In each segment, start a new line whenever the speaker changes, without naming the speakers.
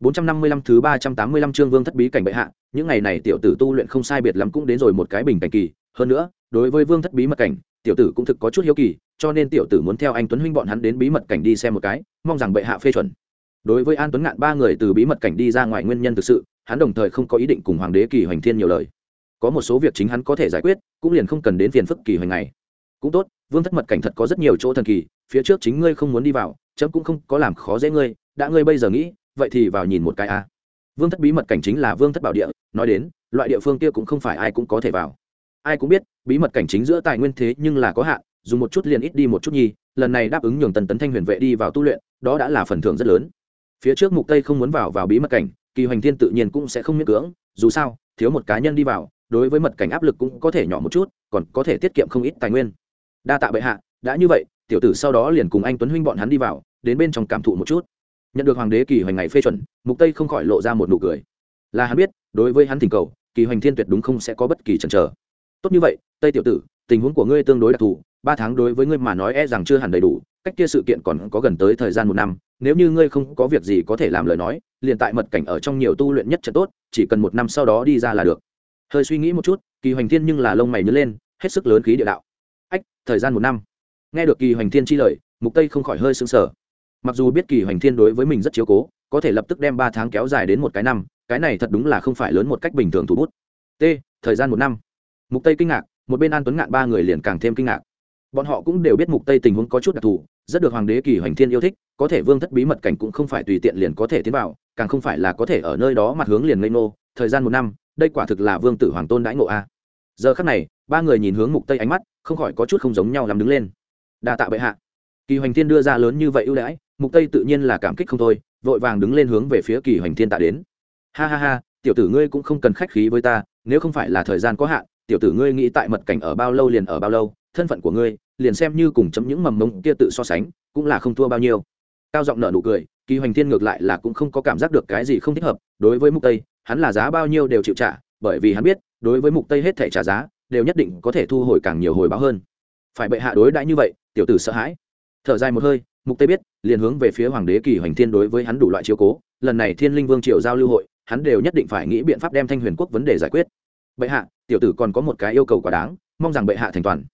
455 thứ 385 chương Vương Thất Bí cảnh bệ hạ, những ngày này tiểu tử tu luyện không sai biệt lắm cũng đến rồi một cái bình cảnh kỳ, hơn nữa, đối với Vương Thất Bí mật cảnh, tiểu tử cũng thực có chút hiếu kỳ, cho nên tiểu tử muốn theo anh Tuấn huynh bọn hắn đến bí mật cảnh đi xem một cái, mong rằng bệ hạ phê chuẩn. Đối với An Tuấn Ngạn ba người từ bí mật cảnh đi ra ngoài nguyên nhân thực sự, hắn đồng thời không có ý định cùng Hoàng đế Kỳ Hoành Thiên nhiều lời. Có một số việc chính hắn có thể giải quyết, cũng liền không cần đến phiền phức Kỳ Hoành này. Cũng tốt, Vương Thất mật cảnh thật có rất nhiều chỗ thần kỳ, phía trước chính ngươi không muốn đi vào, chấm cũng không có làm khó dễ ngươi, đã ngươi bây giờ nghĩ, vậy thì vào nhìn một cái a. Vương thất bí mật cảnh chính là vương thất bảo địa, nói đến, loại địa phương kia cũng không phải ai cũng có thể vào. Ai cũng biết, bí mật cảnh chính giữa tài nguyên thế nhưng là có hạn, dùng một chút liền ít đi một chút nhi lần này đáp ứng nhường tần tấn thanh huyền vệ đi vào tu luyện, đó đã là phần thưởng rất lớn. Phía trước mục tây không muốn vào vào bí mật cảnh, kỳ hoành thiên tự nhiên cũng sẽ không miễn cưỡng, dù sao, thiếu một cá nhân đi vào, đối với mật cảnh áp lực cũng có thể nhỏ một chút, còn có thể tiết kiệm không ít tài nguyên. Đa tạ bệ hạ, đã như vậy, tiểu tử sau đó liền cùng anh tuấn huynh bọn hắn đi vào, đến bên trong cảm thụ một chút nhận được hoàng đế kỳ hoành ngày phê chuẩn, mục tây không khỏi lộ ra một nụ cười. Là hắn biết, đối với hắn thỉnh cầu, kỳ hoành thiên tuyệt đúng không sẽ có bất kỳ chần chờ. Tốt như vậy, tây tiểu tử, tình huống của ngươi tương đối đặc thù, ba tháng đối với ngươi mà nói e rằng chưa hẳn đầy đủ, cách kia sự kiện còn có gần tới thời gian một năm, nếu như ngươi không có việc gì có thể làm lời nói, liền tại mật cảnh ở trong nhiều tu luyện nhất trận tốt, chỉ cần một năm sau đó đi ra là được. Hơi suy nghĩ một chút, kỳ hoành thiên nhưng là lông mày nhớ lên, hết sức lớn khí địa đạo. Ách, thời gian một năm. Nghe được kỳ hoành thiên chi lời, mục tây không khỏi hơi sững sờ mặc dù biết kỳ hoành thiên đối với mình rất chiếu cố, có thể lập tức đem ba tháng kéo dài đến một cái năm, cái này thật đúng là không phải lớn một cách bình thường thủ bút. T, thời gian một năm. Mục tây kinh ngạc, một bên an tuấn ngạn ba người liền càng thêm kinh ngạc. Bọn họ cũng đều biết mục tây tình huống có chút đặc thù, rất được hoàng đế kỳ hoành thiên yêu thích, có thể vương thất bí mật cảnh cũng không phải tùy tiện liền có thể tiến vào, càng không phải là có thể ở nơi đó mặt hướng liền ngây nô thời gian một năm, đây quả thực là vương tử hoàng tôn đãi ngộ a. Giờ khắc này, ba người nhìn hướng mục tây ánh mắt, không khỏi có chút không giống nhau làm đứng lên. Đa tạ bệ hạ kỳ hoành thiên đưa ra lớn như vậy ưu đãi, mục tây tự nhiên là cảm kích không thôi, vội vàng đứng lên hướng về phía kỳ hoành thiên tạ đến. Ha ha ha, tiểu tử ngươi cũng không cần khách khí với ta, nếu không phải là thời gian có hạn, tiểu tử ngươi nghĩ tại mật cảnh ở bao lâu liền ở bao lâu, thân phận của ngươi, liền xem như cùng chấm những mầm mống kia tự so sánh, cũng là không thua bao nhiêu. Cao giọng nở nụ cười, kỳ hoành thiên ngược lại là cũng không có cảm giác được cái gì không thích hợp, đối với mục tây, hắn là giá bao nhiêu đều chịu trả, bởi vì hắn biết, đối với mục tây hết thể trả giá, đều nhất định có thể thu hồi càng nhiều hồi báo hơn. Phải bệ hạ đối đãi như vậy, tiểu tử sợ hãi thở dài một hơi, mục tây biết, liền hướng về phía hoàng đế kỳ hoành thiên đối với hắn đủ loại chiếu cố, lần này thiên linh vương triều giao lưu hội, hắn đều nhất định phải nghĩ biện pháp đem thanh huyền quốc vấn đề giải quyết. Bệ hạ, tiểu tử còn có một cái yêu cầu quá đáng, mong rằng bệ hạ thành toàn.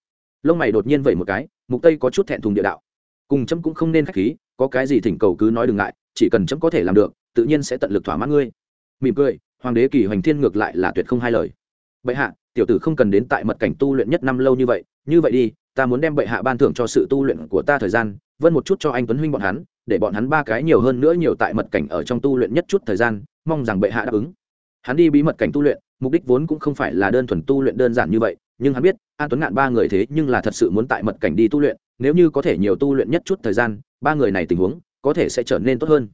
Lông mày đột nhiên vậy một cái, mục tây có chút thẹn thùng địa đạo. Cùng chấm cũng không nên khách khí, có cái gì thỉnh cầu cứ nói đừng ngại, chỉ cần chấm có thể làm được, tự nhiên sẽ tận lực thỏa mãn ngươi. Mỉm cười, hoàng đế kỳ hoành thiên ngược lại là tuyệt không hai lời. Bệ hạ, tiểu tử không cần đến tại mật cảnh tu luyện nhất năm lâu như vậy như vậy đi ta muốn đem bệ hạ ban thưởng cho sự tu luyện của ta thời gian, vân một chút cho anh tuấn huynh bọn hắn, để bọn hắn ba cái nhiều hơn nữa nhiều tại mật cảnh ở trong tu luyện nhất chút thời gian, mong rằng bệ hạ đáp ứng. Hắn đi bí mật cảnh tu luyện, mục đích vốn cũng không phải là đơn thuần tu luyện đơn giản như vậy, nhưng hắn biết, an tuấn ngạn ba người thế nhưng là thật sự muốn tại mật cảnh đi tu luyện, nếu như có thể nhiều tu luyện nhất chút thời gian, ba người này tình huống có thể sẽ trở nên tốt hơn.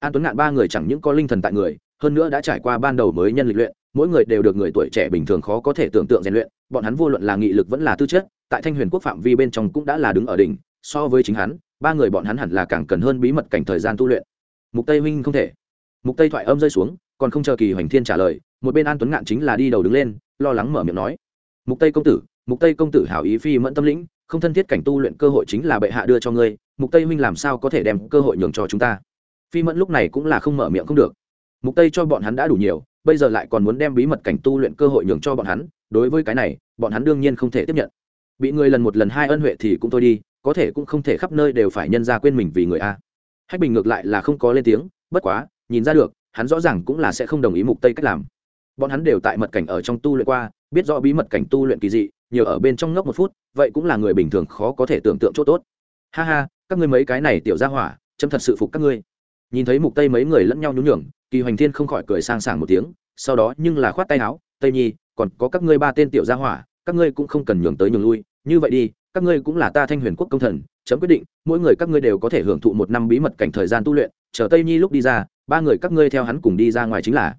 An tuấn ngạn ba người chẳng những có linh thần tại người, hơn nữa đã trải qua ban đầu mới nhân lịch luyện mỗi người đều được người tuổi trẻ bình thường khó có thể tưởng tượng rèn luyện, bọn hắn vô luận là nghị lực vẫn là tư chất, tại thanh huyền quốc phạm vi bên trong cũng đã là đứng ở đỉnh, so với chính hắn, ba người bọn hắn hẳn là càng cần hơn bí mật cảnh thời gian tu luyện. Mục tây huynh không thể. Mục tây thoại âm rơi xuống, còn không chờ kỳ hoành thiên trả lời, một bên an tuấn ngạn chính là đi đầu đứng lên, lo lắng mở miệng nói. Mục tây công tử, mục tây công tử hảo ý phi mẫn tâm lĩnh, không thân thiết cảnh tu luyện cơ hội chính là bệ hạ đưa cho ngươi, mục tây huynh làm sao có thể đem cơ hội nhường cho chúng ta? Phi mẫn lúc này cũng là không mở miệng không được. Mục tây cho bọn hắn đã đủ nhiều bây giờ lại còn muốn đem bí mật cảnh tu luyện cơ hội nhường cho bọn hắn, đối với cái này, bọn hắn đương nhiên không thể tiếp nhận. Bị người lần một lần hai ân huệ thì cũng thôi đi, có thể cũng không thể khắp nơi đều phải nhân ra quên mình vì người a. Hách bình ngược lại là không có lên tiếng, bất quá, nhìn ra được, hắn rõ ràng cũng là sẽ không đồng ý mục tây cách làm. Bọn hắn đều tại mật cảnh ở trong tu luyện qua, biết rõ bí mật cảnh tu luyện kỳ dị, nhiều ở bên trong ngốc một phút, vậy cũng là người bình thường khó có thể tưởng tượng chỗ tốt. Ha ha, các ngươi mấy cái này tiểu ra hỏa, chấm thật sự phục các ngươi. Nhìn thấy mục tây mấy người lẫn nhau nhún nhường, kỳ hoành thiên không khỏi cười sang sảng một tiếng sau đó nhưng là khoát tay áo, tây nhi, còn có các ngươi ba tên tiểu gia hỏa, các ngươi cũng không cần nhường tới nhường lui. Như vậy đi, các ngươi cũng là ta thanh huyền quốc công thần, chấm quyết định, mỗi người các ngươi đều có thể hưởng thụ một năm bí mật cảnh thời gian tu luyện, chờ tây nhi lúc đi ra, ba người các ngươi theo hắn cùng đi ra ngoài chính là.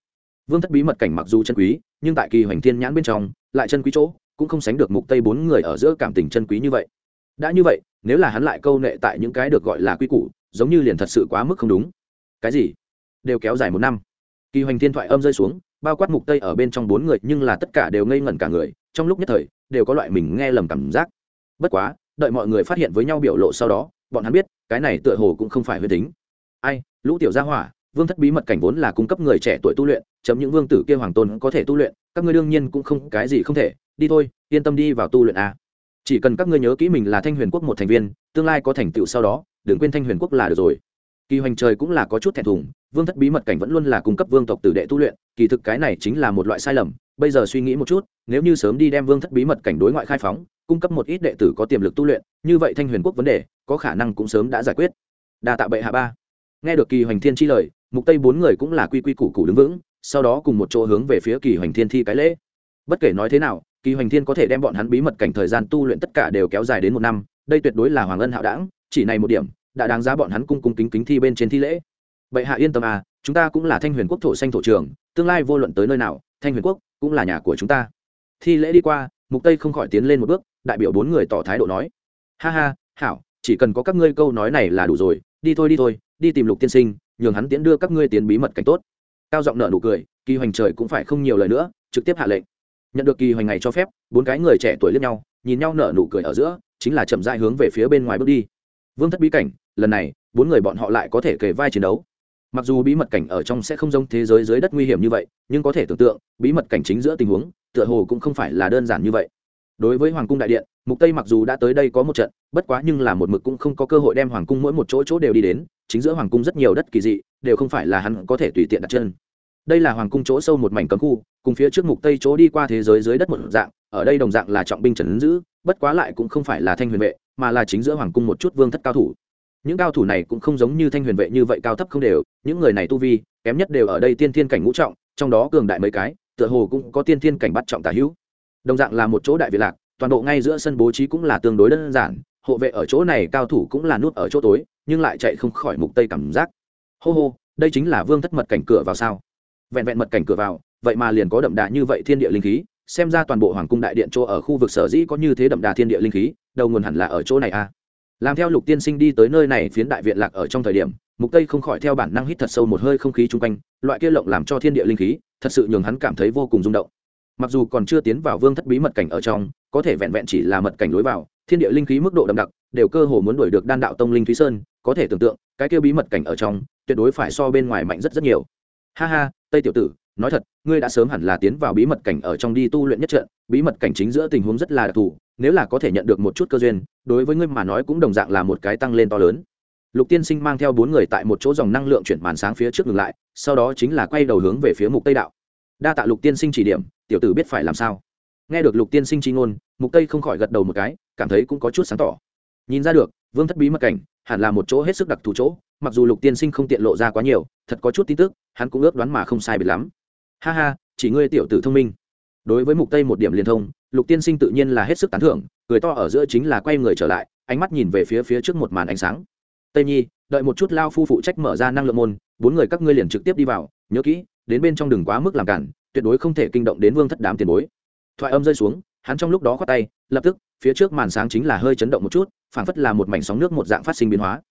Vương thất bí mật cảnh mặc dù chân quý, nhưng tại kỳ hoành thiên nhãn bên trong, lại chân quý chỗ, cũng không sánh được mục tây bốn người ở giữa cảm tình chân quý như vậy. Đã như vậy, nếu là hắn lại câu nệ tại những cái được gọi là quy củ, giống như liền thật sự quá mức không đúng. Cái gì? Đều kéo dài một năm. Kỳ hoành thiên thoại âm rơi xuống bao quát mục tây ở bên trong bốn người nhưng là tất cả đều ngây ngẩn cả người, trong lúc nhất thời, đều có loại mình nghe lầm cảm giác. Bất quá, đợi mọi người phát hiện với nhau biểu lộ sau đó, bọn hắn biết, cái này tựa hồ cũng không phải huyết tính. Ai, lũ tiểu gia hỏa, vương thất bí mật cảnh vốn là cung cấp người trẻ tuổi tu luyện, chấm những vương tử kia hoàng tôn có thể tu luyện, các ngươi đương nhiên cũng không, cái gì không thể, đi thôi, yên tâm đi vào tu luyện a. Chỉ cần các ngươi nhớ kỹ mình là thanh huyền quốc một thành viên, tương lai có thành tựu sau đó, đừng quên thanh huyền quốc là được rồi. Kỳ hoành trời cũng là có chút thẹn thùng vương thất bí mật cảnh vẫn luôn là cung cấp vương tộc tử đệ tu luyện, kỳ thực cái này chính là một loại sai lầm. Bây giờ suy nghĩ một chút, nếu như sớm đi đem vương thất bí mật cảnh đối ngoại khai phóng, cung cấp một ít đệ tử có tiềm lực tu luyện, như vậy thanh huyền quốc vấn đề, có khả năng cũng sớm đã giải quyết. Đa tạ bệ hạ ba. Nghe được kỳ hoành thiên chi lời, mục tây bốn người cũng là quy quy củ củ đứng vững, sau đó cùng một chỗ hướng về phía kỳ hoành thiên thi cái lễ. Bất kể nói thế nào, kỳ hoành thiên có thể đem bọn hắn bí mật cảnh thời gian tu luyện tất cả đều kéo dài đến một năm, đây tuyệt đối là hoàng ân hạo đảng, chỉ này một điểm, đã đáng giá bọn hắn cung cung kính kính thi bên trên thi lễ bệ hạ yên tâm à chúng ta cũng là thanh huyền quốc thổ xanh thổ trường, tương lai vô luận tới nơi nào, thanh huyền quốc cũng là nhà của chúng ta. Thi lễ đi qua, mục tây không khỏi tiến lên một bước, đại biểu bốn người tỏ thái độ nói. Ha ha, hảo, chỉ cần có các ngươi câu nói này là đủ rồi, đi thôi đi thôi, đi tìm lục tiên sinh, nhường hắn tiến đưa các ngươi tiến bí mật cảnh tốt. Cao giọng nợ nụ cười, kỳ hoành trời cũng phải không nhiều lời nữa, trực tiếp hạ lệnh. Nhận được kỳ hoành ngày cho phép, bốn cái người trẻ tuổi lẫn nhau, nhìn nhau nở nụ cười ở giữa, chính là chậm rãi hướng về phía bên ngoài bước đi. Vương thất bí cảnh, lần này, bốn người bọn họ lại có thể kề vai chiến đấu mặc dù bí mật cảnh ở trong sẽ không giống thế giới dưới đất nguy hiểm như vậy, nhưng có thể tưởng tượng, bí mật cảnh chính giữa tình huống, tựa hồ cũng không phải là đơn giản như vậy. Đối với hoàng cung đại điện, mục tây mặc dù đã tới đây có một trận, bất quá nhưng là một mực cũng không có cơ hội đem hoàng cung mỗi một chỗ chỗ đều đi đến, chính giữa hoàng cung rất nhiều đất kỳ dị, đều không phải là hắn có thể tùy tiện đặt chân. Đây là hoàng cung chỗ sâu một mảnh cấm khu, cùng phía trước mục tây chỗ đi qua thế giới dưới đất một dạng, ở đây đồng dạng là trọng binh trấn giữ, bất quá lại cũng không phải là thanh huyền vệ, mà là chính giữa hoàng cung một chút vương thất cao thủ những cao thủ này cũng không giống như thanh huyền vệ như vậy cao thấp không đều, những người này tu vi, kém nhất đều ở đây tiên thiên cảnh ngũ trọng, trong đó cường đại mấy cái, tựa hồ cũng có tiên thiên cảnh bắt trọng tả hữu. Đồng dạng là một chỗ đại việt lạc, toàn bộ ngay giữa sân bố trí cũng là tương đối đơn giản, hộ vệ ở chỗ này cao thủ cũng là nút ở chỗ tối, nhưng lại chạy không khỏi mục tây cảm giác. Hô hô, đây chính là vương thất mật cảnh cửa vào sao? Vẹn vẹn mật cảnh cửa vào, vậy mà liền có đậm đà như vậy thiên địa linh khí, xem ra toàn bộ hoàng cung đại điện chỗ ở khu vực sở dĩ có như thế đậm đà thiên địa linh khí, đầu nguồn hẳn là ở chỗ này a à làm theo lục tiên sinh đi tới nơi này phiến đại viện lạc ở trong thời điểm, mục tây không khỏi theo bản năng hít thật sâu một hơi không khí chung quanh, loại kia lộng làm cho thiên địa linh khí, thật sự nhường hắn cảm thấy vô cùng rung động. Mặc dù còn chưa tiến vào vương thất bí mật cảnh ở trong, có thể vẹn vẹn chỉ là mật cảnh lối vào, thiên địa linh khí mức độ đậm đặc, đều cơ hồ muốn đuổi được đan đạo tông linh thúy sơn, có thể tưởng tượng, cái kia bí mật cảnh ở trong, tuyệt đối phải so bên ngoài mạnh rất rất nhiều. Ha ha, tây tiểu tử nói thật, ngươi đã sớm hẳn là tiến vào bí mật cảnh ở trong đi tu luyện nhất trận, bí mật cảnh chính giữa tình huống rất là đặc thù, nếu là có thể nhận được một chút cơ duyên, đối với ngươi mà nói cũng đồng dạng là một cái tăng lên to lớn. Lục tiên sinh mang theo bốn người tại một chỗ dòng năng lượng chuyển màn sáng phía trước ngừng lại, sau đó chính là quay đầu hướng về phía mục tây đạo. Đa tạ lục tiên sinh chỉ điểm, tiểu tử biết phải làm sao. Nghe được lục tiên sinh chi ngôn, mục tây không khỏi gật đầu một cái, cảm thấy cũng có chút sáng tỏ. Nhìn ra được, vương thất bí mật cảnh, hẳn là một chỗ hết sức đặc thù chỗ, mặc dù lục tiên sinh không tiện lộ ra quá nhiều, thật có chút tin tức, hắn cũng ước đoán mà không sai biệt lắm ha ha, chỉ ngươi tiểu tử thông minh. Đối với mục tây một điểm liên thông, lục tiên sinh tự nhiên là hết sức tán thưởng, cười to ở giữa chính là quay người trở lại, ánh mắt nhìn về phía phía trước một màn ánh sáng. Tây nhi, đợi một chút lao phu phụ trách mở ra năng lượng môn, bốn người các ngươi liền trực tiếp đi vào, nhớ kỹ, đến bên trong đừng quá mức làm cản, tuyệt đối không thể kinh động đến vương thất đám tiền bối. Thoại âm rơi xuống, hắn trong lúc đó khoát tay, lập tức, phía trước màn sáng chính là hơi chấn động một chút, phảng phất là một mảnh sóng nước một dạng phát sinh biến hóa.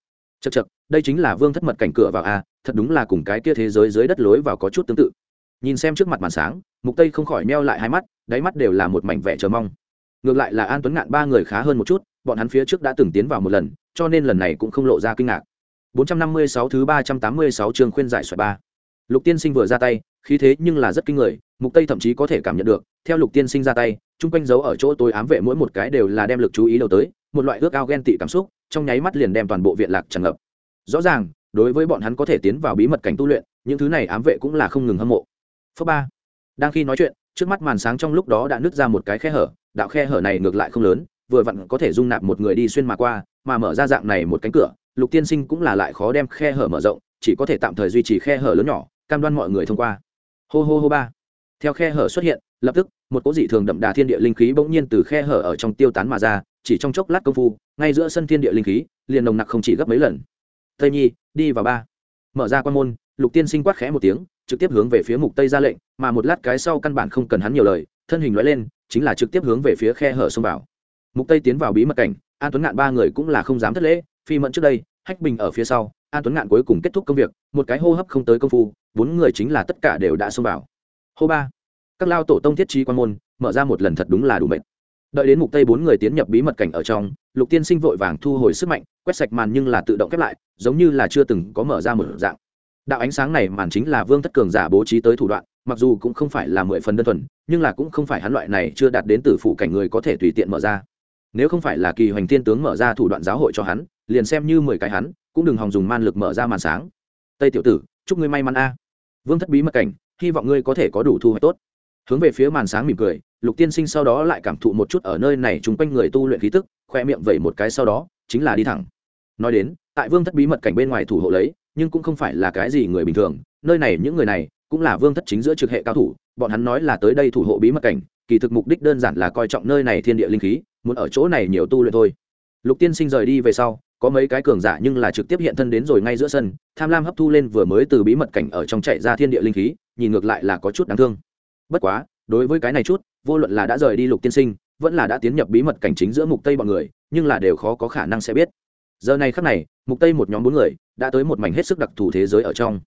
Chật chật đây chính là vương thất mật cảnh cửa vào a, thật đúng là cùng cái kia thế giới dưới đất lối vào có chút tương tự nhìn xem trước mặt màn sáng, mục tây không khỏi meo lại hai mắt, đáy mắt đều là một mảnh vẻ chờ mong. Ngược lại là an tuấn ngạn ba người khá hơn một chút, bọn hắn phía trước đã từng tiến vào một lần, cho nên lần này cũng không lộ ra kinh ngạc. 456 thứ 386 chương khuyên giải xoài ba. Lục tiên sinh vừa ra tay, khí thế nhưng là rất kinh người, mục tây thậm chí có thể cảm nhận được, theo lục tiên sinh ra tay, chung quanh giấu ở chỗ tôi ám vệ mỗi một cái đều là đem lực chú ý đầu tới, một loại ước ao ghen tị cảm xúc, trong nháy mắt liền đem toàn bộ viện lạc tràn ngập. Rõ ràng, đối với bọn hắn có thể tiến vào bí mật cảnh tu luyện, những thứ này ám vệ cũng là không ngừng hâm mộ phớ ba. Đang khi nói chuyện, trước mắt màn sáng trong lúc đó đã nứt ra một cái khe hở, đạo khe hở này ngược lại không lớn, vừa vặn có thể dung nạp một người đi xuyên mà qua, mà mở ra dạng này một cánh cửa, lục tiên sinh cũng là lại khó đem khe hở mở rộng, chỉ có thể tạm thời duy trì khe hở lớn nhỏ, cam đoan mọi người thông qua. Hô hô hô ba. Theo khe hở xuất hiện, lập tức, một cỗ dị thường đậm đà thiên địa linh khí bỗng nhiên từ khe hở ở trong tiêu tán mà ra, chỉ trong chốc lát công phu, ngay giữa sân thiên địa linh khí, liền nồng nặc không chỉ gấp mấy lần. Tây nhi, đi vào ba. Mở ra quan môn, lục tiên sinh quát khẽ một tiếng trực tiếp hướng về phía mục tây ra lệnh, mà một lát cái sau căn bản không cần hắn nhiều lời, thân hình loại lên, chính là trực tiếp hướng về phía khe hở xông vào. Mục tây tiến vào bí mật cảnh, an tuấn ngạn ba người cũng là không dám thất lễ, phi mẫn trước đây, hách bình ở phía sau, an tuấn ngạn cuối cùng kết thúc công việc, một cái hô hấp không tới công phu, bốn người chính là tất cả đều đã xông vào. Hô ba, các lao tổ tông thiết trí quan môn, mở ra một lần thật đúng là đủ mệt. Đợi đến mục tây bốn người tiến nhập bí mật cảnh ở trong, lục tiên sinh vội vàng thu hồi sức mạnh, quét sạch màn nhưng là tự động khép lại, giống như là chưa từng có mở ra một dạng đạo ánh sáng này màn chính là vương thất cường giả bố trí tới thủ đoạn, mặc dù cũng không phải là mười phần đơn thuần, nhưng là cũng không phải hắn loại này chưa đạt đến từ phụ cảnh người có thể tùy tiện mở ra. Nếu không phải là kỳ hoành thiên tướng mở ra thủ đoạn giáo hội cho hắn, liền xem như mười cái hắn, cũng đừng hòng dùng man lực mở ra màn sáng. Tây tiểu tử, chúc ngươi may mắn a. Vương thất bí mật cảnh, hy vọng ngươi có thể có đủ thu hoạch tốt. Hướng về phía màn sáng mỉm cười, lục tiên sinh sau đó lại cảm thụ một chút ở nơi này chung quanh người tu luyện khí tức, khoe miệng vẩy một cái sau đó, chính là đi thẳng. Nói đến, tại vương thất bí mật cảnh bên ngoài thủ hộ lấy nhưng cũng không phải là cái gì người bình thường, nơi này những người này cũng là vương thất chính giữa trực hệ cao thủ, bọn hắn nói là tới đây thủ hộ bí mật cảnh, kỳ thực mục đích đơn giản là coi trọng nơi này thiên địa linh khí, muốn ở chỗ này nhiều tu luyện thôi. Lục tiên sinh rời đi về sau, có mấy cái cường giả nhưng là trực tiếp hiện thân đến rồi ngay giữa sân, tham lam hấp thu lên vừa mới từ bí mật cảnh ở trong chạy ra thiên địa linh khí, nhìn ngược lại là có chút đáng thương. Bất quá, đối với cái này chút, vô luận là đã rời đi lục tiên sinh, vẫn là đã tiến nhập bí mật cảnh chính giữa mục tây bọn người, nhưng là đều khó có khả năng sẽ biết. Giờ này khắc này mục tây một nhóm bốn người đã tới một mảnh hết sức đặc thù thế giới ở trong.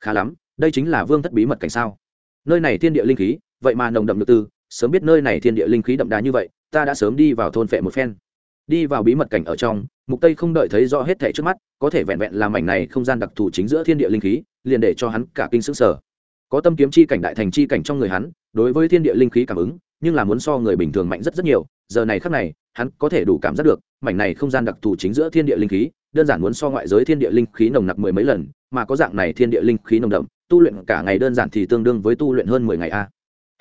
Khá lắm, đây chính là vương thất bí mật cảnh sao? Nơi này thiên địa linh khí, vậy mà nồng đậm được tư sớm biết nơi này thiên địa linh khí đậm đà như vậy, ta đã sớm đi vào thôn phệ một phen. Đi vào bí mật cảnh ở trong, mục tây không đợi thấy rõ hết thảy trước mắt, có thể vẹn vẹn làm mảnh này không gian đặc thù chính giữa thiên địa linh khí, liền để cho hắn cả kinh sững sờ. Có tâm kiếm chi cảnh đại thành chi cảnh trong người hắn, đối với thiên địa linh khí cảm ứng, nhưng là muốn so người bình thường mạnh rất rất nhiều, giờ này khắc này, hắn có thể đủ cảm giác được, mảnh này không gian đặc thù chính giữa thiên địa linh khí đơn giản muốn so ngoại giới thiên địa linh khí nồng nặc mười mấy lần, mà có dạng này thiên địa linh khí nồng đậm, tu luyện cả ngày đơn giản thì tương đương với tu luyện hơn mười ngày a.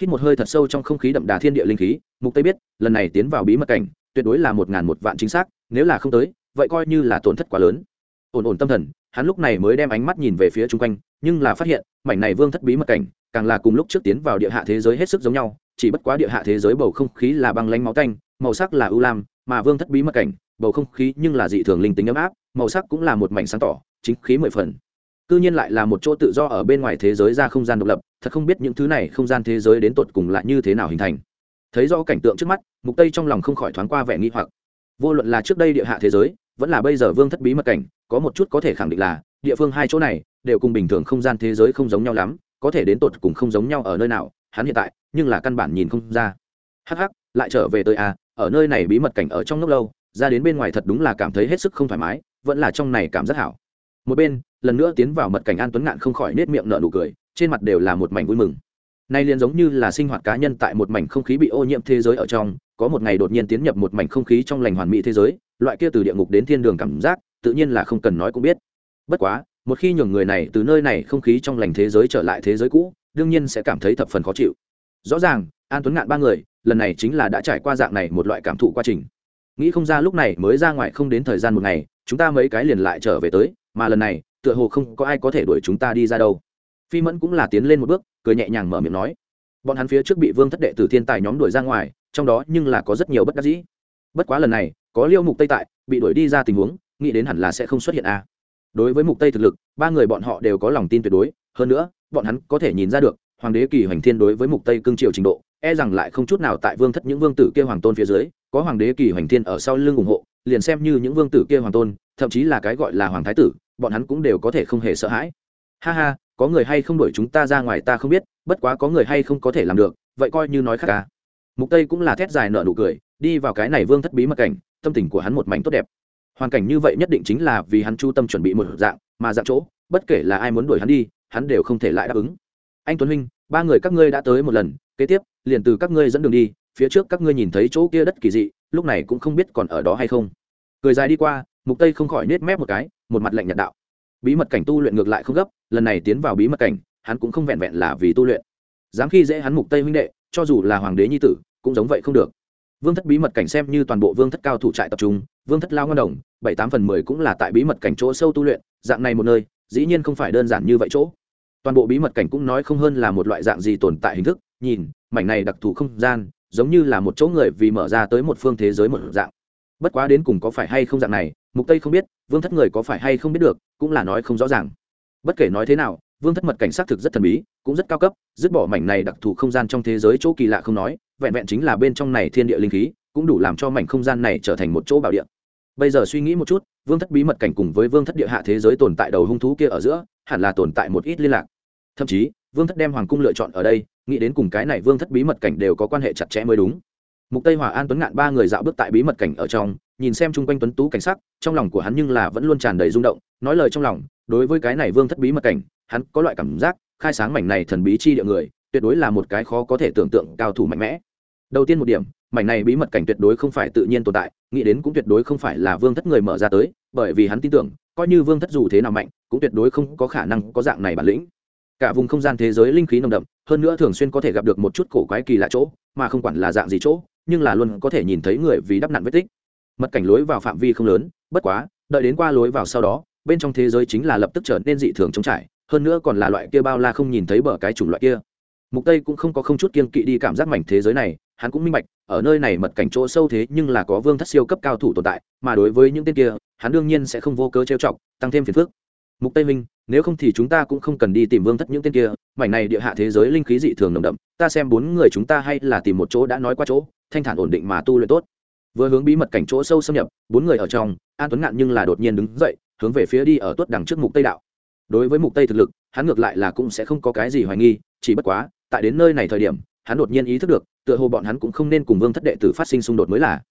Hít một hơi thật sâu trong không khí đậm đà thiên địa linh khí, mục tây biết, lần này tiến vào bí mật cảnh, tuyệt đối là một ngàn một vạn chính xác, nếu là không tới, vậy coi như là tổn thất quá lớn. Ổn ổn tâm thần, hắn lúc này mới đem ánh mắt nhìn về phía chung quanh, nhưng là phát hiện, mảnh này vương thất bí mật cảnh, càng là cùng lúc trước tiến vào địa hạ thế giới hết sức giống nhau, chỉ bất quá địa hạ thế giới bầu không khí là băng lánh máu tanh, màu sắc là ưu lam, mà vương thất bí mật cảnh, bầu không khí nhưng là dị thường linh tính ấm áp màu sắc cũng là một mảnh sáng tỏ chính khí mười phần. Cư nhiên lại là một chỗ tự do ở bên ngoài thế giới ra không gian độc lập thật không biết những thứ này không gian thế giới đến tột cùng lại như thế nào hình thành. Thấy rõ cảnh tượng trước mắt mục tây trong lòng không khỏi thoáng qua vẻ nghi hoặc. Vô luận là trước đây địa hạ thế giới vẫn là bây giờ vương thất bí mật cảnh có một chút có thể khẳng định là địa phương hai chỗ này đều cùng bình thường không gian thế giới không giống nhau lắm có thể đến tột cùng không giống nhau ở nơi nào hắn hiện tại nhưng là căn bản nhìn không ra. Hắc hắc lại trở về tới a à, ở nơi này bí mật cảnh ở trong lúc lâu ra đến bên ngoài thật đúng là cảm thấy hết sức không thoải mái vẫn là trong này cảm rất hảo. Một bên, lần nữa tiến vào mật cảnh an tuấn ngạn không khỏi nết miệng nở nụ cười, trên mặt đều là một mảnh vui mừng. Nay liền giống như là sinh hoạt cá nhân tại một mảnh không khí bị ô nhiễm thế giới ở trong, có một ngày đột nhiên tiến nhập một mảnh không khí trong lành hoàn mỹ thế giới, loại kia từ địa ngục đến thiên đường cảm giác, tự nhiên là không cần nói cũng biết. Bất quá, một khi nhường người này từ nơi này không khí trong lành thế giới trở lại thế giới cũ, đương nhiên sẽ cảm thấy thập phần khó chịu. Rõ ràng, an tuấn ngạn ba người, lần này chính là đã trải qua dạng này một loại cảm thụ quá trình. Nghĩ không ra lúc này mới ra ngoài không đến thời gian một ngày chúng ta mấy cái liền lại trở về tới, mà lần này, tựa hồ không có ai có thể đuổi chúng ta đi ra đâu. Phi mẫn cũng là tiến lên một bước, cười nhẹ nhàng mở miệng nói. Bọn hắn phía trước bị vương thất đệ tử thiên tài nhóm đuổi ra ngoài, trong đó nhưng là có rất nhiều bất đắc dĩ. Bất quá lần này, có liêu mục tây tại, bị đuổi đi ra tình huống, nghĩ đến hẳn là sẽ không xuất hiện a. À. đối với mục tây thực lực, ba người bọn họ đều có lòng tin tuyệt đối, hơn nữa, bọn hắn có thể nhìn ra được, hoàng đế kỳ hoành thiên đối với mục tây cương triều trình độ e rằng lại không chút nào tại vương thất những vương tử kia hoàng tôn phía dưới, có hoàng đế kỳ hoành thiên ở sau lưng ủng hộ liền xem như những vương tử kia hoàng tôn, thậm chí là cái gọi là hoàng thái tử, bọn hắn cũng đều có thể không hề sợ hãi. Ha ha, có người hay không đuổi chúng ta ra ngoài ta không biết, bất quá có người hay không có thể làm được, vậy coi như nói khác cả mục tây cũng là thét dài nợ nụ cười, đi vào cái này vương thất bí mật cảnh, tâm tình của hắn một mảnh tốt đẹp. Hoàn cảnh như vậy nhất định chính là vì hắn chu tâm chuẩn bị một dạng, mà dạng chỗ, bất kể là ai muốn đuổi hắn đi, hắn đều không thể lại đáp ứng. Anh tuấn huynh ba người các ngươi đã tới một lần, kế tiếp, liền từ các ngươi dẫn đường đi, phía trước các ngươi nhìn thấy chỗ kia đất kỳ dị lúc này cũng không biết còn ở đó hay không. Cười dài đi qua, mục tây không khỏi nết mép một cái, một mặt lạnh nhạt đạo. Bí mật cảnh tu luyện ngược lại không gấp, lần này tiến vào bí mật cảnh, hắn cũng không vẹn vẹn là vì tu luyện. Dám khi dễ hắn mục tây huynh đệ, cho dù là hoàng đế nhi tử, cũng giống vậy không được. Vương thất bí mật cảnh xem như toàn bộ vương thất cao thủ trại tập trung, vương thất lao ngân đồng, bảy tám phần mười cũng là tại bí mật cảnh chỗ sâu tu luyện, dạng này một nơi, dĩ nhiên không phải đơn giản như vậy chỗ. Toàn bộ bí mật cảnh cũng nói không hơn là một loại dạng gì tồn tại hình thức, nhìn, mảnh này đặc thù không gian giống như là một chỗ người vì mở ra tới một phương thế giới một dạng. Bất quá đến cùng có phải hay không dạng này, mục tây không biết, vương thất người có phải hay không biết được, cũng là nói không rõ ràng. Bất kể nói thế nào, vương thất mật cảnh xác thực rất thần bí, cũng rất cao cấp, dứt bỏ mảnh này đặc thù không gian trong thế giới chỗ kỳ lạ không nói, vẹn vẹn chính là bên trong này thiên địa linh khí, cũng đủ làm cho mảnh không gian này trở thành một chỗ bảo địa. Bây giờ suy nghĩ một chút, vương thất bí mật cảnh cùng với vương thất địa hạ thế giới tồn tại đầu hung thú kia ở giữa, hẳn là tồn tại một ít liên lạc. Thậm chí, vương thất đem hoàng cung lựa chọn ở đây nghĩ đến cùng cái này vương thất bí mật cảnh đều có quan hệ chặt chẽ mới đúng. Mục tây hòa an tuấn ngạn ba người dạo bước tại bí mật cảnh ở trong, nhìn xem chung quanh tuấn tú cảnh sắc, trong lòng của hắn nhưng là vẫn luôn tràn đầy rung động, nói lời trong lòng, đối với cái này vương thất bí mật cảnh, hắn có loại cảm giác, khai sáng mảnh này thần bí chi địa người, tuyệt đối là một cái khó có thể tưởng tượng cao thủ mạnh mẽ. Đầu tiên một điểm, mảnh này bí mật cảnh tuyệt đối không phải tự nhiên tồn tại, nghĩ đến cũng tuyệt đối không phải là vương thất người mở ra tới, bởi vì hắn tin tưởng, coi như vương thất dù thế nào mạnh, cũng tuyệt đối không có khả năng có dạng này bản lĩnh. Cả vùng không gian thế giới linh khí nồng đậm hơn nữa thường xuyên có thể gặp được một chút cổ quái kỳ lạ chỗ, mà không quản là dạng gì chỗ, nhưng là luôn có thể nhìn thấy người vì đắp nặn vết tích. Mật cảnh lối vào phạm vi không lớn, bất quá, đợi đến qua lối vào sau đó, bên trong thế giới chính là lập tức trở nên dị thường trống trải, hơn nữa còn là loại kia bao la không nhìn thấy bờ cái chủng loại kia. Mục tây cũng không có không chút kiên kỵ đi cảm giác mảnh thế giới này, hắn cũng minh bạch, ở nơi này mật cảnh chỗ sâu thế nhưng là có vương thất siêu cấp cao thủ tồn tại, mà đối với những tên kia, hắn đương nhiên sẽ không vô cớ trêu chọc, tăng thêm phiền phức. Mục tây minh, nếu không thì chúng ta cũng không cần đi tìm vương thất những tên kia mảnh này địa hạ thế giới linh khí dị thường nồng đậm, ta xem bốn người chúng ta hay là tìm một chỗ đã nói qua chỗ, thanh thản ổn định mà tu luyện tốt. Vừa hướng bí mật cảnh chỗ sâu xâm nhập, bốn người ở trong, an tuấn ngạn nhưng là đột nhiên đứng dậy, hướng về phía đi ở tuất đằng trước mục tây đạo. Đối với mục tây thực lực, hắn ngược lại là cũng sẽ không có cái gì hoài nghi, chỉ bất quá, tại đến nơi này thời điểm, hắn đột nhiên ý thức được, tựa hồ bọn hắn cũng không nên cùng vương thất đệ tử phát sinh xung đột mới là.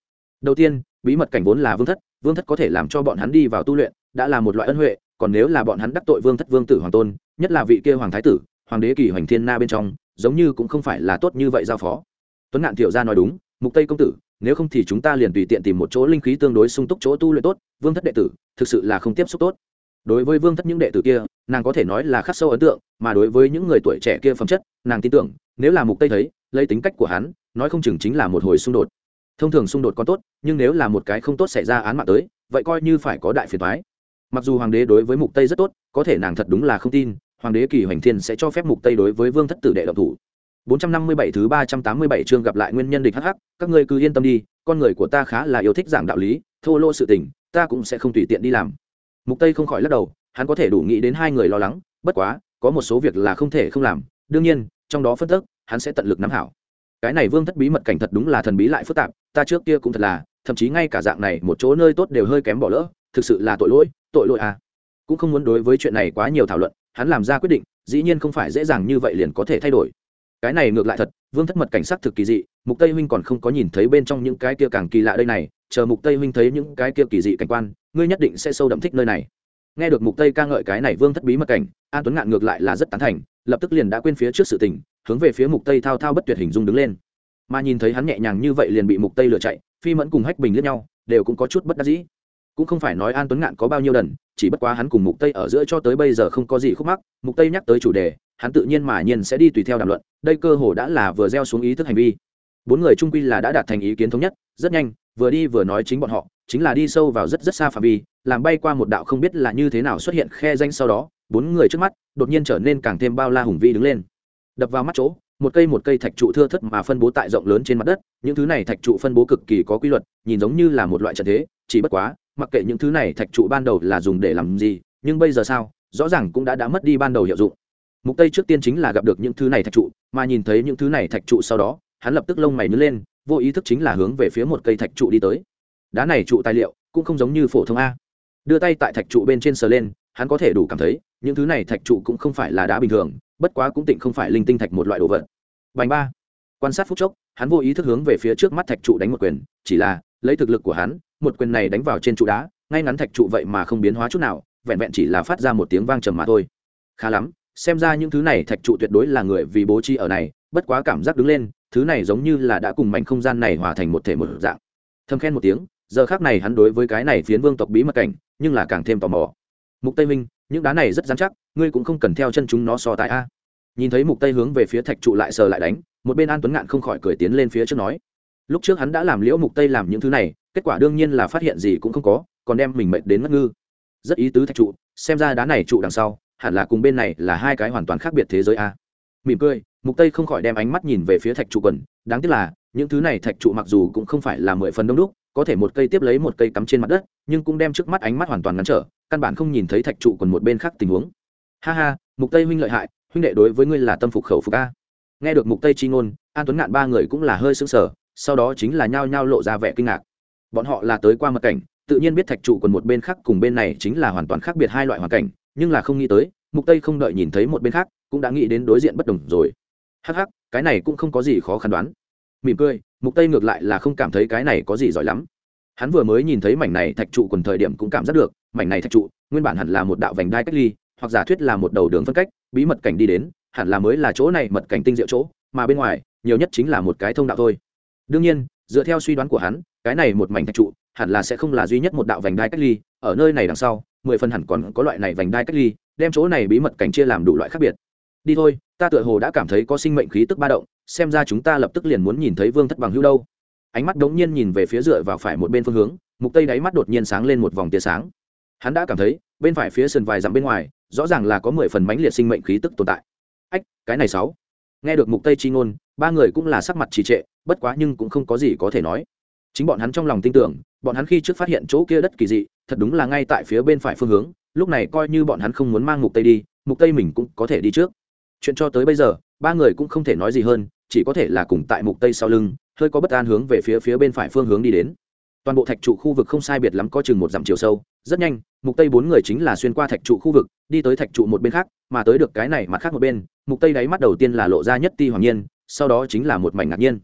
Đầu tiên, bí mật cảnh vốn là vương thất vương thất có thể làm cho bọn hắn đi vào tu luyện, đã là một loại ân huệ, còn nếu là bọn hắn đắc tội vương thất vương tử hoàng tôn, nhất là vị kia hoàng thái tử hoàng đế kỳ hoành thiên na bên trong, giống như cũng không phải là tốt như vậy giao phó. Tuấn ngạn thiệu gia nói đúng, mục tây công tử, nếu không thì chúng ta liền tùy tiện tìm một chỗ linh khí tương đối sung túc chỗ tu luyện tốt, vương thất đệ tử, thực sự là không tiếp xúc tốt. Đối với vương thất những đệ tử kia, nàng có thể nói là khắc sâu ấn tượng, mà đối với những người tuổi trẻ kia phẩm chất, nàng tin tưởng, nếu là mục tây thấy, lấy tính cách của hắn, nói không chừng chính là một hồi xung đột. Thông thường xung đột có tốt, nhưng nếu là một cái không tốt xảy ra án mạng tới, vậy coi như phải có đại phiền thoái mặc dù hoàng đế đối với mục tây rất tốt, có thể nàng thật đúng là không tin hoàng đế kỳ hoành thiên sẽ cho phép mục tây đối với vương thất tử đệ độc thủ 457 thứ 387 chương gặp lại nguyên nhân địch hắc hắc, các ngươi cứ yên tâm đi, con người của ta khá là yêu thích giảng đạo lý, thô lỗ sự tình, ta cũng sẽ không tùy tiện đi làm. Mục Tây không khỏi lắc đầu, hắn có thể đủ nghĩ đến hai người lo lắng, bất quá, có một số việc là không thể không làm, đương nhiên, trong đó phân tích, hắn sẽ tận lực nắm hảo. Cái này vương thất bí mật cảnh thật đúng là thần bí lại phức tạp, ta trước kia cũng thật là, thậm chí ngay cả dạng này một chỗ nơi tốt đều hơi kém bỏ lỡ, thực sự là tội lỗi, tội lỗi à. Cũng không muốn đối với chuyện này quá nhiều thảo luận, hắn làm ra quyết định, dĩ nhiên không phải dễ dàng như vậy liền có thể thay đổi. Cái này ngược lại thật vương thất mật cảnh sắc thực kỳ dị mục tây huynh còn không có nhìn thấy bên trong những cái kia càng kỳ lạ đây này chờ mục tây huynh thấy những cái kia kỳ dị cảnh quan ngươi nhất định sẽ sâu đậm thích nơi này. Nghe được mục tây ca ngợi cái này vương thất bí mật cảnh an tuấn ngạn ngược lại là rất tán thành lập tức liền đã quên phía trước sự tình hướng về phía mục tây thao thao bất tuyệt hình dung đứng lên. Mà nhìn thấy hắn nhẹ nhàng như vậy liền bị mục tây lừa chạy phi mẫn cùng hách bình lẫn nhau đều cũng có chút bất đắc dĩ cũng không phải nói an tuấn ngạn có bao nhiêu đần chỉ bất quá hắn cùng mục tây ở giữa cho tới bây giờ không có gì khúc mắc, mục tây nhắc tới chủ đề, hắn tự nhiên mà nhiên sẽ đi tùy theo đàm luận, đây cơ hồ đã là vừa gieo xuống ý thức hành vi. Bốn người trung quy là đã đạt thành ý kiến thống nhất, rất nhanh, vừa đi vừa nói chính bọn họ, chính là đi sâu vào rất rất xa phạm vi, làm bay qua một đạo không biết là như thế nào xuất hiện khe danh sau đó, bốn người trước mắt, đột nhiên trở nên càng thêm bao la hùng vĩ đứng lên. Đập vào mắt chỗ một cây một cây thạch trụ thưa thất mà phân bố tại rộng lớn trên mặt đất, những thứ này thạch trụ phân bố cực kỳ có quy luật, nhìn giống như là một loại trận thế, chỉ bất quá, mặc kệ những thứ này thạch trụ ban đầu là dùng để làm gì, nhưng bây giờ sao, rõ ràng cũng đã đã mất đi ban đầu hiệu dụng. Mục tây trước tiên chính là gặp được những thứ này thạch trụ, mà nhìn thấy những thứ này thạch trụ sau đó, hắn lập tức lông mày nhớ lên, vô ý thức chính là hướng về phía một cây thạch trụ đi tới. Đá này trụ tài liệu cũng không giống như phổ thông a. Đưa tay tại thạch trụ bên trên sờ lên, hắn có thể đủ cảm thấy, những thứ này thạch trụ cũng không phải là đá bình thường, bất quá cũng tịnh không phải linh tinh thạch một loại đồ vật bành ba. Quan sát phút chốc, hắn vô ý thức hướng về phía trước mắt thạch trụ đánh một quyền, chỉ là, lấy thực lực của hắn, một quyền này đánh vào trên trụ đá, ngay ngắn thạch trụ vậy mà không biến hóa chút nào, vẹn vẹn chỉ là phát ra một tiếng vang trầm mà thôi. Khá lắm, xem ra những thứ này thạch trụ tuyệt đối là người vì bố trí ở này, bất quá cảm giác đứng lên, thứ này giống như là đã cùng mảnh không gian này hòa thành một thể một dạng. Thầm khen một tiếng, giờ khác này hắn đối với cái này phiến vương tộc bí mật cảnh, nhưng là càng thêm tò mò. Mục tây minh, những đá này rất dán chắc, ngươi cũng không cần theo chân chúng nó so tại a nhìn thấy mục tây hướng về phía thạch trụ lại sờ lại đánh, một bên an tuấn ngạn không khỏi cười tiến lên phía trước nói, lúc trước hắn đã làm liễu mục tây làm những thứ này, kết quả đương nhiên là phát hiện gì cũng không có, còn đem mình mệt đến ngất ngư. Rất ý tứ thạch trụ, xem ra đá này trụ đằng sau, hẳn là cùng bên này là hai cái hoàn toàn khác biệt thế giới a. Mỉm cười, mục tây không khỏi đem ánh mắt nhìn về phía thạch trụ quần, đáng tiếc là, những thứ này thạch trụ mặc dù cũng không phải là mười phần đông đúc, có thể một cây tiếp lấy một cây cắm trên mặt đất, nhưng cũng đem trước mắt ánh mắt hoàn toàn ngắn trở, căn bản không nhìn thấy thạch trụ quần một bên khác tình huống. Ha ha, mục tây huynh lợi hại huynh đệ đối với ngươi là tâm phục khẩu phục a. Nghe được mục tây chi ngôn, an tuấn ngạn ba người cũng là hơi sững sờ, sau đó chính là nhao nhao lộ ra vẻ kinh ngạc. Bọn họ là tới qua mật cảnh, tự nhiên biết thạch trụ còn một bên khác cùng bên này chính là hoàn toàn khác biệt hai loại hoàn cảnh, nhưng là không nghĩ tới, mục tây không đợi nhìn thấy một bên khác, cũng đã nghĩ đến đối diện bất đồng rồi. Hắc hắc, cái này cũng không có gì khó khăn đoán. Mỉm cười, mục tây ngược lại là không cảm thấy cái này có gì giỏi lắm. Hắn vừa mới nhìn thấy mảnh này thạch trụ quần thời điểm cũng cảm giác được, mảnh này thạch trụ, nguyên bản hẳn là một đạo vành đai cách ly, hoặc giả thuyết là một đầu đường phân cách bí mật cảnh đi đến, hẳn là mới là chỗ này mật cảnh tinh diệu chỗ, mà bên ngoài, nhiều nhất chính là một cái thông đạo thôi. Đương nhiên, dựa theo suy đoán của hắn, cái này một mảnh thạch trụ, hẳn là sẽ không là duy nhất một đạo vành đai cách ly, ở nơi này đằng sau, mười phần hẳn còn có loại này vành đai cách ly, đem chỗ này bí mật cảnh chia làm đủ loại khác biệt. Đi thôi, ta tựa hồ đã cảm thấy có sinh mệnh khí tức ba động, xem ra chúng ta lập tức liền muốn nhìn thấy vương thất bằng hữu đâu. Ánh mắt đống nhiên nhìn về phía dựa vào phải một bên phương hướng, mục tây đáy mắt đột nhiên sáng lên một vòng tia sáng. Hắn đã cảm thấy, bên phải phía sườn vài dặm bên ngoài rõ ràng là có mười phần mãnh liệt sinh mệnh khí tức tồn tại. Ách, cái này sáu. Nghe được mục tây chi ngôn, ba người cũng là sắc mặt trì trệ, bất quá nhưng cũng không có gì có thể nói. Chính bọn hắn trong lòng tin tưởng, bọn hắn khi trước phát hiện chỗ kia đất kỳ dị, thật đúng là ngay tại phía bên phải phương hướng, lúc này coi như bọn hắn không muốn mang mục tây đi, mục tây mình cũng có thể đi trước. Chuyện cho tới bây giờ, ba người cũng không thể nói gì hơn, chỉ có thể là cùng tại mục tây sau lưng, hơi có bất an hướng về phía phía bên phải phương hướng đi đến toàn bộ thạch trụ khu vực không sai biệt lắm có chừng một dặm chiều sâu, rất nhanh, mục tây bốn người chính là xuyên qua thạch trụ khu vực, đi tới thạch trụ một bên khác, mà tới được cái này mặt khác một bên, mục tây đáy mắt đầu tiên là lộ ra nhất ti hoàng nhiên, sau đó chính là một mảnh ngạc nhiên.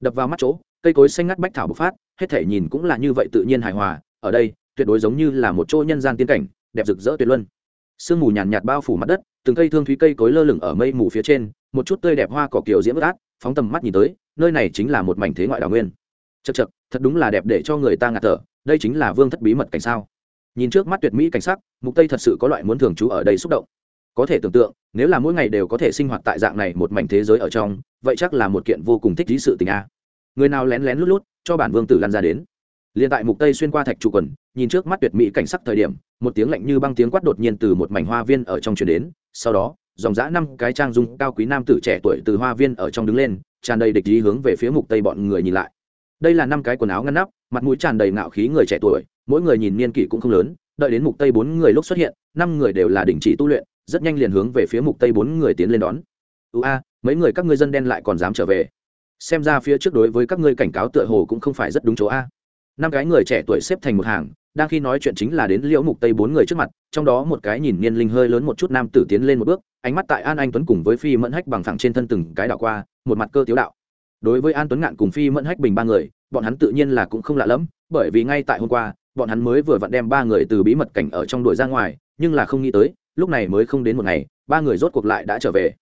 Đập vào mắt chỗ, cây cối xanh ngắt bách thảo bộc phát, hết thể nhìn cũng là như vậy tự nhiên hài hòa, ở đây, tuyệt đối giống như là một chỗ nhân gian tiên cảnh, đẹp rực rỡ tuyệt luân. Sương mù nhàn nhạt bao phủ mặt đất, từng cây thương thúy cây cối lơ lửng ở mây mù phía trên, một chút tươi đẹp hoa cỏ kiều diễm bất át, phóng tầm mắt nhìn tới, nơi này chính là một mảnh thế ngoại đào nguyên chật chật thật đúng là đẹp để cho người ta ngạt thở, đây chính là vương thất bí mật cảnh sao. Nhìn trước mắt tuyệt mỹ cảnh sắc, mục tây thật sự có loại muốn thường trú ở đây xúc động. Có thể tưởng tượng, nếu là mỗi ngày đều có thể sinh hoạt tại dạng này một mảnh thế giới ở trong, vậy chắc là một kiện vô cùng thích lý sự tình a. Người nào lén lén lút lút, cho bản vương tử lăn ra đến. Liền tại mục tây xuyên qua thạch trụ quần, nhìn trước mắt tuyệt mỹ cảnh sắc thời điểm, một tiếng lạnh như băng tiếng quát đột nhiên từ một mảnh hoa viên ở trong truyền đến, sau đó, dòng dã năm cái trang dung cao quý nam tử trẻ tuổi từ hoa viên ở trong đứng lên, tràn đầy địch ý hướng về phía mục tây bọn người nhìn lại đây là năm cái quần áo ngăn nắp, mặt mũi tràn đầy ngạo khí người trẻ tuổi, mỗi người nhìn niên kỷ cũng không lớn, đợi đến mục tây bốn người lúc xuất hiện, năm người đều là đình chỉ tu luyện, rất nhanh liền hướng về phía mục tây bốn người tiến lên đón. Ưu a, mấy người các ngươi dân đen lại còn dám trở về? Xem ra phía trước đối với các ngươi cảnh cáo tựa hồ cũng không phải rất đúng chỗ a. Năm cái người trẻ tuổi xếp thành một hàng, đang khi nói chuyện chính là đến liễu mục tây bốn người trước mặt, trong đó một cái nhìn niên linh hơi lớn một chút nam tử tiến lên một bước, ánh mắt tại an anh tuấn cùng với phi mẫn hách bằng phẳng trên thân từng cái đảo qua, một mặt cơ tiếu đạo đối với an tuấn ngạn cùng phi mẫn hách bình ba người, bọn hắn tự nhiên là cũng không lạ lẫm, bởi vì ngay tại hôm qua, bọn hắn mới vừa vặn đem ba người từ bí mật cảnh ở trong đuổi ra ngoài, nhưng là không nghĩ tới, lúc này mới không đến một ngày, ba người rốt cuộc lại đã trở về.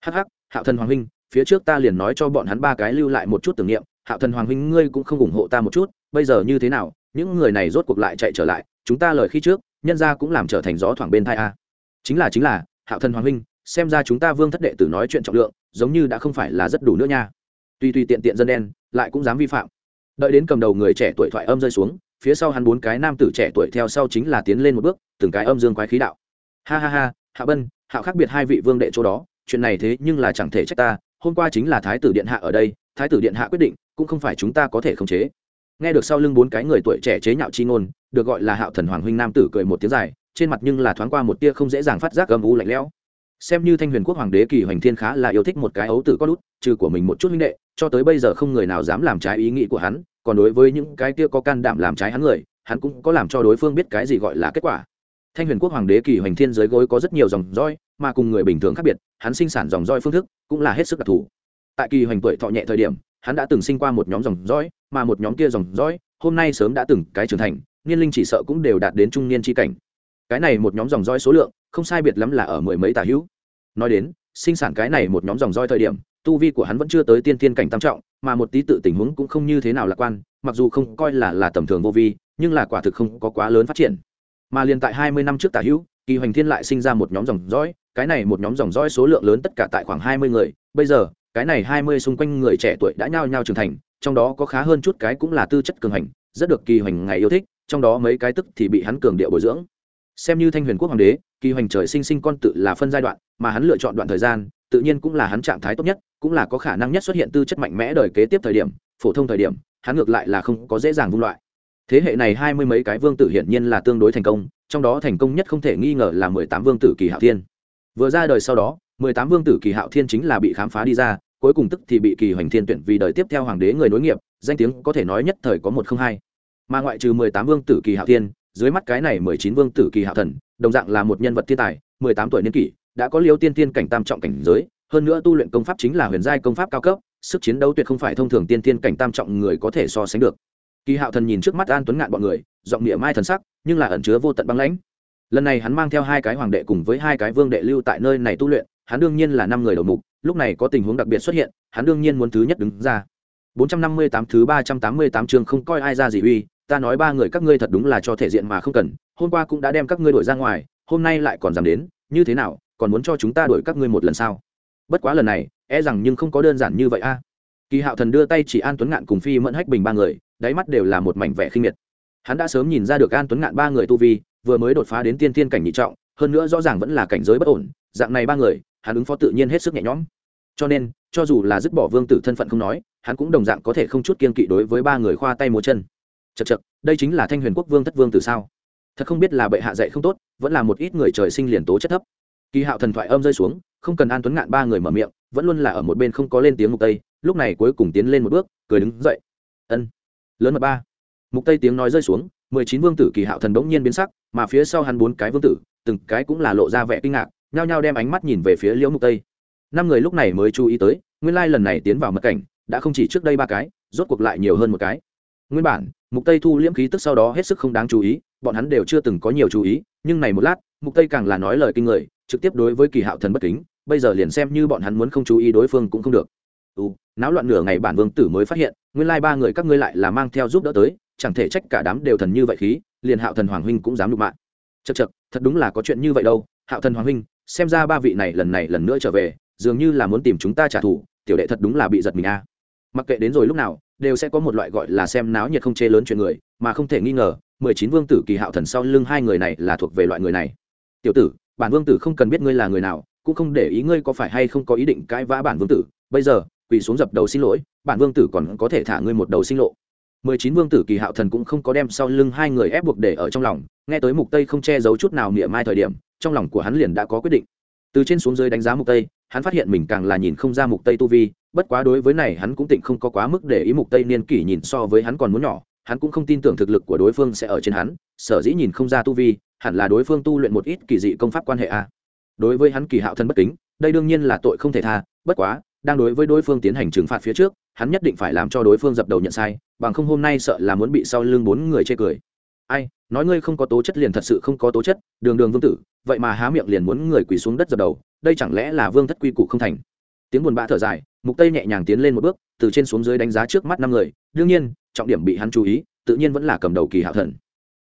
Hắc hắc, hạo thần hoàng huynh, phía trước ta liền nói cho bọn hắn ba cái lưu lại một chút tưởng niệm, hạo thần hoàng huynh ngươi cũng không ủng hộ ta một chút, bây giờ như thế nào, những người này rốt cuộc lại chạy trở lại, chúng ta lời khi trước, nhân ra cũng làm trở thành gió thoảng bên thai a. Chính là chính là, hạo thần hoàng huynh, xem ra chúng ta vương thất đệ tử nói chuyện trọng lượng, giống như đã không phải là rất đủ nữa nha tuy tuy tiện tiện dân đen, lại cũng dám vi phạm. Đợi đến cầm đầu người trẻ tuổi thoại âm rơi xuống, phía sau hắn bốn cái nam tử trẻ tuổi theo sau chính là tiến lên một bước, từng cái âm dương quái khí đạo. Ha ha ha, hạ bân, hạ khác biệt hai vị vương đệ chỗ đó, chuyện này thế nhưng là chẳng thể trách ta, hôm qua chính là thái tử điện hạ ở đây, thái tử điện hạ quyết định, cũng không phải chúng ta có thể khống chế. Nghe được sau lưng bốn cái người tuổi trẻ chế nhạo chi ngôn, được gọi là hạo thần hoàng huynh nam tử cười một tiếng dài, trên mặt nhưng là thoáng qua một tia không dễ dàng phát giác âm u lạnh lẽo. Xem như thanh huyền quốc hoàng đế kỳ hoành thiên khá là yêu thích một cái ấu tử có lút, trừ của mình một chút huynh đệ cho tới bây giờ không người nào dám làm trái ý nghĩ của hắn, còn đối với những cái kia có can đảm làm trái hắn người, hắn cũng có làm cho đối phương biết cái gì gọi là kết quả. Thanh huyền quốc hoàng đế kỳ hoành thiên giới gối có rất nhiều dòng roi, mà cùng người bình thường khác biệt, hắn sinh sản dòng roi phương thức cũng là hết sức đặc thù. Tại kỳ hoành tuổi thọ nhẹ thời điểm, hắn đã từng sinh qua một nhóm dòng roi, mà một nhóm kia dòng roi, hôm nay sớm đã từng cái trưởng thành, niên linh chỉ sợ cũng đều đạt đến trung niên tri cảnh. Cái này một nhóm dòng roi số lượng, không sai biệt lắm là ở mười mấy tà hữu. Nói đến, sinh sản cái này một nhóm dòng roi thời điểm tu vi của hắn vẫn chưa tới tiên tiên cảnh tam trọng, mà một tí tự tình huống cũng không như thế nào lạc quan, mặc dù không coi là là tầm thường vô vi, nhưng là quả thực không có quá lớn phát triển. Mà liền tại hai mươi năm trước tả hữu, kỳ hoành thiên lại sinh ra một nhóm dòng dõi, cái này một nhóm dòng dõi số lượng lớn tất cả tại khoảng hai mươi người, bây giờ, cái này hai mươi xung quanh người trẻ tuổi đã nhao nhao trưởng thành, trong đó có khá hơn chút cái cũng là tư chất cường hành, rất được kỳ hoành ngày yêu thích, trong đó mấy cái tức thì bị hắn cường điệu bồi dưỡng. Xem như thanh huyền quốc hoàng đế, kỳ hoành trời sinh sinh con tự là phân giai đoạn, mà hắn lựa chọn đoạn thời gian tự nhiên cũng là hắn trạng thái tốt nhất, cũng là có khả năng nhất xuất hiện tư chất mạnh mẽ đời kế tiếp thời điểm, phổ thông thời điểm, hắn ngược lại là không có dễ dàng vung loại. Thế hệ này hai mươi mấy cái vương tử hiển nhiên là tương đối thành công, trong đó thành công nhất không thể nghi ngờ là mười tám vương tử kỳ hạo thiên. Vừa ra đời sau đó, mười tám vương tử kỳ hạo thiên chính là bị khám phá đi ra, cuối cùng tức thì bị kỳ hoành thiên tuyển vì đời tiếp theo hoàng đế người nối nghiệp, danh tiếng có thể nói nhất thời có một không hai. Mà ngoại trừ mười tám vương tử kỳ hạo thiên, dưới mắt cái này mười chín vương tử kỳ hạo thần, đồng dạng là một nhân vật thiên tài, mười tám tuổi niên kỷ đã có liêu tiên tiên cảnh tam trọng cảnh giới, hơn nữa tu luyện công pháp chính là huyền giai công pháp cao cấp, sức chiến đấu tuyệt không phải thông thường tiên tiên cảnh tam trọng người có thể so sánh được. Kỳ hạo thần nhìn trước mắt an tuấn ngạn bọn người, giọng địa mai thần sắc, nhưng là ẩn chứa vô tận băng lãnh. Lần này hắn mang theo hai cái hoàng đệ cùng với hai cái vương đệ lưu tại nơi này tu luyện, hắn đương nhiên là năm người đầu mục, lúc này có tình huống đặc biệt xuất hiện, hắn đương nhiên muốn thứ nhất đứng ra. 458 thứ 388 chương không coi ai ra gì uy, ta nói ba người các ngươi thật đúng là cho thể diện mà không cần, hôm qua cũng đã đem các ngươi đuổi ra ngoài, hôm nay lại còn dám đến, như thế nào? Còn muốn cho chúng ta đuổi các ngươi một lần sao? Bất quá lần này e rằng nhưng không có đơn giản như vậy a. Kỳ hạo thần đưa tay chỉ an tuấn ngạn cùng phi mẫn hách bình ba người, đáy mắt đều là một mảnh vẻ khinh miệt. Hắn đã sớm nhìn ra được an tuấn ngạn ba người tu vi, vừa mới đột phá đến tiên tiên cảnh nhị trọng, hơn nữa rõ ràng vẫn là cảnh giới bất ổn, dạng này ba người, hắn ứng phó tự nhiên hết sức nhẹ nhõm. Cho nên, cho dù là dứt bỏ vương tử thân phận không nói, hắn cũng đồng dạng có thể không chút kiên kỵ đối với ba người khoa tay múa chân. Chật chật đây chính là thanh huyền quốc vương thất vương tử sao? Thật không biết là bệ hạ dạy không tốt, vẫn là một ít người trời sinh liền tố chất thấp kỳ hạo thần thoại âm rơi xuống, không cần an tuấn ngạn ba người mở miệng, vẫn luôn là ở một bên không có lên tiếng mục tây, lúc này cuối cùng tiến lên một bước, cười đứng dậy. Ân. Lớn mật ba. Mục tây tiếng nói rơi xuống, mười chín vương tử kỳ hạo thần bỗng nhiên biến sắc, mà phía sau hắn bốn cái vương tử, từng cái cũng là lộ ra vẻ kinh ngạc, nhao nhao đem ánh mắt nhìn về phía liễu mục tây. Năm người lúc này mới chú ý tới, nguyên lai lần này tiến vào mật cảnh, đã không chỉ trước đây ba cái, rốt cuộc lại nhiều hơn một cái. Nguyên bản, mục tây thu liễm khí tức sau đó hết sức không đáng chú ý bọn hắn đều chưa từng có nhiều chú ý, nhưng này một lát, mục tây càng là nói lời kinh người, trực tiếp đối với kỳ hạo thần bất kính, bây giờ liền xem như bọn hắn muốn không chú ý đối phương cũng không được. Ừ náo loạn nửa ngày bản vương tử mới phát hiện, nguyên lai ba người các ngươi lại là mang theo giúp đỡ tới, chẳng thể trách cả đám đều thần như vậy khí, liền hạo thần hoàng huynh cũng dám đụng mạng. Chật chật thật đúng là có chuyện như vậy đâu, hạo thần hoàng huynh, xem ra ba vị này lần này lần nữa trở về, dường như là muốn tìm chúng ta trả thù, tiểu đệ thật đúng là bị giật mình a. Mặc kệ đến rồi lúc nào, đều sẽ có một loại gọi là xem náo nhiệt không chê lớn chuyện người, mà không thể nghi ngờ mười chín vương tử kỳ hạo thần sau lưng hai người này là thuộc về loại người này. Tiểu tử, bản vương tử không cần biết ngươi là người nào, cũng không để ý ngươi có phải hay không có ý định cãi vã bản vương tử. Bây giờ, quỳ xuống dập đầu xin lỗi, bản vương tử còn có thể thả ngươi một đầu sinh lộ. mười chín vương tử kỳ hạo thần cũng không có đem sau lưng hai người ép buộc để ở trong lòng, nghe tới mục tây không che giấu chút nào niệm mai thời điểm, trong lòng của hắn liền đã có quyết định. Từ trên xuống dưới đánh giá mục tây, hắn phát hiện mình càng là nhìn không ra mục tây tu vi, bất quá đối với này hắn cũng tịnh không có quá mức để ý mục tây niên kỷ nhìn so với hắn còn muốn nhỏ hắn cũng không tin tưởng thực lực của đối phương sẽ ở trên hắn, sở dĩ nhìn không ra tu vi, hẳn là đối phương tu luyện một ít kỳ dị công pháp quan hệ a. Đối với hắn kỳ hạo thân bất kính, đây đương nhiên là tội không thể tha, bất quá, đang đối với đối phương tiến hành trừng phạt phía trước, hắn nhất định phải làm cho đối phương dập đầu nhận sai, bằng không hôm nay sợ là muốn bị sau lưng bốn người chê cười. Ai, nói ngươi không có tố chất liền thật sự không có tố chất, đường đường vương tử, vậy mà há miệng liền muốn người quỳ xuống đất dập đầu, đây chẳng lẽ là vương thất quy củ không thành? Tiếng buồn bã thở dài, mục tây nhẹ nhàng tiến lên một bước, từ trên xuống dưới đánh giá trước mắt năm người, đương nhiên trọng điểm bị hắn chú ý, tự nhiên vẫn là cầm đầu kỳ hạo thần.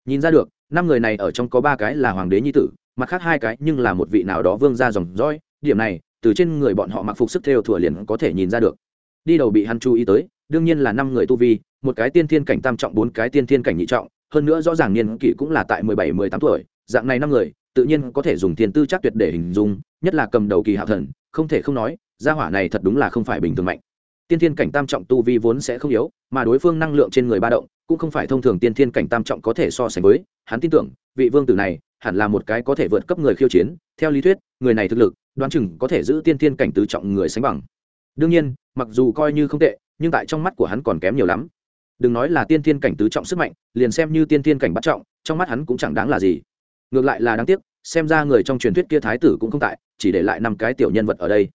Nhìn ra được, năm người này ở trong có ba cái là hoàng đế nhi tử, mặt khác hai cái nhưng là một vị nào đó vương ra dòng dõi, điểm này, từ trên người bọn họ mặc phục sức theo thừa liền có thể nhìn ra được. Đi đầu bị hắn chú ý tới, đương nhiên là năm người tu vi, một cái tiên thiên cảnh tam trọng, bốn cái tiên thiên cảnh nhị trọng, hơn nữa rõ ràng niên kỷ cũng là tại mười bảy, mười tám tuổi, dạng này năm người, tự nhiên có thể dùng tiền tư chắc tuyệt để hình dung, nhất là cầm đầu kỳ hạo thần, không thể không nói, gia hỏa này thật đúng là không phải bình thường mạnh tiên thiên cảnh tam trọng tu vi vốn sẽ không yếu, mà đối phương năng lượng trên người ba động, cũng không phải thông thường tiên thiên cảnh tam trọng có thể so sánh với. Hắn tin tưởng, vị vương tử này hẳn là một cái có thể vượt cấp người khiêu chiến. Theo lý thuyết, người này thực lực, đoán chừng có thể giữ tiên thiên cảnh tứ trọng người sánh bằng. Đương nhiên, mặc dù coi như không tệ, nhưng tại trong mắt của hắn còn kém nhiều lắm. Đừng nói là tiên thiên cảnh tứ trọng sức mạnh, liền xem như tiên thiên cảnh bắt trọng, trong mắt hắn cũng chẳng đáng là gì. Ngược lại là đáng tiếc, xem ra người trong truyền thuyết kia thái tử cũng không tại, chỉ để lại năm cái tiểu nhân vật ở đây.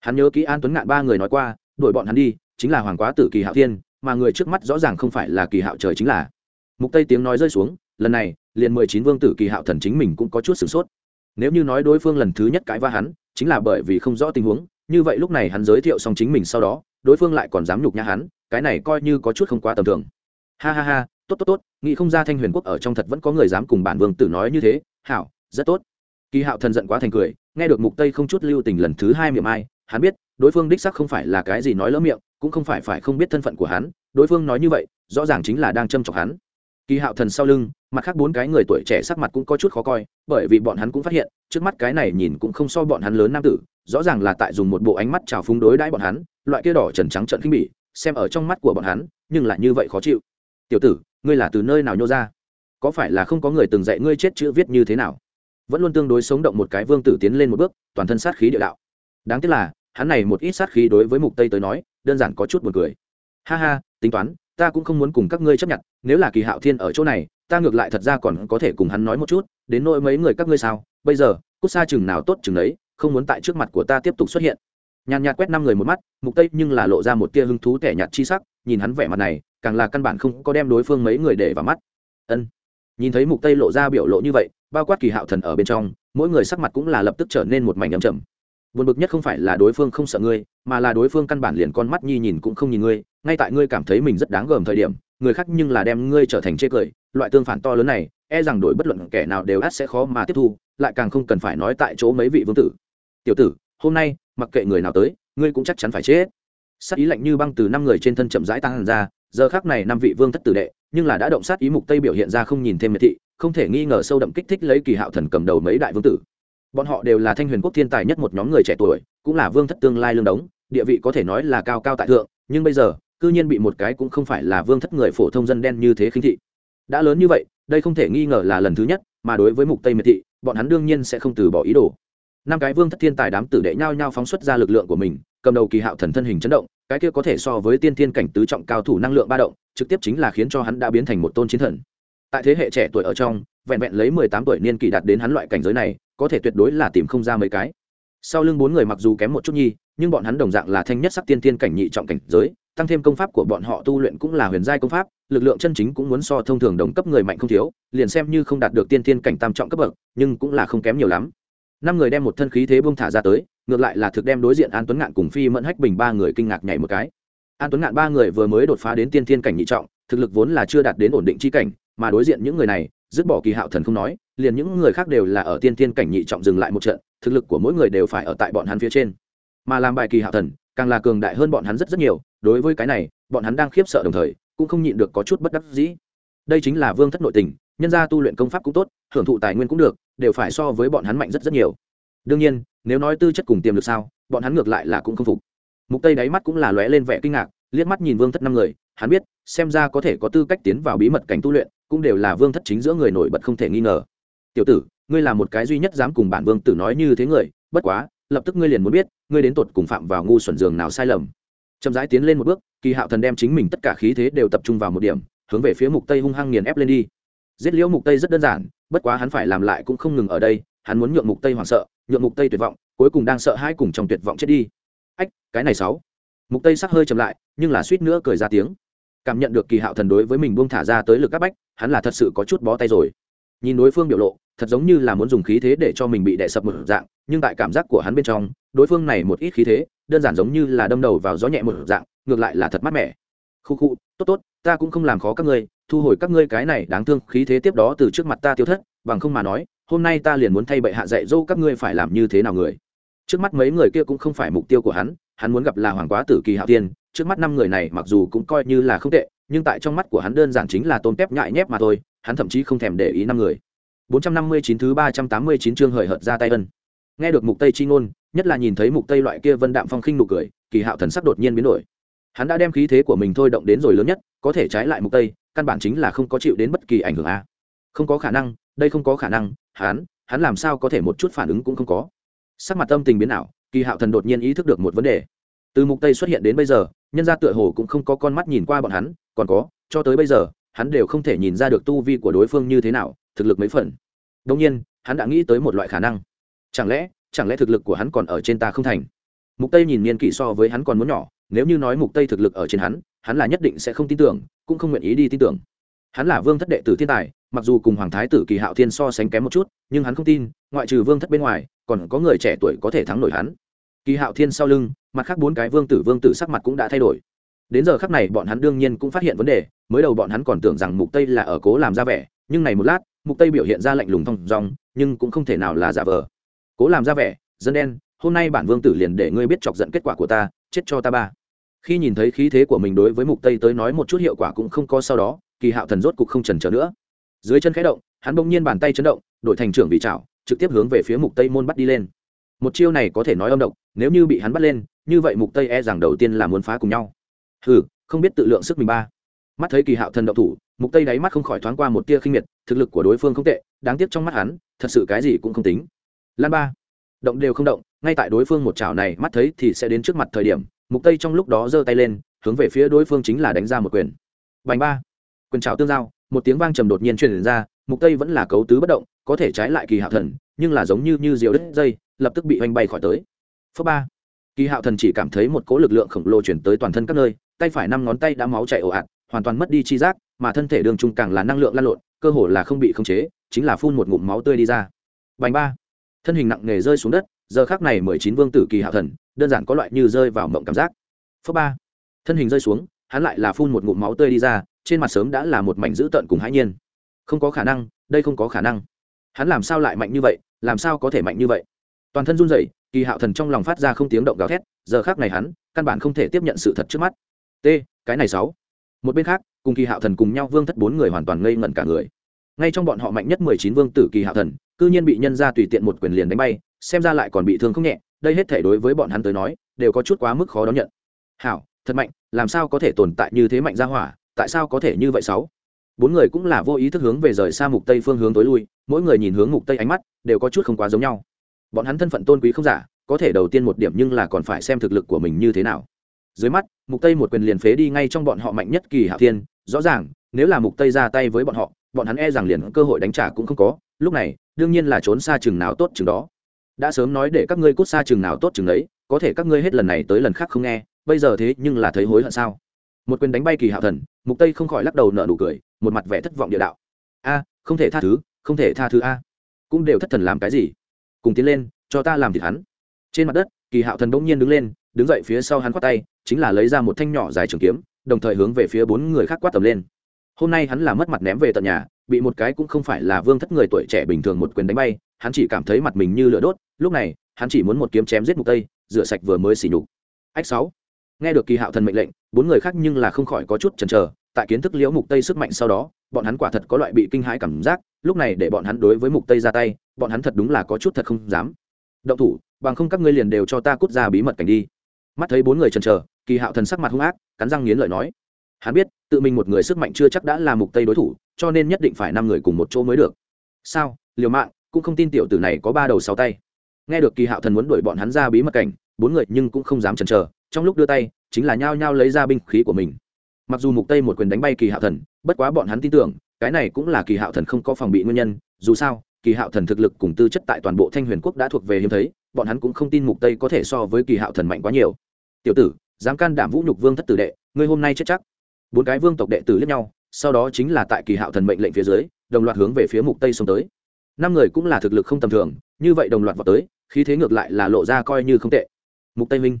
Hắn nhớ kỹ an tuấn ngạn ba người nói qua đuổi bọn hắn đi, chính là hoàng quá tử kỳ hạo thiên, mà người trước mắt rõ ràng không phải là kỳ hạo trời chính là. Mục tây tiếng nói rơi xuống, lần này, liền mười chín vương tử kỳ hạo thần chính mình cũng có chút sửng sốt. Nếu như nói đối phương lần thứ nhất cãi va hắn, chính là bởi vì không rõ tình huống, như vậy lúc này hắn giới thiệu xong chính mình sau đó, đối phương lại còn dám nhục nhã hắn, cái này coi như có chút không quá tầm thường. Ha ha ha, tốt tốt tốt, nghĩ không ra thanh huyền quốc ở trong thật vẫn có người dám cùng bản vương tử nói như thế, hảo, rất tốt. Kỳ hạo thần giận quá thành cười, nghe được mục tây không chút lưu tình lần thứ hai miệng ai hắn biết, đối phương đích sắc không phải là cái gì nói lỡ miệng, cũng không phải phải không biết thân phận của hắn, đối phương nói như vậy, rõ ràng chính là đang châm chọc hắn. Kỳ hạo thần sau lưng, mặt khác bốn cái người tuổi trẻ sắc mặt cũng có chút khó coi, bởi vì bọn hắn cũng phát hiện, trước mắt cái này nhìn cũng không so bọn hắn lớn nam tử, rõ ràng là tại dùng một bộ ánh mắt trào phúng đối đãi bọn hắn, loại kia đỏ trần trắng trận khinh bỉ, xem ở trong mắt của bọn hắn, nhưng lại như vậy khó chịu. Tiểu tử, ngươi là từ nơi nào nhô ra? Có phải là không có người từng dạy ngươi chết chữ viết như thế nào? Vẫn luôn tương đối sống động một cái vương tử tiến lên một bước, toàn thân sát khí địa đạo đáng tiếc là, hắn này một ít sát khí đối với mục tây tới nói, đơn giản có chút buồn cười. Ha ha, tính toán, ta cũng không muốn cùng các ngươi chấp nhận, nếu là kỳ hạo thiên ở chỗ này, ta ngược lại thật ra còn có thể cùng hắn nói một chút, đến nỗi mấy người các ngươi sao? Bây giờ, cút xa chừng nào tốt chừng đấy không muốn tại trước mặt của ta tiếp tục xuất hiện. Nhàn nhạt quét năm người một mắt, mục tây nhưng là lộ ra một tia hứng thú kẻ nhạt chi sắc, nhìn hắn vẻ mặt này, càng là căn bản không có đem đối phương mấy người để vào mắt. Ân. Nhìn thấy mục tây lộ ra biểu lộ như vậy, bao quát kỳ hạo thần ở bên trong, mỗi người sắc mặt cũng là lập tức trở nên một mảnh ấm trầm buồn bực nhất không phải là đối phương không sợ ngươi, mà là đối phương căn bản liền con mắt nhi nhìn cũng không nhìn ngươi, ngay tại ngươi cảm thấy mình rất đáng gờm thời điểm, người khác nhưng là đem ngươi trở thành chê cười, loại tương phản to lớn này e rằng đổi bất luận kẻ nào đều ắt sẽ khó mà tiếp thu, lại càng không cần phải nói tại chỗ mấy vị vương tử. Tiểu tử, hôm nay, mặc kệ người nào tới, ngươi cũng chắc chắn phải chết. Sát ý lạnh như băng từ năm người trên thân chậm rãi tăng ra, giờ khác này năm vị vương thất tử đệ, nhưng là đã động sát ý mục tây biểu hiện ra không nhìn thêm miệt thị, không thể nghi ngờ sâu đậm kích thích lấy kỳ hạo thần cầm đầu mấy đại vương tử bọn họ đều là thanh huyền quốc thiên tài nhất một nhóm người trẻ tuổi, cũng là vương thất tương lai lương đống, địa vị có thể nói là cao cao tại thượng, nhưng bây giờ, cư nhiên bị một cái cũng không phải là vương thất người phổ thông dân đen như thế khinh thị. Đã lớn như vậy, đây không thể nghi ngờ là lần thứ nhất, mà đối với mục tây miệt thị, bọn hắn đương nhiên sẽ không từ bỏ ý đồ. Năm cái vương thất thiên tài đám tử đệ nhau nhau phóng xuất ra lực lượng của mình, cầm đầu kỳ hạo thần thân hình chấn động, cái kia có thể so với tiên thiên cảnh tứ trọng cao thủ năng lượng ba động, trực tiếp chính là khiến cho hắn đã biến thành một tôn chiến thần. Tại thế hệ trẻ tuổi ở trong, vẹn vẹn lấy mười tám tuổi niên kỷ đạt đến hắn loại cảnh giới này có thể tuyệt đối là tìm không ra mấy cái. Sau lưng bốn người mặc dù kém một chút nhi, nhưng bọn hắn đồng dạng là thanh nhất sắc tiên tiên cảnh nhị trọng cảnh giới, tăng thêm công pháp của bọn họ tu luyện cũng là huyền giai công pháp, lực lượng chân chính cũng muốn so thông thường đồng cấp người mạnh không thiếu, liền xem như không đạt được tiên tiên cảnh tam trọng cấp bậc, nhưng cũng là không kém nhiều lắm. Năm người đem một thân khí thế bông thả ra tới, ngược lại là thực đem đối diện an tuấn ngạn cùng phi mẫn hách bình ba người kinh ngạc nhảy một cái. An tuấn ngạn ba người vừa mới đột phá đến tiên thiên cảnh nhị trọng, thực lực vốn là chưa đạt đến ổn định chi cảnh, mà đối diện những người này, dứt bỏ kỳ hạo thần không nói liền những người khác đều là ở tiên thiên cảnh nhị trọng dừng lại một trận, thực lực của mỗi người đều phải ở tại bọn hắn phía trên. Mà làm bài kỳ hạo thần, càng là cường đại hơn bọn hắn rất rất nhiều, đối với cái này, bọn hắn đang khiếp sợ đồng thời, cũng không nhịn được có chút bất đắc dĩ. Đây chính là vương thất nội tình, nhân gia tu luyện công pháp cũng tốt, hưởng thụ tài nguyên cũng được, đều phải so với bọn hắn mạnh rất rất nhiều. Đương nhiên, nếu nói tư chất cùng tiềm lực sao, bọn hắn ngược lại là cũng không phục. Mục tây đáy mắt cũng là lóe lên vẻ kinh ngạc, liếc mắt nhìn vương thất năm người, hắn biết, xem ra có thể có tư cách tiến vào bí mật cảnh tu luyện, cũng đều là vương thất chính giữa người nổi bật không thể nghi ngờ tiểu tử, ngươi là một cái duy nhất dám cùng bản vương tử nói như thế người, bất quá, lập tức ngươi liền muốn biết, ngươi đến tột cùng phạm vào ngu xuẩn giường nào sai lầm. Chậm rãi tiến lên một bước, kỳ hạo thần đem chính mình tất cả khí thế đều tập trung vào một điểm, hướng về phía mục tây hung hăng nghiền ép lên đi. Giết liễu mục tây rất đơn giản, bất quá hắn phải làm lại cũng không ngừng ở đây, hắn muốn nhượng mục tây hoảng sợ, nhượng mục tây tuyệt vọng, cuối cùng đang sợ hai cùng trong tuyệt vọng chết đi. Ách, cái này sáu. Mục tây sắc hơi chậm lại, nhưng là suýt nữa cười ra tiếng. Cảm nhận được kỳ hạo thần đối với mình buông thả ra tới lực các bách, hắn là thật sự có chút bó tay rồi. Nhìn đối phương biểu lộ thật giống như là muốn dùng khí thế để cho mình bị đè sập một dạng, nhưng tại cảm giác của hắn bên trong, đối phương này một ít khí thế, đơn giản giống như là đâm đầu vào gió nhẹ một dạng, ngược lại là thật mát mẻ. Khu khu, tốt tốt, ta cũng không làm khó các ngươi, thu hồi các ngươi cái này đáng thương khí thế tiếp đó từ trước mặt ta tiêu thất, bằng không mà nói, hôm nay ta liền muốn thay bệ hạ dạy dỗ các ngươi phải làm như thế nào người. Trước mắt mấy người kia cũng không phải mục tiêu của hắn hắn muốn gặp là hoàng quá tử kỳ hạo tiên trước mắt năm người này mặc dù cũng coi như là không tệ, nhưng tại trong mắt của hắn đơn giản chính là tôn tép nhại nhép mà thôi, hắn thậm chí không thèm để ý năm người. 459 thứ 389 chương hời hợt ra tay ân. Nghe được mục tây chi ngôn, nhất là nhìn thấy mục tây loại kia vân đạm phong khinh nụ cười, kỳ hạo thần sắc đột nhiên biến đổi. Hắn đã đem khí thế của mình thôi động đến rồi lớn nhất, có thể trái lại mục tây, căn bản chính là không có chịu đến bất kỳ ảnh hưởng a. Không có khả năng, đây không có khả năng, hắn hắn làm sao có thể một chút phản ứng cũng không có. Sắc mặt tâm tình biến ảo, kỳ hạo thần đột nhiên ý thức được một vấn đề. Từ mục tây xuất hiện đến bây giờ, nhân gia tựa hồ cũng không có con mắt nhìn qua bọn hắn, còn có, cho tới bây giờ, hắn đều không thể nhìn ra được tu vi của đối phương như thế nào thực lực mấy phần. Đông nhiên, hắn đã nghĩ tới một loại khả năng. Chẳng lẽ chẳng lẽ thực lực của hắn còn ở trên ta không thành? Mục tây nhìn niên kỷ so với hắn còn muốn nhỏ, nếu như nói mục tây thực lực ở trên hắn hắn là nhất định sẽ không tin tưởng, cũng không nguyện ý đi tin tưởng. Hắn là vương thất đệ tử thiên tài, mặc dù cùng hoàng thái tử kỳ hạo thiên so sánh kém một chút, nhưng hắn không tin, ngoại trừ vương thất bên ngoài, còn có người trẻ tuổi có thể thắng nổi hắn. Kỳ hạo thiên sau lưng, mặt khác bốn cái vương tử vương tử sắc mặt cũng đã thay đổi. Đến giờ khắc này bọn hắn đương nhiên cũng phát hiện vấn đề, mới đầu bọn hắn còn tưởng rằng mục tây là ở cố làm ra vẻ, nhưng này một lát mục tây biểu hiện ra lạnh lùng thong dong, nhưng cũng không thể nào là giả vờ. Cố làm ra vẻ, dân đen, hôm nay bản vương tử liền để ngươi biết chọc giận kết quả của ta, chết cho ta ba. Khi nhìn thấy khí thế của mình đối với mục tây tới nói một chút hiệu quả cũng không có sau đó, kỳ hạo thần rốt cục không chần chờ nữa. Dưới chân khẽ động, hắn bỗng nhiên bàn tay chấn động, đổi thành trưởng vị trảo, trực tiếp hướng về phía mục tây môn bắt đi lên. Một chiêu này có thể nói âm độc, nếu như bị hắn bắt lên, như vậy mục tây e rằng đầu tiên là muốn phá cùng nhau. Hừ, không biết tự lượng sức mình ba. Mắt thấy kỳ hạo thần động thủ mục tây đáy mắt không khỏi thoáng qua một tia khinh miệt, thực lực của đối phương không tệ, đáng tiếc trong mắt hắn, thật sự cái gì cũng không tính. Lan ba, động đều không động, ngay tại đối phương một chảo này mắt thấy thì sẽ đến trước mặt thời điểm, mục tây trong lúc đó giơ tay lên, hướng về phía đối phương chính là đánh ra một quyền. Bành ba, quyền chảo tương giao, một tiếng vang trầm đột nhiên truyền ra, mục tây vẫn là cấu tứ bất động, có thể trái lại kỳ hạo thần, nhưng là giống như như diều đứt dây, lập tức bị hoành bay khỏi tới. Phớ ba, kỳ hạo thần chỉ cảm thấy một cỗ lực lượng khổng lồ chuyển tới toàn thân các nơi, tay phải năm ngón tay đã máu chảy ồ ạt, hoàn toàn mất đi chi giác mà thân thể đường trung càng là năng lượng lan lộn, cơ hồ là không bị khống chế, chính là phun một ngụm máu tươi đi ra. Bành ba. Thân hình nặng nề rơi xuống đất, giờ khác này mười chín vương tử kỳ hạ thần, đơn giản có loại như rơi vào mộng cảm giác. Phớ ba. Thân hình rơi xuống, hắn lại là phun một ngụm máu tươi đi ra, trên mặt sớm đã là một mảnh dữ tợn cùng hãi nhiên. Không có khả năng, đây không có khả năng. Hắn làm sao lại mạnh như vậy, làm sao có thể mạnh như vậy? Toàn thân run rẩy, kỳ hạo thần trong lòng phát ra không tiếng động gào thét, giờ khác này hắn, căn bản không thể tiếp nhận sự thật trước mắt. T, cái này sáu một bên khác, cùng kỳ hạo thần cùng nhau vương thất bốn người hoàn toàn ngây ngẩn cả người. Ngay trong bọn họ mạnh nhất mười chín vương tử kỳ hạo thần, cư nhiên bị nhân ra tùy tiện một quyền liền đánh bay, xem ra lại còn bị thương không nhẹ, đây hết thể đối với bọn hắn tới nói, đều có chút quá mức khó đón nhận. Hảo, thật mạnh, làm sao có thể tồn tại như thế mạnh ra hỏa, tại sao có thể như vậy sáu? Bốn người cũng là vô ý thức hướng về rời xa mục tây phương hướng tối lui, mỗi người nhìn hướng mục tây ánh mắt đều có chút không quá giống nhau. Bọn hắn thân phận tôn quý không giả, có thể đầu tiên một điểm nhưng là còn phải xem thực lực của mình như thế nào dưới mắt, mục tây một quyền liền phế đi ngay trong bọn họ mạnh nhất kỳ hạ thiên, rõ ràng, nếu là mục tây ra tay với bọn họ, bọn hắn e rằng liền cơ hội đánh trả cũng không có, lúc này, đương nhiên là trốn xa chừng nào tốt chừng đó. Đã sớm nói để các ngươi cút xa chừng nào tốt chừng đấy, có thể các ngươi hết lần này tới lần khác không nghe, bây giờ thế nhưng là thấy hối hận sao? Một quyền đánh bay kỳ hạo thần, mục tây không khỏi lắc đầu nở nụ cười, một mặt vẻ thất vọng địa đạo. A, không thể tha thứ, không thể tha thứ a. Cũng đều thất thần làm cái gì? Cùng tiến lên, cho ta làm thịt hắn. Trên mặt đất kỳ hạo thần bỗng nhiên đứng lên, đứng dậy phía sau hắn quát tay, chính là lấy ra một thanh nhỏ dài trường kiếm, đồng thời hướng về phía bốn người khác quát tầm lên. Hôm nay hắn là mất mặt ném về tận nhà, bị một cái cũng không phải là vương thất người tuổi trẻ bình thường một quyền đánh bay, hắn chỉ cảm thấy mặt mình như lửa đốt, lúc này, hắn chỉ muốn một kiếm chém giết mục tây, rửa sạch vừa mới xỉ nhục. Ách sáu. Nghe được kỳ hạo thần mệnh lệnh, bốn người khác nhưng là không khỏi có chút chần chờ, tại kiến thức liễu mục tây sức mạnh sau đó, bọn hắn quả thật có loại bị kinh hãi cảm giác, lúc này để bọn hắn đối với mục tây ra tay, bọn hắn thật đúng là có chút thật không dám. Động thủ bằng không các ngươi liền đều cho ta cút ra bí mật cảnh đi. Mắt thấy bốn người chần chờ, kỳ hạo thần sắc mặt hung ác, cắn răng nghiến lợi nói, hắn biết, tự mình một người sức mạnh chưa chắc đã là mục tây đối thủ, cho nên nhất định phải năm người cùng một chỗ mới được. Sao? Liều mạng, cũng không tin tiểu tử này có ba đầu sáu tay. Nghe được kỳ hạo thần muốn đuổi bọn hắn ra bí mật cảnh, bốn người nhưng cũng không dám chần chờ, trong lúc đưa tay, chính là nhao nhao lấy ra binh khí của mình. Mặc dù mục tây một quyền đánh bay kỳ hạo thần, bất quá bọn hắn tin tưởng, cái này cũng là kỳ hạo thần không có phòng bị nguyên nhân, dù sao, kỳ hạo thần thực lực cùng tư chất tại toàn bộ thanh huyền quốc đã thuộc về hiếm thấy bọn hắn cũng không tin mục tây có thể so với kỳ hạo thần mạnh quá nhiều. Tiểu tử, dám can đảm vũ nhục vương thất tử đệ, ngươi hôm nay chết chắc. Bốn cái vương tộc đệ tử lẫn nhau, sau đó chính là tại kỳ hạo thần mệnh lệnh phía dưới, đồng loạt hướng về phía mục tây xông tới. Năm người cũng là thực lực không tầm thường, như vậy đồng loạt vào tới, khí thế ngược lại là lộ ra coi như không tệ. Mục tây minh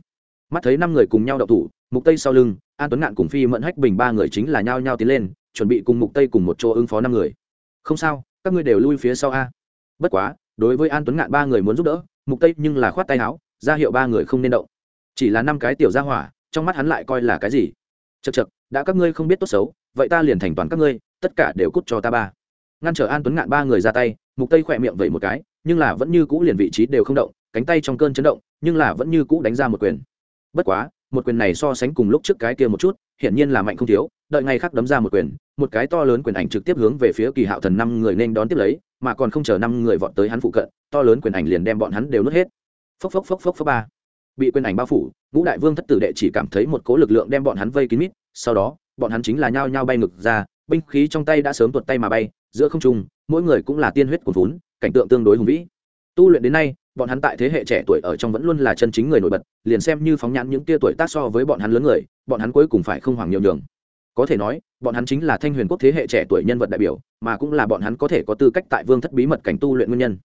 mắt thấy năm người cùng nhau đậu thủ, mục tây sau lưng, an tuấn ngạn cùng phi mẫn hách bình ba người chính là nhao nhao tiến lên, chuẩn bị cùng mục tây cùng một chỗ ứng phó năm người. Không sao, các ngươi đều lui phía sau a. Bất quá, đối với an tuấn ngạn ba người muốn giúp đỡ mục tây nhưng là khoát tay áo, ra hiệu ba người không nên động. Chỉ là năm cái tiểu gia hỏa, trong mắt hắn lại coi là cái gì? Chật chật đã các ngươi không biết tốt xấu, vậy ta liền thành toàn các ngươi, tất cả đều cút cho ta ba. Ngăn trở an tuấn ngạn ba người ra tay, mục tây khỏe miệng vậy một cái, nhưng là vẫn như cũ liền vị trí đều không động, cánh tay trong cơn chấn động, nhưng là vẫn như cũ đánh ra một quyền. Bất quá, một quyền này so sánh cùng lúc trước cái kia một chút, hiển nhiên là mạnh không thiếu đợi ngày khác đấm ra một quyền, một cái to lớn quyền ảnh trực tiếp hướng về phía kỳ hạo thần năm người nên đón tiếp lấy, mà còn không chờ năm người vọt tới hắn phụ cận, to lớn quyền ảnh liền đem bọn hắn đều nuốt hết. Phốc phốc phốc phốc phốc ba. Bị quyền ảnh bao phủ, ngũ đại vương thất tử đệ chỉ cảm thấy một cố lực lượng đem bọn hắn vây kín mít, sau đó, bọn hắn chính là nhao nhao bay ngực ra, binh khí trong tay đã sớm tuột tay mà bay, giữa không trung, mỗi người cũng là tiên huyết cuồn vốn cảnh tượng tương đối hùng vĩ. Tu luyện đến nay, bọn hắn tại thế hệ trẻ tuổi ở trong vẫn luôn là chân chính người nổi bật, liền xem như phóng nhãn những tia tuổi tác so với bọn hắn lớn người, bọn hắn cuối cùng phải không hoàng nhiều nhường có thể nói, bọn hắn chính là thanh huyền quốc thế hệ trẻ tuổi nhân vật đại biểu, mà cũng là bọn hắn có thể có tư cách tại vương thất bí mật cảnh tu luyện nguyên nhân.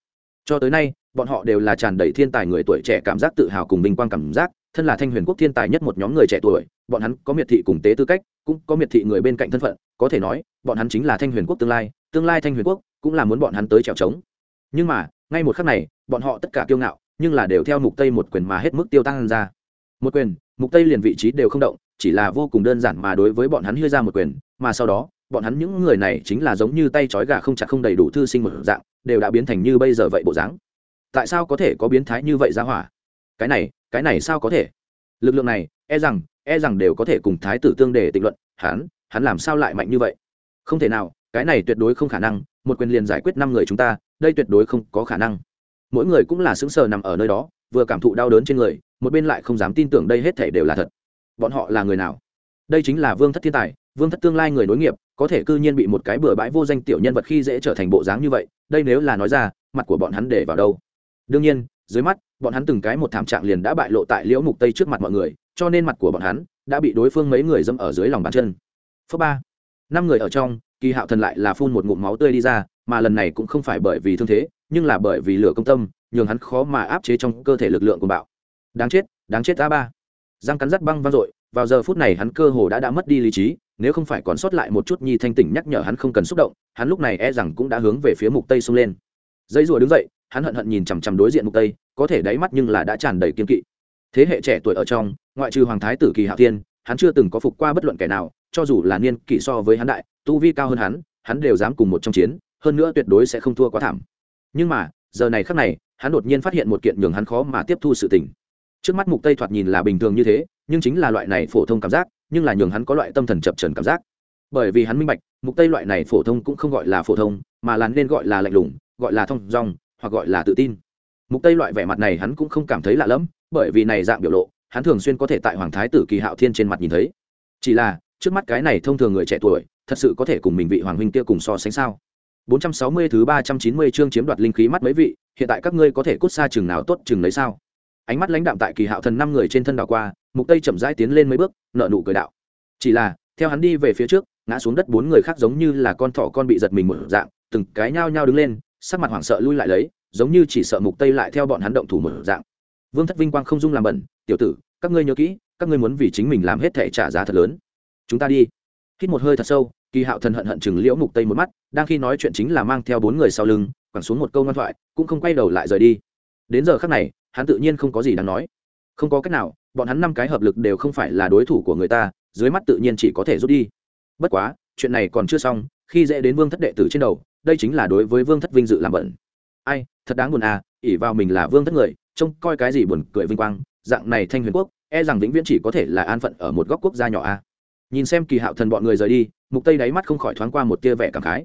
Cho tới nay, bọn họ đều là tràn đầy thiên tài người tuổi trẻ cảm giác tự hào cùng bình quang cảm giác, thân là thanh huyền quốc thiên tài nhất một nhóm người trẻ tuổi, bọn hắn có miệt thị cùng tế tư cách, cũng có miệt thị người bên cạnh thân phận, có thể nói, bọn hắn chính là thanh huyền quốc tương lai tương lai thanh huyền quốc cũng là muốn bọn hắn tới trèo trống. Nhưng mà, ngay một khắc này, bọn họ tất cả kiêu ngạo, nhưng là đều theo mục tây một quyền mà hết mức tiêu tăng ra. Một quyền, mục tây liền vị trí đều không động chỉ là vô cùng đơn giản mà đối với bọn hắn hưa ra một quyền, mà sau đó, bọn hắn những người này chính là giống như tay trói gà không chặt không đầy đủ thư sinh một dạng, đều đã biến thành như bây giờ vậy bộ dáng. Tại sao có thể có biến thái như vậy ra hỏa? Cái này cái này sao có thể? Lực lượng này e rằng e rằng đều có thể cùng thái tử tương để tịnh luận, hắn hắn làm sao lại mạnh như vậy? Không thể nào, cái này tuyệt đối không khả năng, một quyền liền giải quyết năm người chúng ta, đây tuyệt đối không có khả năng. Mỗi người cũng là xứng sờ nằm ở nơi đó, vừa cảm thụ đau đớn trên người, một bên lại không dám tin tưởng đây hết thể đều là thật bọn họ là người nào? Đây chính là vương thất thiên tài, vương thất tương lai người nối nghiệp, có thể cư nhiên bị một cái bừa bãi vô danh tiểu nhân vật khi dễ trở thành bộ dáng như vậy, đây nếu là nói ra, mặt của bọn hắn để vào đâu? Đương nhiên, dưới mắt, bọn hắn từng cái một thảm trạng liền đã bại lộ tại liễu mục tây trước mặt mọi người, cho nên mặt của bọn hắn đã bị đối phương mấy người dâm ở dưới lòng bàn chân. Phớ ba, năm người ở trong, kỳ hạo thần lại là phun một ngụm máu tươi đi ra, mà lần này cũng không phải bởi vì thương thế, nhưng là bởi vì lửa công tâm, nhường hắn khó mà áp chế trong cơ thể lực lượng của bạo. Đáng chết đáng chết a ba răng cắn rắt băng vang dội, vào giờ phút này hắn cơ hồ đã đã mất đi lý trí, nếu không phải còn sót lại một chút nhi thanh tỉnh nhắc nhở hắn không cần xúc động, hắn lúc này e rằng cũng đã hướng về phía mục tây xông lên. Dây rùa đứng dậy, hắn hận hận nhìn chằm chằm đối diện mục tây, có thể đáy mắt nhưng là đã tràn đầy kiên kỵ. Thế hệ trẻ tuổi ở trong, ngoại trừ hoàng thái tử kỳ hạ thiên, hắn chưa từng có phục qua bất luận kẻ nào, cho dù là niên kỷ so với hắn đại, tu vi cao hơn hắn hắn đều dám cùng một trong chiến, hơn nữa tuyệt đối sẽ không thua quá thảm. Nhưng mà, giờ này khắc này, hắn đột nhiên phát hiện một kiện nhường hắn khó mà tiếp thu sự tình trước mắt mục tây thoạt nhìn là bình thường như thế, nhưng chính là loại này phổ thông cảm giác, nhưng là nhường hắn có loại tâm thần chập trần cảm giác. Bởi vì hắn minh bạch, mục tây loại này phổ thông cũng không gọi là phổ thông, mà là nên gọi là lạnh lùng, gọi là thông dong, hoặc gọi là tự tin. Mục tây loại vẻ mặt này hắn cũng không cảm thấy lạ lẫm, bởi vì này dạng biểu lộ, hắn thường xuyên có thể tại hoàng thái tử kỳ hạo thiên trên mặt nhìn thấy. Chỉ là, trước mắt cái này thông thường người trẻ tuổi, thật sự có thể cùng mình vị hoàng huynh kia cùng so sánh sao? 460 thứ 390 chương chiếm đoạt linh khí mắt mấy vị, hiện tại các ngươi có thể cút xa chừng nào tốt chừng lấy sao? Ánh mắt lãnh đạm tại kỳ hạo thần năm người trên thân đảo qua, mục tây chậm rãi tiến lên mấy bước nợ nụ cười đạo. Chỉ là, theo hắn đi về phía trước, ngã xuống đất bốn người khác giống như là con thỏ con bị giật mình một dạng, từng cái nhao nhao đứng lên, sắc mặt hoảng sợ lui lại lấy, giống như chỉ sợ mục tây lại theo bọn hắn động thủ một dạng. Vương thất vinh quang không dung làm bẩn, tiểu tử, các ngươi nhớ kỹ, các ngươi muốn vì chính mình làm hết thể trả giá thật lớn. Chúng ta đi. Hít một hơi thật sâu, kỳ hạo thần hận hận chừng liễu mục tây một mắt, đang khi nói chuyện chính là mang theo bốn người sau lưng, quẳng xuống một câu ngoan thoại, cũng không quay đầu lại rời đi. Đến giờ khắc này hắn tự nhiên không có gì đáng nói. Không có cách nào, bọn hắn năm cái hợp lực đều không phải là đối thủ của người ta, dưới mắt tự nhiên chỉ có thể rút đi. Bất quá, chuyện này còn chưa xong, khi dễ đến vương thất đệ tử trên đầu, đây chính là đối với vương thất vinh dự làm bẩn. Ai, thật đáng buồn à ỉ vào mình là vương thất người, trông coi cái gì buồn cười vinh quang, dạng này thanh huyền quốc e rằng vĩnh viễn chỉ có thể là an phận ở một góc quốc gia nhỏ a nhìn xem kỳ hạo thần bọn người rời đi, mục tây đáy mắt không khỏi thoáng qua một tia vẻ cảm khái.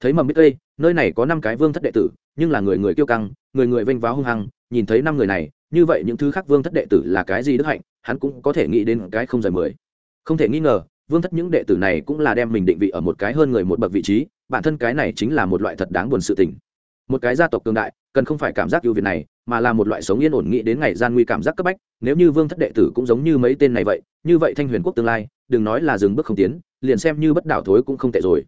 Thấy mầm biết tây, nơi này có năm cái vương thất đệ tử nhưng là người người kiêu căng, người người vênh váo hung hăng, nhìn thấy năm người này, như vậy những thứ khác vương thất đệ tử là cái gì đức hạnh, hắn cũng có thể nghĩ đến cái không rời mười. Không thể nghi ngờ, vương thất những đệ tử này cũng là đem mình định vị ở một cái hơn người một bậc vị trí, bản thân cái này chính là một loại thật đáng buồn sự tình. Một cái gia tộc cường đại, cần không phải cảm giác ưu việt này, mà là một loại sống yên ổn nghĩ đến ngày gian nguy cảm giác cấp bách, nếu như vương thất đệ tử cũng giống như mấy tên này vậy, như vậy thanh huyền quốc tương lai, đừng nói là dừng bước không tiến, liền xem như bất đảo thối cũng không tệ rồi.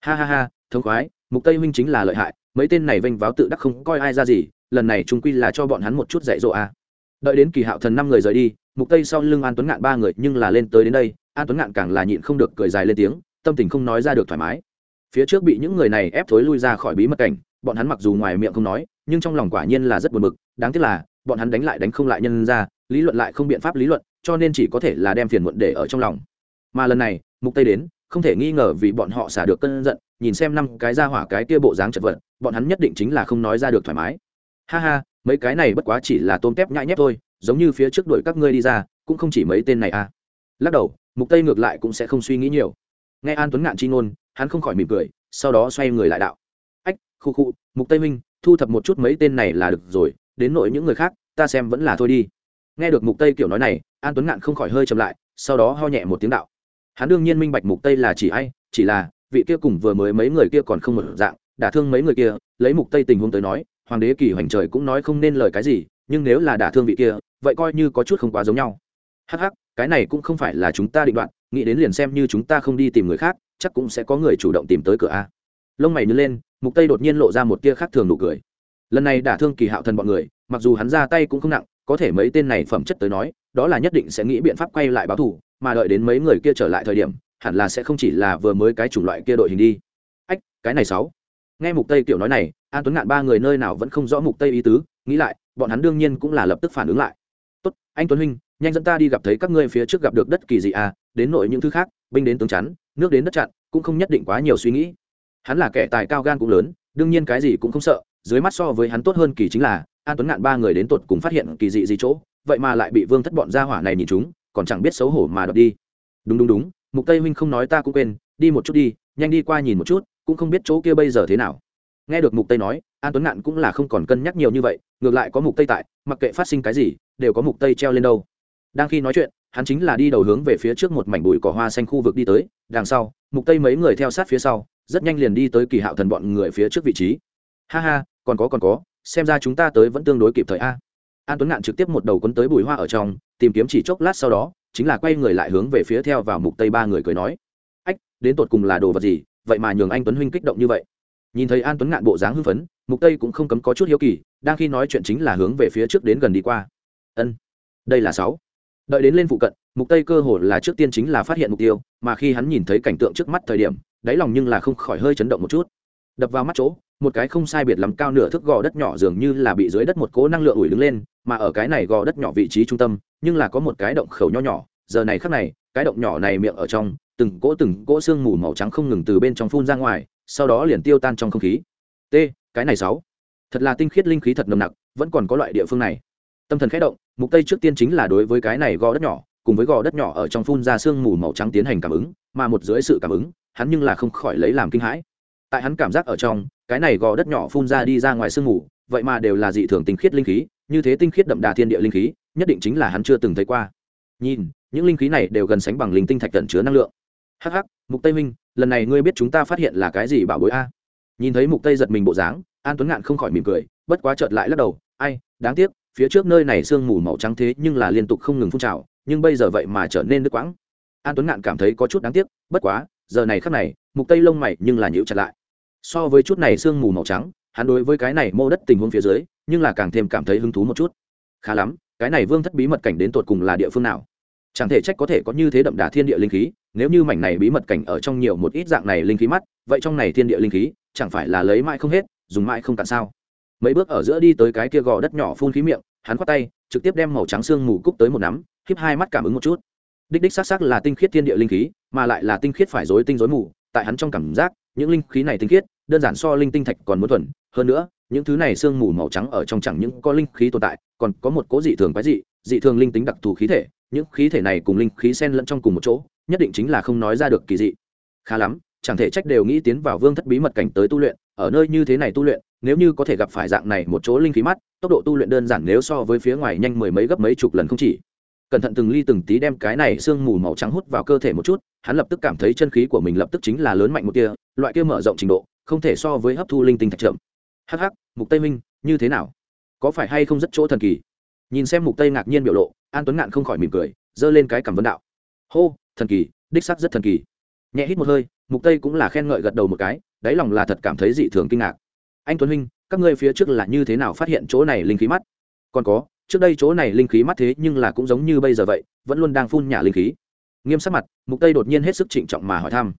Ha ha ha thống khoái mục tây huynh chính là lợi hại, mấy tên này vênh váo tự đắc không coi ai ra gì, lần này chúng quy là cho bọn hắn một chút dạy dỗ a à. đợi đến kỳ hạo thần năm người rời đi, mục tây sau lưng an tuấn ngạn ba người nhưng là lên tới đến đây, an tuấn ngạn càng là nhịn không được cười dài lên tiếng, tâm tình không nói ra được thoải mái phía trước bị những người này ép thối lui ra khỏi bí mật cảnh, bọn hắn mặc dù ngoài miệng không nói, nhưng trong lòng quả nhiên là rất buồn bực, đáng tiếc là, bọn hắn đánh lại đánh không lại nhân ra, lý luận lại không biện pháp lý luận, cho nên chỉ có thể là đem phiền muộn để ở trong lòng mà lần này, mục tây đến không thể nghi ngờ vì bọn họ xả được cơn giận, nhìn xem năm cái ra hỏa cái kia bộ dáng chật vật, bọn hắn nhất định chính là không nói ra được thoải mái. Ha ha, mấy cái này bất quá chỉ là tôm tép nhãi nhép thôi, giống như phía trước đuổi các ngươi đi ra, cũng không chỉ mấy tên này à. Lắc đầu, mục tây ngược lại cũng sẽ không suy nghĩ nhiều. Nghe an tuấn ngạn chi ngôn, hắn không khỏi mỉm cười, sau đó xoay người lại đạo. Ách, khu khu, mục tây minh thu thập một chút mấy tên này là được rồi, đến nội những người khác, ta xem vẫn là thôi đi. Nghe được mục tây kiểu nói này, an tuấn ngạn không khỏi hơi chậm lại, sau đó ho nhẹ một tiếng đạo hắn đương nhiên minh bạch mục tây là chỉ ai, chỉ là, vị kia cùng vừa mới mấy người kia còn không một dạng, đả thương mấy người kia, lấy mục tây tình huống tới nói, hoàng đế kỳ hoành trời cũng nói không nên lời cái gì, nhưng nếu là đả thương vị kia, vậy coi như có chút không quá giống nhau. Hắc hắc, cái này cũng không phải là chúng ta định đoạn, nghĩ đến liền xem như chúng ta không đi tìm người khác, chắc cũng sẽ có người chủ động tìm tới cửa a. Lông mày nhớ lên, mục tây đột nhiên lộ ra một tia khác thường nụ cười. Lần này đả thương kỳ hạo thần bọn người, mặc dù hắn ra tay cũng không nặng, có thể mấy tên này phẩm chất tới nói, đó là nhất định sẽ nghĩ biện pháp quay lại báo thù mà đợi đến mấy người kia trở lại thời điểm, hẳn là sẽ không chỉ là vừa mới cái chủng loại kia đội hình đi. Ách, cái này sáu. Nghe mục tây kiểu nói này, an tuấn ngạn ba người nơi nào vẫn không rõ mục tây ý tứ, nghĩ lại, bọn hắn đương nhiên cũng là lập tức phản ứng lại. Tốt, anh tuấn huynh, nhanh dẫn ta đi gặp thấy các ngươi phía trước gặp được đất kỳ dị à đến nội những thứ khác, binh đến tướng chắn, nước đến đất chặn, cũng không nhất định quá nhiều suy nghĩ. Hắn là kẻ tài cao gan cũng lớn, đương nhiên cái gì cũng không sợ, dưới mắt so với hắn tốt hơn kỳ chính là, an tuấn ngạn ba người đến tột cùng phát hiện kỳ dị gì chỗ, vậy mà lại bị vương thất bọn gia hỏa này nhìn chúng còn chẳng biết xấu hổ mà đọc đi. Đúng đúng đúng, mục tây huynh không nói ta cũng quên, đi một chút đi, nhanh đi qua nhìn một chút, cũng không biết chỗ kia bây giờ thế nào. Nghe được mục tây nói, an tuấn ngạn cũng là không còn cân nhắc nhiều như vậy, ngược lại có mục tây tại, mặc kệ phát sinh cái gì, đều có mục tây treo lên đâu. Đang khi nói chuyện, hắn chính là đi đầu hướng về phía trước một mảnh bụi cỏ hoa xanh khu vực đi tới, đằng sau, mục tây mấy người theo sát phía sau, rất nhanh liền đi tới kỳ hạo thần bọn người phía trước vị trí. Ha ha, còn có còn có, xem ra chúng ta tới vẫn tương đối kịp thời a. An tuấn ngạn trực tiếp một đầu quấn tới bụi hoa ở trong tìm kiếm chỉ chốc lát sau đó, chính là quay người lại hướng về phía theo vào mục tây ba người cười nói. Ách, đến tột cùng là đồ vật gì? Vậy mà nhường anh tuấn huynh kích động như vậy. Nhìn thấy an tuấn ngạn bộ dáng hưng phấn, mục tây cũng không cấm có chút hiếu kỳ, đang khi nói chuyện chính là hướng về phía trước đến gần đi qua. Ân, đây là sáu. Đợi đến lên phụ cận, mục tây cơ hồ là trước tiên chính là phát hiện mục tiêu, mà khi hắn nhìn thấy cảnh tượng trước mắt thời điểm, đáy lòng nhưng là không khỏi hơi chấn động một chút. Đập vào mắt chỗ, một cái không sai biệt lắm cao nửa thước gò đất nhỏ dường như là bị dưới đất một cố năng lượng ủi đứng lên, mà ở cái này gò đất nhỏ vị trí trung tâm nhưng là có một cái động khẩu nho nhỏ, giờ này khắc này, cái động nhỏ này miệng ở trong, từng cỗ từng cỗ xương mù màu trắng không ngừng từ bên trong phun ra ngoài, sau đó liền tiêu tan trong không khí. T, cái này sáu. Thật là tinh khiết linh khí thật nồng nặc, vẫn còn có loại địa phương này. Tâm thần khẽ động, mục tây trước tiên chính là đối với cái này gò đất nhỏ, cùng với gò đất nhỏ ở trong phun ra sương mù màu trắng tiến hành cảm ứng, mà một dưới sự cảm ứng, hắn nhưng là không khỏi lấy làm kinh hãi. Tại hắn cảm giác ở trong, cái này gò đất nhỏ phun ra đi ra ngoài sương mù, vậy mà đều là dị thường tinh khiết linh khí, như thế tinh khiết đậm đà thiên địa linh khí nhất định chính là hắn chưa từng thấy qua. Nhìn, những linh khí này đều gần sánh bằng linh tinh thạch tận chứa năng lượng. Hắc hắc, mục tây minh lần này ngươi biết chúng ta phát hiện là cái gì bảo bối a? Nhìn thấy mục tây giật mình bộ dáng, an tuấn ngạn không khỏi mỉm cười, bất quá chợt lại lắc đầu, ai, đáng tiếc, phía trước nơi này sương mù màu trắng thế nhưng là liên tục không ngừng phun trào, nhưng bây giờ vậy mà trở nên nước quãng. An tuấn ngạn cảm thấy có chút đáng tiếc, bất quá, giờ này khắc này, mục tây lông mày nhưng là nhíu chặt lại. So với chút này sương mù màu trắng, hắn đối với cái này mô đất tình huống phía dưới, nhưng là càng thêm cảm thấy hứng thú một chút. Khá lắm cái này vương thất bí mật cảnh đến tột cùng là địa phương nào? Chẳng thể trách có thể có như thế đậm đà thiên địa linh khí, nếu như mảnh này bí mật cảnh ở trong nhiều một ít dạng này linh khí mắt, vậy trong này thiên địa linh khí chẳng phải là lấy mãi không hết, dùng mãi không cạn sao? Mấy bước ở giữa đi tới cái kia gò đất nhỏ phun khí miệng, hắn khoát tay, trực tiếp đem màu trắng xương mù cúc tới một nắm khiếp hai mắt cảm ứng một chút. Đích đích xác xác là tinh khiết thiên địa linh khí, mà lại là tinh khiết phải dối tinh dối mù, tại hắn trong cảm giác, những linh khí này tinh khiết, đơn giản so linh tinh thạch còn muốn thuần. Hơn nữa những thứ này sương mù màu trắng ở trong chẳng những có linh khí tồn tại, còn có một cố dị thường quái dị dị thường linh tính đặc thù khí thể. Những khí thể này cùng linh khí xen lẫn trong cùng một chỗ, nhất định chính là không nói ra được kỳ dị. Khá lắm, chẳng thể trách đều nghĩ tiến vào vương thất bí mật cảnh tới tu luyện, ở nơi như thế này tu luyện, nếu như có thể gặp phải dạng này một chỗ linh khí mắt, tốc độ tu luyện đơn giản nếu so với phía ngoài nhanh mười mấy gấp mấy chục lần không chỉ. Cẩn thận từng ly từng tí đem cái này sương mù màu trắng hút vào cơ thể một chút, hắn lập tức cảm thấy chân khí của mình lập tức chính là lớn mạnh một kia loại kia mở rộng trình độ, không thể so với hấp thu linh tinh thạch chậm hắc hắc, mục tây minh như thế nào? Có phải hay không rất chỗ thần kỳ? Nhìn xem mục tây ngạc nhiên biểu lộ, an tuấn ngạn không khỏi mỉm cười, giơ lên cái cảm vấn đạo. Hô, thần kỳ, đích sắc rất thần kỳ. Nhẹ hít một hơi, mục tây cũng là khen ngợi gật đầu một cái, đáy lòng là thật cảm thấy dị thường kinh ngạc. Anh tuấn huynh, các ngươi phía trước là như thế nào phát hiện chỗ này linh khí mắt? Còn có, trước đây chỗ này linh khí mắt thế nhưng là cũng giống như bây giờ vậy, vẫn luôn đang phun nhả linh khí. Nghiêm sắc mặt, mục tây đột nhiên hết sức trịnh trọng mà hỏi thăm.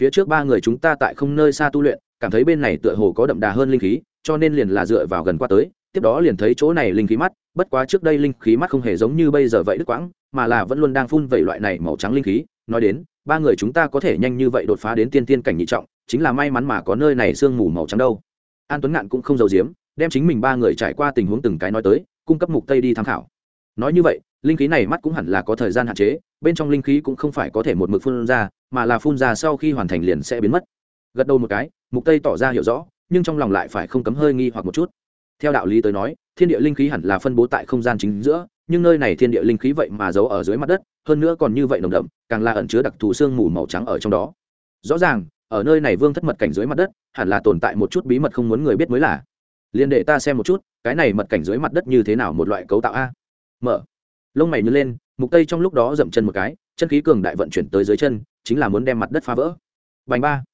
Phía trước ba người chúng ta tại không nơi xa tu luyện cảm thấy bên này tựa hồ có đậm đà hơn linh khí, cho nên liền là dựa vào gần qua tới, tiếp đó liền thấy chỗ này linh khí mắt, bất quá trước đây linh khí mắt không hề giống như bây giờ vậy đứt quãng, mà là vẫn luôn đang phun vẩy loại này màu trắng linh khí. Nói đến, ba người chúng ta có thể nhanh như vậy đột phá đến tiên tiên cảnh nhị trọng, chính là may mắn mà có nơi này sương mù màu trắng đâu. An tuấn ngạn cũng không giấu giếm, đem chính mình ba người trải qua tình huống từng cái nói tới, cung cấp mục tây đi tham khảo. Nói như vậy, linh khí này mắt cũng hẳn là có thời gian hạn chế, bên trong linh khí cũng không phải có thể một mực phun ra, mà là phun ra sau khi hoàn thành liền sẽ biến mất gật đầu một cái, mục tây tỏ ra hiểu rõ, nhưng trong lòng lại phải không cấm hơi nghi hoặc một chút. Theo đạo lý tới nói, thiên địa linh khí hẳn là phân bố tại không gian chính giữa, nhưng nơi này thiên địa linh khí vậy mà giấu ở dưới mặt đất, hơn nữa còn như vậy nồng đậm, càng là ẩn chứa đặc thù xương mù màu trắng ở trong đó. Rõ ràng, ở nơi này vương thất mật cảnh dưới mặt đất, hẳn là tồn tại một chút bí mật không muốn người biết mới là. Liền để ta xem một chút, cái này mật cảnh dưới mặt đất như thế nào một loại cấu tạo a? Mở. Lông mày như lên, mục tây trong lúc đó dậm chân một cái, chân khí cường đại vận chuyển tới dưới chân, chính là muốn đem mặt đất phá vỡ. Bành ba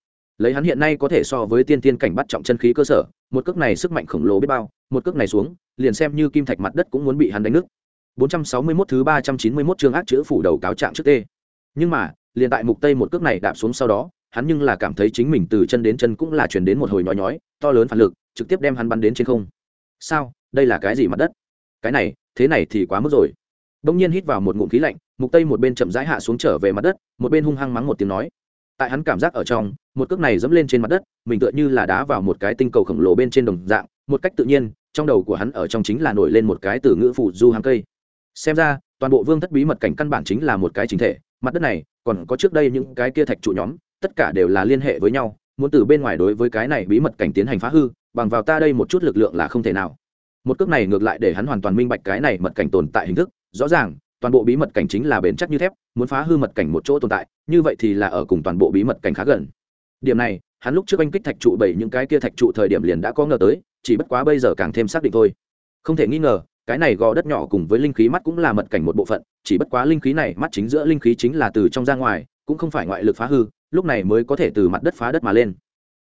lấy hắn hiện nay có thể so với tiên tiên cảnh bắt trọng chân khí cơ sở, một cước này sức mạnh khổng lồ biết bao, một cước này xuống, liền xem như kim thạch mặt đất cũng muốn bị hắn đánh nứt. 461 thứ 391 chương ác chữ phủ đầu cáo trạng trước tê. Nhưng mà, liền tại mục tây một cước này đạp xuống sau đó, hắn nhưng là cảm thấy chính mình từ chân đến chân cũng là chuyển đến một hồi nhói nhói, to lớn phản lực, trực tiếp đem hắn bắn đến trên không. Sao? Đây là cái gì mặt đất? Cái này, thế này thì quá mức rồi. Đông nhiên hít vào một ngụm khí lạnh, mục tây một bên chậm rãi hạ xuống trở về mặt đất, một bên hung hăng mắng một tiếng nói. Tại hắn cảm giác ở trong một cước này dẫm lên trên mặt đất, mình tựa như là đá vào một cái tinh cầu khổng lồ bên trên đồng dạng, một cách tự nhiên, trong đầu của hắn ở trong chính là nổi lên một cái từ ngữ phụ du hàng cây. Xem ra, toàn bộ vương thất bí mật cảnh căn bản chính là một cái chính thể, mặt đất này, còn có trước đây những cái kia thạch trụ nhóm, tất cả đều là liên hệ với nhau, muốn từ bên ngoài đối với cái này bí mật cảnh tiến hành phá hư, bằng vào ta đây một chút lực lượng là không thể nào. Một cước này ngược lại để hắn hoàn toàn minh bạch cái này mật cảnh tồn tại hình thức, rõ ràng, toàn bộ bí mật cảnh chính là bền chắc như thép, muốn phá hư mật cảnh một chỗ tồn tại, như vậy thì là ở cùng toàn bộ bí mật cảnh khá gần điểm này, hắn lúc trước anh kích thạch trụ bảy những cái kia thạch trụ thời điểm liền đã có ngờ tới, chỉ bất quá bây giờ càng thêm xác định thôi. Không thể nghi ngờ, cái này gò đất nhỏ cùng với linh khí mắt cũng là mật cảnh một bộ phận, chỉ bất quá linh khí này mắt chính giữa linh khí chính là từ trong ra ngoài, cũng không phải ngoại lực phá hư, lúc này mới có thể từ mặt đất phá đất mà lên.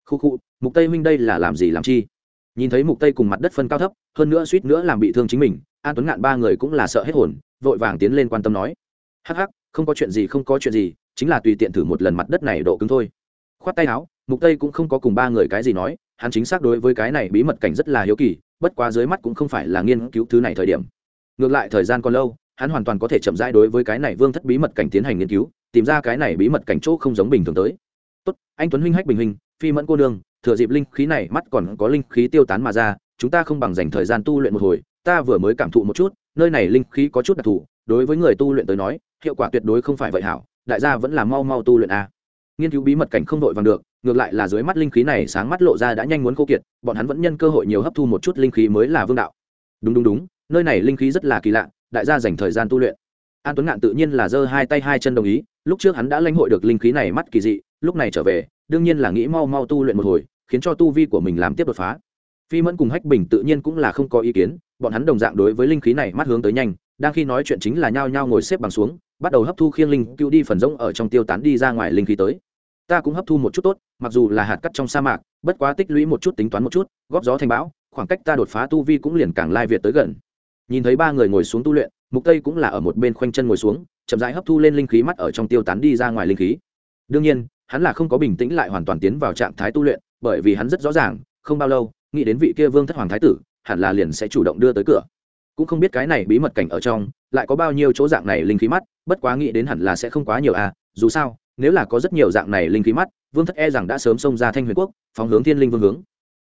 Khu khu, mục tây huynh đây là làm gì làm chi? Nhìn thấy mục tây cùng mặt đất phân cao thấp, hơn nữa suýt nữa làm bị thương chính mình, an tuấn ngạn ba người cũng là sợ hết hồn, vội vàng tiến lên quan tâm nói. Hắc hắc, không có chuyện gì, không có chuyện gì, chính là tùy tiện thử một lần mặt đất này độ cứng thôi khoát tay áo, mục tây cũng không có cùng ba người cái gì nói, hắn chính xác đối với cái này bí mật cảnh rất là hiếu kỳ, bất quá dưới mắt cũng không phải là nghiên cứu thứ này thời điểm. Ngược lại thời gian còn lâu, hắn hoàn toàn có thể chậm rãi đối với cái này vương thất bí mật cảnh tiến hành nghiên cứu, tìm ra cái này bí mật cảnh chỗ không giống bình thường tới. Tốt, anh tuấn huynh hách bình huynh, phi mẫn cô nương, thừa dịp linh khí này mắt còn có linh khí tiêu tán mà ra, chúng ta không bằng dành thời gian tu luyện một hồi, ta vừa mới cảm thụ một chút, nơi này linh khí có chút đặc thù, đối với người tu luyện tới nói, hiệu quả tuyệt đối không phải vậy hảo, đại gia vẫn là mau mau tu luyện a nghiên cứu bí mật cảnh không đội vàng được, ngược lại là dưới mắt linh khí này sáng mắt lộ ra đã nhanh muốn khô kiệt, bọn hắn vẫn nhân cơ hội nhiều hấp thu một chút linh khí mới là vương đạo. Đúng đúng đúng, nơi này linh khí rất là kỳ lạ, đại gia dành thời gian tu luyện. An tuấn ngạn tự nhiên là giơ hai tay hai chân đồng ý, lúc trước hắn đã lãnh hội được linh khí này mắt kỳ dị, lúc này trở về, đương nhiên là nghĩ mau mau tu luyện một hồi, khiến cho tu vi của mình làm tiếp đột phá. Phi mẫn cùng hách bình tự nhiên cũng là không có ý kiến, bọn hắn đồng dạng đối với linh khí này mắt hướng tới nhanh, đang khi nói chuyện chính là nhao nhao ngồi xếp bằng xuống, bắt đầu hấp thu khiêng linh, cứu đi phần rỗng ở trong tiêu tán đi ra ngoài linh khí tới ta cũng hấp thu một chút tốt, mặc dù là hạt cắt trong sa mạc, bất quá tích lũy một chút tính toán một chút, góp gió thành bão, khoảng cách ta đột phá tu vi cũng liền càng lai việt tới gần. Nhìn thấy ba người ngồi xuống tu luyện, mục tây cũng là ở một bên khoanh chân ngồi xuống, chậm rãi hấp thu lên linh khí mắt ở trong tiêu tán đi ra ngoài linh khí. Đương nhiên, hắn là không có bình tĩnh lại hoàn toàn tiến vào trạng thái tu luyện, bởi vì hắn rất rõ ràng, không bao lâu, nghĩ đến vị kia vương thất hoàng thái tử, hẳn là liền sẽ chủ động đưa tới cửa. Cũng không biết cái này bí mật cảnh ở trong, lại có bao nhiêu chỗ dạng này linh khí mắt, bất quá nghĩ đến hẳn là sẽ không quá nhiều à dù sao nếu là có rất nhiều dạng này linh khí mắt, vương thất e rằng đã sớm xông ra thanh huyền quốc, phóng hướng thiên linh vương hướng.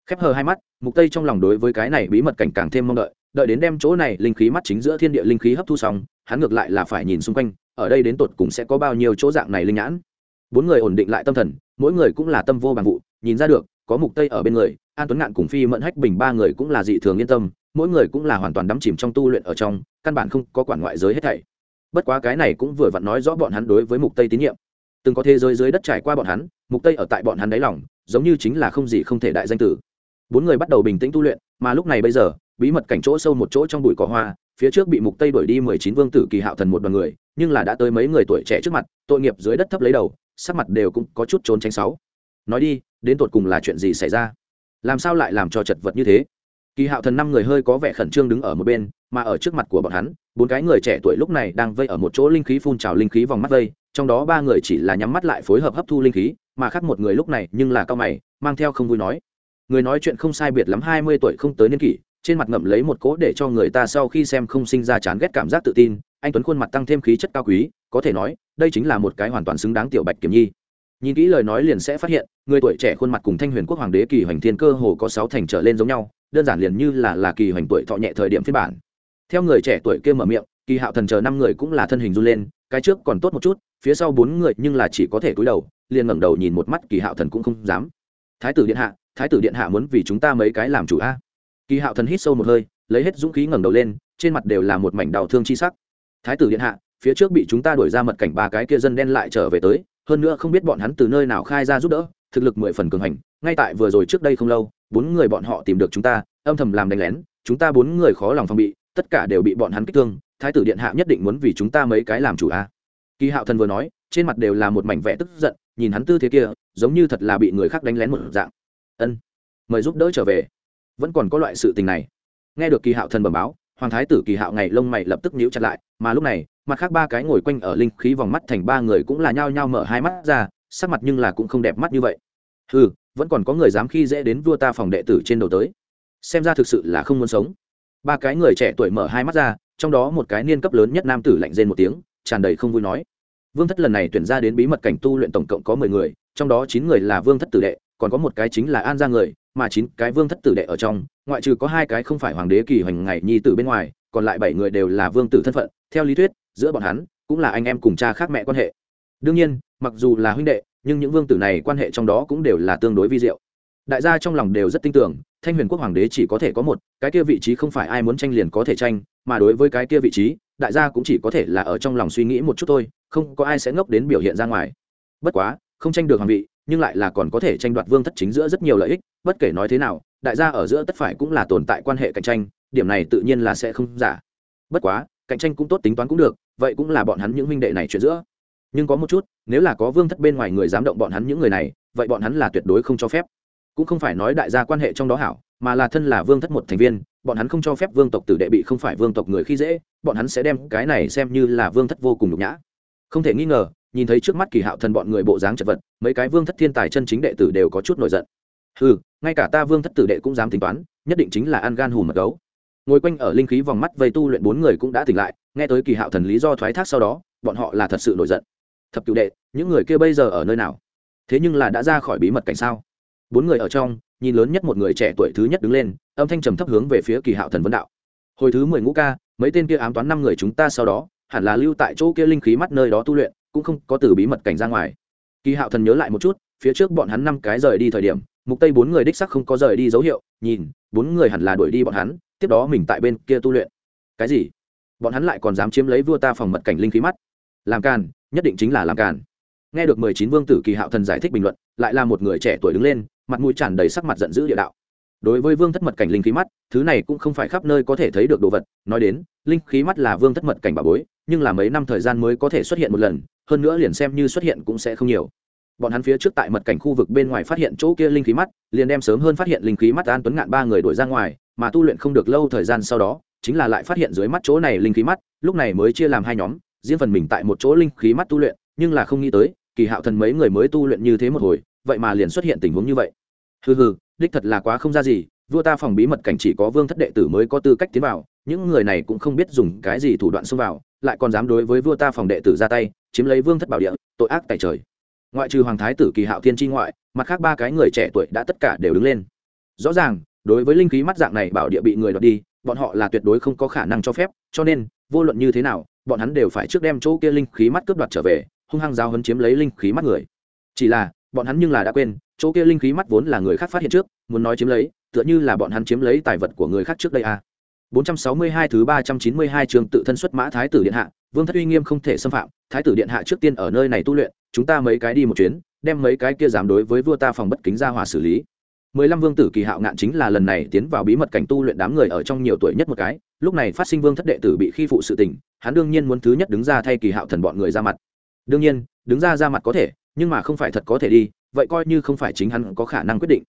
Khép hờ hai mắt, mục tây trong lòng đối với cái này bí mật cảnh càng thêm mong đợi đợi đến đem chỗ này linh khí mắt chính giữa thiên địa linh khí hấp thu xong, hắn ngược lại là phải nhìn xung quanh, ở đây đến tột cùng sẽ có bao nhiêu chỗ dạng này linh nhãn. Bốn người ổn định lại tâm thần, mỗi người cũng là tâm vô bằng vụ, nhìn ra được, có mục tây ở bên người, an tuấn ngạn cùng phi mẫn hách bình ba người cũng là dị thường yên tâm, mỗi người cũng là hoàn toàn đắm chìm trong tu luyện ở trong, căn bản không có quản ngoại giới hết thảy. Bất quá cái này cũng vừa vặn nói rõ bọn hắn đối với mục tây tín nhiệm từng có thế giới dưới đất trải qua bọn hắn, mục tây ở tại bọn hắn đáy lòng, giống như chính là không gì không thể đại danh tử. Bốn người bắt đầu bình tĩnh tu luyện, mà lúc này bây giờ, bí mật cảnh chỗ sâu một chỗ trong bụi cỏ hoa, phía trước bị mục tây đuổi đi 19 vương tử kỳ hạo thần một đoàn người, nhưng là đã tới mấy người tuổi trẻ trước mặt, tội nghiệp dưới đất thấp lấy đầu, sắc mặt đều cũng có chút trốn tránh sáu. Nói đi, đến tột cùng là chuyện gì xảy ra? Làm sao lại làm cho chật vật như thế? Kỳ hạo thần năm người hơi có vẻ khẩn trương đứng ở một bên, mà ở trước mặt của bọn hắn, bốn cái người trẻ tuổi lúc này đang vây ở một chỗ linh khí phun trào linh khí vòng mắt vây trong đó ba người chỉ là nhắm mắt lại phối hợp hấp thu linh khí, mà khác một người lúc này nhưng là cao mày, mang theo không vui nói. Người nói chuyện không sai biệt lắm hai mươi tuổi không tới niên kỷ, trên mặt ngậm lấy một cỗ để cho người ta sau khi xem không sinh ra chán ghét cảm giác tự tin, anh tuấn khuôn mặt tăng thêm khí chất cao quý, có thể nói, đây chính là một cái hoàn toàn xứng đáng tiểu bạch kiểm nhi. Nhìn kỹ lời nói liền sẽ phát hiện, người tuổi trẻ khuôn mặt cùng thanh huyền quốc hoàng đế kỳ hoành thiên cơ hồ có sáu thành trở lên giống nhau, đơn giản liền như là là kỳ hoành tuổi thọ nhẹ thời điểm phiên bản. Theo người trẻ tuổi kia mở miệng, kỳ hạo thần chờ năm người cũng là thân hình run lên cái trước còn tốt một chút, phía sau bốn người nhưng là chỉ có thể cúi đầu, liền ngẩng đầu nhìn một mắt, kỳ hạo thần cũng không dám. Thái tử điện hạ, thái tử điện hạ muốn vì chúng ta mấy cái làm chủ a. Kỳ hạo thần hít sâu một hơi, lấy hết dũng khí ngẩng đầu lên, trên mặt đều là một mảnh đau thương chi sắc. Thái tử điện hạ, phía trước bị chúng ta đuổi ra mật cảnh ba cái kia dân đen lại trở về tới, hơn nữa không biết bọn hắn từ nơi nào khai ra giúp đỡ, thực lực mười phần cường hành, ngay tại vừa rồi trước đây không lâu, bốn người bọn họ tìm được chúng ta, âm thầm làm đánh lén, chúng ta bốn người khó lòng phòng bị, tất cả đều bị bọn hắn kích thương thái tử điện hạ nhất định muốn vì chúng ta mấy cái làm chủ a. Kỳ hạo thần vừa nói, trên mặt đều là một mảnh vẻ tức giận, nhìn hắn tư thế kia, giống như thật là bị người khác đánh lén một dạng. Ân, mời giúp đỡ trở về. Vẫn còn có loại sự tình này. Nghe được kỳ hạo thần bẩm báo, hoàng thái tử kỳ hạo ngày lông mày lập tức nhíu chặt lại, mà lúc này, mặt khác ba cái ngồi quanh ở linh khí vòng mắt thành ba người cũng là nhao nhao mở hai mắt ra, sắc mặt nhưng là cũng không đẹp mắt như vậy. Ừ vẫn còn có người dám khi dễ đến vua ta phòng đệ tử trên đầu tới. Xem ra thực sự là không muốn sống. Ba cái người trẻ tuổi mở hai mắt ra trong đó một cái niên cấp lớn nhất nam tử lạnh rên một tiếng, tràn đầy không vui nói. Vương thất lần này tuyển ra đến bí mật cảnh tu luyện tổng cộng có mười người, trong đó chín người là vương thất tử đệ, còn có một cái chính là an gia người, mà chín cái vương thất tử đệ ở trong, ngoại trừ có hai cái không phải hoàng đế kỳ hoành ngày nhi tử bên ngoài, còn lại bảy người đều là vương tử thân phận. Theo lý thuyết, giữa bọn hắn cũng là anh em cùng cha khác mẹ quan hệ. Đương nhiên, mặc dù là huynh đệ, nhưng những vương tử này quan hệ trong đó cũng đều là tương đối vi diệu. Đại gia trong lòng đều rất tin tưởng thanh huyền quốc hoàng đế chỉ có thể có một, cái kia vị trí không phải ai muốn tranh liền có thể tranh, mà đối với cái kia vị trí, đại gia cũng chỉ có thể là ở trong lòng suy nghĩ một chút thôi, không có ai sẽ ngốc đến biểu hiện ra ngoài. Bất quá, không tranh được hoàng vị, nhưng lại là còn có thể tranh đoạt vương thất chính giữa rất nhiều lợi ích, bất kể nói thế nào, đại gia ở giữa tất phải cũng là tồn tại quan hệ cạnh tranh, điểm này tự nhiên là sẽ không giả. Bất quá, cạnh tranh cũng tốt tính toán cũng được, vậy cũng là bọn hắn những huynh đệ này chuyện giữa. Nhưng có một chút, nếu là có vương thất bên ngoài người dám động bọn hắn những người này, vậy bọn hắn là tuyệt đối không cho phép cũng không phải nói đại gia quan hệ trong đó hảo, mà là thân là vương thất một thành viên, bọn hắn không cho phép vương tộc tử đệ bị không phải vương tộc người khi dễ, bọn hắn sẽ đem cái này xem như là vương thất vô cùng nhục nhã. Không thể nghi ngờ, nhìn thấy trước mắt kỳ hạo thần bọn người bộ dáng chật vật, mấy cái vương thất thiên tài chân chính đệ tử đều có chút nổi giận. Ừ ngay cả ta vương thất tử đệ cũng dám tính toán, nhất định chính là ăn gan hùm mật gấu. Ngồi quanh ở linh khí vòng mắt vây tu luyện bốn người cũng đã tỉnh lại, nghe tới kỳ hạo thần lý do thoái thác sau đó, bọn họ là thật sự nổi giận. Thập cựu đệ, những người kia bây giờ ở nơi nào? Thế nhưng là đã ra khỏi bí mật cảnh sao? Bốn người ở trong, nhìn lớn nhất một người trẻ tuổi thứ nhất đứng lên, âm thanh trầm thấp hướng về phía kỳ hạo thần vấn đạo. Hồi thứ mười ngũ ca, mấy tên kia ám toán năm người chúng ta sau đó, hẳn là lưu tại chỗ kia linh khí mắt nơi đó tu luyện, cũng không có từ bí mật cảnh ra ngoài. Kỳ hạo thần nhớ lại một chút, phía trước bọn hắn năm cái rời đi thời điểm, mục tây bốn người đích sắc không có rời đi dấu hiệu, nhìn, bốn người hẳn là đuổi đi bọn hắn, tiếp đó mình tại bên kia tu luyện. Cái gì? Bọn hắn lại còn dám chiếm lấy vua ta phòng mật cảnh linh khí mắt. Làm càn, nhất định chính là làm càn nghe được mười chín vương tử kỳ hạo thần giải thích bình luận, lại là một người trẻ tuổi đứng lên, mặt mũi tràn đầy sắc mặt giận dữ địa đạo. Đối với vương thất mật cảnh linh khí mắt, thứ này cũng không phải khắp nơi có thể thấy được đồ vật. Nói đến, linh khí mắt là vương thất mật cảnh bà bối, nhưng là mấy năm thời gian mới có thể xuất hiện một lần, hơn nữa liền xem như xuất hiện cũng sẽ không nhiều. Bọn hắn phía trước tại mật cảnh khu vực bên ngoài phát hiện chỗ kia linh khí mắt, liền đem sớm hơn phát hiện linh khí mắt an tuấn ngạn ba người đuổi ra ngoài, mà tu luyện không được lâu thời gian sau đó, chính là lại phát hiện dưới mắt chỗ này linh khí mắt, lúc này mới chia làm hai nhóm, riêng phần mình tại một chỗ linh khí mắt tu luyện, nhưng là không nghĩ tới kỳ hạo thần mấy người mới tu luyện như thế một hồi, vậy mà liền xuất hiện tình huống như vậy. Hừ hừ, đích thật là quá không ra gì, vua ta phòng bí mật cảnh chỉ có vương thất đệ tử mới có tư cách tiến vào, những người này cũng không biết dùng cái gì thủ đoạn xông vào, lại còn dám đối với vua ta phòng đệ tử ra tay, chiếm lấy vương thất bảo địa, tội ác tại trời. Ngoại trừ hoàng thái tử kỳ hạo thiên tri ngoại, mặt khác ba cái người trẻ tuổi đã tất cả đều đứng lên. Rõ ràng, đối với linh khí mắt dạng này bảo địa bị người đoạt đi, bọn họ là tuyệt đối không có khả năng cho phép, cho nên, vô luận như thế nào, bọn hắn đều phải trước đem chỗ kia linh khí mắt cướp đoạt trở về hung hăng giao hấn chiếm lấy linh khí mắt người chỉ là bọn hắn nhưng là đã quên chỗ kia linh khí mắt vốn là người khác phát hiện trước muốn nói chiếm lấy tựa như là bọn hắn chiếm lấy tài vật của người khác trước đây à. 462 thứ 392 trường tự thân xuất mã thái tử điện hạ, vương thất uy nghiêm không thể xâm phạm, thái tử điện hạ trước tiên ở nơi này tu luyện, chúng ta mấy cái đi một chuyến, đem mấy cái kia dám đối với vua ta phòng bất kính ra hòa xử lý. 15 vương tử kỳ hạo ngạn chính là lần này tiến vào bí mật cảnh tu luyện đám người ở trong nhiều tuổi nhất một cái, lúc này phát sinh vương thất đệ tử bị khi phụ sự tình, hắn đương nhiên muốn thứ nhất đứng ra thay kỳ hạo thần bọn người ra mặt đương nhiên, đứng ra ra mặt có thể, nhưng mà không phải thật có thể đi, vậy coi như không phải chính hắn có khả năng quyết định.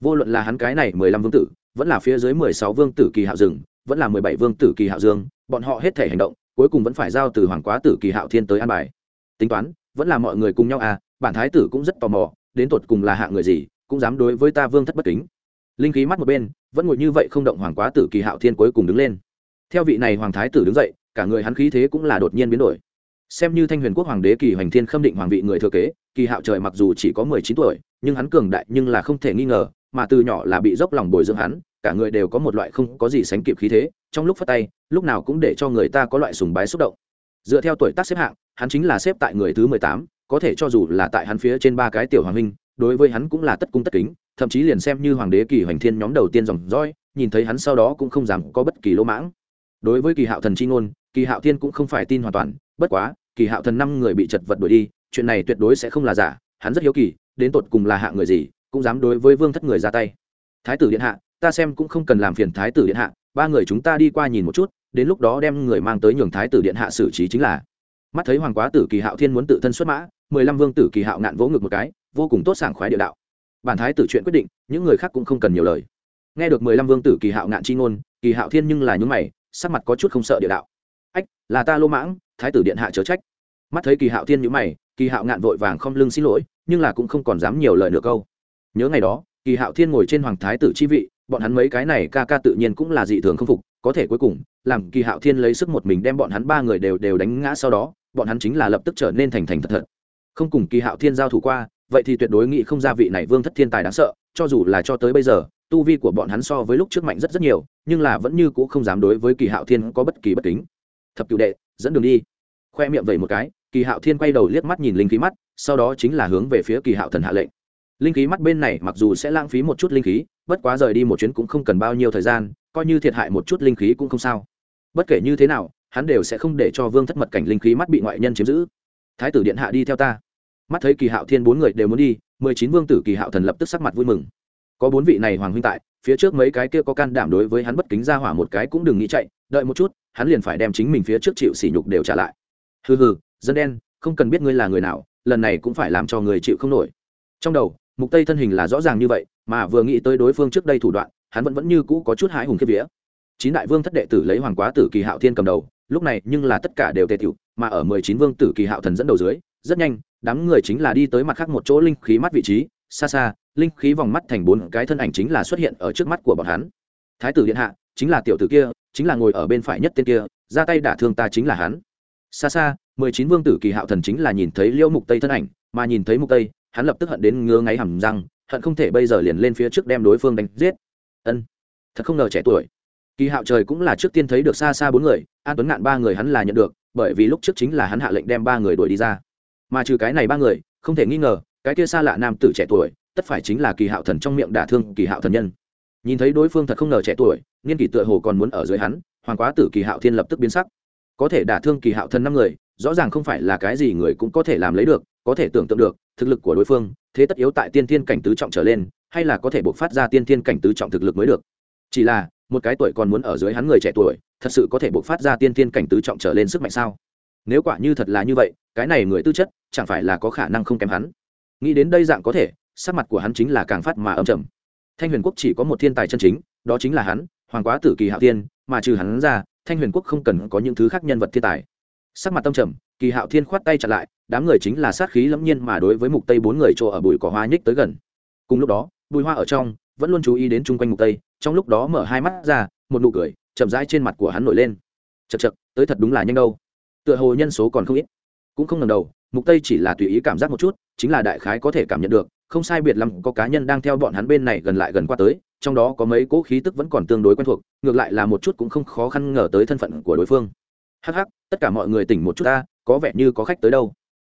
Vô luận là hắn cái này 15 vương tử, vẫn là phía dưới 16 vương tử kỳ hạo rừng, vẫn là 17 vương tử kỳ hạo dương, bọn họ hết thể hành động, cuối cùng vẫn phải giao từ hoàng quá tử kỳ hạo thiên tới an bài. Tính toán, vẫn là mọi người cùng nhau à, bản thái tử cũng rất tò mò, đến tột cùng là hạ người gì, cũng dám đối với ta vương thất bất kính. Linh khí mắt một bên, vẫn ngồi như vậy không động hoàng quá tử kỳ hạo thiên cuối cùng đứng lên. Theo vị này hoàng thái tử đứng dậy, cả người hắn khí thế cũng là đột nhiên biến đổi. Xem như Thanh Huyền quốc hoàng đế kỳ hoành thiên khâm định hoàng vị người thừa kế, kỳ hạo trời mặc dù chỉ có 19 tuổi, nhưng hắn cường đại nhưng là không thể nghi ngờ, mà từ nhỏ là bị dốc lòng bồi dưỡng hắn, cả người đều có một loại không có gì sánh kịp khí thế trong lúc phát tay lúc nào cũng để cho người ta có loại sùng bái xúc động. Dựa theo tuổi tác xếp hạng hắn chính là xếp tại người thứ mười tám có thể cho dù là tại hắn phía trên ba cái tiểu hoàng minh đối với hắn cũng là tất cung tất kính thậm chí liền xem như hoàng đế kỳ hoành thiên nhóm đầu tiên dòng roi nhìn thấy hắn sau đó cũng không dám có bất kỳ lỗ mãng đối với kỳ hạo thần c h i ngôn, kỳ hạo thiên cũng không phải tin hoàn toàn, bất quá, kỳ hạo thần năm người bị chật vật đuổi đi, chuyện này tuyệt đối sẽ không là giả, hắn rất hiếu kỳ, đến tột cùng là hạ người gì, cũng dám đối với vương thất người ra tay. Thái tử điện hạ, ta xem cũng không cần làm phiền thái tử điện hạ, ba người chúng ta đi qua nhìn một chút, đến lúc đó đem người mang tới nhường thái tử điện hạ xử trí chính là. Mắt thấy hoàng quá tử kỳ hạo thiên muốn tự thân xuất mã, mười lăm vương tử kỳ hạo ngạn vỗ ngực một cái, vô cùng tốt sảng khoái địa đạo. Bản thái tử chuyện quyết định, những người khác cũng không cần nhiều lời. Nghe được mười lăm vương tử kỳ hạo ngạn chi ngôn, kỳ hạo thiên nhưng là những mày sắc mặt có chút không sợ địa đạo. Ách, là ta lô mãng, thái tử điện hạ chớ trách. Mắt thấy kỳ hạo thiên nhữ mày, kỳ hạo ngạn vội vàng không lưng xin lỗi, nhưng là cũng không còn dám nhiều lời nữa câu. Nhớ ngày đó, kỳ hạo thiên ngồi trên hoàng thái tử chi vị, bọn hắn mấy cái này ca ca tự nhiên cũng là dị thường không phục, có thể cuối cùng, làm kỳ hạo thiên lấy sức một mình đem bọn hắn ba người đều đều đánh ngã sau đó, bọn hắn chính là lập tức trở nên thành thành thật thật. Không cùng kỳ hạo thiên giao thủ qua, vậy thì tuyệt đối nghĩ không ra vị này vương thất thiên tài đáng sợ, cho dù là cho tới bây giờ tu vi của bọn hắn so với lúc trước mạnh rất rất nhiều, nhưng là vẫn như c ũ không dám đối với kỳ hạo thiên có bất kỳ bất kính. Thập cựu đệ, dẫn đường đi. Khoe miệng vẩy một cái, kỳ hạo thiên quay đầu liếc mắt nhìn linh khí mắt, sau đó chính là hướng về phía kỳ hạo thần hạ lệnh. Linh khí mắt bên này mặc dù sẽ lãng phí một chút linh khí, bất quá rời đi một chuyến cũng không cần bao nhiêu thời gian, coi như thiệt hại một chút linh khí cũng không sao. Bất kể như thế nào, hắn đều sẽ không để cho vương thất mật cảnh linh khí mắt bị ngoại nhân chiếm giữ. Thái tử điện hạ đi theo ta. Mắt thấy kỳ hạo thiên bốn người đều muốn đi, mười chín vương tử kỳ hạo thần lập tức sắc mặt vui mừng có bốn vị này hoàng huynh tại, phía trước mấy cái kia có can đảm đối với hắn bất kính ra hỏa một cái cũng đừng nghĩ chạy, đợi một chút, hắn liền phải đem chính mình phía trước chịu sỉ nhục đều trả lại. Hừ hừ, dân đen, không cần biết ngươi là người nào, lần này cũng phải làm cho người chịu không nổi. Trong đầu, mục tây thân hình là rõ ràng như vậy, mà vừa nghĩ tới đối phương trước đây thủ đoạn, hắn vẫn vẫn như cũ có chút hãi hùng khiếp vía. Chín đại vương thất đệ tử lấy hoàng quá tử kỳ hạo thiên cầm đầu, lúc này nhưng là tất cả đều tề tiểu, mà ở mười chín vương tử kỳ hạo thần dẫn đầu dưới, rất nhanh, đám người chính là đi tới mặt khác một chỗ linh khí mắt vị trí xa xa, linh khí vòng mắt thành bốn cái thân ảnh chính là xuất hiện ở trước mắt của bọn hắn. Thái tử điện hạ, chính là tiểu tử kia, chính là ngồi ở bên phải nhất tên kia, ra tay đả thương ta chính là hắn. Xa xa, mười chín vương tử kỳ hạo thần chính là nhìn thấy liễu mục tây thân ảnh, mà nhìn thấy mục tây, hắn lập tức hận đến ngứa ngáy hầm răng, hận không thể bây giờ liền lên phía trước đem đối phương đánh giết. Ân, thật không ngờ trẻ tuổi. Kỳ hạo trời cũng là trước tiên thấy được xa xa bốn người, an tuấn ngạn ba người hắn là nhận được, bởi vì lúc trước chính là hắn hạ lệnh đem ba người đuổi đi ra. Mà trừ cái này ba người, không thể nghi ngờ cái kia xa lạ nam tử trẻ tuổi, tất phải chính là kỳ hạo thần trong miệng đả thương kỳ hạo thần nhân. Nhìn thấy đối phương thật không ngờ trẻ tuổi niên kỷ tựa hồ còn muốn ở dưới hắn, hoàng quá tử kỳ hạo thiên lập tức biến sắc. Có thể đả thương kỳ hạo thần năm người, rõ ràng không phải là cái gì người cũng có thể làm lấy được, có thể tưởng tượng được, thực lực của đối phương, thế tất yếu tại tiên thiên cảnh tứ trọng trở lên, hay là có thể buộc phát ra tiên thiên cảnh tứ trọng thực lực mới được. Chỉ là, một cái tuổi còn muốn ở dưới hắn người trẻ tuổi, thật sự có thể buộc phát ra tiên thiên cảnh tứ trọng trở lên sức mạnh sao? Nếu quả như thật là như vậy, cái này người tư chất, chẳng phải là có khả năng không kém hắn nghĩ đến đây dạng có thể, sắc mặt của hắn chính là càng phát mà âm trầm. Thanh huyền quốc chỉ có một thiên tài chân chính, đó chính là hắn, hoàng quá tử kỳ hạo thiên, mà trừ hắn ra, thanh huyền quốc không cần có những thứ khác nhân vật thiên tài. Sắc mặt tâm trầm, kỳ hạo thiên khoát tay chặt lại, đám người chính là sát khí lẫm nhiên mà đối với mục tây bốn người chỗ ở bụi cỏ hoa nhích tới gần. Cùng lúc đó bụi hoa ở trong, vẫn luôn chú ý đến chung quanh mục tây, trong lúc đó mở hai mắt ra, một nụ cười chậm rãi trên mặt của hắn nổi lên. Chật chật tới thật đúng là nhanh đâu. Tựa hồ nhân số còn không ít. Cũng không ngần đầu mục tây chỉ là tùy ý cảm giác một chút, chính là đại khái có thể cảm nhận được, không sai biệt lắm có cá nhân đang theo bọn hắn bên này gần lại gần qua tới, trong đó có mấy cỗ khí tức vẫn còn tương đối quen thuộc, ngược lại là một chút cũng không khó khăn ngờ tới thân phận của đối phương. Hắc hắc, tất cả mọi người tỉnh một chút ta, có vẻ như có khách tới đâu.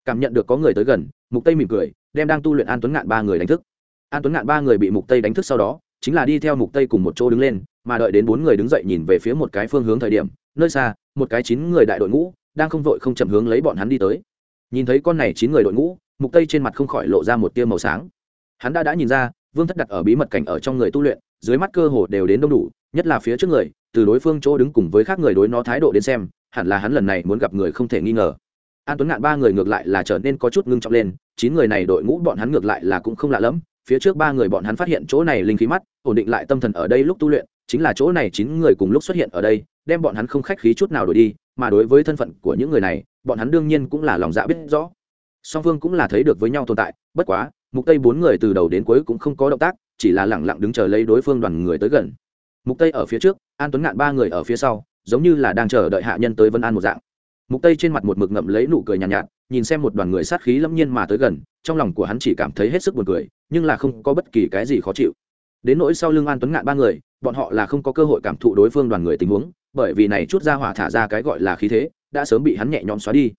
Cảm nhận được có người tới gần, mục tây mỉm cười, đem đang tu luyện an tuấn ngạn ba người đánh thức. An tuấn ngạn ba người bị mục tây đánh thức sau đó, chính là đi theo mục tây cùng một chỗ đứng lên, mà đợi đến bốn người đứng dậy nhìn về phía một cái phương hướng thời điểm, nơi xa, một cái chín người đại đội ngũ, đang không vội không chậm hướng lấy bọn hắn đi tới nhìn thấy con này chín người đội ngũ, mục tây trên mặt không khỏi lộ ra một tia màu sáng. Hắn đã đã nhìn ra, vương thất đặt ở bí mật cảnh ở trong người tu luyện, dưới mắt cơ hồ đều đến đông đủ, nhất là phía trước người, từ đối phương chỗ đứng cùng với khác người đối nó thái độ đến xem, hẳn là hắn lần này muốn gặp người không thể nghi ngờ. An tuấn ngạn ba người ngược lại là trở nên có chút ngưng trọng lên, chín người này đội ngũ bọn hắn ngược lại là cũng không lạ lẫm, phía trước ba người bọn hắn phát hiện chỗ này linh khí mắt, ổn định lại tâm thần ở đây lúc tu luyện, chính là chỗ này chín người cùng lúc xuất hiện ở đây, đem bọn hắn không khách khí chút nào đổi đi mà đối với thân phận của những người này bọn hắn đương nhiên cũng là lòng dạ biết rõ. Song phương cũng là thấy được với nhau tồn tại bất quá mục tây bốn người từ đầu đến cuối cũng không có động tác chỉ là lẳng lặng đứng chờ lấy đối phương đoàn người tới gần. Mục tây ở phía trước an tuấn ngạn ba người ở phía sau giống như là đang chờ đợi hạ nhân tới vân an một dạng. Mục tây trên mặt một mực ngậm lấy nụ cười nhàn nhạt, nhạt nhìn xem một đoàn người sát khí lâm nhiên mà tới gần trong lòng của hắn chỉ cảm thấy hết sức buồn cười nhưng là không có bất kỳ cái gì khó chịu. Đến nỗi sau lưng an tuấn ngạn ba người bọn họ là không có cơ hội cảm thụ đối phương đoàn người tình huống bởi vì này chút ra hỏa thả ra cái gọi là khí thế, đã sớm bị hắn nhẹ nhõm xóa đi.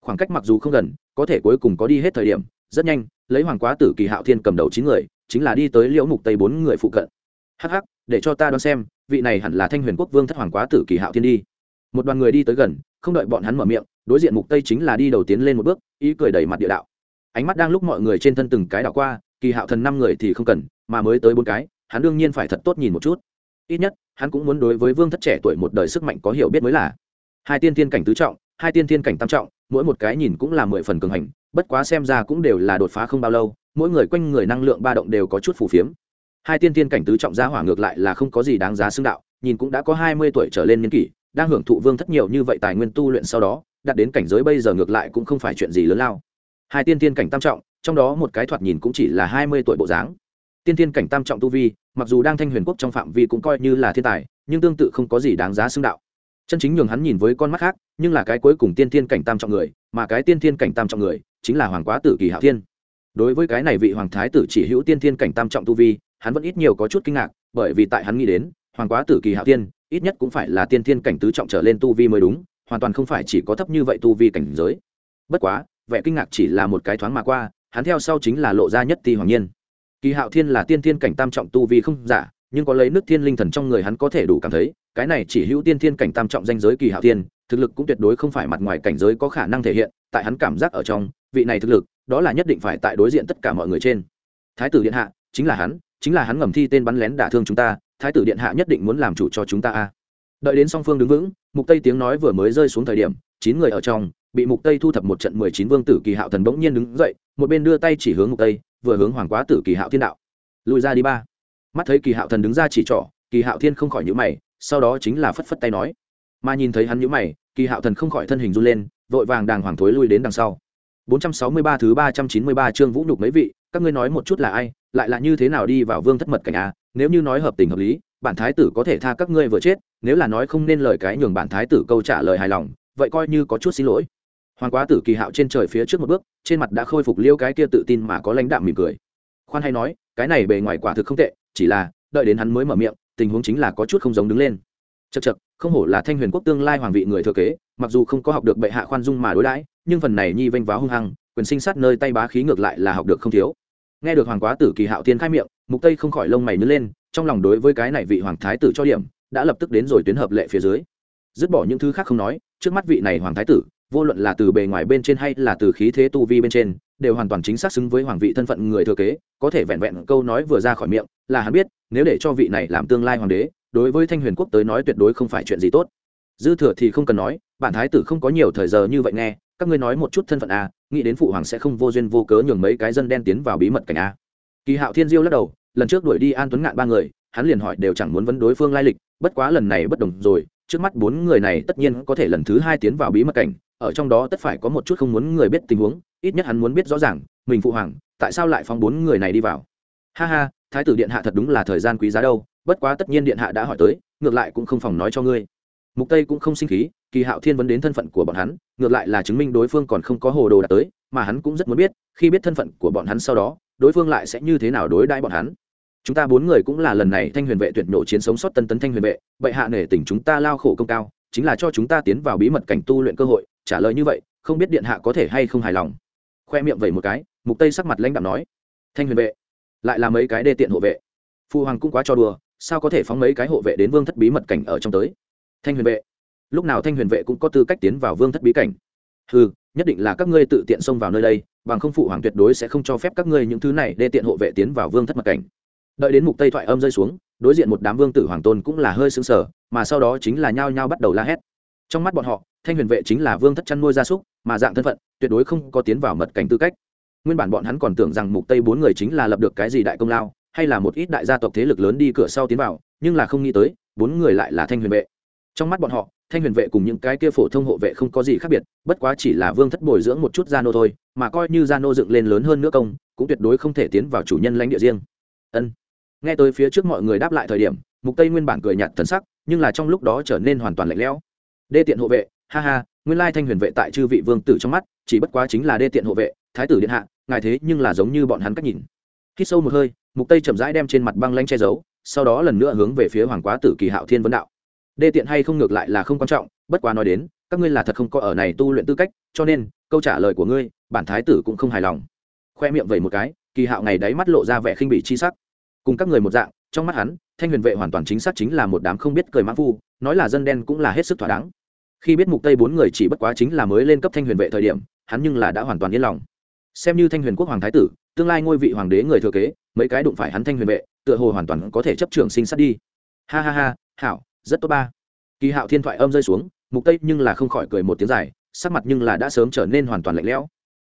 Khoảng cách mặc dù không gần, có thể cuối cùng có đi hết thời điểm, rất nhanh, lấy hoàng quá tử kỳ hạo thiên cầm đầu chín người, chính là đi tới liễu mục tây bốn người phụ cận. Hắc hắc, để cho ta đoán xem, vị này hẳn là thanh huyền quốc vương thất hoàng quá tử kỳ hạo thiên đi. Một đoàn người đi tới gần, không đợi bọn hắn mở miệng, đối diện mục tây chính là đi đầu tiến lên một bước, ý cười đẩy mặt địa đạo. Ánh mắt đang lúc mọi người trên thân từng cái đảo qua, kỳ hạo thần năm người thì không cần, mà mới tới bốn cái, hắn đương nhiên phải thật tốt nhìn một chút. Ít nhất hắn cũng muốn đối với vương thất trẻ tuổi một đời sức mạnh có hiểu biết mới là. Hai tiên thiên cảnh tứ trọng, hai tiên thiên cảnh tam trọng, mỗi một cái nhìn cũng là mười phần cường hành, bất quá xem ra cũng đều là đột phá không bao lâu, mỗi người quanh người năng lượng ba động đều có chút phù phiếm. Hai tiên thiên cảnh tứ trọng gia hỏa ngược lại là không có gì đáng giá xưng đạo, nhìn cũng đã có hai mươi tuổi trở lên niên kỷ, đang hưởng thụ vương thất nhiều như vậy tài nguyên tu luyện sau đó, đạt đến cảnh giới bây giờ ngược lại cũng không phải chuyện gì lớn lao. Hai tiên thiên cảnh tam trọng, trong đó một cái thoạt nhìn cũng chỉ là hai mươi tuổi bộ dáng. Tiên thiên cảnh tam trọng tu vi mặc dù đang thanh huyền quốc trong phạm vi cũng coi như là thiên tài, nhưng tương tự không có gì đáng giá xưng đạo. Chân chính nhường hắn nhìn với con mắt khác, nhưng là cái cuối cùng tiên thiên cảnh tam trọng người, mà cái tiên thiên cảnh tam trọng người, chính là hoàng quá tử kỳ hạo thiên. Đối với cái này vị hoàng thái tử chỉ hữu tiên thiên cảnh tam trọng tu vi, hắn vẫn ít nhiều có chút kinh ngạc, bởi vì tại hắn nghĩ đến, hoàng quá tử kỳ hạo thiên, ít nhất cũng phải là tiên thiên cảnh tứ trọng trở lên tu vi mới đúng, hoàn toàn không phải chỉ có thấp như vậy tu vi cảnh giới. Bất quá, vẻ kinh ngạc chỉ là một cái thoáng mà qua, hắn theo sau chính là lộ ra nhất ti hoàng nhiên kỳ hạo thiên là tiên thiên cảnh tam trọng tu vi không giả, nhưng có lấy nước thiên linh thần trong người hắn có thể đủ cảm thấy, cái này chỉ hữu tiên thiên cảnh tam trọng danh giới kỳ hạo thiên, thực lực cũng tuyệt đối không phải mặt ngoài cảnh giới có khả năng thể hiện, tại hắn cảm giác ở trong, vị này thực lực, đó là nhất định phải tại đối diện tất cả mọi người trên. Thái tử điện hạ, chính là hắn, chính là hắn ngầm thi tên bắn lén đả thương chúng ta, thái tử điện hạ nhất định muốn làm chủ cho chúng ta a. Đợi đến song phương đứng vững, mục tây tiếng nói vừa mới rơi xuống thời điểm, chín người ở trong, bị mục tây thu thập một trận mười chín vương tử kỳ hạo thần bỗng nhiên đứng dậy, một bên đưa tay chỉ hướng mục tây vừa hướng hoàng quá tử kỳ hạo thiên đạo. Lùi ra đi ba. Mắt thấy kỳ hạo thần đứng ra chỉ trỏ, kỳ hạo thiên không khỏi nhữ mày, sau đó chính là phất phất tay nói. Mà nhìn thấy hắn nhữ mày, kỳ hạo thần không khỏi thân hình run lên, vội vàng đàng hoàng thối lui đến đằng sau. 463 thứ 393 chương vũ nhục mấy vị, các ngươi nói một chút là ai, lại là như thế nào đi vào vương thất mật cảnh à? Nếu như nói hợp tình hợp lý, bản thái tử có thể tha các ngươi vừa chết, nếu là nói không nên lời cái nhường bản thái tử câu trả lời hài lòng, vậy coi như có chút xin lỗi hoàng quá tử kỳ hạo trên trời phía trước một bước, trên mặt đã khôi phục liêu cái kia tự tin mà có lãnh đạm mỉm cười. Khoan hay nói, cái này bề ngoài quả thực không tệ, chỉ là, đợi đến hắn mới mở miệng, tình huống chính là có chút không giống đứng lên. Chật chật không hổ là thanh huyền quốc tương lai hoàng vị người thừa kế, mặc dù không có học được bệ hạ khoan dung mà đối đãi, nhưng phần này nhi vênh váo hung hăng, quyền sinh sát nơi tay bá khí ngược lại là học được không thiếu. Nghe được hoàng quá tử kỳ hạo tiên khai miệng, mục tây không khỏi lông mày nhớ lên, trong lòng đối với cái này vị hoàng thái tử cho điểm, đã lập tức đến rồi tuyến hợp lệ phía dưới. Dứt bỏ những thứ khác không nói, trước mắt vị này hoàng thái tử vô luận là từ bề ngoài bên trên hay là từ khí thế tu vi bên trên, đều hoàn toàn chính xác xứng với hoàng vị thân phận người thừa kế, có thể vẹn vẹn câu nói vừa ra khỏi miệng, là hắn biết, nếu để cho vị này làm tương lai hoàng đế, đối với thanh huyền quốc tới nói tuyệt đối không phải chuyện gì tốt. Dư thừa thì không cần nói, bản thái tử không có nhiều thời giờ như vậy nghe, các ngươi nói một chút thân phận a, nghĩ đến phụ hoàng sẽ không vô duyên vô cớ nhường mấy cái dân đen tiến vào bí mật cảnh a. Kỳ hạo thiên diêu lắc đầu, lần trước đuổi đi an tuấn ngạn ba người, hắn liền hỏi đều chẳng muốn vấn đối phương lai lịch, bất quá lần này bất đồng rồi, trước mắt bốn người này tất nhiên có thể lần thứ hai tiến vào bí mật cảnh ở trong đó tất phải có một chút không muốn người biết tình huống, ít nhất hắn muốn biết rõ ràng, mình phụ hoàng, tại sao lại phóng bốn người này đi vào. Ha ha, thái tử điện hạ thật đúng là thời gian quý giá đâu, bất quá tất nhiên điện hạ đã hỏi tới, ngược lại cũng không phòng nói cho ngươi. Mục tây cũng không sinh khí, kỳ hạo thiên vấn đến thân phận của bọn hắn, ngược lại là chứng minh đối phương còn không có hồ đồ đạt tới, mà hắn cũng rất muốn biết, khi biết thân phận của bọn hắn sau đó, đối phương lại sẽ như thế nào đối đãi bọn hắn. Chúng ta bốn người cũng là lần này thanh huyền vệ tuyệt nổ chiến sống sót tân tấn thanh huyền vệ, bệ hạ nể tình chúng ta lao khổ công cao, chính là cho chúng ta tiến vào bí mật cảnh tu luyện cơ hội trả lời như vậy, không biết điện hạ có thể hay không hài lòng. Khoe miệng vẩy một cái, mục tây sắc mặt lãnh đạm nói, thanh huyền vệ, lại là mấy cái đê tiện hộ vệ. Phu hoàng cũng quá cho đùa, sao có thể phóng mấy cái hộ vệ đến vương thất bí mật cảnh ở trong tới? Thanh huyền vệ, lúc nào thanh huyền vệ cũng có tư cách tiến vào vương thất bí cảnh. Ừ nhất định là các ngươi tự tiện xông vào nơi đây, bằng không phụ hoàng tuyệt đối sẽ không cho phép các ngươi những thứ này đê tiện hộ vệ tiến vào vương thất mật cảnh. Đợi đến mục tây thoại âm rơi xuống, đối diện một đám vương tử hoàng tôn cũng là hơi sững sờ, mà sau đó chính là nhao nhao bắt đầu la hét trong mắt bọn họ, thanh huyền vệ chính là vương thất chăn nuôi gia súc, mà dạng thân phận, tuyệt đối không có tiến vào mật cảnh tư cách. Nguyên bản bọn hắn còn tưởng rằng mục tây bốn người chính là lập được cái gì đại công lao, hay là một ít đại gia tộc thế lực lớn đi cửa sau tiến vào, nhưng là không nghĩ tới, bốn người lại là thanh huyền vệ. Trong mắt bọn họ, thanh huyền vệ cùng những cái kia phổ thông hộ vệ không có gì khác biệt, bất quá chỉ là vương thất bồi dưỡng một chút gia nô thôi, mà coi như gia nô dựng lên lớn hơn nữa công, cũng tuyệt đối không thể tiến vào chủ nhân lãnh địa riêng. Ân. Nghe tới phía trước mọi người đáp lại thời điểm, mục tây nguyên bản cười nhạt thần sắc, nhưng là trong lúc đó trở nên hoàn toàn lạnh lẽo đê tiện hộ vệ, ha ha, nguyên lai thanh huyền vệ tại chư vị vương tử trong mắt, chỉ bất quá chính là đê tiện hộ vệ, thái tử điện hạ, ngài thế nhưng là giống như bọn hắn cách nhìn. Khi sâu một hơi, mục tây chậm rãi đem trên mặt băng lanh che giấu, sau đó lần nữa hướng về phía hoàng quá tử kỳ hạo thiên vấn đạo. Đê tiện hay không ngược lại là không quan trọng, bất quá nói đến, các ngươi là thật không có ở này tu luyện tư cách, cho nên, câu trả lời của ngươi, bản thái tử cũng không hài lòng. Khoe miệng vẩy một cái, kỳ hạo ngày đáy mắt lộ ra vẻ khinh bỉ chi sắc. Cùng các người một dạng, trong mắt hắn, thanh huyền vệ hoàn toàn chính xác chính là một đám không biết cười mã phu, nói là dân đen cũng là hết sức thỏa đáng khi biết mục tây bốn người chỉ bất quá chính là mới lên cấp thanh huyền vệ thời điểm, hắn nhưng là đã hoàn toàn yên lòng. Xem như thanh huyền quốc hoàng thái tử, tương lai ngôi vị hoàng đế người thừa kế, mấy cái đụng phải hắn thanh huyền vệ, tựa hồ hoàn toàn có thể chấp trường sinh sát đi. Ha ha ha hảo rất tốt ba. Kỳ hạo thiên thoại âm rơi xuống, mục tây nhưng là không khỏi cười một tiếng dài, sắc mặt nhưng là đã sớm trở nên hoàn toàn lạnh lẽo.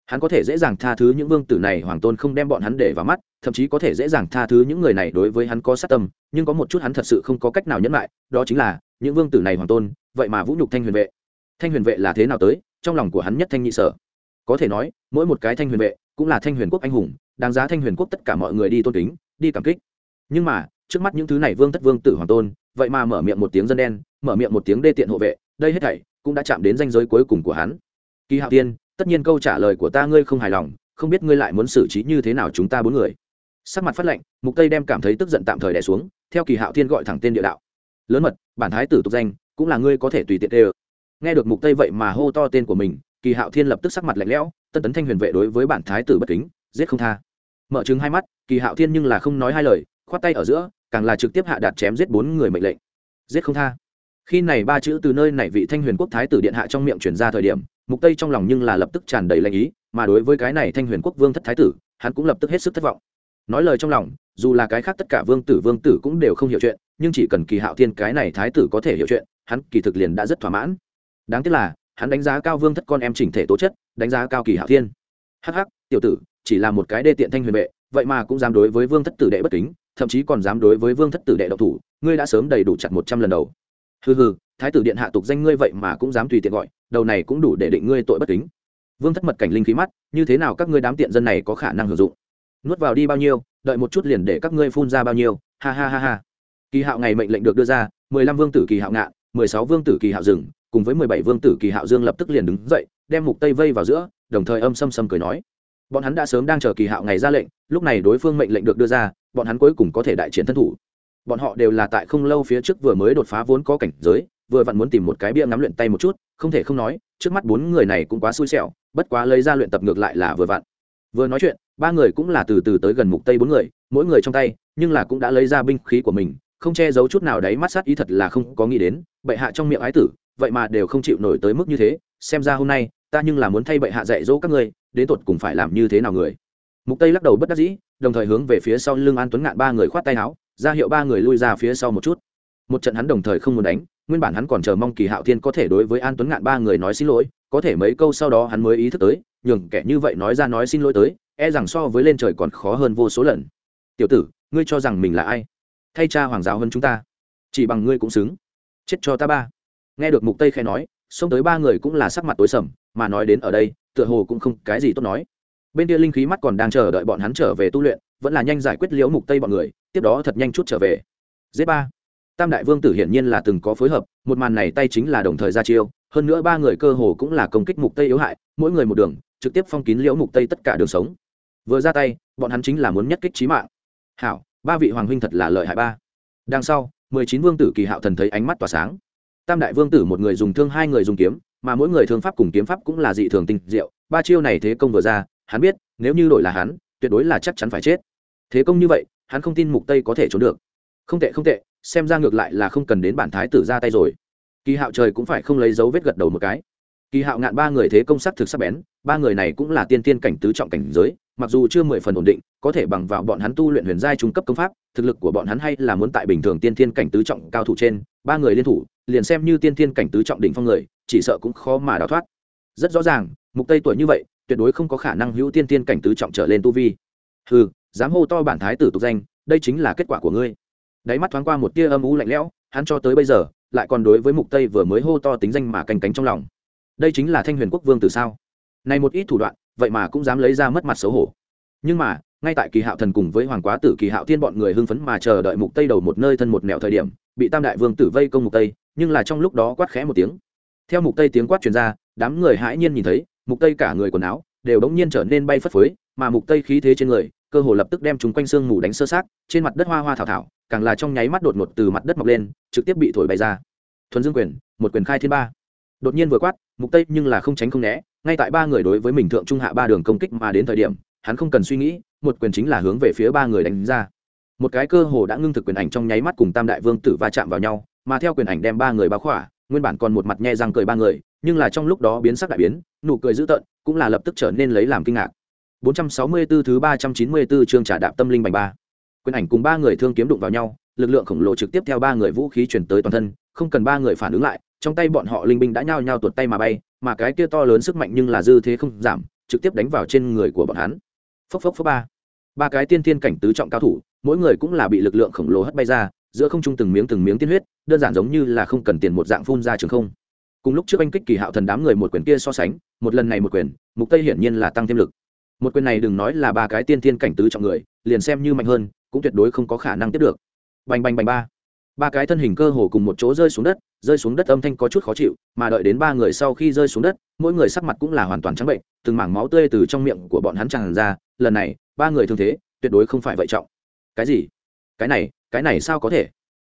Hắn có thể dễ dàng tha thứ những vương tử này, hoàng tôn không đem bọn hắn để vào mắt, thậm chí có thể dễ dàng tha thứ những người này đối với hắn có sát tâm, nhưng có một chút hắn thật sự không có cách nào nhẫn lại, đó chính là, những vương tử này, hoàng tôn vậy mà vũ nhục thanh huyền vệ. Thanh huyền vệ là thế nào tới? Trong lòng của hắn nhất thanh nhị sở. Có thể nói, mỗi một cái thanh huyền vệ cũng là thanh huyền quốc anh hùng, đáng giá thanh huyền quốc tất cả mọi người đi tôn kính, đi cảm kích. Nhưng mà, trước mắt những thứ này vương thất vương tử hoàng tôn, vậy mà mở miệng một tiếng dân đen, mở miệng một tiếng đê tiện hộ vệ, đây hết thảy cũng đã chạm đến danh giới cuối cùng của hắn. Kỳ hạo tiên tất nhiên câu trả lời của ta ngươi không hài lòng, không biết ngươi lại muốn xử trí như thế nào chúng ta bốn người. Sắc mặt phát lệnh mục tây đem cảm thấy tức giận tạm thời đè xuống, theo kỳ hạo thiên gọi thẳng tên địa đạo. Lớn mật, bản thái tử tục danh cũng là ngươi có thể tùy tiện đê nghe được mục tây vậy mà hô to tên của mình, kỳ hạo thiên lập tức sắc mặt lạnh lẽo, tân tấn thanh huyền vệ đối với bản thái tử bất kính, giết không tha. Mở trừng hai mắt, kỳ hạo thiên nhưng là không nói hai lời, khoát tay ở giữa, càng là trực tiếp hạ đạt chém giết bốn người mệnh lệnh. Giết không tha. Khi này ba chữ từ nơi này vị thanh huyền quốc thái tử điện hạ trong miệng truyền ra thời điểm, mục tây trong lòng nhưng là lập tức tràn đầy lệnh ý, mà đối với cái này thanh huyền quốc vương thất thái tử, hắn cũng lập tức hết sức thất vọng. Nói lời trong lòng, dù là cái khác tất cả vương tử vương tử cũng đều không hiểu chuyện, nhưng chỉ cần kỳ hạo thiên cái này thái tử có thể hiểu chuyện hắn kỳ thực liền đã rất thỏa mãn. Đáng tiếc là, hắn đánh giá cao vương thất con em chỉnh thể tố chất, đánh giá cao kỳ hạo thiên. Hắc hắc, tiểu tử, chỉ là một cái đê tiện thanh huyền vệ, vậy mà cũng dám đối với vương thất tử đệ bất kính, thậm chí còn dám đối với vương thất tử đệ độc thủ, ngươi đã sớm đầy đủ chặt một trăm lần đầu. Hừ hừ, thái tử điện hạ tục danh ngươi vậy mà cũng dám tùy tiện gọi, đầu này cũng đủ để định ngươi tội bất kính. Vương thất mật cảnh linh khí mắt, như thế nào các ngươi đám tiện dân này có khả năng hưởng dụng? Nuốt vào đi bao nhiêu, đợi một chút liền để các ngươi phun ra bao nhiêu, ha ha ha ha. Kỳ hạo ngày mệnh lệnh được đưa ra, mười lăm vương tử kỳ hạo ngạn mười sáu vương tử kỳ hạo dừng, cùng với mười bảy vương tử kỳ hạo dương lập tức liền đứng dậy đem mục tây vây vào giữa đồng thời âm xâm xâm cười nói. Bọn hắn đã sớm đang chờ kỳ hạo ngày ra lệnh lúc này đối phương mệnh lệnh được đưa ra bọn hắn cuối cùng có thể đại chiến thân thủ. Bọn họ đều là tại không lâu phía trước vừa mới đột phá vốn có cảnh giới vừa vặn muốn tìm một cái bia ngắm luyện tay một chút không thể không nói trước mắt bốn người này cũng quá xui xẻo bất quá lấy ra luyện tập ngược lại là vừa vặn. Vừa nói chuyện ba người cũng là từ từ tới gần mục tây bốn người mỗi người trong tay nhưng là cũng đã lấy ra binh khí của mình không che giấu chút nào đấy mắt sát ý thật là không có nghĩ đến bệ hạ trong miệng ái tử, vậy mà đều không chịu nổi tới mức như thế, xem ra hôm nay, ta nhưng là muốn thay bệ hạ dạy dỗ các ngươi, đến tột cùng phải làm như thế nào người. Mục tây lắc đầu bất đắc dĩ, đồng thời hướng về phía sau lưng an tuấn ngạn ba người khoát tay áo, ra hiệu ba người lui ra phía sau một chút. Một trận hắn đồng thời không muốn đánh, nguyên bản hắn còn chờ mong kỳ hạo thiên có thể đối với an tuấn ngạn ba người nói xin lỗi, có thể mấy câu sau đó hắn mới ý thức tới, nhường kẻ như vậy nói ra nói xin lỗi tới e rằng so với lên trời còn khó hơn vô số lần. Tiểu tử, ngươi cho rằng mình là ai? Thay cha hoàng giáo hơn chúng ta, chỉ bằng ngươi cũng xứng chết cho ta ba. Nghe được mục tây khẽ nói, xông tới ba người cũng là sắc mặt tối sầm, mà nói đến ở đây, tựa hồ cũng không cái gì tốt nói. Bên kia linh khí mắt còn đang chờ đợi bọn hắn trở về tu luyện, vẫn là nhanh giải quyết liễu mục tây bọn người, tiếp đó thật nhanh chút trở về. Giết ba. Tam đại vương tử hiển nhiên là từng có phối hợp, một màn này tay chính là đồng thời ra chiêu, hơn nữa ba người cơ hồ cũng là công kích mục tây yếu hại, mỗi người một đường, trực tiếp phong kín liễu mục tây tất cả đường sống. Vừa ra tay, bọn hắn chính là muốn nhất kích trí mạng. Hảo, ba vị hoàng huynh thật là lợi hại ba. Đằng sau mười chín vương tử kỳ hạo thần thấy ánh mắt tỏa sáng. Tam đại vương tử một người dùng thương, hai người dùng kiếm, mà mỗi người thương pháp cùng kiếm pháp cũng là dị thường tinh diệu. Ba chiêu này thế công vừa ra, hắn biết, nếu như đổi là hắn, tuyệt đối là chắc chắn phải chết. Thế công như vậy, hắn không tin mục tây có thể trốn được. Không tệ không tệ, xem ra ngược lại là không cần đến bản thái tử ra tay rồi. Kỳ hạo trời cũng phải không lấy dấu vết gật đầu một cái kỳ hạo ngạn ba người thế công sắc thực sắc bén, ba người này cũng là tiên tiên cảnh tứ trọng cảnh giới, mặc dù chưa mười phần ổn định, có thể bằng vào bọn hắn tu luyện huyền giai trung cấp công pháp, thực lực của bọn hắn hay là muốn tại bình thường tiên tiên cảnh tứ trọng cao thủ trên, ba người liên thủ, liền xem như tiên tiên cảnh tứ trọng đỉnh phong người, chỉ sợ cũng khó mà đào thoát. Rất rõ ràng, mục tây tuổi như vậy, tuyệt đối không có khả năng hữu tiên tiên cảnh tứ trọng trở lên tu vi. Hừ, dám hô to bản thái tử tục danh, đây chính là kết quả của ngươi. Đáy mắt thoáng qua một tia âm u lạnh lẽo, hắn cho tới bây giờ, lại còn đối với mục tây vừa mới hô to tính danh mà canh cánh trong lòng đây chính là thanh huyền quốc vương từ sao? Này một ít thủ đoạn, vậy mà cũng dám lấy ra mất mặt xấu hổ. Nhưng mà, ngay tại kỳ hạo thần cùng với hoàng quá tử kỳ hạo thiên bọn người hưng phấn mà chờ đợi mục tây đầu một nơi thân một nẻo thời điểm, bị tam đại vương tử vây công mục tây, nhưng là trong lúc đó quát khẽ một tiếng. Theo mục tây tiếng quát truyền ra, đám người hãi nhiên nhìn thấy, mục tây cả người quần áo đều đống nhiên trở nên bay phất phới, mà mục tây khí thế trên người, cơ hồ lập tức đem chúng quanh xương mù đánh sơ sát trên mặt đất hoa hoa thảo thảo, càng là trong nháy mắt đột ngột từ mặt đất mọc lên, trực tiếp bị thổi bay ra. Thuần dương quyền, một quyền khai thiên ba đột nhiên vừa quát, mục tây nhưng là không tránh không né, ngay tại ba người đối với mình thượng trung hạ ba đường công kích mà đến thời điểm, hắn không cần suy nghĩ, một quyền chính là hướng về phía ba người đánh ra. Một cái cơ hồ đã ngưng thực quyền ảnh trong nháy mắt cùng tam đại vương tử va chạm vào nhau, mà theo quyền ảnh đem ba người bao khỏa, nguyên bản còn một mặt nhe răng cười ba người, nhưng là trong lúc đó biến sắc đại biến, nụ cười dữ tợn, cũng là lập tức trở nên lấy làm kinh ngạc. 464 thứ 394 chương trả đạp tâm linh bành ba. Quyền ảnh cùng ba người thương kiếm đụng vào nhau, lực lượng khổng lồ trực tiếp theo ba người vũ khí chuyển tới toàn thân, không cần ba người phản ứng lại trong tay bọn họ linh binh đã nhao nhao tuột tay mà bay, mà cái kia to lớn sức mạnh nhưng là dư thế không giảm, trực tiếp đánh vào trên người của bọn hắn. Phốc phốc phốc ba. Ba cái tiên tiên cảnh tứ trọng cao thủ, mỗi người cũng là bị lực lượng khổng lồ hất bay ra, giữa không trung từng miếng từng miếng tiên huyết, đơn giản giống như là không cần tiền một dạng phun ra trường không. Cùng lúc trước anh kích kỳ hạo thần đám người một quyền kia so sánh, một lần này một quyền, mục tây hiển nhiên là tăng thêm lực. Một quyền này đừng nói là ba cái tiên tiên cảnh tứ trọng người, liền xem như mạnh hơn, cũng tuyệt đối không có khả năng tiếp được. Bành bành bành ba ba cái thân hình cơ hồ cùng một chỗ rơi xuống đất, rơi xuống đất âm thanh có chút khó chịu, mà đợi đến ba người sau khi rơi xuống đất, mỗi người sắc mặt cũng là hoàn toàn trắng bệnh, từng mảng máu tươi từ trong miệng của bọn hắn tràn ra, lần này, ba người thương thế, tuyệt đối không phải vậy trọng. Cái gì? Cái này cái này sao có thể?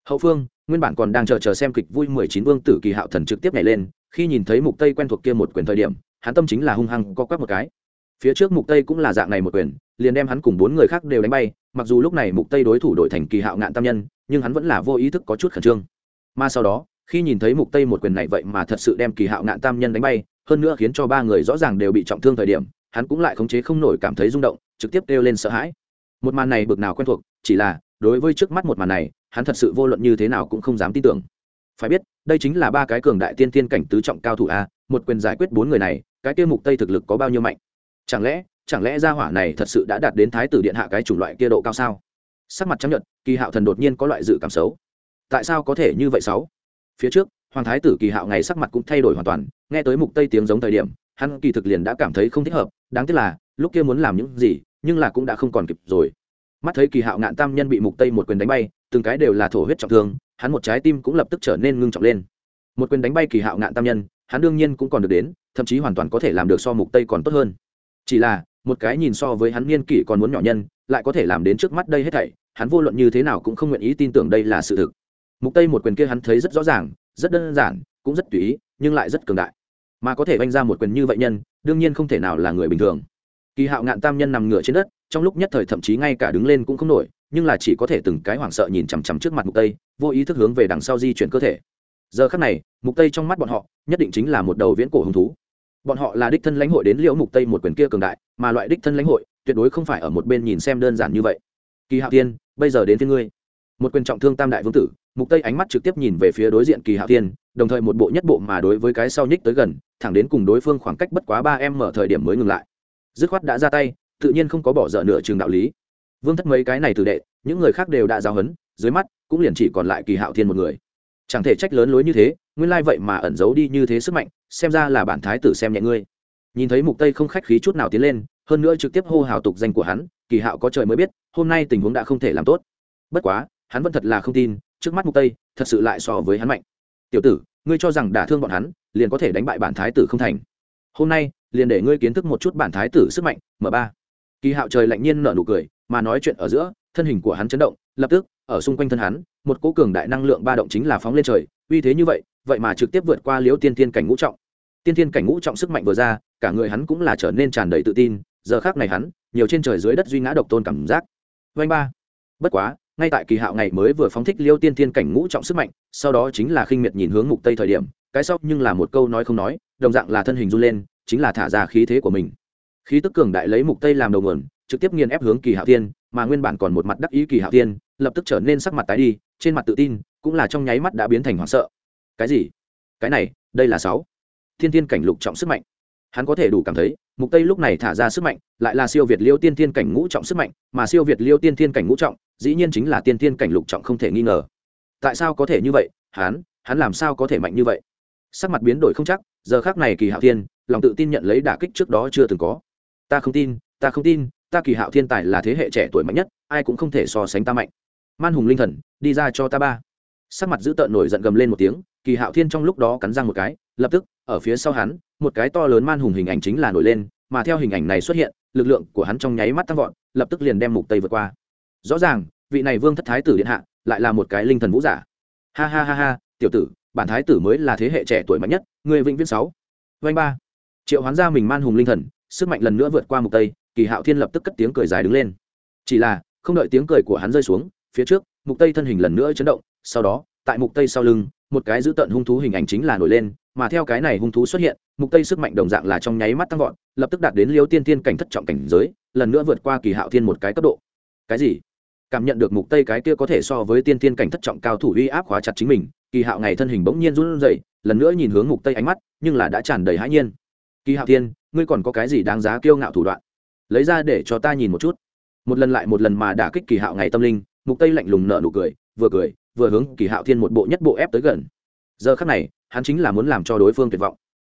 Hậu phương, nguyên bản còn đang chờ chờ xem kịch vui mười chín vương tử kỳ hạo thần trực tiếp nhảy lên, khi nhìn thấy mục tây quen thuộc kia một quyền thời điểm, hắn tâm chính là hung hăng co quắp một cái. Phía trước mục tây cũng là dạng này một quyền liền đem hắn cùng bốn người khác đều đánh bay, mặc dù lúc này mục tây đối thủ đội thành kỳ hạo ngạn tam nhân, nhưng hắn vẫn là vô ý thức có chút khẩn trương. Mà sau đó, khi nhìn thấy mục tây một quyền này vậy mà thật sự đem kỳ hạo ngạn tam nhân đánh bay, hơn nữa khiến cho ba người rõ ràng đều bị trọng thương thời điểm, hắn cũng lại khống chế không nổi cảm thấy rung động, trực tiếp kêu lên sợ hãi. Một màn này bực nào quen thuộc, chỉ là, đối với trước mắt một màn này, hắn thật sự vô luận như thế nào cũng không dám tin tưởng. Phải biết, đây chính là ba cái cường đại tiên tiên cảnh tứ trọng cao thủ a, một quyền giải quyết bốn người này, cái kia mục tây thực lực có bao nhiêu mạnh? Chẳng lẽ chẳng lẽ gia hỏa này thật sự đã đạt đến thái tử điện hạ cái chủng loại kia độ cao sao? Sắc mặt chấp nhận kỳ hạo thần đột nhiên có loại dự cảm xấu. Tại sao có thể như vậy sáu phía trước, hoàng thái tử kỳ hạo ngày sắc mặt cũng thay đổi hoàn toàn, nghe tới mục tây tiếng giống thời điểm, hắn kỳ thực liền đã cảm thấy không thích hợp, đáng tiếc là, lúc kia muốn làm những gì, nhưng là cũng đã không còn kịp rồi. Mắt thấy kỳ hạo ngạn tam nhân bị mục tây một quyền đánh bay, từng cái đều là thổ huyết trọng thương, hắn một trái tim cũng lập tức trở nên ngưng trọng lên. Một quyền đánh bay kỳ hạo ngạn tam nhân, hắn đương nhiên cũng còn được đến, thậm chí hoàn toàn có thể làm được so mục tây còn tốt hơn. Chỉ là một cái nhìn so với hắn niên kỷ còn muốn nhỏ nhân, lại có thể làm đến trước mắt đây hết thảy, hắn vô luận như thế nào cũng không nguyện ý tin tưởng đây là sự thực. Mục tây một quyền kia hắn thấy rất rõ ràng, rất đơn giản, cũng rất tùy ý, nhưng lại rất cường đại. Mà có thể vanh ra một quyền như vậy nhân, đương nhiên không thể nào là người bình thường. Kỳ hạo ngạn tam nhân nằm ngửa trên đất, trong lúc nhất thời thậm chí ngay cả đứng lên cũng không nổi, nhưng là chỉ có thể từng cái hoảng sợ nhìn chằm chằm trước mặt mục tây, vô ý thức hướng về đằng sau di chuyển cơ thể. Giờ khắc này, mục tây trong mắt bọn họ, nhất định chính là một đầu viễn cổ hứng thú bọn họ là đích thân lãnh hội đến liễu mục tây một quyền kia cường đại, mà loại đích thân lãnh hội, tuyệt đối không phải ở một bên nhìn xem đơn giản như vậy. Kỳ hạo tiên bây giờ đến phía ngươi. Một quyền trọng thương tam đại vương tử, mục tây ánh mắt trực tiếp nhìn về phía đối diện kỳ hạo tiên đồng thời một bộ nhất bộ mà đối với cái sau nhích tới gần, thẳng đến cùng đối phương khoảng cách bất quá ba em mở thời điểm mới ngừng lại. Dứt khoát đã ra tay, tự nhiên không có bỏ dở nửa trường đạo lý. Vương thất mấy cái này từ đệ, những người khác đều đã giao hấn dưới mắt, cũng liền chỉ còn lại kỳ hạo thiên một người. Chẳng thể trách lớn lối như thế nguyên lai vậy mà ẩn giấu đi như thế sức mạnh, xem ra là bản thái tử xem nhẹ ngươi. Nhìn thấy mục tây không khách khí chút nào tiến lên, hơn nữa trực tiếp hô hào tục danh của hắn, kỳ hạo có trời mới biết, hôm nay tình huống đã không thể làm tốt. Bất quá, hắn vẫn thật là không tin, trước mắt mục tây, thật sự lại so với hắn mạnh. Tiểu tử, ngươi cho rằng đả thương bọn hắn, liền có thể đánh bại bản thái tử không thành. Hôm nay, liền để ngươi kiến thức một chút bản thái tử sức mạnh m ba. Kỳ hạo trời lạnh nhiên nở nụ cười, mà nói chuyện ở giữa, thân hình của hắn chấn động, lập tức, ở xung quanh thân hắn, một cỗ cường đại năng lượng ba động chính là phóng lên trời, uy thế như vậy vậy mà trực tiếp vượt qua liễu tiên tiên cảnh ngũ trọng. Tiên tiên cảnh ngũ trọng sức mạnh vừa ra, cả người hắn cũng là trở nên tràn đầy tự tin, giờ khác này hắn, nhiều trên trời dưới đất duy ngã độc tôn cảm giác. Vanh ba. Bất quá, ngay tại kỳ hạo ngày mới vừa phóng thích liêu tiên tiên cảnh ngũ trọng sức mạnh, sau đó chính là khinh miệt nhìn hướng mục tây thời điểm, cái sau nhưng là một câu nói không nói, đồng dạng là thân hình run lên, chính là thả ra khí thế của mình. Khí tức cường đại lấy mục tây làm đầu nguồn, trực tiếp nghiền ép hướng kỳ hạo tiên mà nguyên bản còn một mặt đắc ý kỳ hạo tiên lập tức trở nên sắc mặt tái đi, trên mặt tự tin, cũng là trong nháy mắt đã biến thành hoảng sợ cái gì? Cái này, đây là sáu. Thiên Thiên cảnh lục trọng sức mạnh. Hắn có thể đủ cảm thấy, mục tây lúc này thả ra sức mạnh, lại là siêu việt liêu tiên Thiên cảnh ngũ trọng sức mạnh, mà siêu việt liêu tiên Thiên cảnh ngũ trọng, dĩ nhiên chính là tiên Thiên cảnh lục trọng không thể nghi ngờ. Tại sao có thể như vậy? Hắn hắn làm sao có thể mạnh như vậy? Sắc mặt biến đổi không chắc, giờ khác này kỳ hạo thiên, lòng tự tin nhận lấy đả kích trước đó chưa từng có. Ta không tin, ta không tin, ta kỳ hạo thiên tài là thế hệ trẻ tuổi mạnh nhất, ai cũng không thể so sánh ta mạnh. Man hùng linh thần, đi ra cho ta ba. Sắc mặt giữ tợn nổi giận gầm lên một tiếng kỳ hạo thiên trong lúc đó cắn răng một cái, lập tức, ở phía sau hắn, một cái to lớn man hùng hình ảnh chính là nổi lên, mà theo hình ảnh này xuất hiện, lực lượng của hắn trong nháy mắt tăng vọt, lập tức liền đem mục tây vượt qua. Rõ ràng, vị này vương thất thái tử điện hạ, lại là một cái linh thần vũ giả. Ha ha ha ha, tiểu tử, bản thái tử mới là thế hệ trẻ tuổi mạnh nhất, người vĩnh viễn sáu. Vanh ba. Triệu hoán ra mình man hùng linh thần, sức mạnh lần nữa vượt qua mục tây, kỳ hạo thiên lập tức cất tiếng cười dài đứng lên. Chỉ là, không đợi tiếng cười của hắn rơi xuống, phía trước, mục tây thân hình lần nữa chấn động, sau đó, tại mục tây sau lưng một cái dữ tận hung thú hình ảnh chính là nổi lên, mà theo cái này hung thú xuất hiện, mục tây sức mạnh đồng dạng là trong nháy mắt tăng vọt, lập tức đạt đến liêu tiên tiên cảnh thất trọng cảnh giới, lần nữa vượt qua kỳ hạo thiên một cái cấp độ. Cái gì? Cảm nhận được mục tây cái kia có thể so với tiên tiên cảnh thất trọng cao thủ uy áp khóa chặt chính mình, kỳ hạo ngày thân hình bỗng nhiên run rẩy, lần nữa nhìn hướng mục tây ánh mắt, nhưng là đã tràn đầy hãi nhiên. Kỳ hạo thiên, ngươi còn có cái gì đáng giá kiêu ngạo thủ đoạn? Lấy ra để cho ta nhìn một chút. Một lần lại một lần mà đả kích kỳ hạo ngày tâm linh, mục tây lạnh lùng nở nụ cười, vừa cười vừa hướng kỳ hạo thiên một bộ nhất bộ ép tới gần. Giờ khắc này, hắn chính là muốn làm cho đối phương tuyệt vọng.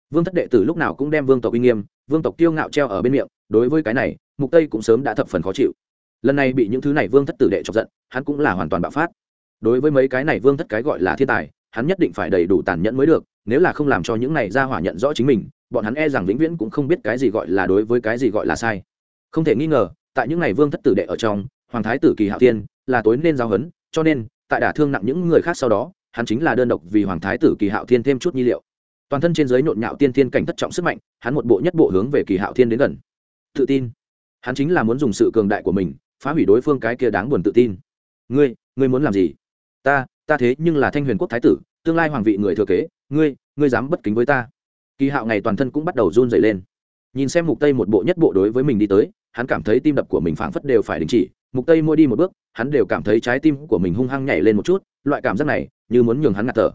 Vương thất đệ tử lúc nào cũng đem vương tộc uy nghiêm, vương tộc kiêu ngạo treo ở bên miệng, đối với cái này, mục tây cũng sớm đã thập phần khó chịu. Lần này bị những thứ này vương thất tử đệ chọc giận, hắn cũng là hoàn toàn bạo phát. Đối với mấy cái này vương thất cái gọi là thiên tài, hắn nhất định phải đầy đủ tàn nhẫn mới được, nếu là không làm cho những này ra hỏa nhận rõ chính mình, bọn hắn e rằng vĩnh viễn cũng không biết cái gì gọi là đối với cái gì gọi là sai. Không thể nghi ngờ, tại những này vương thất tử đệ ở trong, hoàng thái tử kỳ hạo tiên là tối nên giao hấn cho nên tại đả thương nặng những người khác sau đó, hắn chính là đơn độc vì hoàng thái tử kỳ hạo thiên thêm chút nhi liệu. Toàn thân trên giới nhộn nhạo tiên thiên cảnh thất trọng sức mạnh, hắn một bộ nhất bộ hướng về kỳ hạo thiên đến gần. Tự tin. Hắn chính là muốn dùng sự cường đại của mình, phá hủy đối phương cái kia đáng buồn tự tin. Ngươi ngươi muốn làm gì? Ta ta thế nhưng là thanh huyền quốc thái tử, tương lai hoàng vị người thừa kế, ngươi ngươi dám bất kính với ta. Kỳ hạo ngày toàn thân cũng bắt đầu run dày lên. Nhìn xem mục tây một bộ nhất bộ đối với mình đi tới, hắn cảm thấy tim đập của mình phảng phất đều phải đình chỉ mục tây mua đi một bước, hắn đều cảm thấy trái tim của mình hung hăng nhảy lên một chút, loại cảm giác này, như muốn nhường hắn ngạt thở.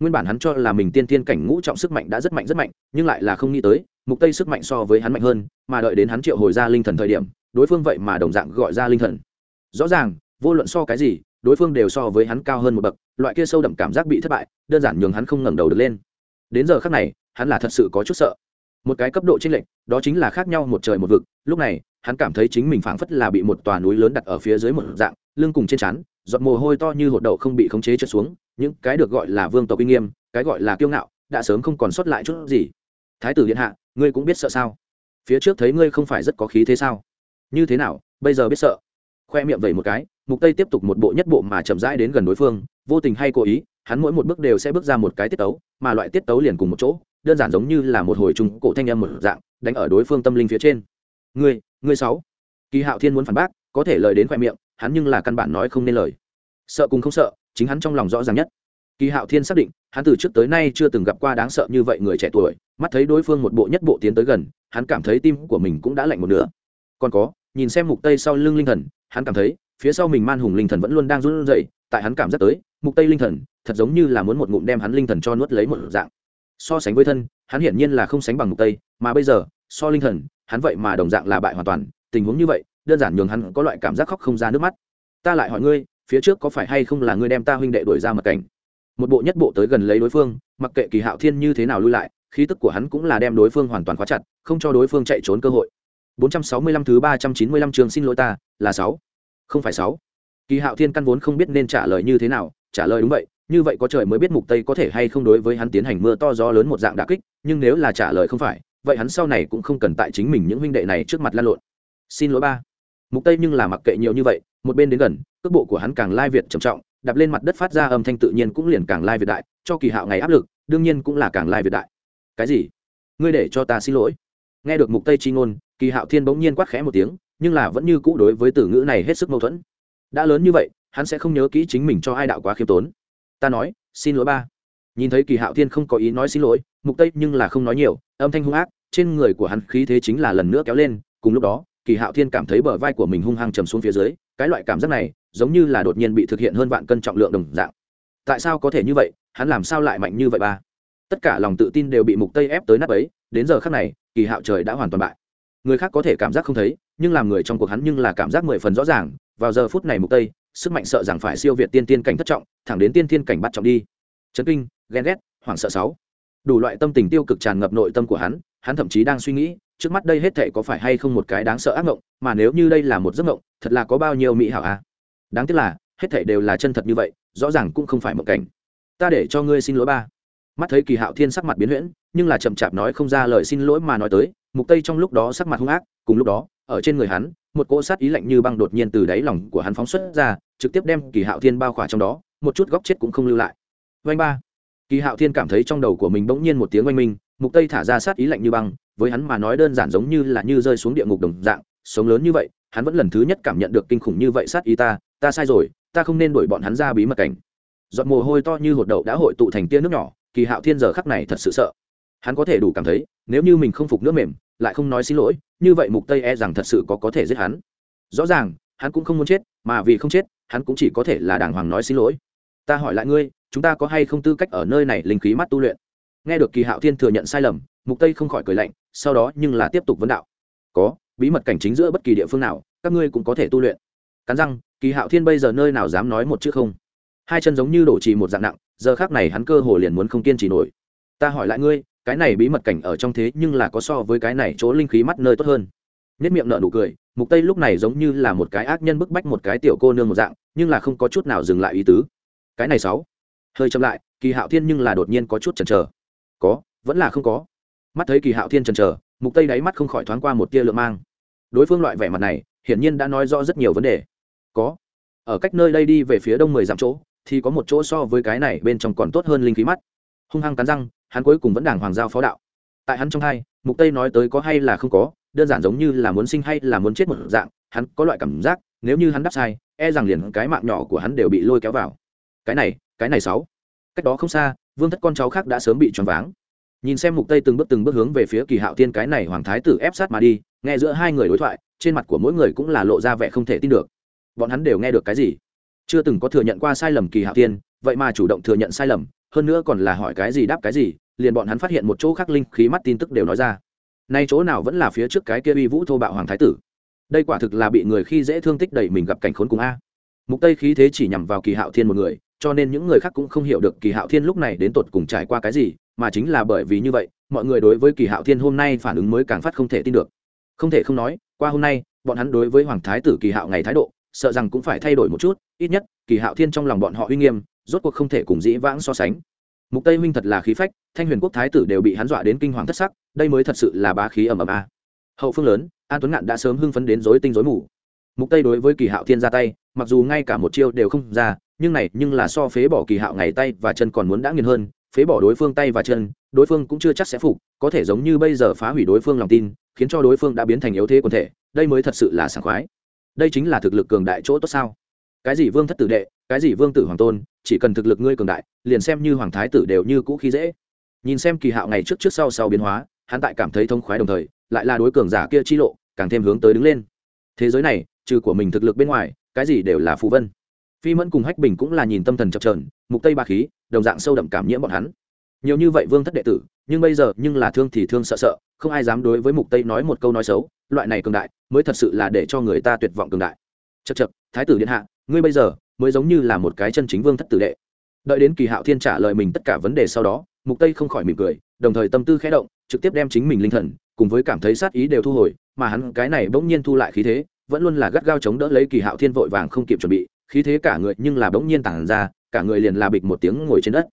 Nguyên bản hắn cho là mình tiên tiên cảnh ngũ trọng sức mạnh đã rất mạnh rất mạnh, nhưng lại là không nghĩ tới, mục tây sức mạnh so với hắn mạnh hơn, mà đợi đến hắn triệu hồi ra linh thần thời điểm, đối phương vậy mà đồng dạng gọi ra linh thần. Rõ ràng, vô luận so cái gì, đối phương đều so với hắn cao hơn một bậc, loại kia sâu đậm cảm giác bị thất bại, đơn giản nhường hắn không ngẩng đầu được lên. Đến giờ khác này, hắn là thật sự có chút sợ. Một cái cấp độ chênh lệch, đó chính là khác nhau một trời một vực, lúc này hắn cảm thấy chính mình phảng phất là bị một tòa núi lớn đặt ở phía dưới một dạng, lưng cùng trên chắn giọt mồ hôi to như hột đậu không bị khống chế trượt xuống, những cái được gọi là vương tộc uy nghiêm, cái gọi là kiêu ngạo, đã sớm không còn sót lại chút gì. Thái tử điện hạ, ngươi cũng biết sợ sao? Phía trước thấy ngươi không phải rất có khí thế sao? Như thế nào, bây giờ biết sợ? Khoe miệng vẩy một cái, mục tây tiếp tục một bộ nhất bộ mà chậm rãi đến gần đối phương, vô tình hay cố ý, hắn mỗi một bước đều sẽ bước ra một cái tiết tấu, mà loại tiết tấu liền cùng một chỗ, đơn giản giống như là một hồi trung cổ thanh âm một dạng, đánh ở đối phương tâm linh phía trên. Ngươi ngươi sáu. Kỳ hạo thiên muốn phản bác, có thể lời đến khoe miệng, hắn nhưng là căn bản nói không nên lời. Sợ cùng không sợ, chính hắn trong lòng rõ ràng nhất. Kỳ hạo thiên xác định, hắn từ trước tới nay chưa từng gặp qua đáng sợ như vậy người trẻ tuổi, mắt thấy đối phương một bộ nhất bộ tiến tới gần, hắn cảm thấy tim của mình cũng đã lạnh một nửa. Còn có, nhìn xem mục tây sau lưng linh thần, hắn cảm thấy, phía sau mình man hùng linh thần vẫn luôn đang run rẩy, tại hắn cảm giác tới, mục tây linh thần, thật giống như là muốn một ngụm đem hắn linh thần cho nuốt lấy một dạng. So sánh với thân, hắn hiển nhiên là không sánh bằng mục tây, mà bây giờ, so linh thần hắn vậy mà đồng dạng là bại hoàn toàn, tình huống như vậy, đơn giản nhường hắn có loại cảm giác khóc không ra nước mắt ta lại hỏi ngươi, phía trước có phải hay không là ngươi đem ta huynh đệ đuổi ra mật cảnh một bộ nhất bộ tới gần lấy đối phương, mặc kệ kỳ hạo thiên như thế nào lui lại, khí tức của hắn cũng là đem đối phương hoàn toàn khóa chặt, không cho đối phương chạy trốn cơ hội 465 thứ 395 trường xin lỗi ta, là 6. không phải 6. kỳ hạo thiên căn vốn không biết nên trả lời như thế nào, trả lời đúng vậy, như vậy có trời mới biết mục tây có thể hay không đối với hắn tiến hành mưa to gió lớn một dạng đả kích, nhưng nếu là trả lời không phải vậy hắn sau này cũng không cần tại chính mình những huynh đệ này trước mặt lan lộn. Xin lỗi ba. Mục tây nhưng là mặc kệ nhiều như vậy, một bên đến gần, cước bộ của hắn càng lai việt trầm trọng, đạp lên mặt đất phát ra âm thanh tự nhiên cũng liền càng lai việt đại, cho kỳ hạo ngày áp lực, đương nhiên cũng là càng lai việt đại. Cái gì? Ngươi để cho ta xin lỗi. Nghe được mục tây chi ngôn, kỳ hạo thiên bỗng nhiên quát khẽ một tiếng, nhưng là vẫn như cũ đối với từ ngữ này hết sức mâu thuẫn. Đã lớn như vậy, hắn sẽ không nhớ kỹ chính mình cho ai đạo quá khiêm tốn. Ta nói, xin lỗi ba. Nhìn thấy kỳ hạo thiên không có ý nói xin lỗi, mục tây nhưng là không nói nhiều, âm thanh hung ác trên người của hắn khí thế chính là lần nữa kéo lên, cùng lúc đó, kỳ hạo thiên cảm thấy bờ vai của mình hung hăng trầm xuống phía dưới, cái loại cảm giác này, giống như là đột nhiên bị thực hiện hơn vạn cân trọng lượng đồng dạng. Tại sao có thể như vậy? Hắn làm sao lại mạnh như vậy ba? Tất cả lòng tự tin đều bị mục tây ép tới nắp ấy đến giờ khắc này, kỳ hạo trời đã hoàn toàn bại. Người khác có thể cảm giác không thấy, nhưng làm người trong cuộc hắn nhưng là cảm giác mười phần rõ ràng. Vào giờ phút này mục tây, sức mạnh sợ rằng phải siêu việt tiên tiên cảnh thất trọng, thẳng đến tiên tiên cảnh bắt trọng đi. Chấn kinh, ghen ghét, hoảng sợ sáu. Đủ loại tâm tình tiêu cực tràn ngập nội tâm của hắn hắn thậm chí đang suy nghĩ, trước mắt đây hết thảy có phải hay không một cái đáng sợ ác mộng, mà nếu như đây là một giấc mộng, thật là có bao nhiêu mỹ hảo à đáng tiếc là, hết thảy đều là chân thật như vậy, rõ ràng cũng không phải mộng cảnh. Ta để cho ngươi xin lỗi ba. Mắt thấy kỳ hạo thiên sắc mặt biến huyễn, nhưng là chậm chạp nói không ra lời xin lỗi mà nói tới, mục tây trong lúc đó sắc mặt hung ác, cùng lúc đó, ở trên người hắn, một cỗ sát ý lạnh như băng đột nhiên từ đáy lòng của hắn phóng xuất ra, trực tiếp đem kỳ hạo thiên bao khỏa trong đó, một chút góc chết cũng không lưu lại. Vanh ba. Kỳ hạo thiên cảm thấy trong đầu của mình bỗng nhiên một tiếng oanh minh mục tây thả ra sát ý lạnh như băng, với hắn mà nói đơn giản giống như là như rơi xuống địa ngục đồng dạng, sống lớn như vậy, hắn vẫn lần thứ nhất cảm nhận được kinh khủng như vậy sát ý ta ta sai rồi, ta không nên đuổi bọn hắn ra bí mật cảnh. Giọt mồ hôi to như hột đậu đã hội tụ thành tia nước nhỏ, kỳ hạo thiên giờ khắc này thật sự sợ. Hắn có thể đủ cảm thấy, nếu như mình không phục nước mềm, lại không nói xin lỗi, như vậy mục tây e rằng thật sự có có thể giết hắn. Rõ ràng, hắn cũng không muốn chết, mà vì không chết, hắn cũng chỉ có thể là đàng hoàng nói xin lỗi. Ta hỏi lại ngươi, chúng ta có hay không tư cách ở nơi này linh khí mắt tu luyện? Nghe được kỳ hạo thiên thừa nhận sai lầm, mục tây không khỏi cười lạnh, sau đó nhưng là tiếp tục vấn đạo. Có, bí mật cảnh chính giữa bất kỳ địa phương nào, các ngươi cũng có thể tu luyện. Cắn răng, kỳ hạo thiên bây giờ nơi nào dám nói một chữ không? Hai chân giống như đổ trì một dạng nặng, giờ khác này hắn cơ hồ liền muốn không kiên trì nổi. Ta hỏi lại ngươi, cái này bí mật cảnh ở trong thế nhưng là có so với cái này chỗ linh khí mắt nơi tốt hơn. Nhất miệng nợ nụ cười, mục tây lúc này giống như là một cái ác nhân bức bách một cái tiểu cô nương một dạng, nhưng là không có chút nào dừng lại ý tứ. Cái này sáu. Hơi chậm lại, kỳ hạo thiên nhưng là đột nhiên có chút chần chờ có, vẫn là không có. Mắt thấy kỳ hạo thiên chần trờ mục tây đáy mắt không khỏi thoáng qua một tia lượng mang. Đối phương loại vẻ mặt này, hiển nhiên đã nói rõ rất nhiều vấn đề. Có. Ở cách nơi đây đi về phía đông mười dặm chỗ, thì có một chỗ so với cái này bên trong còn tốt hơn linh khí mắt. Hung hăng cắn răng, hắn cuối cùng vẫn đàng hoàng giao phó đạo. Tại hắn trong hai, mục tây nói tới có hay là không có, đơn giản giống như là muốn sinh hay là muốn chết một dạng, hắn có loại cảm giác, nếu như hắn đáp sai e rằng liền cái mạng nhỏ của hắn đều bị lôi kéo vào. Cái này cái này sáu. Cách đó không xa vương thất con cháu khác đã sớm bị choáng váng. Nhìn xem mục tây từng bước từng bước hướng về phía kỳ hạo tiên cái này hoàng thái tử ép sát mà đi, nghe giữa hai người đối thoại, trên mặt của mỗi người cũng là lộ ra vẻ không thể tin được. Bọn hắn đều nghe được cái gì? Chưa từng có thừa nhận qua sai lầm kỳ hạo tiên vậy mà chủ động thừa nhận sai lầm, hơn nữa còn là hỏi cái gì đáp cái gì, liền bọn hắn phát hiện một chỗ khác linh khí mắt tin tức đều nói ra. Nay chỗ nào vẫn là phía trước cái kia uy vũ thô bạo hoàng thái tử? Đây quả thực là bị người khi dễ thương tích đẩy mình gặp cảnh khốn cùng a. Mục tây khí thế chỉ nhằm vào kỳ hạo thiên một người cho nên những người khác cũng không hiểu được kỳ hạo thiên lúc này đến tột cùng trải qua cái gì, mà chính là bởi vì như vậy, mọi người đối với kỳ hạo thiên hôm nay phản ứng mới càng phát không thể tin được. Không thể không nói, qua hôm nay, bọn hắn đối với hoàng thái tử kỳ hạo ngày thái độ, sợ rằng cũng phải thay đổi một chút, ít nhất, kỳ hạo thiên trong lòng bọn họ uy nghiêm, rốt cuộc không thể cùng dĩ vãng so sánh. Mục tây minh thật là khí phách, thanh huyền quốc thái tử đều bị hắn dọa đến kinh hoàng thất sắc, đây mới thật sự là bá khí ầm ầm a. Hậu phương lớn, an tuấn ngạn đã sớm hưng phấn đến rối tinh rối mù. Mục tây đối với kỳ hạo thiên ra tay, mặc dù ngay cả một chiêu đều không ra nhưng này nhưng là so phế bỏ kỳ hạo ngày tay và chân còn muốn đã nghiền hơn, phế bỏ đối phương tay và chân, đối phương cũng chưa chắc sẽ phục, có thể giống như bây giờ phá hủy đối phương lòng tin, khiến cho đối phương đã biến thành yếu thế quần thể, đây mới thật sự là sảng khoái. Đây chính là thực lực cường đại chỗ tốt sao? Cái gì vương thất tử đệ, cái gì vương tử hoàng tôn, chỉ cần thực lực ngươi cường đại, liền xem như hoàng thái tử đều như cũ khí dễ. Nhìn xem kỳ hạo ngày trước trước sau sau biến hóa, hắn tại cảm thấy thông khoái đồng thời, lại là đối cường giả kia chi lộ, càng thêm hướng tới đứng lên. Thế giới này, trừ của mình thực lực bên ngoài, cái gì đều là phù vân phi mẫn cùng hách bình cũng là nhìn tâm thần chập trờn mục tây ba khí, đồng dạng sâu đậm cảm nhiễm bọn hắn. Nhiều như vậy vương thất đệ tử, nhưng bây giờ nhưng là thương thì thương sợ sợ, không ai dám đối với mục tây nói một câu nói xấu, loại này cường đại, mới thật sự là để cho người ta tuyệt vọng cường đại. Chật chật thái tử điện hạ, ngươi bây giờ mới giống như là một cái chân chính vương thất tử đệ. Đợi đến kỳ hạo thiên trả lời mình tất cả vấn đề sau đó, mục tây không khỏi mỉm cười, đồng thời tâm tư khẽ động, trực tiếp đem chính mình linh thần, cùng với cảm thấy sát ý đều thu hồi, mà hắn cái này bỗng nhiên thu lại khí thế, vẫn luôn là gắt gao chống đỡ lấy kỳ hạo thiên vội vàng không kịp chuẩn bị khí thế cả người nhưng là bỗng nhiên tản ra, cả người liền là bịch một tiếng ngồi trên đất.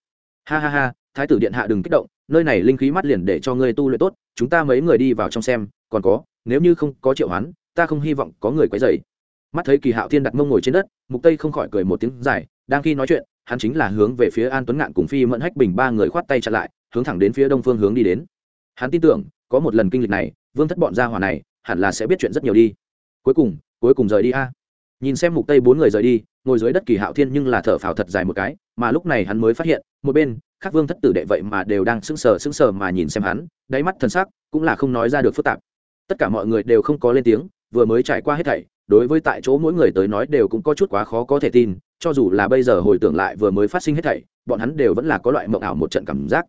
Ha ha ha, thái tử điện hạ đừng kích động, nơi này linh khí mắt liền để cho ngươi tu luyện tốt, chúng ta mấy người đi vào trong xem, còn có, nếu như không có triệu hoán, ta không hy vọng có người quấy rầy. Mắt thấy kỳ hạo thiên đặt mông ngồi trên đất, mục tây không khỏi cười một tiếng dài, đang khi nói chuyện, hắn chính là hướng về phía an tuấn ngạn cùng phi mẫn hách bình ba người khoát tay chặn lại, hướng thẳng đến phía đông phương hướng đi đến. Hắn tin tưởng, có một lần kinh lịch này, vương thất bọn gia hỏa này, hẳn là sẽ biết chuyện rất nhiều đi. Cuối cùng cuối cùng rời đi a. Nhìn xem mục tây bốn người rời đi ngồi dưới đất kỳ hạo thiên nhưng là thở phào thật dài một cái, mà lúc này hắn mới phát hiện, một bên các vương thất tử đệ vậy mà đều đang sững sờ sững sờ mà nhìn xem hắn, đáy mắt thần sắc cũng là không nói ra được phức tạp. Tất cả mọi người đều không có lên tiếng, vừa mới trải qua hết thảy, đối với tại chỗ mỗi người tới nói đều cũng có chút quá khó có thể tin, cho dù là bây giờ hồi tưởng lại vừa mới phát sinh hết thảy, bọn hắn đều vẫn là có loại mộng ảo một trận cảm giác.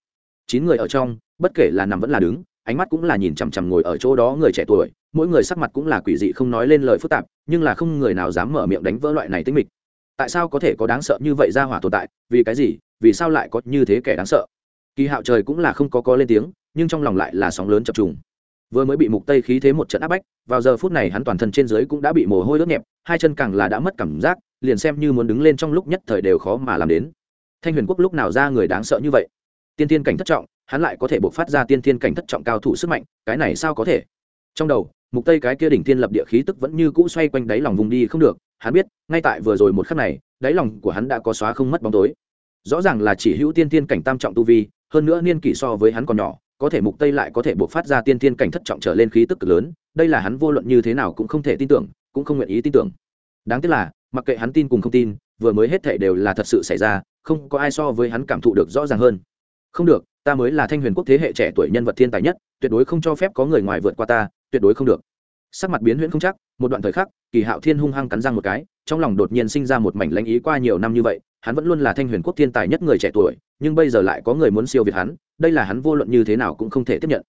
Chín người ở trong, bất kể là nằm vẫn là đứng, ánh mắt cũng là nhìn chằm chằm ngồi ở chỗ đó người trẻ tuổi, mỗi người sắc mặt cũng là quỷ dị không nói lên lời phức tạp, nhưng là không người nào dám mở miệng đánh vỡ loại này tính mịch tại sao có thể có đáng sợ như vậy ra hỏa tồn tại, vì cái gì, vì sao lại có như thế kẻ đáng sợ? Kỳ hạo trời cũng là không có có lên tiếng, nhưng trong lòng lại là sóng lớn chập trùng. Vừa mới bị mục tây khí thế một trận áp bách, vào giờ phút này hắn toàn thân trên dưới cũng đã bị mồ hôi đốt nhẹp, hai chân càng là đã mất cảm giác, liền xem như muốn đứng lên trong lúc nhất thời đều khó mà làm đến. Thanh huyền quốc lúc nào ra người đáng sợ như vậy? Tiên Thiên cảnh thất trọng, hắn lại có thể bộc phát ra tiên Thiên cảnh thất trọng cao thủ sức mạnh, cái này sao có thể? Trong đầu, mục tây cái kia đỉnh tiên lập địa khí tức vẫn như cũ xoay quanh đáy lòng vùng đi không được hắn biết, ngay tại vừa rồi một khắc này, đáy lòng của hắn đã có xóa không mất bóng tối. Rõ ràng là chỉ hữu tiên tiên cảnh tam trọng tu vi, hơn nữa niên kỷ so với hắn còn nhỏ, có thể mục tây lại có thể buộc phát ra tiên tiên cảnh thất trọng trở lên khí tức cực lớn, đây là hắn vô luận như thế nào cũng không thể tin tưởng, cũng không nguyện ý tin tưởng. Đáng tiếc là, mặc kệ hắn tin cùng không tin, vừa mới hết thảy đều là thật sự xảy ra, không có ai so với hắn cảm thụ được rõ ràng hơn. Không được, ta mới là thanh huyền quốc thế hệ trẻ tuổi nhân vật thiên tài nhất, tuyệt đối không cho phép có người ngoài vượt qua ta, tuyệt đối không được sắc mặt biến huyễn không chắc, một đoạn thời khắc, kỳ hạo thiên hung hăng cắn răng một cái, trong lòng đột nhiên sinh ra một mảnh lãnh ý qua nhiều năm như vậy, hắn vẫn luôn là thanh huyền quốc thiên tài nhất người trẻ tuổi, nhưng bây giờ lại có người muốn siêu việt hắn, đây là hắn vô luận như thế nào cũng không thể tiếp nhận.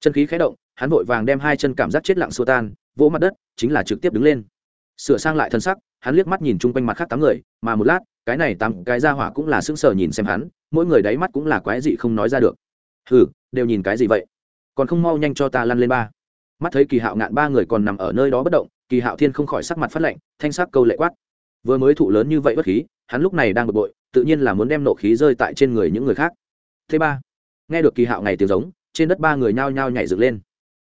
Chân khí khé động, hắn vội vàng đem hai chân cảm giác chết lặng xua tan, vỗ mặt đất, chính là trực tiếp đứng lên. Sửa sang lại thân sắc, hắn liếc mắt nhìn chung quanh mặt khác tám người, mà một lát, cái này tám cái ra hỏa cũng là sững sờ nhìn xem hắn, mỗi người đáy mắt cũng là quái dị không nói ra được. Hừ, đều nhìn cái gì vậy? Còn không mau nhanh cho ta lăn lên ba mắt thấy kỳ hạo ngạn ba người còn nằm ở nơi đó bất động, kỳ hạo thiên không khỏi sắc mặt phát lạnh, thanh sắc câu lệ quát. Vừa mới thụ lớn như vậy bất khí, hắn lúc này đang bực bội, tự nhiên là muốn đem nộ khí rơi tại trên người những người khác. Thứ ba, nghe được kỳ hạo ngày tiếng giống, trên đất ba người nhao nhao nhảy dựng lên.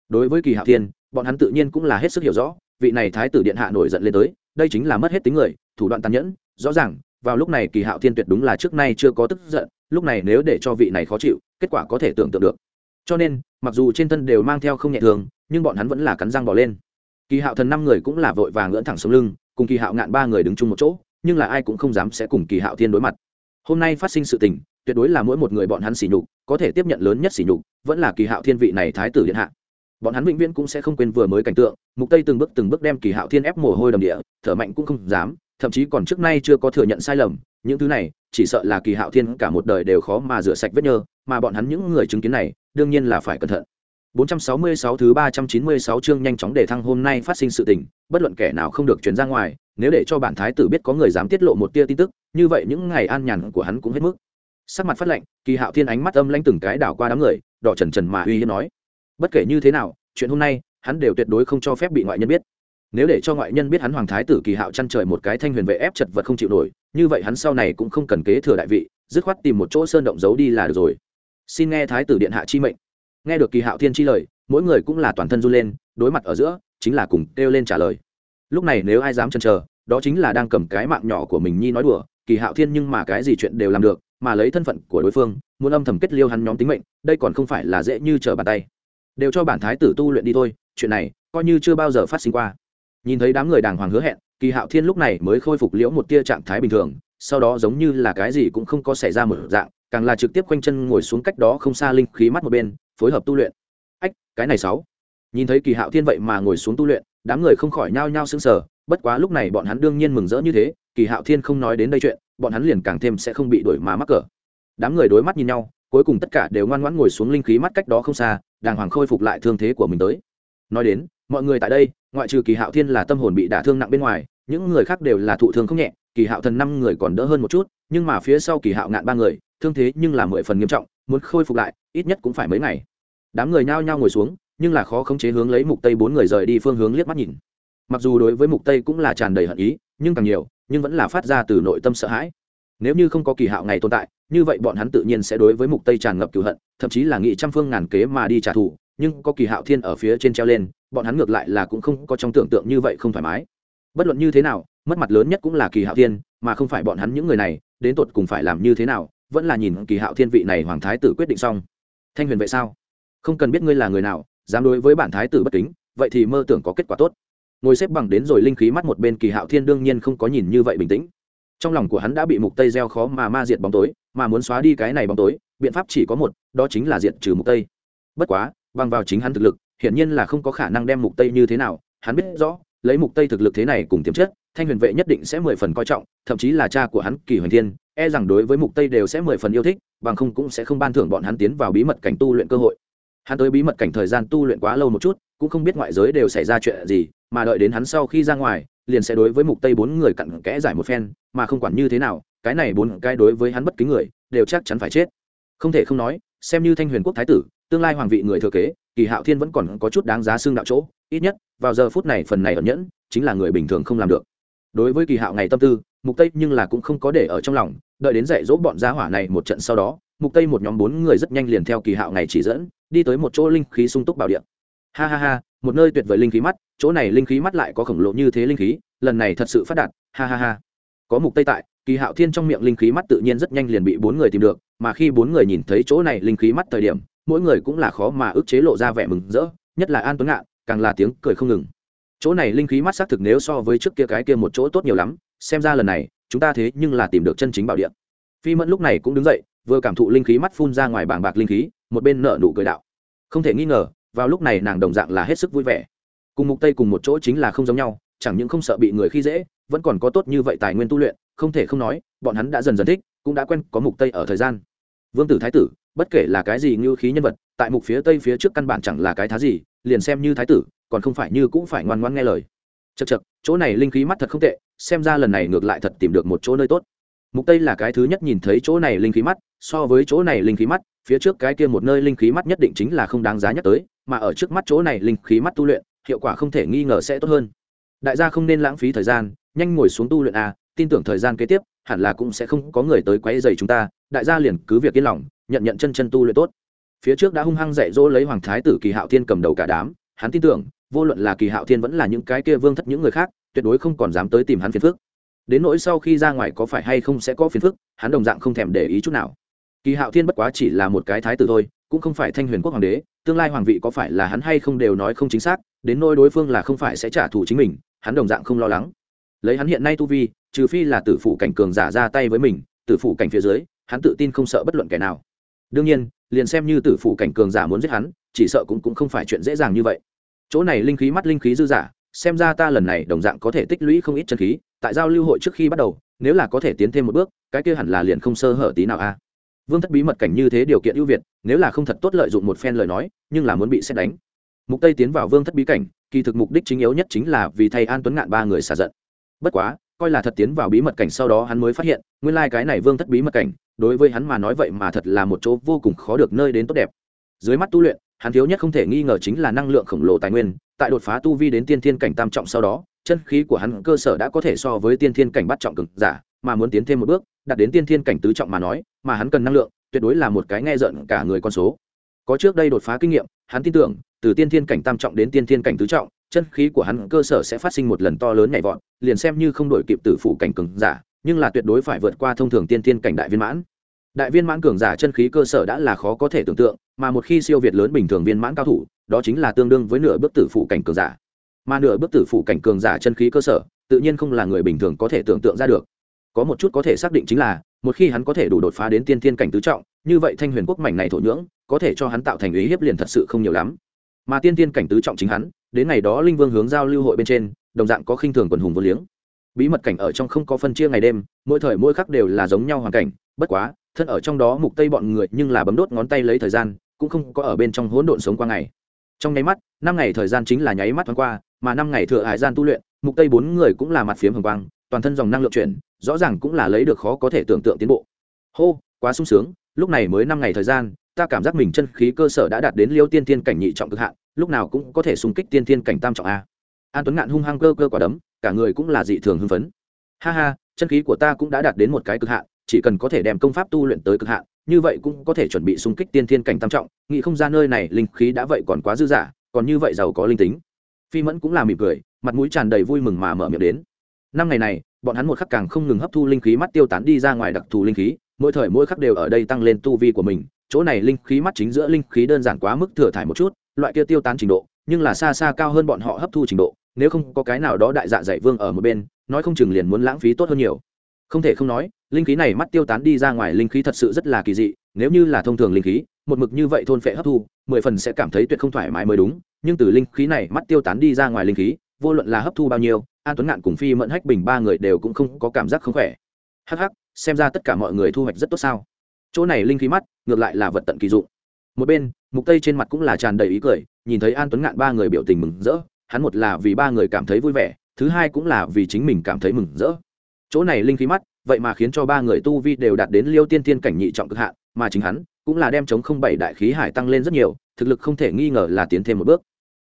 Đối với kỳ hạo thiên, bọn hắn tự nhiên cũng là hết sức hiểu rõ, vị này thái tử điện hạ nổi giận lên tới, đây chính là mất hết tính người, thủ đoạn tàn nhẫn, rõ ràng, vào lúc này kỳ hạo thiên tuyệt đúng là trước nay chưa có tức giận, lúc này nếu để cho vị này khó chịu, kết quả có thể tưởng tượng được. Cho nên mặc dù trên thân đều mang theo không nhẹ thường, nhưng bọn hắn vẫn là cắn răng bỏ lên. Kỳ hạo thần năm người cũng là vội vàng ngưỡn thẳng xuống lưng, cùng kỳ hạo ngạn ba người đứng chung một chỗ, nhưng là ai cũng không dám sẽ cùng kỳ hạo thiên đối mặt. Hôm nay phát sinh sự tình, tuyệt đối là mỗi một người bọn hắn xỉ nhục, có thể tiếp nhận lớn nhất xỉ nhục, vẫn là kỳ hạo thiên vị này thái tử điện hạ. Bọn hắn vĩnh viễn cũng sẽ không quên vừa mới cảnh tượng, mục tây từng bước từng bước đem kỳ hạo thiên ép mồ hôi đầm địa, thở mạnh cũng không dám, thậm chí còn trước nay chưa có thừa nhận sai lầm, những thứ này, chỉ sợ là kỳ hạo thiên cả một đời đều khó mà rửa sạch vết nhơ, mà bọn hắn những người chứng kiến này đương nhiên là phải cẩn thận 466 thứ 396 chương nhanh chóng để thăng hôm nay phát sinh sự tình, bất luận kẻ nào không được truyền ra ngoài, nếu để cho bản thái tử biết có người dám tiết lộ một tia tin tức, như vậy những ngày an nhàn của hắn cũng hết mức. Sắc mặt phát lạnh, Kỳ Hạo Thiên ánh mắt âm lãnh từng cái đảo qua đám người, đỏ trần trần mà uy hiếp nói: "Bất kể như thế nào, chuyện hôm nay, hắn đều tuyệt đối không cho phép bị ngoại nhân biết. Nếu để cho ngoại nhân biết hắn hoàng thái tử Kỳ Hạo chăn trời một cái thanh huyền vệ ép chật vật không chịu nổi, như vậy hắn sau này cũng không cần kế thừa đại vị, dứt khoát tìm một chỗ sơn động giấu đi là được rồi." Xin nghe thái tử điện hạ chi mệnh. Nghe được kỳ hạo thiên chi lời, mỗi người cũng là toàn thân run lên, đối mặt ở giữa, chính là cùng kêu lên trả lời. Lúc này nếu ai dám chần chờ, đó chính là đang cầm cái mạng nhỏ của mình nhi nói đùa, kỳ hạo thiên nhưng mà cái gì chuyện đều làm được, mà lấy thân phận của đối phương, muốn âm thầm kết liêu hắn nhóm tính mệnh, đây còn không phải là dễ như trở bàn tay. Đều cho bản thái tử tu luyện đi thôi, chuyện này coi như chưa bao giờ phát sinh qua. Nhìn thấy đám người đàng hoàng hứa hẹn, kỳ hạo thiên lúc này mới khôi phục liễu một tia trạng thái bình thường, sau đó giống như là cái gì cũng không có xảy ra một dạng càng là trực tiếp quanh chân ngồi xuống cách đó không xa linh khí mắt một bên, phối hợp tu luyện. Ách, cái này sáu. Nhìn thấy kỳ hạo thiên vậy mà ngồi xuống tu luyện, đám người không khỏi nhao nhao sững sờ, bất quá lúc này bọn hắn đương nhiên mừng rỡ như thế, kỳ hạo thiên không nói đến đây chuyện, bọn hắn liền càng thêm sẽ không bị đuổi mà mắc cỡ. Đám người đối mắt nhìn nhau, cuối cùng tất cả đều ngoan ngoãn ngồi xuống linh khí mắt cách đó không xa, đàng hoàng khôi phục lại thương thế của mình tới. Nói đến, mọi người tại đây, ngoại trừ kỳ hạo thiên là tâm hồn bị đả thương nặng bên ngoài những người khác đều là thụ thương không nhẹ, kỳ hạo thần năm người còn đỡ hơn một chút, nhưng mà phía sau kỳ hạo ngạn ba người, thương thế nhưng là mười phần nghiêm trọng, muốn khôi phục lại, ít nhất cũng phải mấy ngày. Đám người nhao nhao ngồi xuống, nhưng là khó khống chế hướng lấy mục tây bốn người rời đi phương hướng liếc mắt nhìn. Mặc dù đối với mục tây cũng là tràn đầy hận ý, nhưng càng nhiều, nhưng vẫn là phát ra từ nội tâm sợ hãi. Nếu như không có kỳ hạo ngày tồn tại, như vậy bọn hắn tự nhiên sẽ đối với mục tây tràn ngập cửu hận, thậm chí là nghị trăm phương ngàn kế mà đi trả thù, nhưng có kỳ hạo thiên ở phía trên treo lên, bọn hắn ngược lại là cũng không có trong tưởng tượng như vậy không thoải mái bất luận như thế nào, mất mặt lớn nhất cũng là kỳ hạo thiên, mà không phải bọn hắn những người này, đến tột cùng phải làm như thế nào, vẫn là nhìn kỳ hạo thiên vị này hoàng thái tử quyết định xong. Thanh huyền vậy sao? Không cần biết ngươi là người nào, dám đối với bản thái tử bất kính, vậy thì mơ tưởng có kết quả tốt. Ngồi xếp bằng đến rồi linh khí mắt một bên kỳ hạo thiên đương nhiên không có nhìn như vậy bình tĩnh. Trong lòng của hắn đã bị mục tây gieo khó mà ma diệt bóng tối, mà muốn xóa đi cái này bóng tối, biện pháp chỉ có một, đó chính là diệt trừ mục tây. Bất quá, bằng vào chính hắn thực lực, hiển nhiên là không có khả năng đem mục tây như thế nào, hắn biết rõ lấy mục tây thực lực thế này cùng tiềm chất, thanh huyền vệ nhất định sẽ mười phần coi trọng, thậm chí là cha của hắn, kỳ huyền thiên e rằng đối với mục tây đều sẽ mười phần yêu thích, bằng không cũng sẽ không ban thưởng bọn hắn tiến vào bí mật cảnh tu luyện cơ hội. Hắn tới bí mật cảnh thời gian tu luyện quá lâu một chút, cũng không biết ngoại giới đều xảy ra chuyện gì, mà đợi đến hắn sau khi ra ngoài, liền sẽ đối với mục tây bốn người cặn kẽ giải một phen, mà không quản như thế nào, cái này bốn cái đối với hắn bất kính người, đều chắc chắn phải chết. Không thể không nói, xem như thanh huyền quốc thái tử tương lai hoàng vị người thừa kế, kỳ hạo thiên vẫn còn có chút đáng giá xương đạo chỗ, ít nhất, vào giờ phút này phần này ẩn nhẫn, chính là người bình thường không làm được. Đối với kỳ hạo ngày tâm tư, mục tây nhưng là cũng không có để ở trong lòng, đợi đến dạy dỗ bọn gia hỏa này một trận sau đó, mục tây một nhóm bốn người rất nhanh liền theo kỳ hạo ngày chỉ dẫn, đi tới một chỗ linh khí sung túc bảo địa. Ha ha ha, một nơi tuyệt vời linh khí mắt, chỗ này linh khí mắt lại có khổng lồ như thế linh khí, lần này thật sự phát đạt, ha ha ha. Có mục tây tại, kỳ hạo thiên trong miệng linh khí mắt tự nhiên rất nhanh liền bị bốn người tìm được, mà khi bốn người nhìn thấy chỗ này linh khí mắt thời điểm mỗi người cũng là khó mà ức chế lộ ra vẻ mừng rỡ, nhất là an tuấn ngạn, càng là tiếng cười không ngừng. Chỗ này linh khí mắt xác thực nếu so với trước kia cái kia một chỗ tốt nhiều lắm, xem ra lần này, chúng ta thế nhưng là tìm được chân chính bảo địa. Phi mẫn lúc này cũng đứng dậy, vừa cảm thụ linh khí mắt phun ra ngoài bảng bạc linh khí, một bên nợ nụ cười đạo. Không thể nghi ngờ, vào lúc này nàng đồng dạng là hết sức vui vẻ. Cùng mục tây cùng một chỗ chính là không giống nhau, chẳng những không sợ bị người khi dễ, vẫn còn có tốt như vậy tài nguyên tu luyện, không thể không nói, bọn hắn đã dần dần thích, cũng đã quen có mục tây ở thời gian vương tử thái tử, bất kể là cái gì ngưu khí nhân vật, tại mục phía tây phía trước căn bản chẳng là cái thá gì, liền xem như thái tử, còn không phải như cũng phải ngoan ngoan nghe lời. Chật chật chỗ này linh khí mắt thật không tệ, xem ra lần này ngược lại thật tìm được một chỗ nơi tốt. Mục tây là cái thứ nhất nhìn thấy chỗ này linh khí mắt, so với chỗ này linh khí mắt, phía trước cái kia một nơi linh khí mắt nhất định chính là không đáng giá nhắc tới, mà ở trước mắt chỗ này linh khí mắt tu luyện, hiệu quả không thể nghi ngờ sẽ tốt hơn. Đại gia không nên lãng phí thời gian, nhanh ngồi xuống tu luyện a tin tưởng thời gian kế tiếp hẳn là cũng sẽ không có người tới quấy rầy chúng ta, đại gia liền cứ việc yên lòng, nhận nhận chân chân tu luyện tốt. Phía trước đã hung hăng dạy dỗ lấy hoàng thái tử kỳ hạo thiên cầm đầu cả đám, hắn tin tưởng, vô luận là kỳ hạo thiên vẫn là những cái kia vương thất những người khác, tuyệt đối không còn dám tới tìm hắn phiền phức. Đến nỗi sau khi ra ngoài có phải hay không sẽ có phiền phức, hắn đồng dạng không thèm để ý chút nào. Kỳ hạo thiên bất quá chỉ là một cái thái tử thôi, cũng không phải thanh huyền quốc hoàng đế, tương lai hoàng vị có phải là hắn hay không đều nói không chính xác, đến nỗi đối phương là không phải sẽ trả thù chính mình, hắn đồng dạng không lo lắng. Lấy hắn hiện nay tu vi trừ phi là tử phụ cảnh cường giả ra tay với mình, tử phụ cảnh phía dưới, hắn tự tin không sợ bất luận kẻ nào. Đương nhiên, liền xem như tử phụ cảnh cường giả muốn giết hắn, chỉ sợ cũng cũng không phải chuyện dễ dàng như vậy. Chỗ này linh khí mắt linh khí dư giả, xem ra ta lần này đồng dạng có thể tích lũy không ít chân khí, tại giao lưu hội trước khi bắt đầu, nếu là có thể tiến thêm một bước, cái kia hẳn là liền không sơ hở tí nào a. À. Vương thất bí mật cảnh như thế điều kiện ưu việt, nếu là không thật tốt lợi dụng một phen lời nói, nhưng là muốn bị xét đánh. Mục tây tiến vào vương thất bí cảnh, kỳ thực mục đích chính yếu nhất chính là vì thay an tuấn ngạn ba người xả giận. Bất quá coi là thật tiến vào bí mật cảnh sau đó hắn mới phát hiện, nguyên lai cái này vương thất bí mật cảnh, đối với hắn mà nói vậy mà thật là một chỗ vô cùng khó được nơi đến tốt đẹp. Dưới mắt tu luyện, hắn thiếu nhất không thể nghi ngờ chính là năng lượng khổng lồ tài nguyên, tại đột phá tu vi đến tiên thiên cảnh tam trọng sau đó, chân khí của hắn cơ sở đã có thể so với tiên thiên cảnh bắt trọng cực giả, mà muốn tiến thêm một bước, đạt đến tiên thiên cảnh tứ trọng mà nói, mà hắn cần năng lượng, tuyệt đối là một cái nghe giận cả người con số. Có trước đây đột phá kinh nghiệm, hắn tin tưởng, từ tiên thiên cảnh tam trọng đến tiên thiên cảnh tứ trọng chân khí của hắn cơ sở sẽ phát sinh một lần to lớn nhảy vọt, liền xem như không đổi kịp tử phụ cảnh cường giả, nhưng là tuyệt đối phải vượt qua thông thường tiên thiên cảnh đại viên mãn. Đại viên mãn cường giả chân khí cơ sở đã là khó có thể tưởng tượng, mà một khi siêu việt lớn bình thường viên mãn cao thủ, đó chính là tương đương với nửa bước tử phụ cảnh cường giả. Mà nửa bước tử phụ cảnh cường giả chân khí cơ sở, tự nhiên không là người bình thường có thể tưởng tượng ra được. Có một chút có thể xác định chính là, một khi hắn có thể đủ đột phá đến tiên thiên cảnh tứ trọng, như vậy thanh huyền quốc mảnh này thổ nhưỡng, có thể cho hắn tạo thành ý hiếp liền thật sự không nhiều lắm. Mà tiên thiên cảnh tứ trọng chính hắn đến ngày đó linh vương hướng giao lưu hội bên trên, đồng dạng có khinh thường quần hùng vô liếng. Bí mật cảnh ở trong không có phân chia ngày đêm, mỗi thời mỗi khắc đều là giống nhau hoàn cảnh, bất quá, thân ở trong đó mục tây bọn người nhưng là bấm đốt ngón tay lấy thời gian, cũng không có ở bên trong hỗn độn sống qua ngày. Trong nháy mắt, năm ngày thời gian chính là nháy mắt thoáng qua, mà năm ngày thừa hải gian tu luyện, mục tây bốn người cũng là mặt phiếm hồng quang, toàn thân dòng năng lượng chuyển, rõ ràng cũng là lấy được khó có thể tưởng tượng tiến bộ. Hô, quá sung sướng, lúc này mới năm ngày thời gian, ta cảm giác mình chân khí cơ sở đã đạt đến liêu tiên thiên cảnh nhị trọng cực hạn lúc nào cũng có thể xung kích tiên thiên cảnh tam trọng a. An tuấn ngạn hung hăng cơ cơ quả đấm, cả người cũng là dị thường hưng phấn. Ha ha, chân khí của ta cũng đã đạt đến một cái cực hạn, chỉ cần có thể đem công pháp tu luyện tới cực hạn, như vậy cũng có thể chuẩn bị xung kích tiên thiên cảnh tam trọng. Nghĩ không ra nơi này linh khí đã vậy còn quá dư dả, còn như vậy giàu có linh tính. Phi mẫn cũng là mỉm cười, mặt mũi tràn đầy vui mừng mà mở miệng đến. Năm ngày này, bọn hắn một khắc càng không ngừng hấp thu linh khí mắt tiêu tán đi ra ngoài đặc thù linh khí, mỗi thời mỗi khắc đều ở đây tăng lên tu vi của mình. Chỗ này linh khí mắt chính giữa linh khí đơn giản quá mức thừa thải một chút loại kia tiêu tán trình độ, nhưng là xa xa cao hơn bọn họ hấp thu trình độ, nếu không có cái nào đó đại dạ dạy vương ở một bên, nói không chừng liền muốn lãng phí tốt hơn nhiều. Không thể không nói, linh khí này mắt tiêu tán đi ra ngoài linh khí thật sự rất là kỳ dị, nếu như là thông thường linh khí, một mực như vậy thôn phệ hấp thu, mười phần sẽ cảm thấy tuyệt không thoải mái mới đúng, nhưng từ linh khí này mắt tiêu tán đi ra ngoài linh khí, vô luận là hấp thu bao nhiêu, an tuấn ngạn cùng phi mẫn hách bình ba người đều cũng không có cảm giác không khỏe. Hắc hắc, xem ra tất cả mọi người thu hoạch rất tốt sao. Chỗ này linh khí mắt, ngược lại là vật tận kỳ dụng một bên, mục tây trên mặt cũng là tràn đầy ý cười, nhìn thấy an tuấn ngạn ba người biểu tình mừng rỡ, hắn một là vì ba người cảm thấy vui vẻ, thứ hai cũng là vì chính mình cảm thấy mừng rỡ. Chỗ này linh khí mắt, vậy mà khiến cho ba người tu vi đều đạt đến liêu tiên tiên cảnh nhị trọng cực hạn, mà chính hắn cũng là đem chống không bảy đại khí hải tăng lên rất nhiều, thực lực không thể nghi ngờ là tiến thêm một bước.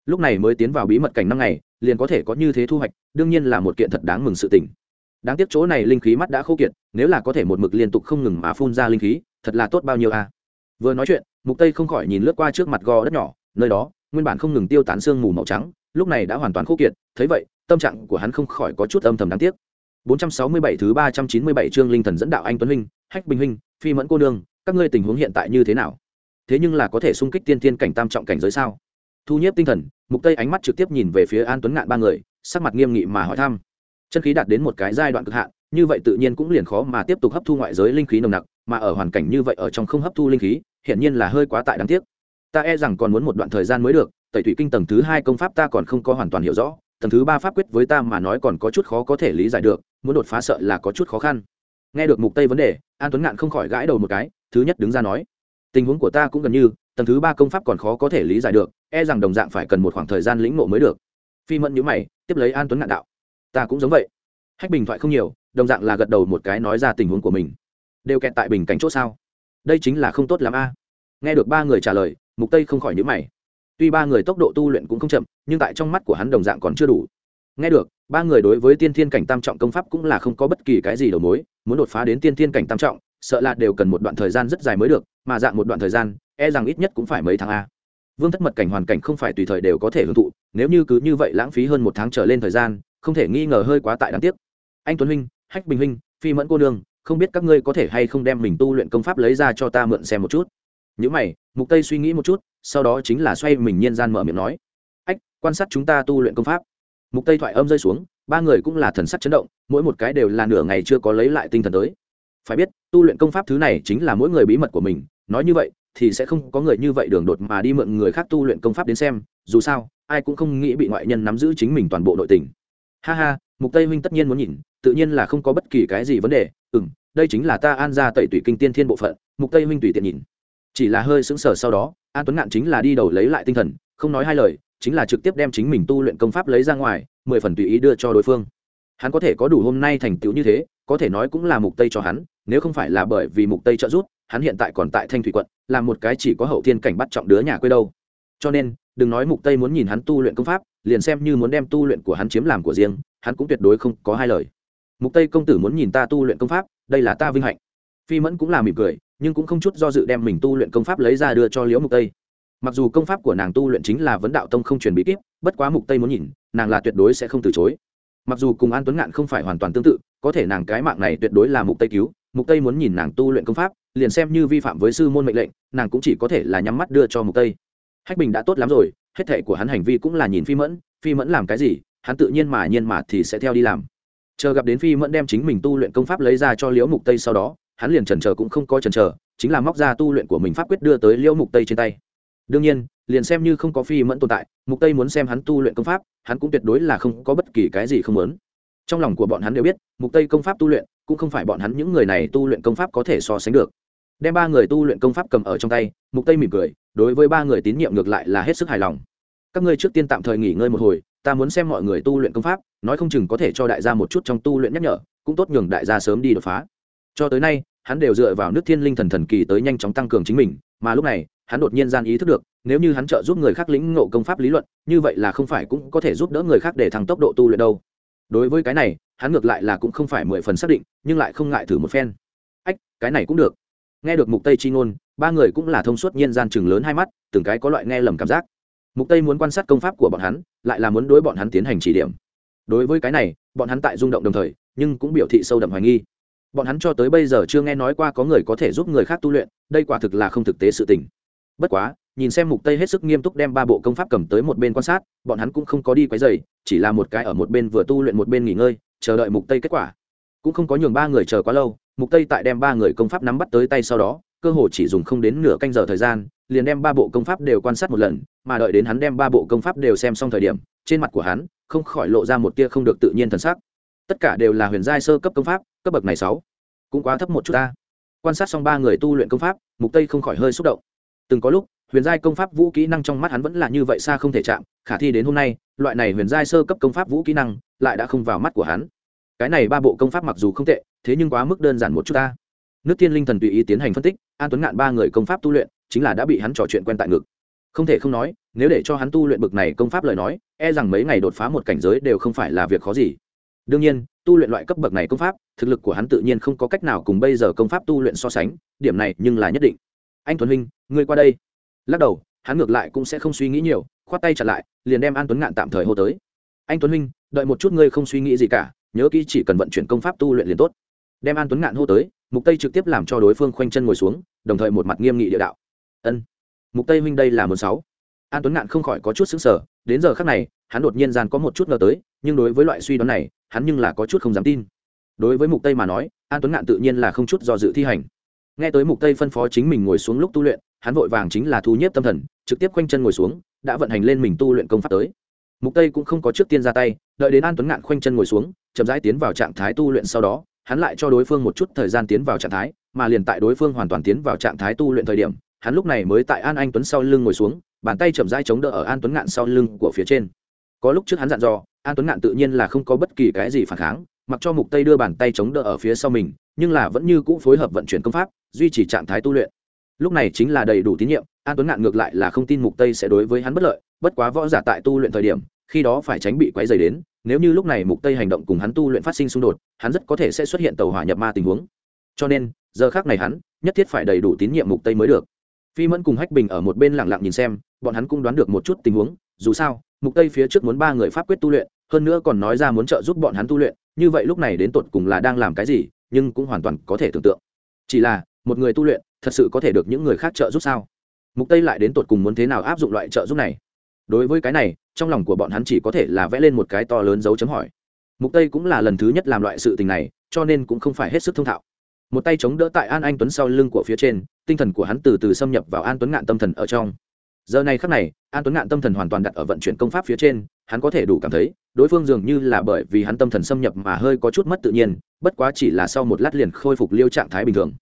Lúc này mới tiến vào bí mật cảnh năm ngày, liền có thể có như thế thu hoạch, đương nhiên là một kiện thật đáng mừng sự tình. Đáng tiếc chỗ này linh khí mắt đã khô kiệt, nếu là có thể một mực liên tục không ngừng mà phun ra linh khí, thật là tốt bao nhiêu a. Vừa nói chuyện mục tây không khỏi nhìn lướt qua trước mặt gò đất nhỏ nơi đó nguyên bản không ngừng tiêu tán sương mù màu trắng lúc này đã hoàn toàn khô kiệt thấy vậy tâm trạng của hắn không khỏi có chút âm thầm đáng tiếc 467 thứ 397 chương linh thần dẫn đạo anh Tuấn huynh, Hách Bình huynh, Phi Mẫn cô nương, các ngươi tình huống hiện tại như thế nào? Thế nhưng là có thể xung kích tiên tiên cảnh tam trọng cảnh giới sao? Thu nhiếp tinh thần, Mục Tây ánh mắt trực tiếp nhìn về phía An Tuấn Ngạn ba người, sắc mặt nghiêm nghị mà hỏi thăm. Chân khí đạt đến một cái giai đoạn cực hạn, như vậy tự nhiên cũng liền khó mà tiếp tục hấp thu ngoại giới linh khí nồng nặc, mà ở hoàn cảnh như vậy ở trong không hấp thu linh khí, hiển nhiên là hơi quá tại đáng tiếc. Ta e rằng còn muốn một đoạn thời gian mới được, Tẩy Thủy Kinh tầng thứ hai công pháp ta còn không có hoàn toàn hiểu rõ, tầng thứ ba pháp quyết với ta mà nói còn có chút khó có thể lý giải được muốn đột phá sợ là có chút khó khăn. Nghe được mục tây vấn đề an tuấn ngạn không khỏi gãi đầu một cái thứ nhất đứng ra nói tình huống của ta cũng gần như tầng thứ ba công pháp còn khó có thể lý giải được e rằng đồng dạng phải cần một khoảng thời gian lĩnh ngộ mới được. Phi mẫn nhíu mày tiếp lấy an tuấn ngạn đạo ta cũng giống vậy. Hách bình thoại không nhiều đồng dạng là gật đầu một cái nói ra tình huống của mình. Đều kẹt tại bình cảnh chỗ sao? Đây chính là không tốt lắm a. À. Nghe được ba người trả lời, mục tây không khỏi nhíu mày. Tuy ba người tốc độ tu luyện cũng không chậm, nhưng tại trong mắt của hắn đồng dạng còn chưa đủ. Nghe được, ba người đối với tiên thiên cảnh tam trọng công pháp cũng là không có bất kỳ cái gì đầu mối, muốn đột phá đến tiên thiên cảnh tam trọng, sợ là đều cần một đoạn thời gian rất dài mới được, mà dạng một đoạn thời gian e rằng ít nhất cũng phải mấy tháng a. Vương thất mật cảnh hoàn cảnh không phải tùy thời đều có thể hưởng thụ, nếu như cứ như vậy lãng phí hơn một tháng trở lên thời gian, không thể nghi ngờ hơi quá tại đáng tiếc. Anh tuấn huynh, hách bình huynh, phi mẫn cô đương không biết các ngươi có thể hay không đem mình tu luyện công pháp lấy ra cho ta mượn xem một chút. Những mày, mục tây suy nghĩ một chút, sau đó chính là xoay mình nhiên gian mở miệng nói. Ách, quan sát chúng ta tu luyện công pháp. Mục tây thoại âm rơi xuống, ba người cũng là thần sắc chấn động, mỗi một cái đều là nửa ngày chưa có lấy lại tinh thần tới. Phải biết, tu luyện công pháp thứ này chính là mỗi người bí mật của mình, nói như vậy thì sẽ không có người như vậy đường đột mà đi mượn người khác tu luyện công pháp đến xem, dù sao, ai cũng không nghĩ bị ngoại nhân nắm giữ chính mình toàn bộ nội tình. Ha ha, mục tây huynh tất nhiên muốn nhìn tự nhiên là không có bất kỳ cái gì vấn đề. Ừ m đây chính là ta an ra tẩy Tủy kinh tiên thiên bộ phận, mục tây huynh tùy tiện nhìn. Chỉ là hơi sững sờ sau đó, an tuấn ngạn chính là đi đầu lấy lại tinh thần, không nói hai lời, chính là trực tiếp đem chính mình tu luyện công pháp lấy ra ngoài, mười phần tùy ý đưa cho đối phương. Hắn có thể có đủ hôm nay thành tựu như thế, có thể nói cũng là mục tây cho hắn, nếu không phải là bởi vì mục tây trợ giúp, hắn hiện tại còn tại thanh thủy quận, là một cái chỉ có hậu thiên cảnh bắt trọng đứa nhà quê đâu. Cho nên, đừng nói mục tây muốn nhìn hắn tu luyện công pháp, liền xem như muốn đem tu luyện của hắn chiếm làm của riêng, hắn cũng tuyệt đối không có hai lời mục tây công tử muốn nhìn ta tu luyện công pháp, đây là ta vinh hạnh. Phi mẫn cũng là mỉm cười, nhưng cũng không chút do dự đem mình tu luyện công pháp lấy ra đưa cho liễu mục tây. Mặc dù công pháp của nàng tu luyện chính là vấn đạo tông không truyền bí kíp, bất quá mục tây muốn nhìn, nàng là tuyệt đối sẽ không từ chối. Mặc dù cùng an tuấn ngạn không phải hoàn toàn tương tự, có thể nàng cái mạng này tuyệt đối là mục tây cứu, mục tây muốn nhìn nàng tu luyện công pháp, liền xem như vi phạm với sư môn mệnh lệnh, nàng cũng chỉ có thể là nhắm mắt đưa cho mục tây. Hách bình đã tốt lắm rồi, hết thệ của hắn hành vi cũng là nhìn phi mẫn phi mẫn làm cái gì, hắn tự nhiên mà nhiên mà thì sẽ theo đi làm chờ gặp đến phi mẫn đem chính mình tu luyện công pháp lấy ra cho liễu mục tây sau đó, hắn liền chần chờ cũng không có chần chờ, chính là móc ra tu luyện của mình pháp quyết đưa tới liễu mục tây trên tay. Đương nhiên, liền xem như không có phi mẫn tồn tại, mục tây muốn xem hắn tu luyện công pháp, hắn cũng tuyệt đối là không có bất kỳ cái gì không muốn. Trong lòng của bọn hắn đều biết, mục tây công pháp tu luyện, cũng không phải bọn hắn những người này tu luyện công pháp có thể so sánh được. Đem ba người tu luyện công pháp cầm ở trong tay, mục tây mỉm cười, đối với ba người tín nhiệm ngược lại là hết sức hài lòng. Các ngươi trước tiên tạm thời nghỉ ngơi một hồi ta muốn xem mọi người tu luyện công pháp, nói không chừng có thể cho đại gia một chút trong tu luyện nhắc nhở, cũng tốt nhường đại gia sớm đi đột phá. Cho tới nay, hắn đều dựa vào nước thiên linh thần thần kỳ tới nhanh chóng tăng cường chính mình, mà lúc này, hắn đột nhiên gian ý thức được, nếu như hắn trợ giúp người khác lĩnh ngộ công pháp lý luận, như vậy là không phải cũng có thể giúp đỡ người khác để thăng tốc độ tu luyện đâu. Đối với cái này, hắn ngược lại là cũng không phải mười phần xác định, nhưng lại không ngại thử một phen. Ách, cái này cũng được. Nghe được mục tây chi ngôn, ba người cũng là thông suốt nhiên gian chừng lớn hai mắt, từng cái có loại nghe lầm cảm giác mục tây muốn quan sát công pháp của bọn hắn, lại là muốn đối bọn hắn tiến hành chỉ điểm. Đối với cái này, bọn hắn tại rung động đồng thời, nhưng cũng biểu thị sâu đậm hoài nghi. Bọn hắn cho tới bây giờ chưa nghe nói qua có người có thể giúp người khác tu luyện, đây quả thực là không thực tế sự tình. Bất quá, nhìn xem mục tây hết sức nghiêm túc đem ba bộ công pháp cầm tới một bên quan sát, bọn hắn cũng không có đi quấy dày chỉ là một cái ở một bên vừa tu luyện một bên nghỉ ngơi, chờ đợi mục tây kết quả. Cũng không có nhường ba người chờ quá lâu, mục tây tại đem ba người công pháp nắm bắt tới tay sau đó, cơ hồ chỉ dùng không đến nửa canh giờ thời gian liền đem ba bộ công pháp đều quan sát một lần, mà đợi đến hắn đem ba bộ công pháp đều xem xong thời điểm, trên mặt của hắn không khỏi lộ ra một tia không được tự nhiên thần sắc. Tất cả đều là huyền giai sơ cấp công pháp, cấp bậc này sáu, cũng quá thấp một chút ta. Quan sát xong ba người tu luyện công pháp, mục tây không khỏi hơi xúc động. Từng có lúc, huyền giai công pháp vũ kỹ năng trong mắt hắn vẫn là như vậy xa không thể chạm, khả thi đến hôm nay, loại này huyền giai sơ cấp công pháp vũ kỹ năng lại đã không vào mắt của hắn. Cái này ba bộ công pháp mặc dù không tệ, thế nhưng quá mức đơn giản một chút ta. Nước tiên linh thần tùy ý tiến hành phân tích, an tuấn ngạn ba người công pháp tu luyện chính là đã bị hắn trò chuyện quen tại ngực. Không thể không nói, nếu để cho hắn tu luyện bực này công pháp lời nói e rằng mấy ngày đột phá một cảnh giới đều không phải là việc khó gì. Đương nhiên, tu luyện loại cấp bậc này công pháp, thực lực của hắn tự nhiên không có cách nào cùng bây giờ công pháp tu luyện so sánh, điểm này nhưng là nhất định. Anh tuấn huynh, ngươi qua đây. Lắc đầu, hắn ngược lại cũng sẽ không suy nghĩ nhiều, khoát tay trả lại, liền đem an tuấn ngạn tạm thời hô tới. Anh tuấn huynh, đợi một chút ngươi không suy nghĩ gì cả, nhớ kỹ chỉ cần vận chuyển công pháp tu luyện liền tốt. Đem an tuấn ngạn hô tới, mục tây trực tiếp làm cho đối phương khoanh chân ngồi xuống, đồng thời một mặt nghiêm nghị địa đạo ân. Mục tây huynh đây là một sáu. An tuấn ngạn không khỏi có chút xứng sở đến giờ khắc này, hắn đột nhiên gian có một chút ngờ tới, nhưng đối với loại suy đoán này, hắn nhưng là có chút không dám tin. Đối với mục tây mà nói, an tuấn ngạn tự nhiên là không chút do dự thi hành. Nghe tới mục tây phân phó chính mình ngồi xuống lúc tu luyện, hắn vội vàng chính là thu nhiếp tâm thần, trực tiếp khoanh chân ngồi xuống, đã vận hành lên mình tu luyện công pháp tới. Mục tây cũng không có trước tiên ra tay, đợi đến an tuấn ngạn khoanh chân ngồi xuống, chậm rãi tiến vào trạng thái tu luyện sau đó, hắn lại cho đối phương một chút thời gian tiến vào trạng thái, mà liền tại đối phương hoàn toàn tiến vào trạng thái tu luyện thời điểm hắn lúc này mới tại an anh tuấn sau lưng ngồi xuống bàn tay chậm rãi chống đỡ ở an tuấn ngạn sau lưng của phía trên có lúc trước hắn dặn dò an tuấn ngạn tự nhiên là không có bất kỳ cái gì phản kháng mặc cho mục tây đưa bàn tay chống đỡ ở phía sau mình nhưng là vẫn như cũ phối hợp vận chuyển công pháp duy trì trạng thái tu luyện lúc này chính là đầy đủ tín nhiệm an tuấn ngạn ngược lại là không tin mục tây sẽ đối với hắn bất lợi bất quá võ giả tại tu luyện thời điểm khi đó phải tránh bị quấy dày đến nếu như lúc này mục tây hành động cùng hắn tu luyện phát sinh xung đột hắn rất có thể sẽ xuất hiện tàu hỏa nhập ma tình huống cho nên giờ khác này hắn nhất thiết phải đầy đủ tín nhiệm mục tây mới được phi mẫn cùng hách bình ở một bên lặng lặng nhìn xem, bọn hắn cũng đoán được một chút tình huống, dù sao, mục tây phía trước muốn ba người pháp quyết tu luyện, hơn nữa còn nói ra muốn trợ giúp bọn hắn tu luyện, như vậy lúc này đến tột cùng là đang làm cái gì, nhưng cũng hoàn toàn có thể tưởng tượng. Chỉ là, một người tu luyện, thật sự có thể được những người khác trợ giúp sao? Mục tây lại đến tột cùng muốn thế nào áp dụng loại trợ giúp này? Đối với cái này, trong lòng của bọn hắn chỉ có thể là vẽ lên một cái to lớn dấu chấm hỏi. Mục tây cũng là lần thứ nhất làm loại sự tình này, cho nên cũng không phải hết sức thông thạo một tay chống đỡ tại an anh tuấn sau lưng của phía trên, tinh thần của hắn từ từ xâm nhập vào an tuấn ngạn tâm thần ở trong. Giờ này khắc này, an tuấn ngạn tâm thần hoàn toàn đặt ở vận chuyển công pháp phía trên, hắn có thể đủ cảm thấy, đối phương dường như là bởi vì hắn tâm thần xâm nhập mà hơi có chút mất tự nhiên, bất quá chỉ là sau một lát liền khôi phục liêu trạng thái bình thường.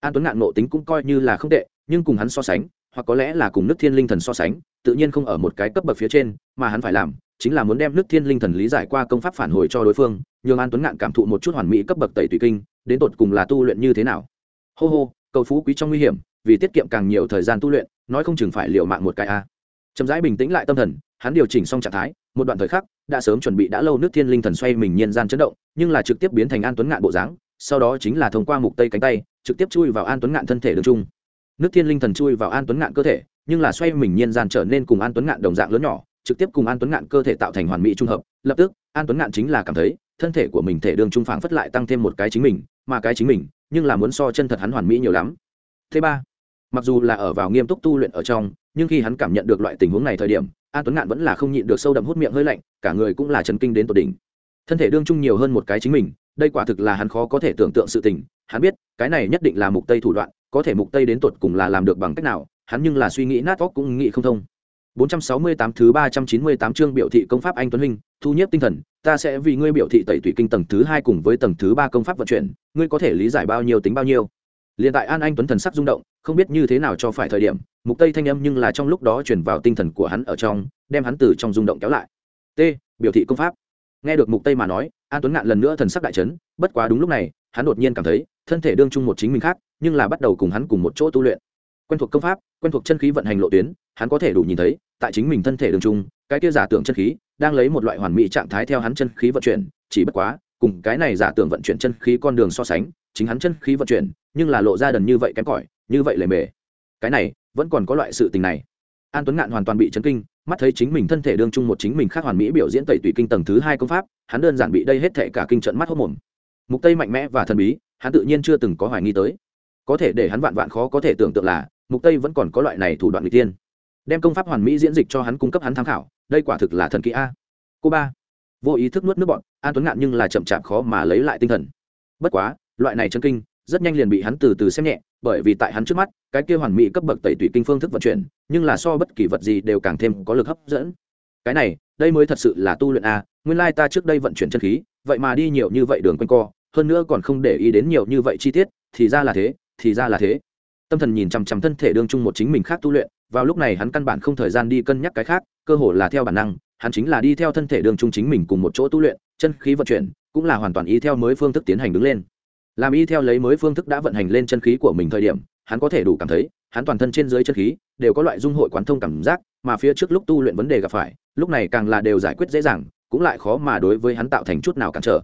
An tuấn ngạn nộ tính cũng coi như là không tệ, nhưng cùng hắn so sánh, hoặc có lẽ là cùng nước thiên linh thần so sánh, tự nhiên không ở một cái cấp bậc phía trên, mà hắn phải làm chính là muốn đem nước thiên linh thần lý giải qua công pháp phản hồi cho đối phương, nhường an tuấn ngạn cảm thụ một chút hoàn mỹ cấp bậc tẩy tùy kinh, đến tột cùng là tu luyện như thế nào. Hô hô, cầu phú quý trong nguy hiểm, vì tiết kiệm càng nhiều thời gian tu luyện, nói không chừng phải liệu mạng một cái a. Chậm rãi bình tĩnh lại tâm thần, hắn điều chỉnh xong trạng thái, một đoạn thời khắc, đã sớm chuẩn bị đã lâu nước thiên linh thần xoay mình nhiên gian chấn động, nhưng là trực tiếp biến thành an tuấn ngạn bộ dáng, sau đó chính là thông qua mục tây cánh tay, trực tiếp chui vào an tuấn ngạn thân thể đường trung. Nước thiên linh thần chui vào an tuấn ngạn cơ thể, nhưng là xoay mình nhiên gian trở nên cùng an tuấn ngạn đồng dạng lớn nhỏ trực tiếp cùng an tuấn ngạn cơ thể tạo thành hoàn mỹ trung hợp. Lập tức, an tuấn ngạn chính là cảm thấy, thân thể của mình thể đường trung phảng phất lại tăng thêm một cái chính mình, mà cái chính mình, nhưng là muốn so chân thật hắn hoàn mỹ nhiều lắm. Thứ ba, mặc dù là ở vào nghiêm túc tu luyện ở trong, nhưng khi hắn cảm nhận được loại tình huống này thời điểm, an tuấn ngạn vẫn là không nhịn được sâu đậm hút miệng hơi lạnh, cả người cũng là chấn kinh đến tột đỉnh. Thân thể đương trung nhiều hơn một cái chính mình, đây quả thực là hắn khó có thể tưởng tượng sự tình. Hắn biết, cái này nhất định là mục tây thủ đoạn, có thể mục tây đến tột cùng là làm được bằng cách nào, hắn nhưng là suy nghĩ nát óc cũng nghĩ không thông. 468 thứ 398 chương biểu thị công pháp anh tuấn huynh, thu nhiếp tinh thần, ta sẽ vì ngươi biểu thị tẩy tủy kinh tầng thứ hai cùng với tầng thứ ba công pháp vận chuyển, ngươi có thể lý giải bao nhiêu tính bao nhiêu. Liên tại an anh tuấn thần sắc rung động, không biết như thế nào cho phải thời điểm, mục tây thanh âm nhưng là trong lúc đó chuyển vào tinh thần của hắn ở trong, đem hắn từ trong rung động kéo lại. T, biểu thị công pháp. Nghe được mục tây mà nói, an tuấn ngạn lần nữa thần sắc đại chấn, bất quá đúng lúc này, hắn đột nhiên cảm thấy, thân thể đương chung một chính mình khác, nhưng là bắt đầu cùng hắn cùng một chỗ tu luyện quen thuộc công pháp, quen thuộc chân khí vận hành lộ tuyến, hắn có thể đủ nhìn thấy, tại chính mình thân thể đường chung cái kia giả tưởng chân khí đang lấy một loại hoàn mỹ trạng thái theo hắn chân khí vận chuyển, chỉ bất quá, cùng cái này giả tưởng vận chuyển chân khí con đường so sánh, chính hắn chân khí vận chuyển, nhưng là lộ ra đần như vậy kém cỏi, như vậy lề mề. Cái này, vẫn còn có loại sự tình này. An tuấn ngạn hoàn toàn bị chấn kinh, mắt thấy chính mình thân thể đương chung một chính mình khác hoàn mỹ biểu diễn tẩy tùy kinh tầng thứ hai công pháp, hắn đơn giản bị đây hết thệ cả kinh trận mắt hốc mồm. Mục tây mạnh mẽ và thần bí, hắn tự nhiên chưa từng có hoài nghi tới. Có thể để hắn vạn vạn khó có thể tưởng tượng là mục tây vẫn còn có loại này thủ đoạn người tiên. Đem công pháp hoàn mỹ diễn dịch cho hắn cung cấp hắn tham khảo, đây quả thực là thần kỹ a. Cô ba, vô ý thức nuốt nước bọn an tuấn ngạn nhưng là chậm chạp khó mà lấy lại tinh thần. Bất quá, loại này chân kinh, rất nhanh liền bị hắn từ từ xem nhẹ, bởi vì tại hắn trước mắt, cái kia hoàn mỹ cấp bậc tẩy tủy kinh phương thức vận chuyển, nhưng là so bất kỳ vật gì đều càng thêm có lực hấp dẫn. Cái này, đây mới thật sự là tu luyện a, nguyên lai ta trước đây vận chuyển chân khí, vậy mà đi nhiều như vậy đường quanh co, hơn nữa còn không để ý đến nhiều như vậy chi tiết, thì ra là thế, thì ra là thế tâm thần nhìn chằm chằm thân thể đương chung một chính mình khác tu luyện, vào lúc này hắn căn bản không thời gian đi cân nhắc cái khác, cơ hồ là theo bản năng, hắn chính là đi theo thân thể đương chung chính mình cùng một chỗ tu luyện, chân khí vận chuyển, cũng là hoàn toàn ý theo mới phương thức tiến hành đứng lên. Làm y theo lấy mới phương thức đã vận hành lên chân khí của mình thời điểm, hắn có thể đủ cảm thấy, hắn toàn thân trên dưới chân khí đều có loại dung hội quán thông cảm giác, mà phía trước lúc tu luyện vấn đề gặp phải, lúc này càng là đều giải quyết dễ dàng, cũng lại khó mà đối với hắn tạo thành chút nào cản trở.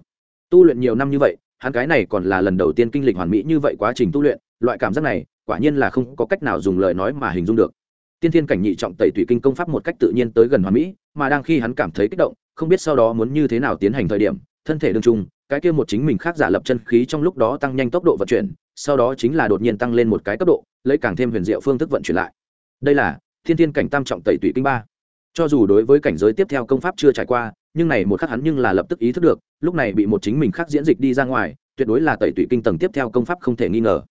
Tu luyện nhiều năm như vậy, hắn cái này còn là lần đầu tiên kinh lịch hoàn mỹ như vậy quá trình tu luyện, loại cảm giác này quả nhiên là không có cách nào dùng lời nói mà hình dung được. Tiên thiên cảnh nhị trọng tẩy thủy kinh công pháp một cách tự nhiên tới gần hoàn mỹ, mà đang khi hắn cảm thấy kích động, không biết sau đó muốn như thế nào tiến hành thời điểm, thân thể đương trung, cái kia một chính mình khác giả lập chân khí trong lúc đó tăng nhanh tốc độ vận chuyển, sau đó chính là đột nhiên tăng lên một cái cấp độ, lấy càng thêm huyền diệu phương thức vận chuyển lại. Đây là thiên thiên cảnh tam trọng tẩy tủy kinh ba. Cho dù đối với cảnh giới tiếp theo công pháp chưa trải qua, nhưng này một khắc hắn nhưng là lập tức ý thức được, lúc này bị một chính mình khác diễn dịch đi ra ngoài, tuyệt đối là tẩy tủy kinh tầng tiếp theo công pháp không thể nghi ngờ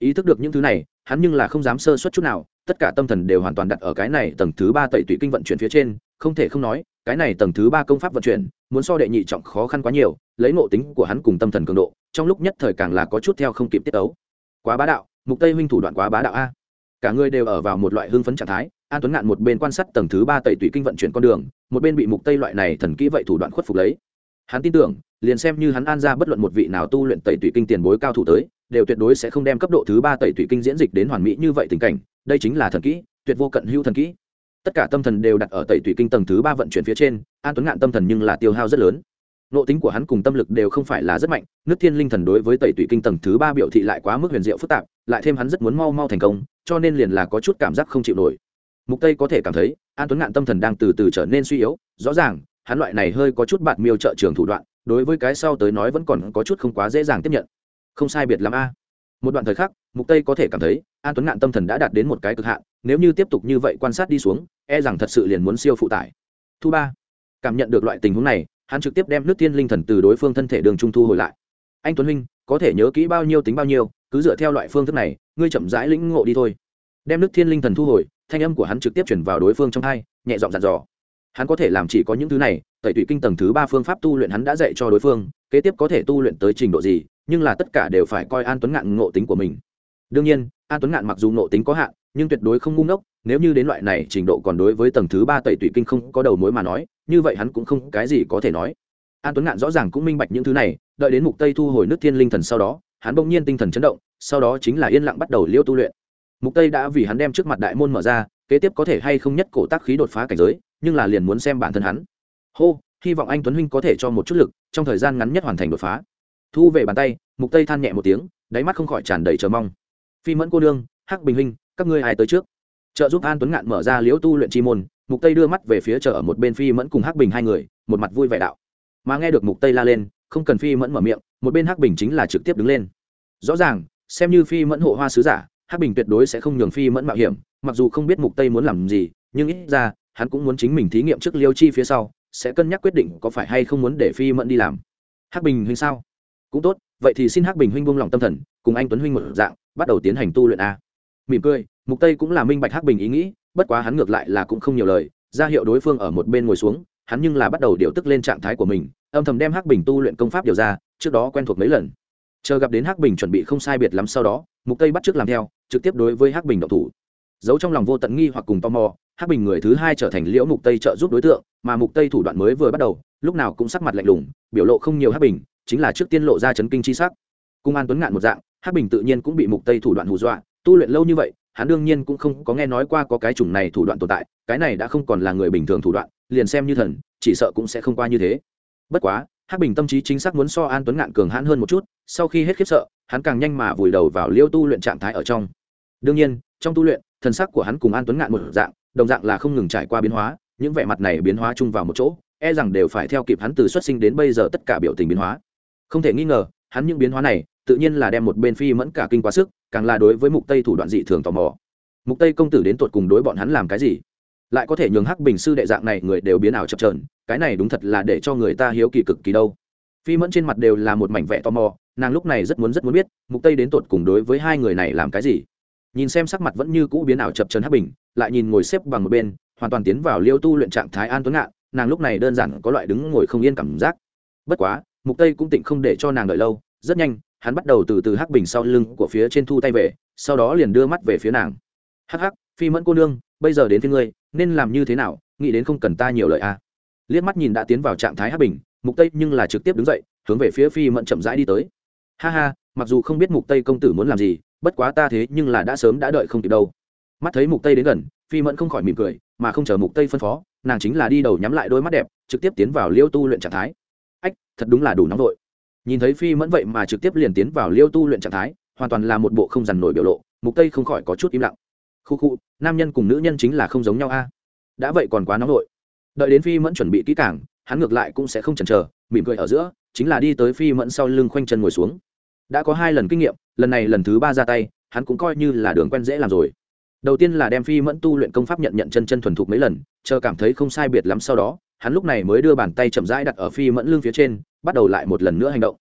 ý thức được những thứ này, hắn nhưng là không dám sơ suất chút nào, tất cả tâm thần đều hoàn toàn đặt ở cái này tầng thứ ba tẩy tụy kinh vận chuyển phía trên, không thể không nói, cái này tầng thứ ba công pháp vận chuyển, muốn so đệ nhị trọng khó khăn quá nhiều, lấy ngộ tính của hắn cùng tâm thần cường độ, trong lúc nhất thời càng là có chút theo không kịp tiết ấu quá bá đạo, mục tây huynh thủ đoạn quá bá đạo a. Cả người đều ở vào một loại hưng phấn trạng thái, an tuấn ngạn một bên quan sát tầng thứ ba tẩy tủy kinh vận chuyển con đường, một bên bị mục tây loại này thần kỹ vậy thủ đoạn khuất phục lấy. Hắn tin tưởng, liền xem như hắn an ra bất luận một vị nào tu luyện tẩy tủy kinh tiền bối cao thủ tới đều tuyệt đối sẽ không đem cấp độ thứ ba tẩy tủy kinh diễn dịch đến hoàn mỹ như vậy tình cảnh, đây chính là thần kỹ, tuyệt vô cận hữu thần kỹ. Tất cả tâm thần đều đặt ở tẩy tủy kinh tầng thứ ba vận chuyển phía trên, an tuấn ngạn tâm thần nhưng là tiêu hao rất lớn. Nội tính của hắn cùng tâm lực đều không phải là rất mạnh, nước thiên linh thần đối với tẩy tủy kinh tầng thứ ba biểu thị lại quá mức huyền diệu phức tạp, lại thêm hắn rất muốn mau mau thành công, cho nên liền là có chút cảm giác không chịu nổi. Mục tây có thể cảm thấy, an tuấn ngạn tâm thần đang từ từ trở nên suy yếu, rõ ràng, hắn loại này hơi có chút bạt miêu trợ trường thủ đoạn, đối với cái sau tới nói vẫn còn có chút không quá dễ dàng tiếp nhận không sai biệt lắm a. Một đoạn thời khắc, mục tây có thể cảm thấy, an tuấn ngạn tâm thần đã đạt đến một cái cực hạn, nếu như tiếp tục như vậy quan sát đi xuống e rằng thật sự liền muốn siêu phụ tải. Thu ba. Cảm nhận được loại tình huống này, hắn trực tiếp đem nước thiên linh thần từ đối phương thân thể đường trung thu hồi lại. Anh tuấn huynh có thể nhớ kỹ bao nhiêu tính bao nhiêu, cứ dựa theo loại phương thức này, ngươi chậm rãi lĩnh ngộ đi thôi. Đem nước thiên linh thần thu hồi, thanh âm của hắn trực tiếp chuyển vào đối phương trong hai, nhẹ giọng dặn dò hắn có thể làm chỉ có những thứ này, tẩy tụy kinh tầng thứ ba phương pháp tu luyện hắn đã dạy cho đối phương, kế tiếp có thể tu luyện tới trình độ gì, nhưng là tất cả đều phải coi an tuấn ngạn ngộ tính của mình. Đương nhiên, an tuấn ngạn mặc dù ngộ tính có hạn, nhưng tuyệt đối không ngu ngốc, nếu như đến loại này trình độ còn đối với tầng thứ ba tẩy tụy kinh không có đầu mối mà nói, như vậy hắn cũng không cái gì có thể nói. An tuấn ngạn rõ ràng cũng minh bạch những thứ này, đợi đến mục tây thu hồi nước thiên linh thần sau đó, hắn bỗng nhiên tinh thần chấn động, sau đó chính là yên lặng bắt đầu liêu tu luyện. Mục tây đã vì hắn đem trước mặt đại môn mở ra, kế tiếp có thể hay không nhất cổ tác khí đột phá cảnh giới nhưng là liền muốn xem bản thân hắn. Hô, hy vọng anh tuấn huynh có thể cho một chút lực, trong thời gian ngắn nhất hoàn thành đột phá. Thu về bàn tay, mục tây than nhẹ một tiếng, đáy mắt không khỏi tràn đầy chờ mong. Phi mẫn cô nương, hắc bình huynh, các ngươi ai tới trước? Trợ giúp an tuấn ngạn mở ra liễu tu luyện chi môn, mục tây đưa mắt về phía chợ ở một bên phi mẫn cùng hắc bình hai người, một mặt vui vẻ đạo. Mà nghe được mục tây la lên, không cần phi mẫn mở miệng, một bên hắc bình chính là trực tiếp đứng lên. Rõ ràng, xem như phi mẫn hộ hoa sứ giả, hắc bình tuyệt đối sẽ không nhường phi mẫn mạo hiểm, mặc dù không biết mục tây muốn làm gì, nhưng ít ra hắn cũng muốn chính mình thí nghiệm trước liêu chi phía sau, sẽ cân nhắc quyết định có phải hay không muốn để phi mẫn đi làm. Hắc bình huynh sao? Cũng tốt, vậy thì xin hắc bình huynh buông lòng tâm thần, cùng anh tuấn huynh một dạng, bắt đầu tiến hành tu luyện a. Mỉm cười, mục tây cũng là minh bạch hắc bình ý nghĩ, bất quá hắn ngược lại là cũng không nhiều lời, ra hiệu đối phương ở một bên ngồi xuống, hắn nhưng là bắt đầu điều tức lên trạng thái của mình, âm thầm đem hắc bình tu luyện công pháp điều ra, trước đó quen thuộc mấy lần. Chờ gặp đến hắc bình chuẩn bị không sai biệt lắm sau đó, mục tây bắt trước làm theo, trực tiếp đối với hắc bình động thủ. Giấu trong lòng vô tận nghi hoặc cùng tò mò hắc bình người thứ hai trở thành liễu mục tây trợ giúp đối tượng, mà mục tây thủ đoạn mới vừa bắt đầu, lúc nào cũng sắc mặt lạnh lùng, biểu lộ không nhiều hắc bình, chính là trước tiên lộ ra chấn kinh chi sắc. Cung an tuấn ngạn một dạng, hắc bình tự nhiên cũng bị mục tây thủ đoạn hù dọa, tu luyện lâu như vậy, hắn đương nhiên cũng không có nghe nói qua có cái chủng này thủ đoạn tồn tại, cái này đã không còn là người bình thường thủ đoạn, liền xem như thần, chỉ sợ cũng sẽ không qua như thế. Bất quá, hắc bình tâm trí chính xác muốn so an tuấn ngạn cường hãn hơn một chút, sau khi hết khiếp sợ, hắn càng nhanh mà vùi đầu vào liêu tu luyện trạng thái ở trong. Đương nhiên, trong tu luyện, thần sắc của hắn cùng an tuấn ngạn một dạng đồng dạng là không ngừng trải qua biến hóa, những vẻ mặt này biến hóa chung vào một chỗ e rằng đều phải theo kịp hắn từ xuất sinh đến bây giờ tất cả biểu tình biến hóa. Không thể nghi ngờ, hắn những biến hóa này tự nhiên là đem một bên phi mẫn cả kinh quá sức, càng là đối với mục tây thủ đoạn dị thường tò mò. Mục tây công tử đến tột cùng đối bọn hắn làm cái gì? Lại có thể nhường hắc bình sư đệ dạng này người đều biến ảo chập trờn cái này đúng thật là để cho người ta hiếu kỳ cực kỳ đâu. Phi mẫn trên mặt đều là một mảnh vẽ tò mò, nàng lúc này rất muốn rất muốn biết, mục tây đến tột cùng đối với hai người này làm cái gì? Nhìn xem sắc mặt vẫn như cũ biến ảo chập trần hắc bình lại nhìn ngồi xếp bằng một bên, hoàn toàn tiến vào liêu tu luyện trạng thái an tuấn ngạn, nàng lúc này đơn giản có loại đứng ngồi không yên cảm giác. Bất quá, mục tây cũng tịnh không để cho nàng đợi lâu, rất nhanh, hắn bắt đầu từ từ hắc bình sau lưng của phía trên thu tay về, sau đó liền đưa mắt về phía nàng. Hắc hắc, phi mẫn cô nương, bây giờ đến phía ngươi, nên làm như thế nào? Nghĩ đến không cần ta nhiều lời a à. liếc mắt nhìn đã tiến vào trạng thái hắc bình, mục tây nhưng là trực tiếp đứng dậy, hướng về phía phi mẫn chậm rãi đi tới. Ha ha, mặc dù không biết mục tây công tử muốn làm gì, bất quá ta thế nhưng là đã sớm đã đợi không kịp đâu mắt thấy mục tây đến gần, phi mẫn không khỏi mỉm cười, mà không chờ mục tây phân phó, nàng chính là đi đầu nhắm lại đôi mắt đẹp, trực tiếp tiến vào liêu tu luyện trạng thái. Ách, thật đúng là đủ nóng vội. Nhìn thấy phi mẫn vậy mà trực tiếp liền tiến vào liêu tu luyện trạng thái, hoàn toàn là một bộ không dằn nổi biểu lộ, mục tây không khỏi có chút im lặng. Khu khu, nam nhân cùng nữ nhân chính là không giống nhau a. Đã vậy còn quá nóng vội. Đợi đến phi mẫn chuẩn bị kỹ càng, hắn ngược lại cũng sẽ không chần chờ, mỉm cười ở giữa, chính là đi tới phi mẫn sau lưng khoanh chân ngồi xuống. Đã có hai lần kinh nghiệm, lần này lần thứ ba ra tay, hắn cũng coi như là đường quen dễ làm rồi đầu tiên là đem phi mẫn tu luyện công pháp nhận nhận chân chân thuần thục mấy lần, chờ cảm thấy không sai biệt lắm sau đó, hắn lúc này mới đưa bàn tay chậm rãi đặt ở phi mẫn lưng phía trên, bắt đầu lại một lần nữa hành động.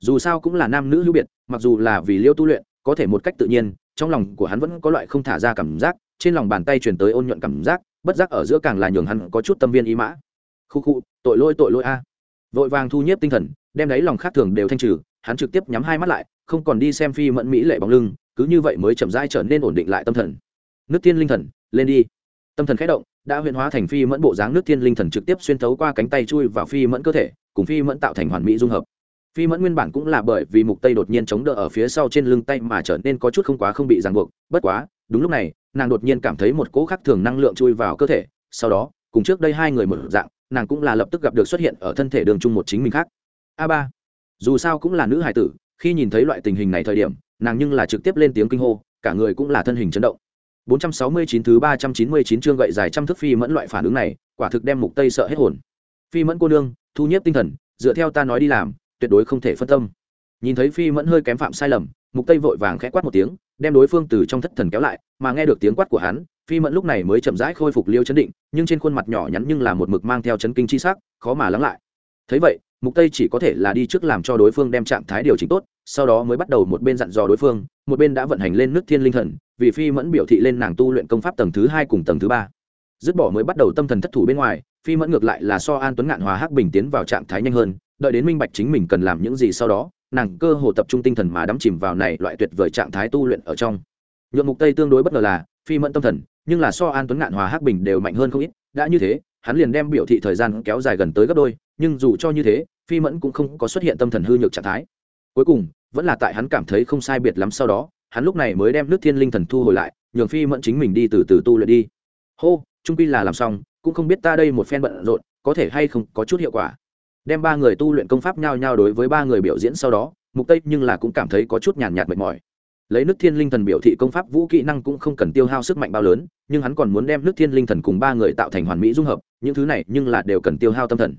Dù sao cũng là nam nữ hữu biệt, mặc dù là vì liêu tu luyện, có thể một cách tự nhiên, trong lòng của hắn vẫn có loại không thả ra cảm giác, trên lòng bàn tay truyền tới ôn nhuận cảm giác, bất giác ở giữa càng là nhường hắn có chút tâm viên ý mã. Khu khu, tội lỗi tội lỗi a. Vội vàng thu nhếp tinh thần, đem lấy lòng khác thường đều thanh trừ, hắn trực tiếp nhắm hai mắt lại, không còn đi xem phi mẫn mỹ lệ bóng lưng, cứ như vậy mới chậm rãi trở nên ổn định lại tâm thần nước thiên linh thần, lên đi. Tâm thần khẽ động, đã huyện hóa thành phi mẫn bộ dáng nước thiên linh thần trực tiếp xuyên thấu qua cánh tay chui vào phi mẫn cơ thể, cùng phi mẫn tạo thành hoàn mỹ dung hợp. Phi mẫn nguyên bản cũng là bởi vì mục tây đột nhiên chống đỡ ở phía sau trên lưng tay mà trở nên có chút không quá không bị ràng buộc, bất quá, đúng lúc này, nàng đột nhiên cảm thấy một cỗ khác thường năng lượng chui vào cơ thể, sau đó, cùng trước đây hai người một dạng, nàng cũng là lập tức gặp được xuất hiện ở thân thể đường chung một chính mình khác. A ba, dù sao cũng là nữ hài tử, khi nhìn thấy loại tình hình này thời điểm, nàng nhưng là trực tiếp lên tiếng kinh hô, cả người cũng là thân hình chấn động. 469 thứ 399 chương gậy dài trăm thước phi mẫn loại phản ứng này, quả thực đem mục tây sợ hết hồn. Phi mẫn cô nương, thu nhiếp tinh thần, dựa theo ta nói đi làm, tuyệt đối không thể phân tâm. Nhìn thấy phi mẫn hơi kém phạm sai lầm, mục tây vội vàng khẽ quát một tiếng, đem đối phương từ trong thất thần kéo lại, mà nghe được tiếng quát của hắn, phi mẫn lúc này mới chậm rãi khôi phục liêu chấn định, nhưng trên khuôn mặt nhỏ nhắn nhưng là một mực mang theo chấn kinh chi sắc, khó mà lắng lại. Thấy vậy mục tây chỉ có thể là đi trước làm cho đối phương đem trạng thái điều chỉnh tốt, sau đó mới bắt đầu một bên dặn dò đối phương, một bên đã vận hành lên nước thiên linh thần, vì phi mẫn biểu thị lên nàng tu luyện công pháp tầng thứ hai cùng tầng thứ ba. Dứt bỏ mới bắt đầu tâm thần thất thủ bên ngoài, phi mẫn ngược lại là so an tuấn ngạn hòa hắc bình tiến vào trạng thái nhanh hơn, đợi đến minh bạch chính mình cần làm những gì sau đó, nàng cơ hồ tập trung tinh thần mà đắm chìm vào này loại tuyệt vời trạng thái tu luyện ở trong. Nhuộm mục tây tương đối bất ngờ là, phi mẫn tâm thần, nhưng là so an tuấn ngạn hòa hắc bình đều mạnh hơn không ít, đã như thế, hắn liền đem biểu thị thời gian kéo dài gần tới gấp đôi nhưng dù cho như thế, phi mẫn cũng không có xuất hiện tâm thần hư nhược trạng thái. Cuối cùng, vẫn là tại hắn cảm thấy không sai biệt lắm sau đó, hắn lúc này mới đem nước thiên linh thần thu hồi lại, nhường phi mẫn chính mình đi từ từ tu luyện đi. Hô, trung pi là làm xong, cũng không biết ta đây một phen bận rộn, có thể hay không có chút hiệu quả. Đem ba người tu luyện công pháp nhau nhau đối với ba người biểu diễn sau đó, mục tây nhưng là cũng cảm thấy có chút nhàn nhạt mệt mỏi. Lấy nước thiên linh thần biểu thị công pháp vũ kỹ năng cũng không cần tiêu hao sức mạnh bao lớn, nhưng hắn còn muốn đem nước thiên linh thần cùng ba người tạo thành hoàn mỹ dung hợp, những thứ này nhưng là đều cần tiêu hao tâm thần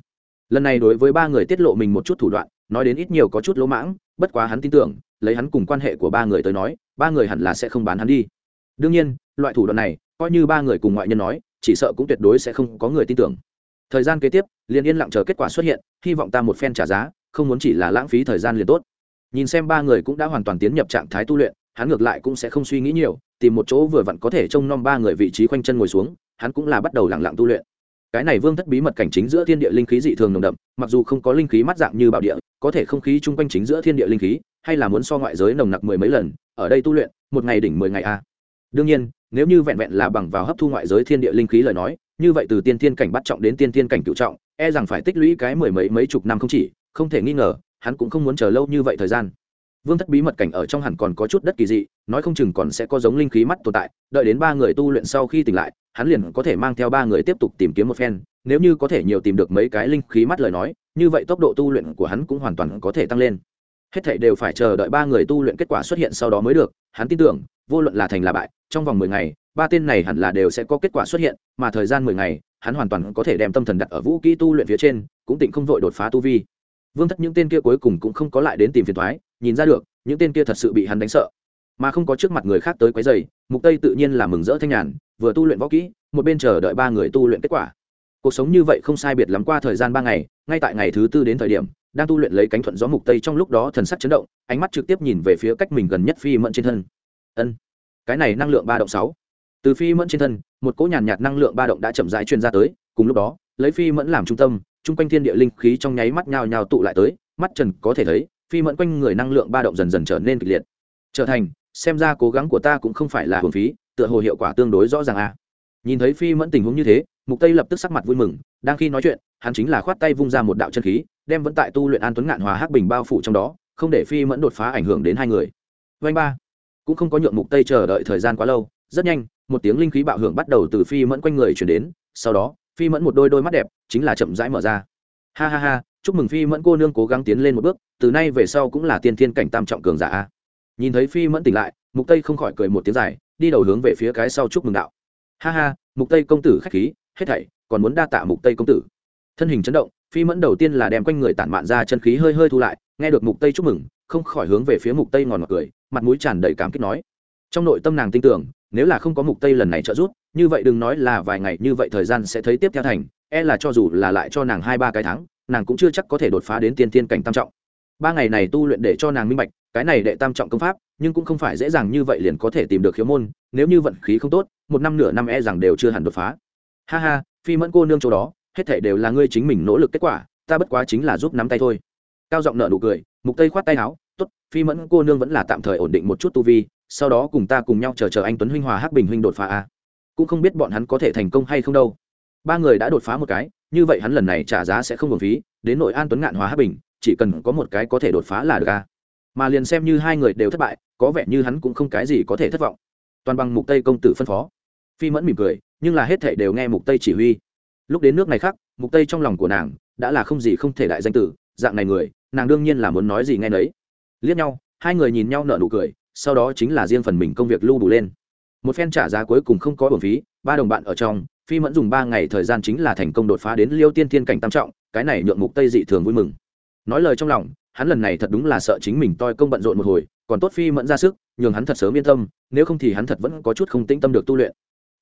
lần này đối với ba người tiết lộ mình một chút thủ đoạn, nói đến ít nhiều có chút lỗ mãng, bất quá hắn tin tưởng, lấy hắn cùng quan hệ của ba người tới nói, ba người hẳn là sẽ không bán hắn đi. Đương nhiên, loại thủ đoạn này, coi như ba người cùng ngoại nhân nói, chỉ sợ cũng tuyệt đối sẽ không có người tin tưởng. Thời gian kế tiếp, liền yên lặng chờ kết quả xuất hiện, hy vọng ta một phen trả giá, không muốn chỉ là lãng phí thời gian liền tốt. Nhìn xem ba người cũng đã hoàn toàn tiến nhập trạng thái tu luyện, hắn ngược lại cũng sẽ không suy nghĩ nhiều, tìm một chỗ vừa vặn có thể trông nom ba người vị trí quanh chân ngồi xuống, hắn cũng là bắt đầu lặng lặng tu luyện cái này vương thất bí mật cảnh chính giữa thiên địa linh khí dị thường nồng đậm, mặc dù không có linh khí mắt dạng như bảo địa, có thể không khí chung quanh chính giữa thiên địa linh khí, hay là muốn so ngoại giới nồng nặc mười mấy lần, ở đây tu luyện, một ngày đỉnh mười ngày a. Đương nhiên, nếu như vẹn vẹn là bằng vào hấp thu ngoại giới thiên địa linh khí lời nói, như vậy từ tiên thiên cảnh bắt trọng đến tiên thiên cảnh cựu trọng e rằng phải tích lũy cái mười mấy mấy chục năm không chỉ, không thể nghi ngờ, hắn cũng không muốn chờ lâu như vậy thời gian vương thất bí mật cảnh ở trong hẳn còn có chút đất kỳ dị, nói không chừng còn sẽ có giống linh khí mắt tồn tại, đợi đến ba người tu luyện sau khi tỉnh lại, hắn liền có thể mang theo ba người tiếp tục tìm kiếm một phen. Nếu như có thể nhiều tìm được mấy cái linh khí mắt lời nói, như vậy tốc độ tu luyện của hắn cũng hoàn toàn có thể tăng lên. Hết thảy đều phải chờ đợi ba người tu luyện kết quả xuất hiện sau đó mới được. Hắn tin tưởng, vô luận là thành là bại, trong vòng mười ngày, ba tên này hẳn là đều sẽ có kết quả xuất hiện, mà thời gian mười ngày, hắn hoàn toàn có thể đem tâm thần đặt ở vũ kỹ tu luyện phía trên, cũng tịnh không vội đột phá tu vi vương thất những tên kia cuối cùng cũng không có lại đến tìm phiền thoái, nhìn ra được, những tên kia thật sự bị hắn đánh sợ. Mà không có trước mặt người khác tới quấy dày mục tây tự nhiên là mừng rỡ thanh nhàn, vừa tu luyện võ kỹ, một bên chờ đợi ba người tu luyện kết quả. Cuộc sống như vậy không sai biệt lắm qua thời gian ba ngày, ngay tại ngày thứ tư đến thời điểm, đang tu luyện lấy cánh thuận gió mục tây trong lúc đó thần sắc chấn động, ánh mắt trực tiếp nhìn về phía cách mình gần nhất phi mẫn trên thân. Ân, cái này năng lượng ba động sáu. Từ phi mẫn trên thân, một cỗ nhàn nhạt năng lượng ba động đã chậm rãi truyền ra tới, cùng lúc đó, lấy phi mẫn làm trung tâm chung quanh thiên địa linh khí trong nháy mắt nhào nhào tụ lại tới, mắt trần có thể thấy, phi mẫn quanh người năng lượng ba động dần dần trở nên kịch liệt. Trở thành, xem ra cố gắng của ta cũng không phải là hồn phí, tựa hồ hiệu quả tương đối rõ ràng a nhìn thấy phi mẫn tình huống như thế, mục tây lập tức sắc mặt vui mừng, đang khi nói chuyện, hắn chính là khoát tay vung ra một đạo chân khí, đem vẫn tại tu luyện an tuấn ngạn hòa hắc bình bao phủ trong đó, không để phi mẫn đột phá ảnh hưởng đến hai người. Vanh ba. Cũng không có nhượng mục tây chờ đợi thời gian quá lâu, rất nhanh, một tiếng linh khí bạo hưởng bắt đầu từ phi mẫn quanh người chuyển đến, sau đó phi mẫn một đôi đôi mắt đẹp, chính là chậm rãi mở ra. Ha ha ha, chúc mừng phi mẫn cô nương cố gắng tiến lên một bước, từ nay về sau cũng là tiên thiên cảnh tam trọng cường giả nhìn thấy phi mẫn tỉnh lại, mục tây không khỏi cười một tiếng dài, đi đầu hướng về phía cái sau chúc mừng đạo. Ha ha, mục tây công tử khách khí, hết thảy, còn muốn đa tạ mục tây công tử. Thân hình chấn động, phi mẫn đầu tiên là đem quanh người tản mạn ra chân khí hơi hơi thu lại, nghe được mục tây chúc mừng, không khỏi hướng về phía mục tây ngòn ngọt cười, mặt mũi tràn đầy cảm kích nói. Trong nội tâm nàng tin tưởng, nếu là không có mục tây lần này trợ giúp như vậy đừng nói là vài ngày như vậy thời gian sẽ thấy tiếp theo thành e là cho dù là lại cho nàng hai ba cái tháng, nàng cũng chưa chắc có thể đột phá đến tiên tiên cảnh tam trọng. Ba ngày này tu luyện để cho nàng minh bạch, cái này đệ tam trọng công pháp, nhưng cũng không phải dễ dàng như vậy liền có thể tìm được khiếu môn, nếu như vận khí không tốt, một năm nửa năm e rằng đều chưa hẳn đột phá. Ha ha, phi mẫn cô nương chỗ đó, hết thể đều là ngươi chính mình nỗ lực kết quả, ta bất quá chính là giúp nắm tay thôi. Cao giọng nợ nụ cười, mục tây khoát tay áo, tốt, phi mẫn cô nương vẫn là tạm thời ổn định một chút tu vi, sau đó cùng ta cùng nhau chờ chờ anh tuấn huynh hòa hắc bình huynh đột phá a cũng không biết bọn hắn có thể thành công hay không đâu. Ba người đã đột phá một cái, như vậy hắn lần này trả giá sẽ không hưởng phí, đến nội an tuấn ngạn hòa hắc bình, chỉ cần có một cái có thể đột phá là được a mà liền xem như hai người đều thất bại, có vẻ như hắn cũng không cái gì có thể thất vọng. Toàn bằng mục tây công tử phân phó. Phi mẫn mỉm cười, nhưng là hết thảy đều nghe mục tây chỉ huy. Lúc đến nước này khác, mục tây trong lòng của nàng đã là không gì không thể đại danh tử, dạng này người, nàng đương nhiên là muốn nói gì nghe nấy. Liếc nhau, hai người nhìn nhau nở nụ cười, sau đó chính là riêng phần mình công việc lưu đủ lên một phen trả giá cuối cùng không có bổn phí, ba đồng bạn ở trong, phi mẫn dùng ba ngày thời gian chính là thành công đột phá đến liêu tiên thiên cảnh tam trọng, cái này nhượng mục tây dị thường vui mừng. Nói lời trong lòng, hắn lần này thật đúng là sợ chính mình toi công bận rộn một hồi, còn tốt phi mẫn ra sức, nhường hắn thật sớm yên tâm, nếu không thì hắn thật vẫn có chút không tĩnh tâm được tu luyện.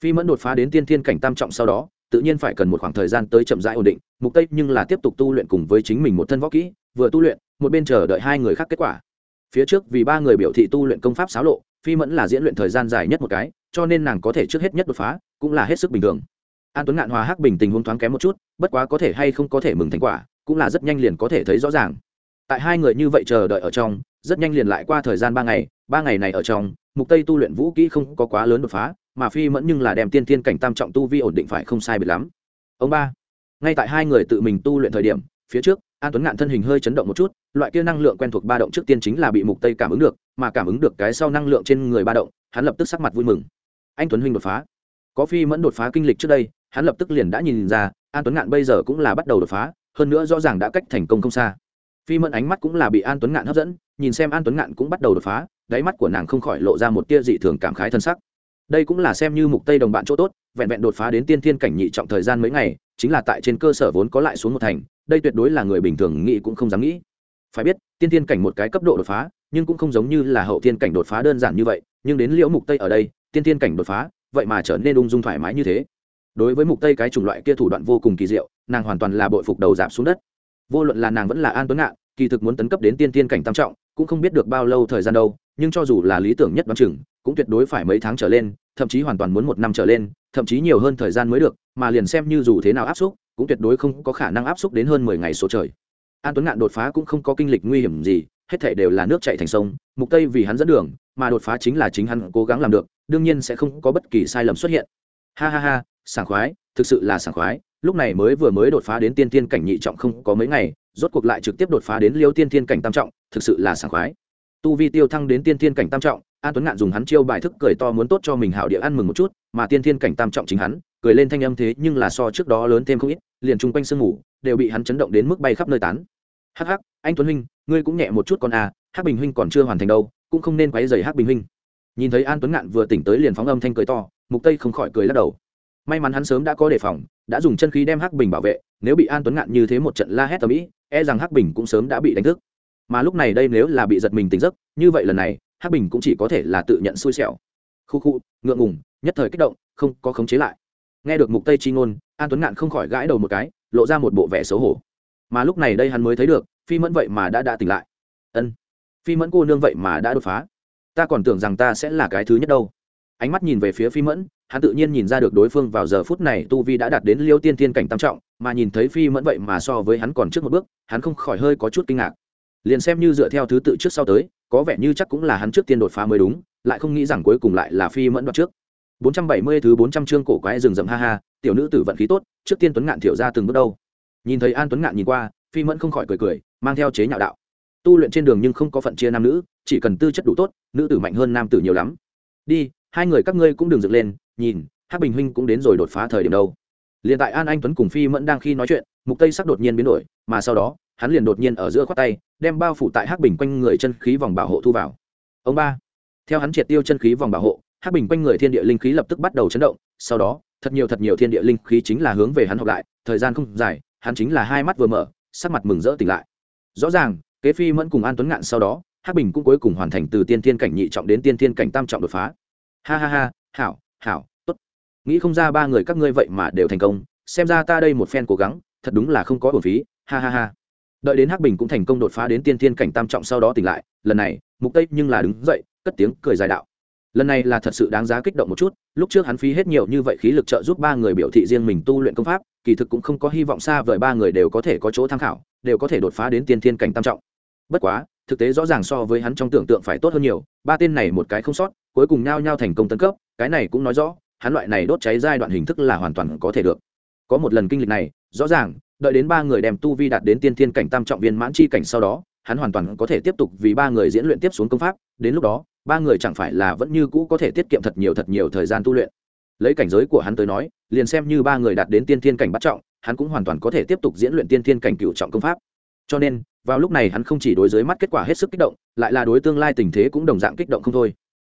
Phi mẫn đột phá đến tiên thiên cảnh tam trọng sau đó, tự nhiên phải cần một khoảng thời gian tới chậm rãi ổn định, mục tây nhưng là tiếp tục tu luyện cùng với chính mình một thân võ kỹ, vừa tu luyện, một bên chờ đợi hai người khác kết quả. Phía trước vì ba người biểu thị tu luyện công pháp xáo lộ phi mẫn là diễn luyện thời gian dài nhất một cái, cho nên nàng có thể trước hết nhất đột phá, cũng là hết sức bình thường. An tuấn ngạn hòa hắc bình tình huống thoáng kém một chút, bất quá có thể hay không có thể mừng thành quả, cũng là rất nhanh liền có thể thấy rõ ràng. Tại hai người như vậy chờ đợi ở trong, rất nhanh liền lại qua thời gian ba ngày ba ngày này ở trong, mục tây tu luyện vũ kỹ không có quá lớn đột phá, mà phi mẫn nhưng là đem tiên tiên cảnh tam trọng tu vi ổn định phải không sai biệt lắm. Ông ba, ngay tại hai người tự mình tu luyện thời điểm, phía trước an tuấn ngạn thân hình hơi chấn động một chút loại kia năng lượng quen thuộc ba động trước tiên chính là bị mục tây cảm ứng được mà cảm ứng được cái sau năng lượng trên người ba động hắn lập tức sắc mặt vui mừng anh tuấn huynh đột phá có phi mẫn đột phá kinh lịch trước đây hắn lập tức liền đã nhìn ra an tuấn ngạn bây giờ cũng là bắt đầu đột phá hơn nữa rõ ràng đã cách thành công không xa phi mẫn ánh mắt cũng là bị an tuấn ngạn hấp dẫn nhìn xem an tuấn ngạn cũng bắt đầu đột phá đáy mắt của nàng không khỏi lộ ra một tia dị thường cảm khái thân sắc đây cũng là xem như mục tây đồng bạn chỗ tốt vẹn vẹn đột phá đến tiên thiên cảnh nhị trọng thời gian mấy ngày chính là tại trên cơ sở vốn có lại xuống một thành đây tuyệt đối là người bình thường nghĩ cũng không dám nghĩ. Phải biết, tiên thiên cảnh một cái cấp độ đột phá, nhưng cũng không giống như là hậu thiên cảnh đột phá đơn giản như vậy, nhưng đến liễu mục tây ở đây, tiên thiên cảnh đột phá, vậy mà trở nên ung dung thoải mái như thế. Đối với mục tây cái chủng loại kia thủ đoạn vô cùng kỳ diệu, nàng hoàn toàn là bội phục đầu giảm xuống đất. Vô luận là nàng vẫn là an tuấn ngạn, kỳ thực muốn tấn cấp đến tiên thiên cảnh tam trọng, cũng không biết được bao lâu thời gian đâu, nhưng cho dù là lý tưởng nhất đoán chừng, cũng tuyệt đối phải mấy tháng trở lên, thậm chí hoàn toàn muốn một năm trở lên, thậm chí nhiều hơn thời gian mới được, mà liền xem như dù thế nào áp xúc cũng tuyệt đối không có khả năng áp xúc đến hơn mười ngày số trời. An tuấn ngạn đột phá cũng không có kinh lịch nguy hiểm gì, hết thể đều là nước chạy thành sông, mục tây vì hắn dẫn đường, mà đột phá chính là chính hắn cố gắng làm được, đương nhiên sẽ không có bất kỳ sai lầm xuất hiện. Ha ha ha, sảng khoái, thực sự là sảng khoái, lúc này mới vừa mới đột phá đến tiên tiên cảnh nhị trọng không có mấy ngày, rốt cuộc lại trực tiếp đột phá đến liêu tiên tiên cảnh tam trọng, thực sự là sảng khoái. Tu vi tiêu thăng đến tiên tiên cảnh tam trọng an tuấn ngạn dùng hắn chiêu bài thức cười to muốn tốt cho mình hảo địa ăn mừng một chút, mà tiên Thiên cảnh tam trọng chính hắn, cười lên thanh âm thế nhưng là so trước đó lớn thêm không ít, liền chung quanh sương ngủ, đều bị hắn chấn động đến mức bay khắp nơi tán. Hắc hắc, anh tuấn huynh, ngươi cũng nhẹ một chút con à hắc bình huynh còn chưa hoàn thành đâu, cũng không nên quấy rầy hắc bình huynh. Nhìn thấy an tuấn ngạn vừa tỉnh tới liền phóng âm thanh cười to, mục tây không khỏi cười lắc đầu. May mắn hắn sớm đã có đề phòng, đã dùng chân khí đem hắc bình bảo vệ, nếu bị an tuấn ngạn như thế một trận la hét tầm ĩ e rằng hắc bình cũng sớm đã bị đánh thức. Mà lúc này đây nếu là bị giật mình tỉnh giấc, như vậy lần này hắc bình cũng chỉ có thể là tự nhận xui xẻo. Khu khu, ngượng ngùng, nhất thời kích động, không có khống chế lại. Nghe được mục tây chi ngôn, an tuấn ngạn không khỏi gãi đầu một cái, lộ ra một bộ vẻ xấu hổ. Mà lúc này đây hắn mới thấy được, phi mẫn vậy mà đã đã tỉnh lại. Ân, phi mẫn cô nương vậy mà đã đột phá. Ta còn tưởng rằng ta sẽ là cái thứ nhất đâu. Ánh mắt nhìn về phía phi mẫn, hắn tự nhiên nhìn ra được đối phương vào giờ phút này tu vi đã đạt đến liêu tiên tiên cảnh tam trọng, mà nhìn thấy phi mẫn vậy mà so với hắn còn trước một bước, hắn không khỏi hơi có chút kinh ngạc liền xem như dựa theo thứ tự trước sau tới, có vẻ như chắc cũng là hắn trước tiên đột phá mới đúng, lại không nghĩ rằng cuối cùng lại là phi mẫn đoạt trước. 470 thứ 400 chương cổ quái rừng rậm, ha ha, tiểu nữ tử vận khí tốt, trước tiên tuấn ngạn thiểu ra từng bước đâu. Nhìn thấy an tuấn ngạn nhìn qua, phi mẫn không khỏi cười cười, mang theo chế nhạo đạo. Tu luyện trên đường nhưng không có phận chia nam nữ, chỉ cần tư chất đủ tốt, nữ tử mạnh hơn nam tử nhiều lắm. Đi, hai người các ngươi cũng đừng dựng lên, nhìn, hắc bình huynh cũng đến rồi đột phá thời điểm đâu. Liền tại an anh tuấn cùng phi mẫn đang khi nói chuyện, mục tây sắc đột nhiên biến đổi, mà sau đó hắn liền đột nhiên ở giữa khoát tay, đem bao phủ tại hắc bình quanh người chân khí vòng bảo hộ thu vào. Ông ba, theo hắn triệt tiêu chân khí vòng bảo hộ, hắc bình quanh người thiên địa linh khí lập tức bắt đầu chấn động, sau đó, thật nhiều thật nhiều thiên địa linh khí chính là hướng về hắn học lại, thời gian không dài, hắn chính là hai mắt vừa mở, sắc mặt mừng rỡ tỉnh lại. Rõ ràng, kế phi mẫn cùng an tuấn ngạn sau đó, hắc bình cũng cuối cùng hoàn thành từ tiên thiên cảnh nhị trọng đến tiên thiên cảnh tam trọng đột phá. Ha ha ha, hảo hảo, tốt. Nghĩ không ra ba người các ngươi vậy mà đều thành công, xem ra ta đây một phen cố gắng, thật đúng là không có bổn phí. Ha ha ha đợi đến hắc bình cũng thành công đột phá đến tiên thiên cảnh tam trọng sau đó tỉnh lại, lần này, mục tây nhưng là đứng dậy, cất tiếng cười dài đạo. Lần này là thật sự đáng giá kích động một chút, lúc trước hắn phí hết nhiều như vậy khí lực trợ giúp ba người biểu thị riêng mình tu luyện công pháp, kỳ thực cũng không có hy vọng xa vời ba người đều có thể có chỗ tham khảo, đều có thể đột phá đến tiên thiên cảnh tam trọng. Bất quá, thực tế rõ ràng so với hắn trong tưởng tượng phải tốt hơn nhiều, ba tên này một cái không sót, cuối cùng nhao nhao thành công tấn cấp, cái này cũng nói rõ, hắn loại này đốt cháy giai đoạn hình thức là hoàn toàn có thể được. Có một lần kinh lịch này, rõ ràng đợi đến ba người đem tu vi đạt đến tiên thiên cảnh tam trọng viên mãn chi cảnh sau đó, hắn hoàn toàn có thể tiếp tục vì ba người diễn luyện tiếp xuống công pháp. Đến lúc đó, ba người chẳng phải là vẫn như cũ có thể tiết kiệm thật nhiều thật nhiều thời gian tu luyện. Lấy cảnh giới của hắn tới nói, liền xem như ba người đạt đến tiên thiên cảnh bắt trọng, hắn cũng hoàn toàn có thể tiếp tục diễn luyện tiên thiên cảnh cựu trọng công pháp. Cho nên, vào lúc này hắn không chỉ đối dưới mắt kết quả hết sức kích động, lại là đối tương lai tình thế cũng đồng dạng kích động không thôi.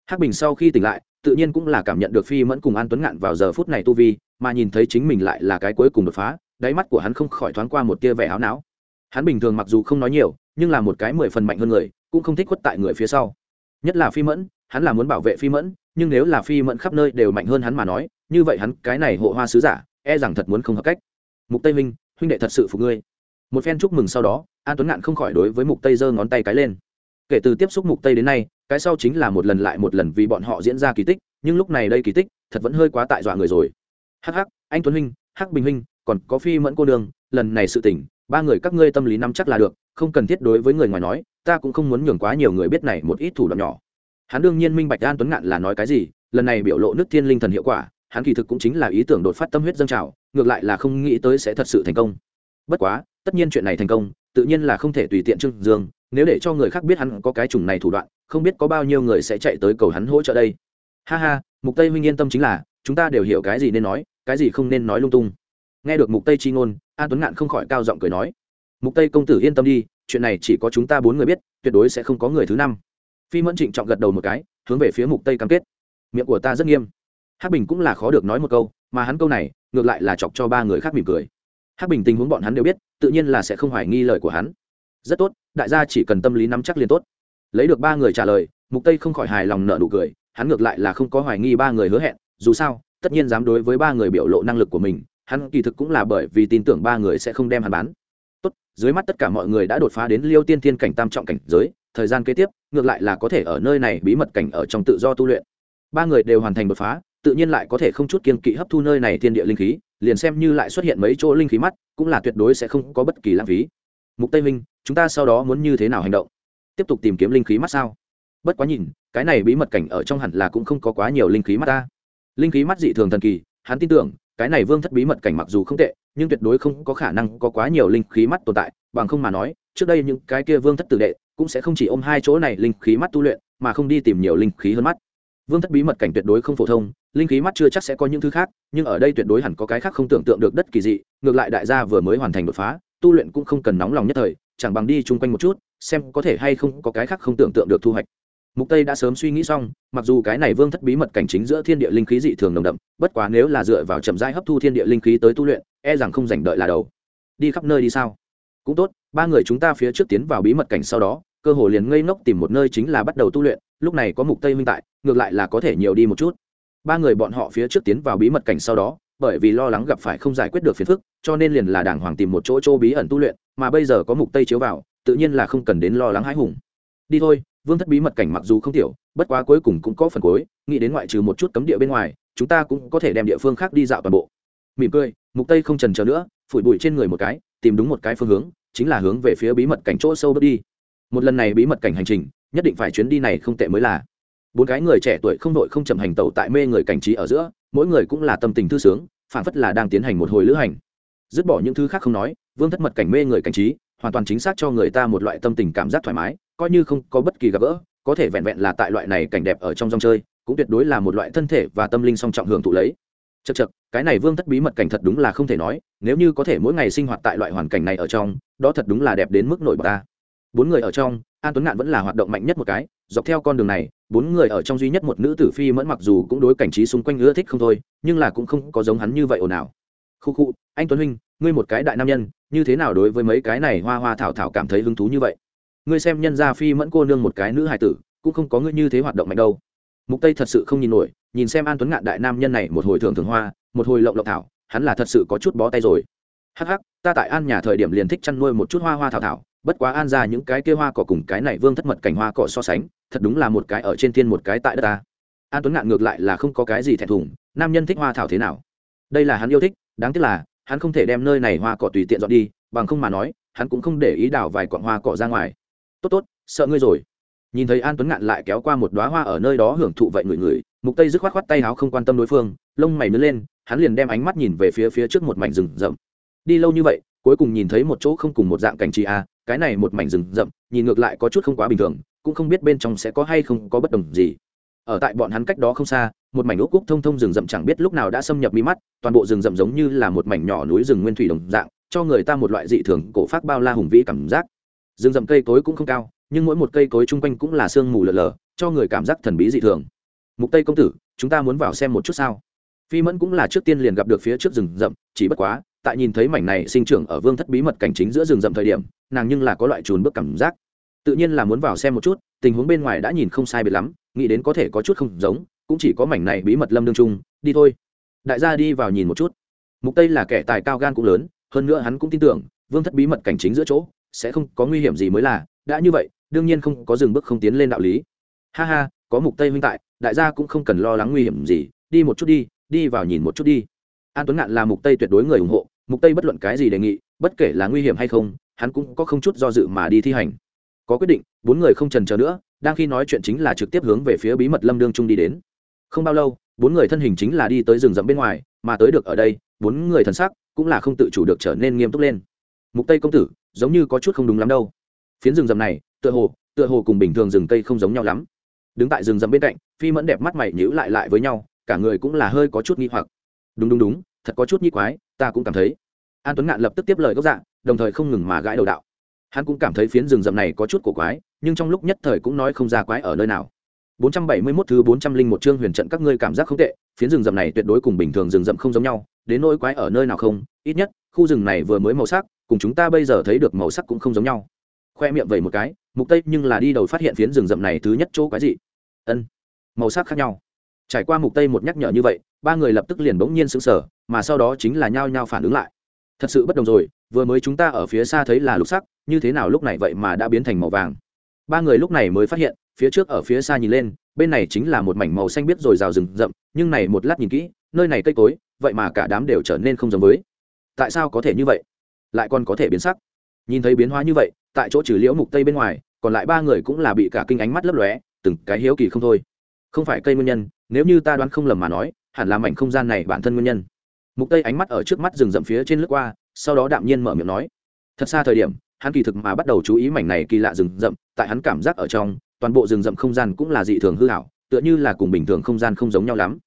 Hắc bình sau khi tỉnh lại, tự nhiên cũng là cảm nhận được phi mẫn cùng an tuấn ngạn vào giờ phút này tu vi, mà nhìn thấy chính mình lại là cái cuối cùng đột phá đáy mắt của hắn không khỏi thoáng qua một tia vẻ áo não. Hắn bình thường mặc dù không nói nhiều, nhưng là một cái mười phần mạnh hơn người, cũng không thích khuất tại người phía sau. Nhất là phi mẫn, hắn là muốn bảo vệ phi mẫn, nhưng nếu là phi mẫn khắp nơi đều mạnh hơn hắn mà nói, như vậy hắn cái này hộ hoa sứ giả e rằng thật muốn không hợp cách. Mục tây minh, huynh đệ thật sự phục ngươi. Một phen chúc mừng sau đó, an tuấn ngạn không khỏi đối với mục tây giơ ngón tay cái lên. Kể từ tiếp xúc mục tây đến nay, cái sau chính là một lần lại một lần vì bọn họ diễn ra kỳ tích, nhưng lúc này đây kỳ tích, thật vẫn hơi quá tại dọa người rồi. Hắc hắc, anh tuấn huynh, hắc bình huynh còn có phi mẫn cô nương, lần này sự tỉnh ba người các ngươi tâm lý nắm chắc là được, không cần thiết đối với người ngoài nói, ta cũng không muốn nhường quá nhiều người biết này một ít thủ đoạn nhỏ. Hắn đương nhiên minh bạch an tuấn ngạn là nói cái gì, lần này biểu lộ nước thiên linh thần hiệu quả, hắn kỳ thực cũng chính là ý tưởng đột phát tâm huyết dâng trào, ngược lại là không nghĩ tới sẽ thật sự thành công. Bất quá, tất nhiên chuyện này thành công, tự nhiên là không thể tùy tiện trương dương, nếu để cho người khác biết hắn có cái chủng này thủ đoạn, không biết có bao nhiêu người sẽ chạy tới cầu hắn hỗ trợ đây. Ha ha, mục tây huynh yên tâm chính là, chúng ta đều hiểu cái gì nên nói, cái gì không nên nói lung tung nghe được mục tây chi ngôn, an tuấn ngạn không khỏi cao giọng cười nói, mục tây công tử yên tâm đi, chuyện này chỉ có chúng ta bốn người biết, tuyệt đối sẽ không có người thứ năm. Phi mẫn trịnh trọng gật đầu một cái, hướng về phía mục tây cam kết. Miệng của ta rất nghiêm. Hắc bình cũng là khó được nói một câu, mà hắn câu này, ngược lại là chọc cho ba người khác mỉm cười. Hắc bình tình huống bọn hắn đều biết, tự nhiên là sẽ không hoài nghi lời của hắn. Rất tốt, đại gia chỉ cần tâm lý nắm chắc liền tốt. Lấy được ba người trả lời, mục tây không khỏi hài lòng nợ nụ cười, hắn ngược lại là không có hoài nghi ba người hứa hẹn, dù sao, tất nhiên dám đối với ba người biểu lộ năng lực của mình hắn kỳ thực cũng là bởi vì tin tưởng ba người sẽ không đem hắn bán. Tốt, dưới mắt tất cả mọi người đã đột phá đến liêu tiên thiên cảnh tam trọng cảnh giới, thời gian kế tiếp, ngược lại là có thể ở nơi này bí mật cảnh ở trong tự do tu luyện. Ba người đều hoàn thành đột phá, tự nhiên lại có thể không chút kiên kỵ hấp thu nơi này thiên địa linh khí, liền xem như lại xuất hiện mấy chỗ linh khí mắt, cũng là tuyệt đối sẽ không có bất kỳ lãng phí. Mục tây minh, chúng ta sau đó muốn như thế nào hành động? Tiếp tục tìm kiếm linh khí mắt sao? Bất quá nhìn, cái này bí mật cảnh ở trong hẳn là cũng không có quá nhiều linh khí mắt ta. Linh khí mắt dị thường thần kỳ, hắn tin tưởng cái này vương thất bí mật cảnh mặc dù không tệ, nhưng tuyệt đối không có khả năng có quá nhiều linh khí mắt tồn tại, bằng không mà nói, trước đây những cái kia vương thất tử đệ cũng sẽ không chỉ ôm hai chỗ này linh khí mắt tu luyện, mà không đi tìm nhiều linh khí hơn mắt. Vương thất bí mật cảnh tuyệt đối không phổ thông, linh khí mắt chưa chắc sẽ có những thứ khác, nhưng ở đây tuyệt đối hẳn có cái khác không tưởng tượng được đất kỳ dị, ngược lại đại gia vừa mới hoàn thành đột phá, tu luyện cũng không cần nóng lòng nhất thời, chẳng bằng đi chung quanh một chút, xem có thể hay không có cái khác không tưởng tượng được thu hoạch mục tây đã sớm suy nghĩ xong, mặc dù cái này vương thất bí mật cảnh chính giữa thiên địa linh khí dị thường nồng đậm, bất quá nếu là dựa vào chậm rãi hấp thu thiên địa linh khí tới tu luyện e rằng không dành đợi là đầu. Đi khắp nơi đi sao? Cũng tốt, ba người chúng ta phía trước tiến vào bí mật cảnh sau đó, cơ hồ liền ngây ngốc tìm một nơi chính là bắt đầu tu luyện, lúc này có mục tây minh tại, ngược lại là có thể nhiều đi một chút. Ba người bọn họ phía trước tiến vào bí mật cảnh sau đó, bởi vì lo lắng gặp phải không giải quyết được phiền phức, cho nên liền là đàng hoàng tìm một chỗ chỗ bí ẩn tu luyện, mà bây giờ có mục tây chiếu vào, tự nhiên là không cần đến lo lắng hãi hùng. Đi thôi vương thất bí mật cảnh mặc dù không tiểu, bất quá cuối cùng cũng có phần cuối, nghĩ đến ngoại trừ một chút cấm địa bên ngoài, chúng ta cũng có thể đem địa phương khác đi dạo toàn bộ. Mỉm cười, mục tây không trần chờ nữa, phủi bụi trên người một cái, tìm đúng một cái phương hướng, chính là hướng về phía bí mật cảnh chỗ sâu bước đi. Một lần này bí mật cảnh hành trình, nhất định phải chuyến đi này không tệ mới là. Bốn cái người trẻ tuổi không đội không chậm hành tẩu tại mê người cảnh trí ở giữa, mỗi người cũng là tâm tình thư sướng phản phất là đang tiến hành một hồi lữ hành. Dứt bỏ những thứ khác không nói, vương thất mật cảnh mê người cảnh trí, hoàn toàn chính xác cho người ta một loại tâm tình cảm giác thoải mái coi như không có bất kỳ gặp gỡ, có thể vẹn vẹn là tại loại này cảnh đẹp ở trong dòng chơi, cũng tuyệt đối là một loại thân thể và tâm linh song trọng hưởng thụ lấy. Chật chật cái này vương thất bí mật cảnh thật đúng là không thể nói, nếu như có thể mỗi ngày sinh hoạt tại loại hoàn cảnh này ở trong, đó thật đúng là đẹp đến mức nổi bật ta. Bốn người ở trong, an tuấn ngạn vẫn là hoạt động mạnh nhất một cái, dọc theo con đường này, bốn người ở trong duy nhất một nữ tử phi mẫn mặc dù cũng đối cảnh trí xung quanh ưa thích không thôi, nhưng là cũng không có giống hắn như vậy ồn ào. Khu khu, anh tuấn huynh, ngươi một cái đại nam nhân, như thế nào đối với mấy cái này hoa hoa thảo thảo cảm thấy hứng thú như vậy? Ngươi xem nhân gia phi mẫn cô nương một cái nữ hài tử, cũng không có ngươi như thế hoạt động mạnh đâu. Mục tây thật sự không nhìn nổi, nhìn xem an tuấn ngạn đại nam nhân này một hồi thường thường hoa, một hồi lộng lộng thảo, hắn là thật sự có chút bó tay rồi. Hắc hắc, ta tại an nhà thời điểm liền thích chăn nuôi một chút hoa hoa thảo thảo, bất quá an ra những cái kia hoa cỏ cùng cái này vương thất mật cảnh hoa cỏ so sánh, thật đúng là một cái ở trên thiên một cái tại đất ta. An tuấn ngạn ngược lại là không có cái gì thẹn thùng, nam nhân thích hoa thảo thế nào? Đây là hắn yêu thích, đáng tiếc là, hắn không thể đem nơi này hoa cỏ tùy tiện dọn đi, bằng không mà nói, hắn cũng không để ý đào vài quặng hoa cỏ ra ngoài tốt tốt sợ ngươi rồi. Nhìn thấy an tuấn ngạn lại kéo qua một đoá hoa ở nơi đó hưởng thụ vậy người người mục tây dứt khoát khoát tay áo không quan tâm đối phương lông mày nứt lên hắn liền đem ánh mắt nhìn về phía phía trước một mảnh rừng rậm. Đi lâu như vậy cuối cùng nhìn thấy một chỗ không cùng một dạng cảnh trí a à, cái này một mảnh rừng rậm nhìn ngược lại có chút không quá bình thường cũng không biết bên trong sẽ có hay không có bất đồng gì. Ở tại bọn hắn cách đó không xa một mảnh ốc cúc thông thông rừng rậm chẳng biết lúc nào đã xâm nhập mi mắt toàn bộ rừng rậm giống như là một mảnh nhỏ núi rừng nguyên thủy đồng dạng cho người ta một loại dị thường cổ phát bao la hùng vĩ cảm giác rừng rậm cây cối cũng không cao, nhưng mỗi một cây cối chung quanh cũng là sương mù lờ lờ cho người cảm giác thần bí dị thường. Mục tây công tử, chúng ta muốn vào xem một chút sao? Phi mẫn cũng là trước tiên liền gặp được phía trước rừng rậm, chỉ bất quá, tại nhìn thấy mảnh này sinh trưởng ở vương thất bí mật cảnh chính giữa rừng rậm thời điểm, nàng nhưng là có loại trùn bước cảm giác. Tự nhiên là muốn vào xem một chút, tình huống bên ngoài đã nhìn không sai biệt lắm, nghĩ đến có thể có chút không giống, cũng chỉ có mảnh này bí mật lâm đương trung đi thôi. Đại gia đi vào nhìn một chút. Mục tây là kẻ tài cao gan cũng lớn, hơn nữa hắn cũng tin tưởng, vương thất bí mật cảnh chính giữa chỗ sẽ không có nguy hiểm gì mới là, đã như vậy, đương nhiên không có dừng bước không tiến lên đạo lý. Ha ha, có mục tây huynh tại, đại gia cũng không cần lo lắng nguy hiểm gì, đi một chút đi đi vào nhìn một chút đi. An tuấn ngạn là mục tây tuyệt đối người ủng hộ, mục tây bất luận cái gì đề nghị, bất kể là nguy hiểm hay không, hắn cũng có không chút do dự mà đi thi hành. Có quyết định, bốn người không trần chờ nữa, đang khi nói chuyện chính là trực tiếp hướng về phía bí mật lâm đương trung đi đến. Không bao lâu, bốn người thân hình chính là đi tới rừng rậm bên ngoài, mà tới được ở đây, bốn người thần sắc cũng là không tự chủ được trở nên nghiêm túc lên. Mục tây công tử giống như có chút không đúng lắm đâu. Phiến rừng rậm này tựa hồ tựa hồ cùng bình thường rừng cây không giống nhau lắm. Đứng tại rừng rậm bên cạnh phi mẫn đẹp mắt mày nhíu lại lại với nhau cả người cũng là hơi có chút nghi hoặc. Đúng đúng đúng thật có chút nghi quái ta cũng cảm thấy. An tuấn ngạn lập tức tiếp lời gốc dạng đồng thời không ngừng mà gãi đầu đạo. Hắn cũng cảm thấy phiến rừng rậm này có chút cổ quái nhưng trong lúc nhất thời cũng nói không ra quái ở nơi nào. 471 thứ 401 chương huyền trận các ngươi cảm giác không tệ, phiến rừng rậm này tuyệt đối cùng bình thường rừng rậm không giống nhau, đến nỗi quái ở nơi nào không, ít nhất, khu rừng này vừa mới màu sắc, cùng chúng ta bây giờ thấy được màu sắc cũng không giống nhau. Khoe miệng vẩy một cái, mục tây nhưng là đi đầu phát hiện phiến rừng rậm này thứ nhất chỗ quái gì? Ân, màu sắc khác nhau. Trải qua mục tây một nhắc nhở như vậy, ba người lập tức liền bỗng nhiên sững sờ, mà sau đó chính là nhao nhao phản ứng lại. Thật sự bất đồng rồi, vừa mới chúng ta ở phía xa thấy là lục sắc, như thế nào lúc này vậy mà đã biến thành màu vàng. Ba người lúc này mới phát hiện, phía trước ở phía xa nhìn lên bên này chính là một mảnh màu xanh biết rồi rào rừng rậm nhưng này một lát nhìn kỹ nơi này cây cối vậy mà cả đám đều trở nên không giống với tại sao có thể như vậy lại còn có thể biến sắc. Nhìn thấy biến hóa như vậy, tại chỗ trừ liễu mục tây bên ngoài, còn lại ba người cũng là bị cả kinh ánh mắt lấp lóe, từng cái hiếu kỳ không thôi. Không phải cây nguyên nhân, nếu như ta đoán không lầm mà nói, hẳn là mảnh không gian này bản thân nguyên nhân. Mục tây ánh mắt ở trước mắt rừng rậm phía trên lướt qua, sau đó đạm nhiên mở miệng nói. Thật xa thời điểm, hắn kỳ thực mà bắt đầu chú ý mảnh này kỳ lạ rừng rậm, tại hắn cảm giác ở trong, toàn bộ rừng rậm không gian cũng là dị thường hư hảo tựa như là cùng bình thường không gian không giống nhau lắm.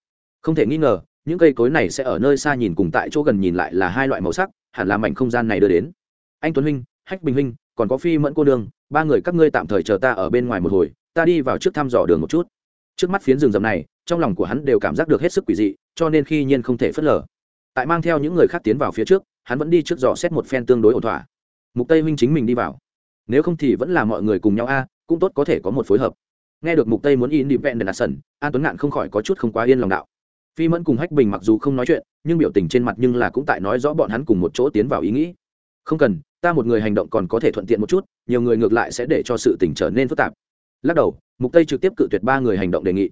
Không thể nghi ngờ, những cây cối này sẽ ở nơi xa nhìn cùng tại chỗ gần nhìn lại là hai loại màu sắc hẳn là mảnh không gian này đưa đến. Anh tuấn huynh hách bình huynh còn có phi mẫn cô đường ba người các ngươi tạm thời chờ ta ở bên ngoài một hồi ta đi vào trước thăm dò đường một chút. Trước mắt phiến rừng rậm này trong lòng của hắn đều cảm giác được hết sức quỷ dị cho nên khi nhiên không thể phớt lờ. Tại mang theo những người khác tiến vào phía trước hắn vẫn đi trước dò xét một phen tương đối ổn thỏa. Mục tây huynh chính mình đi vào. Nếu không thì vẫn là mọi người cùng nhau a cũng tốt có thể có một phối hợp. Nghe được mục tây muốn in đi vẹn đền sẩn, an tuấn ngạn không khỏi có chút không quá yên lòng đạo phi mẫn cùng hách bình mặc dù không nói chuyện, nhưng biểu tình trên mặt nhưng là cũng tại nói rõ bọn hắn cùng một chỗ tiến vào ý nghĩ. Không cần, ta một người hành động còn có thể thuận tiện một chút, nhiều người ngược lại sẽ để cho sự tình trở nên phức tạp. Lắc đầu, mục tây trực tiếp cự tuyệt ba người hành động đề nghị.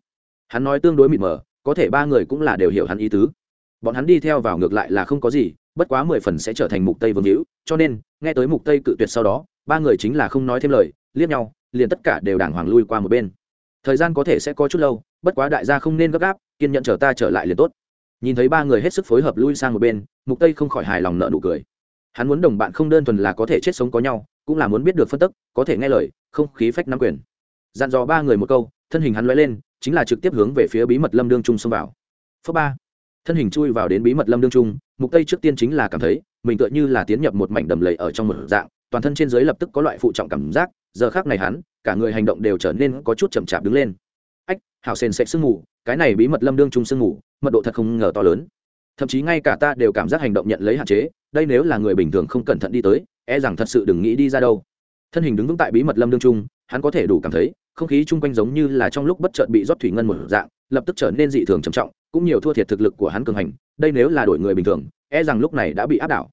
Hắn nói tương đối mịt mờ, có thể ba người cũng là đều hiểu hắn ý tứ. Bọn hắn đi theo vào ngược lại là không có gì, bất quá mười phần sẽ trở thành mục tây vương hữu, cho nên, nghe tới mục tây cự tuyệt sau đó, ba người chính là không nói thêm lời, liếc nhau, liền tất cả đều đàng hoàng lui qua một bên. Thời gian có thể sẽ có chút lâu, bất quá đại gia không nên gấp gáp kiên nhận chờ ta trở lại liền tốt. Nhìn thấy ba người hết sức phối hợp lui sang một bên, mục tây không khỏi hài lòng nợ nụ cười. Hắn muốn đồng bạn không đơn thuần là có thể chết sống có nhau, cũng là muốn biết được phân tức, có thể nghe lời, không khí phách nắm quyền. Dặn dò ba người một câu, thân hình hắn lóe lên, chính là trực tiếp hướng về phía bí mật lâm đương trung xông vào. Phước ba. Thân hình chui vào đến bí mật lâm đương trung, mục tây trước tiên chính là cảm thấy, mình tựa như là tiến nhập một mảnh đầm lầy ở trong một dạng, toàn thân trên dưới lập tức có loại phụ trọng cảm giác, giờ khác này hắn, cả người hành động đều trở nên có chút chậm chạp đứng lên ách hào sền sạch sương ngủ, cái này bí mật lâm đương trung sương ngủ, mật độ thật không ngờ to lớn. Thậm chí ngay cả ta đều cảm giác hành động nhận lấy hạn chế đây nếu là người bình thường không cẩn thận đi tới e rằng thật sự đừng nghĩ đi ra đâu. Thân hình đứng vững tại bí mật lâm đương trung hắn có thể đủ cảm thấy không khí chung quanh giống như là trong lúc bất chợt bị rót thủy ngân một dạng lập tức trở nên dị thường trầm trọng cũng nhiều thua thiệt thực lực của hắn cường hành đây nếu là đổi người bình thường e rằng lúc này đã bị áp đảo.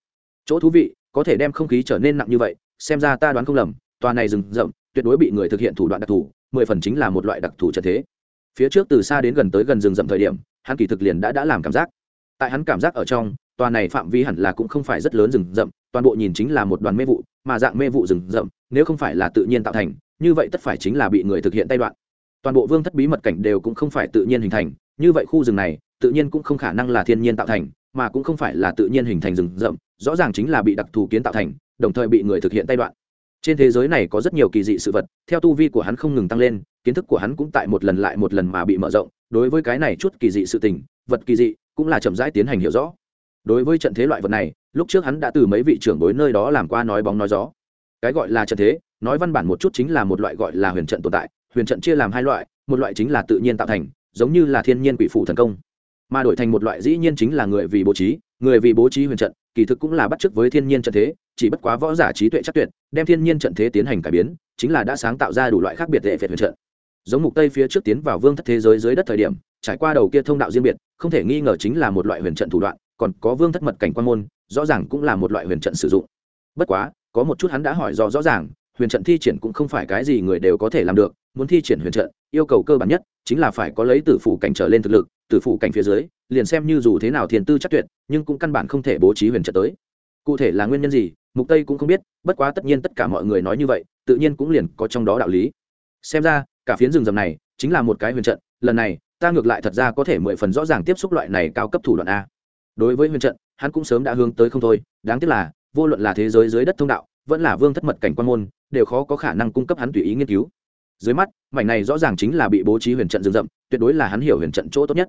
Chỗ thú vị có thể đem không khí trở nên nặng như vậy xem ra ta đoán không lầm tòa này rừng rậm tuyệt đối bị người thực hiện thủ đoạn đặc thù mười phần chính là một loại đặc thù trận thế. Phía trước từ xa đến gần tới gần rừng rậm thời điểm, hắn kỳ thực liền đã đã làm cảm giác. Tại hắn cảm giác ở trong, tòa này phạm vi hẳn là cũng không phải rất lớn rừng rậm, toàn bộ nhìn chính là một đoàn mê vụ, mà dạng mê vụ rừng rậm, nếu không phải là tự nhiên tạo thành, như vậy tất phải chính là bị người thực hiện tay đoạn. Toàn bộ vương thất bí mật cảnh đều cũng không phải tự nhiên hình thành, như vậy khu rừng này, tự nhiên cũng không khả năng là thiên nhiên tạo thành, mà cũng không phải là tự nhiên hình thành rừng rậm, rõ ràng chính là bị đặc thù kiến tạo thành, đồng thời bị người thực hiện tay đoạn trên thế giới này có rất nhiều kỳ dị sự vật, theo tu vi của hắn không ngừng tăng lên, kiến thức của hắn cũng tại một lần lại một lần mà bị mở rộng. Đối với cái này chút kỳ dị sự tình, vật kỳ dị cũng là chậm rãi tiến hành hiểu rõ. Đối với trận thế loại vật này, lúc trước hắn đã từ mấy vị trưởng đối nơi đó làm qua nói bóng nói gió. Cái gọi là trận thế, nói văn bản một chút chính là một loại gọi là huyền trận tồn tại. Huyền trận chia làm hai loại, một loại chính là tự nhiên tạo thành, giống như là thiên nhiên quỷ phụ thần công mà đổi thành một loại dĩ nhiên chính là người vì bố trí, người vì bố trí huyền trận, kỳ thực cũng là bắt chước với thiên nhiên trận thế, chỉ bất quá võ giả trí tuệ chắc tuyệt, đem thiên nhiên trận thế tiến hành cải biến, chính là đã sáng tạo ra đủ loại khác biệt lệ phệt huyền trận. Giống mục tây phía trước tiến vào vương thất thế giới dưới đất thời điểm, trải qua đầu kia thông đạo riêng biệt, không thể nghi ngờ chính là một loại huyền trận thủ đoạn, còn có vương thất mật cảnh quan môn, rõ ràng cũng là một loại huyền trận sử dụng. Bất quá, có một chút hắn đã hỏi rõ rõ ràng, huyền trận thi triển cũng không phải cái gì người đều có thể làm được, muốn thi triển huyền trận, yêu cầu cơ bản nhất chính là phải có lấy tử phủ cảnh trở lên thực lực tử phụ cảnh phía dưới, liền xem như dù thế nào thiền tư chắc tuyệt, nhưng cũng căn bản không thể bố trí huyền trận tới. Cụ thể là nguyên nhân gì, mục tây cũng không biết, bất quá tất nhiên tất cả mọi người nói như vậy, tự nhiên cũng liền có trong đó đạo lý. Xem ra, cả phiến rừng rầm này chính là một cái huyền trận, lần này, ta ngược lại thật ra có thể mười phần rõ ràng tiếp xúc loại này cao cấp thủ đoạn a. Đối với huyền trận, hắn cũng sớm đã hướng tới không thôi, đáng tiếc là, vô luận là thế giới dưới đất thông đạo, vẫn là vương thất mật cảnh quan môn, đều khó có khả năng cung cấp hắn tùy ý nghiên cứu dưới mắt, mảnh này rõ ràng chính là bị bố trí huyền trận rừng rậm, tuyệt đối là hắn hiểu huyền trận chỗ tốt nhất.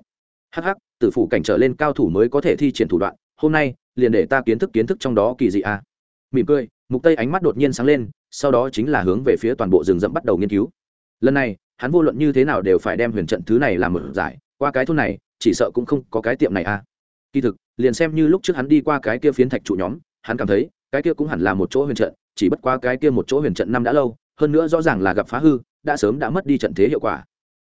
Hh tử phủ cảnh trở lên cao thủ mới có thể thi triển thủ đoạn, hôm nay, liền để ta kiến thức kiến thức trong đó kỳ dị a. Mỉm cười, mục tây ánh mắt đột nhiên sáng lên, sau đó chính là hướng về phía toàn bộ rừng rậm bắt đầu nghiên cứu. Lần này, hắn vô luận như thế nào đều phải đem huyền trận thứ này làm một giải, qua cái thôn này, chỉ sợ cũng không có cái tiệm này a. Kỳ thực, liền xem như lúc trước hắn đi qua cái kia phiến thạch trụ nhóm, hắn cảm thấy, cái kia cũng hẳn là một chỗ huyền trận, chỉ bất qua cái kia một chỗ huyền trận năm đã lâu, hơn nữa rõ ràng là gặp phá hư đã sớm đã mất đi trận thế hiệu quả.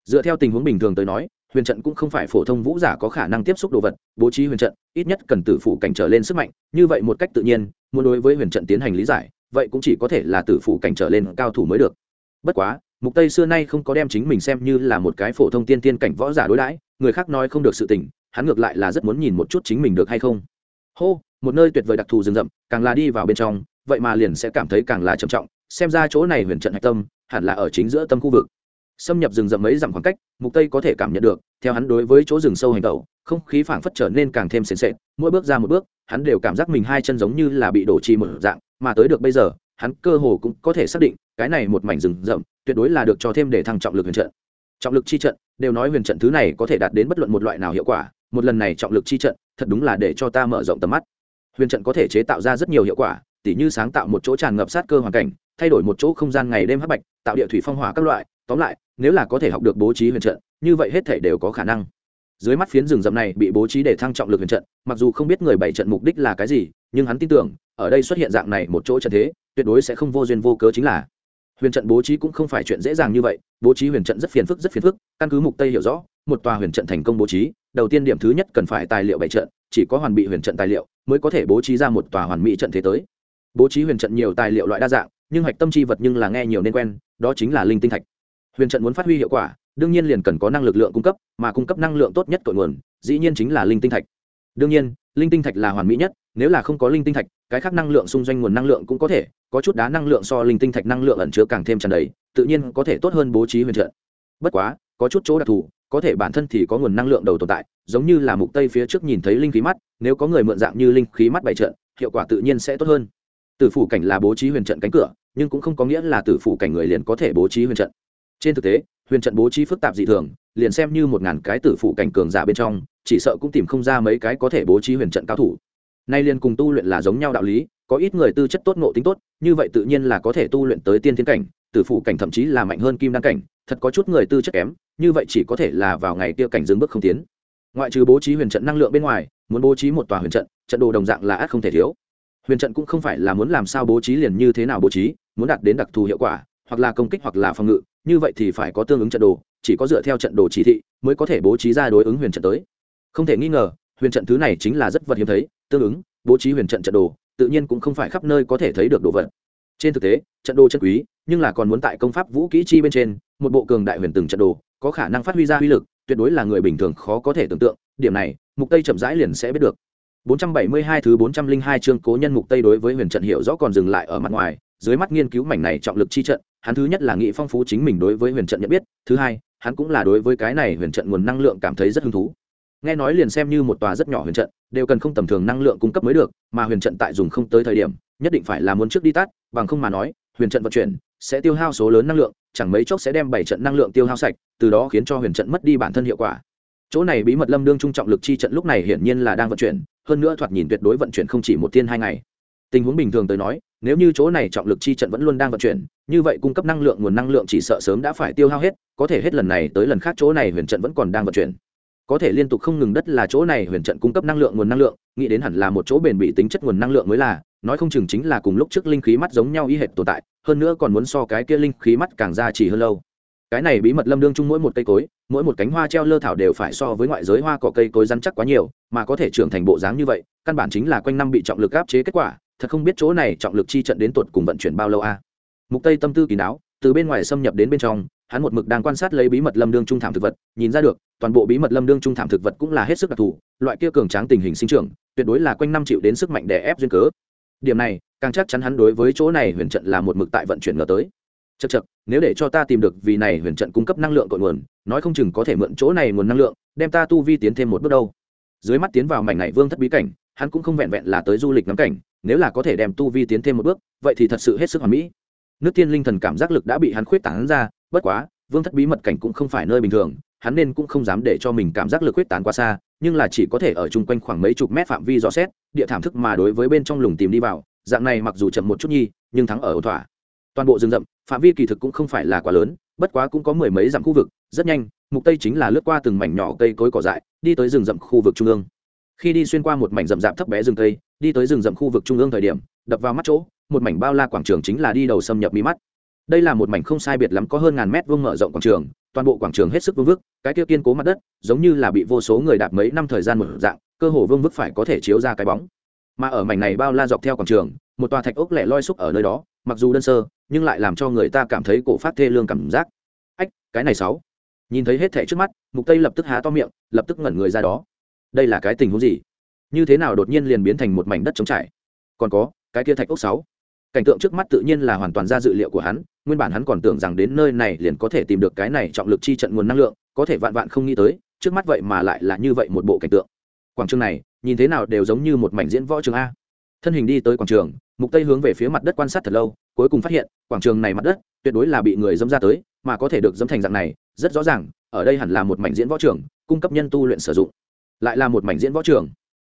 Dựa theo tình huống bình thường tới nói, huyền trận cũng không phải phổ thông vũ giả có khả năng tiếp xúc đồ vật, bố trí huyền trận, ít nhất cần tử phủ cảnh trở lên sức mạnh, như vậy một cách tự nhiên, muốn đối với huyền trận tiến hành lý giải, vậy cũng chỉ có thể là tử phủ cảnh trở lên cao thủ mới được. Bất quá, mục tây xưa nay không có đem chính mình xem như là một cái phổ thông tiên tiên cảnh võ giả đối đãi, người khác nói không được sự tình, hắn ngược lại là rất muốn nhìn một chút chính mình được hay không. Hô, một nơi tuyệt vời đặc thù rừng rậm, càng là đi vào bên trong, vậy mà liền sẽ cảm thấy càng là trầm trọng, xem ra chỗ này huyền trận hạch tâm hẳn là ở chính giữa tâm khu vực. Xâm nhập rừng rậm mấy dặm khoảng cách, mục tây có thể cảm nhận được, theo hắn đối với chỗ rừng sâu hành tẩu, không khí phảng phất trở nên càng thêm sền sệt, mỗi bước ra một bước, hắn đều cảm giác mình hai chân giống như là bị đổ trì một dạng, mà tới được bây giờ, hắn cơ hồ cũng có thể xác định, cái này một mảnh rừng rậm, tuyệt đối là được cho thêm để thăng trọng lực huyền trận. Trọng lực chi trận, đều nói huyền trận thứ này có thể đạt đến bất luận một loại nào hiệu quả, một lần này trọng lực chi trận, thật đúng là để cho ta mở rộng tầm mắt. Huyền trận có thể chế tạo ra rất nhiều hiệu quả, tỉ như sáng tạo một chỗ tràn ngập sát cơ hoàn cảnh thay đổi một chỗ không gian ngày đêm hấp bạch, tạo địa thủy phong hỏa các loại, tóm lại, nếu là có thể học được bố trí huyền trận, như vậy hết thể đều có khả năng. Dưới mắt phiến rừng rậm này bị bố trí để thăng trọng lực huyền trận, mặc dù không biết người bảy trận mục đích là cái gì, nhưng hắn tin tưởng, ở đây xuất hiện dạng này một chỗ trận thế, tuyệt đối sẽ không vô duyên vô cớ chính là. Huyền trận bố trí cũng không phải chuyện dễ dàng như vậy, bố trí huyền trận rất phiền phức rất phiền phức, căn cứ mục tây hiểu rõ, một tòa huyền trận thành công bố trí, đầu tiên điểm thứ nhất cần phải tài liệu bảy trận, chỉ có hoàn bị huyền trận tài liệu mới có thể bố trí ra một tòa hoàn mỹ trận thế tới. Bố trí huyền trận nhiều tài liệu loại đa dạng nhưng hạch tâm chi vật nhưng là nghe nhiều nên quen, đó chính là linh tinh thạch. Huyền trận muốn phát huy hiệu quả, đương nhiên liền cần có năng lực lượng cung cấp, mà cung cấp năng lượng tốt nhất cội nguồn, dĩ nhiên chính là linh tinh thạch. Đương nhiên, linh tinh thạch là hoàn mỹ nhất, nếu là không có linh tinh thạch, cái khác năng lượng xung doanh nguồn năng lượng cũng có thể, có chút đá năng lượng so linh tinh thạch năng lượng ẩn chứa càng thêm tràn đầy, tự nhiên có thể tốt hơn bố trí huyền trận. Bất quá, có chút chỗ đặc thù, có thể bản thân thì có nguồn năng lượng đầu tồn tại, giống như là mục tây phía trước nhìn thấy linh khí mắt, nếu có người mượn dạng như linh khí mắt bày trận, hiệu quả tự nhiên sẽ tốt hơn tử phủ cảnh là bố trí huyền trận cánh cửa, nhưng cũng không có nghĩa là tử phủ cảnh người liền có thể bố trí huyền trận. Trên thực tế, huyền trận bố trí phức tạp dị thường, liền xem như một ngàn cái tử phủ cảnh cường giả bên trong, chỉ sợ cũng tìm không ra mấy cái có thể bố trí huyền trận cao thủ. Nay liền cùng tu luyện là giống nhau đạo lý, có ít người tư chất tốt ngộ tính tốt, như vậy tự nhiên là có thể tu luyện tới tiên thiên cảnh, tử phủ cảnh thậm chí là mạnh hơn kim đăng cảnh, thật có chút người tư chất kém, như vậy chỉ có thể là vào ngày kia cảnh dừng bước không tiến. Ngoại trừ bố trí huyền trận năng lượng bên ngoài, muốn bố trí một tòa huyền trận trận đồ đồng dạng là át không thể thiếu huyền trận cũng không phải là muốn làm sao bố trí liền như thế nào bố trí, muốn đạt đến đặc thù hiệu quả, hoặc là công kích hoặc là phòng ngự, như vậy thì phải có tương ứng trận đồ, chỉ có dựa theo trận đồ chỉ thị mới có thể bố trí ra đối ứng huyền trận tới. Không thể nghi ngờ, huyền trận thứ này chính là rất vật hiếm thấy, tương ứng, bố trí huyền trận trận đồ, tự nhiên cũng không phải khắp nơi có thể thấy được đồ vật. Trên thực tế, trận đồ chân quý, nhưng là còn muốn tại công pháp vũ kỹ chi bên trên, một bộ cường đại huyền từng trận đồ, có khả năng phát huy ra uy lực, tuyệt đối là người bình thường khó có thể tưởng tượng, điểm này, mục tây chậm rãi liền sẽ biết được. 472 thứ 402 chương cố nhân mục tây đối với huyền trận hiểu rõ còn dừng lại ở mặt ngoài, dưới mắt nghiên cứu mảnh này trọng lực chi trận, hắn thứ nhất là nghị phong phú chính mình đối với huyền trận nhận biết, thứ hai, hắn cũng là đối với cái này huyền trận nguồn năng lượng cảm thấy rất hứng thú. Nghe nói liền xem như một tòa rất nhỏ huyền trận, đều cần không tầm thường năng lượng cung cấp mới được, mà huyền trận tại dùng không tới thời điểm, nhất định phải là muốn trước đi tắt, bằng không mà nói, huyền trận vận chuyển sẽ tiêu hao số lớn năng lượng, chẳng mấy chốc sẽ đem bảy trận năng lượng tiêu hao sạch, từ đó khiến cho huyền trận mất đi bản thân hiệu quả. Chỗ này bí mật lâm đương trung trọng lực chi trận lúc này hiển nhiên là đang vận chuyển hơn nữa thoạt nhìn tuyệt đối vận chuyển không chỉ một thiên hai ngày. Tình huống bình thường tới nói, nếu như chỗ này trọng lực chi trận vẫn luôn đang vận chuyển, như vậy cung cấp năng lượng, nguồn năng lượng chỉ sợ sớm đã phải tiêu hao hết, có thể hết lần này tới lần khác chỗ này huyền trận vẫn còn đang vận chuyển. Có thể liên tục không ngừng đất là chỗ này huyền trận cung cấp năng lượng, nguồn năng lượng, nghĩ đến hẳn là một chỗ bền bị tính chất nguồn năng lượng mới là, nói không chừng chính là cùng lúc trước linh khí mắt giống nhau y hệt tồn tại, hơn nữa còn muốn so cái kia linh khí mắt càng ra chỉ hơn lâu cái này bí mật lâm đương chung mỗi một cây cối, mỗi một cánh hoa treo lơ thảo đều phải so với ngoại giới hoa cỏ cây cối rắn chắc quá nhiều, mà có thể trưởng thành bộ dáng như vậy, căn bản chính là quanh năm bị trọng lực áp chế kết quả, thật không biết chỗ này trọng lực chi trận đến tột cùng vận chuyển bao lâu a. Mục tây tâm tư kỳ đáo từ bên ngoài xâm nhập đến bên trong, hắn một mực đang quan sát lấy bí mật lâm đương trung thảm thực vật, nhìn ra được, toàn bộ bí mật lâm đương trung thảm thực vật cũng là hết sức đặc thù, loại kia cường tráng tình hình sinh trưởng, tuyệt đối là quanh năm chịu đến sức mạnh đè ép duyên cớ. Điểm này, càng chắc chắn hắn đối với chỗ này huyền trận là một mực tại vận chuyển ngờ tới. Chật chật nếu để cho ta tìm được vì này huyền trận cung cấp năng lượng cội nguồn, nói không chừng có thể mượn chỗ này nguồn năng lượng, đem ta tu vi tiến thêm một bước đâu. Dưới mắt tiến vào mảnh này vương thất bí cảnh, hắn cũng không vẹn vẹn là tới du lịch ngắm cảnh, nếu là có thể đem tu vi tiến thêm một bước, vậy thì thật sự hết sức hoàn mỹ. Nước tiên linh thần cảm giác lực đã bị hắn khuyết tán ra, bất quá, vương thất bí mật cảnh cũng không phải nơi bình thường, hắn nên cũng không dám để cho mình cảm giác lực khuyết tán quá xa, nhưng là chỉ có thể ở chung quanh khoảng mấy chục mét phạm vi dò xét, địa thảm thức mà đối với bên trong lùng tìm đi vào, dạng này mặc dù chậm một chút nhi, nhưng thắng ở ổn thỏa toàn bộ rừng rậm, phạm vi kỳ thực cũng không phải là quá lớn, bất quá cũng có mười mấy dặm khu vực, rất nhanh, mục tây chính là lướt qua từng mảnh nhỏ cây cối cỏ dại, đi tới rừng rậm khu vực trung ương. Khi đi xuyên qua một mảnh rậm rạp thấp bé rừng cây, đi tới rừng rậm khu vực trung ương thời điểm, đập vào mắt chỗ, một mảnh bao la quảng trường chính là đi đầu xâm nhập mi mắt. Đây là một mảnh không sai biệt lắm có hơn ngàn mét vuông mở rộng quảng trường, toàn bộ quảng trường hết sức vương vức, cái kia kiên cố mặt đất, giống như là bị vô số người đạp mấy năm thời gian một dạng, cơ hồ vương vức phải có thể chiếu ra cái bóng. Mà ở mảnh này bao la dọc theo quảng trường, một tòa thạch ốc lẻ loi xúc ở nơi đó, mặc dù đơn sơ nhưng lại làm cho người ta cảm thấy cổ phát thê lương cảm giác. Ách, cái này sáu. Nhìn thấy hết thẻ trước mắt, mục tây lập tức há to miệng, lập tức ngẩn người ra đó. Đây là cái tình huống gì? Như thế nào đột nhiên liền biến thành một mảnh đất trống trải? Còn có, cái kia thạch ốc sáu. Cảnh tượng trước mắt tự nhiên là hoàn toàn ra dự liệu của hắn, nguyên bản hắn còn tưởng rằng đến nơi này liền có thể tìm được cái này trọng lực chi trận nguồn năng lượng, có thể vạn vạn không nghĩ tới, trước mắt vậy mà lại là như vậy một bộ cảnh tượng. Quảng trường này, nhìn thế nào đều giống như một mảnh diễn võ trường a. Thân hình đi tới quảng trường, mục tây hướng về phía mặt đất quan sát thật lâu cuối cùng phát hiện, quảng trường này mặt đất tuyệt đối là bị người dâm ra tới, mà có thể được dâm thành dạng này, rất rõ ràng, ở đây hẳn là một mảnh diễn võ trường, cung cấp nhân tu luyện sử dụng. Lại là một mảnh diễn võ trường.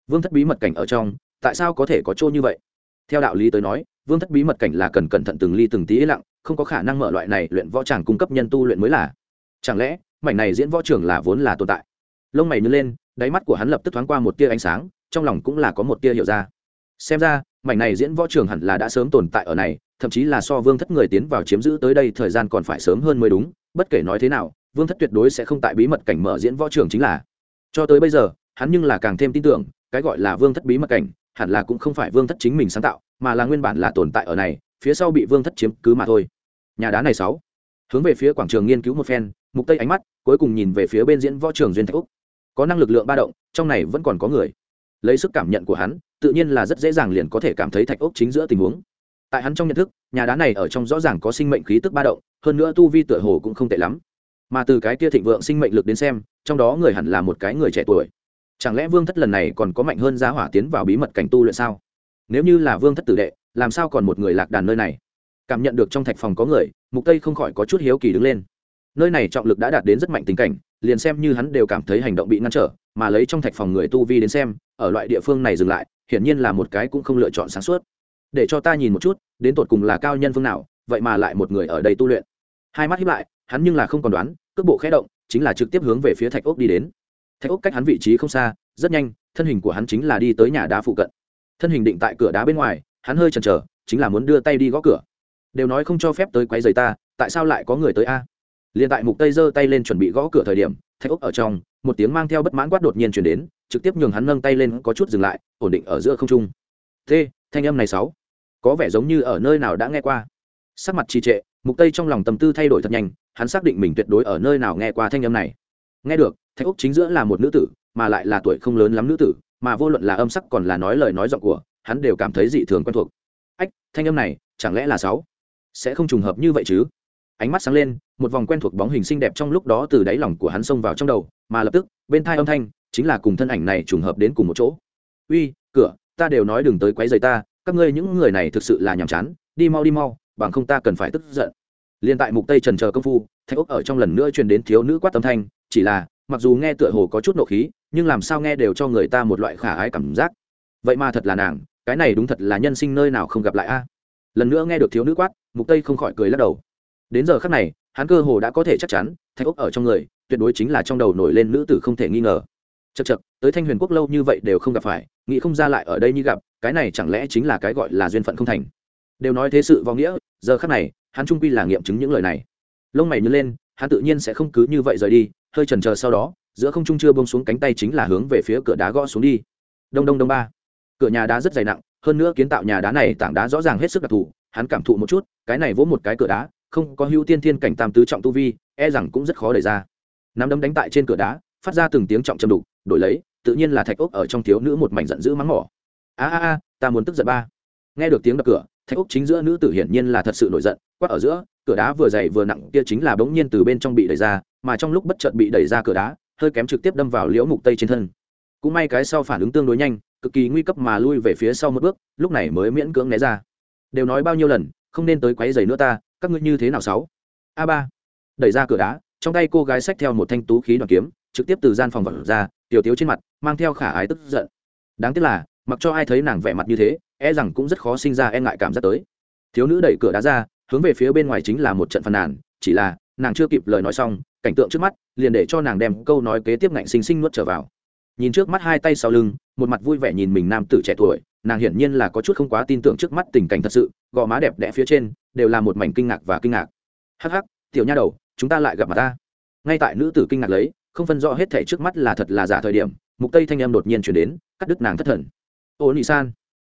Vương thất bí mật cảnh ở trong, tại sao có thể có chỗ như vậy? Theo đạo lý tới nói, vương thất bí mật cảnh là cần cẩn thận từng ly từng tí ý lặng, không có khả năng mở loại này luyện võ tràng cung cấp nhân tu luyện mới là. Chẳng lẽ, mảnh này diễn võ trường là vốn là tồn tại? Lông mày nhớ lên, đáy mắt của hắn lập tức thoáng qua một tia ánh sáng, trong lòng cũng là có một tia hiểu ra. Xem ra, mảnh này diễn võ trường hẳn là đã sớm tồn tại ở này thậm chí là so vương thất người tiến vào chiếm giữ tới đây thời gian còn phải sớm hơn mới đúng, bất kể nói thế nào, vương thất tuyệt đối sẽ không tại bí mật cảnh mở diễn võ trường chính là. Cho tới bây giờ, hắn nhưng là càng thêm tin tưởng, cái gọi là vương thất bí mật cảnh, hẳn là cũng không phải vương thất chính mình sáng tạo, mà là nguyên bản là tồn tại ở này, phía sau bị vương thất chiếm cứ mà thôi. Nhà đá này sáu. Hướng về phía quảng trường nghiên cứu một phen, mục tây ánh mắt, cuối cùng nhìn về phía bên diễn võ trường duyên thạch úc. Có năng lực lượng ba động, trong này vẫn còn có người. Lấy sức cảm nhận của hắn, tự nhiên là rất dễ dàng liền có thể cảm thấy thạch úc chính giữa tình huống tại hắn trong nhận thức, nhà đá này ở trong rõ ràng có sinh mệnh khí tức ba động, hơn nữa tu vi tựa hồ cũng không tệ lắm. Mà từ cái kia thịnh vượng sinh mệnh lực đến xem, trong đó người hẳn là một cái người trẻ tuổi. Chẳng lẽ vương thất lần này còn có mạnh hơn giá hỏa tiến vào bí mật cảnh tu luyện sao? Nếu như là vương thất tử đệ, làm sao còn một người lạc đàn nơi này? Cảm nhận được trong thạch phòng có người, mục tây không khỏi có chút hiếu kỳ đứng lên. Nơi này trọng lực đã đạt đến rất mạnh tình cảnh, liền xem như hắn đều cảm thấy hành động bị ngăn trở, mà lấy trong thạch phòng người tu vi đến xem, ở loại địa phương này dừng lại, hiển nhiên là một cái cũng không lựa chọn sáng suốt để cho ta nhìn một chút, đến tột cùng là cao nhân phương nào, vậy mà lại một người ở đây tu luyện. Hai mắt hiếp lại, hắn nhưng là không còn đoán, cước bộ khẽ động, chính là trực tiếp hướng về phía thạch ốc đi đến. Thạch ốc cách hắn vị trí không xa, rất nhanh, thân hình của hắn chính là đi tới nhà đá phụ cận. Thân hình định tại cửa đá bên ngoài, hắn hơi chần chờ, chính là muốn đưa tay đi gõ cửa. Đều nói không cho phép tới quấy giày ta, tại sao lại có người tới a? Liền tại mục tây giơ tay lên chuẩn bị gõ cửa thời điểm, thạch ốc ở trong, một tiếng mang theo bất mãn quát đột nhiên chuyển đến, trực tiếp nhường hắn nâng tay lên có chút dừng lại, ổn định ở giữa không trung. T, thanh âm này sáu có vẻ giống như ở nơi nào đã nghe qua. Sắc mặt trì trệ, mục tây trong lòng tâm tư thay đổi thật nhanh, hắn xác định mình tuyệt đối ở nơi nào nghe qua thanh âm này. Nghe được, thạch úc chính giữa là một nữ tử, mà lại là tuổi không lớn lắm nữ tử, mà vô luận là âm sắc còn là nói lời nói giọng của, hắn đều cảm thấy dị thường quen thuộc. Ách, thanh âm này, chẳng lẽ là sáu? Sẽ không trùng hợp như vậy chứ? Ánh mắt sáng lên, một vòng quen thuộc bóng hình xinh đẹp trong lúc đó từ đáy lòng của hắn xông vào trong đầu, mà lập tức, bên thai âm thanh chính là cùng thân ảnh này trùng hợp đến cùng một chỗ. Uy, cửa, ta đều nói đừng tới quấy rầy ta các ngươi những người này thực sự là nhàm chán, đi mau đi mau, bằng không ta cần phải tức giận. Liên tại mục tây trần chờ công phu, thạch ốc ở trong lần nữa truyền đến thiếu nữ quát tâm thanh, chỉ là, mặc dù nghe tựa hồ có chút nộ khí, nhưng làm sao nghe đều cho người ta một loại khả ái cảm giác. Vậy mà thật là nàng, cái này đúng thật là nhân sinh nơi nào không gặp lại a. Lần nữa nghe được thiếu nữ quát, mục tây không khỏi cười lắc đầu. Đến giờ khắc này, hắn cơ hồ đã có thể chắc chắn, thạch ốc ở trong người, tuyệt đối chính là trong đầu nổi lên nữ tử không thể nghi ngờ. Chật chật tới thanh huyền quốc lâu như vậy đều không gặp phải, nghĩ không ra lại ở đây như gặp cái này chẳng lẽ chính là cái gọi là duyên phận không thành? Đều nói thế sự vào nghĩa, giờ khắc này, hắn trung quy là nghiệm chứng những lời này. Lông mày nhớ lên, hắn tự nhiên sẽ không cứ như vậy rời đi, hơi chần chờ sau đó, giữa không trung chưa bông xuống cánh tay chính là hướng về phía cửa đá gõ xuống đi. Đông đông đông ba. Cửa nhà đá rất dày nặng, hơn nữa kiến tạo nhà đá này tảng đá rõ ràng hết sức đặc thù, hắn cảm thụ một chút, cái này vỗ một cái cửa đá, không có hữu tiên thiên cảnh tam tứ trọng tu vi e rằng cũng rất khó đẩy ra. Nắm đấm đánh tại trên cửa đá, phát ra từng tiếng trọng châm đục, đổi lấy, tự nhiên là thạch ốc ở trong thiếu nữ một mảnh giận dữ mắng mỏ a a a, ta muốn tức giận ba. Nghe được tiếng đập cửa, thạch úc chính giữa nữ tử hiển nhiên là thật sự nổi giận, quát ở giữa, cửa đá vừa dày vừa nặng kia chính là bỗng nhiên từ bên trong bị đẩy ra, mà trong lúc bất chợt bị đẩy ra cửa đá, hơi kém trực tiếp đâm vào liễu mục tây trên thân. Cũng may cái sau phản ứng tương đối nhanh, cực kỳ nguy cấp mà lui về phía sau một bước, lúc này mới miễn cưỡng né ra. Đều nói bao nhiêu lần, không nên tới quấy giày nữa ta, các ngươi như thế nào sáu? A ba. Đẩy ra cửa đá, trong tay cô gái xách theo một thanh tú khí đoàn kiếm, trực tiếp từ gian phòng vật ra, tiểu tiếu trên mặt, mang theo khả ái tức giận. Đáng tiếc là mặc cho ai thấy nàng vẻ mặt như thế e rằng cũng rất khó sinh ra e ngại cảm giác tới. Thiếu nữ đẩy cửa đá ra, hướng về phía bên ngoài chính là một trận phàn nàn, chỉ là, nàng chưa kịp lời nói xong, cảnh tượng trước mắt liền để cho nàng đem câu nói kế tiếp ngạnh sinh sinh nuốt trở vào. Nhìn trước mắt hai tay sau lưng, một mặt vui vẻ nhìn mình nam tử trẻ tuổi, nàng hiển nhiên là có chút không quá tin tưởng trước mắt tình cảnh thật sự, gò má đẹp đẽ phía trên đều là một mảnh kinh ngạc và kinh ngạc. Hắc hắc, tiểu nha đầu, chúng ta lại gặp mặt ta. Ngay tại nữ tử kinh ngạc lấy, không phân rõ hết thể trước mắt là thật là giả thời điểm, mục tây thanh em đột nhiên chuyển đến, cắt đứt nàng thất thần ô nị san.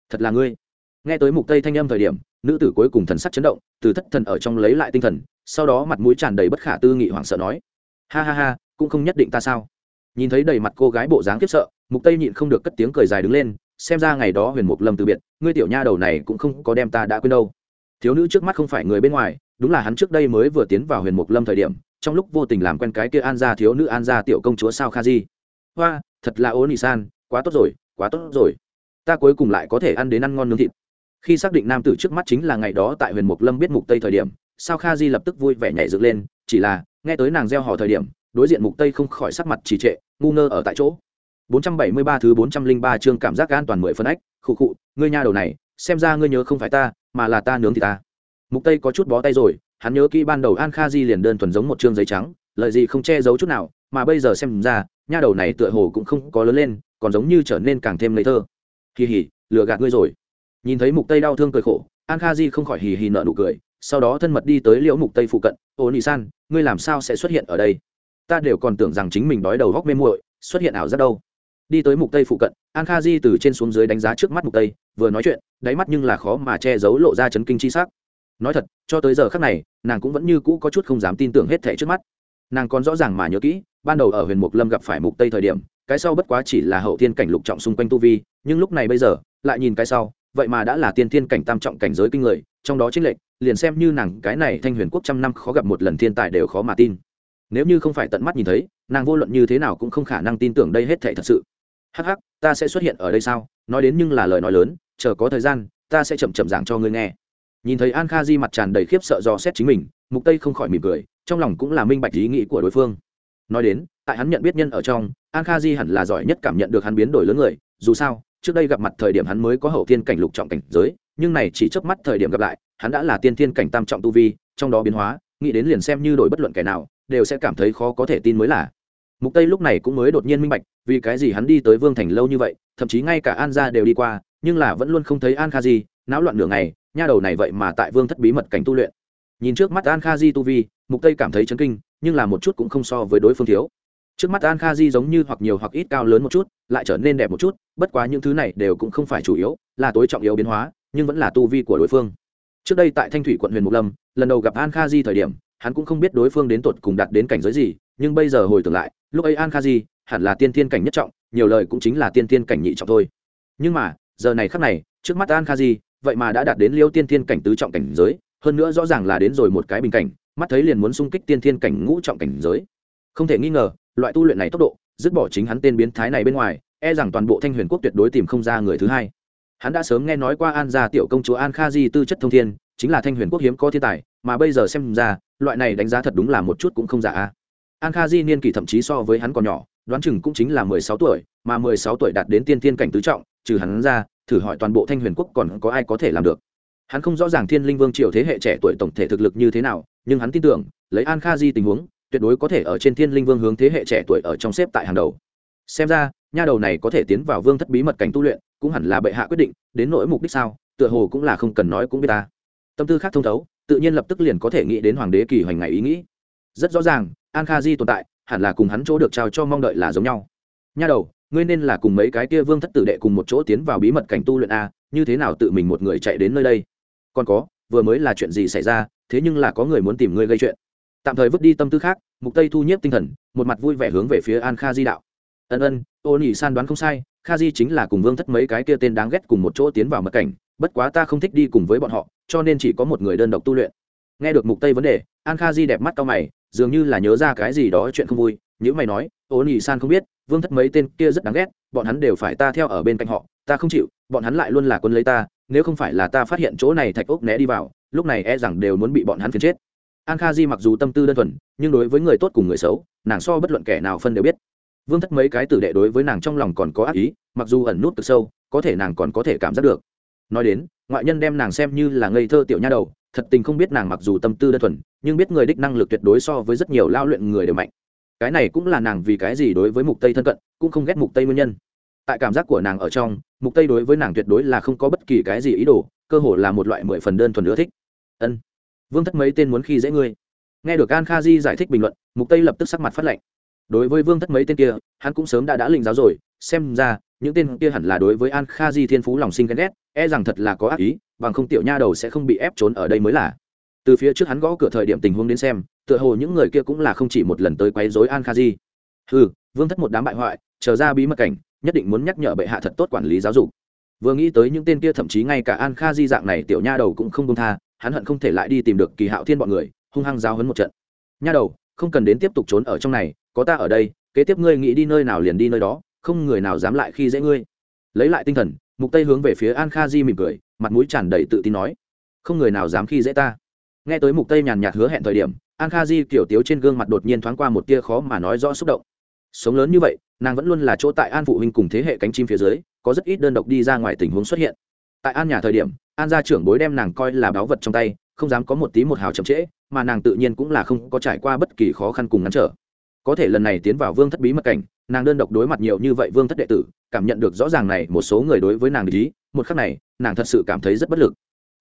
Thật là ngươi. Nghe tới mục tây thanh âm thời điểm, nữ tử cuối cùng thần sắc chấn động, từ thất thần ở trong lấy lại tinh thần, sau đó mặt mũi tràn đầy bất khả tư nghị hoảng sợ nói, ha ha ha, cũng không nhất định ta sao? Nhìn thấy đầy mặt cô gái bộ dáng kiếp sợ, mục tây nhịn không được cất tiếng cười dài đứng lên, xem ra ngày đó huyền mục lâm từ biệt, ngươi tiểu nha đầu này cũng không có đem ta đã quên đâu. Thiếu nữ trước mắt không phải người bên ngoài, đúng là hắn trước đây mới vừa tiến vào huyền mục lâm thời điểm, trong lúc vô tình làm quen cái kia an gia thiếu nữ an gia tiểu công chúa sao kha di. Hoa, thật là ố nị san, quá tốt rồi, quá tốt rồi ta cuối cùng lại có thể ăn đến ăn ngon nướng thịt. Khi xác định nam tử trước mắt chính là ngày đó tại huyền mục lâm biết mục tây thời điểm, sao kha di lập tức vui vẻ nhảy dựng lên, chỉ là, nghe tới nàng gieo hò thời điểm, đối diện mục tây không khỏi sắc mặt trì trệ, ngu ngơ ở tại chỗ. 473 thứ 403 chương cảm giác an toàn mười phân ách, khụ khụ, ngươi nha đầu này, xem ra ngươi nhớ không phải ta, mà là ta nướng thì ta. Mục tây có chút bó tay rồi, hắn nhớ kỹ ban đầu an kha di liền đơn thuần giống một chương giấy trắng lợi gì không che giấu chút nào, mà bây giờ xem ra, nha đầu này tựa hồ cũng không có lớn lên, còn giống như trở nên càng thêm ngây thơ kỳ hì, lừa gạt ngươi rồi. Nhìn thấy mục tây đau thương cười khổ an kha di không khỏi hì hì nợ nụ cười sau đó thân mật đi tới liễu mục tây phụ cận. Ô nị san ngươi làm sao sẽ xuất hiện ở đây? Ta đều còn tưởng rằng chính mình đói đầu góc mê muội xuất hiện ảo giác đâu. Đi tới mục tây phụ cận an kha di từ trên xuống dưới đánh giá trước mắt mục tây vừa nói chuyện đáy mắt nhưng là khó mà che giấu lộ ra chấn kinh chi sắc. Nói thật cho tới giờ khắc này nàng cũng vẫn như cũ có chút không dám tin tưởng hết thảy trước mắt. Nàng còn rõ ràng mà nhớ kỹ ban đầu ở huyền mục lâm gặp phải mục tây thời điểm, cái sau bất quá chỉ là hậu thiên cảnh lục trọng xung quanh tu vi, nhưng lúc này bây giờ, lại nhìn cái sau, vậy mà đã là tiên thiên cảnh tam trọng cảnh giới kinh người, trong đó chính lệnh liền xem như nàng cái này thanh huyền quốc trăm năm khó gặp một lần thiên tài đều khó mà tin. Nếu như không phải tận mắt nhìn thấy, nàng vô luận như thế nào cũng không khả năng tin tưởng đây hết thảy thật sự. Hắc hắc, ta sẽ xuất hiện ở đây sao? Nói đến nhưng là lời nói lớn, chờ có thời gian, ta sẽ chậm chậm giảng cho ngươi nghe. Nhìn thấy an kha di mặt tràn đầy khiếp sợ do xét chính mình, mục tây không khỏi mỉm cười, trong lòng cũng là minh bạch ý nghĩ của đối phương nói đến, tại hắn nhận biết nhân ở trong, an kha di hẳn là giỏi nhất cảm nhận được hắn biến đổi lớn người, dù sao, trước đây gặp mặt thời điểm hắn mới có hậu thiên cảnh lục trọng cảnh giới, nhưng này chỉ chớp mắt thời điểm gặp lại, hắn đã là tiên thiên cảnh tam trọng tu vi, trong đó biến hóa, nghĩ đến liền xem như đổi bất luận kẻ nào, đều sẽ cảm thấy khó có thể tin mới là. Mục tây lúc này cũng mới đột nhiên minh bạch, vì cái gì hắn đi tới vương thành lâu như vậy, thậm chí ngay cả an gia đều đi qua, nhưng là vẫn luôn không thấy an kha di, náo loạn nửa ngày, nha đầu này vậy mà tại vương thất bí mật cảnh tu luyện. Nhìn trước mắt an kha di tu vi, mục tây cảm thấy chấn kinh nhưng là một chút cũng không so với đối phương thiếu. Trước mắt an kha di giống như hoặc nhiều hoặc ít cao lớn một chút, lại trở nên đẹp một chút, bất quá những thứ này đều cũng không phải chủ yếu, là tối trọng yếu biến hóa, nhưng vẫn là tu vi của đối phương. Trước đây tại thanh thủy quận huyền mục lâm, lần đầu gặp an kha di thời điểm, hắn cũng không biết đối phương đến tột cùng đạt đến cảnh giới gì, nhưng bây giờ hồi tưởng lại, lúc ấy an kha di hẳn là tiên tiên cảnh nhất trọng, nhiều lời cũng chính là tiên tiên cảnh nhị trọng thôi. Nhưng mà, giờ này khắc này, trước mắt an kha di, vậy mà đã đạt đến liêu tiên tiên cảnh tứ trọng cảnh giới, hơn nữa rõ ràng là đến rồi một cái bình cảnh mắt thấy liền muốn xung kích tiên thiên cảnh ngũ trọng cảnh giới. Không thể nghi ngờ, loại tu luyện này tốc độ, dứt bỏ chính hắn tên biến thái này bên ngoài e rằng toàn bộ thanh huyền quốc tuyệt đối tìm không ra người thứ hai. Hắn đã sớm nghe nói qua an gia tiểu công chúa an kha di tư chất thông thiên, chính là thanh huyền quốc hiếm có thiên tài, mà bây giờ xem ra, loại này đánh giá thật đúng là một chút cũng không giả an kha di niên kỷ thậm chí so với hắn còn nhỏ, đoán chừng cũng chính là mười sáu tuổi, mà mười sáu tuổi đạt đến tiên thiên cảnh tứ trọng, trừ hắn ra, thử hỏi toàn bộ thanh huyền quốc còn có ai có thể làm được hắn không rõ ràng thiên linh vương triều thế hệ trẻ tuổi tổng thể thực lực như thế nào, nhưng hắn tin tưởng, lấy an kha di tình huống, tuyệt đối có thể ở trên thiên linh vương hướng thế hệ trẻ tuổi ở trong xếp tại hàng đầu. Xem ra, nha đầu này có thể tiến vào vương thất bí mật cảnh tu luyện, cũng hẳn là bệ hạ quyết định, đến nỗi mục đích sao, tựa hồ cũng là không cần nói cũng biết ta. Tâm tư khác thông thấu, tự nhiên lập tức liền có thể nghĩ đến hoàng đế kỳ hoành ngày ý nghĩ. Rất rõ ràng, an kha di tồn tại, hẳn là cùng hắn chỗ được trao cho mong đợi là giống nhau. Nha đầu, ngươi nên là cùng mấy cái kia vương thất tử đệ cùng một chỗ tiến vào bí mật cảnh tu luyện a, như thế nào tự mình một người chạy đến nơi đây? Còn có, vừa mới là chuyện gì xảy ra, thế nhưng là có người muốn tìm ngươi gây chuyện. Tạm thời vứt đi tâm tư khác, mục tây thu nhiếp tinh thần, một mặt vui vẻ hướng về phía an kha di đạo. Ân ân, ô nhị san đoán không sai, kha di chính là cùng vương thất mấy cái kia tên đáng ghét cùng một chỗ tiến vào mật cảnh, bất quá ta không thích đi cùng với bọn họ, cho nên chỉ có một người đơn độc tu luyện. Nghe được mục tây vấn đề, an kha di đẹp mắt cao mày, dường như là nhớ ra cái gì đó chuyện không vui nếu mày nói, ô nhị san không biết, vương thất mấy tên kia rất đáng ghét, bọn hắn đều phải ta theo ở bên cạnh họ, ta không chịu, bọn hắn lại luôn là quân lấy ta nếu không phải là ta phát hiện chỗ này thạch ốc né đi vào, lúc này e rằng đều muốn bị bọn hắn phiền chết. An kha di mặc dù tâm tư đơn thuần, nhưng đối với người tốt cùng người xấu, nàng so bất luận kẻ nào phân đều biết. Vương thất mấy cái tử đệ đối với nàng trong lòng còn có ác ý, mặc dù ẩn nút từ sâu, có thể nàng còn có thể cảm giác được. Nói đến, ngoại nhân đem nàng xem như là ngây thơ tiểu nha đầu, thật tình không biết nàng mặc dù tâm tư đơn thuần, nhưng biết người đích năng lực tuyệt đối so với rất nhiều lao luyện người đều mạnh. Cái này cũng là nàng vì cái gì đối với mục tây thân cận, cũng không ghét mục tây nguyên nhân tại cảm giác của nàng ở trong, mục tây đối với nàng tuyệt đối là không có bất kỳ cái gì ý đồ, cơ hồ là một loại mười phần đơn thuần ưa thích. Ân, vương thất mấy tên muốn khi dễ ngươi. Nghe được an kha di giải thích bình luận, mục tây lập tức sắc mặt phát lệnh đối với vương thất mấy tên kia, hắn cũng sớm đã đã lĩnh giáo rồi, xem ra, những tên kia hẳn là đối với an kha di thiên phú lòng sinh ghen ghét e rằng thật là có ác ý, bằng không tiểu nha đầu sẽ không bị ép trốn ở đây mới là. Từ phía trước hắn gõ cửa thời điểm tình huống đến xem, tựa hồ những người kia cũng là không chỉ một lần tới quấy rối an kha di. Ừ vương thất một đám bại hoại trở ra bí mật cảnh nhất định muốn nhắc nhở bệ hạ thật tốt quản lý giáo dục. Vừa nghĩ tới những tên kia thậm chí ngay cả an kha di dạng này tiểu nha đầu cũng không công tha, hắn hận không thể lại đi tìm được kỳ hạo thiên bọn người, hung hăng giao hấn một trận. Nha đầu, không cần đến tiếp tục trốn ở trong này, có ta ở đây, kế tiếp ngươi nghĩ đi nơi nào liền đi nơi đó, không người nào dám lại khi dễ ngươi. Lấy lại tinh thần, mục tây hướng về phía an kha di mỉm cười, mặt mũi tràn đầy tự tin nói, không người nào dám khi dễ ta. Nghe tới mục tây nhàn nhạt hứa hẹn thời điểm, an kha di kiểu tiếu trên gương mặt đột nhiên thoáng qua một tia khó mà nói rõ xúc động. Sống lớn như vậy nàng vẫn luôn là chỗ tại an phụ huynh cùng thế hệ cánh chim phía dưới, có rất ít đơn độc đi ra ngoài tình huống xuất hiện. Tại an nhà thời điểm, an gia trưởng bối đem nàng coi là báu vật trong tay, không dám có một tí một hào chậm trễ, mà nàng tự nhiên cũng là không có trải qua bất kỳ khó khăn cùng ngăn trở. Có thể lần này tiến vào vương thất bí mật cảnh, nàng đơn độc đối mặt nhiều như vậy vương thất đệ tử, cảm nhận được rõ ràng này một số người đối với nàng lý một khắc này, nàng thật sự cảm thấy rất bất lực.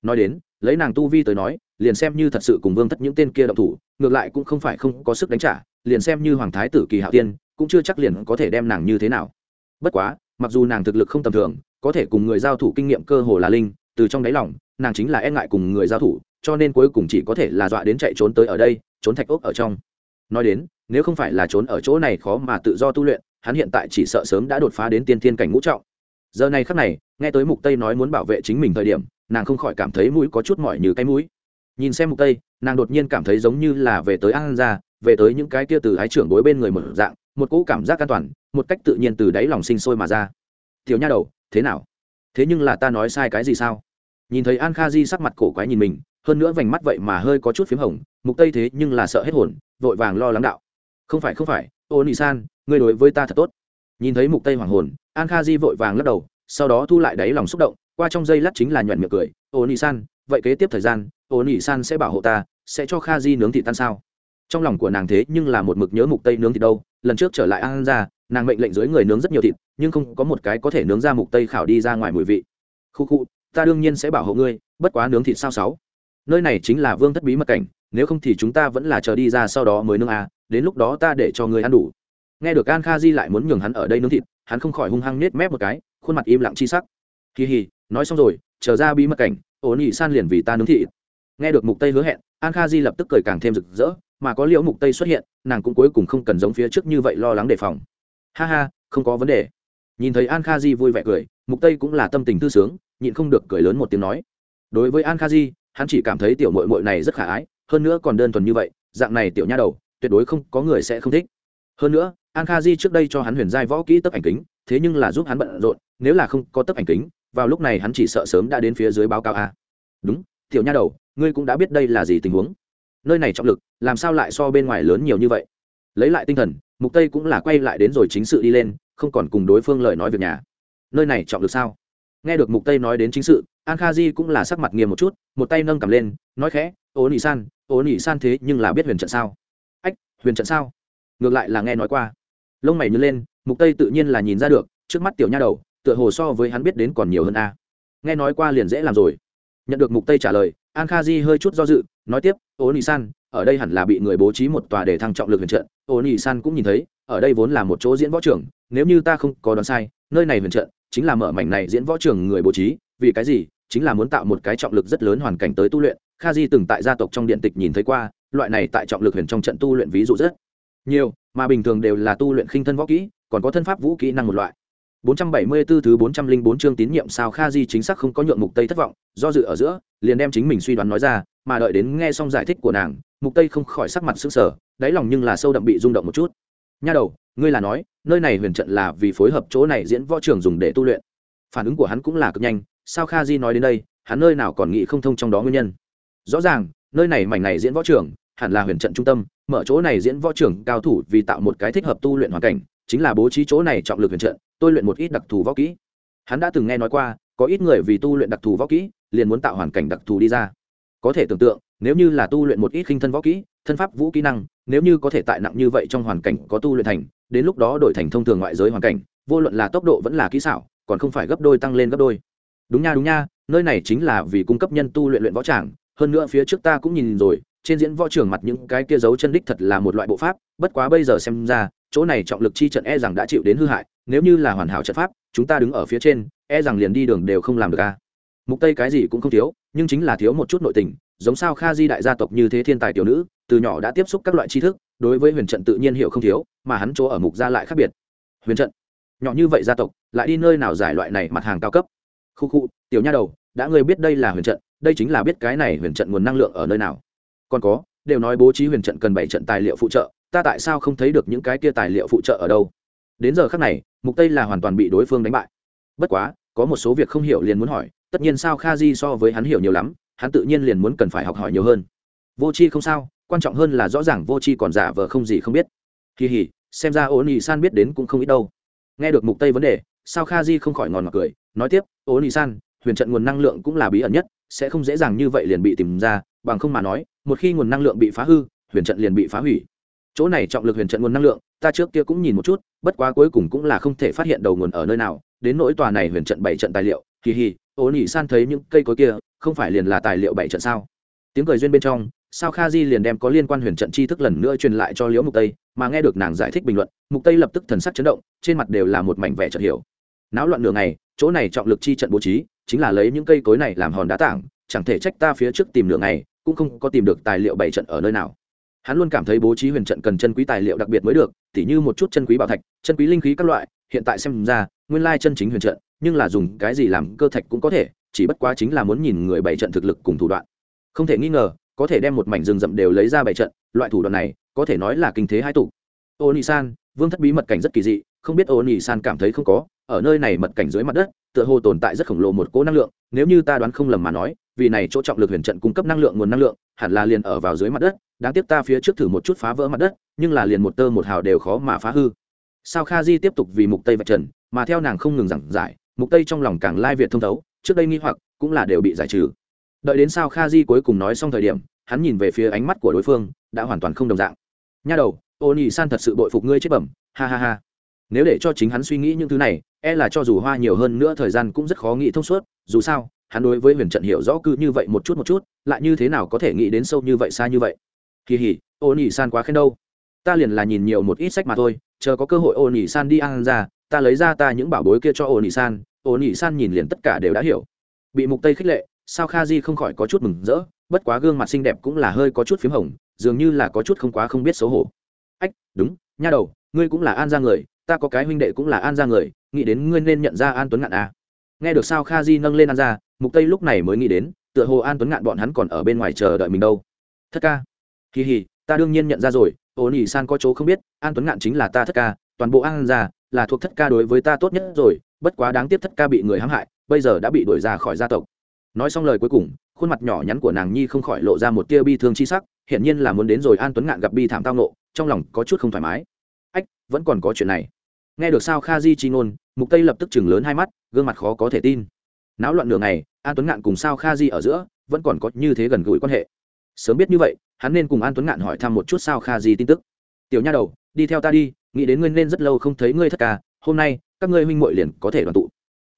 Nói đến, lấy nàng tu vi tới nói, liền xem như thật sự cùng vương thất những tên kia động thủ, ngược lại cũng không phải không có sức đánh trả, liền xem như hoàng thái tử kỳ hạo tiên cũng chưa chắc liền có thể đem nàng như thế nào. Bất quá, mặc dù nàng thực lực không tầm thường, có thể cùng người giao thủ kinh nghiệm cơ hồ là linh, từ trong đáy lòng, nàng chính là e ngại cùng người giao thủ, cho nên cuối cùng chỉ có thể là dọa đến chạy trốn tới ở đây, trốn thạch ốc ở trong. Nói đến, nếu không phải là trốn ở chỗ này khó mà tự do tu luyện, hắn hiện tại chỉ sợ sớm đã đột phá đến tiên thiên cảnh ngũ trọng. Giờ này khắc này, nghe tới mục tây nói muốn bảo vệ chính mình thời điểm, nàng không khỏi cảm thấy mũi có chút mỏi như cái mũi. Nhìn xem mục tây, nàng đột nhiên cảm thấy giống như là về tới an gia, về tới những cái kia từ ái trưởng đối bên người mở dạng một cỗ cảm giác an toàn, một cách tự nhiên từ đáy lòng sinh sôi mà ra. Tiểu nha đầu, thế nào? Thế nhưng là ta nói sai cái gì sao? Nhìn thấy an kha di sắc mặt cổ quái nhìn mình, hơn nữa vành mắt vậy mà hơi có chút p h í m hồng, mục tây thế nhưng là sợ hết hồn, vội vàng lo lắng đạo. Không phải không phải ô nị san ngươi đối với ta thật tốt. Nhìn thấy mục tây hoàng hồn, an kha di vội vàng lắc đầu, sau đó thu lại đáy lòng xúc động, qua trong dây lát chính là nhuận miệng cười ô nị san vậy kế tiếp thời gian ô nị san sẽ bảo hộ ta, sẽ cho kha di nướng thịt tan sao? Trong lòng của nàng thế nhưng là một mực nhớ mục tây nướng thịt đâu lần trước trở lại an ra nàng mệnh lệnh dưới người nướng rất nhiều thịt, nhưng không có một cái có thể nướng ra mục tây khảo đi ra ngoài mùi vị. Khu khu, ta đương nhiên sẽ bảo hộ ngươi, bất quá nướng thịt sao sáu? Nơi này chính là vương thất bí mật cảnh, nếu không thì chúng ta vẫn là chờ đi ra sau đó mới nướng à đến lúc đó ta để cho ngươi ăn đủ. Nghe được an kha di lại muốn nhường hắn ở đây nướng thịt, hắn không khỏi hung hăng nết mép một cái, khuôn mặt im lặng chi sắc. Kỳ hì, nói xong rồi, chờ ra bí mật cảnh, ổn ỉ san liền vì ta nướng thịt. Nghe được mục tây hứa hẹn, an kha di lập tức cười càng thêm rực rỡ mà có liễu mục tây xuất hiện, nàng cũng cuối cùng không cần giống phía trước như vậy lo lắng đề phòng. Ha ha, không có vấn đề. Nhìn thấy an kha di vui vẻ cười, mục tây cũng là tâm tình tư sướng, nhịn không được cười lớn một tiếng nói. Đối với an kha di, hắn chỉ cảm thấy tiểu mội mội này rất khả ái, hơn nữa còn đơn thuần như vậy, dạng này tiểu nha đầu, tuyệt đối không có người sẽ không thích. Hơn nữa, an kha di trước đây cho hắn huyền giai võ kỹ tấp ảnh kính, thế nhưng là giúp hắn bận rộn, nếu là không có tấp ảnh kính, vào lúc này hắn chỉ sợ sớm đã đến phía dưới báo cáo a. Đúng, tiểu nha đầu, ngươi cũng đã biết đây là gì tình huống nơi này trọng lực, làm sao lại so bên ngoài lớn nhiều như vậy? Lấy lại tinh thần, mục tây cũng là quay lại đến rồi chính sự đi lên, không còn cùng đối phương lời nói việc nhà. Nơi này trọng lực sao? Nghe được mục tây nói đến chính sự, an kha di cũng là sắc mặt nghiêm một chút, một tay nâng cầm lên, nói khẽ ố nỉ san ố nỉ san thế nhưng là biết huyền trận sao? Ách, huyền trận sao? Ngược lại là nghe nói qua. Lông mày nhớ lên, mục tây tự nhiên là nhìn ra được, trước mắt tiểu nha đầu, tựa hồ so với hắn biết đến còn nhiều hơn a. Nghe nói qua liền dễ làm rồi. Nhận được mục tây trả lời an kha di hơi chút do dự, nói tiếp Ôn nị san, ở đây hẳn là bị người bố trí một tòa để thăng trọng lực huyền trận. Ô nỉ san cũng nhìn thấy, ở đây vốn là một chỗ diễn võ trường, nếu như ta không có đoán sai, nơi này huyền trận chính là mở mảnh này diễn võ trường người bố trí, vì cái gì? Chính là muốn tạo một cái trọng lực rất lớn hoàn cảnh tới tu luyện. Kha di từng tại gia tộc trong điện tịch nhìn thấy qua, loại này tại trọng lực huyền trong trận tu luyện ví dụ rất nhiều, mà bình thường đều là tu luyện khinh thân võ kỹ, còn có thân pháp vũ kỹ năng một loại. 474 thứ 404 chương tín nhiệm sao Kha Di chính xác không có nhượng Mục Tây thất vọng, do dự ở giữa, liền đem chính mình suy đoán nói ra, mà đợi đến nghe xong giải thích của nàng, Mục Tây không khỏi sắc mặt sững sờ, đáy lòng nhưng là sâu đậm bị rung động một chút. Nha đầu, ngươi là nói, nơi này huyền trận là vì phối hợp chỗ này diễn võ trường dùng để tu luyện. Phản ứng của hắn cũng là cực nhanh, sao Kha Di nói đến đây, hắn nơi nào còn nghĩ không thông trong đó nguyên nhân. Rõ ràng, nơi này mảnh này diễn võ trường, hẳn là huyền trận trung tâm, mở chỗ này diễn võ trường cao thủ vì tạo một cái thích hợp tu luyện hoàn cảnh, chính là bố trí chỗ này trọng lực huyền trận tôi luyện một ít đặc thù võ kỹ. Hắn đã từng nghe nói qua, có ít người vì tu luyện đặc thù võ kỹ, liền muốn tạo hoàn cảnh đặc thù đi ra. Có thể tưởng tượng, nếu như là tu luyện một ít khinh thân võ kỹ, thân pháp vũ kỹ năng, nếu như có thể tại nặng như vậy trong hoàn cảnh có tu luyện thành, đến lúc đó đổi thành thông thường ngoại giới hoàn cảnh, vô luận là tốc độ vẫn là kỹ xảo, còn không phải gấp đôi tăng lên gấp đôi. Đúng nha đúng nha, nơi này chính là vì cung cấp nhân tu luyện luyện võ tràng, hơn nữa phía trước ta cũng nhìn rồi, trên diễn võ trường mặt những cái kia dấu chân đích thật là một loại bộ pháp, bất quá bây giờ xem ra, chỗ này trọng lực chi trận e rằng đã chịu đến hư hại nếu như là hoàn hảo trận pháp, chúng ta đứng ở phía trên e rằng liền đi đường đều không làm được a mục tây cái gì cũng không thiếu, nhưng chính là thiếu một chút nội tình, giống sao kha di đại gia tộc như thế thiên tài tiểu nữ, từ nhỏ đã tiếp xúc các loại tri thức, đối với huyền trận tự nhiên hiểu không thiếu, mà hắn chỗ ở mục gia lại khác biệt. Huyền trận, nhỏ như vậy gia tộc, lại đi nơi nào giải loại này mặt hàng cao cấp? Khu khu, tiểu nha đầu, đã ngươi biết đây là huyền trận, đây chính là biết cái này huyền trận nguồn năng lượng ở nơi nào. Còn có, đều nói bố trí huyền trận cần bảy trận tài liệu phụ trợ, ta tại sao không thấy được những cái kia tài liệu phụ trợ ở đâu? Đến giờ khác này, mục tây là hoàn toàn bị đối phương đánh bại. Bất quá, có một số việc không hiểu liền muốn hỏi, tất nhiên sao kha di so với hắn hiểu nhiều lắm, hắn tự nhiên liền muốn cần phải học hỏi nhiều hơn. Vô c h i không sao, quan trọng hơn là rõ ràng vô c h i còn giả vờ không gì không biết. Kỳ hỉ, xem ra ôn nhị san biết đến cũng không ít đâu. Nghe được mục tây vấn đề, sao kha di không khỏi ngòn ngọt cười, nói tiếp ôn nhị san huyền trận nguồn năng lượng cũng là bí ẩn nhất, sẽ không dễ dàng như vậy liền bị tìm ra, bằng không mà nói, một khi nguồn năng lượng bị phá hư, huyền trận liền bị phá hủy chỗ này trọng lực huyền trận nguồn năng lượng, ta trước kia cũng nhìn một chút, bất quá cuối cùng cũng là không thể phát hiện đầu nguồn ở nơi nào, đến nỗi tòa này huyền trận bảy trận tài liệu, kỳ hì, ô nỉ san thấy những cây cối kia, không phải liền là tài liệu bảy trận sao? Tiếng cười duyên bên trong, sao kha di liền đem có liên quan huyền trận tri thức lần nữa truyền lại cho liễu mục tây, mà nghe được nàng giải thích bình luận, mục tây lập tức thần sắc chấn động, trên mặt đều là một mảnh vẻ chợt hiểu. Náo loạn nửa ngày, chỗ này trọng lực chi trận bố trí, chính là lấy những cây cối này làm hòn đá tảng, chẳng thể trách ta phía trước tìm nửa ngày, cũng không có tìm được tài liệu bảy trận ở nơi nào hắn luôn cảm thấy bố trí huyền trận cần chân quý tài liệu đặc biệt mới được, tỉ như một chút chân quý bảo thạch, chân quý linh khí các loại, hiện tại xem ra, nguyên lai chân chính huyền trận, nhưng là dùng cái gì làm cơ thạch cũng có thể, chỉ bất quá chính là muốn nhìn người bày trận thực lực cùng thủ đoạn. Không thể nghi ngờ, có thể đem một mảnh rừng rậm đều lấy ra bày trận, loại thủ đoạn này, có thể nói là kinh thế hai tụ. Ô nị san vương thất bí mật cảnh rất kỳ dị, không biết ô nị san cảm thấy không có, ở nơi này mật cảnh dưới mặt đất, tựa hồ tồn tại rất khổng lồ một cỗ năng lượng, nếu như ta đoán không lầm mà nói vì này chỗ trọng lực huyền trận cung cấp năng lượng nguồn năng lượng, hẳn là liền ở vào dưới mặt đất, đáng tiếc ta phía trước thử một chút phá vỡ mặt đất, nhưng là liền một tơ một hào đều khó mà phá hư. Sao kha di tiếp tục vì mục tây vạch trần, mà theo nàng không ngừng giảng giải, mục tây trong lòng càng lai việt thông thấu, trước đây nghi hoặc cũng là đều bị giải trừ. Đợi đến sao kha di cuối cùng nói xong thời điểm, hắn nhìn về phía ánh mắt của đối phương, đã hoàn toàn không đồng dạng. Nha đầu ô nhị san thật sự bội phục ngươi chết bẩm, ha ha ha. Nếu để cho chính hắn suy nghĩ những thứ này e là cho dù hoa nhiều hơn nữa thời gian cũng rất khó nghĩ thông suốt, dù sao hắn đối với huyền trận hiểu rõ cứ như vậy một chút một chút, lại như thế nào có thể nghĩ đến sâu như vậy xa như vậy? Kỳ hỉ ô nhị san quá khen đâu? Ta liền là nhìn nhiều một ít sách mà thôi, chờ có cơ hội ô nhị san đi ăn ra, ta lấy ra ta những bảo bối kia cho ô nhị san ô nhị san nhìn liền tất cả đều đã hiểu. Bị mục tây khích lệ, sao kha di không khỏi có chút mừng rỡ, bất quá gương mặt xinh đẹp cũng là hơi có chút phím hồng, dường như là có chút không quá không biết xấu hổ. Ách, đúng, nha đầu, ngươi cũng là an ra người, ta có cái huynh đệ cũng là an ra người, nghĩ đến ngươi nên nhận ra an tuấn ngạn à. nghe được sao kha di nâng lên an ra mục tây lúc này mới nghĩ đến, tựa hồ an tuấn ngạn bọn hắn còn ở bên ngoài chờ đợi mình đâu. Thất ca. Kỳ hì, ta đương nhiên nhận ra rồi, ô nỉ san có chỗ không biết, an tuấn ngạn chính là ta thất ca, toàn bộ an già là thuộc thất ca đối với ta tốt nhất rồi, bất quá đáng tiếc thất ca bị người hãm hại, bây giờ đã bị đuổi ra khỏi gia tộc. Nói xong lời cuối cùng, khuôn mặt nhỏ nhắn của nàng nhi không khỏi lộ ra một tia bi thương chi sắc, hiển nhiên là muốn đến rồi an tuấn ngạn gặp bi thảm tao nộ trong lòng có chút không thoải mái. Ách, vẫn còn có chuyện này. Nghe được sao kha di chi ngôn, mục tây lập tức chừng lớn hai mắt, gương mặt khó có thể tin náo loạn nửa ngày, an tuấn ngạn cùng sao kha di ở giữa vẫn còn có như thế gần gũi quan hệ. Sớm biết như vậy, hắn nên cùng an tuấn ngạn hỏi thăm một chút sao kha di tin tức. Tiểu nha đầu, đi theo ta đi, nghĩ đến ngươi nên rất lâu không thấy ngươi thất ca, hôm nay, các ngươi huynh muội liền có thể đoàn tụ.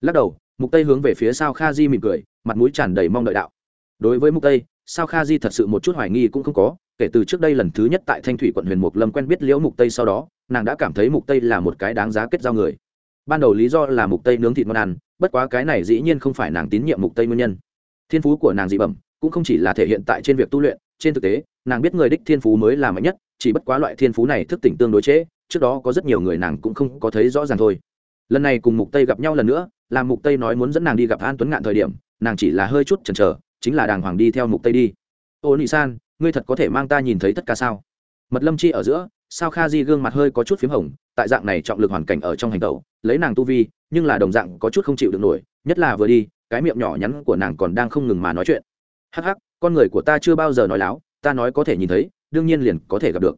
Lắc đầu, mục tây hướng về phía sao kha di mỉm cười, mặt mũi tràn đầy mong đợi đạo. Đối với mục tây, sao kha di thật sự một chút hoài nghi cũng không có, kể từ trước đây lần thứ nhất tại thanh thủy quận huyền mục lâm quen biết liễu mục tây sau đó, nàng đã cảm thấy mục tây là một cái đáng giá kết giao người. Ban đầu lý do là mục tây nướng thịt ngon ăn bất quá cái này dĩ nhiên không phải nàng tín nhiệm mục tây nguyên nhân. Thiên phú của nàng dị bẩm cũng không chỉ là thể hiện tại trên việc tu luyện trên thực tế nàng biết người đích thiên phú mới là mạnh nhất chỉ bất quá loại thiên phú này thức tỉnh tương đối chế, trước đó có rất nhiều người nàng cũng không có thấy rõ ràng thôi. Lần này cùng mục tây gặp nhau lần nữa làm mục tây nói muốn dẫn nàng đi gặp an tuấn ngạn thời điểm nàng chỉ là hơi chút chần chờ chính là đàng hoàng đi theo mục tây đi. Ô nị san ngươi thật có thể mang ta nhìn thấy tất cả sao? Mật lâm chi ở giữa sao kha di gương mặt hơi có chút p h í m hồng tại dạng này trọng lực hoàn cảnh ở trong hành tẩu lấy nàng tu vi, nhưng là đồng dạng có chút không chịu được nổi, nhất là vừa đi, cái miệng nhỏ nhắn của nàng còn đang không ngừng mà nói chuyện. Hắc hắc, con người của ta chưa bao giờ nói láo, ta nói có thể nhìn thấy, đương nhiên liền có thể gặp được.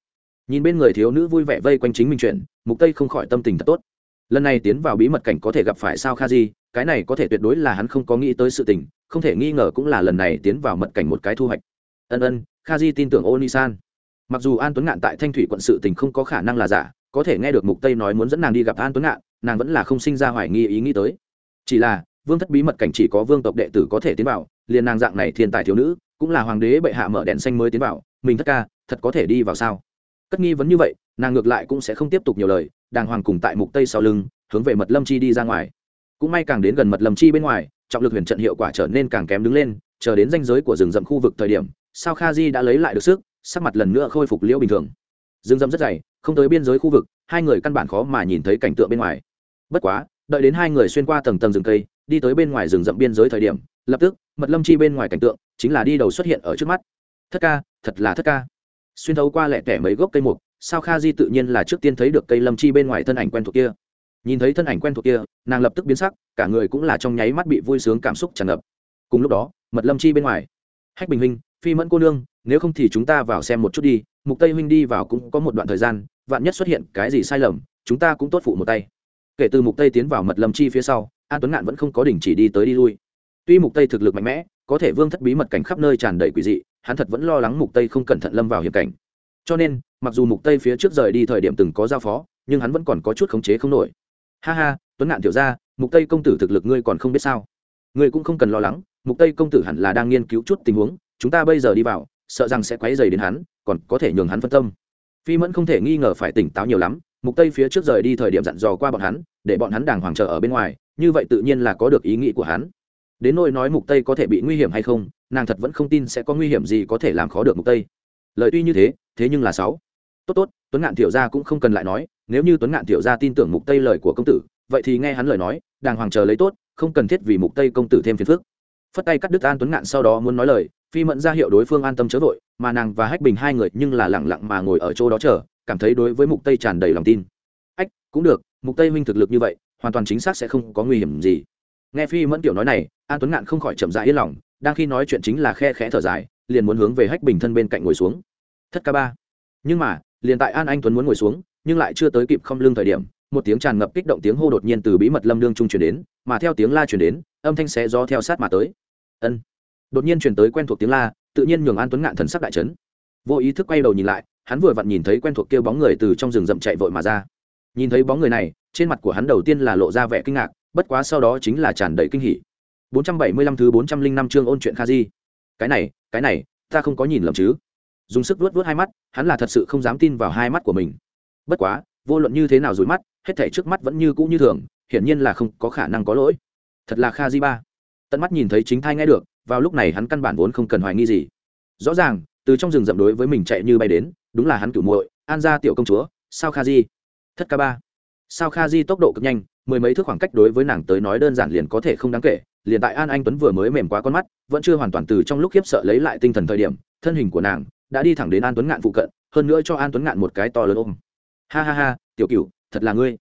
Nhìn bên người thiếu nữ vui vẻ vây quanh chính mình chuyện, mục tây không khỏi tâm tình thật tốt. Lần này tiến vào bí mật cảnh có thể gặp phải sao kha di cái này có thể tuyệt đối là hắn không có nghĩ tới sự tình, không thể nghi ngờ cũng là lần này tiến vào mật cảnh một cái thu hoạch. Ân ân kha di tin tưởng ô mặc dù an tuấn ngạn tại thanh thủy quận sự tình không có khả năng là giả, có thể nghe được mục tây nói muốn dẫn nàng đi gặp an tuấn ngạn nàng vẫn là không sinh ra hoài nghi ý nghĩ tới. Chỉ là, vương thất bí mật cảnh chỉ có vương tộc đệ tử có thể tiến vào, liền nàng dạng này thiên tài thiếu nữ, cũng là hoàng đế bệ hạ mở đèn xanh mới tiến vào, mình thất ca, thật có thể đi vào sao? Cất nghi vấn như vậy, nàng ngược lại cũng sẽ không tiếp tục nhiều lời, đàng hoàng cùng tại mục tây sau lưng, hướng về mật lâm chi đi ra ngoài. Cũng may càng đến gần mật lâm chi bên ngoài, trọng lực huyền trận hiệu quả trở nên càng kém đứng lên, chờ đến danh giới của rừng rậm khu vực thời điểm, sao kha di đã lấy lại được sức, sắc mặt lần nữa khôi phục liễu bình thường. Rừng rậm rất dày, không tới biên giới khu vực, hai người căn bản khó mà nhìn thấy cảnh tượng bên ngoài bất quá, đợi đến hai người xuyên qua tầng tầng rừng cây, đi tới bên ngoài rừng rậm biên giới thời điểm, lập tức, mật lâm chi bên ngoài cảnh tượng chính là đi đầu xuất hiện ở trước mắt. Thất ca, thật là thất ca. Xuyên thấu qua lẹ tẻ mấy gốc cây mục, sao kha di tự nhiên là trước tiên thấy được cây lâm chi bên ngoài thân ảnh quen thuộc kia. Nhìn thấy thân ảnh quen thuộc kia, nàng lập tức biến sắc, cả người cũng là trong nháy mắt bị vui sướng cảm xúc tràn ngập. Cùng lúc đó, mật lâm chi bên ngoài. Hách bình huynh, phi mẫn cô nương, nếu không thì chúng ta vào xem một chút đi, mục tây huynh đi vào cũng có một đoạn thời gian, vạn nhất xuất hiện cái gì sai lầm, chúng ta cũng tốt phụ một tay kể từ mục tây tiến vào mật lâm chi phía sau, an tuấn ngạn vẫn không có đình chỉ đi tới đi lui. Tuy mục tây thực lực mạnh mẽ, có thể vương thất bí mật cảnh khắp nơi tràn đầy quỷ dị, hắn thật vẫn lo lắng mục tây không cẩn thận lâm vào hiểm cảnh. Cho nên, mặc dù mục tây phía trước rời đi thời điểm từng có giao phó, nhưng hắn vẫn còn có chút khống chế không nổi. Ha ha, tuấn ngạn tiểu ra mục tây công tử thực lực ngươi còn không biết sao? Ngươi cũng không cần lo lắng, mục tây công tử hẳn là đang nghiên cứu chút tình huống, chúng ta bây giờ đi vào, sợ rằng sẽ quấy dày đến hắn, còn có thể nhường hắn phân tâm. Phi mẫn không thể nghi ngờ phải tỉnh táo nhiều lắm mục tây phía trước rời đi thời điểm dặn dò qua bọn hắn, để bọn hắn đàng hoàng chờ ở bên ngoài, như vậy tự nhiên là có được ý nghĩ của hắn. Đến nỗi nói mục tây có thể bị nguy hiểm hay không, nàng thật vẫn không tin sẽ có nguy hiểm gì có thể làm khó được mục tây. Lời tuy như thế thế nhưng là sáu. Tốt tốt, tuấn ngạn tiểu gia cũng không cần lại nói, nếu như tuấn ngạn tiểu gia tin tưởng mục tây lời của công tử, vậy thì nghe hắn lời nói, đàng hoàng chờ lấy tốt, không cần thiết vì mục tây công tử thêm phiền phức. Phất tay cắt đứt an tuấn ngạn sau đó muốn nói lời, phi mẫn ra hiệu đối phương an tâm chớ vội, mà nàng và hách bình hai người nhưng là lẳng lặng mà ngồi ở chỗ đó chờ cảm thấy đối với mục tây tràn đầy lòng tin. Ách, cũng được, mục tây huynh thực lực như vậy, hoàn toàn chính xác sẽ không có nguy hiểm gì. Nghe phi mẫn tiểu nói này, an tuấn ngạn không khỏi chậm rãi yên lòng, đang khi nói chuyện chính là khe khẽ thở dài, liền muốn hướng về hách bình thân bên cạnh ngồi xuống. Thất ca ba. Nhưng mà, liền tại an anh tuấn muốn ngồi xuống, nhưng lại chưa tới kịp không lương thời điểm, một tiếng tràn ngập kích động tiếng hô đột nhiên từ bí mật lâm đương trung truyền đến, mà theo tiếng la truyền đến, âm thanh sẽ do theo sát mà tới. Ân. Đột nhiên truyền tới quen thuộc tiếng la, tự nhiên nhường an tuấn ngạn thần sắc đại trấn vô ý thức quay đầu nhìn lại hắn vừa vặn nhìn thấy quen thuộc kêu bóng người từ trong rừng rậm chạy vội mà ra. Nhìn thấy bóng người này, trên mặt của hắn đầu tiên là lộ ra vẻ kinh ngạc, bất quá sau đó chính là tràn đầy kinh hỉ. 475 thứ 405 chương ôn chuyện kha di cái này cái này, ta không có nhìn lầm chứ. Dùng sức vuốt vuốt hai mắt, hắn là thật sự không dám tin vào hai mắt của mình. Bất quá, vô luận như thế nào rủi mắt, hết thảy trước mắt vẫn như cũ như thường, hiển nhiên là không có khả năng có lỗi. Thật là kha di ba. Tận mắt nhìn thấy chính thai nghe được, vào lúc này hắn căn bản vốn không cần hoài nghi gì. Rõ ràng từ trong rừng rậm đối với mình chạy như bay đến, đúng là hắn cửu muội, an gia tiểu công chúa, sao kha di. Thất ca ba. Sao kha di tốc độ cực nhanh, mười mấy thước khoảng cách đối với nàng tới nói đơn giản liền có thể không đáng kể, liền tại an anh tuấn vừa mới mềm quá con mắt, vẫn chưa hoàn toàn từ trong lúc khiếp sợ lấy lại tinh thần thời điểm, thân hình của nàng đã đi thẳng đến an tuấn ngạn phụ cận, hơn nữa cho an tuấn ngạn một cái to lớn ôm. Ha ha ha, tiểu cửu, thật là ngươi.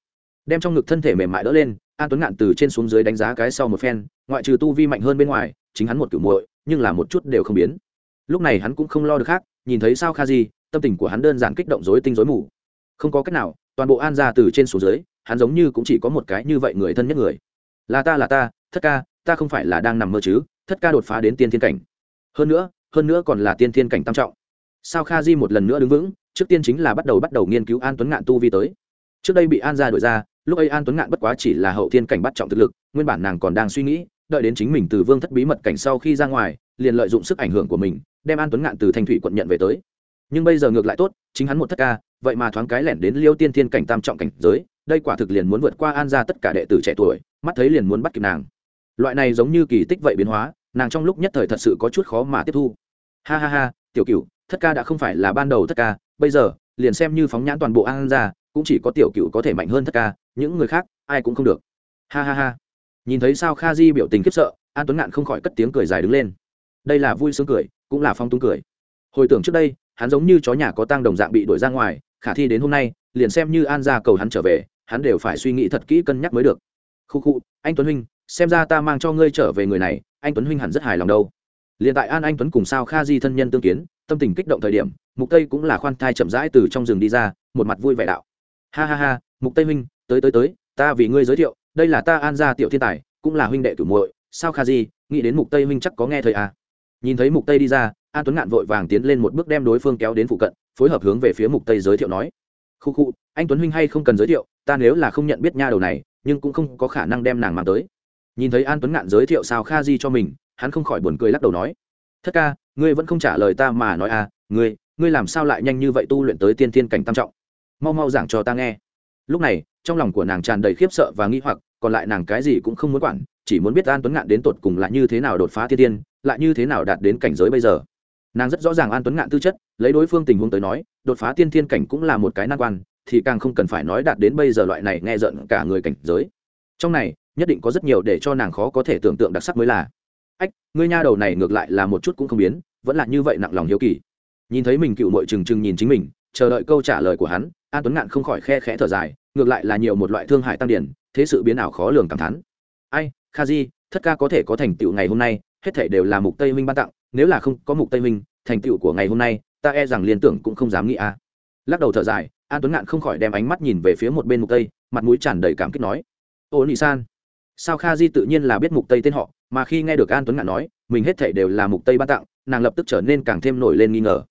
Đem trong ngực thân thể mềm mại đỡ lên, an tuấn ngạn từ trên xuống dưới đánh giá cái sau một phen, ngoại trừ tu vi mạnh hơn bên ngoài, chính hắn một cửu muội, nhưng là một chút đều không biến lúc này hắn cũng không lo được khác, nhìn thấy sao kha di, tâm tình của hắn đơn giản kích động rối tinh rối mù. Không có cách nào, toàn bộ an ra từ trên xuống dưới, hắn giống như cũng chỉ có một cái như vậy người thân nhất người. Là ta là ta, thất ca, ta không phải là đang nằm mơ chứ, thất ca đột phá đến tiên thiên cảnh. Hơn nữa hơn nữa còn là tiên thiên cảnh tam trọng. Sao kha di một lần nữa đứng vững, trước tiên chính là bắt đầu bắt đầu nghiên cứu an tuấn ngạn tu vi tới. Trước đây bị an gia đổi ra, lúc ấy an tuấn ngạn bất quá chỉ là hậu thiên cảnh bắt trọng thực lực, nguyên bản nàng còn đang suy nghĩ, đợi đến chính mình từ vương thất bí mật cảnh sau khi ra ngoài, liền lợi dụng sức ảnh hưởng của mình đem an tuấn ngạn từ thanh thủy quận nhận về tới. Nhưng bây giờ ngược lại tốt, chính hắn một thất ca, vậy mà thoáng cái lẻn đến liêu tiên thiên cảnh tam trọng cảnh giới, đây quả thực liền muốn vượt qua an ra tất cả đệ tử trẻ tuổi, mắt thấy liền muốn bắt kịp nàng. Loại này giống như kỳ tích vậy biến hóa, nàng trong lúc nhất thời thật sự có chút khó mà tiếp thu. Ha ha ha, tiểu cựu thất ca đã không phải là ban đầu thất ca, bây giờ, liền xem như phóng nhãn toàn bộ an ra cũng chỉ có tiểu cựu có thể mạnh hơn thất ca, những người khác, ai cũng không được. Ha ha ha. Nhìn thấy sao kha di biểu tình khiếp sợ, an tuấn ngạn không khỏi cất tiếng cười dài đứng lên. Đây là vui sướng cười cũng là phong túng cười. Hồi tưởng trước đây, hắn giống như chó nhà có tang đồng dạng bị đuổi ra ngoài, khả thi đến hôm nay, liền xem như an ra cầu hắn trở về, hắn đều phải suy nghĩ thật kỹ cân nhắc mới được. Khu khu, anh tuấn huynh, xem ra ta mang cho ngươi trở về người này, anh tuấn huynh hẳn rất hài lòng đâu. Liền tại an anh tuấn cùng sao kha di thân nhân tương kiến, tâm tình kích động thời điểm, mục tây cũng là khoan thai chậm rãi từ trong rừng đi ra, một mặt vui vẻ đạo. Ha ha ha, mục tây huynh, tới tới tới, ta vì ngươi giới thiệu, đây là ta an gia tiểu thiên tài, cũng là huynh đệ cửu muội, sao kha di, nghĩ đến mục tây huynh chắc có nghe thời à? Nhìn thấy mục tây đi ra, an tuấn ngạn vội vàng tiến lên một bước đem đối phương kéo đến phụ cận, phối hợp hướng về phía mục tây giới thiệu nói. Khu khu anh tuấn huynh hay không cần giới thiệu, ta nếu là không nhận biết nha đầu này, nhưng cũng không có khả năng đem nàng mang tới. Nhìn thấy an tuấn ngạn giới thiệu sao kha di cho mình, hắn không khỏi buồn cười lắc đầu nói. Thất ca, ngươi vẫn không trả lời ta mà nói à ngươi ngươi làm sao lại nhanh như vậy tu luyện tới tiên tiên cảnh tam trọng? Mau mau giảng cho ta nghe. Lúc này, trong lòng của nàng tràn đầy khiếp sợ và nghi hoặc, còn lại nàng cái gì cũng không muốn quản, chỉ muốn biết an tuấn ngạn đến tột cùng là như thế nào đột phá thiên tiên lại như thế nào đạt đến cảnh giới bây giờ? Nàng rất rõ ràng an tuấn ngạn tư chất, lấy đối phương tình huống tới nói, đột phá tiên thiên cảnh cũng là một cái nan quan, thì càng không cần phải nói đạt đến bây giờ loại này nghe giận cả người cảnh giới. Trong này, nhất định có rất nhiều để cho nàng khó có thể tưởng tượng đặc sắc mới là. Ách, ngươi nha đầu này ngược lại là một chút cũng không biến, vẫn là như vậy nặng lòng hiếu kỳ. Nhìn thấy mình cựu mội trừng trừng nhìn chính mình, chờ đợi câu trả lời của hắn, an tuấn ngạn không khỏi khe khẽ thở dài, ngược lại là nhiều một loại thương hại tăng điển, thế sự biến ảo khó lường cảm thán. Ai, kha di, thất ca có thể có thành tựu ngày hôm nay hết thảy đều là mục tây minh ban tặng, nếu là không có mục tây minh, thành tựu của ngày hôm nay, ta e rằng liên tưởng cũng không dám nghĩ a. Lắc đầu thở dài, an tuấn ngạn không khỏi đem ánh mắt nhìn về phía một bên mục tây, mặt mũi tràn đầy cảm kích nói, ô nị san, sao kha di tự nhiên là biết mục tây tên họ, mà khi nghe được an tuấn ngạn nói, mình hết thảy đều là mục tây ban tặng, nàng lập tức trở nên càng thêm nổi lên nghi ngờ.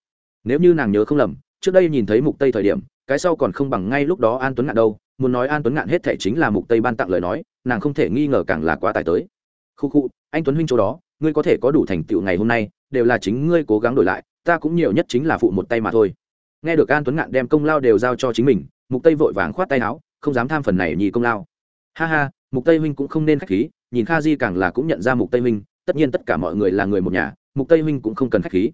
Nếu như nàng nhớ không lầm, trước đây nhìn thấy mục tây thời điểm, cái sau còn không bằng ngay lúc đó an tuấn ngạn đâu, muốn nói an tuấn ngạn hết thảy chính là mục tây ban tặng lời nói, nàng không thể nghi ngờ càng là quá tài tới. Khu khu, anh tuấn huynh chỗ đó ngươi có thể có đủ thành tựu ngày hôm nay, đều là chính ngươi cố gắng đổi lại, ta cũng nhiều nhất chính là phụ một tay mà thôi. Nghe được an tuấn ngạn đem công lao đều giao cho chính mình, mục tây vội vàng khoát tay áo, không dám tham phần này nhì công lao. Ha ha, mục tây huynh cũng không nên khách khí, nhìn kha di càng là cũng nhận ra mục tây huynh, tất nhiên tất cả mọi người là người một nhà, mục tây huynh cũng không cần khách khí.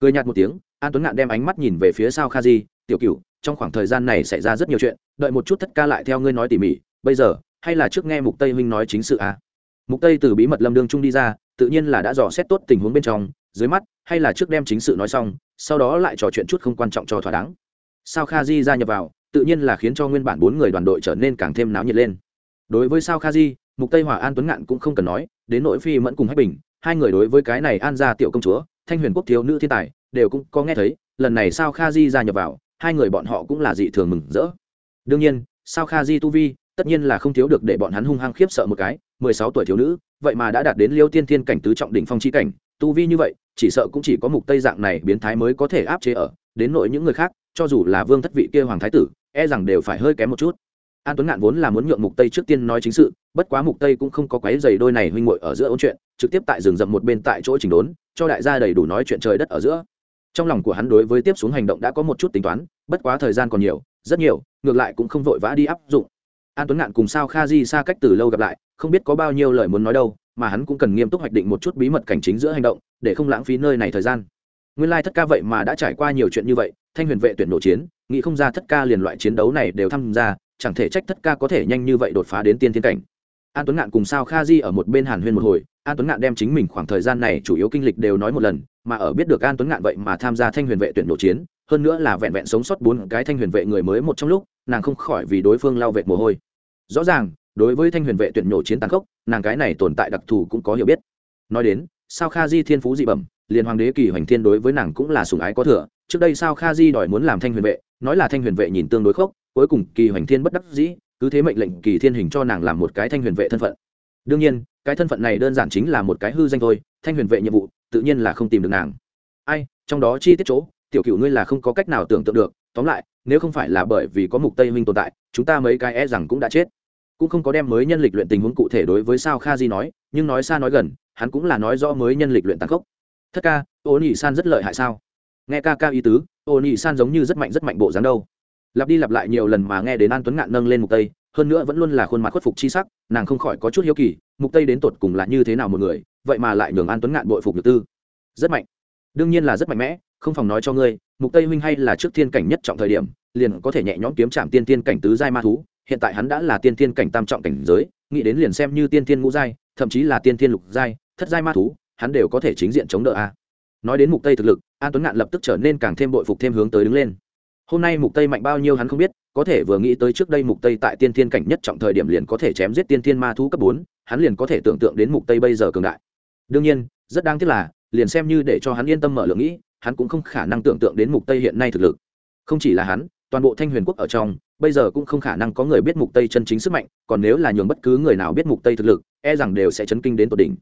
Cười nhạt một tiếng, an tuấn ngạn đem ánh mắt nhìn về phía sau kha di, tiểu cửu, trong khoảng thời gian này xảy ra rất nhiều chuyện, đợi một chút tất ca lại theo ngươi nói tỉ mỉ, bây giờ, hay là trước nghe mục tây huynh nói chính sự à? Mục tây từ bí mật lâm đương trung đi ra, tự nhiên là đã dò xét tốt tình huống bên trong, dưới mắt, hay là trước đem chính sự nói xong, sau đó lại trò chuyện chút không quan trọng cho thỏa đáng. Sao kha di gia nhập vào, tự nhiên là khiến cho nguyên bản bốn người đoàn đội trở nên càng thêm náo nhiệt lên. Đối với sao kha di, mục tây hòa an tuấn ngạn cũng không cần nói, đến nội phi mẫn cùng hách bình, hai người đối với cái này an gia tiểu công chúa, thanh huyền quốc thiếu nữ thiên tài, đều cũng có nghe thấy, lần này sao kha di gia nhập vào, hai người bọn họ cũng là dị thường mừng rỡ. Đương nhiên, sao kha di tu vi tất nhiên là không thiếu được để bọn hắn hung hăng khiếp sợ một cái, mười sáu tuổi thiếu nữ, vậy mà đã đạt đến liêu tiên thiên cảnh tứ trọng đỉnh phong chi cảnh, tu vi như vậy, chỉ sợ cũng chỉ có mục tây dạng này biến thái mới có thể áp chế ở, đến nội những người khác, cho dù là vương thất vị kia hoàng thái tử e rằng đều phải hơi kém một chút. An tuấn ngạn vốn là muốn nhượng mục tây trước tiên nói chính sự, bất quá mục tây cũng không có quấy giày đôi này huynh muội ở giữa ôn chuyện, trực tiếp tại rừng rậm một bên tại chỗ chỉnh đốn, cho đại gia đầy đủ nói chuyện trời đất ở giữa. Trong lòng của hắn đối với tiếp xuống hành động đã có một chút tính toán, bất quá thời gian còn nhiều, rất nhiều, ngược lại cũng không vội vã đi áp dụng an tuấn ngạn cùng sao kha di xa cách từ lâu gặp lại, không biết có bao nhiêu lời muốn nói đâu, mà hắn cũng cần nghiêm túc hoạch định một chút bí mật cảnh chính giữa hành động, để không lãng phí nơi này thời gian. Nguyên lai thất ca vậy mà đã trải qua nhiều chuyện như vậy, thanh huyền vệ tuyển nổ chiến, nghĩ không ra thất ca liền loại chiến đấu này đều tham gia, chẳng thể trách thất ca có thể nhanh như vậy đột phá đến tiên thiên cảnh. An tuấn ngạn cùng sao kha di ở một bên hàn huyên một hồi, an tuấn ngạn đem chính mình khoảng thời gian này chủ yếu kinh lịch đều nói một lần mà ở biết được an tuấn ngạn vậy mà tham gia thanh huyền vệ tuyển nổ chiến, hơn nữa là vẹn vẹn sống sót bốn cái thanh huyền vệ người mới một trong lúc, nàng không khỏi vì đối phương lao vệ mồ hôi. Rõ ràng, đối với thanh huyền vệ tuyển nổ chiến tàn khốc, nàng cái này tồn tại đặc thù cũng có hiểu biết. Nói đến, sao kha di thiên phú dị bẩm, liền hoàng đế kỳ hoành thiên đối với nàng cũng là sùng ái có thừa, trước đây sao kha di đòi muốn làm thanh huyền vệ, nói là thanh huyền vệ nhìn tương đối khốc, cuối cùng kỳ hoành thiên bất đắc dĩ, cứ thế mệnh lệnh kỳ thiên hình cho nàng làm một cái thanh huyền vệ thân phận. Đương nhiên, cái thân phận này đơn giản chính là một cái hư danh thôi, thanh huyền vệ nhiệm vụ tự nhiên là không tìm được nàng. Ai, trong đó chi tiết chỗ, tiểu cựu ngươi là không có cách nào tưởng tượng được, tóm lại, nếu không phải là bởi vì có mục tây minh tồn tại, chúng ta mấy cái e rằng cũng đã chết. Cũng không có đem mới nhân lịch luyện tình huống cụ thể đối với sao kha di nói, nhưng nói xa nói gần, hắn cũng là nói rõ mới nhân lịch luyện tàn khốc. Thất ca ô nhị san rất lợi hại sao? Nghe ca ca ý tứ ô nhị san giống như rất mạnh rất mạnh bộ dáng đâu. Lặp đi lặp lại nhiều lần mà nghe đến an tuấn ngạn nâng lên mục tây hơn nữa vẫn luôn là khuôn mặt khuất phục chi sắc, nàng không khỏi có chút hiếu kỳ, mục tây đến tột cùng là như thế nào một người, vậy mà lại nhường an tuấn ngạn bội phục được tư. Rất mạnh. Đương nhiên là rất mạnh mẽ, không phòng nói cho ngươi, mục tây huynh hay là trước thiên cảnh nhất trọng thời điểm, liền có thể nhẹ nhõm kiếm chạm tiên tiên cảnh tứ giai ma thú, hiện tại hắn đã là tiên tiên cảnh tam trọng cảnh giới, nghĩ đến liền xem như tiên tiên ngũ giai, thậm chí là tiên tiên lục giai, thất giai ma thú, hắn đều có thể chính diện chống đỡ a. Nói đến mục tây thực lực, an tuấn ngạn lập tức trở nên càng thêm bội phục thêm hướng tới đứng lên hôm nay mục tây mạnh bao nhiêu hắn không biết có thể vừa nghĩ tới trước đây mục tây tại tiên thiên cảnh nhất trọng thời điểm liền có thể chém giết tiên thiên ma thú cấp 4, hắn liền có thể tưởng tượng đến mục tây bây giờ cường đại. Đương nhiên rất đáng tiếc là liền xem như để cho hắn yên tâm mở lượng nghĩ hắn cũng không khả năng tưởng tượng đến mục tây hiện nay thực lực. Không chỉ là hắn toàn bộ thanh huyền quốc ở trong bây giờ cũng không khả năng có người biết mục tây chân chính sức mạnh còn nếu là nhường bất cứ người nào biết mục tây thực lực e rằng đều sẽ chấn kinh đến tột đỉnh.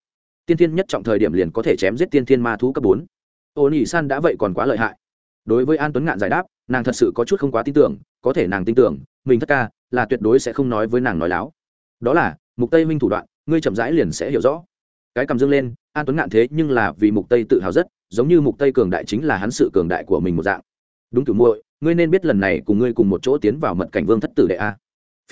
Tiên thiên nhất trọng thời điểm liền có thể chém giết tiên thiên ma thú cấp 4. ô nhị san đã vậy còn quá lợi hại. Đối với an tuấn ngạn giải đáp nàng thật sự có chút không quá tin tưởng, có thể nàng tin tưởng, mình thất ca, là tuyệt đối sẽ không nói với nàng nói láo. Đó là, mục tây minh thủ đoạn, ngươi chậm rãi liền sẽ hiểu rõ. Cái cầm dương lên, an tuấn ngạn thế nhưng là vì mục tây tự hào rất, giống như mục tây cường đại chính là hắn sự cường đại của mình một dạng. Đúng cửu muội, ngươi nên biết lần này cùng ngươi cùng một chỗ tiến vào mật cảnh vương thất tử đệ a.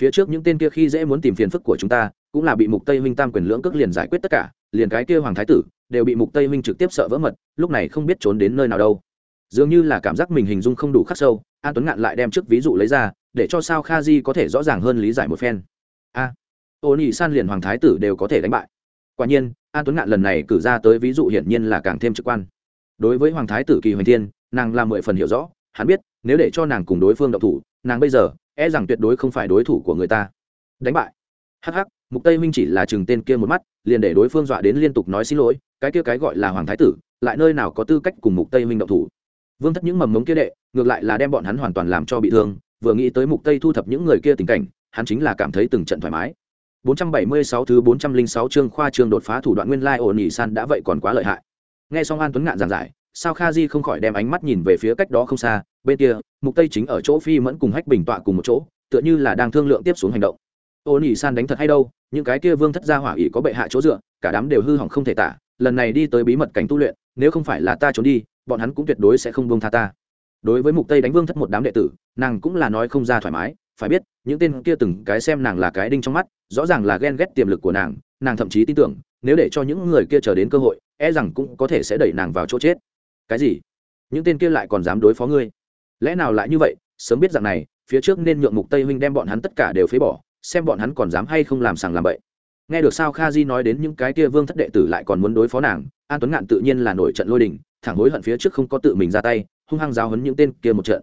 Phía trước những tên kia khi dễ muốn tìm phiền phức của chúng ta, cũng là bị mục tây huynh tam quyền lưỡng cước liền giải quyết tất cả, liền cái kia hoàng thái tử, đều bị mục tây huynh trực tiếp sợ vỡ mật, lúc này không biết trốn đến nơi nào đâu dường như là cảm giác mình hình dung không đủ khắc sâu an tuấn ngạn lại đem trước ví dụ lấy ra để cho sao kha di có thể rõ ràng hơn lý giải một phen. A à, ô nhị san liền hoàng thái tử đều có thể đánh bại. Quả nhiên an tuấn ngạn lần này cử ra tới ví dụ hiển nhiên là càng thêm trực quan. Đối với hoàng thái tử kỳ hoành thiên nàng làm mười phần hiểu rõ hắn biết nếu để cho nàng cùng đối phương đậu thủ nàng bây giờ e rằng tuyệt đối không phải đối thủ của người ta. Đánh bại. Hh mục tây minh chỉ là chừng tên kia một mắt liền để đối phương dọa đến liên tục nói xin lỗi cái kia cái gọi là hoàng thái tử lại nơi nào có tư cách cùng mục tây minh đậu thủ? Vương thất những mầm mống kia đệ, ngược lại là đem bọn hắn hoàn toàn làm cho bị thương, vừa nghĩ tới mục tây thu thập những người kia tình cảnh, hắn chính là cảm thấy từng trận thoải mái. 476 thứ 406 chương khoa trương đột phá thủ đoạn nguyên lai ổn nhị san đã vậy còn quá lợi hại. Nghe xong an tuấn ngạn giảng giải, sao kha di không khỏi đem ánh mắt nhìn về phía cách đó không xa, bên kia, mục tây chính ở chỗ phi mẫn cùng hách bình tọa cùng một chỗ, tựa như là đang thương lượng tiếp xuống hành động. Ổn nhị san đánh thật hay đâu, những cái kia vương thất gia hỏa ỉ có bệ hạ chỗ dựa, cả đám đều hư hỏng không thể tả, lần này đi tới bí mật cảnh tu luyện, nếu không phải là ta trốn đi bọn hắn cũng tuyệt đối sẽ không bông tha ta. Đối với mục tây đánh vương thất một đám đệ tử, nàng cũng là nói không ra thoải mái, phải biết, những tên kia từng cái xem nàng là cái đinh trong mắt, rõ ràng là ghen ghét tiềm lực của nàng nàng thậm chí tin tưởng, nếu để cho những người kia chờ đến cơ hội e rằng cũng có thể sẽ đẩy nàng vào chỗ chết. Cái gì? Những tên kia lại còn dám đối phó ngươi? Lẽ nào lại như vậy? Sớm biết rằng này, phía trước nên nhượng mục tây huynh đem bọn hắn tất cả đều phế bỏ, xem bọn hắn còn dám hay không làm sàng làm bậy. Nghe được sao kha di nói đến những cái kia vương thất đệ tử lại còn muốn đối phó nàng, an tuấn ngạn tự nhiên là nổi trận lôi đình thẳng hối hận phía trước không có tự mình ra tay, hung hăng giáo hấn những tên kia một trận.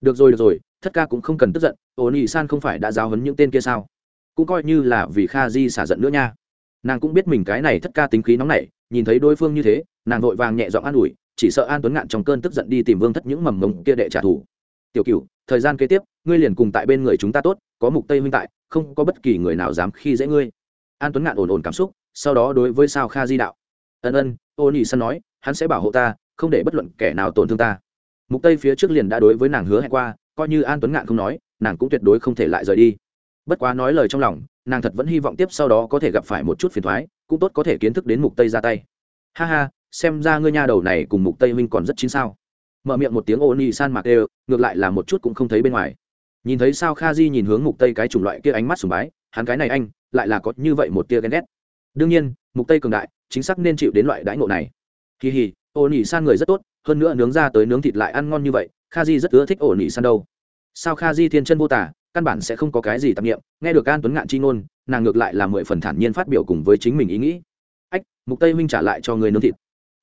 Được rồi được rồi, thất ca cũng không cần tức giận ổn nị san không phải đã giáo hấn những tên kia sao? Cũng coi như là vì kha di xả giận nữa nha. Nàng cũng biết mình cái này thất ca tính khí nóng nảy, nhìn thấy đối phương như thế, nàng vội vàng nhẹ giọng an ủi, chỉ sợ an tuấn ngạn trong cơn tức giận đi tìm vương thất những mầm mống kia đệ trả thù. Tiểu cửu, thời gian kế tiếp, ngươi liền cùng tại bên người chúng ta tốt, có mục tây huynh tại, không có bất kỳ người nào dám khi dễ ngươi. An tuấn ngạn ổn ổn cảm xúc, sau đó đối với sao kha di đạo. Ân ân ô nhị săn nói, hắn sẽ bảo hộ ta không để bất luận kẻ nào tổn thương ta. Mục tây phía trước liền đã đối với nàng hứa hẹn qua, coi như an tuấn ngạn không nói, nàng cũng tuyệt đối không thể lại rời đi. Bất quá nói lời trong lòng, nàng thật vẫn hy vọng tiếp sau đó có thể gặp phải một chút phiền thoái, cũng tốt có thể kiến thức đến mục tây ra tay. Ha ha, xem ra ngươi nha đầu này cùng mục tây huynh còn rất chính sao. Mở miệng một tiếng ô nhị san mạc đều, ngược lại là một chút cũng không thấy bên ngoài. Nhìn thấy sao kha di nhìn hướng mục tây cái chủng loại kia ánh mắt sùng bái, hắn cái này anh, lại là có như vậy một tia ghen ghét. Đương nhiên, mục tây cường đại, chính xác nên chịu đến loại đãi ngộ này. Kỳ hì ổ nỉ san người rất tốt, hơn nữa nướng ra tới nướng thịt lại ăn ngon như vậy kha di rất ưa thích ổ nỉ san đâu. Sao kha di thiên chân vô tả, căn bản sẽ không có cái gì tạp nghiệm nghe được an tuấn ngạn chi ngôn, nàng ngược lại là mười phần thản nhiên phát biểu cùng với chính mình ý nghĩ. Ách, mục tây huynh trả lại cho người nướng thịt.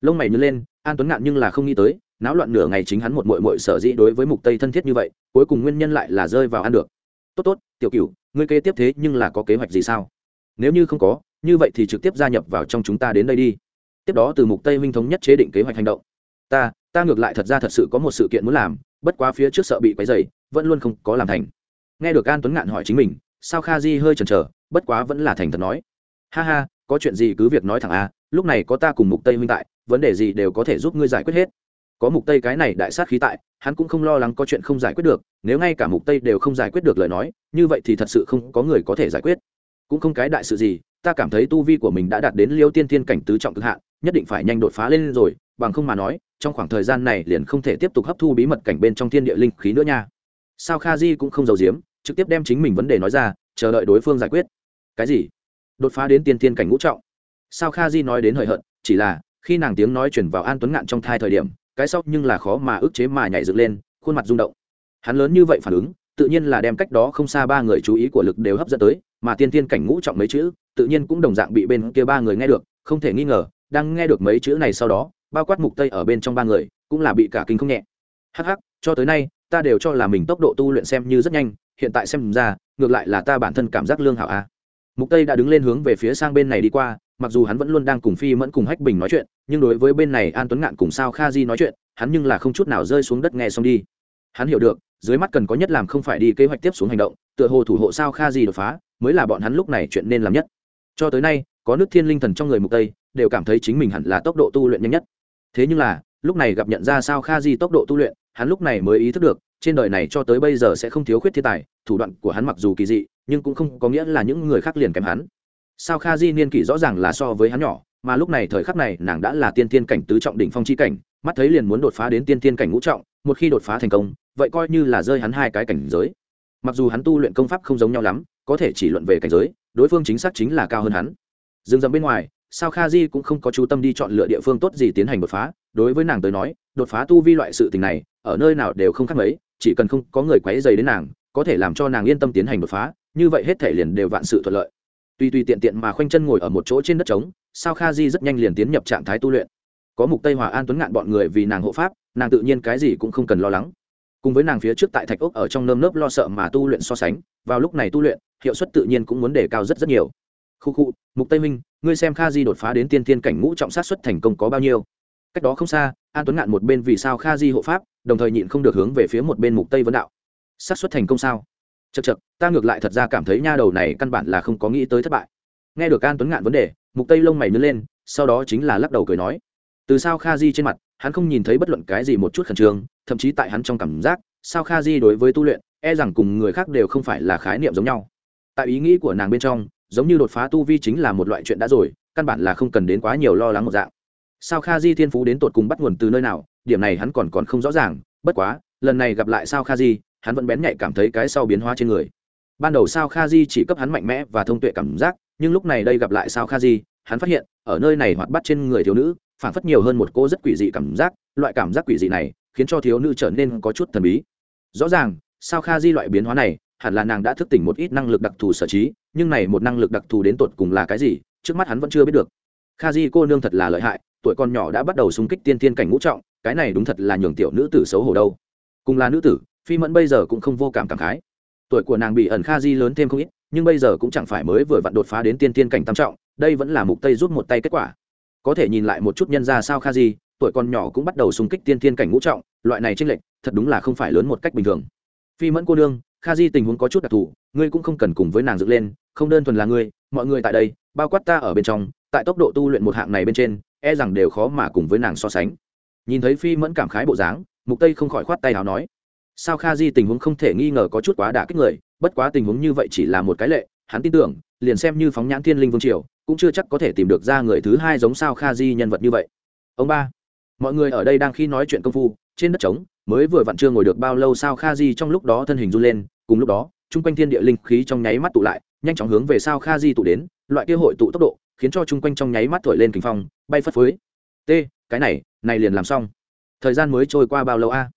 Lông mày nhớ lên, an tuấn ngạn nhưng là không nghĩ tới, náo loạn nửa ngày chính hắn một mội mội sở dĩ đối với mục tây thân thiết như vậy, cuối cùng nguyên nhân lại là rơi vào ăn được. Tốt tốt, tiểu cửu, ngươi kế tiếp thế nhưng là có kế hoạch gì sao? Nếu như không có, như vậy thì trực tiếp gia nhập vào trong chúng ta đến đây đi tiếp đó từ mục tây minh thống nhất chế định kế hoạch hành động. Ta ta ngược lại thật ra thật sự có một sự kiện muốn làm, bất quá phía trước sợ bị quấy dày vẫn luôn không có làm thành. Nghe được an tuấn ngạn hỏi chính mình, sao kha di hơi chần chờ, bất quá vẫn là thành thật nói. Ha ha, có chuyện gì cứ việc nói thẳng a, lúc này có ta cùng mục tây minh tại, vấn đề gì đều có thể giúp ngươi giải quyết hết. Có mục tây cái này đại sát khí tại, hắn cũng không lo lắng có chuyện không giải quyết được, nếu ngay cả mục tây đều không giải quyết được lời nói, như vậy thì thật sự không có người có thể giải quyết. Cũng không cái đại sự gì, ta cảm thấy tu vi của mình đã đạt đến liêu tiên thiên cảnh tứ trọng cực hạn nhất định phải nhanh đột phá lên rồi, bằng không mà nói, trong khoảng thời gian này liền không thể tiếp tục hấp thu bí mật cảnh bên trong thiên địa linh khí nữa nha. Sao kha di cũng không giàu giếm, trực tiếp đem chính mình vấn đề nói ra, chờ đợi đối phương giải quyết. Cái gì? Đột phá đến tiên thiên cảnh ngũ trọng. Sao kha di nói đến hời hợt, chỉ là, khi nàng tiếng nói chuyển vào an tuấn ngạn trong thai thời điểm, cái sóc nhưng là khó mà ức chế mà nhảy dựng lên, khuôn mặt rung động. Hắn lớn như vậy phản ứng, tự nhiên là đem cách đó không xa ba người chú ý của lực đều hấp dẫn tới, mà tiên tiên cảnh ngũ trọng mấy chữ, tự nhiên cũng đồng dạng bị bên kia ba người nghe được, không thể nghi ngờ đang nghe được mấy chữ này sau đó, bao quát mục tây ở bên trong ba người, cũng là bị cả kinh không nhẹ. Hắc hắc, cho tới nay, ta đều cho là mình tốc độ tu luyện xem như rất nhanh, hiện tại xem ra, ngược lại là ta bản thân cảm giác lương hảo a. Mục tây đã đứng lên hướng về phía sang bên này đi qua, mặc dù hắn vẫn luôn đang cùng phi mẫn cùng hách bình nói chuyện, nhưng đối với bên này an tuấn ngạn cùng sao kha di nói chuyện, hắn nhưng là không chút nào rơi xuống đất nghe xong đi. Hắn hiểu được, dưới mắt cần có nhất làm không phải đi kế hoạch tiếp xuống hành động, tựa hồ thủ hộ sao kha di đột phá, mới là bọn hắn lúc này chuyện nên làm nhất. Cho tới nay, có nước thiên linh thần trong người mục tây đều cảm thấy chính mình hẳn là tốc độ tu luyện nhanh nhất. Thế nhưng là, lúc này gặp nhận ra sao kha di tốc độ tu luyện, hắn lúc này mới ý thức được, trên đời này cho tới bây giờ sẽ không thiếu khuyết thiên tài, thủ đoạn của hắn mặc dù kỳ dị, nhưng cũng không có nghĩa là những người khác liền kém hắn. Sao kha di niên kỷ rõ ràng là so với hắn nhỏ, mà lúc này thời khắc này nàng đã là tiên tiên cảnh tứ trọng đỉnh phong chi cảnh, mắt thấy liền muốn đột phá đến tiên tiên cảnh ngũ trọng, một khi đột phá thành công, vậy coi như là rơi hắn hai cái cảnh giới. Mặc dù hắn tu luyện công pháp không giống nhau lắm, có thể chỉ luận về cảnh giới, đối phương chính xác chính là cao hơn hắn. Dừng dầm bên ngoài sao kha di cũng không có chú tâm đi chọn lựa địa phương tốt gì tiến hành đột phá. Đối với nàng tới nói, đột phá tu vi loại sự tình này, ở nơi nào đều không khác mấy, chỉ cần không có người quấy dày đến nàng, có thể làm cho nàng yên tâm tiến hành đột phá, như vậy hết thể liền đều vạn sự thuận lợi. Tuy tuy tiện tiện mà khoanh chân ngồi ở một chỗ trên đất trống, sao kha di rất nhanh liền tiến nhập trạng thái tu luyện. Có mục tây hòa an tuấn ngạn bọn người vì nàng hộ pháp, nàng tự nhiên cái gì cũng không cần lo lắng. Cùng với nàng phía trước tại thạch ốc ở trong nơm nớp lo sợ mà tu luyện so sánh, vào lúc này tu luyện, hiệu suất tự nhiên cũng muốn đề cao rất rất nhiều khu khu mục tây minh, ngươi xem kha di đột phá đến tiên tiên cảnh ngũ trọng sát xuất thành công có bao nhiêu? Cách đó không xa, an tuấn ngạn một bên vì sao kha di hộ pháp, đồng thời nhịn không được hướng về phía một bên mục tây vấn đạo. Sát xuất thành công sao? Chật chật ta ngược lại thật ra cảm thấy nha đầu này căn bản là không có nghĩ tới thất bại. Nghe được an tuấn ngạn vấn đề, mục tây lông mày nứt lên, sau đó chính là lắc đầu cười nói. Từ sao kha di trên mặt, hắn không nhìn thấy bất luận cái gì một chút khẩn trương, thậm chí tại hắn trong cảm giác, sao kha di đối với tu luyện e rằng cùng người khác đều không phải là khái niệm giống nhau. Tại ý nghĩ của nàng bên trong giống như đột phá tu vi chính là một loại chuyện đã rồi, căn bản là không cần đến quá nhiều lo lắng một dạng. Sao kha di thiên phú đến tột cùng bắt nguồn từ nơi nào, điểm này hắn còn còn không rõ ràng, bất quá, lần này gặp lại sao kha di, hắn vẫn bén nhạy cảm thấy cái sau biến hóa trên người. Ban đầu sao kha di chỉ cấp hắn mạnh mẽ và thông tuệ cảm giác, nhưng lúc này đây gặp lại sao kha di, hắn phát hiện, ở nơi này hoạt bắt trên người thiếu nữ phản phất nhiều hơn một cô rất quỷ dị cảm giác, loại cảm giác quỷ dị này khiến cho thiếu nữ trở nên có chút thần bí. Rõ ràng, sao kha di loại biến hóa này, hẳn là nàng đã thức tỉnh một ít năng lực đặc thù sở trí nhưng này một năng lực đặc thù đến tột cùng là cái gì, trước mắt hắn vẫn chưa biết được. Kha di cô nương thật là lợi hại, tuổi con nhỏ đã bắt đầu xung kích tiên tiên cảnh ngũ trọng, cái này đúng thật là nhường tiểu nữ tử xấu hổ đâu. Cùng là nữ tử, phi mẫn bây giờ cũng không vô cảm cảm khái. Tuổi của nàng bị ẩn kha di lớn thêm không ít, nhưng bây giờ cũng chẳng phải mới vừa vặn đột phá đến tiên tiên cảnh tam trọng, đây vẫn là mục tây rút một tay kết quả. Có thể nhìn lại một chút nhân ra sao kha di tuổi con nhỏ cũng bắt đầu xung kích tiên tiên cảnh ngũ trọng, loại này chênh lệch, thật đúng là không phải lớn một cách bình thường. Phi mẫn cô nương kha di tình huống có chút đặc thù, ngươi cũng không cần cùng với nàng dựng lên, không đơn thuần là ngươi, mọi người tại đây, bao quát ta ở bên trong, tại tốc độ tu luyện một hạng này bên trên e rằng đều khó mà cùng với nàng so sánh. Nhìn thấy phi mẫn cảm khái bộ dáng, mục tây không khỏi khoát tay nào nói, sao kha di tình huống không thể nghi ngờ có chút quá đả kích người, bất quá tình huống như vậy chỉ là một cái lệ, hắn tin tưởng, liền xem như phóng nhãn thiên linh vương triều, cũng chưa chắc có thể tìm được ra người thứ hai giống sao kha di nhân vật như vậy. Ông ba, mọi người ở đây đang khi nói chuyện công phu, trên đất trống mới vừa vặn chưa ngồi được bao lâu sao kha di trong lúc đó thân hình run lên, cùng lúc đó, chung quanh thiên địa linh khí trong nháy mắt tụ lại, nhanh chóng hướng về sao kha di tụ đến, loại kia hội tụ tốc độ, khiến cho chung quanh trong nháy mắt thổi lên kinh phong, bay phất phới. T, cái này này liền làm xong. Thời gian mới trôi qua bao lâu a?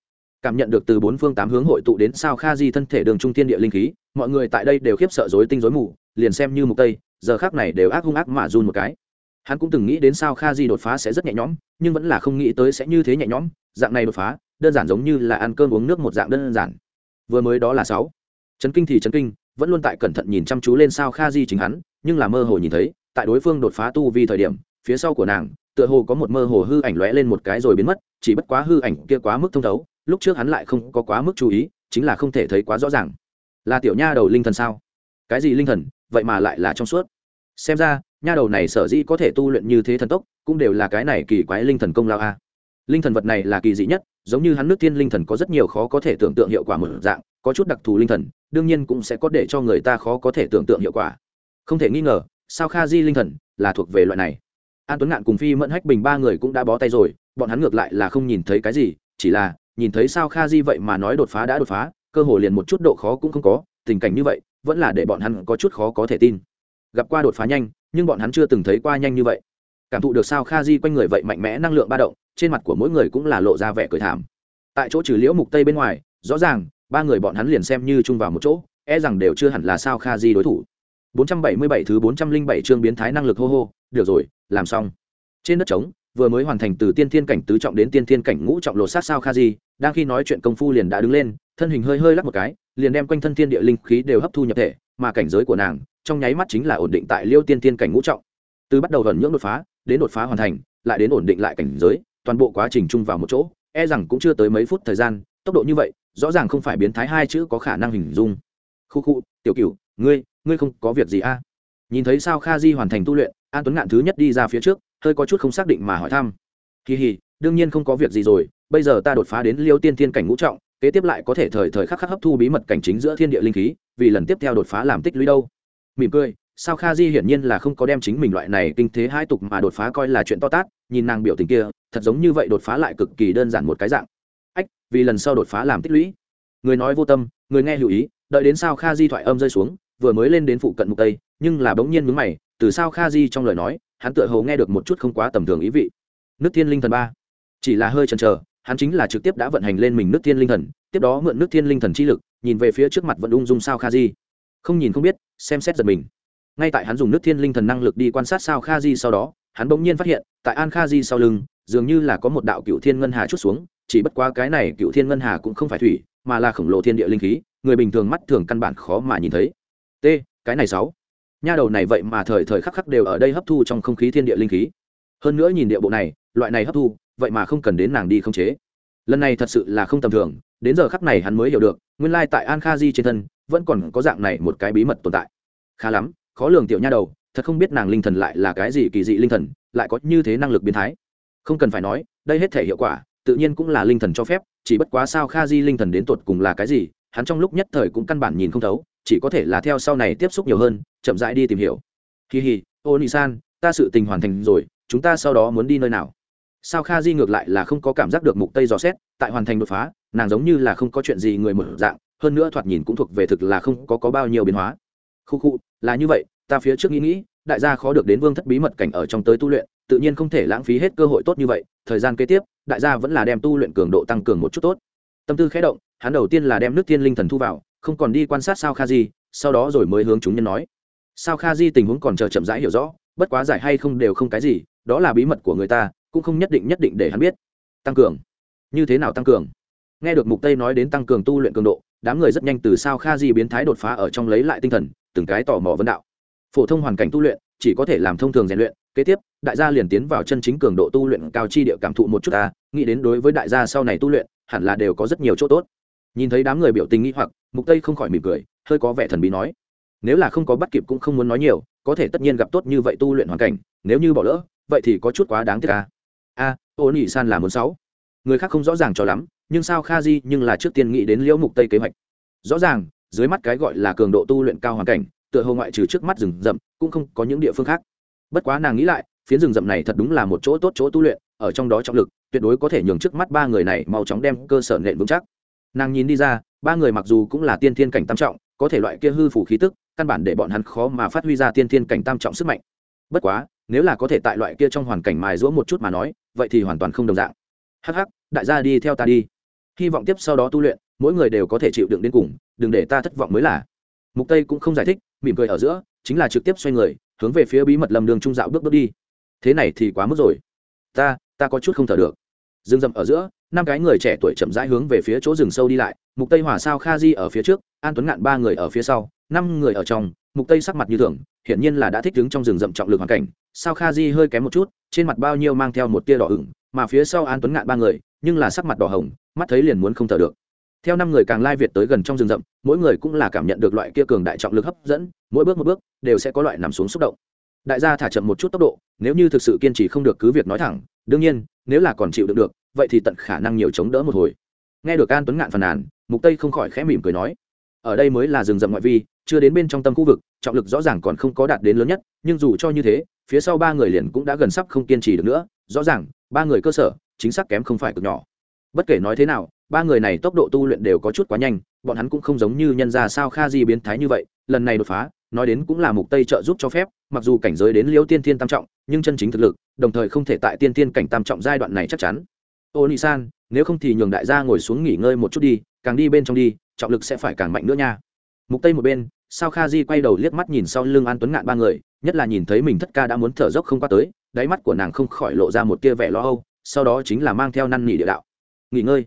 Cảm nhận được từ bốn phương tám hướng hội tụ đến sao kha di thân thể đường trung thiên địa linh khí, mọi người tại đây đều khiếp sợ rối tinh rối mù, liền xem như mục tây, giờ khác này đều ác hung ác mà run một cái. Hắn cũng từng nghĩ đến sao kha di đột phá sẽ rất nhẹ nhõm, nhưng vẫn là không nghĩ tới sẽ như thế nhẹ nhõm, dạng này đột phá đơn giản giống như là ăn cơm uống nước một dạng đơn giản. Vừa mới đó là sáu. Chấn kinh thì chấn kinh, vẫn luôn tại cẩn thận nhìn chăm chú lên sao kha di chính hắn, nhưng là mơ hồ nhìn thấy, tại đối phương đột phá tu vi thời điểm, phía sau của nàng, tựa hồ có một mơ hồ hư ảnh lóe lên một cái rồi biến mất, chỉ bất quá hư ảnh kia quá mức thông thấu, lúc trước hắn lại không có quá mức chú ý, chính là không thể thấy quá rõ ràng. Là tiểu nha đầu linh thần sao? Cái gì linh thần, vậy mà lại là trong suốt? Xem ra, nha đầu này sở dĩ có thể tu luyện như thế thần tốc, cũng đều là cái này kỳ quái linh thần công lao a. Linh thần vật này là kỳ dị nhất giống như hắn nước tiên linh thần có rất nhiều khó có thể tưởng tượng hiệu quả một dạng, có chút đặc thù linh thần, đương nhiên cũng sẽ có để cho người ta khó có thể tưởng tượng hiệu quả. Không thể nghi ngờ, sao kha di linh thần là thuộc về loại này? An tuấn ngạn cùng phi mẫn hách bình ba người cũng đã bó tay rồi, bọn hắn ngược lại là không nhìn thấy cái gì, chỉ là nhìn thấy sao kha di vậy mà nói đột phá đã đột phá, cơ hồ liền một chút độ khó cũng không có, tình cảnh như vậy, vẫn là để bọn hắn có chút khó có thể tin. Gặp qua đột phá nhanh, nhưng bọn hắn chưa từng thấy qua nhanh như vậy cảm thụ được sao kha di quanh người vậy mạnh mẽ năng lượng ba động, trên mặt của mỗi người cũng là lộ ra vẻ cười thảm. Tại chỗ trừ liễu mục tây bên ngoài, rõ ràng, ba người bọn hắn liền xem như chung vào một chỗ e rằng đều chưa hẳn là sao kha di đối thủ. 477 thứ 407 chương biến thái năng lực hô hô, được rồi, làm xong. Trên đất trống, vừa mới hoàn thành từ tiên thiên cảnh tứ trọng đến tiên thiên cảnh ngũ trọng lột sát sao kha di, đang khi nói chuyện công phu liền đã đứng lên, thân hình hơi hơi lắc một cái, liền đem quanh thân thiên địa linh khí đều hấp thu nhập thể, mà cảnh giới của nàng, trong nháy mắt chính là ổn định tại liêu tiên thiên cảnh ngũ trọng. Từ bắt đầu gần nhưỡng đột phá đến đột phá hoàn thành, lại đến ổn định lại cảnh giới, toàn bộ quá trình chung vào một chỗ e rằng cũng chưa tới mấy phút thời gian, tốc độ như vậy, rõ ràng không phải biến thái hai chữ có khả năng hình dung. Khu khu, tiểu cửu, ngươi ngươi không có việc gì a à? nhìn thấy sao kha di hoàn thành tu luyện, an tuấn ngạn thứ nhất đi ra phía trước, hơi có chút không xác định mà hỏi thăm. Kỳ hì đương nhiên không có việc gì rồi, bây giờ ta đột phá đến liêu tiên thiên cảnh ngũ trọng, kế tiếp lại có thể thời thời khắc khắc hấp thu bí mật cảnh chính giữa thiên địa linh khí, vì lần tiếp theo đột phá làm tích lũy đâu. Mỉm cười sao kha di hiển nhiên là không có đem chính mình loại này kinh thế hai tục mà đột phá coi là chuyện to tát, nhìn nàng biểu tình kia, thật giống như vậy đột phá lại cực kỳ đơn giản một cái dạng. Ách, vì lần sau đột phá làm tích lũy. Người nói vô tâm, người nghe hữu ý, đợi đến sao kha di thoại âm rơi xuống, vừa mới lên đến phụ cận mục tây, nhưng là bỗng nhiên mướn mày, từ sao kha di trong lời nói, hắn tựa hồ nghe được một chút không quá tầm thường ý vị. Nước thiên linh thần ba. Chỉ là hơi chần chờ, hắn chính là trực tiếp đã vận hành lên mình nước thiên linh thần, tiếp đó mượn nước thiên linh thần chi lực, nhìn về phía trước mặt vẫn ung dung sao kha di không nhìn không biết, xem xét giật mình ngay tại hắn dùng nước thiên linh thần năng lực đi quan sát sao kha di sau đó, hắn bỗng nhiên phát hiện, tại an kha di sau lưng, dường như là có một đạo cựu thiên ngân hà chút xuống, chỉ bất quá cái này cựu thiên ngân hà cũng không phải thủy, mà là khổng lồ thiên địa linh khí, người bình thường mắt thường căn bản khó mà nhìn thấy. T, cái này sáu. Nha đầu này vậy mà thời thời khắc khắc đều ở đây hấp thu trong không khí thiên địa linh khí. Hơn nữa nhìn địa bộ này, loại này hấp thu, vậy mà không cần đến nàng đi không chế. Lần này thật sự là không tầm thường, đến giờ khắc này hắn mới hiểu được, nguyên lai tại an kha di trên thân, vẫn còn có dạng này một cái bí mật tồn tại. Khá lắm khó lường tiểu nha đầu, thật không biết nàng linh thần lại là cái gì kỳ dị linh thần, lại có như thế năng lực biến thái. Không cần phải nói, đây hết thể hiệu quả, tự nhiên cũng là linh thần cho phép, chỉ bất quá sao kha di linh thần đến tột cùng là cái gì, hắn trong lúc nhất thời cũng căn bản nhìn không thấu, chỉ có thể là theo sau này tiếp xúc nhiều hơn, chậm rãi đi tìm hiểu. Kỳ hì ô nị san ta sự tình hoàn thành rồi, chúng ta sau đó muốn đi nơi nào? Sao kha di ngược lại là không có cảm giác được mục tây dò xét, tại hoàn thành đột phá, nàng giống như là không có chuyện gì người mở dạng, hơn nữa thoạt nhìn cũng thuộc về thực là không có có bao nhiêu biến hóa khu khu là như vậy, ta phía trước nghĩ nghĩ, đại gia khó được đến vương thất bí mật cảnh ở trong tới tu luyện, tự nhiên không thể lãng phí hết cơ hội tốt như vậy, thời gian kế tiếp, đại gia vẫn là đem tu luyện cường độ tăng cường một chút tốt. Tâm tư khẽ động, hắn đầu tiên là đem nước tiên linh thần thu vào, không còn đi quan sát sao kha di, sau đó rồi mới hướng chúng nhân nói. Sao kha di tình huống còn chờ chậm rãi hiểu rõ, bất quá giải hay không đều không cái gì, đó là bí mật của người ta, cũng không nhất định nhất định để hắn biết. Tăng cường. Như thế nào tăng cường? Nghe được mục tây nói đến tăng cường tu luyện cường độ, đám người rất nhanh từ sao kha di biến thái đột phá ở trong lấy lại tinh thần từng cái tò mò vấn đạo. Phổ thông hoàn cảnh tu luyện, chỉ có thể làm thông thường rèn luyện, kế tiếp, đại gia liền tiến vào chân chính cường độ tu luyện cao chi địa cảm thụ một chút ta, nghĩ đến đối với đại gia sau này tu luyện, hẳn là đều có rất nhiều chỗ tốt. Nhìn thấy đám người biểu tình nghĩ hoặc, mục tây không khỏi mỉm cười, hơi có vẻ thần bí nói, nếu là không có bắt kịp cũng không muốn nói nhiều, có thể tất nhiên gặp tốt như vậy tu luyện hoàn cảnh, nếu như bỏ lỡ, vậy thì có chút quá đáng tiếc à? a ô nhị san là muốn sáu. Người khác không rõ ràng cho lắm, nhưng sao kha di nhưng là trước tiên nghĩ đến liễu mục tây kế hoạch. Rõ ràng dưới mắt cái gọi là cường độ tu luyện cao hoàn cảnh, tựa hồ ngoại trừ trước mắt rừng rậm, cũng không có những địa phương khác. Bất quá nàng nghĩ lại, phiến rừng rậm này thật đúng là một chỗ tốt chỗ tu luyện, ở trong đó trọng lực, tuyệt đối có thể nhường trước mắt ba người này mau chóng đem cơ sở nện vững chắc. Nàng nhìn đi ra, ba người mặc dù cũng là tiên thiên cảnh tam trọng, có thể loại kia hư phủ khí tức, căn bản để bọn hắn khó mà phát huy ra tiên thiên cảnh tam trọng sức mạnh. Bất quá, nếu là có thể tại loại kia trong hoàn cảnh mài rũa một chút mà nói, vậy thì hoàn toàn không đồng dạng. Hắc hắc, đại gia đi theo ta đi. Hy vọng tiếp sau đó tu luyện mỗi người đều có thể chịu đựng đến cùng, đừng để ta thất vọng mới là. Mục tây cũng không giải thích, mỉm cười ở giữa, chính là trực tiếp xoay người, hướng về phía bí mật lầm đường trung dạo bước bước đi. Thế này thì quá mức rồi. Ta ta có chút không thở được. Rừng rậm ở giữa, năm cái người trẻ tuổi chậm rãi hướng về phía chỗ rừng sâu đi lại, mục tây hỏa sao kha di ở phía trước, an tuấn ngạn ba người ở phía sau, năm người ở trong, mục tây sắc mặt như thường, hiển nhiên là đã thích đứng trong rừng rậm trọng lực hoàn cảnh, sao kha di hơi kém một chút, trên mặt bao nhiêu mang theo một tia đỏ ửng, mà phía sau an tuấn ngạn ba người, nhưng là sắc mặt đỏ hồng, mắt thấy liền muốn không thở được theo năm người càng lai việt tới gần trong rừng rậm, mỗi người cũng là cảm nhận được loại kia cường đại trọng lực hấp dẫn, mỗi bước một bước, đều sẽ có loại nằm xuống xúc động. Đại gia thả chậm một chút tốc độ, nếu như thực sự kiên trì không được cứ việc nói thẳng, đương nhiên, nếu là còn chịu được được, vậy thì tận khả năng nhiều chống đỡ một hồi. Nghe được an tuấn ngạn phàn nàn, mục tây không khỏi khẽ mỉm cười nói, ở đây mới là rừng rậm ngoại vi, chưa đến bên trong tâm khu vực, trọng lực rõ ràng còn không có đạt đến lớn nhất, nhưng dù cho như thế, phía sau ba người liền cũng đã gần sắp không kiên trì được nữa, rõ ràng, ba người cơ sở, chính xác kém không phải cực nhỏ. Bất kể nói thế nào ba người này tốc độ tu luyện đều có chút quá nhanh, bọn hắn cũng không giống như nhân ra sao kha di biến thái như vậy, lần này đột phá, nói đến cũng là mục tây trợ giúp cho phép, mặc dù cảnh giới đến liễu tiên thiên tam trọng, nhưng chân chính thực lực, đồng thời không thể tại tiên thiên cảnh tam trọng giai đoạn này chắc chắn. Ô nị san nếu không thì nhường đại gia ngồi xuống nghỉ ngơi một chút đi, càng đi bên trong đi, trọng lực sẽ phải càng mạnh nữa nha. Mục tây một bên, sao kha di quay đầu liếc mắt nhìn sau lưng an tuấn ngạn ba người, nhất là nhìn thấy mình thất ca đã muốn thở dốc không qua tới, đáy mắt của nàng không khỏi lộ ra một tia vẻ lo âu, sau đó chính là mang theo năn nỉ địa đạo. Nghỉ ngơi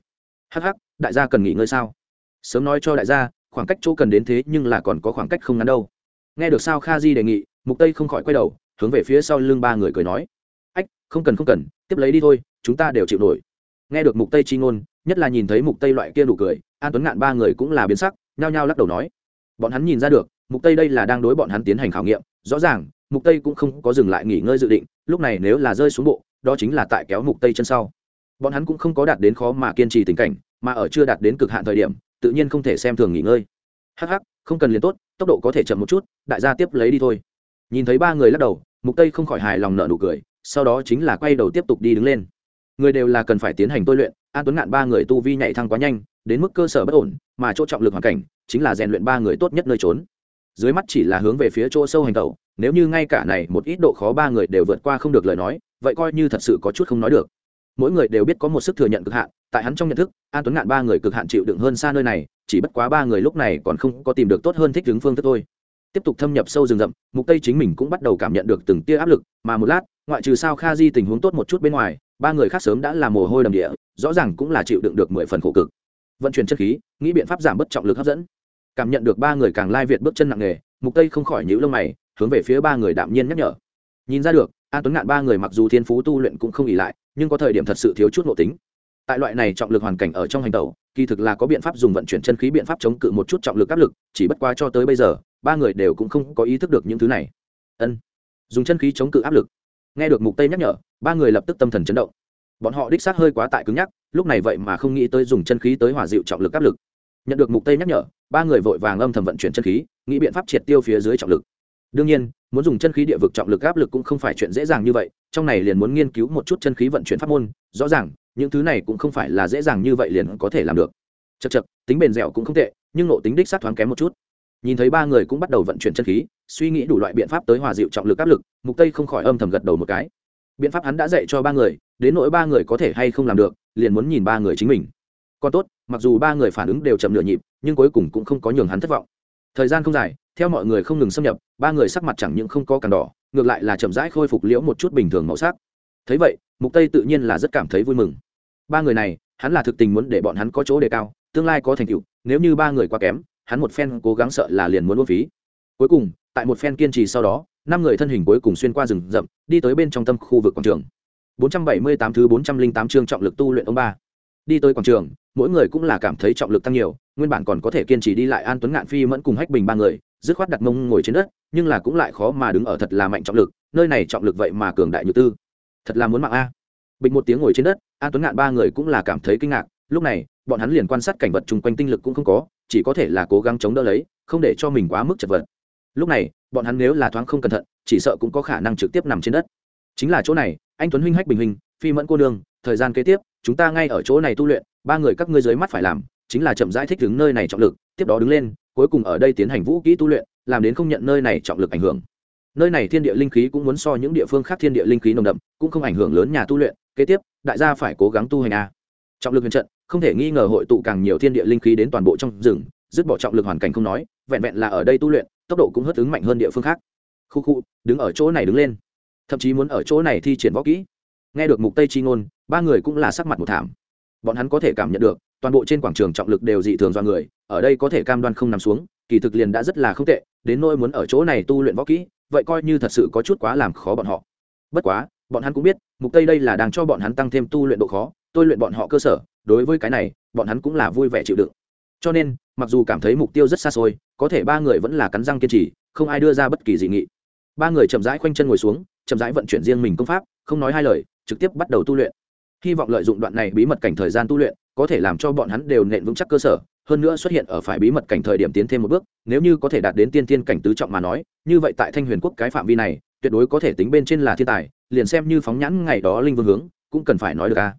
hắc hắc, đại gia cần nghỉ ngơi sao? Sớm nói cho đại gia, khoảng cách chỗ cần đến thế nhưng là còn có khoảng cách không ngắn đâu. Nghe được sao kha di đề nghị, mục tây không khỏi quay đầu, hướng về phía sau lưng ba người cười nói. Ách, không cần không cần, tiếp lấy đi thôi, chúng ta đều chịu nổi. Nghe được mục tây chi ngôn, nhất là nhìn thấy mục tây loại kia nụ cười, an tuấn ngạn ba người cũng là biến sắc, nhao nhao lắc đầu nói. Bọn hắn nhìn ra được, mục tây đây là đang đối bọn hắn tiến hành khảo nghiệm, rõ ràng, mục tây cũng không có dừng lại nghỉ ngơi dự định, lúc này nếu là rơi xuống bộ, đó chính là tại kéo mục tây chân sau bọn hắn cũng không có đạt đến khó mà kiên trì tình cảnh, mà ở chưa đạt đến cực hạn thời điểm, tự nhiên không thể xem thường nghỉ ngơi. Hắc hắc, không cần liền tốt, tốc độ có thể chậm một chút, đại gia tiếp lấy đi thôi. Nhìn thấy ba người lắc đầu, mục tây không khỏi hài lòng nợ nụ cười, sau đó chính là quay đầu tiếp tục đi đứng lên. Người đều là cần phải tiến hành tôi luyện, an tuấn ngạn ba người tu vi nhảy thăng quá nhanh, đến mức cơ sở bất ổn, mà chỗ trọng lực hoàn cảnh chính là rèn luyện ba người tốt nhất nơi trốn. Dưới mắt chỉ là hướng về phía chỗ sâu hành tẩu, nếu như ngay cả này một ít độ khó ba người đều vượt qua không được lời nói, vậy coi như thật sự có chút không nói được mỗi người đều biết có một sức thừa nhận cực hạn, tại hắn trong nhận thức, an tuấn ngạn ba người cực hạn chịu đựng hơn xa nơi này, chỉ bất quá ba người lúc này còn không có tìm được tốt hơn thích ứng phương thức thôi. Tiếp tục thâm nhập sâu rừng rậm, mục tây chính mình cũng bắt đầu cảm nhận được từng tia áp lực, mà một lát, ngoại trừ sao kha di tình huống tốt một chút bên ngoài, ba người khác sớm đã là mồ hôi đầm địa, rõ ràng cũng là chịu đựng được mười phần khổ cực. Vận chuyển chất khí, nghĩ biện pháp giảm bớt trọng lực hấp dẫn. Cảm nhận được ba người càng lai việt bước chân nặng nề, mục tây không khỏi nhíu lông mày, hướng về phía ba người đạm nhiên nhắc nhở. Nhìn ra được, an tuấn ngạn ba người mặc dù thiên phú tu luyện cũng không ỉ lại nhưng có thời điểm thật sự thiếu chút nội tính. Tại loại này trọng lực hoàn cảnh ở trong hành tẩu, kỳ thực là có biện pháp dùng vận chuyển chân khí biện pháp chống cự một chút trọng lực áp lực, chỉ bất quá cho tới bây giờ, ba người đều cũng không có ý thức được những thứ này. Ân, dùng chân khí chống cự áp lực. Nghe được mục tây nhắc nhở, ba người lập tức tâm thần chấn động. Bọn họ đích xác hơi quá tại cứng nhắc, lúc này vậy mà không nghĩ tới dùng chân khí tới hòa dịu trọng lực áp lực. Nhận được mục tây nhắc nhở, ba người vội vàng âm thầm vận chuyển chân khí, nghĩ biện pháp triệt tiêu phía dưới trọng lực đương nhiên, muốn dùng chân khí địa vực trọng lực áp lực cũng không phải chuyện dễ dàng như vậy, trong này liền muốn nghiên cứu một chút chân khí vận chuyển pháp môn, rõ ràng, những thứ này cũng không phải là dễ dàng như vậy liền có thể làm được. Chật chật tính bền dẻo cũng không tệ, nhưng nộ tính đích sát thoáng kém một chút. Nhìn thấy ba người cũng bắt đầu vận chuyển chân khí, suy nghĩ đủ loại biện pháp tới hòa dịu trọng lực áp lực, mục tây không khỏi âm thầm gật đầu một cái. Biện pháp hắn đã dạy cho ba người, đến nỗi ba người có thể hay không làm được, liền muốn nhìn ba người chính mình. Còn tốt, mặc dù ba người phản ứng đều chậm nửa nhịp, nhưng cuối cùng cũng không có nhường hắn thất vọng. Thời gian không dài theo mọi người không ngừng xâm nhập, ba người sắc mặt chẳng những không có càng đỏ, ngược lại là chậm rãi khôi phục liễu một chút bình thường màu sắc. Thấy vậy, mục tây tự nhiên là rất cảm thấy vui mừng. Ba người này, hắn là thực tình muốn để bọn hắn có chỗ đề cao, tương lai có thành tựu, nếu như ba người quá kém, hắn một phen cố gắng sợ là liền muốn uống phí. Cuối cùng, tại một phen kiên trì sau đó, năm người thân hình cuối cùng xuyên qua rừng rậm, đi tới bên trong tâm khu vực quảng trường. 478 thứ 408 chương trọng lực tu luyện ông ba. Đi tới quảng trường, mỗi người cũng là cảm thấy trọng lực tăng nhiều, nguyên bản còn có thể kiên trì đi lại an tuấn ngạn phi mẫn cùng hách bình ba người dứt khoát đặt mông ngồi trên đất, nhưng là cũng lại khó mà đứng ở thật là mạnh trọng lực, nơi này trọng lực vậy mà cường đại như tư. Thật là muốn mạng a. Bình một tiếng ngồi trên đất, an tuấn ngạn ba người cũng là cảm thấy kinh ngạc, lúc này, bọn hắn liền quan sát cảnh vật chung quanh tinh lực cũng không có, chỉ có thể là cố gắng chống đỡ lấy, không để cho mình quá mức chật vật. Lúc này, bọn hắn nếu là thoáng không cẩn thận, chỉ sợ cũng có khả năng trực tiếp nằm trên đất. Chính là chỗ này, anh tuấn huynh hách bình huynh, phi mẫn cô nương, thời gian kế tiếp, chúng ta ngay ở chỗ này tu luyện, ba người các ngươi dưới mắt phải làm, chính là chậm rãi thích đứng nơi này trọng lực, tiếp đó đứng lên cuối cùng ở đây tiến hành vũ kỹ tu luyện, làm đến không nhận nơi này trọng lực ảnh hưởng. Nơi này thiên địa linh khí cũng muốn so những địa phương khác thiên địa linh khí nồng đậm, cũng không ảnh hưởng lớn nhà tu luyện, kế tiếp, đại gia phải cố gắng tu hành a. Trọng lực huyền trận, không thể nghi ngờ hội tụ càng nhiều thiên địa linh khí đến toàn bộ trong rừng, dứt bỏ trọng lực hoàn cảnh không nói, vẹn vẹn là ở đây tu luyện, tốc độ cũng hất ứng mạnh hơn địa phương khác. Khu khu, đứng ở chỗ này đứng lên. Thậm chí muốn ở chỗ này thi triển võ kỹ. Nghe được mục tây chi ngôn, ba người cũng là sắc mặt một thảm. Bọn hắn có thể cảm nhận được toàn bộ trên quảng trường trọng lực đều dị thường do người, ở đây có thể cam đoan không nằm xuống, kỳ thực liền đã rất là không tệ, đến nỗi muốn ở chỗ này tu luyện võ kỹ, vậy coi như thật sự có chút quá làm khó bọn họ. Bất quá, bọn hắn cũng biết, mục tây đây là đang cho bọn hắn tăng thêm tu luyện độ khó, tôi luyện bọn họ cơ sở, đối với cái này, bọn hắn cũng là vui vẻ chịu đựng. Cho nên, mặc dù cảm thấy mục tiêu rất xa xôi, có thể ba người vẫn là cắn răng kiên trì, không ai đưa ra bất kỳ dị nghị. Ba người chậm rãi khoanh chân ngồi xuống, chậm rãi vận chuyển riêng mình công pháp, không nói hai lời, trực tiếp bắt đầu tu luyện. Hy vọng lợi dụng đoạn này bí mật cảnh thời gian tu luyện có thể làm cho bọn hắn đều nện vững chắc cơ sở, hơn nữa xuất hiện ở phải bí mật cảnh thời điểm tiến thêm một bước, nếu như có thể đạt đến tiên tiên cảnh tứ trọng mà nói, như vậy tại thanh huyền quốc cái phạm vi này, tuyệt đối có thể tính bên trên là thiên tài, liền xem như phóng nhãn ngày đó linh vương hướng, cũng cần phải nói được a.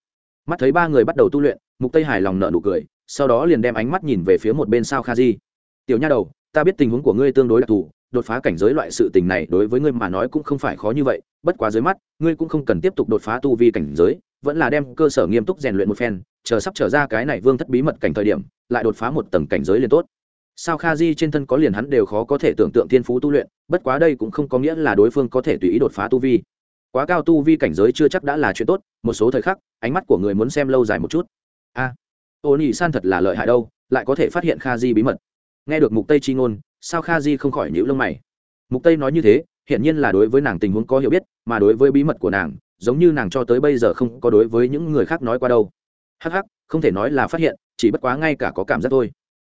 Mắt thấy ba người bắt đầu tu luyện, mục tây hài lòng nở nụ cười, sau đó liền đem ánh mắt nhìn về phía một bên sao kha di. Tiểu nha đầu, ta biết tình huống của ngươi tương đối đặc thù, đột phá cảnh giới loại sự tình này đối với ngươi mà nói cũng không phải khó như vậy, bất quá dưới mắt, ngươi cũng không cần tiếp tục đột phá tu vi cảnh giới, vẫn là đem cơ sở nghiêm túc rèn luyện một phen chờ sắp trở ra cái này vương thất bí mật cảnh thời điểm lại đột phá một tầng cảnh giới liền tốt. Sao kha di trên thân có liền hắn đều khó có thể tưởng tượng thiên phú tu luyện bất quá đây cũng không có nghĩa là đối phương có thể tùy ý đột phá tu vi. Quá cao tu vi cảnh giới chưa chắc đã là chuyện tốt một số thời khắc ánh mắt của người muốn xem lâu dài một chút. A à, ô nhị san thật là lợi hại đâu lại có thể phát hiện kha di bí mật. Nghe được mục tây chi ngôn sao kha di không khỏi nhíu lông mày. Mục tây nói như thế hiện nhiên là đối với nàng tình huống có hiểu biết mà đối với bí mật của nàng giống như nàng cho tới bây giờ không có đối với những người khác nói qua đâu hắc hắc, không thể nói là phát hiện, chỉ bất quá ngay cả có cảm giác thôi.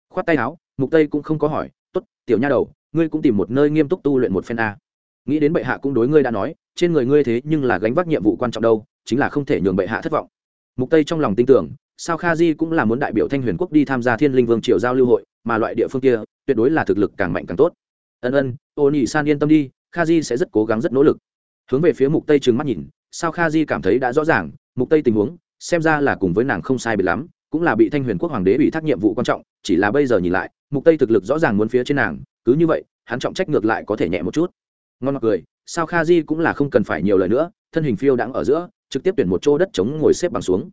Khoát tay áo, mục tây cũng không có hỏi, tốt, tiểu nha đầu, ngươi cũng tìm một nơi nghiêm túc tu luyện một phen a. Nghĩ đến bệ hạ cũng đối ngươi đã nói, trên người ngươi thế nhưng là gánh vác nhiệm vụ quan trọng đâu, chính là không thể nhường bệ hạ thất vọng. Mục tây trong lòng tin tưởng, sao kha di cũng là muốn đại biểu thanh huyền quốc đi tham gia thiên linh vương triều giao lưu hội, mà loại địa phương kia, tuyệt đối là thực lực càng mạnh càng tốt. Ân ân ô nhị san yên tâm đi, kha di sẽ rất cố gắng rất nỗ lực. Hướng về phía mục tây trừng mắt nhìn, sao kha di cảm thấy đã rõ ràng, mục tây tình huống xem ra là cùng với nàng không sai biệt lắm, cũng là bị thanh huyền quốc hoàng đế bị thác nhiệm vụ quan trọng, chỉ là bây giờ nhìn lại, mục tây thực lực rõ ràng muốn phía trên nàng, cứ như vậy, hắn trọng trách ngược lại có thể nhẹ một chút. Ngon ngọt cười, sao kha di cũng là không cần phải nhiều lời nữa, thân hình phiêu đang ở giữa, trực tiếp tuyển một chỗ đất trống ngồi xếp bằng xuống.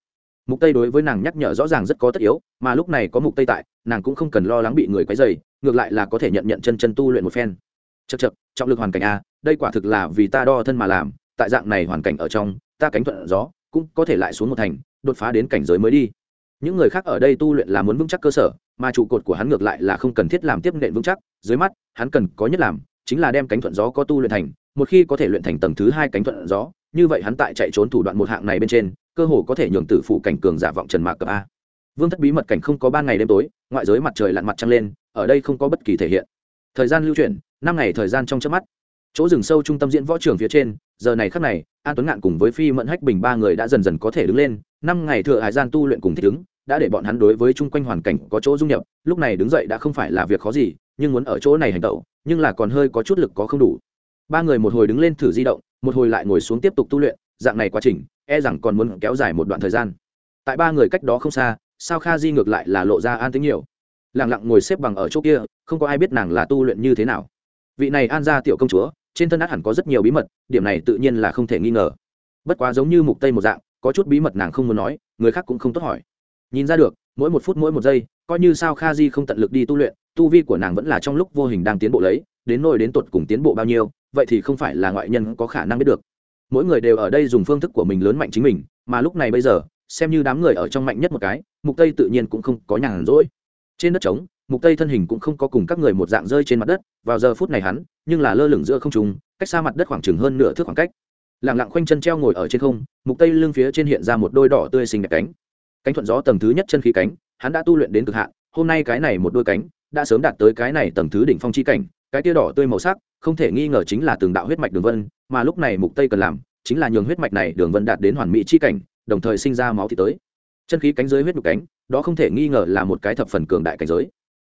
Mục tây đối với nàng nhắc nhở rõ ràng rất có tất yếu, mà lúc này có mục tây tại, nàng cũng không cần lo lắng bị người quấy dày ngược lại là có thể nhận nhận chân chân tu luyện một phen. Chật chật trọng lực hoàn cảnh a, đây quả thực là vì ta đo thân mà làm, tại dạng này hoàn cảnh ở trong, ta cánh thuận gió cũng có thể lại xuống một thành, đột phá đến cảnh giới mới đi. Những người khác ở đây tu luyện là muốn vững chắc cơ sở, mà trụ cột của hắn ngược lại là không cần thiết làm tiếp nện vững chắc, dưới mắt, hắn cần có nhất làm, chính là đem cánh thuận gió có tu luyện thành, một khi có thể luyện thành tầng thứ hai cánh thuận gió, như vậy hắn tại chạy trốn thủ đoạn một hạng này bên trên, cơ hồ có thể nhường tử phụ cảnh cường giả vọng trần mạc cấp a. Vương thất bí mật cảnh không có ban ngày đêm tối, ngoại giới mặt trời lặn mặt trăng lên, ở đây không có bất kỳ thể hiện. Thời gian lưu chuyển, năm ngày thời gian trong chớp mắt chỗ rừng sâu trung tâm diễn võ trường phía trên, giờ này khắc này, an tuấn ngạn cùng với phi mẫn hách bình ba người đã dần dần có thể đứng lên, năm ngày thừa hải gian tu luyện cùng thích ứng, đã để bọn hắn đối với chung quanh hoàn cảnh có chỗ dung nhập, lúc này đứng dậy đã không phải là việc khó gì, nhưng muốn ở chỗ này hành động nhưng là còn hơi có chút lực có không đủ. Ba người một hồi đứng lên thử di động, một hồi lại ngồi xuống tiếp tục tu luyện, dạng này quá trình e rằng còn muốn kéo dài một đoạn thời gian. Tại ba người cách đó không xa, sao kha di ngược lại là lộ ra an tính nhiều. Lẳng lặng ngồi xếp bằng ở chỗ kia, không có ai biết nàng là tu luyện như thế nào. Vị này an gia tiểu công chúa trên thân át hẳn có rất nhiều bí mật, điểm này tự nhiên là không thể nghi ngờ. Bất quá giống như mục tây một dạng, có chút bí mật nàng không muốn nói, người khác cũng không tốt hỏi. Nhìn ra được, mỗi một phút mỗi một giây, coi như sao kha di không tận lực đi tu luyện, tu vi của nàng vẫn là trong lúc vô hình đang tiến bộ lấy, đến nỗi đến tột cùng tiến bộ bao nhiêu, vậy thì không phải là ngoại nhân có khả năng biết được. Mỗi người đều ở đây dùng phương thức của mình lớn mạnh chính mình, mà lúc này bây giờ, xem như đám người ở trong mạnh nhất một cái, mục tây tự nhiên cũng không có nhàn rỗi. Trên đất trống mục tây thân hình cũng không có cùng các người một dạng rơi trên mặt đất, vào giờ phút này hắn, nhưng là lơ lửng giữa không trung, cách xa mặt đất khoảng chừng hơn nửa thước khoảng cách. Lặng lặng khoanh chân treo ngồi ở trên không, mục tây lưng phía trên hiện ra một đôi đỏ tươi xinh đẹp cánh. Cánh thuận gió tầng thứ nhất chân khí cánh, hắn đã tu luyện đến cực hạn, hôm nay cái này một đôi cánh, đã sớm đạt tới cái này tầng thứ đỉnh phong chi cảnh, cái tia đỏ tươi màu sắc, không thể nghi ngờ chính là từng đạo huyết mạch đường vân, mà lúc này mục tây cần làm, chính là nhường huyết mạch này đường vân đạt đến hoàn mỹ chi cảnh, đồng thời sinh ra máu thì tới. Chân khí cánh dưới huyết nhục cánh, đó không thể nghi ngờ là một cái thập phần cường đại cảnh giới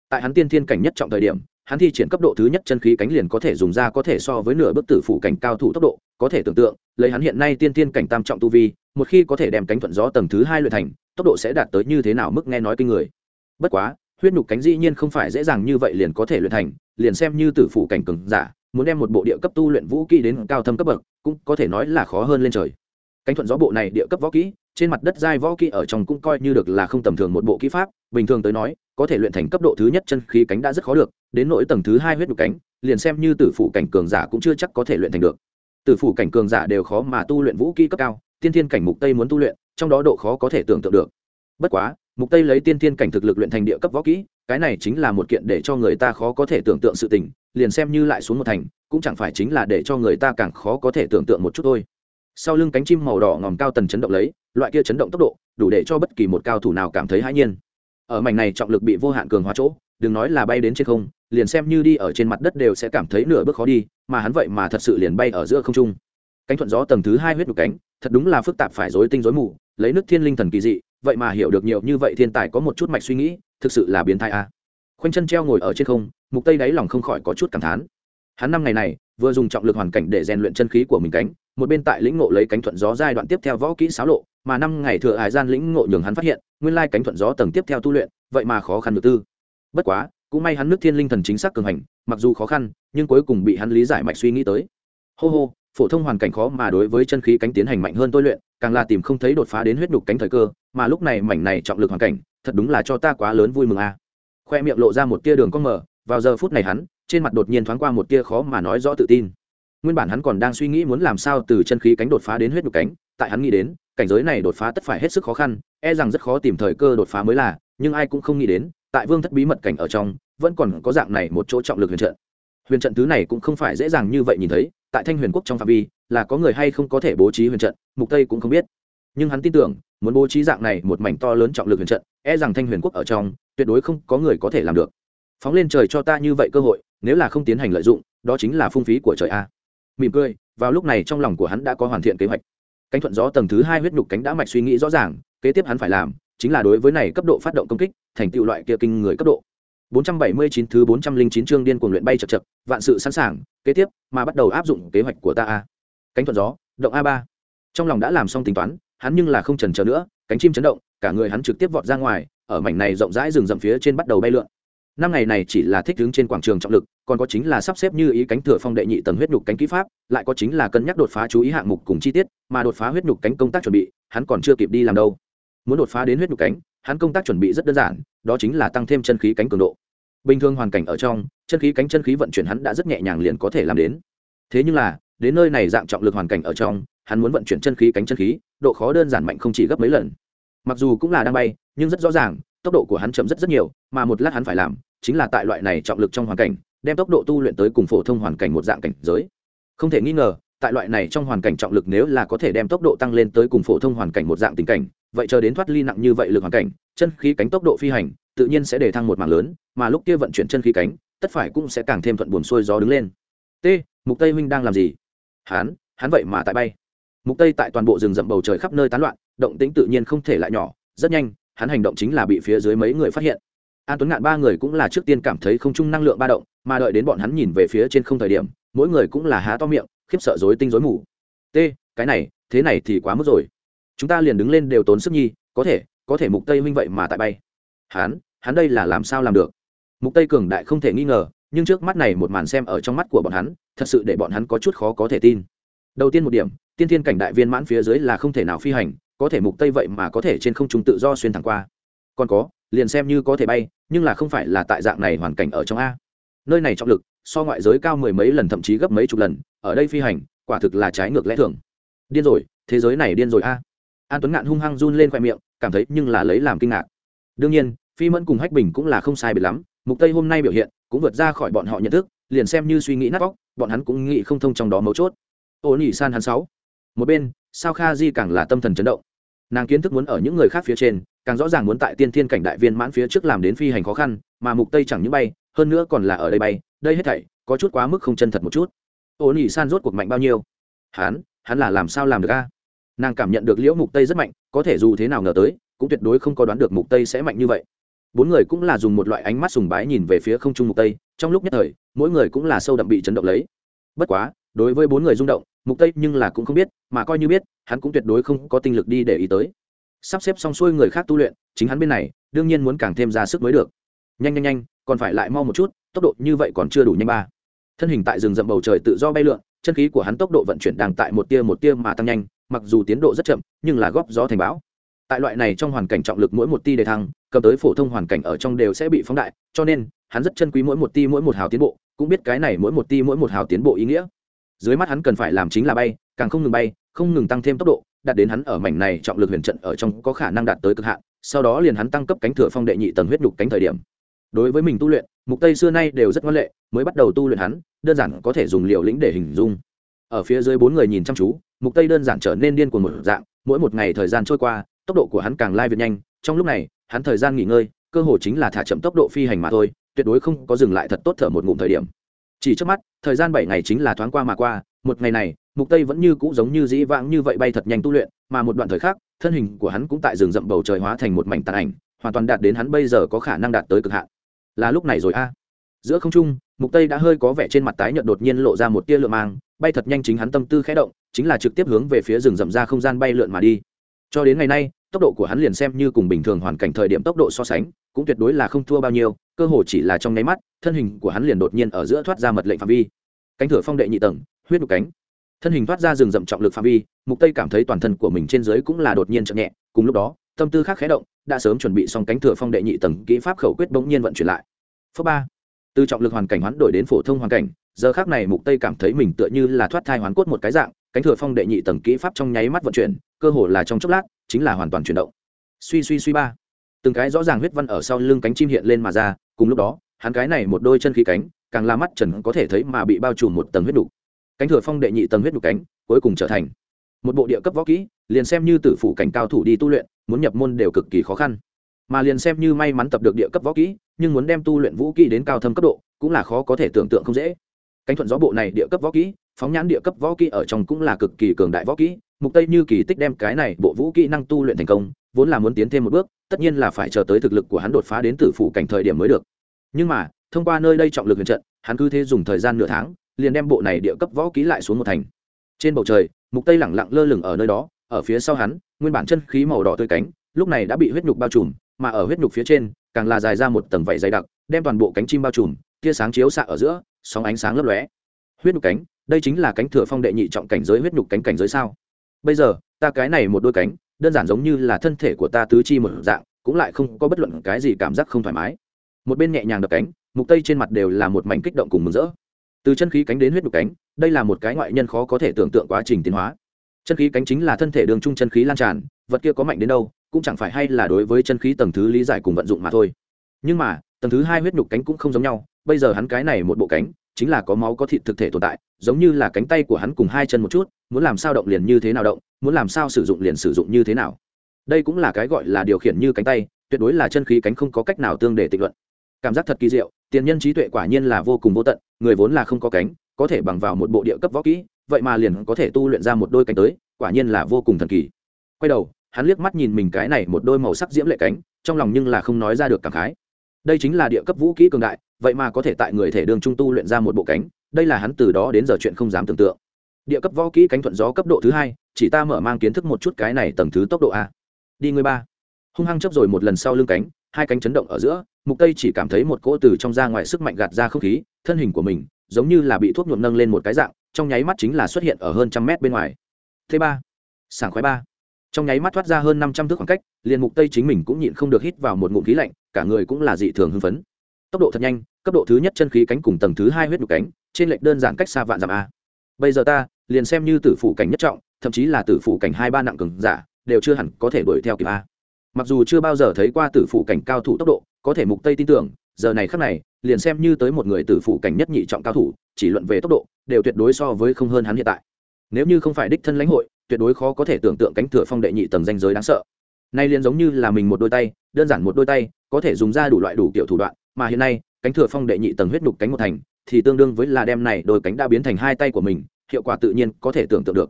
tại hắn tiên thiên cảnh nhất trọng thời điểm, hắn thi triển cấp độ thứ nhất chân khí cánh liền có thể dùng ra có thể so với nửa bức tử phủ cảnh cao thủ tốc độ, có thể tưởng tượng, lấy hắn hiện nay tiên thiên cảnh tam trọng tu vi, một khi có thể đem cánh thuận gió tầng thứ hai luyện thành, tốc độ sẽ đạt tới như thế nào mức nghe nói kinh người. Bất quá, huyết nhục cánh dĩ nhiên không phải dễ dàng như vậy liền có thể luyện thành, liền xem như tử phủ cảnh cường giả, muốn đem một bộ địa cấp tu luyện vũ kỹ đến cao thâm cấp bậc, cũng có thể nói là khó hơn lên trời. Cánh thuận gió bộ này địa cấp võ kỹ trên mặt đất giai võ kỹ ở trong cũng coi như được là không tầm thường một bộ kỹ pháp, bình thường tới nói, có thể luyện thành cấp độ thứ nhất chân khí cánh đã rất khó được, đến nỗi tầng thứ hai huyết đục cánh, liền xem như tử phủ cảnh cường giả cũng chưa chắc có thể luyện thành được. Tử phủ cảnh cường giả đều khó mà tu luyện vũ kỹ cấp cao, tiên thiên cảnh mục tây muốn tu luyện, trong đó độ khó có thể tưởng tượng được. Bất quá, mục tây lấy tiên thiên cảnh thực lực luyện thành địa cấp võ kỹ, cái này chính là một kiện để cho người ta khó có thể tưởng tượng sự tình, liền xem như lại xuống một thành, cũng chẳng phải chính là để cho người ta càng khó có thể tưởng tượng một chút thôi sau lưng cánh chim màu đỏ ngòm cao tần chấn động lấy, loại kia chấn động tốc độ, đủ để cho bất kỳ một cao thủ nào cảm thấy hãi nhiên. Ở mảnh này trọng lực bị vô hạn cường hóa chỗ, đừng nói là bay đến trên không, liền xem như đi ở trên mặt đất đều sẽ cảm thấy nửa bước khó đi, mà hắn vậy mà thật sự liền bay ở giữa không trung. Cánh thuận gió tầng thứ hai huyết đục cánh, thật đúng là phức tạp phải rối tinh rối mù, lấy nước thiên linh thần kỳ dị, vậy mà hiểu được nhiều như vậy thiên tài có một chút mạch suy nghĩ, thực sự là biến thái a. À. khoanh chân treo ngồi ở trên không, mục tây đáy lòng không khỏi có chút cảm thán. Hắn năm ngày này, vừa dùng trọng lực hoàn cảnh để rèn luyện chân khí của mình cánh một bên tại lĩnh ngộ lấy cánh thuận gió giai đoạn tiếp theo võ kỹ xáo lộ, mà năm ngày thừa hải gian lĩnh ngộ nhường hắn phát hiện, nguyên lai cánh thuận gió tầng tiếp theo tu luyện, vậy mà khó khăn được tư. Bất quá, cũng may hắn nước thiên linh thần chính xác cường hành, mặc dù khó khăn, nhưng cuối cùng bị hắn lý giải mạch suy nghĩ tới. Hô hô, phổ thông hoàn cảnh khó mà đối với chân khí cánh tiến hành mạnh hơn tôi luyện, càng là tìm không thấy đột phá đến huyết đục cánh thời cơ, mà lúc này mảnh này trọng lực hoàn cảnh, thật đúng là cho ta quá lớn vui mừng a. À. khoe miệng lộ ra một tia đường cong mở vào giờ phút này hắn, trên mặt đột nhiên thoáng qua một tia khó mà nói rõ tự tin nguyên bản hắn còn đang suy nghĩ muốn làm sao từ chân khí cánh đột phá đến huyết nhục cánh, tại hắn nghĩ đến, cảnh giới này đột phá tất phải hết sức khó khăn e rằng rất khó tìm thời cơ đột phá mới là, nhưng ai cũng không nghĩ đến, tại vương thất bí mật cảnh ở trong, vẫn còn có dạng này một chỗ trọng lực huyền trận. Huyền trận thứ này cũng không phải dễ dàng như vậy nhìn thấy, tại thanh huyền quốc trong phạm vi, là có người hay không có thể bố trí huyền trận, mục tây cũng không biết. Nhưng hắn tin tưởng, muốn bố trí dạng này một mảnh to lớn trọng lực huyền trận e rằng thanh huyền quốc ở trong, tuyệt đối không có người có thể làm được. Phóng lên trời cho ta như vậy cơ hội, nếu là không tiến hành lợi dụng, đó chính là phung phí của trời a mỉm cười vào lúc này trong lòng của hắn đã có hoàn thiện kế hoạch cánh thuận gió tầng thứ hai huyết nhục cánh đã mạch suy nghĩ rõ ràng kế tiếp hắn phải làm chính là đối với này cấp độ phát động công kích thành tựu loại kia kinh người cấp độ 479 thứ 409 chương điên cuồng luyện bay chập chập, vạn sự sẵn sàng, kế tiếp mà bắt đầu áp dụng kế hoạch của ta a. Cánh thuận gió, động a ba. Trong lòng đã làm xong tính toán, hắn nhưng là không chần chờ nữa, cánh chim chấn động, cả người hắn trực tiếp vọt ra ngoài, ở mảnh này rộng rãi rừng rậm phía trên bắt đầu bay lượn. Năm ngày này chỉ là thích ứng trên quảng trường trọng lực, còn có chính là sắp xếp như ý cánh thừa phong đệ nhị tầng huyết nhục cánh kỹ pháp, lại có chính là cân nhắc đột phá chú ý hạng mục cùng chi tiết, mà đột phá huyết nhục cánh công tác chuẩn bị, hắn còn chưa kịp đi làm đâu. Muốn đột phá đến huyết nhục cánh, hắn công tác chuẩn bị rất đơn giản, đó chính là tăng thêm chân khí cánh cường độ. Bình thường hoàn cảnh ở trong chân khí cánh chân khí vận chuyển hắn đã rất nhẹ nhàng liền có thể làm đến. Thế nhưng là đến nơi này dạng trọng lực hoàn cảnh ở trong hắn muốn vận chuyển chân khí cánh chân khí độ khó đơn giản mạnh không chỉ gấp mấy lần. Mặc dù cũng là đang bay nhưng rất rõ ràng tốc độ của hắn chậm rất rất nhiều, mà một lát hắn phải làm, chính là tại loại này trọng lực trong hoàn cảnh, đem tốc độ tu luyện tới cùng phổ thông hoàn cảnh một dạng cảnh giới. Không thể nghi ngờ, tại loại này trong hoàn cảnh trọng lực nếu là có thể đem tốc độ tăng lên tới cùng phổ thông hoàn cảnh một dạng tình cảnh, vậy chờ đến thoát ly nặng như vậy lực hoàn cảnh, chân khí cánh tốc độ phi hành, tự nhiên sẽ để thăng một mạng lớn, mà lúc kia vận chuyển chân khí cánh, tất phải cũng sẽ càng thêm thuận buồn xuôi gió đứng lên. T, mục tây huynh đang làm gì? Hắn hắn vậy mà tại bay. Mục tây tại toàn bộ rừng rậm bầu trời khắp nơi tán loạn, động tĩnh tự nhiên không thể lại nhỏ, rất nhanh hắn hành động chính là bị phía dưới mấy người phát hiện. An tuấn ngạn ba người cũng là trước tiên cảm thấy không chung năng lượng ba động, mà đợi đến bọn hắn nhìn về phía trên không thời điểm, mỗi người cũng là há to miệng, khiếp sợ rối tinh rối mù. T, cái này, thế này thì quá mức rồi. Chúng ta liền đứng lên đều tốn sức nhi, có thể có thể mục tây huynh vậy mà tại bay. Hắn hắn đây là làm sao làm được? Mục tây cường đại không thể nghi ngờ, nhưng trước mắt này một màn xem ở trong mắt của bọn hắn, thật sự để bọn hắn có chút khó có thể tin. Đầu tiên một điểm, tiên thiên cảnh đại viên mãn phía dưới là không thể nào phi hành có thể mục tây vậy mà có thể trên không trung tự do xuyên thẳng qua. Còn có, liền xem như có thể bay, nhưng là không phải là tại dạng này hoàn cảnh ở trong a. Nơi này trọng lực, so ngoại giới cao mười mấy lần thậm chí gấp mấy chục lần, ở đây phi hành, quả thực là trái ngược lẽ thường. Điên rồi, thế giới này điên rồi a. An tuấn ngạn hung hăng run lên khoe miệng, cảm thấy nhưng là lấy làm kinh ngạc. Đương nhiên, phi mẫn cùng hách bình cũng là không sai biệt lắm, mục tây hôm nay biểu hiện, cũng vượt ra khỏi bọn họ nhận thức, liền xem như suy nghĩ nát vóc bọn hắn cũng nghĩ không thông trong đó mấu chốt. Ô nhị san hắn sáu. Một bên, sao kha di càng là tâm thần chấn động nàng kiến thức muốn ở những người khác phía trên, càng rõ ràng muốn tại tiên thiên cảnh đại viên mãn phía trước làm đến phi hành khó khăn, mà mục tây chẳng những bay, hơn nữa còn là ở đây bay, đây hết thảy, có chút quá mức không chân thật một chút. Ô nhị san rốt cuộc mạnh bao nhiêu? Hắn hắn là làm sao làm được a? Nàng cảm nhận được liễu mục tây rất mạnh, có thể dù thế nào ngờ tới, cũng tuyệt đối không có đoán được mục tây sẽ mạnh như vậy. Bốn người cũng là dùng một loại ánh mắt sùng bái nhìn về phía không trung mục tây, trong lúc nhất thời, mỗi người cũng là sâu đậm bị chấn động lấy. Bất quá, đối với bốn người rung động mục tây nhưng là cũng không biết, mà coi như biết, hắn cũng tuyệt đối không có tinh lực đi để ý tới. Sắp xếp xong xuôi người khác tu luyện, chính hắn bên này, đương nhiên muốn càng thêm ra sức mới được. Nhanh nhanh nhanh, còn phải lại mau một chút, tốc độ như vậy còn chưa đủ nhanh ba. Thân hình tại rừng rậm bầu trời tự do bay lượn, chân khí của hắn tốc độ vận chuyển đang tại một tia một tia mà tăng nhanh, mặc dù tiến độ rất chậm, nhưng là góp gió thành bão. Tại loại này trong hoàn cảnh trọng lực mỗi một ti đề thăng, cầm tới phổ thông hoàn cảnh ở trong đều sẽ bị phóng đại, cho nên, hắn rất chân quý mỗi một ti mỗi một hào tiến bộ, cũng biết cái này mỗi một ti mỗi một hào tiến bộ ý nghĩa dưới mắt hắn cần phải làm chính là bay, càng không ngừng bay, không ngừng tăng thêm tốc độ, đạt đến hắn ở mảnh này trọng lực huyền trận ở trong có khả năng đạt tới cực hạn, sau đó liền hắn tăng cấp cánh thừa phong đệ nhị tầng huyết đục cánh thời điểm. Đối với mình tu luyện, mục tây xưa nay đều rất ngoan lệ, mới bắt đầu tu luyện hắn, đơn giản có thể dùng liều lĩnh để hình dung. Ở phía dưới bốn người nhìn chăm chú, mục tây đơn giản trở nên điên cuồng một dạng, mỗi một ngày thời gian trôi qua, tốc độ của hắn càng lai việt nhanh, trong lúc này, hắn thời gian nghỉ ngơi, cơ hồ chính là thả chậm tốc độ phi hành mà thôi, tuyệt đối không có dừng lại thật tốt thở một ngụm thời điểm chỉ trước mắt, thời gian bảy ngày chính là thoáng qua mà qua, một ngày này, mục tây vẫn như cũ giống như dĩ vãng như vậy bay thật nhanh tu luyện, mà một đoạn thời khác thân hình của hắn cũng tại rừng rậm bầu trời hóa thành một mảnh tàn ảnh, hoàn toàn đạt đến hắn bây giờ có khả năng đạt tới cực hạn. Là lúc này rồi a. Giữa không trung, mục tây đã hơi có vẻ trên mặt tái nhợt đột nhiên lộ ra một tia lượn mang, bay thật nhanh chính hắn tâm tư khẽ động, chính là trực tiếp hướng về phía rừng rậm ra không gian bay lượn mà đi. Cho đến ngày nay tốc độ của hắn liền xem như cùng bình thường hoàn cảnh thời điểm tốc độ so sánh, cũng tuyệt đối là không thua bao nhiêu, cơ hồ chỉ là trong nháy mắt, thân hình của hắn liền đột nhiên ở giữa thoát ra mật lệnh phạm vi. Cánh thửa phong đệ nhị tầng, huyết đục cánh. Thân hình thoát ra rừng rậm trọng lực phạm vi, mục tây cảm thấy toàn thân của mình trên dưới cũng là đột nhiên chậm nhẹ, cùng lúc đó, tâm tư khác khẽ động, đã sớm chuẩn bị xong cánh thửa phong đệ nhị tầng, kỹ pháp khẩu quyết bỗng nhiên vận chuyển lại. Phước ba. Từ trọng lực hoàn cảnh hoán đổi đến phổ thông hoàn cảnh, giờ khác này mục tây cảm thấy mình tựa như là thoát thai hoán cốt một cái dạng, cánh thừa phong đệ nhị tầng kỹ pháp trong nháy mắt vận chuyển, cơ hồ là trong chốc lát chính là hoàn toàn chuyển động. Suy suy suy ba. Từng cái rõ ràng huyết văn ở sau lưng cánh chim hiện lên mà ra, cùng lúc đó, hắn cái này một đôi chân khí cánh, càng la mắt trần có thể thấy mà bị bao trùm một tầng huyết đục. Cánh thừa phong đệ nhị tầng huyết đục cánh, cuối cùng trở thành một bộ địa cấp võ kỹ, liền xem như tử phụ cảnh cao thủ đi tu luyện, muốn nhập môn đều cực kỳ khó khăn. Mà liền xem như may mắn tập được địa cấp võ kỹ, nhưng muốn đem tu luyện vũ kỹ đến cao thâm cấp độ, cũng là khó có thể tưởng tượng không dễ. Cánh thuận gió bộ này địa cấp võ kỹ, phóng nhãn địa cấp võ kỹ ở trong cũng là cực kỳ cường đại võ kỹ mục tây như kỳ tích đem cái này bộ vũ kỹ năng tu luyện thành công, vốn là muốn tiến thêm một bước, tất nhiên là phải chờ tới thực lực của hắn đột phá đến tử phủ cảnh thời điểm mới được. Nhưng mà, thông qua nơi đây trọng lực huyền trận, hắn cứ thế dùng thời gian nửa tháng, liền đem bộ này địa cấp võ kỹ lại xuống một thành. Trên bầu trời, mục tây lẳng lặng lơ lửng ở nơi đó, ở phía sau hắn, nguyên bản chân khí màu đỏ tươi cánh, lúc này đã bị huyết nhục bao trùm, mà ở huyết nhục phía trên, càng là dài ra một tầng vảy dày đặc, đem toàn bộ cánh chim bao trùm, tia sáng chiếu xạ ở giữa, sóng ánh sáng lấp lóe. Huyết nhục cánh, đây chính là cánh thừa phong đệ nhị trọng cảnh giới huyết nhục cánh cảnh giới sao? Bây giờ, ta cái này một đôi cánh, đơn giản giống như là thân thể của ta tứ chi một dạng, cũng lại không có bất luận cái gì cảm giác không thoải mái. Một bên nhẹ nhàng đập cánh, mục tây trên mặt đều là một mảnh kích động cùng mừng rỡ. Từ chân khí cánh đến huyết nhục cánh, đây là một cái ngoại nhân khó có thể tưởng tượng quá trình tiến hóa. Chân khí cánh chính là thân thể đường trung chân khí lan tràn, vật kia có mạnh đến đâu, cũng chẳng phải hay là đối với chân khí tầng thứ lý giải cùng vận dụng mà thôi. Nhưng mà, tầng thứ hai huyết nhục cánh cũng không giống nhau, bây giờ hắn cái này một bộ cánh chính là có máu có thịt thực thể tồn tại, giống như là cánh tay của hắn cùng hai chân một chút, muốn làm sao động liền như thế nào động, muốn làm sao sử dụng liền sử dụng như thế nào. Đây cũng là cái gọi là điều khiển như cánh tay, tuyệt đối là chân khí cánh không có cách nào tương để tịnh luận. Cảm giác thật kỳ diệu, tiền nhân trí tuệ quả nhiên là vô cùng vô tận, người vốn là không có cánh, có thể bằng vào một bộ địa cấp võ kỹ, vậy mà liền có thể tu luyện ra một đôi cánh tới, quả nhiên là vô cùng thần kỳ. Quay đầu, hắn liếc mắt nhìn mình cái này một đôi màu sắc diễm lệ cánh, trong lòng nhưng là không nói ra được cảm khái đây chính là địa cấp vũ kỹ cường đại, vậy mà có thể tại người thể đường trung tu luyện ra một bộ cánh, đây là hắn từ đó đến giờ chuyện không dám tưởng tượng. Địa cấp võ kỹ cánh thuận gió cấp độ thứ hai, chỉ ta mở mang kiến thức một chút cái này tầng thứ tốc độ a. Đi người ba. Hung hăng chấp rồi một lần sau lưng cánh, hai cánh chấn động ở giữa, mục tây chỉ cảm thấy một cỗ từ trong ra ngoài sức mạnh gạt ra không khí, thân hình của mình giống như là bị thuốc nhuộm nâng lên một cái dạng, trong nháy mắt chính là xuất hiện ở hơn trăm mét bên ngoài. Thế ba. Sảng khoái ba. Trong nháy mắt thoát ra hơn năm trăm thước khoảng cách, liền mục tây chính mình cũng nhịn không được hít vào một ngụm khí lạnh cả người cũng là dị thường hưng phấn. Tốc độ thật nhanh, cấp độ thứ nhất chân khí cánh cùng tầng thứ hai huyết nhục cánh, trên lệch đơn giản cách xa vạn dặm a. Bây giờ ta, liền xem như tử phụ cảnh nhất trọng, thậm chí là tử phụ cảnh hai ba nặng cường giả, đều chưa hẳn có thể đuổi theo kịp a. Mặc dù chưa bao giờ thấy qua tử phụ cảnh cao thủ tốc độ, có thể mục tây tin tưởng, giờ này khắc này, liền xem như tới một người tử phụ cảnh nhất nhị trọng cao thủ, chỉ luận về tốc độ, đều tuyệt đối so với không hơn hắn hiện tại. Nếu như không phải đích thân lãnh hội, tuyệt đối khó có thể tưởng tượng cánh thừa phong đệ nhị tầng danh giới đáng sợ nay liền giống như là mình một đôi tay, đơn giản một đôi tay, có thể dùng ra đủ loại đủ kiểu thủ đoạn, mà hiện nay, cánh thừa phong đệ nhị tầng huyết đục cánh một thành, thì tương đương với là đem này đôi cánh đã biến thành hai tay của mình, hiệu quả tự nhiên có thể tưởng tượng được.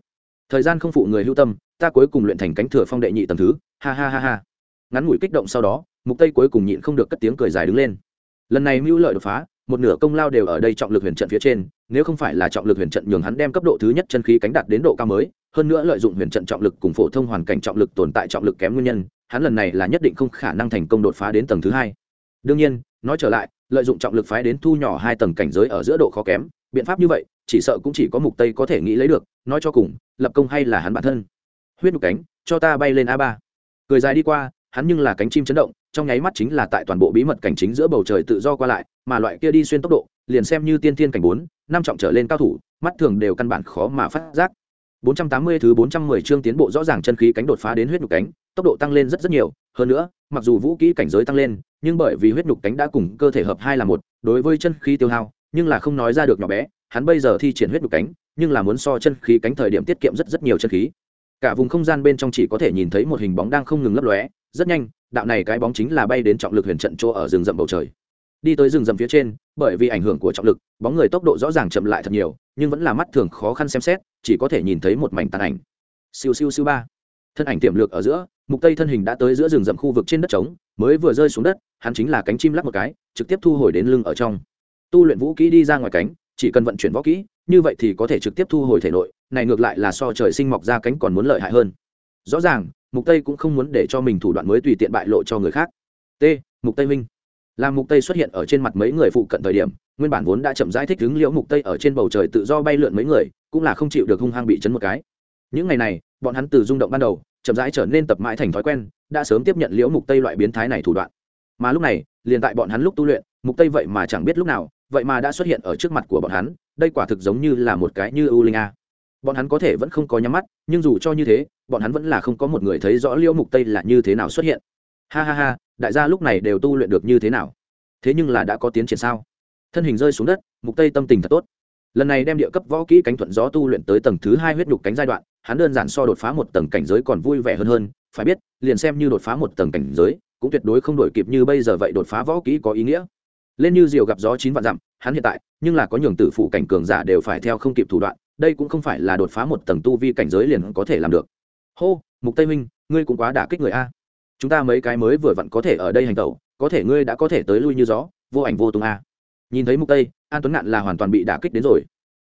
Thời gian không phụ người hưu tâm, ta cuối cùng luyện thành cánh thừa phong đệ nhị tầng thứ, ha ha ha ha. Ngắn ngủi kích động sau đó, mục tây cuối cùng nhịn không được cất tiếng cười dài đứng lên. Lần này mưu lợi đột phá, một nửa công lao đều ở đây trọng lực huyền trận phía trên, nếu không phải là trọng lực huyền trận nhường hắn đem cấp độ thứ nhất chân khí cánh đạt đến độ cao mới hơn nữa lợi dụng huyền trận trọng lực cùng phổ thông hoàn cảnh trọng lực tồn tại trọng lực kém nguyên nhân, hắn lần này là nhất định không khả năng thành công đột phá đến tầng thứ hai. Đương nhiên, nói trở lại, lợi dụng trọng lực phái đến thu nhỏ hai tầng cảnh giới ở giữa độ khó kém, biện pháp như vậy, chỉ sợ cũng chỉ có mục tây có thể nghĩ lấy được, nói cho cùng, lập công hay là hắn bản thân. Huyết nhục cánh, cho ta bay lên a ba. Cười dài đi qua, hắn nhưng là cánh chim chấn động, trong nháy mắt chính là tại toàn bộ bí mật cảnh chính giữa bầu trời tự do qua lại, mà loại kia đi xuyên tốc độ, liền xem như tiên thiên cảnh bốn, năm trọng trở lên cao thủ, mắt thường đều căn bản khó mà phát giác. 480 thứ 410 chương tiến bộ rõ ràng chân khí cánh đột phá đến huyết nhục cánh, tốc độ tăng lên rất rất nhiều, hơn nữa, mặc dù vũ khí cảnh giới tăng lên, nhưng bởi vì huyết nhục cánh đã cùng cơ thể hợp hai là một, đối với chân khí tiêu hao, nhưng là không nói ra được nhỏ bé, hắn bây giờ thi triển huyết nhục cánh, nhưng là muốn so chân khí cánh thời điểm tiết kiệm rất rất nhiều chân khí. Cả vùng không gian bên trong chỉ có thể nhìn thấy một hình bóng đang không ngừng lấp lóe, rất nhanh, đạo này cái bóng chính là bay đến trọng lực huyền trận chỗ ở rừng rậm bầu trời đi tới rừng rậm phía trên, bởi vì ảnh hưởng của trọng lực, bóng người tốc độ rõ ràng chậm lại thật nhiều, nhưng vẫn là mắt thường khó khăn xem xét, chỉ có thể nhìn thấy một mảnh tàn ảnh. Siêu siêu siêu ba. Thân ảnh tiềm lược ở giữa, mục tây thân hình đã tới giữa rừng rậm khu vực trên đất trống, mới vừa rơi xuống đất, hắn chính là cánh chim lắc một cái, trực tiếp thu hồi đến lưng ở trong. Tu luyện vũ kỹ đi ra ngoài cánh, chỉ cần vận chuyển võ kỹ, như vậy thì có thể trực tiếp thu hồi thể nội, này ngược lại là so trời sinh mọc ra cánh còn muốn lợi hại hơn. Rõ ràng, mục tây cũng không muốn để cho mình thủ đoạn mới tùy tiện bại lộ cho người khác. T, mục tây minh làm mục tây xuất hiện ở trên mặt mấy người phụ cận thời điểm, nguyên bản vốn đã chậm rãi thích ứng liễu mục tây ở trên bầu trời tự do bay lượn mấy người, cũng là không chịu được hung hăng bị chấn một cái. Những ngày này, bọn hắn từ rung động ban đầu, chậm rãi trở nên tập mãi thành thói quen, đã sớm tiếp nhận liễu mục tây loại biến thái này thủ đoạn. Mà lúc này, liền tại bọn hắn lúc tu luyện, mục tây vậy mà chẳng biết lúc nào, vậy mà đã xuất hiện ở trước mặt của bọn hắn, đây quả thực giống như là một cái như ưu linh a. Bọn hắn có thể vẫn không có nhắm mắt, nhưng dù cho như thế, bọn hắn vẫn là không có một người thấy rõ liễu mục tây là như thế nào xuất hiện ha ha ha, đại gia lúc này đều tu luyện được như thế nào? Thế nhưng là đã có tiến triển sao? Thân hình rơi xuống đất, mục tây tâm tình thật tốt. Lần này đem địa cấp võ kỹ cánh thuận gió tu luyện tới tầng thứ hai huyết nhục cánh giai đoạn, hắn đơn giản so đột phá một tầng cảnh giới còn vui vẻ hơn hơn, phải biết, liền xem như đột phá một tầng cảnh giới, cũng tuyệt đối không đổi kịp như bây giờ vậy đột phá võ kỹ có ý nghĩa. Lên như diều gặp gió chín vạn dặm, hắn hiện tại, nhưng là có nhường tử phụ cảnh cường giả đều phải theo không kịp thủ đoạn, đây cũng không phải là đột phá một tầng tu vi cảnh giới liền có thể làm được. Hô, mục tây minh, ngươi cũng quá đả kích người a chúng ta mấy cái mới vừa vặn có thể ở đây hành tẩu, có thể ngươi đã có thể tới lui như gió, vô ảnh vô tung a. Nhìn thấy mục tây, an tuấn ngạn là hoàn toàn bị đả kích đến rồi.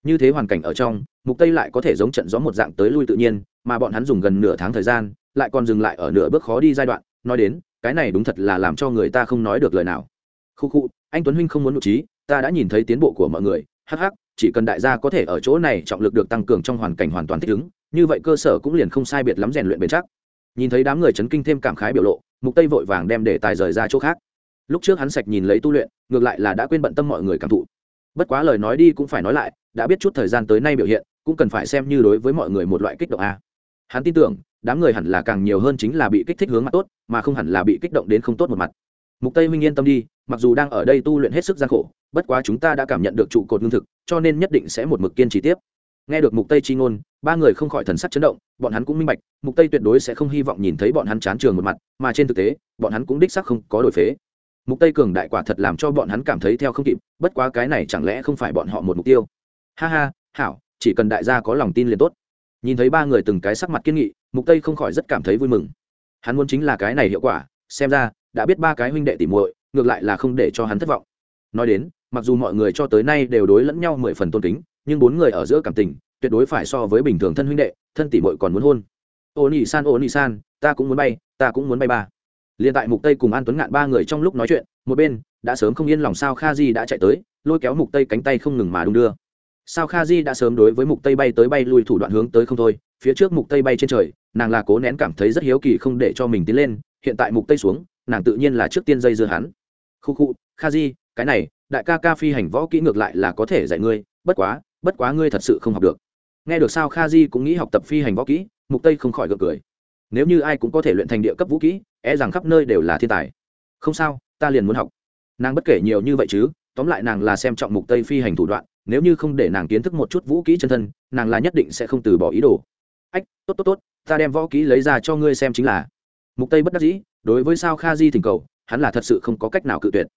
Như thế hoàn cảnh ở trong, mục tây lại có thể giống trận gió một dạng tới lui tự nhiên, mà bọn hắn dùng gần nửa tháng thời gian, lại còn dừng lại ở nửa bước khó đi giai đoạn, nói đến, cái này đúng thật là làm cho người ta không nói được lời nào. Khu khu, anh tuấn huynh không muốn nụ trí ta đã nhìn thấy tiến bộ của mọi người, hắc hắc, chỉ cần đại gia có thể ở chỗ này trọng lực được tăng cường trong hoàn cảnh hoàn toàn thích ứng, như vậy cơ sở cũng liền không sai biệt lắm rèn luyện bền chắc nhìn thấy đám người chấn kinh thêm cảm khái biểu lộ, mục tây vội vàng đem để tài rời ra chỗ khác. Lúc trước hắn sạch nhìn lấy tu luyện, ngược lại là đã quên bận tâm mọi người cảm thụ. Bất quá lời nói đi cũng phải nói lại, đã biết chút thời gian tới nay biểu hiện, cũng cần phải xem như đối với mọi người một loại kích động a. Hắn tin tưởng, đám người hẳn là càng nhiều hơn chính là bị kích thích hướng mặt tốt, mà không hẳn là bị kích động đến không tốt một mặt. Mục tây minh yên tâm đi, mặc dù đang ở đây tu luyện hết sức gian khổ, bất quá chúng ta đã cảm nhận được trụ cột lương thực, cho nên nhất định sẽ một mực kiên trì tiếp nghe được mục tây chi ngôn, ba người không khỏi thần sắc chấn động, bọn hắn cũng minh bạch, mục tây tuyệt đối sẽ không hy vọng nhìn thấy bọn hắn chán trường một mặt, mà trên thực tế, bọn hắn cũng đích sắc không có đổi phế. Mục tây cường đại quả thật làm cho bọn hắn cảm thấy theo không kịp, bất quá cái này chẳng lẽ không phải bọn họ một mục tiêu? Ha ha, hảo, chỉ cần đại gia có lòng tin liền tốt. Nhìn thấy ba người từng cái sắc mặt kiên nghị, mục tây không khỏi rất cảm thấy vui mừng. Hắn muốn chính là cái này hiệu quả, xem ra, đã biết ba cái huynh đệ tỉ muội, ngược lại là không để cho hắn thất vọng. Nói đến, mặc dù mọi người cho tới nay đều đối lẫn nhau mười phần tôn kính nhưng bốn người ở giữa cảm tình, tuyệt đối phải so với bình thường thân huynh đệ, thân tỷ muội còn muốn hôn. Ô nỉ san ô nỉ san ta cũng muốn bay, ta cũng muốn bay ba. Liền tại mục tây cùng an tuấn ngạn ba người trong lúc nói chuyện, một bên, đã sớm không yên lòng sao kha di đã chạy tới, lôi kéo mục tây cánh tay không ngừng mà đung đưa. Sao kha di đã sớm đối với mục tây bay tới bay lui thủ đoạn hướng tới không thôi, phía trước mục tây bay trên trời, nàng là cố nén cảm thấy rất hiếu kỳ không để cho mình tiến lên, hiện tại mục tây xuống, nàng tự nhiên là trước tiên dây dưa hắn. Khu khu, kha di, cái này, đại ca ca phi hành võ kỹ ngược lại là có thể dạy ngươi, bất quá bất quá ngươi thật sự không học được. Nghe được sao kha di cũng nghĩ học tập phi hành võ kỹ, mục tây không khỏi gượng cười. Nếu như ai cũng có thể luyện thành địa cấp vũ kỹ e rằng khắp nơi đều là thiên tài. Không sao, ta liền muốn học. Nàng bất kể nhiều như vậy chứ, tóm lại nàng là xem trọng mục tây phi hành thủ đoạn, nếu như không để nàng kiến thức một chút vũ kỹ chân thân, nàng là nhất định sẽ không từ bỏ ý đồ. Ách, tốt tốt tốt, ta đem võ kỹ lấy ra cho ngươi xem chính là. Mục tây bất đắc dĩ, đối với sao kha di thỉnh cầu, hắn là thật sự không có cách nào cự tuyệt.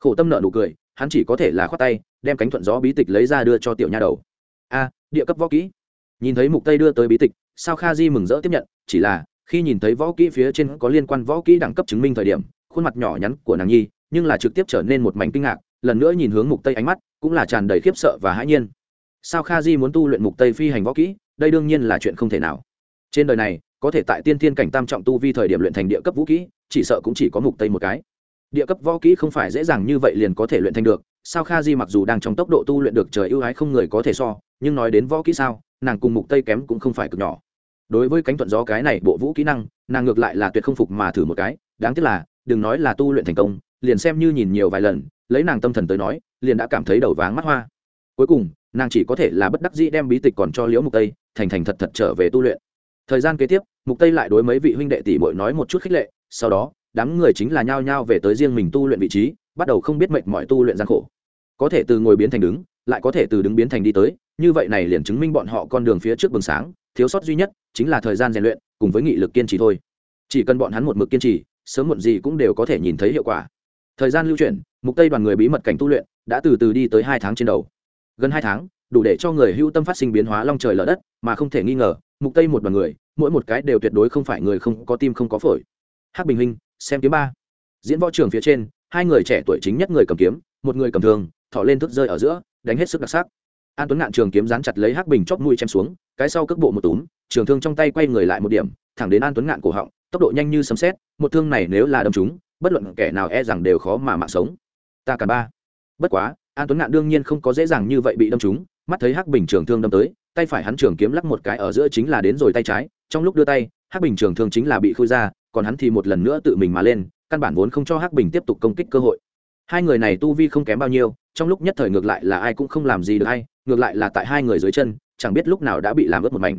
Khổ tâm nợ nụ cười, hắn chỉ có thể là khoát tay đem cánh thuận gió bí tịch lấy ra đưa cho tiểu nha đầu. A, địa cấp võ kỹ. Nhìn thấy mục tây đưa tới bí tịch, sao kha di mừng rỡ tiếp nhận, chỉ là, khi nhìn thấy võ kỹ phía trên có liên quan võ kỹ đẳng cấp chứng minh thời điểm, khuôn mặt nhỏ nhắn của nàng nhi, nhưng là trực tiếp trở nên một mảnh kinh ngạc, lần nữa nhìn hướng mục tây ánh mắt, cũng là tràn đầy khiếp sợ và hãi nhiên. Sao kha di muốn tu luyện mục tây phi hành võ kỹ, đây đương nhiên là chuyện không thể nào. Trên đời này, có thể tại tiên thiên cảnh tam trọng tu vi thời điểm luyện thành địa cấp vũ kỹ, chỉ sợ cũng chỉ có mục tây một cái. Địa cấp võ kỹ không phải dễ dàng như vậy liền có thể luyện thành được sao kha di mặc dù đang trong tốc độ tu luyện được trời ưu ái không người có thể so, nhưng nói đến võ kỹ sao, nàng cùng mục tây kém cũng không phải cực nhỏ. Đối với cánh thuận gió cái này, bộ vũ kỹ năng, nàng ngược lại là tuyệt không phục mà thử một cái. Đáng tiếc là, đừng nói là tu luyện thành công, liền xem như nhìn nhiều vài lần, lấy nàng tâm thần tới nói, liền đã cảm thấy đầu váng mắt hoa. Cuối cùng, nàng chỉ có thể là bất đắc dĩ đem bí tịch còn cho liễu mục tây, thành thành thật thật trở về tu luyện. Thời gian kế tiếp, mục tây lại đối mấy vị huynh đệ tỷ bội nói một chút khích lệ, sau đó, đám người chính là nhao nhao về tới riêng mình tu luyện vị trí, bắt đầu không biết mệnh mọi tu luyện gian khổ có thể từ ngồi biến thành đứng, lại có thể từ đứng biến thành đi tới, như vậy này liền chứng minh bọn họ con đường phía trước bừng sáng, thiếu sót duy nhất chính là thời gian rèn luyện, cùng với nghị lực kiên trì thôi. Chỉ cần bọn hắn một mực kiên trì, sớm muộn gì cũng đều có thể nhìn thấy hiệu quả. Thời gian lưu chuyển, mục tây đoàn người bí mật cảnh tu luyện, đã từ từ đi tới hai tháng trên đầu. Gần hai tháng, đủ để cho người hưu tâm phát sinh biến hóa long trời lở đất, mà không thể nghi ngờ, mục tây một đoàn người, mỗi một cái đều tuyệt đối không phải người không có tim không có phổi. Hắc bình hình xem kiếm ba. Diễn võ trường phía trên, hai người trẻ tuổi chính nhất người cầm kiếm, một người cầm thường thọ lên thức rơi ở giữa, đánh hết sức đặc sắc. An tuấn ngạn trường kiếm dán chặt lấy hắc bình chóp mũi chém xuống, cái sau cước bộ một túm, trường thương trong tay quay người lại một điểm, thẳng đến an tuấn ngạn cổ họng, tốc độ nhanh như sấm xét một thương này nếu là đâm chúng bất luận kẻ nào e rằng đều khó mà mạng sống. Ta cả ba. Bất quá, an tuấn ngạn đương nhiên không có dễ dàng như vậy bị đâm chúng mắt thấy hắc bình trường thương đâm tới, tay phải hắn trường kiếm lắc một cái ở giữa chính là đến rồi tay trái, trong lúc đưa tay, hắc bình trường thương chính là bị khui ra, còn hắn thì một lần nữa tự mình mà lên, căn bản vốn không cho hắc bình tiếp tục công kích cơ hội. Hai người này tu vi không kém bao nhiêu trong lúc nhất thời ngược lại là ai cũng không làm gì được hay, ngược lại là tại hai người dưới chân, chẳng biết lúc nào đã bị làm ướt một mảnh.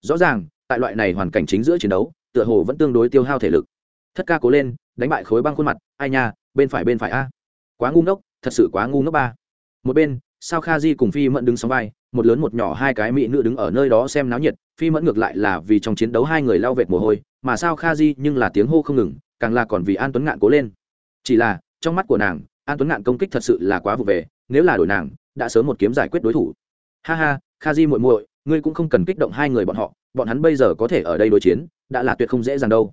Rõ ràng, tại loại này hoàn cảnh chính giữa chiến đấu, tựa hồ vẫn tương đối tiêu hao thể lực. Thất ca cố lên, đánh bại khối băng khuôn mặt, ai nha, bên phải bên phải a. Quá ngu ngốc, thật sự quá ngu ngốc ba. Một bên, sao kha di cùng phi mẫn đứng sóng vai, một lớn một nhỏ hai cái mỹ nữ đứng ở nơi đó xem náo nhiệt, phi mẫn ngược lại là vì trong chiến đấu hai người lao vệt mồ hôi, mà sao kha di nhưng là tiếng hô không ngừng, càng là còn vì an tuấn ngạn cố lên. Chỉ là, trong mắt của nàng an tuấn ngạn công kích thật sự là quá vụ về, nếu là đổi nàng, đã sớm một kiếm giải quyết đối thủ. Ha ha kha di muội muội, ngươi cũng không cần kích động hai người bọn họ, bọn hắn bây giờ có thể ở đây đối chiến, đã là tuyệt không dễ dàng đâu.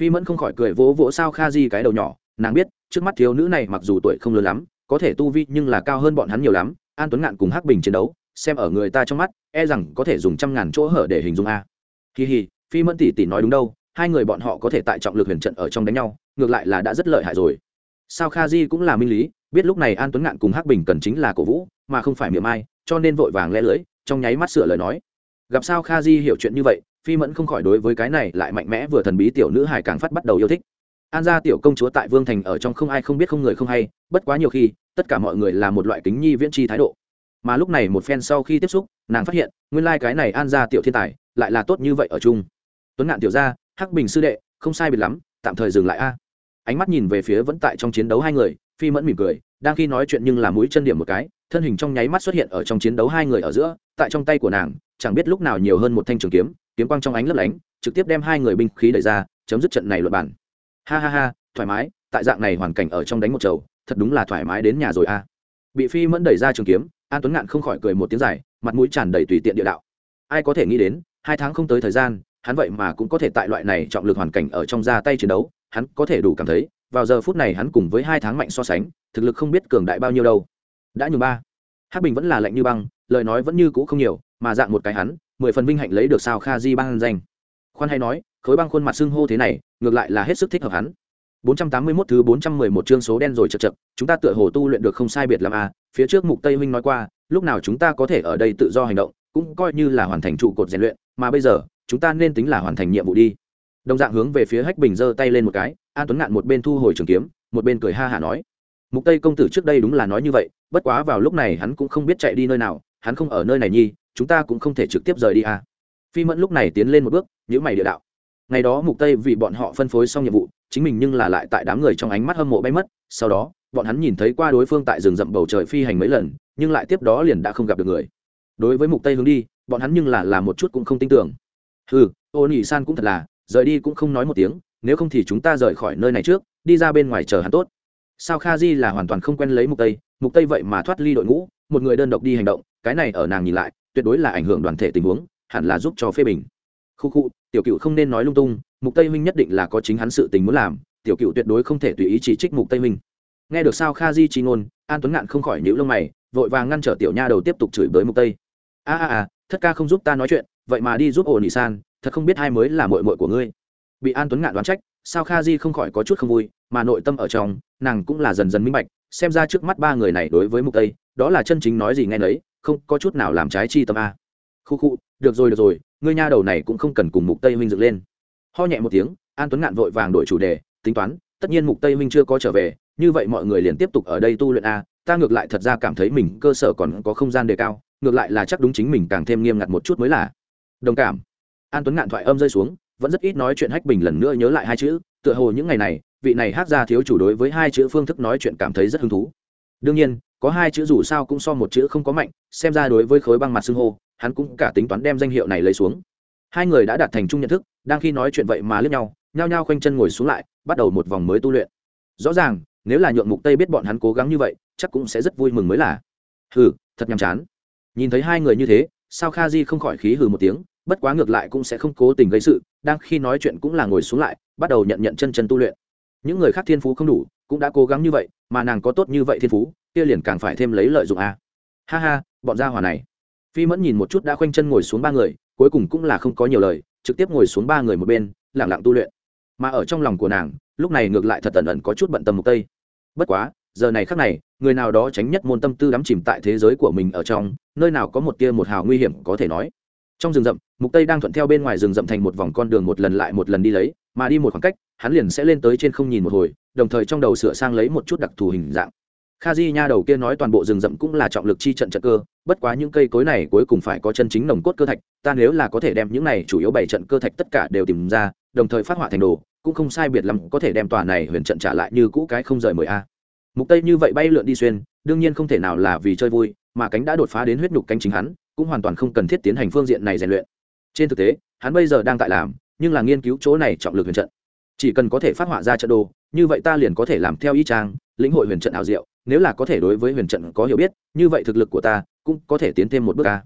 Phi mẫn không khỏi cười vỗ vỗ sao kha di cái đầu nhỏ, nàng biết, trước mắt thiếu nữ này mặc dù tuổi không lớn lắm, có thể tu vi nhưng là cao hơn bọn hắn nhiều lắm, an tuấn ngạn cùng hắc bình chiến đấu, xem ở người ta trong mắt e rằng có thể dùng trăm ngàn chỗ hở để hình dung a. Kỳ hì, phi mẫn tỷ tỷ nói đúng đâu, hai người bọn họ có thể tại trọng lực huyền trận ở trong đánh nhau, ngược lại là đã rất lợi hại rồi sao kha di cũng là minh lý, biết lúc này an tuấn ngạn cùng hắc bình cần chính là cổ vũ, mà không phải miệng ai, cho nên vội vàng lẽ lưỡi, trong nháy mắt sửa lời nói. Gặp sao kha di hiểu chuyện như vậy, phi mẫn không khỏi đối với cái này lại mạnh mẽ vừa thần bí tiểu nữ hải càng phát bắt đầu yêu thích. An gia tiểu công chúa tại vương thành ở trong không ai không biết không người không hay, bất quá nhiều khi, tất cả mọi người là một loại kính nhi viễn tri thái độ. Mà lúc này một phen sau khi tiếp xúc, nàng phát hiện, nguyên lai、like、cái này an gia tiểu thiên tài, lại là tốt như vậy ở chung. Tuấn ngạn tiểu gia, hắc bình sư đệ, không sai biệt lắm, tạm thời dừng lại a ánh mắt nhìn về phía vẫn tại trong chiến đấu hai người, phi mẫn mỉm cười, đang khi nói chuyện nhưng là mũi chân điểm một cái, thân hình trong nháy mắt xuất hiện ở trong chiến đấu hai người ở giữa, tại trong tay của nàng, chẳng biết lúc nào nhiều hơn một thanh trường kiếm kiếm quang trong ánh lấp lánh, trực tiếp đem hai người binh khí đẩy ra, chấm dứt trận này luật bản ha ha ha, thoải mái, tại dạng này hoàn cảnh ở trong đánh một chầu, thật đúng là thoải mái đến nhà rồi a. Bị phi mẫn đẩy ra trường kiếm, an tuấn ngạn không khỏi cười một tiếng dài, mặt mũi tràn đầy tùy tiện địa đạo. Ai có thể nghĩ đến, hai tháng không tới thời gian, hắn vậy mà cũng có thể tại loại này trọng lực hoàn cảnh ở trong ra tay chiến đấu hắn có thể đủ cảm thấy vào giờ phút này hắn cùng với hai tháng mạnh so sánh thực lực không biết cường đại bao nhiêu đâu. Đã nhường ba. Hắc bình vẫn là lạnh như băng lời nói vẫn như cũ không nhiều mà dạng một cái hắn mười phần vinh hạnh lấy được sao kha di băng danh. Khoan hay nói khối băng khuôn mặt xưng hô thế này ngược lại là hết sức thích hợp hắn. 481 thứ 411 chương số đen rồi chật chật, chúng ta tựa hồ tu luyện được không sai biệt lắm à, phía trước Mục Tây huynh nói qua, lúc nào chúng ta có thể ở đây tự do hành động, cũng coi như là hoàn thành trụ cột rèn luyện, mà bây giờ, chúng ta nên tính là hoàn thành nhiệm vụ đi. Đồng dạng hướng về phía Hách Bình giơ tay lên một cái, An Tuấn ngạn một bên thu hồi trường kiếm, một bên cười ha hả nói: "Mục Tây công tử trước đây đúng là nói như vậy, bất quá vào lúc này hắn cũng không biết chạy đi nơi nào, hắn không ở nơi này nhi, chúng ta cũng không thể trực tiếp rời đi à." Phi Mẫn lúc này tiến lên một bước, nhữ mày địa đạo: ngày đó mục tây vì bọn họ phân phối xong nhiệm vụ chính mình nhưng là lại tại đám người trong ánh mắt hâm mộ bay mất sau đó bọn hắn nhìn thấy qua đối phương tại rừng rậm bầu trời phi hành mấy lần nhưng lại tiếp đó liền đã không gặp được người. Đối với mục tây hướng đi bọn hắn nhưng là làm một chút cũng không tin tưởng. Ừ ô nhị san cũng thật là rời đi cũng không nói một tiếng, nếu không thì chúng ta rời khỏi nơi này trước, đi ra bên ngoài chờ hắn tốt. Sao kha di là hoàn toàn không quen lấy mục tây mục tây vậy mà thoát ly đội ngũ, một người đơn độc đi hành động, cái này ở nàng nhìn lại, tuyệt đối là ảnh hưởng đoàn thể tình huống, hẳn là giúp cho phê bình. Khu khu, tiểu cựu không nên nói lung tung, mục tây minh nhất định là có chính hắn sự tình muốn làm, tiểu cựu tuyệt đối không thể tùy ý chỉ trích mục tây minh nghe được sao kha di chi ngôn, an tuấn ngạn không khỏi nhíu lông mày, vội vàng ngăn trở tiểu nha đầu tiếp tục chửi bới mục tây. A a a, thất ca không giúp ta nói chuyện, vậy mà đi giúp ổ nị san thật không biết hai mới là muội muội của ngươi. Bị an tuấn ngạn đoán trách, sao kha di không khỏi có chút không vui, mà nội tâm ở trong, nàng cũng là dần dần minh bạch, xem ra trước mắt ba người này đối với mục tây, đó là chân chính nói gì nghe nấy, không có chút nào làm trái chi tâm a. Khu khu, được rồi được rồi, ngươi nha đầu này cũng không cần cùng mục tây huynh dựng lên. Ho nhẹ một tiếng, an tuấn ngạn vội vàng đổi chủ đề, tính toán, tất nhiên mục tây huynh chưa có trở về, như vậy mọi người liền tiếp tục ở đây tu luyện a, ta ngược lại thật ra cảm thấy mình cơ sở còn có không gian đề cao, ngược lại là chắc đúng chính mình càng thêm nghiêm ngặt một chút mới là. Đồng cảm an tuấn ngạn thoại âm rơi xuống, vẫn rất ít nói chuyện hách bình lần nữa nhớ lại hai chữ, tựa hồ những ngày này, vị này hát ra thiếu chủ đối với hai chữ phương thức nói chuyện cảm thấy rất hứng thú. đương nhiên, có hai chữ dù sao cũng so một chữ không có mạnh, xem ra đối với khối băng mặt xưng hô, hắn cũng cả tính toán đem danh hiệu này lấy xuống. hai người đã đạt thành chung nhận thức, đang khi nói chuyện vậy mà lướt nhau, nhao nhao khoanh chân ngồi xuống lại, bắt đầu một vòng mới tu luyện. rõ ràng, nếu là nhượng mục tây biết bọn hắn cố gắng như vậy, chắc cũng sẽ rất vui mừng mới là. hừ, thật nhàm chán. nhìn thấy hai người như thế, sao kha di không khỏi khí hừ một tiếng bất quá ngược lại cũng sẽ không cố tình gây sự, đang khi nói chuyện cũng là ngồi xuống lại, bắt đầu nhận nhận chân chân tu luyện. Những người khác thiên phú không đủ, cũng đã cố gắng như vậy, mà nàng có tốt như vậy thiên phú, kia liền càng phải thêm lấy lợi dụng a. À. ha ha, bọn gia hỏa này. Phi mẫn nhìn một chút đã khoanh chân ngồi xuống ba người, cuối cùng cũng là không có nhiều lời, trực tiếp ngồi xuống ba người một bên lẳng lặng tu luyện. Mà ở trong lòng của nàng, lúc này ngược lại thật tần ẩn có chút bận tâm mục tây. Bất quá, giờ này khác này, người nào đó tránh nhất môn tâm tư đắm chìm tại thế giới của mình ở trong, nơi nào có một tia một hào nguy hiểm có thể nói trong rừng rậm, mục tây đang thuận theo bên ngoài rừng rậm thành một vòng con đường một lần lại một lần đi lấy, mà đi một khoảng cách, hắn liền sẽ lên tới trên không nhìn một hồi, đồng thời trong đầu sửa sang lấy một chút đặc thù hình dạng. Kha di nha đầu kia nói toàn bộ rừng rậm cũng là trọng lực chi trận trận cơ, bất quá những cây cối này cuối cùng phải có chân chính nồng cốt cơ thạch, ta nếu là có thể đem những này chủ yếu bảy trận cơ thạch tất cả đều tìm ra, đồng thời phát họa thành đồ, cũng không sai biệt lắm có thể đem tòa này huyền trận trả lại như cũ cái không rời mười a. Mục tây như vậy bay lượn đi xuyên, đương nhiên không thể nào là vì chơi vui, mà cánh đã đột phá đến huyết nhục cánh chính hắn cũng hoàn toàn không cần thiết tiến hành phương diện này rèn luyện. Trên thực tế, hắn bây giờ đang tại làm, nhưng là nghiên cứu chỗ này trọng lực huyền trận. Chỉ cần có thể phát họa ra trận đồ, như vậy ta liền có thể làm theo ý trang lĩnh hội huyền trận ảo diệu, nếu là có thể đối với huyền trận có hiểu biết, như vậy thực lực của ta cũng có thể tiến thêm một bước ca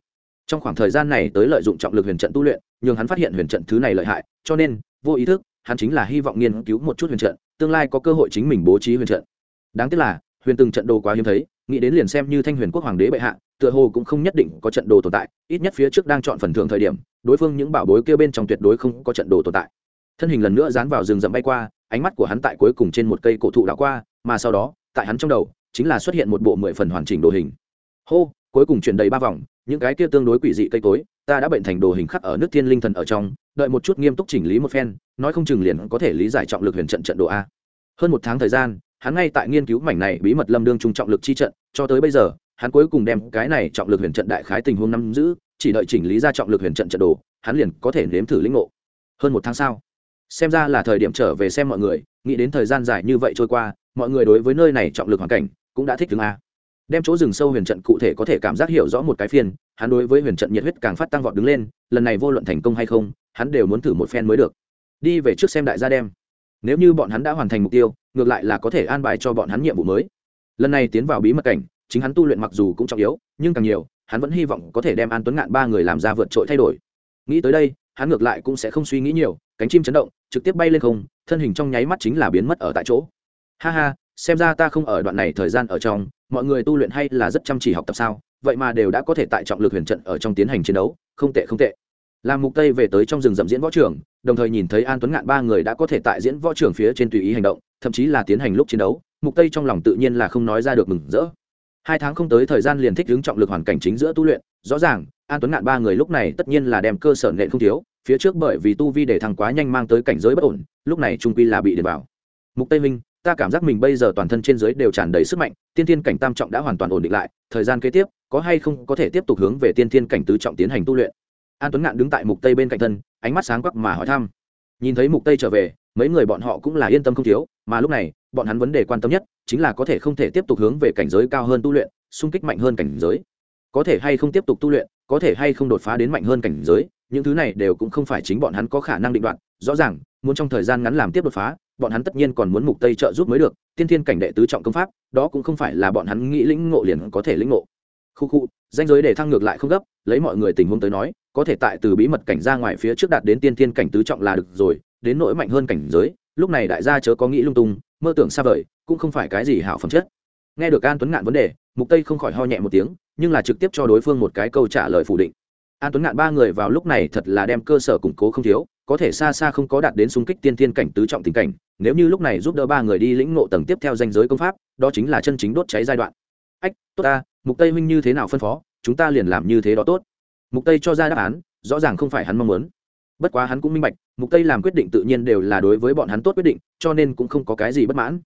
trong khoảng thời gian này tới lợi dụng trọng lực huyền trận tu luyện nhưng hắn phát hiện huyền trận thứ này lợi hại, cho nên, vô ý thức, hắn chính là hy vọng nghiên cứu một chút huyền trận, tương lai có cơ hội chính mình bố trí huyền trận. Đáng tiếc là, huyền từng trận đồ quá hiếm thấy nghĩ đến liền xem như thanh huyền quốc hoàng đế bệ hạ, tựa hồ cũng không nhất định có trận đồ tồn tại, ít nhất phía trước đang chọn phần thưởng thời điểm, đối phương những bảo bối kia bên trong tuyệt đối không có trận đồ tồn tại. Thân hình lần nữa dán vào rừng rậm bay qua, ánh mắt của hắn tại cuối cùng trên một cây cổ thụ đã qua, mà sau đó, tại hắn trong đầu, chính là xuất hiện một bộ mười phần hoàn chỉnh đồ hình. Hô, cuối cùng chuyển đầy ba vòng, những cái kia tương đối quỷ dị cây cối, ta đã bệnh thành đồ hình khắc ở nước thiên linh thần ở trong, đợi một chút nghiêm túc chỉnh lý một phen, nói không chừng liền có thể lý giải trọng lực huyền trận trận đồ a. Hơn một tháng thời gian, hắn ngay tại nghiên cứu mảnh này bí mật lâm đương trung trọng lực chi trận cho tới bây giờ, hắn cuối cùng đem cái này trọng lực huyền trận đại khái tình huống nắm giữ, chỉ đợi chỉnh lý ra trọng lực huyền trận trận đồ, hắn liền có thể nếm thử lĩnh ngộ. Hơn một tháng sau, xem ra là thời điểm trở về xem mọi người, nghĩ đến thời gian dài như vậy trôi qua, mọi người đối với nơi này trọng lực hoàn cảnh cũng đã thích ứng a. Đem chỗ rừng sâu huyền trận cụ thể có thể cảm giác hiểu rõ một cái phiên, hắn đối với huyền trận nhiệt huyết càng phát tăng vọt đứng lên, lần này vô luận thành công hay không, hắn đều muốn thử một phen mới được. Đi về trước xem đại gia đem. Nếu như bọn hắn đã hoàn thành mục tiêu, ngược lại là có thể an bài cho bọn hắn nhiệm vụ mới lần này tiến vào bí mật cảnh, chính hắn tu luyện mặc dù cũng trọng yếu, nhưng càng nhiều, hắn vẫn hy vọng có thể đem an tuấn ngạn ba người làm ra vượt trội thay đổi. Nghĩ tới đây, hắn ngược lại cũng sẽ không suy nghĩ nhiều, cánh chim chấn động, trực tiếp bay lên không, thân hình trong nháy mắt chính là biến mất ở tại chỗ. Ha ha, xem ra ta không ở đoạn này thời gian ở trong, mọi người tu luyện hay là rất chăm chỉ học tập sao, vậy mà đều đã có thể tại trọng lực huyền trận ở trong tiến hành chiến đấu, không tệ không tệ. Làm mục tây về tới trong rừng rậm diễn võ trường, đồng thời nhìn thấy an tuấn ngạn ba người đã có thể tại diễn võ trường phía trên tùy ý hành động, thậm chí là tiến hành lúc chiến đấu mục tây trong lòng tự nhiên là không nói ra được mừng rỡ. Hai tháng không tới thời gian liền thích ứng trọng lực hoàn cảnh chính giữa tu luyện, rõ ràng, an tuấn ngạn ba người lúc này tất nhiên là đem cơ sở nện không thiếu, phía trước bởi vì tu vi để thăng quá nhanh mang tới cảnh giới bất ổn, lúc này trung quy là bị đền vào. Mục tây minh, ta cảm giác mình bây giờ toàn thân trên dưới đều tràn đầy sức mạnh, tiên thiên cảnh tam trọng đã hoàn toàn ổn định lại, thời gian kế tiếp, có hay không có thể tiếp tục hướng về tiên thiên cảnh tứ trọng tiến hành tu luyện? An tuấn ngạn đứng tại mục tây bên cạnh thân, ánh mắt sáng quắc mà hỏi thăm. Nhìn thấy mục tây trở về, mấy người bọn họ cũng là yên tâm không thiếu, mà lúc này bọn hắn vấn đề quan tâm nhất chính là có thể không thể tiếp tục hướng về cảnh giới cao hơn tu luyện, xung kích mạnh hơn cảnh giới. Có thể hay không tiếp tục tu luyện, có thể hay không đột phá đến mạnh hơn cảnh giới, những thứ này đều cũng không phải chính bọn hắn có khả năng định đoạt. Rõ ràng, muốn trong thời gian ngắn làm tiếp đột phá, bọn hắn tất nhiên còn muốn mục tây trợ giúp mới được, tiên thiên cảnh đệ tứ trọng công pháp, đó cũng không phải là bọn hắn nghĩ lĩnh ngộ liền có thể lĩnh ngộ. Khu khu danh giới để thăng ngược lại không gấp, lấy mọi người tình huống tới nói, có thể tại từ bí mật cảnh ra ngoài phía trước đạt đến tiên thiên cảnh tứ trọng là được rồi, đến nỗi mạnh hơn cảnh giới lúc này đại gia chớ có nghĩ lung tung, mơ tưởng xa vời, cũng không phải cái gì hảo phẩm chất. Nghe được an tuấn ngạn vấn đề, mục tây không khỏi ho nhẹ một tiếng, nhưng là trực tiếp cho đối phương một cái câu trả lời phủ định. An tuấn ngạn ba người vào lúc này thật là đem cơ sở củng cố không thiếu, có thể xa xa không có đạt đến xung kích tiên thiên cảnh tứ trọng tình cảnh, nếu như lúc này giúp đỡ ba người đi lĩnh ngộ tầng tiếp theo danh giới công pháp, đó chính là chân chính đốt cháy giai đoạn. Ách, tốt ta, mục tây huynh như thế nào phân phó, chúng ta liền làm như thế đó tốt. Mục tây cho ra đáp án, rõ ràng không phải hắn mong muốn bất quá hắn cũng minh bạch, mục tây làm quyết định tự nhiên đều là đối với bọn hắn tốt quyết định, cho nên cũng không có cái gì bất mãn.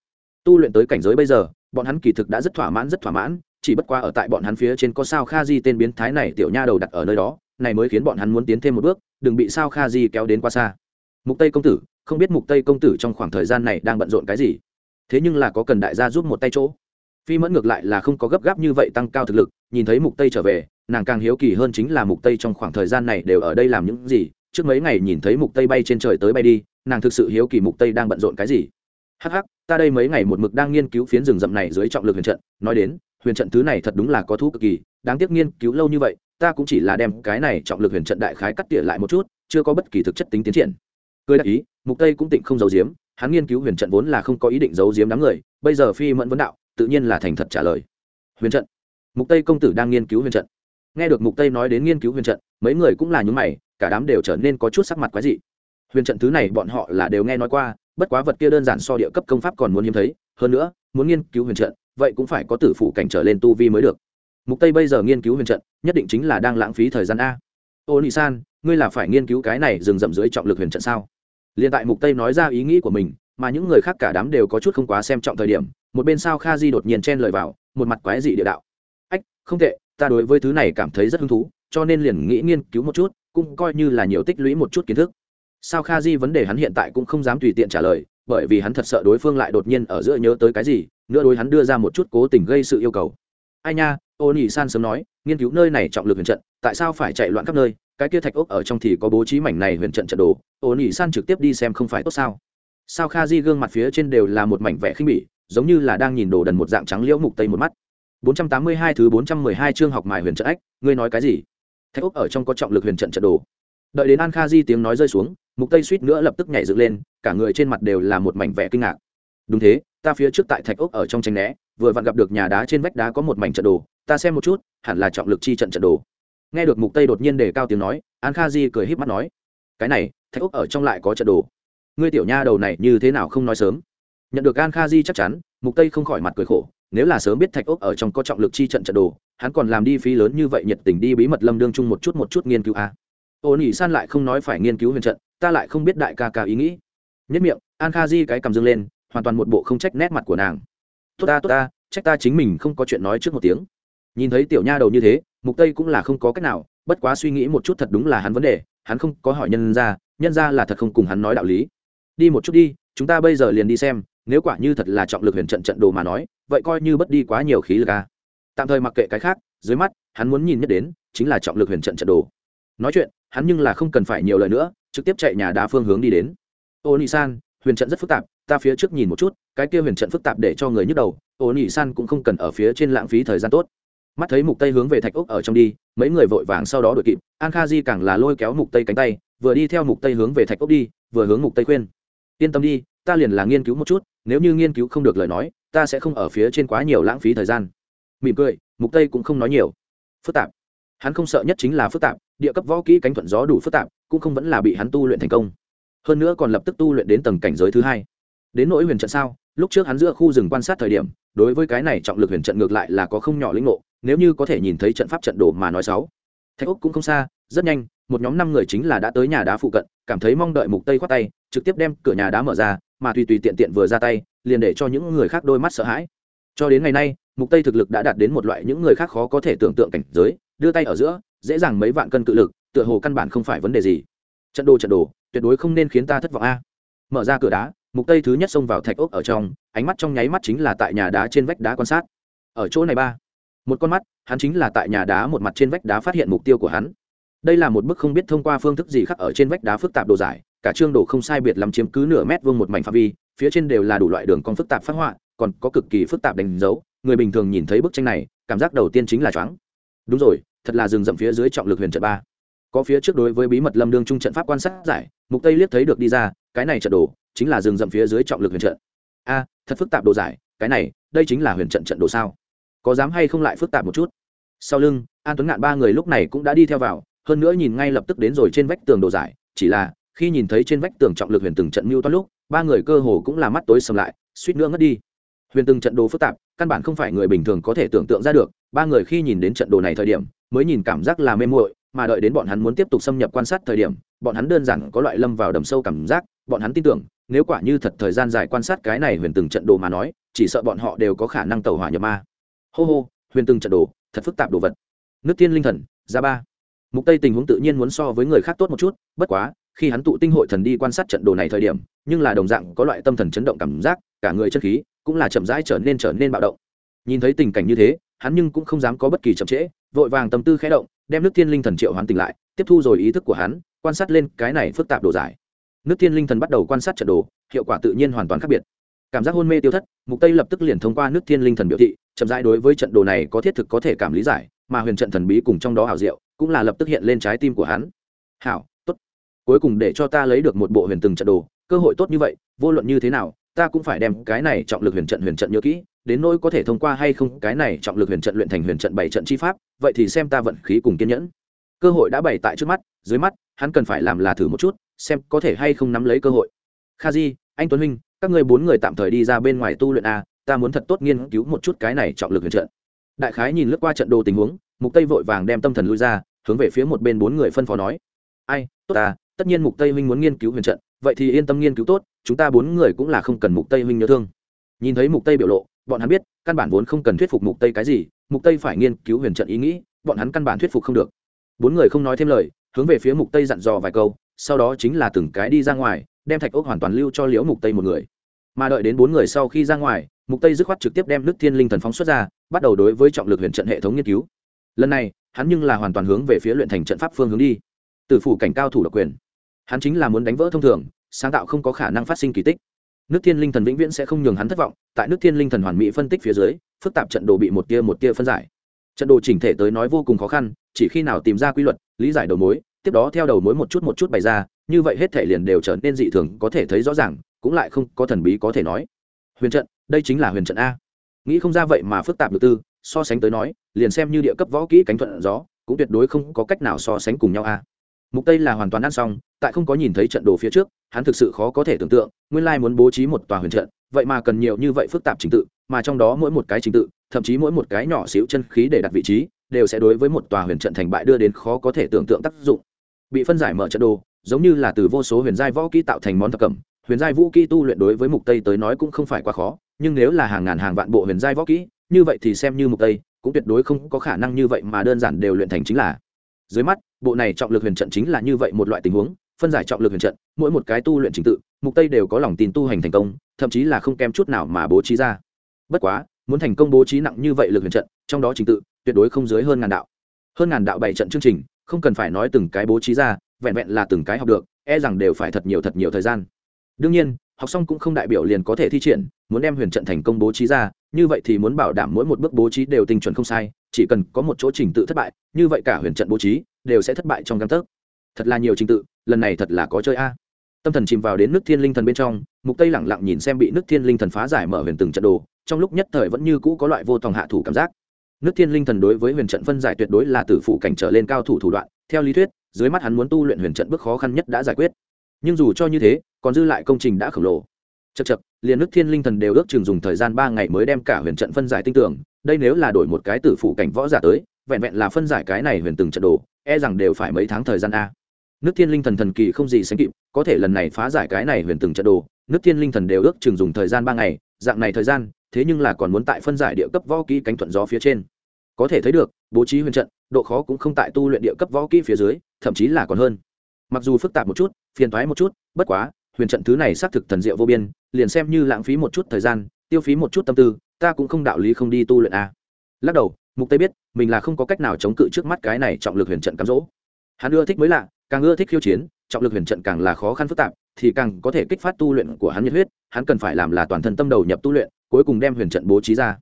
Tu luyện tới cảnh giới bây giờ, bọn hắn kỳ thực đã rất thỏa mãn, rất thỏa mãn, chỉ bất quá ở tại bọn hắn phía trên có sao kha di tên biến thái này tiểu nha đầu đặt ở nơi đó, này mới khiến bọn hắn muốn tiến thêm một bước, đừng bị sao kha di kéo đến quá xa. Mục tây công tử, không biết mục tây công tử trong khoảng thời gian này đang bận rộn cái gì? Thế nhưng là có cần đại gia giúp một tay chỗ. Phi mẫn ngược lại là không có gấp gáp như vậy tăng cao thực lực, nhìn thấy mục tây trở về, nàng càng hiếu kỳ hơn chính là mục tây trong khoảng thời gian này đều ở đây làm những gì trước mấy ngày nhìn thấy mục tây bay trên trời tới bay đi, nàng thực sự hiếu kỳ mục tây đang bận rộn cái gì. Hắc hắc, ta đây mấy ngày một mực đang nghiên cứu phiến rừng rậm này dưới trọng lực huyền trận, nói đến, huyền trận thứ này thật đúng là có thú cực kỳ, đáng tiếc nghiên cứu lâu như vậy, ta cũng chỉ là đem cái này trọng lực huyền trận đại khái cắt tỉa lại một chút, chưa có bất kỳ thực chất tính tiến triển. Cười đại ý, mục tây cũng tịnh không giấu giếm, hắn nghiên cứu huyền trận vốn là không có ý định giấu giếm đám người, bây giờ phi mẫn vấn đạo, tự nhiên là thành thật trả lời. Huyền trận. Mục tây công tử đang nghiên cứu huyền trận. Nghe được mục tây nói đến nghiên cứu huyền trận, mấy người cũng là những mày cả đám đều trở nên có chút sắc mặt quái dị. Huyền trận thứ này bọn họ là đều nghe nói qua, bất quá vật kia đơn giản so địa cấp công pháp còn muốn hiếm thấy, hơn nữa, muốn nghiên cứu huyền trận, vậy cũng phải có tử phụ cảnh trở lên tu vi mới được. Mục tây bây giờ nghiên cứu huyền trận, nhất định chính là đang lãng phí thời gian a. Ô nị san, ngươi là phải nghiên cứu cái này dừng dậm dưới trọng lực huyền trận sao? Liền tại mục tây nói ra ý nghĩ của mình, mà những người khác cả đám đều có chút không quá xem trọng thời điểm, một bên sao kha di đột nhiên chen lời vào, một mặt quái dị địa đạo. Ách, không tệ, ta đối với thứ này cảm thấy rất hứng thú, cho nên liền nghĩ nghiên cứu một chút cũng coi như là nhiều tích lũy một chút kiến thức. Sao kha di vấn đề hắn hiện tại cũng không dám tùy tiện trả lời, bởi vì hắn thật sợ đối phương lại đột nhiên ở giữa nhớ tới cái gì, nữa đối hắn đưa ra một chút cố tình gây sự yêu cầu. Ai nha ô nhị san sớm nói, nghiên cứu nơi này trọng lực huyền trận, tại sao phải chạy loạn khắp nơi, cái kia thạch ốc ở trong thì có bố trí mảnh này huyền trận trận đồ ô nhị san trực tiếp đi xem không phải tốt sao? Sao kha di gương mặt phía trên đều là một mảnh vẻ khinh bỉ, giống như là đang nhìn đồ đần một dạng trắng liễu mục tây một mắt. 482 thứ 412 chương học mài huyền trận ách, ngươi nói cái gì? Thạch úc ở trong có trọng lực huyền trận trận đồ. Đợi đến an kha di tiếng nói rơi xuống, mục tây suýt nữa lập tức nhảy dựng lên, cả người trên mặt đều là một mảnh vẻ kinh ngạc. Đúng thế, ta phía trước tại thạch ốc ở trong tranh né, vừa vặn gặp được nhà đá trên vách đá có một mảnh trận đồ, ta xem một chút, hẳn là trọng lực chi trận trận đồ. Nghe được mục tây đột nhiên đề cao tiếng nói, an kha di cười híp mắt nói, cái này, thạch ốc ở trong lại có trận đồ. Ngươi tiểu nha đầu này như thế nào không nói sớm? Nhận được an kha di chắc chắn, mục tây không khỏi mặt cười khổ nếu là sớm biết thạch ốc ở trong có trọng lực chi trận trận đồ, hắn còn làm đi phí lớn như vậy nhiệt tình đi bí mật lâm đương chung một chút một chút nghiên cứu a. Ô nỉ san lại không nói phải nghiên cứu huyền trận, ta lại không biết đại ca ca ý nghĩ. Nhất miệng, an kha di cái cầm dương lên, hoàn toàn một bộ không trách nét mặt của nàng. Tốt ta tốt ta, trách ta chính mình không có chuyện nói trước một tiếng. Nhìn thấy tiểu nha đầu như thế, mục tây cũng là không có cách nào, bất quá suy nghĩ một chút thật đúng là hắn vấn đề, hắn không có hỏi nhân ra nhân ra là thật không cùng hắn nói đạo lý. Đi một chút đi, chúng ta bây giờ liền đi xem nếu quả như thật là trọng lực huyền trận trận đồ mà nói, vậy coi như bất đi quá nhiều khí lực à. tạm thời mặc kệ cái khác, dưới mắt, hắn muốn nhìn nhất đến, chính là trọng lực huyền trận trận đồ. Nói chuyện, hắn nhưng là không cần phải nhiều lời nữa, trực tiếp chạy nhà đá phương hướng đi đến. Ô nị san huyền trận rất phức tạp, ta phía trước nhìn một chút, cái kia huyền trận phức tạp để cho người nhức đầu ô nị san cũng không cần ở phía trên lãng phí thời gian tốt. Mắt thấy mục tây hướng về thạch ốc ở trong đi, mấy người vội vàng sau đó đuổi kịp, an kha di càng là lôi kéo mục tây cánh tay, vừa đi theo mục tây hướng về thạch ốc đi, vừa hướng mục tây khuyên. Yên tâm đi ta liền là nghiên cứu một chút, nếu như nghiên cứu không được lời nói, ta sẽ không ở phía trên quá nhiều lãng phí thời gian. Mỉm cười, mục tây cũng không nói nhiều. Phức tạp. Hắn không sợ nhất chính là phức tạp, địa cấp võ kỹ cánh thuận gió đủ phức tạp, cũng không vẫn là bị hắn tu luyện thành công. Hơn nữa còn lập tức tu luyện đến tầng cảnh giới thứ hai. Đến nỗi huyền trận sao, lúc trước hắn giữa khu rừng quan sát thời điểm, đối với cái này trọng lực huyền trận ngược lại là có không nhỏ lĩnh ngộ, nếu như có thể nhìn thấy trận pháp trận đồ mà nói sáu thạch úc cũng không xa, rất nhanh một nhóm năm người chính là đã tới nhà đá phụ cận, cảm thấy mong đợi mục tây khoát tay, trực tiếp đem cửa nhà đá mở ra, mà tùy tùy tiện tiện vừa ra tay, liền để cho những người khác đôi mắt sợ hãi. Cho đến ngày nay, mục tây thực lực đã đạt đến một loại những người khác khó có thể tưởng tượng cảnh giới, đưa tay ở giữa, dễ dàng mấy vạn cân cự lực, tựa hồ căn bản không phải vấn đề gì. Trận đồ trận đồ, tuyệt đối không nên khiến ta thất vọng a. Mở ra cửa đá, mục tây thứ nhất xông vào thạch ốc ở trong, ánh mắt trong nháy mắt chính là tại nhà đá trên vách đá quan sát. Ở chỗ này ba, một con mắt, hắn chính là tại nhà đá một mặt trên vách đá phát hiện mục tiêu của hắn đây là một bức không biết thông qua phương thức gì khác ở trên vách đá phức tạp đồ giải, cả chương đồ không sai biệt làm chiếm cứ nửa mét vuông một mảnh phạm vi, phía trên đều là đủ loại đường con phức tạp phát họa, còn có cực kỳ phức tạp đánh dấu. Người bình thường nhìn thấy bức tranh này, cảm giác đầu tiên chính là choáng. Đúng rồi, thật là rừng rậm phía dưới trọng lực huyền trận ba. Có phía trước đối với bí mật lâm đương trung trận pháp quan sát giải, mục tây liếc thấy được đi ra, cái này trận đồ chính là rừng rậm phía dưới trọng lực huyền trận. A, thật phức tạp đồ giải, cái này, đây chính là huyền trận trận đồ sao? Có dám hay không lại phức tạp một chút? Sau lưng, an tuấn ngạn ba người lúc này cũng đã đi theo vào hơn nữa nhìn ngay lập tức đến rồi trên vách tường đồ giải, chỉ là, khi nhìn thấy trên vách tường trọng lực huyền từng trận mưu toan lúc, ba người cơ hồ cũng là mắt tối sầm lại, suýt nữa ngất đi. Huyền từng trận đồ phức tạp, căn bản không phải người bình thường có thể tưởng tượng ra được, ba người khi nhìn đến trận đồ này thời điểm, mới nhìn cảm giác là mê muội, mà đợi đến bọn hắn muốn tiếp tục xâm nhập quan sát thời điểm, bọn hắn đơn giản có loại lâm vào đầm sâu cảm giác, bọn hắn tin tưởng, nếu quả như thật thời gian dài quan sát cái này huyền từng trận đồ mà nói, chỉ sợ bọn họ đều có khả năng tàu hỏa nhập ma. Hô hô, huyền từng trận đồ, thật phức tạp đồ vật. Nước tiên linh thần ra ba mục tây tình huống tự nhiên muốn so với người khác tốt một chút, bất quá, khi hắn tụ tinh hội thần đi quan sát trận đồ này thời điểm, nhưng là đồng dạng có loại tâm thần chấn động cảm giác, cả người chân khí cũng là chậm rãi trở nên trở nên bạo động. Nhìn thấy tình cảnh như thế, hắn nhưng cũng không dám có bất kỳ chậm trễ, vội vàng tâm tư khẽ động, đem nước thiên linh thần triệu hoán tỉnh lại, tiếp thu rồi ý thức của hắn, quan sát lên cái này phức tạp đồ giải. Nước thiên linh thần bắt đầu quan sát trận đồ, hiệu quả tự nhiên hoàn toàn khác biệt. Cảm giác hôn mê tiêu thất, mục tây lập tức liền thông qua nước thiên linh thần biểu thị, chậm rãi đối với trận đồ này có thiết thực có thể cảm lý giải, mà huyền trận thần bí cùng trong đó hảo diệu cũng là lập tức hiện lên trái tim của hắn. Hảo, tốt. Cuối cùng để cho ta lấy được một bộ huyền từng trận đồ, cơ hội tốt như vậy, vô luận như thế nào, ta cũng phải đem cái này trọng lực huyền trận huyền trận nhớ kỹ, đến nỗi có thể thông qua hay không cái này trọng lực huyền trận luyện thành huyền trận bảy trận chi pháp, vậy thì xem ta vận khí cùng kiên nhẫn. Cơ hội đã bày tại trước mắt, dưới mắt, hắn cần phải làm là thử một chút, xem có thể hay không nắm lấy cơ hội. Kha di anh tuấn huynh, các ngươi bốn người tạm thời đi ra bên ngoài tu luyện a ta muốn thật tốt nghiên cứu một chút cái này trọng lực huyền trận. Đại khái nhìn lướt qua trận đồ tình huống mục tây vội vàng đem tâm thần lui ra, hướng về phía một bên bốn người phân phó nói. Ai, tốt ta, tất nhiên mục tây huynh muốn nghiên cứu huyền trận, vậy thì yên tâm nghiên cứu tốt, chúng ta bốn người cũng là không cần mục tây huynh nhớ thương. Nhìn thấy mục tây biểu lộ, bọn hắn biết, căn bản vốn không cần thuyết phục mục tây cái gì, mục tây phải nghiên cứu huyền trận ý nghĩ, bọn hắn căn bản thuyết phục không được. Bốn người không nói thêm lời, hướng về phía mục tây dặn dò vài câu, sau đó chính là từng cái đi ra ngoài, đem thạch ốc hoàn toàn lưu cho liễu mục tây một người. Mà đợi đến bốn người sau khi ra ngoài, mục tây dứt khoát trực tiếp đem nước thiên linh thần phóng xuất ra, bắt đầu đối với trọng lực huyền trận hệ thống nghiên cứu lần này, hắn nhưng là hoàn toàn hướng về phía luyện thành trận pháp phương hướng đi. Từ phủ cảnh cao thủ độc quyền. Hắn chính là muốn đánh vỡ thông thường, sáng tạo không có khả năng phát sinh kỳ tích. Nước thiên linh thần vĩnh viễn sẽ không nhường hắn thất vọng, tại nước thiên linh thần hoàn mỹ phân tích phía dưới, phức tạp trận đồ bị một tia một tia phân giải. Trận đồ chỉnh thể tới nói vô cùng khó khăn, chỉ khi nào tìm ra quy luật, lý giải đầu mối, tiếp đó theo đầu mối một chút một chút bày ra, như vậy hết thể liền đều trở nên dị thường, có thể thấy rõ ràng, cũng lại không có thần bí có thể nói. Huyền trận, đây chính là huyền trận a. Nghĩ không ra vậy mà phức tạp được tư, so sánh tới nói liền xem như địa cấp võ kỹ cánh thuận gió, cũng tuyệt đối không có cách nào so sánh cùng nhau a. Mục tây là hoàn toàn ăn xong, tại không có nhìn thấy trận đồ phía trước, hắn thực sự khó có thể tưởng tượng, nguyên lai muốn bố trí một tòa huyền trận, vậy mà cần nhiều như vậy phức tạp trình tự, mà trong đó mỗi một cái trình tự, thậm chí mỗi một cái nhỏ xíu chân khí để đặt vị trí, đều sẽ đối với một tòa huyền trận thành bại đưa đến khó có thể tưởng tượng tác dụng. Bị phân giải mở trận đồ, giống như là từ vô số huyền giai võ kỹ tạo thành món thập cẩm, huyền giai vũ kỹ tu luyện đối với mục tây tới nói cũng không phải quá khó, nhưng nếu là hàng ngàn hàng vạn bộ huyền giai võ kỹ, như vậy thì xem như mục tây cũng tuyệt đối không có khả năng như vậy mà đơn giản đều luyện thành chính là. Dưới mắt, bộ này trọng lực huyền trận chính là như vậy một loại tình huống, phân giải trọng lực huyền trận, mỗi một cái tu luyện trình tự, mục tây đều có lòng tin tu hành thành công, thậm chí là không kém chút nào mà bố trí ra. Bất quá, muốn thành công bố trí nặng như vậy lực huyền trận, trong đó trình tự tuyệt đối không dưới hơn ngàn đạo. Hơn ngàn đạo bảy trận chương trình, không cần phải nói từng cái bố trí ra, vẹn vẹn là từng cái học được e rằng đều phải thật nhiều thật nhiều thời gian. Đương nhiên, học xong cũng không đại biểu liền có thể thi triển muốn đem huyền trận thành công bố trí ra, như vậy thì muốn bảo đảm mỗi một bước bố trí đều tinh chuẩn không sai, chỉ cần có một chỗ trình tự thất bại, như vậy cả huyền trận bố trí đều sẽ thất bại trong căn tấc. Thật là nhiều trình tự, lần này thật là có chơi a. Tâm thần chìm vào đến nước thiên linh thần bên trong, mục tây lẳng lặng nhìn xem bị nước thiên linh thần phá giải mở huyền từng trận đồ, trong lúc nhất thời vẫn như cũ có loại vô tòng hạ thủ cảm giác. Nước thiên linh thần đối với huyền trận phân giải tuyệt đối là tử phụ cảnh trở lên cao thủ thủ đoạn, theo lý thuyết, dưới mắt hắn muốn tu luyện huyền trận bước khó khăn nhất đã giải quyết. Nhưng dù cho như thế, còn dư lại công trình đã khổng lồ. Chật chật liền nước thiên linh thần đều ước chừng dùng thời gian ba ngày mới đem cả huyền trận phân giải tinh tưởng, đây nếu là đổi một cái tử phụ cảnh võ giả tới, vẹn vẹn là phân giải cái này huyền từng trận đồ e rằng đều phải mấy tháng thời gian a. Nước thiên linh thần thần kỳ không gì sánh kịp, có thể lần này phá giải cái này huyền từng trận đồ, nước thiên linh thần đều ước chừng dùng thời gian ba ngày, dạng này thời gian, thế nhưng là còn muốn tại phân giải địa cấp võ kỹ cánh thuận gió phía trên. Có thể thấy được, bố trí huyền trận, độ khó cũng không tại tu luyện địa cấp võ kỹ phía dưới, thậm chí là còn hơn. Mặc dù phức tạp một chút, phiền toái một chút, bất quá, huyền trận thứ này xác thực thần diệu vô biên liền xem như lãng phí một chút thời gian, tiêu phí một chút tâm tư, ta cũng không đạo lý không đi tu luyện a lắc đầu, mục tây biết, mình là không có cách nào chống cự trước mắt cái này trọng lực huyền trận cám dỗ. Hắn ưa thích mới lạ, càng ưa thích khiêu chiến, trọng lực huyền trận càng là khó khăn phức tạp, thì càng có thể kích phát tu luyện của hắn nhiệt huyết, hắn cần phải làm là toàn thân tâm đầu nhập tu luyện, cuối cùng đem huyền trận bố trí ra.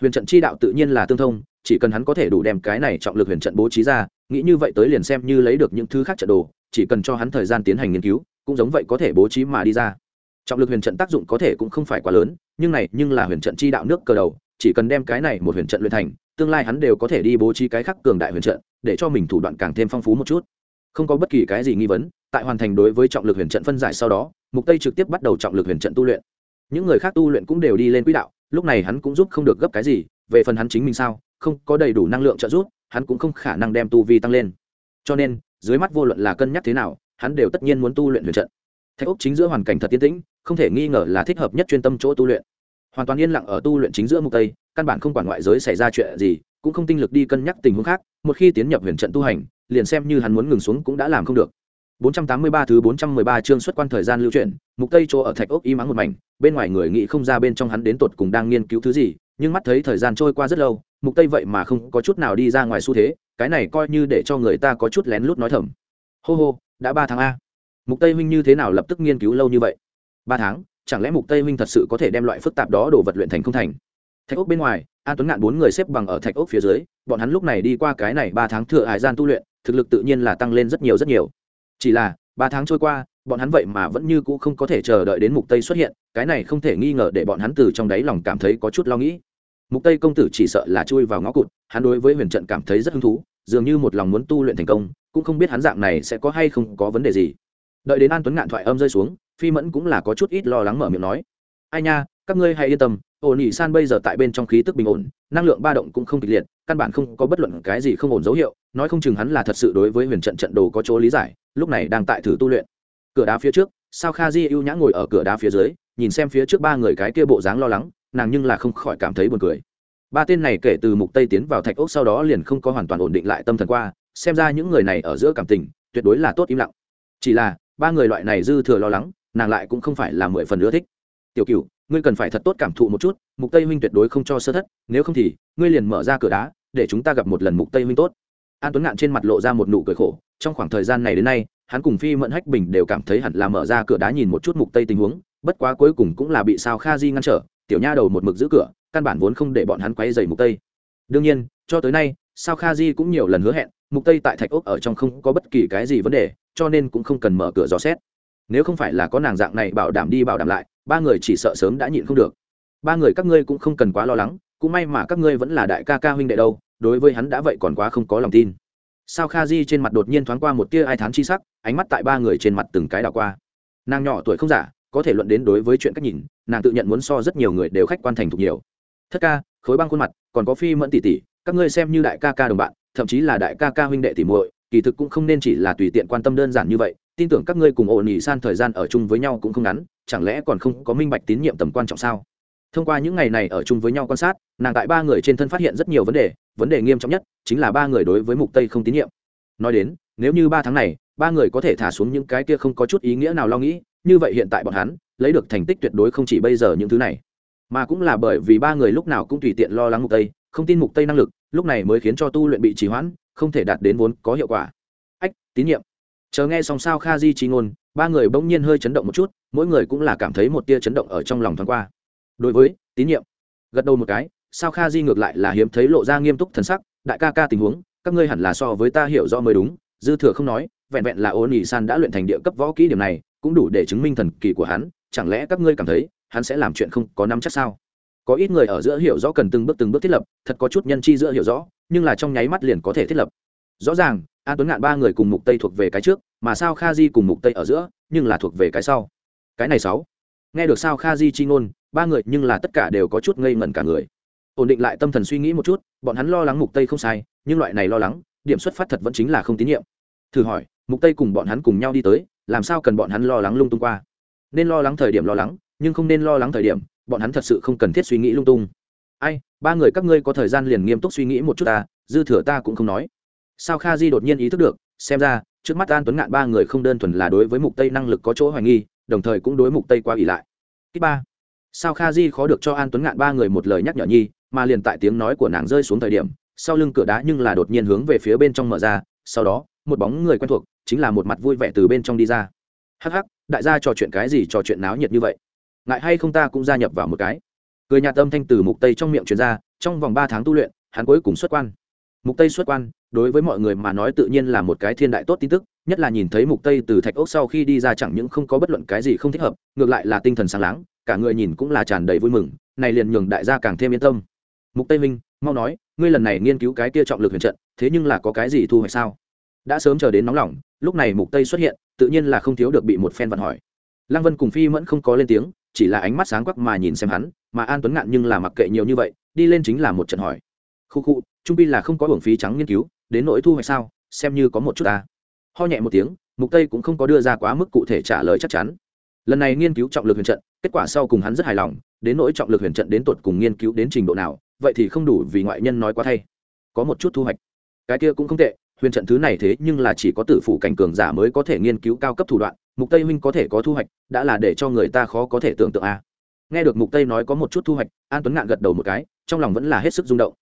Huyền trận chi đạo tự nhiên là tương thông, chỉ cần hắn có thể đủ đem cái này trọng lực huyền trận bố trí ra, nghĩ như vậy tới liền xem như lấy được những thứ khác trận đồ, chỉ cần cho hắn thời gian tiến hành nghiên cứu, cũng giống vậy có thể bố trí mà đi ra trọng lực huyền trận tác dụng có thể cũng không phải quá lớn, nhưng này, nhưng là huyền trận chi đạo nước cờ đầu, chỉ cần đem cái này một huyền trận luyện thành, tương lai hắn đều có thể đi bố trí cái khác cường đại huyền trận, để cho mình thủ đoạn càng thêm phong phú một chút. Không có bất kỳ cái gì nghi vấn, tại hoàn thành đối với trọng lực huyền trận phân giải sau đó, mục tây trực tiếp bắt đầu trọng lực huyền trận tu luyện. Những người khác tu luyện cũng đều đi lên quỹ đạo, lúc này hắn cũng giúp không được gấp cái gì, về phần hắn chính mình sao, không có đầy đủ năng lượng trợ giúp, hắn cũng không khả năng đem tu vi tăng lên. Cho nên, dưới mắt vô luận là cân nhắc thế nào, hắn đều tất nhiên muốn tu luyện huyền trận thạch úc chính giữa hoàn cảnh thật tiên tĩnh không thể nghi ngờ là thích hợp nhất chuyên tâm chỗ tu luyện hoàn toàn yên lặng ở tu luyện chính giữa mục tây căn bản không quản ngoại giới xảy ra chuyện gì cũng không tinh lực đi cân nhắc tình huống khác một khi tiến nhập huyền trận tu hành liền xem như hắn muốn ngừng xuống cũng đã làm không được 483 thứ 413 chương xuất quan thời gian lưu chuyển, mục tây chỗ ở thạch ốc im mắng một mảnh, bên ngoài người nghĩ không ra bên trong hắn đến tột cùng đang nghiên cứu thứ gì, nhưng mắt thấy thời gian trôi qua rất lâu, mục tây vậy mà không có chút nào đi ra ngoài xu thế, cái này coi như để cho người ta có chút lén lút nói thầm. Hô hô, đã 3 tháng a. Mục Tây huynh như thế nào lập tức nghiên cứu lâu như vậy? ba tháng, chẳng lẽ Mục Tây huynh thật sự có thể đem loại phức tạp đó đồ vật luyện thành không thành? Thạch ốc bên ngoài, An Tuấn Ngạn bốn người xếp bằng ở thạch ốc phía dưới, bọn hắn lúc này đi qua cái này ba tháng thừa hải gian tu luyện, thực lực tự nhiên là tăng lên rất nhiều rất nhiều chỉ là ba tháng trôi qua bọn hắn vậy mà vẫn như cũ không có thể chờ đợi đến mục tây xuất hiện cái này không thể nghi ngờ để bọn hắn từ trong đáy lòng cảm thấy có chút lo nghĩ mục tây công tử chỉ sợ là chui vào ngõ cụt hắn đối với huyền trận cảm thấy rất hứng thú dường như một lòng muốn tu luyện thành công cũng không biết hắn dạng này sẽ có hay không có vấn đề gì đợi đến an tuấn ngạn thoại âm rơi xuống, phi mẫn cũng là có chút ít lo lắng mở miệng nói. Ai nha, các ngươi hãy yên tâm ổn ỉ san bây giờ tại bên trong khí tức bình ổn, năng lượng ba động cũng không kịch liệt, căn bản không có bất luận cái gì không ổn dấu hiệu, nói không chừng hắn là thật sự đối với huyền trận trận đồ có chỗ lý giải, lúc này đang tại thử tu luyện. Cửa đá phía trước, sao kha di ưu nhã ngồi ở cửa đá phía dưới, nhìn xem phía trước ba người cái kia bộ dáng lo lắng, nàng nhưng là không khỏi cảm thấy buồn cười. Ba tên này kể từ mục tây tiến vào thạch ốc sau đó liền không có hoàn toàn ổn định lại tâm thần qua, xem ra những người này ở giữa cảm tình, tuyệt đối là tốt im lặng. Chỉ là ba người loại này dư thừa lo lắng, nàng lại cũng không phải là mười phần ưa thích. Tiểu cửu, ngươi cần phải thật tốt cảm thụ một chút, mục tây huynh tuyệt đối không cho sơ thất, nếu không thì, ngươi liền mở ra cửa đá, để chúng ta gặp một lần mục tây huynh tốt. An tuấn ngạn trên mặt lộ ra một nụ cười khổ, trong khoảng thời gian này đến nay, hắn cùng phi mẫn hách bình đều cảm thấy hẳn là mở ra cửa đá nhìn một chút mục tây tình huống, bất quá cuối cùng cũng là bị sao kha di ngăn trở, tiểu nha đầu một mực giữ cửa, căn bản vốn không để bọn hắn quay dày mục tây. Đương nhiên, cho tới nay, sao kha di cũng nhiều lần hứa hẹn mục tây tại thạch ốc ở trong không có bất kỳ cái gì vấn đề, cho nên cũng không cần mở cửa dò xét. Nếu không phải là có nàng dạng này bảo đảm đi bảo đảm lại, ba người chỉ sợ sớm đã nhịn không được. Ba người các ngươi cũng không cần quá lo lắng, cũng may mà các ngươi vẫn là đại ca ca huynh đệ đâu, đối với hắn đã vậy còn quá không có lòng tin. Sao kha di trên mặt đột nhiên thoáng qua một tia ai thán chi sắc, ánh mắt tại ba người trên mặt từng cái đảo qua. Nàng nhỏ tuổi không giả, có thể luận đến đối với chuyện cách nhìn, nàng tự nhận muốn so rất nhiều người đều khách quan thành thục nhiều. Thất ca, khối băng khuôn mặt, còn có phi mẫn tỷ tỷ, các ngươi xem như đại ca ca đồng bạn thậm chí là đại ca ca huynh đệ tỷ muội, kỳ thực cũng không nên chỉ là tùy tiện quan tâm đơn giản như vậy, tin tưởng các ngươi cùng ổn ỉ san thời gian ở chung với nhau cũng không ngắn, chẳng lẽ còn không có minh bạch tín nhiệm tầm quan trọng sao? Thông qua những ngày này ở chung với nhau quan sát, nàng tại ba người trên thân phát hiện rất nhiều vấn đề vấn đề nghiêm trọng nhất chính là ba người đối với mục tây không tín nhiệm. Nói đến, nếu như ba tháng này, ba người có thể thả xuống những cái kia không có chút ý nghĩa nào lo nghĩ, như vậy hiện tại bọn hắn lấy được thành tích tuyệt đối không chỉ bây giờ những thứ này, mà cũng là bởi vì ba người lúc nào cũng tùy tiện lo lắng mục tây không tin mục tây năng lực, lúc này mới khiến cho tu luyện bị trì hoãn, không thể đạt đến vốn có hiệu quả. Ách, tín nhiệm. Chờ nghe xong sao kha di trí ngôn, ba người bỗng nhiên hơi chấn động một chút, mỗi người cũng là cảm thấy một tia chấn động ở trong lòng thoáng qua. Đối với, tín nhiệm. Gật đầu một cái, sao kha di ngược lại là hiếm thấy lộ ra nghiêm túc thần sắc, đại ca ca tình huống, các ngươi hẳn là so với ta hiểu rõ mới đúng, dư thừa không nói, vẹn vẹn là ô nỉ san đã luyện thành địa cấp võ kỹ điểm này, cũng đủ để chứng minh thần kỳ của hắn, chẳng lẽ các ngươi cảm thấy, hắn sẽ làm chuyện không có năm chắc sao? Có ít người ở giữa hiểu rõ cần từng bước từng bước thiết lập, thật có chút nhân chi giữa hiểu rõ, nhưng là trong nháy mắt liền có thể thiết lập. Rõ ràng, an tuấn ngạn ba người cùng mục tây thuộc về cái trước, mà sao kha di cùng mục tây ở giữa, nhưng là thuộc về cái sau. Cái này sáu. Nghe được sao kha di chi ngôn, ba người nhưng là tất cả đều có chút ngây ngẩn cả người. Ổn định lại tâm thần suy nghĩ một chút, bọn hắn lo lắng mục tây không sai, nhưng loại này lo lắng, điểm xuất phát thật vẫn chính là không tín nhiệm. Thử hỏi, mục tây cùng bọn hắn cùng nhau đi tới, làm sao cần bọn hắn lo lắng lung tung qua? Nên lo lắng thời điểm lo lắng, nhưng không nên lo lắng thời điểm bọn hắn thật sự không cần thiết suy nghĩ lung tung. Ai, ba người các ngươi có thời gian liền nghiêm túc suy nghĩ một chút ta, dư thừa ta cũng không nói. Sao kha di đột nhiên ý thức được, xem ra, trước mắt an tuấn ngạn ba người không đơn thuần là đối với mục tây năng lực có chỗ hoài nghi, đồng thời cũng đối mục tây qua ỉ lại. Kích ba. Sao kha di khó được cho an tuấn ngạn ba người một lời nhắc nhở nhi, mà liền tại tiếng nói của nàng rơi xuống thời điểm, sau lưng cửa đá nhưng là đột nhiên hướng về phía bên trong mở ra, sau đó, một bóng người quen thuộc, chính là một mặt vui vẻ từ bên trong đi ra. Hắc hắc, đại gia trò chuyện cái gì trò chuyện náo nhiệt như vậy? Ngại hay không ta cũng gia nhập vào một cái. Cười nhạt âm thanh từ mục tây trong miệng truyền ra, trong vòng ba tháng tu luyện, hắn cuối cùng xuất quan. Mục tây xuất quan, đối với mọi người mà nói tự nhiên là một cái thiên đại tốt tin tức, nhất là nhìn thấy mục tây từ thạch ốc sau khi đi ra chẳng những không có bất luận cái gì không thích hợp, ngược lại là tinh thần sáng láng, cả người nhìn cũng là tràn đầy vui mừng, này liền nhường đại gia càng thêm yên tâm. Mục tây minh, mau nói, ngươi lần này nghiên cứu cái kia trọng lực huyền trận, thế nhưng là có cái gì thu hoạch sao? Đã sớm chờ đến nóng lòng, lúc này mục tây xuất hiện, tự nhiên là không thiếu được bị một phen vận hỏi. Lăng vân cùng phi mẫn không có lên tiếng chỉ là ánh mắt sáng quắc mà nhìn xem hắn, mà an tuấn ngạn nhưng là mặc kệ nhiều như vậy, đi lên chính là một trận hỏi. Khu khu, trung pi là không có hưởng phí trắng nghiên cứu, đến nỗi thu hoạch sao, xem như có một chút ta. Ho nhẹ một tiếng, mục tây cũng không có đưa ra quá mức cụ thể trả lời chắc chắn. Lần này nghiên cứu trọng lực huyền trận, kết quả sau cùng hắn rất hài lòng, đến nỗi trọng lực huyền trận đến tột cùng nghiên cứu đến trình độ nào, vậy thì không đủ vì ngoại nhân nói quá thay. Có một chút thu hoạch. Cái kia cũng không tệ, huyền trận thứ này thế nhưng là chỉ có tử phủ cảnh cường giả mới có thể nghiên cứu cao cấp thủ đoạn mục tây huynh có thể có thu hoạch, đã là để cho người ta khó có thể tưởng tượng a nghe được mục tây nói có một chút thu hoạch, an tuấn ngạn gật đầu một cái, trong lòng vẫn là hết sức rung động.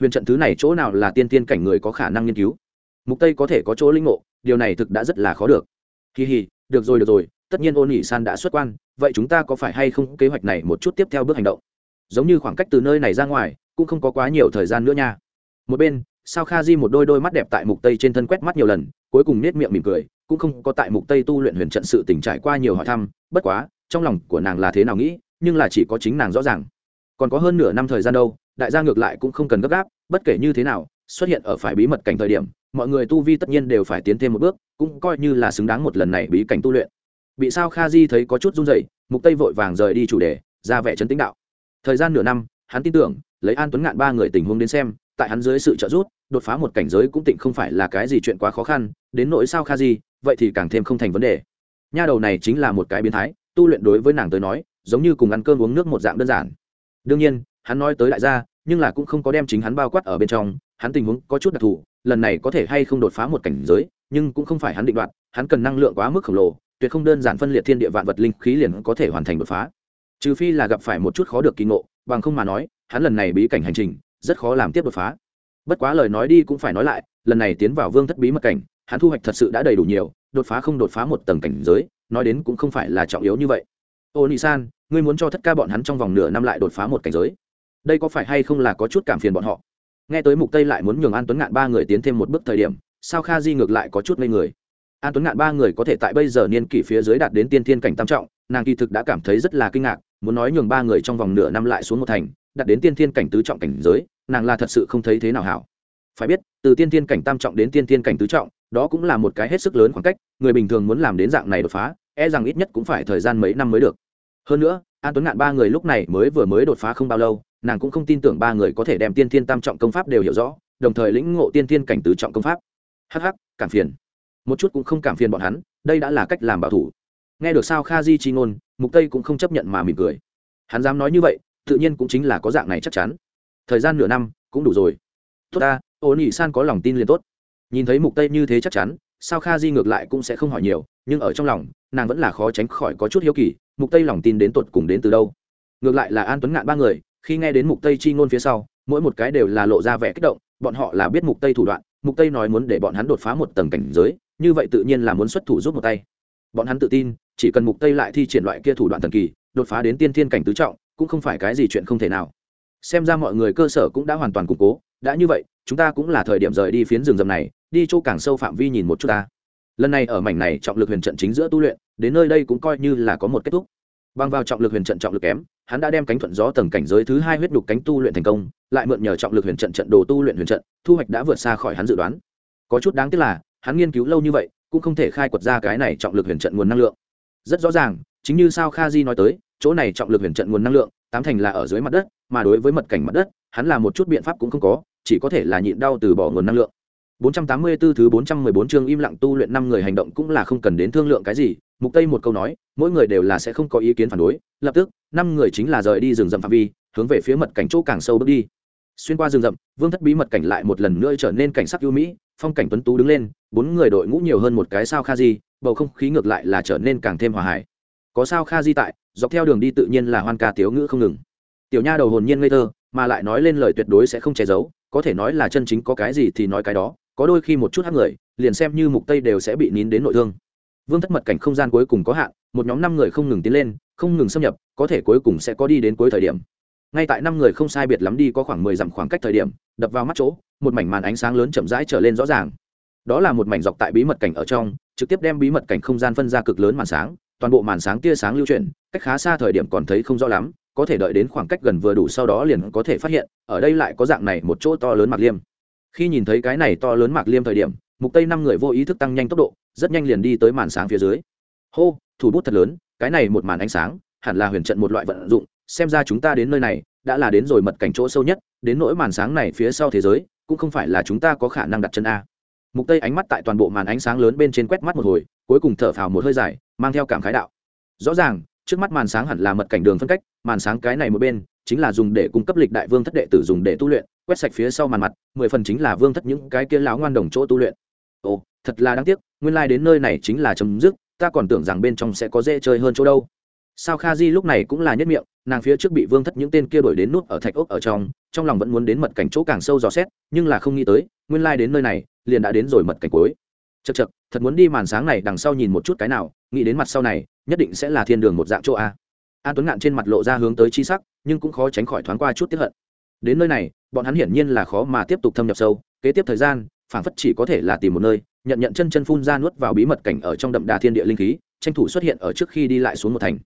Huyền trận thứ này chỗ nào là tiên tiên cảnh người có khả năng nghiên cứu? Mục tây có thể có chỗ linh ngộ, điều này thực đã rất là khó được. Kỳ hì, được rồi được rồi, tất nhiên ôn nhị san đã xuất quan, vậy chúng ta có phải hay không kế hoạch này một chút tiếp theo bước hành động? Giống như khoảng cách từ nơi này ra ngoài, cũng không có quá nhiều thời gian nữa nha. Một bên, sao kha di một đôi đôi mắt đẹp tại mục tây trên thân quét mắt nhiều lần, cuối cùng nết miệng mỉm cười cũng không có tại mục tây tu luyện huyền trận sự tình trải qua nhiều hỏi thăm, bất quá, trong lòng của nàng là thế nào nghĩ, nhưng là chỉ có chính nàng rõ ràng. Còn có hơn nửa năm thời gian đâu, đại gia ngược lại cũng không cần gấp gáp, bất kể như thế nào, xuất hiện ở phải bí mật cảnh thời điểm, mọi người tu vi tất nhiên đều phải tiến thêm một bước, cũng coi như là xứng đáng một lần này bí cảnh tu luyện. Bị sao kha di thấy có chút run rẩy, mục tây vội vàng rời đi chủ đề, ra vẻ chấn tĩnh đạo. Thời gian nửa năm, hắn tin tưởng, lấy an tuấn ngạn ba người tình huống đến xem, tại hắn dưới sự trợ giúp, đột phá một cảnh giới cũng tịnh không phải là cái gì chuyện quá khó khăn, đến nỗi sao kha di vậy thì càng thêm không thành vấn đề. Nha đầu này chính là một cái biến thái, tu luyện đối với nàng tới nói, giống như cùng ăn cơm uống nước một dạng đơn giản. Đương nhiên, hắn nói tới đại gia, nhưng là cũng không có đem chính hắn bao quát ở bên trong, hắn tình huống có chút đặc thù, lần này có thể hay không đột phá một cảnh giới, nhưng cũng không phải hắn định đoạt, hắn cần năng lượng quá mức khổng lồ, tuyệt không đơn giản phân liệt thiên địa vạn vật linh khí liền có thể hoàn thành đột phá. Trừ phi là gặp phải một chút khó được kỳ ngộ, bằng không mà nói, hắn lần này bí cảnh hành trình, rất khó làm tiếp đột phá. Bất quá lời nói đi cũng phải nói lại, lần này tiến vào vương thất bí mật cảnh hắn thu hoạch thật sự đã đầy đủ nhiều, đột phá không đột phá một tầng cảnh giới, nói đến cũng không phải là trọng yếu như vậy. Ô nị san, ngươi muốn cho thất ca bọn hắn trong vòng nửa năm lại đột phá một cảnh giới. Đây có phải hay không là có chút cảm phiền bọn họ? Nghe tới mục tây lại muốn nhường an tuấn ngạn ba người tiến thêm một bước thời điểm, sao kha di ngược lại có chút ngây người? An tuấn ngạn ba người có thể tại bây giờ niên kỷ phía dưới đạt đến tiên thiên cảnh tam trọng, nàng kỳ thực đã cảm thấy rất là kinh ngạc, muốn nói nhường ba người trong vòng nửa năm lại xuống một thành, đạt đến tiên thiên cảnh tứ trọng cảnh giới, nàng là thật sự không thấy thế nào hảo. Phải biết, từ tiên thiên cảnh tam trọng đến tiên thiên cảnh tứ trọng đó cũng là một cái hết sức lớn khoảng cách, người bình thường muốn làm đến dạng này đột phá e rằng ít nhất cũng phải thời gian mấy năm mới được. Hơn nữa, an tuấn ngạn ba người lúc này mới vừa mới đột phá không bao lâu, nàng cũng không tin tưởng ba người có thể đem tiên thiên tam trọng công pháp đều hiểu rõ, đồng thời lĩnh ngộ tiên thiên cảnh tứ trọng công pháp. Hh cảm phiền. Một chút cũng không cảm phiền bọn hắn, đây đã là cách làm bảo thủ. Nghe được sao kha di chi ngôn, mục tây cũng không chấp nhận mà mỉm cười. Hắn dám nói như vậy, tự nhiên cũng chính là có dạng này chắc chắn. Thời gian nửa năm, cũng đủ rồi. Tốt ta, Ô nhị san có lòng tin liền tốt nhìn thấy mục tây như thế chắc chắn, sao kha di ngược lại cũng sẽ không hỏi nhiều, nhưng ở trong lòng, nàng vẫn là khó tránh khỏi có chút hiếu kỳ, mục tây lòng tin đến tột cùng đến từ đâu? Ngược lại là an tuấn ngạn ba người, khi nghe đến mục tây chi ngôn phía sau, mỗi một cái đều là lộ ra vẻ kích động, bọn họ là biết mục tây thủ đoạn, mục tây nói muốn để bọn hắn đột phá một tầng cảnh giới, như vậy tự nhiên là muốn xuất thủ giúp một tay. Bọn hắn tự tin, chỉ cần mục tây lại thi triển loại kia thủ đoạn thần kỳ, đột phá đến tiên thiên cảnh tứ trọng, cũng không phải cái gì chuyện không thể nào. Xem ra mọi người cơ sở cũng đã hoàn toàn củng cố, đã như vậy, chúng ta cũng là thời điểm rời đi phiến rừng rầm này đi chỗ càng sâu phạm vi nhìn một chút ta. Lần này ở mảnh này trọng lực huyền trận chính giữa tu luyện, đến nơi đây cũng coi như là có một kết thúc. Bằng vào trọng lực huyền trận trọng lực kém, hắn đã đem cánh thuận gió tầng cảnh giới thứ hai huyết đục cánh tu luyện thành công, lại mượn nhờ trọng lực huyền trận trận đồ tu luyện huyền trận, thu hoạch đã vượt xa khỏi hắn dự đoán. Có chút đáng tiếc là, hắn nghiên cứu lâu như vậy, cũng không thể khai quật ra cái này trọng lực huyền trận nguồn năng lượng. Rất rõ ràng, chính như sao kha di nói tới, chỗ này trọng lực huyền trận nguồn năng lượng, tám thành là ở dưới mặt đất, mà đối với mật cảnh mặt đất, hắn là một chút biện pháp cũng không có, chỉ có thể là nhịn đau từ bỏ nguồn năng lượng. 484 thứ 414 chương im lặng tu luyện năm người hành động cũng là không cần đến thương lượng cái gì, Mục Tây một câu nói, mỗi người đều là sẽ không có ý kiến phản đối, lập tức, năm người chính là rời đi rừng rậm phạm vi, hướng về phía mật cảnh chỗ càng sâu bước đi. Xuyên qua rừng rậm, Vương Thất bí mật cảnh lại một lần nữa trở nên cảnh sắc ưu mỹ, phong cảnh tuấn tú đứng lên, bốn người đội ngũ nhiều hơn một cái sao kha di, bầu không khí ngược lại là trở nên càng thêm hòa hải. Có sao kha di tại, dọc theo đường đi tự nhiên là hoan ca tiếu ngữ không ngừng. Tiểu nha đầu hồn nhiên ngây thơ, mà lại nói lên lời tuyệt đối sẽ không che giấu, có thể nói là chân chính có cái gì thì nói cái đó, có đôi khi một chút hát người, liền xem như mục tây đều sẽ bị nín đến nội thương. Vương thất mật cảnh không gian cuối cùng có hạn, một nhóm năm người không ngừng tiến lên, không ngừng xâm nhập, có thể cuối cùng sẽ có đi đến cuối thời điểm. Ngay tại năm người không sai biệt lắm đi có khoảng 10 dặm khoảng cách thời điểm, đập vào mắt chỗ, một mảnh màn ánh sáng lớn chậm rãi trở lên rõ ràng. Đó là một mảnh dọc tại bí mật cảnh ở trong, trực tiếp đem bí mật cảnh không gian phân ra cực lớn màn sáng, toàn bộ màn sáng tia sáng lưu chuyển, cách khá xa thời điểm còn thấy không rõ lắm, có thể đợi đến khoảng cách gần vừa đủ sau đó liền có thể phát hiện, ở đây lại có dạng này một chỗ to lớn mạc liêm khi nhìn thấy cái này to lớn mạc liêm thời điểm, mục tây năm người vô ý thức tăng nhanh tốc độ, rất nhanh liền đi tới màn sáng phía dưới. Hô, thủ bút thật lớn, cái này một màn ánh sáng, hẳn là huyền trận một loại vận dụng, xem ra chúng ta đến nơi này, đã là đến rồi mật cảnh chỗ sâu nhất, đến nỗi màn sáng này phía sau thế giới, cũng không phải là chúng ta có khả năng đặt chân a. Mục tây ánh mắt tại toàn bộ màn ánh sáng lớn bên trên quét mắt một hồi, cuối cùng thở phào một hơi dài, mang theo cảm khái đạo. Rõ ràng, trước mắt màn sáng hẳn là mật cảnh đường phân cách, màn sáng cái này một bên chính là dùng để cung cấp lịch đại vương thất đệ tử dùng để tu luyện, quét sạch phía sau màn mặt, mười phần chính là vương thất những cái kia láo ngoan đồng chỗ tu luyện. Ồ, thật là đáng tiếc, nguyên lai、like、đến nơi này chính là chấm dứt, ta còn tưởng rằng bên trong sẽ có dễ chơi hơn chỗ đâu. Sao kha di lúc này cũng là nhất miệng, nàng phía trước bị vương thất những tên kia đổi đến nút ở thạch ốc ở trong trong lòng vẫn muốn đến mật cảnh chỗ càng sâu dò xét, nhưng là không nghĩ tới, nguyên lai、like、đến nơi này, liền đã đến rồi mật cảnh cuối. Chật chật thật muốn đi màn sáng này đằng sau nhìn một chút cái nào, nghĩ đến mặt sau này, nhất định sẽ là thiên đường một dạng chỗ a. An tuấn ngạn trên mặt lộ ra hướng tới chi sắc nhưng cũng khó tránh khỏi thoáng qua chút tiếp hận. Đến nơi này, bọn hắn hiển nhiên là khó mà tiếp tục thâm nhập sâu, kế tiếp thời gian, phảng phất chỉ có thể là tìm một nơi, nhận nhận chân chân phun ra nuốt vào bí mật cảnh ở trong đậm đà thiên địa linh khí, tranh thủ xuất hiện ở trước khi đi lại xuống một thành.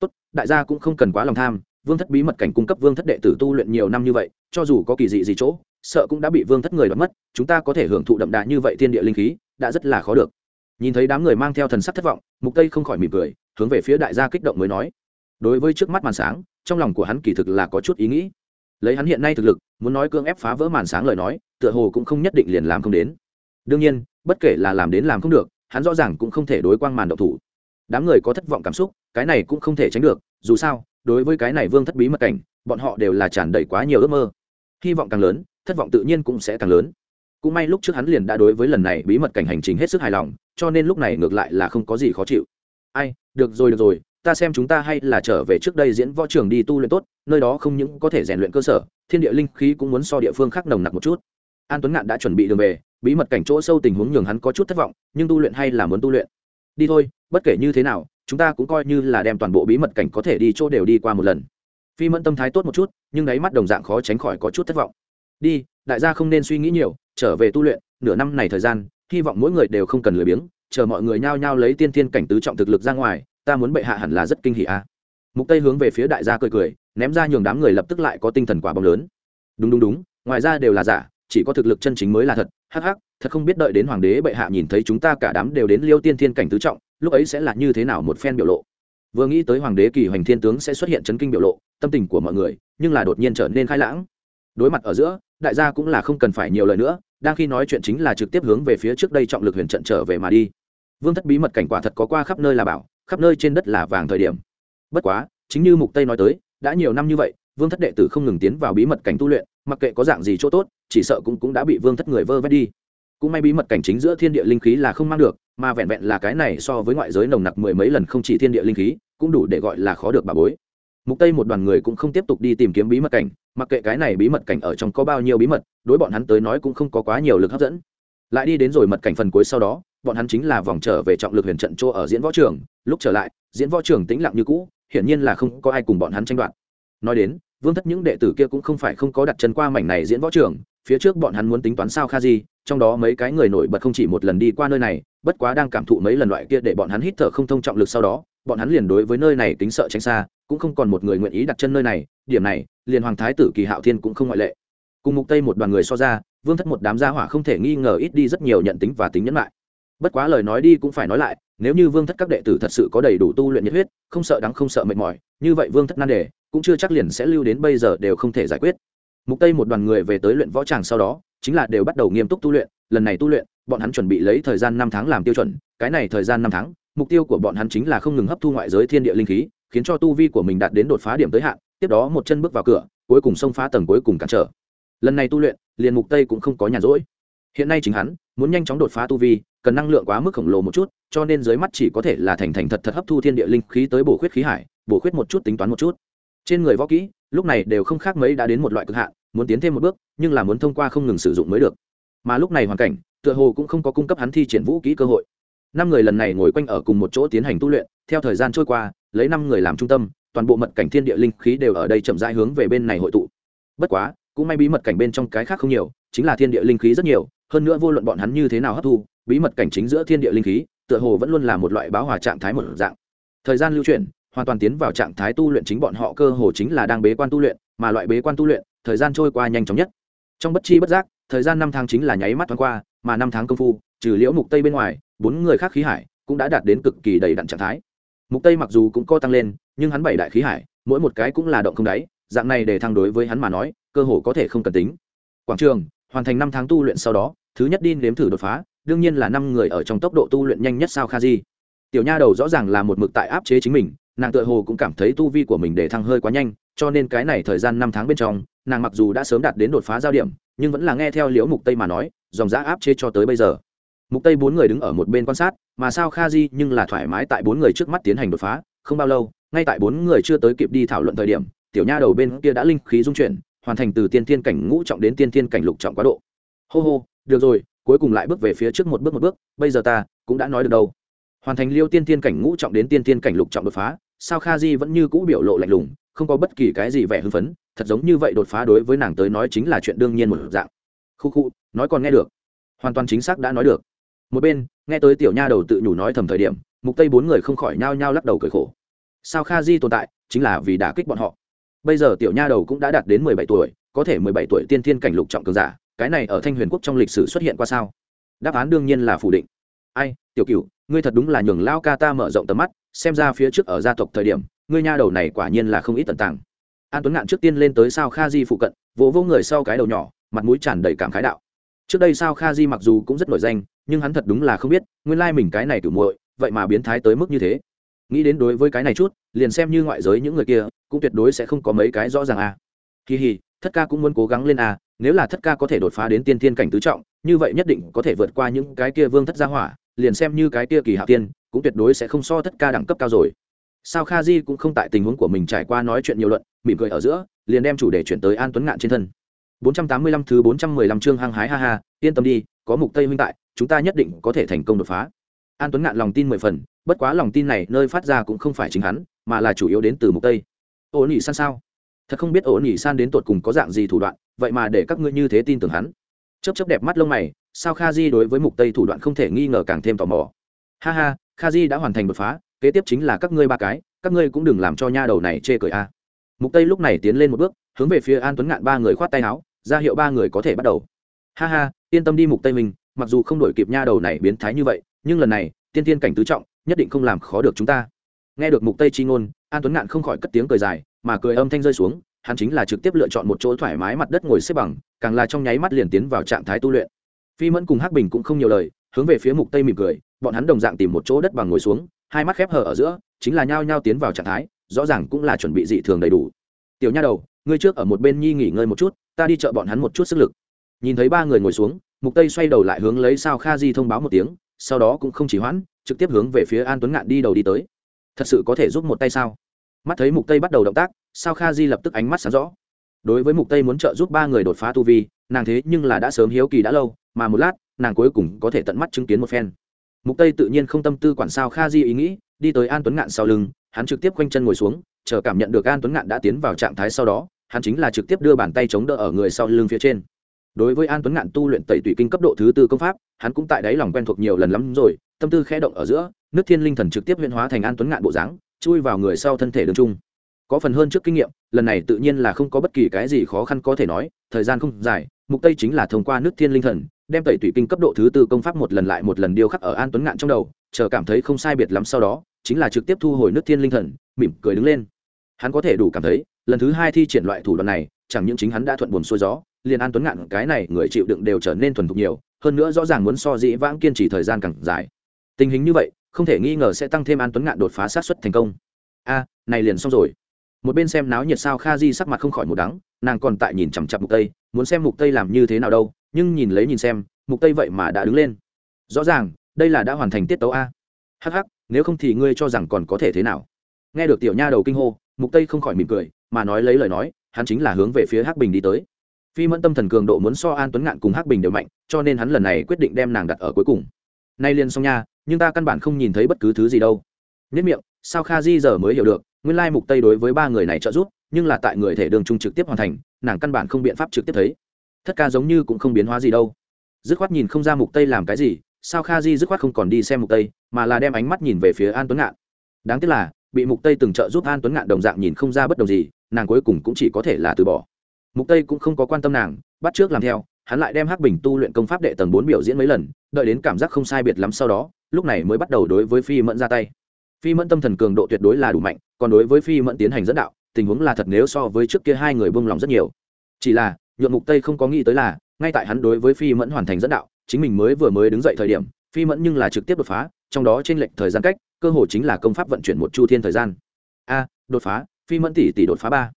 Tốt, đại gia cũng không cần quá lòng tham, vương thất bí mật cảnh cung cấp vương thất đệ tử tu luyện nhiều năm như vậy, cho dù có kỳ dị gì chỗ, sợ cũng đã bị vương thất người đoạt mất, chúng ta có thể hưởng thụ đậm đà như vậy thiên địa linh khí, đã rất là khó được. Nhìn thấy đám người mang theo thần sắc thất vọng, mục tây không khỏi mỉm cười, hướng về phía đại gia kích động mới nói. Đối với trước mắt màn sáng trong lòng của hắn kỳ thực là có chút ý nghĩ. Lấy hắn hiện nay thực lực, muốn nói cưỡng ép phá vỡ màn sáng lời nói, tựa hồ cũng không nhất định liền làm không đến. Đương nhiên, bất kể là làm đến làm không được, hắn rõ ràng cũng không thể đối quang màn độc thủ. Đám người có thất vọng cảm xúc, cái này cũng không thể tránh được, dù sao, đối với cái này vương thất bí mật cảnh, bọn họ đều là tràn đầy quá nhiều ước mơ. Hy vọng càng lớn, thất vọng tự nhiên cũng sẽ càng lớn. Cũng may lúc trước hắn liền đã đối với lần này bí mật cảnh hành trình hết sức hài lòng, cho nên lúc này ngược lại là không có gì khó chịu. Ai, được rồi được rồi ta xem chúng ta hay là trở về trước đây diễn võ trường đi tu luyện tốt, nơi đó không những có thể rèn luyện cơ sở, thiên địa linh khí cũng muốn so địa phương khác nồng nặc một chút. An tuấn ngạn đã chuẩn bị đường về, bí mật cảnh chỗ sâu tình huống nhường hắn có chút thất vọng, nhưng tu luyện hay là muốn tu luyện. Đi thôi, bất kể như thế nào, chúng ta cũng coi như là đem toàn bộ bí mật cảnh có thể đi chỗ đều đi qua một lần. Phi mẫn tâm thái tốt một chút, nhưng đáy mắt đồng dạng khó tránh khỏi có chút thất vọng. Đi, đại gia không nên suy nghĩ nhiều, trở về tu luyện, nửa năm này thời gian, hy vọng mỗi người đều không cần lười biếng, chờ mọi người nhao nhao lấy tiên thiên cảnh tứ trọng thực lực ra ngoài ta muốn bệ hạ hẳn là rất kinh hỉ a à. mục tây hướng về phía đại gia cười cười, ném ra nhường đám người lập tức lại có tinh thần quả bóng lớn. Đúng đúng đúng, ngoài ra đều là giả, chỉ có thực lực chân chính mới là thật. Hắc hắc, thật không biết đợi đến hoàng đế bệ hạ nhìn thấy chúng ta cả đám đều đến liêu tiên thiên cảnh tứ trọng, lúc ấy sẽ là như thế nào một phen biểu lộ. Vừa nghĩ tới hoàng đế kỳ hoành thiên tướng sẽ xuất hiện chấn kinh biểu lộ, tâm tình của mọi người, nhưng là đột nhiên trở nên khai lãng. Đối mặt ở giữa, đại gia cũng là không cần phải nhiều lời nữa, đang khi nói chuyện chính là trực tiếp hướng về phía trước đây trọng lực huyền trận trở về mà đi. Vương thất bí mật cảnh quả thật có qua khắp nơi là bảo khắp nơi trên đất là vàng thời điểm. Bất quá, chính như mục tây nói tới, đã nhiều năm như vậy, vương thất đệ tử không ngừng tiến vào bí mật cảnh tu luyện, mặc kệ có dạng gì chỗ tốt, chỉ sợ cũng cũng đã bị vương thất người vơ vét đi. Cũng may bí mật cảnh chính giữa thiên địa linh khí là không mang được, mà vẹn vẹn là cái này so với ngoại giới nồng nặc mười mấy lần không chỉ thiên địa linh khí, cũng đủ để gọi là khó được bà bối. Mục tây một đoàn người cũng không tiếp tục đi tìm kiếm bí mật cảnh, mặc kệ cái này bí mật cảnh ở trong có bao nhiêu bí mật, đối bọn hắn tới nói cũng không có quá nhiều lực hấp dẫn. Lại đi đến rồi mật cảnh phần cuối sau đó bọn hắn chính là vòng trở về trọng lực huyền trận chỗ ở diễn võ trường. Lúc trở lại, diễn võ trường tĩnh lặng như cũ, hiển nhiên là không có ai cùng bọn hắn tranh đoạt. Nói đến, vương thất những đệ tử kia cũng không phải không có đặt chân qua mảnh này diễn võ trường. Phía trước bọn hắn muốn tính toán sao kha di trong đó mấy cái người nổi bật không chỉ một lần đi qua nơi này, bất quá đang cảm thụ mấy lần loại kia để bọn hắn hít thở không thông trọng lực sau đó, bọn hắn liền đối với nơi này tính sợ tránh xa, cũng không còn một người nguyện ý đặt chân nơi này. Điểm này, liền hoàng thái tử kỳ hạo thiên cũng không ngoại lệ. Cùng mục tây một đoàn người so ra, vương thất một đám gia hỏa không thể nghi ngờ ít đi rất nhiều nhận tính và tính nhẫn lại bất quá lời nói đi cũng phải nói lại, nếu như vương thất các đệ tử thật sự có đầy đủ tu luyện nhiệt huyết, không sợ đắng không sợ mệt mỏi, như vậy vương thất nan đề cũng chưa chắc liền sẽ lưu đến bây giờ đều không thể giải quyết. Mục tây một đoàn người về tới luyện võ tràng sau đó, chính là đều bắt đầu nghiêm túc tu luyện, lần này tu luyện, bọn hắn chuẩn bị lấy thời gian năm tháng làm tiêu chuẩn, cái này thời gian năm tháng, mục tiêu của bọn hắn chính là không ngừng hấp thu ngoại giới thiên địa linh khí, khiến cho tu vi của mình đạt đến đột phá điểm tới hạn, tiếp đó một chân bước vào cửa, cuối cùng xông phá tầng cuối cùng cản trở. Lần này tu luyện, liền mục tây cũng không có nhàn rỗi. Hiện nay chính hắn muốn nhanh chóng đột phá tu vi, cần năng lượng quá mức khổng lồ một chút, cho nên dưới mắt chỉ có thể là thành thành thật thật hấp thu thiên địa linh khí tới bổ khuyết khí hải, bổ khuyết một chút tính toán một chút. Trên người võ kỹ, lúc này đều không khác mấy đã đến một loại cực hạn, muốn tiến thêm một bước, nhưng là muốn thông qua không ngừng sử dụng mới được. Mà lúc này hoàn cảnh, tựa hồ cũng không có cung cấp hắn thi triển vũ kỹ cơ hội. Năm người lần này ngồi quanh ở cùng một chỗ tiến hành tu luyện, theo thời gian trôi qua, lấy năm người làm trung tâm, toàn bộ mật cảnh thiên địa linh khí đều ở đây chậm rãi hướng về bên này hội tụ. Bất quá, cũng may bí mật cảnh bên trong cái khác không nhiều, chính là thiên địa linh khí rất nhiều hơn nữa vô luận bọn hắn như thế nào hấp thu, bí mật cảnh chính giữa thiên địa linh khí, tựa hồ vẫn luôn là một loại báo hòa trạng thái một dạng. Thời gian lưu chuyển, hoàn toàn tiến vào trạng thái tu luyện chính bọn họ cơ hồ chính là đang bế quan tu luyện, mà loại bế quan tu luyện, thời gian trôi qua nhanh chóng nhất. Trong bất chi bất giác, thời gian năm tháng chính là nháy mắt thoáng qua, mà năm tháng công phu, trừ liễu mục tây bên ngoài, bốn người khác khí hải cũng đã đạt đến cực kỳ đầy đặn trạng thái. Mục tây mặc dù cũng co tăng lên, nhưng hắn bảy đại khí hải, mỗi một cái cũng là động không đáy, dạng này để thăng đối với hắn mà nói, cơ hồ có thể không cần tính. Quảng trường hoàn thành năm tháng tu luyện sau đó, thứ nhất đi nếm thử đột phá, đương nhiên là năm người ở trong tốc độ tu luyện nhanh nhất sao kha di tiểu nha đầu rõ ràng là một mực tại áp chế chính mình, nàng tựa hồ cũng cảm thấy tu vi của mình để thăng hơi quá nhanh, cho nên cái này thời gian năm tháng bên trong, nàng mặc dù đã sớm đạt đến đột phá giao điểm, nhưng vẫn là nghe theo liễu mục tây mà nói, dòng giã áp chế cho tới bây giờ. Mục tây bốn người đứng ở một bên quan sát, mà sao kha di nhưng là thoải mái tại bốn người trước mắt tiến hành đột phá, không bao lâu, ngay tại bốn người chưa tới kịp đi thảo luận thời điểm, tiểu nha đầu bên kia đã linh khí dung chuyển hoàn thành từ tiên thiên cảnh ngũ trọng đến tiên thiên cảnh lục trọng quá độ. Hô hô, được rồi, cuối cùng lại bước về phía trước một bước một bước, bây giờ ta cũng đã nói được đâu. Hoàn thành liêu tiên thiên cảnh ngũ trọng đến tiên thiên cảnh lục trọng đột phá, sao kha di vẫn như cũ biểu lộ lạnh lùng, không có bất kỳ cái gì vẻ hưng phấn, thật giống như vậy đột phá đối với nàng tới nói chính là chuyện đương nhiên một dạng. Khu khu, nói còn nghe được. Hoàn toàn chính xác đã nói được. Một bên, nghe tới tiểu nha đầu tự nhủ nói thầm thời điểm, mục tây bốn người không khỏi nhao nhao lắc đầu cười khổ. Sao kha di tồn tại, chính là vì đả kích bọn họ bây giờ tiểu nha đầu cũng đã đạt đến mười bảy tuổi, có thể mười bảy tuổi tiên thiên cảnh lục trọng cường giả, cái này ở thanh huyền quốc trong lịch sử xuất hiện qua sao? Đáp án đương nhiên là phủ định. Ai, tiểu cựu ngươi thật đúng là nhường lao ca ta mở rộng tầm mắt, xem ra phía trước ở gia tộc thời điểm, ngươi nha đầu này quả nhiên là không ít tận tàng. An tuấn ngạn trước tiên lên tới sao kha di phụ cận, vỗ vỗ người sau cái đầu nhỏ, mặt mũi tràn đầy cảm khái đạo. Trước đây sao kha di mặc dù cũng rất nổi danh, nhưng hắn thật đúng là không biết, nguyên lai mình cái này cửu muội, vậy mà biến thái tới mức như thế nghĩ đến đối với cái này chút liền xem như ngoại giới những người kia cũng tuyệt đối sẽ không có mấy cái rõ ràng a à. kỳ hì thất ca cũng muốn cố gắng lên a à, nếu là thất ca có thể đột phá đến tiên thiên cảnh tứ trọng như vậy nhất định có thể vượt qua những cái kia vương thất gia hỏa liền xem như cái kia kỳ hạ tiên cũng tuyệt đối sẽ không so thất ca đẳng cấp cao rồi. Sao kha di cũng không tại tình huống của mình trải qua nói chuyện nhiều luận mỉm cười ở giữa liền đem chủ đề chuyển tới an tuấn ngạn trên thân. 485 thứ 415 chương hăng hái ha ha yên tâm đi có mục tây huynh tại chúng ta nhất định có thể thành công đột phá. An tuấn ngạn lòng tin mười phần bất quá lòng tin này nơi phát ra cũng không phải chính hắn, mà là chủ yếu đến từ mục tây. Ổn nhị san sao? Thật không biết ổn nhị san đến tột cùng có dạng gì thủ đoạn, vậy mà để các ngươi như thế tin tưởng hắn. Chấp chấp đẹp mắt lông mày, sao kha di đối với mục tây thủ đoạn không thể nghi ngờ càng thêm tò mò. Ha ha, kha di đã hoàn thành đột phá, kế tiếp chính là các ngươi ba cái, các ngươi cũng đừng làm cho nha đầu này chê cười a. Mục tây lúc này tiến lên một bước, hướng về phía an tuấn ngạn ba người khoát tay áo, ra hiệu ba người có thể bắt đầu. Ha ha, yên tâm đi mục tây mình mặc dù không đổi kịp nha đầu này biến thái như vậy, nhưng lần này, tiên tiên cảnh tứ trọng nhất định không làm khó được chúng ta. Nghe được mục tây chi ngôn, an tuấn ngạn không khỏi cất tiếng cười dài, mà cười âm thanh rơi xuống, hắn chính là trực tiếp lựa chọn một chỗ thoải mái mặt đất ngồi xếp bằng, càng là trong nháy mắt liền tiến vào trạng thái tu luyện. Phi mẫn cùng hắc bình cũng không nhiều lời, hướng về phía mục tây mỉm cười, bọn hắn đồng dạng tìm một chỗ đất bằng ngồi xuống, hai mắt khép hở ở giữa, chính là nhao nhao tiến vào trạng thái, rõ ràng cũng là chuẩn bị dị thường đầy đủ. Tiểu nha đầu, ngươi trước ở một bên nhi nghỉ ngơi một chút, ta đi chợ bọn hắn một chút sức lực. Nhìn thấy ba người ngồi xuống, mục tây xoay đầu lại hướng lấy sao kha di thông báo một tiếng, sau đó cũng không chỉ hoãn trực tiếp hướng về phía an tuấn ngạn đi đầu đi tới. Thật sự có thể giúp một tay sao? Mắt thấy mục tây bắt đầu động tác, sao kha di lập tức ánh mắt sáng rõ. Đối với mục tây muốn trợ giúp ba người đột phá tu vi, nàng thế nhưng là đã sớm hiếu kỳ đã lâu, mà một lát, nàng cuối cùng có thể tận mắt chứng kiến một phen. Mục tây tự nhiên không tâm tư quản sao kha di ý nghĩ, đi tới an tuấn ngạn sau lưng, hắn trực tiếp quanh chân ngồi xuống, chờ cảm nhận được an tuấn ngạn đã tiến vào trạng thái sau đó, hắn chính là trực tiếp đưa bàn tay chống đỡ ở người sau lưng phía trên đối với an tuấn ngạn tu luyện tẩy tủy kinh cấp độ thứ tư công pháp, hắn cũng tại đáy lòng quen thuộc nhiều lần lắm rồi, tâm tư khẽ động ở giữa, nước thiên linh thần trực tiếp huyễn hóa thành an tuấn ngạn bộ dáng, chui vào người sau thân thể đường trung. Có phần hơn trước kinh nghiệm, lần này tự nhiên là không có bất kỳ cái gì khó khăn có thể nói, thời gian không dài, mục tây chính là thông qua nước thiên linh thần, đem tẩy tủy kinh cấp độ thứ tư công pháp một lần lại một lần điêu khắc ở an tuấn ngạn trong đầu, chờ cảm thấy không sai biệt lắm sau đó, chính là trực tiếp thu hồi nước thiên linh thần, mỉm cười đứng lên. Hắn có thể đủ cảm thấy, lần thứ hai thi triển loại thủ đoạn này, chẳng những chính hắn đã thuận buồn xuôi gió liền an tuấn ngạn cái này người chịu đựng đều trở nên thuần thục nhiều, hơn nữa rõ ràng muốn so dĩ vãng kiên trì thời gian càng dài. Tình hình như vậy, không thể nghi ngờ sẽ tăng thêm an tuấn ngạn đột phá sát xuất thành công. A, này liền xong rồi. Một bên xem náo nhiệt sao kha di sắc mặt không khỏi một đắng, nàng còn tại nhìn chằm chặp mục tây, muốn xem mục tây làm như thế nào đâu, nhưng nhìn lấy nhìn xem, mục tây vậy mà đã đứng lên. Rõ ràng, đây là đã hoàn thành tiết tấu a. Hắc hắc, nếu không thì ngươi cho rằng còn có thể thế nào? Nghe được tiểu nha đầu kinh hô, mục tây không khỏi mỉm cười, mà nói lấy lời nói, hắn chính là hướng về phía hắc bình đi tới phi mẫn tâm thần cường độ muốn so an tuấn ngạn cùng hắc bình đều mạnh, cho nên hắn lần này quyết định đem nàng đặt ở cuối cùng. Nay liền xong nha, nhưng ta căn bản không nhìn thấy bất cứ thứ gì đâu. Nhất miệng, sao kha di giờ mới hiểu được, nguyên lai mục tây đối với ba người này trợ giúp, nhưng là tại người thể đường trung trực tiếp hoàn thành, nàng căn bản không biện pháp trực tiếp thấy. Thất ca giống như cũng không biến hóa gì đâu. Dứt khoát nhìn không ra mục tây làm cái gì, sao kha di dứt khoát không còn đi xem mục tây, mà là đem ánh mắt nhìn về phía an tuấn ngạn. Đáng tiếc là, bị mục tây từng trợ giúp an tuấn ngạn đồng dạng nhìn không ra bất đồng gì, nàng cuối cùng cũng chỉ có thể là từ bỏ mục tây cũng không có quan tâm nàng, bắt trước làm theo, hắn lại đem hắc bình tu luyện công pháp đệ tầng 4 biểu diễn mấy lần, đợi đến cảm giác không sai biệt lắm sau đó, lúc này mới bắt đầu đối với phi mẫn ra tay. Phi mẫn tâm thần cường độ tuyệt đối là đủ mạnh, còn đối với phi mẫn tiến hành dẫn đạo, tình huống là thật nếu so với trước kia hai người buông lòng rất nhiều. Chỉ là nhuộm mục tây không có nghĩ tới là, ngay tại hắn đối với phi mẫn hoàn thành dẫn đạo, chính mình mới vừa mới đứng dậy thời điểm, phi mẫn nhưng là trực tiếp đột phá, trong đó trên lệnh thời gian cách, cơ hội chính là công pháp vận chuyển một chu thiên thời gian. A, đột phá, phi mẫn tỷ tỷ đột phá ba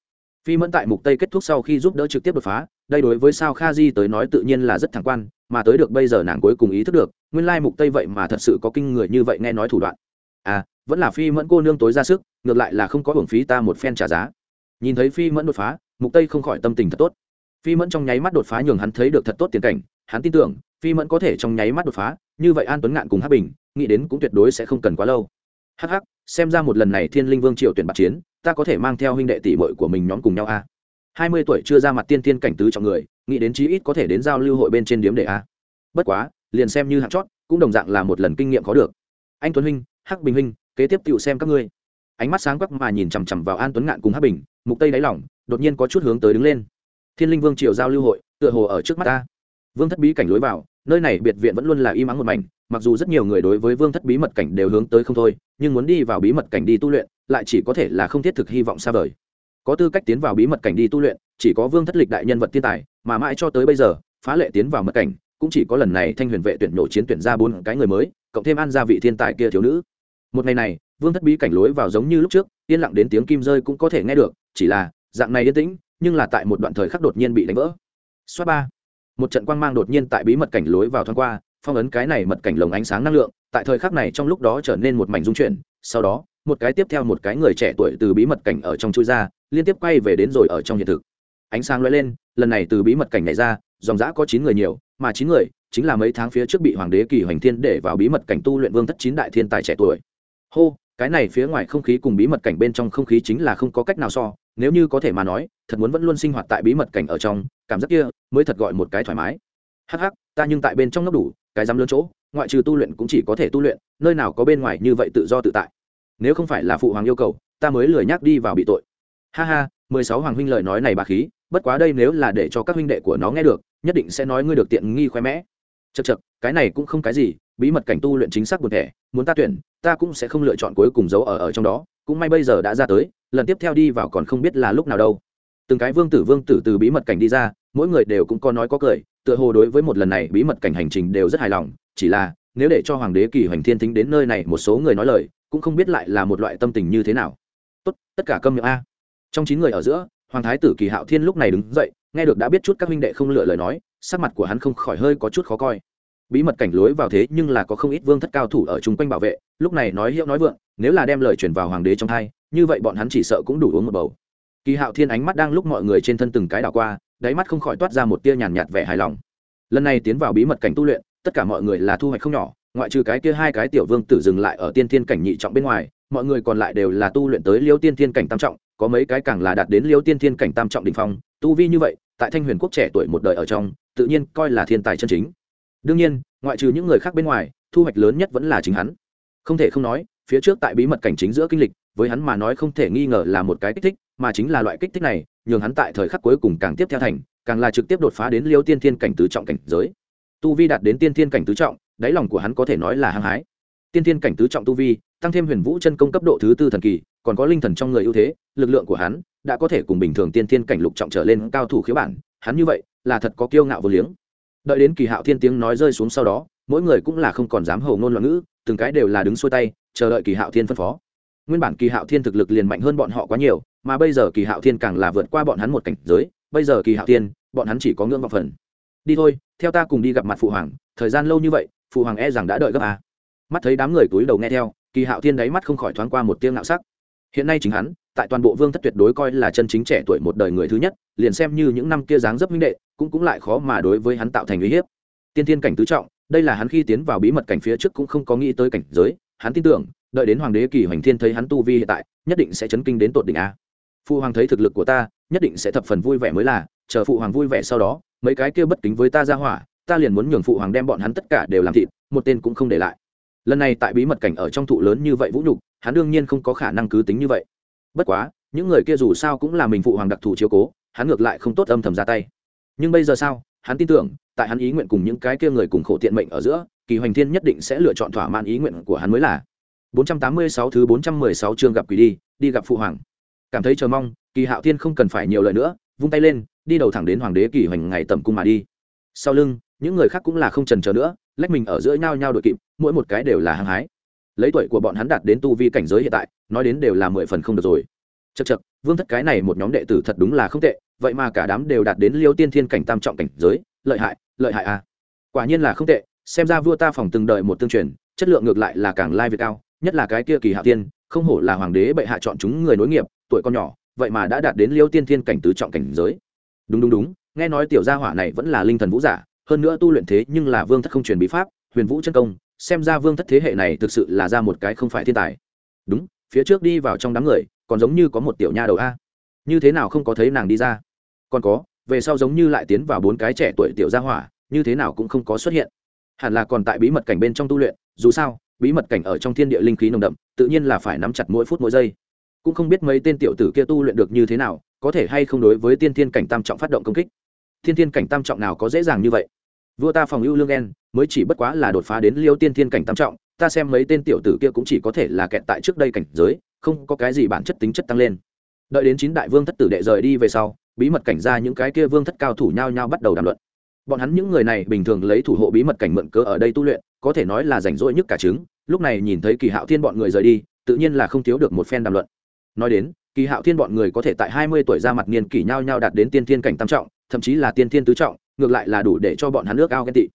phi mẫn tại mục tây kết thúc sau khi giúp đỡ trực tiếp đột phá, đây đối với sao kha di tới nói tự nhiên là rất thẳng quan, mà tới được bây giờ nàng cuối cùng ý thức được, nguyên lai mục tây vậy mà thật sự có kinh người như vậy nghe nói thủ đoạn. À vẫn là phi mẫn cô nương tối ra sức, ngược lại là không có hưởng phí ta một phen trả giá. Nhìn thấy phi mẫn đột phá, mục tây không khỏi tâm tình thật tốt. Phi mẫn trong nháy mắt đột phá nhường hắn thấy được thật tốt tiền cảnh, hắn tin tưởng, phi mẫn có thể trong nháy mắt đột phá, như vậy an tuấn ngạn cùng hắc bình, nghĩ đến cũng tuyệt đối sẽ không cần quá lâu. Hắc hắc, xem ra một lần này thiên linh vương triều tuyển bạc chiến ta có thể mang theo huynh đệ tỷ muội của mình nhóm cùng nhau a. Hai mươi tuổi chưa ra mặt tiên tiên cảnh tứ trọng người, nghĩ đến chí ít có thể đến giao lưu hội bên trên điếm để a. Bất quá, liền xem như hạng chót, cũng đồng dạng là một lần kinh nghiệm có được. Anh tuấn huynh, hắc bình huynh, kế tiếp tựu xem các ngươi. Ánh mắt sáng quắc mà nhìn chằm chằm vào an tuấn ngạn cùng hắc bình, mục tây đáy lỏng đột nhiên có chút hướng tới đứng lên. Thiên linh vương triều giao lưu hội, tựa hồ ở trước mắt ta. Vương thất bí cảnh lối vào, nơi này biệt viện vẫn luôn là im ắng một mảnh, mặc dù rất nhiều người đối với vương thất bí mật cảnh đều hướng tới không thôi, nhưng muốn đi vào bí mật cảnh đi tu luyện lại chỉ có thể là không thiết thực hy vọng xa vời. Có tư cách tiến vào bí mật cảnh đi tu luyện, chỉ có vương thất lịch đại nhân vật thiên tài, mà mãi cho tới bây giờ, phá lệ tiến vào mật cảnh, cũng chỉ có lần này thanh huyền vệ tuyển nổ chiến tuyển ra bốn cái người mới, cộng thêm an gia vị thiên tài kia thiếu nữ. Một ngày này, vương thất bí cảnh lối vào giống như lúc trước, yên lặng đến tiếng kim rơi cũng có thể nghe được, chỉ là, dạng này yên tĩnh, nhưng là tại một đoạn thời khắc đột nhiên bị đánh vỡ. Xoá ba, một trận quang mang đột nhiên tại bí mật cảnh lối vào thoáng qua, phong ấn cái này mật cảnh lồng ánh sáng năng lượng, tại thời khắc này trong lúc đó trở nên một mảnh dung chuyển, sau đó một cái tiếp theo một cái người trẻ tuổi từ bí mật cảnh ở trong chui ra, liên tiếp quay về đến rồi ở trong hiện thực. Ánh sáng lóe lên, lần này từ bí mật cảnh này ra, dòng dã có chín người nhiều, mà chín người chính là mấy tháng phía trước bị hoàng đế kỳ hoành thiên để vào bí mật cảnh tu luyện vương thất chín đại thiên tài trẻ tuổi. Hô, cái này phía ngoài không khí cùng bí mật cảnh bên trong không khí chính là không có cách nào so, nếu như có thể mà nói, thật muốn vẫn luôn sinh hoạt tại bí mật cảnh ở trong, cảm giác kia mới thật gọi một cái thoải mái. Hắc hắc, ta nhưng tại bên trong ngốc đủ, cái dám lớn chỗ, ngoại trừ tu luyện cũng chỉ có thể tu luyện, nơi nào có bên ngoài như vậy tự do tự tại nếu không phải là phụ hoàng yêu cầu, ta mới lười nhắc đi vào bị tội. Ha ha, mười sáu hoàng huynh lời nói này bà khí, bất quá đây nếu là để cho các huynh đệ của nó nghe được, nhất định sẽ nói ngươi được tiện nghi khoe mẽ. Chật chật cái này cũng không cái gì, bí mật cảnh tu luyện chính xác buồn thẻ, muốn ta tuyển, ta cũng sẽ không lựa chọn cuối cùng giấu ở ở trong đó, cũng may bây giờ đã ra tới, lần tiếp theo đi vào còn không biết là lúc nào đâu. Từng cái vương tử vương tử từ bí mật cảnh đi ra, mỗi người đều cũng có nói có cười, tựa hồ đối với một lần này bí mật cảnh hành trình đều rất hài lòng, chỉ là, nếu để cho hoàng đế kỳ hoành thiên thính đến nơi này một số người nói lời cũng không biết lại là một loại tâm tình như thế nào. Tốt, tất cả câm miệng a. Trong chín người ở giữa, hoàng thái tử kỳ hạo thiên lúc này đứng dậy, nghe được đã biết chút các huynh đệ không lựa lời nói, sắc mặt của hắn không khỏi hơi có chút khó coi. Bí mật cảnh lối vào thế nhưng là có không ít vương thất cao thủ ở chung quanh bảo vệ, lúc này nói hiệu nói vượng, nếu là đem lời chuyển vào hoàng đế trong hai như vậy bọn hắn chỉ sợ cũng đủ uống một bầu. Kỳ hạo thiên ánh mắt đang lúc mọi người trên thân từng cái đảo qua, đáy mắt không khỏi toát ra một tia nhàn nhạt vẻ hài lòng. Lần này tiến vào bí mật cảnh tu luyện, tất cả mọi người là thu hoạch không nhỏ ngoại trừ cái kia hai cái tiểu vương tử dừng lại ở tiên thiên cảnh nhị trọng bên ngoài, mọi người còn lại đều là tu luyện tới liêu tiên thiên cảnh tam trọng, có mấy cái càng là đạt đến liêu tiên thiên cảnh tam trọng đ ỉ n h phong, tu vi như vậy, tại thanh huyền quốc trẻ tuổi một đời ở trong, tự nhiên coi là thiên tài chân chính. Đương nhiên, ngoại trừ những người khác bên ngoài, thu hoạch lớn nhất vẫn là chính hắn. Không thể không nói, phía trước tại bí mật cảnh chính giữa kinh lịch, với hắn mà nói không thể nghi ngờ là một cái kích thích, mà chính là loại kích thích này, nhường hắn tại thời khắc cuối cùng càng tiếp theo thành, càng là trực tiếp đột phá đến liêu tiên thiên cảnh tứ trọng cảnh giới. Tu vi đạt đến tiên thiên cảnh tứ trọng đáy lòng của hắn có thể nói là hăng hái. Tiên thiên cảnh tứ trọng tu vi, tăng thêm huyền vũ chân công cấp độ thứ tư thần kỳ, còn có linh thần trong người ưu thế, lực lượng của hắn đã có thể cùng bình thường tiên thiên cảnh lục trọng trở lên cao thủ khiếu bản, hắn như vậy là thật có kiêu ngạo vô liếng. Đợi đến kỳ hạo thiên tiếng nói rơi xuống sau đó, mỗi người cũng là không còn dám hầu ngôn loạn ngữ, từng cái đều là đứng xuôi tay, chờ đợi kỳ hạo thiên phân phó. Nguyên bản kỳ hạo thiên thực lực liền mạnh hơn bọn họ quá nhiều, mà bây giờ kỳ hạo thiên càng là vượt qua bọn hắn một cảnh giới, bây giờ kỳ hạo thiên, bọn hắn chỉ có ngưỡng vào phần. Đi thôi, theo ta cùng đi gặp mặt phụ hoàng, thời gian lâu như vậy phụ hoàng e rằng đã đợi gấp à. mắt thấy đám người túi đầu nghe theo, kỳ hạo thiên đáy mắt không khỏi thoáng qua một tiếng ngạo sắc. Hiện nay chính hắn, tại toàn bộ vương thất tuyệt đối coi là chân chính trẻ tuổi một đời người thứ nhất, liền xem như những năm kia dáng dấp minh đệ, cũng cũng lại khó mà đối với hắn tạo thành uy hiếp. Tiên thiên cảnh tứ trọng, đây là hắn khi tiến vào bí mật cảnh phía trước cũng không có nghĩ tới cảnh giới, hắn tin tưởng, đợi đến hoàng đế kỳ hoành thiên thấy hắn tu vi hiện tại, nhất định sẽ chấn kinh đến tột đỉnh a. Phụ hoàng thấy thực lực của ta, nhất định sẽ thập phần vui vẻ mới là, chờ phụ hoàng vui vẻ sau đó, mấy cái kia bất kính với ta ra hỏa ta liền muốn nhường phụ hoàng đem bọn hắn tất cả đều làm thịt, một tên cũng không để lại. Lần này tại bí mật cảnh ở trong thụ lớn như vậy vũ nhục, hắn đương nhiên không có khả năng cứ tính như vậy. Bất quá, những người kia dù sao cũng là mình phụ hoàng đặc thù chiếu cố, hắn ngược lại không tốt âm thầm ra tay. Nhưng bây giờ sao? Hắn tin tưởng, tại hắn ý nguyện cùng những cái kia người cùng khổ tiện mệnh ở giữa, kỳ hoành thiên nhất định sẽ lựa chọn thỏa mãn ý nguyện của hắn mới là. 486 thứ 416 chương gặp quỷ đi đi gặp phụ hoàng. Cảm thấy chờ mong, kỳ hạo thiên không cần phải nhiều lời nữa, vung tay lên, đi đầu thẳng đến hoàng đế kỳ hoành ngày tầm cung mà đi. Sau lưng những người khác cũng là không trần chờ nữa, lách mình ở giữa nhau nhau đội kịp, mỗi một cái đều là hăng hái. Lấy tuổi của bọn hắn đạt đến tu vi cảnh giới hiện tại, nói đến đều là mười phần không được rồi. Chật chật vương thất cái này một nhóm đệ tử thật đúng là không tệ, vậy mà cả đám đều đạt đến liêu tiên thiên cảnh tam trọng cảnh giới, lợi hại lợi hại à. Quả nhiên là không tệ, xem ra vua ta phòng từng đợi một tương truyền, chất lượng ngược lại là càng lai việt cao, nhất là cái kia kỳ hạ tiên, không hổ là hoàng đế bệ hạ chọn chúng người nối nghiệp, tuổi con nhỏ, vậy mà đã đạt đến liêu tiên thiên cảnh tứ trọng cảnh giới. Đúng đúng đúng, nghe nói tiểu gia hỏa này vẫn là linh thần vũ giả hơn nữa tu luyện thế nhưng là vương thất không truyền bí pháp, huyền vũ chân công, xem ra vương thất thế hệ này thực sự là ra một cái không phải thiên tài. Đúng, phía trước đi vào trong đám người, còn giống như có một tiểu nha đầu a. Như thế nào không có thấy nàng đi ra? Còn có, về sau giống như lại tiến vào bốn cái trẻ tuổi tiểu gia hỏa, như thế nào cũng không có xuất hiện. Hẳn là còn tại bí mật cảnh bên trong tu luyện, dù sao, bí mật cảnh ở trong thiên địa linh khí nồng đậm, tự nhiên là phải nắm chặt mỗi phút mỗi giây. Cũng không biết mấy tên tiểu tử kia tu luyện được như thế nào, có thể hay không đối với tiên thiên cảnh tam trọng phát động công kích. Thiên thiên cảnh tam trọng nào có dễ dàng như vậy? Vua ta phòng ưu lương En mới chỉ bất quá là đột phá đến liêu tiên thiên cảnh tam trọng, ta xem mấy tên tiểu tử kia cũng chỉ có thể là kẹt tại trước đây cảnh giới, không có cái gì bản chất tính chất tăng lên. Đợi đến chín đại vương thất tử đệ rời đi về sau, bí mật cảnh ra những cái kia vương thất cao thủ nhau nhau bắt đầu đàm luận. Bọn hắn những người này bình thường lấy thủ hộ bí mật cảnh mượn cớ ở đây tu luyện, có thể nói là rảnh rỗi nhất cả trứng, lúc này nhìn thấy kỳ hạo thiên bọn người rời đi, tự nhiên là không thiếu được một phen đàm luận. Nói đến, kỳ hạo thiên bọn người có thể tại hai mươi tuổi ra mặt niên kỷ nhau nhau đạt đến tiên thiên cảnh tam trọng, thậm chí là tiên thiên tứ trọng ngược lại là đủ để cho bọn hắn nước ao ghen tị.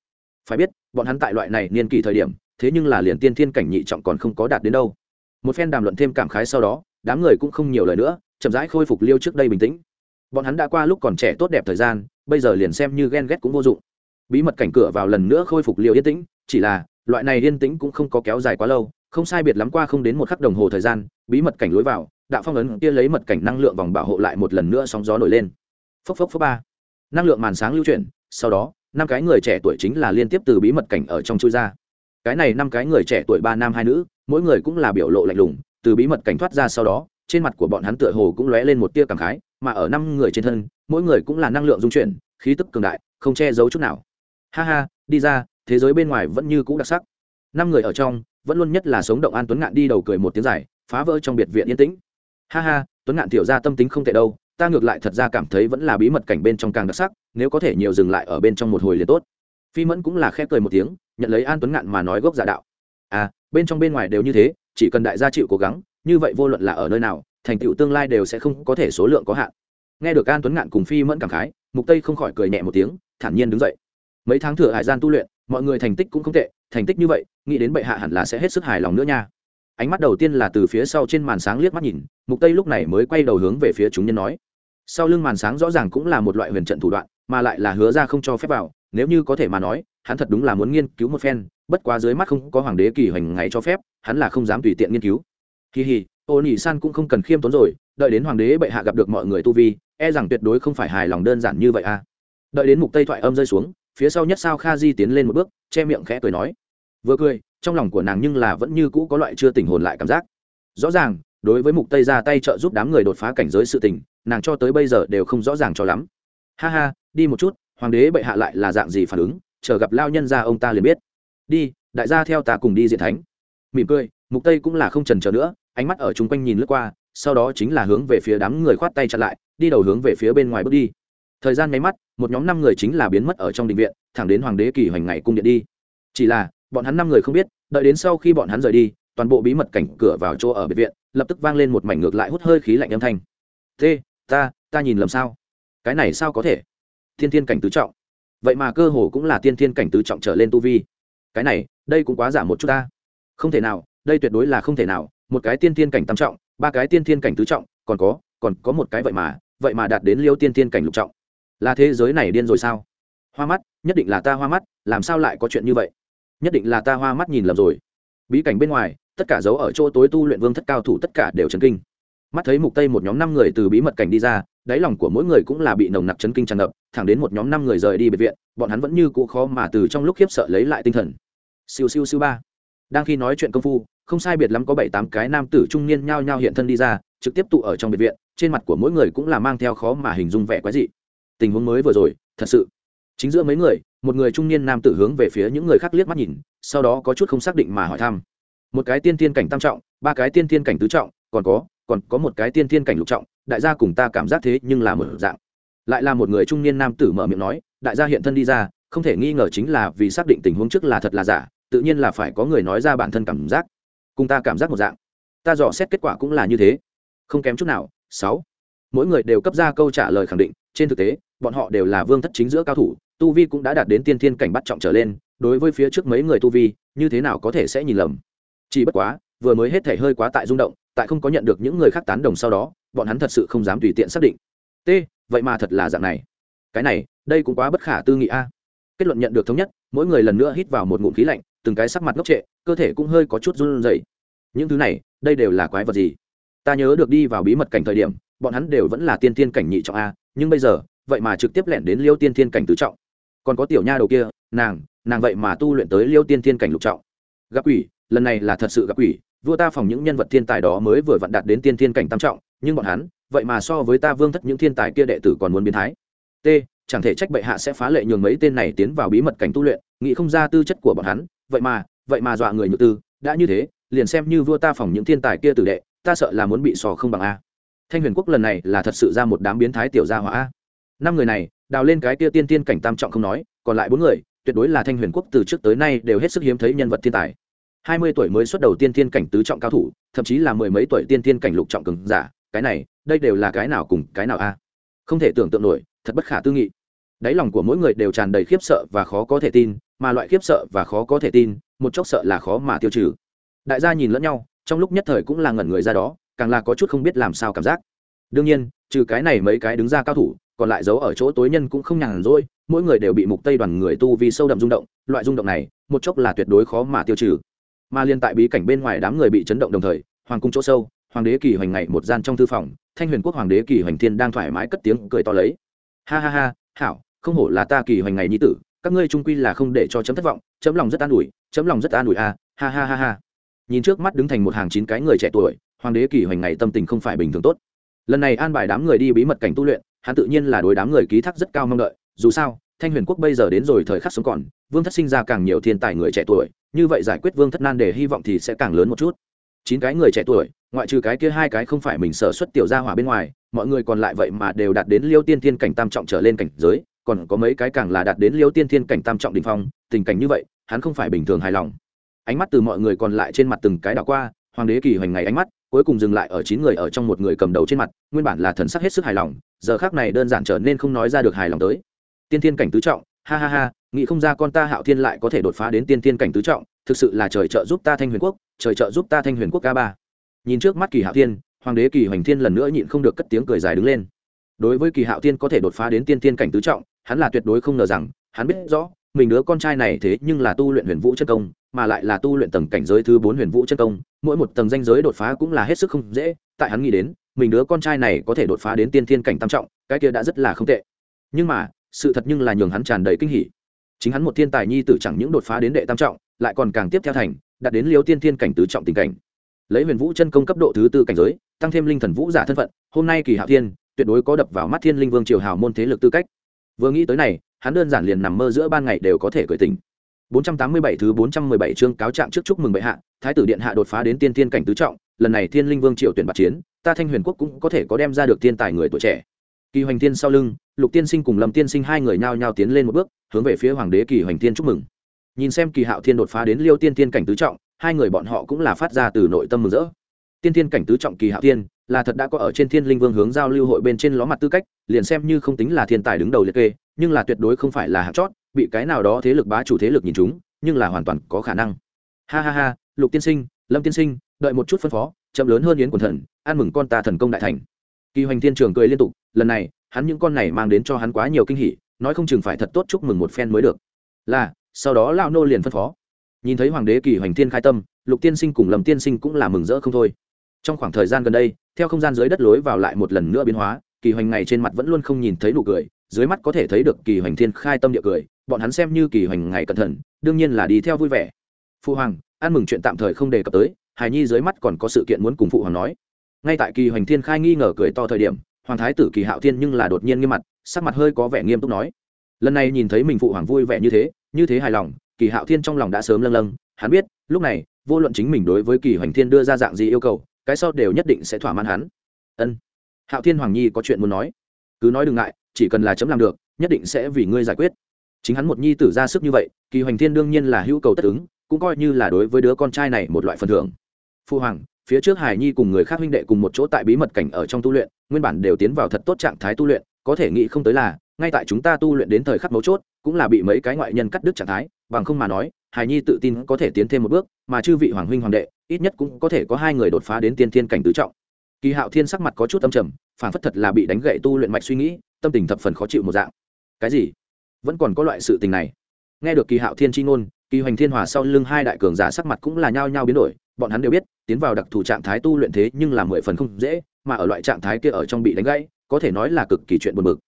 Phải biết, bọn hắn tại loại này niên kỳ thời điểm, thế nhưng là liền tiên thiên cảnh nhị trọng còn không có đạt đến đâu. Một phen đàm luận thêm cảm khái sau đó, đám người cũng không nhiều lời nữa, chậm rãi khôi phục liêu trước đây bình tĩnh. Bọn hắn đã qua lúc còn trẻ tốt đẹp thời gian, bây giờ liền xem như ghen ghét cũng vô dụng. Bí mật cảnh cửa vào lần nữa khôi phục liêu yên tĩnh, chỉ là, loại này yên tĩnh cũng không có kéo dài quá lâu, không sai biệt lắm qua không đến một khắc đồng hồ thời gian, bí mật cảnh lối vào, đạo phong ấn kia lấy mật cảnh năng lượng vòng bảo hộ lại một lần nữa sóng gió nổi lên. Phốc phốc phốc ba năng lượng màn sáng lưu chuyển, sau đó, năm cái người trẻ tuổi chính là liên tiếp từ bí mật cảnh ở trong chui ra. Cái này năm cái người trẻ tuổi ba nam hai nữ, mỗi người cũng là biểu lộ lạnh lùng, từ bí mật cảnh thoát ra sau đó, trên mặt của bọn hắn tựa hồ cũng lóe lên một tia cảm khái, mà ở năm người trên thân, mỗi người cũng là năng lượng dung chuyển, khí tức cường đại, không che giấu chút nào. Ha ha, đi ra, thế giới bên ngoài vẫn như cũ đặc sắc. Năm người ở trong, vẫn luôn nhất là sống động an tuấn ngạn đi đầu cười một tiếng dài, phá vỡ trong biệt viện yên tĩnh. Ha ha, tuấn ngạn tiểu ra tâm tính không tệ đâu ta ngược lại thật ra cảm thấy vẫn là bí mật cảnh bên trong càng đặc sắc, nếu có thể nhiều dừng lại ở bên trong một hồi liền tốt. Phi mẫn cũng là khép cười một tiếng, nhận lấy an tuấn ngạn mà nói gốc giả đạo. À bên trong bên ngoài đều như thế, chỉ cần đại gia chịu cố gắng, như vậy vô luận là ở nơi nào, thành tựu tương lai đều sẽ không có thể số lượng có hạn. Nghe được an tuấn ngạn cùng phi mẫn cảm khái, mục tây không khỏi cười nhẹ một tiếng, thản nhiên đứng dậy. Mấy tháng thừa hải gian tu luyện, mọi người thành tích cũng không tệ, thành tích như vậy, nghĩ đến bệ hạ hẳn là sẽ hết sức hài lòng nữa nha ánh mắt đầu tiên là từ phía sau trên màn sáng liếc mắt nhìn, mục tây lúc này mới quay đầu hướng về phía chúng nhân nói. Sau lưng màn sáng rõ ràng cũng là một loại huyền trận thủ đoạn, mà lại là hứa ra không cho phép vào, nếu như có thể mà nói, hắn thật đúng là muốn nghiên cứu một phen, bất quá dưới mắt không có hoàng đế kỳ hoành ngày cho phép, hắn là không dám tùy tiện nghiên cứu. Kỳ hì ô nhị san cũng không cần khiêm tốn rồi, đợi đến hoàng đế bệ hạ gặp được mọi người tu vi e rằng tuyệt đối không phải hài lòng đơn giản như vậy à. Đợi đến mục tây thoại âm rơi xuống, phía sau nhất sao kha di tiến lên một bước, che miệng khẽ cười nói vừa cười, trong lòng của nàng nhưng là vẫn như cũ có loại chưa tỉnh hồn lại cảm giác. Rõ ràng, đối với mục tây ra tay trợ giúp đám người đột phá cảnh giới sự tình, nàng cho tới bây giờ đều không rõ ràng cho lắm. Ha ha, đi một chút, hoàng đế bệ hạ lại là dạng gì phản ứng, chờ gặp lao nhân ra ông ta liền biết. Đi, đại gia theo ta cùng đi diện thánh. Mỉm cười, mục tây cũng là không trần chờ nữa, ánh mắt ở chung quanh nhìn lướt qua, sau đó chính là hướng về phía đám người khoát tay chặn lại, đi đầu hướng về phía bên ngoài bước đi. Thời gian nháy mắt, một nhóm năm người chính là biến mất ở trong đình viện, thẳng đến hoàng đế kỳ hoành ngày cung điện đi. Chỉ là bọn hắn năm người không biết, đợi đến sau khi bọn hắn rời đi, toàn bộ bí mật cảnh cửa vào chỗ ở biệt viện, lập tức vang lên một mảnh ngược lại hút hơi khí lạnh âm thanh. Thế ta ta nhìn lầm sao? Cái này sao có thể? Thiên thiên cảnh tứ trọng. Vậy mà cơ hồ cũng là tiên thiên cảnh tứ trọng trở lên tu vi. Cái này, đây cũng quá giả một chút ta. Không thể nào, đây tuyệt đối là không thể nào. Một cái tiên thiên cảnh tam trọng, ba cái tiên thiên cảnh tứ trọng, còn có còn có một cái vậy mà vậy mà đạt đến liêu tiên thiên cảnh lục trọng. Là thế giới này điên rồi sao? Hoa mắt, nhất định là ta hoa mắt, làm sao lại có chuyện như vậy? Nhất định là ta hoa mắt nhìn lầm rồi. Bí cảnh bên ngoài, tất cả dấu ở chỗ tối tu luyện vương thất cao thủ tất cả đều chấn kinh. Mắt thấy mục tây một nhóm năm người từ bí mật cảnh đi ra, đáy lòng của mỗi người cũng là bị nồng nặc chấn kinh tràn ngập, thẳng đến một nhóm năm người rời đi biệt viện, bọn hắn vẫn như cũ khó mà từ trong lúc khiếp sợ lấy lại tinh thần. Siêu siêu siêu ba. Đang khi nói chuyện công phu, không sai biệt lắm có bảy tám cái nam tử trung niên nhao nhao hiện thân đi ra, trực tiếp tụ ở trong biệt viện, trên mặt của mỗi người cũng là mang theo khó mà hình dung vẻ quái dị. Tình huống mới vừa rồi, thật sự. Chính giữa mấy người một người trung niên nam tử hướng về phía những người khác liếc mắt nhìn, sau đó có chút không xác định mà hỏi thăm. Một cái tiên tiên cảnh tam trọng, ba cái tiên tiên cảnh tứ trọng, còn có còn có một cái tiên tiên cảnh lục trọng, đại gia cùng ta cảm giác thế nhưng là một dạng. Lại là một người trung niên nam tử mở miệng nói, đại gia hiện thân đi ra, không thể nghi ngờ chính là vì xác định tình huống trước là thật là giả, tự nhiên là phải có người nói ra bản thân cảm giác. Cùng ta cảm giác một dạng. Ta dò xét kết quả cũng là như thế. Không kém chút nào, sáu. Mỗi người đều cấp ra câu trả lời khẳng định, trên thực tế, bọn họ đều là vương thất chính giữa cao thủ tu vi cũng đã đạt đến tiên thiên cảnh bắt trọng trở lên, đối với phía trước mấy người tu vi, như thế nào có thể sẽ nhìn lầm. Chỉ bất quá, vừa mới hết thể hơi quá tại rung động, tại không có nhận được những người khác tán đồng sau đó, bọn hắn thật sự không dám tùy tiện xác định. T, vậy mà thật là dạng này. Cái này, đây cũng quá bất khả tư nghị a. Kết luận nhận được thống nhất, mỗi người lần nữa hít vào một ngụm khí lạnh, từng cái sắc mặt ngốc trệ, cơ thể cũng hơi có chút run rẩy. Những thứ này, đây đều là quái vật gì? Ta nhớ được đi vào bí mật cảnh thời điểm, bọn hắn đều vẫn là tiên tiên cảnh nhị trọng a, nhưng bây giờ, vậy mà trực tiếp lẻn đến liêu tiên tiên cảnh tứ trọng còn có tiểu nha đầu kia, nàng nàng vậy mà tu luyện tới liêu tiên tiên cảnh lục trọng. Gặp quỷ, lần này là thật sự gặp quỷ, vua ta phòng những nhân vật thiên tài đó mới vừa vặn đạt đến tiên tiên cảnh tam trọng, nhưng bọn hắn, vậy mà so với ta vương thất những thiên tài kia đệ tử còn muốn biến thái. T, chẳng thể trách bệ hạ sẽ phá lệ nhường mấy tên này tiến vào bí mật cảnh tu luyện, nghĩ không ra tư chất của bọn hắn, vậy mà vậy mà dọa người nhự tư, đã như thế, liền xem như vua ta phòng những thiên tài kia tử đệ, ta sợ là muốn bị sò không bằng a. Thanh huyền quốc lần này là thật sự ra một đám biến thái tiểu gia hỏa a năm người này, đào lên cái kia tiên tiên cảnh tam trọng không nói, còn lại bốn người, tuyệt đối là thanh huyền quốc từ trước tới nay đều hết sức hiếm thấy nhân vật thiên tài. Hai mươi tuổi mới xuất đầu tiên tiên cảnh tứ trọng cao thủ, thậm chí là mười mấy tuổi tiên tiên cảnh lục trọng cường giả, cái này, đây đều là cái nào cùng cái nào a? Không thể tưởng tượng nổi, thật bất khả tư nghị. Đáy lòng của mỗi người đều tràn đầy khiếp sợ và khó có thể tin, mà loại khiếp sợ và khó có thể tin, một chốc sợ là khó mà tiêu trừ. Đại gia nhìn lẫn nhau, trong lúc nhất thời cũng là ngẩn người ra đó, càng là có chút không biết làm sao cảm giác. Đương nhiên, trừ cái này mấy cái đứng ra cao thủ còn lại giấu ở chỗ tối nhân cũng không nhàn rỗi mỗi người đều bị mục tây đoàn người tu vì sâu đậm rung động loại rung động này một chốc là tuyệt đối khó mà tiêu trừ. Mà liên tại bí cảnh bên ngoài đám người bị chấn động đồng thời hoàng cung chỗ sâu hoàng đế kỳ hoành ngày một gian trong thư phòng thanh huyền quốc hoàng đế kỳ hoành thiên đang thoải mái cất tiếng cười to lấy. Ha ha ha hảo không hổ là ta kỳ hoành ngày nhi tử các ngươi trung quy là không để cho chấm thất vọng chấm lòng rất an ủi chấm lòng rất an ủi a à, ha ha ha ha. Nhìn trước mắt đứng thành một hàng chín cái người trẻ tuổi hoàng đế kỳ hoành ngày tâm tình không phải bình thường tốt. Lần này an bài đám người đi bí mật cảnh tu luyện hắn tự nhiên là đối đám người ký thác rất cao mong đợi, dù sao, thanh huyền quốc bây giờ đến rồi thời khắc sống còn, vương thất sinh ra càng nhiều thiên tài người trẻ tuổi, như vậy giải quyết vương thất nan để hy vọng thì sẽ càng lớn một chút. Chín cái người trẻ tuổi, ngoại trừ cái kia hai cái không phải mình sở xuất tiểu gia hỏa bên ngoài, mọi người còn lại vậy mà đều đạt đến liêu tiên thiên cảnh tam trọng trở lên cảnh giới, còn có mấy cái càng là đạt đến liêu tiên thiên cảnh tam trọng đình phong, tình cảnh như vậy, hắn không phải bình thường hài lòng. Ánh mắt từ mọi người còn lại trên mặt từng cái đảo qua, hoàng đế kỳ hoành ngày ánh mắt cuối cùng dừng lại ở chín người ở trong một người cầm đầu trên mặt, nguyên bản là thần sắc hết sức hài lòng, giờ khác này đơn giản trở nên không nói ra được hài lòng tới. Tiên thiên cảnh tứ trọng, ha ha ha, nghĩ không ra con ta hạo thiên lại có thể đột phá đến tiên thiên cảnh tứ trọng, thực sự là trời trợ giúp ta thanh huyền quốc, trời trợ giúp ta thanh huyền quốc ca ba. Nhìn trước mắt kỳ hạo thiên, hoàng đế kỳ hoành thiên lần nữa nhịn không được cất tiếng cười dài đứng lên. Đối với kỳ hạo thiên có thể đột phá đến tiên thiên cảnh tứ trọng, hắn là tuyệt đối không ngờ rằng, hắn biết rõ, mình đứa con trai này thế nhưng là tu luyện huyền vũ chân công mà lại là tu luyện tầng cảnh giới thứ bốn huyền vũ chân công, mỗi một tầng danh giới đột phá cũng là hết sức không dễ, tại hắn nghĩ đến, mình đứa con trai này có thể đột phá đến tiên thiên cảnh tam trọng, cái kia đã rất là không tệ. Nhưng mà, sự thật nhưng là nhường hắn tràn đầy kinh hỉ. Chính hắn một thiên tài nhi tử chẳng những đột phá đến đệ tam trọng, lại còn càng tiếp theo thành, đạt đến liêu tiên thiên cảnh tứ trọng tình cảnh. Lấy huyền vũ chân công cấp độ thứ tư cảnh giới, tăng thêm linh thần vũ giả thân phận, hôm nay kỳ hạ thiên, tuyệt đối có đập vào mắt thiên linh vương triều hào môn thế lực tư cách. Vừa nghĩ tới này, hắn đơn giản liền nằm mơ giữa ban ngày đều có thể cởi tình 487 thứ 417 chương cáo trạng trước chúc mừng bệ hạ, thái tử điện hạ đột phá đến tiên tiên cảnh tứ trọng, lần này Thiên Linh Vương triệu tuyển bạc chiến, ta Thanh Huyền quốc cũng có thể có đem ra được thiên tài người tuổi trẻ. Kỳ Hoành Thiên sau lưng, Lục Tiên Sinh cùng Lâm Tiên Sinh hai người nhao nhao tiến lên một bước, hướng về phía hoàng đế Kỳ Hoành Thiên chúc mừng. Nhìn xem Kỳ Hạo Thiên đột phá đến Liêu Tiên Tiên cảnh tứ trọng, hai người bọn họ cũng là phát ra từ nội tâm mừng rỡ. Tiên Tiên cảnh tứ trọng Kỳ Hạo Thiên, là thật đã có ở trên Thiên Linh Vương hướng giao lưu hội bên trên ló mặt tư cách, liền xem như không tính là thiên tài đứng đầu liệt kê, nhưng là tuyệt đối không phải là hạng chót, bị cái nào đó thế lực bá chủ thế lực nhìn chúng, nhưng là hoàn toàn có khả năng. Ha ha ha lục tiên sinh lâm tiên sinh đợi một chút phân phó chậm lớn hơn yến quần thần ăn mừng con ta thần công đại thành. Kỳ hoành thiên trường cười liên tục lần này hắn những con này mang đến cho hắn quá nhiều kinh hỉ nói không chừng phải thật tốt chúc mừng một phen mới được. Là sau đó lão nô liền phân phó. Nhìn thấy hoàng đế kỳ hoành thiên khai tâm lục tiên sinh cùng lâm tiên sinh cũng là mừng rỡ không thôi. Trong khoảng thời gian gần đây theo không gian dưới đất lối vào lại một lần nữa biến hóa kỳ hoành ngày trên mặt vẫn luôn không nhìn thấy nụ cười dưới mắt có thể thấy được kỳ hoành thiên khai tâm địa cười bọn hắn xem như kỳ hoành ngày cẩn thận, đương nhiên là đi theo vui vẻ. Phụ hoàng, ăn mừng chuyện tạm thời không đề cập tới, hài nhi dưới mắt còn có sự kiện muốn cùng phụ hoàng nói. Ngay tại kỳ hoành thiên khai nghi ngờ cười to thời điểm, hoàng thái tử kỳ hạo thiên nhưng là đột nhiên nghiêm mặt, sắc mặt hơi có vẻ nghiêm túc nói. Lần này nhìn thấy mình phụ hoàng vui vẻ như thế như thế hài lòng, kỳ hạo thiên trong lòng đã sớm lâng lâng. Hắn biết, lúc này, vô luận chính mình đối với kỳ hoành thiên đưa ra dạng gì yêu cầu, cái sau đều nhất định sẽ thỏa mãn hắn. Ân. Hạo thiên hoàng nhi có chuyện muốn nói. Cứ nói đừng ngại, chỉ cần là chấm làm được, nhất định sẽ vì ngươi giải quyết chính hắn một nhi tử ra sức như vậy, kỳ hoành thiên đương nhiên là hữu cầu tất ứng, cũng coi như là đối với đứa con trai này một loại phần thưởng. Phu hoàng, phía trước hải nhi cùng người khác huynh đệ cùng một chỗ tại bí mật cảnh ở trong tu luyện, nguyên bản đều tiến vào thật tốt trạng thái tu luyện, có thể nghĩ không tới là, ngay tại chúng ta tu luyện đến thời khắc mấu chốt, cũng là bị mấy cái ngoại nhân cắt đứt trạng thái, bằng không mà nói, hải nhi tự tin có thể tiến thêm một bước, mà chư vị hoàng huynh hoàng đệ, ít nhất cũng có thể có hai người đột phá đến tiên thiên cảnh tứ trọng. Kỳ hạo thiên sắc mặt có chút âm trầm phản phất thật là bị đánh gậy tu luyện mạch suy nghĩ, tâm tình thập phần khó chịu một dạng. Cái gì? Vẫn còn có loại sự tình này. Nghe được kỳ hạo thiên tri ngôn, kỳ hoành thiên hòa sau lưng hai đại cường giả sắc mặt cũng là nhao nhao biến đổi, bọn hắn đều biết, tiến vào đặc thù trạng thái tu luyện thế nhưng là mười phần không dễ, mà ở loại trạng thái kia ở trong bị đánh gãy, có thể nói là cực kỳ chuyện buồn bực.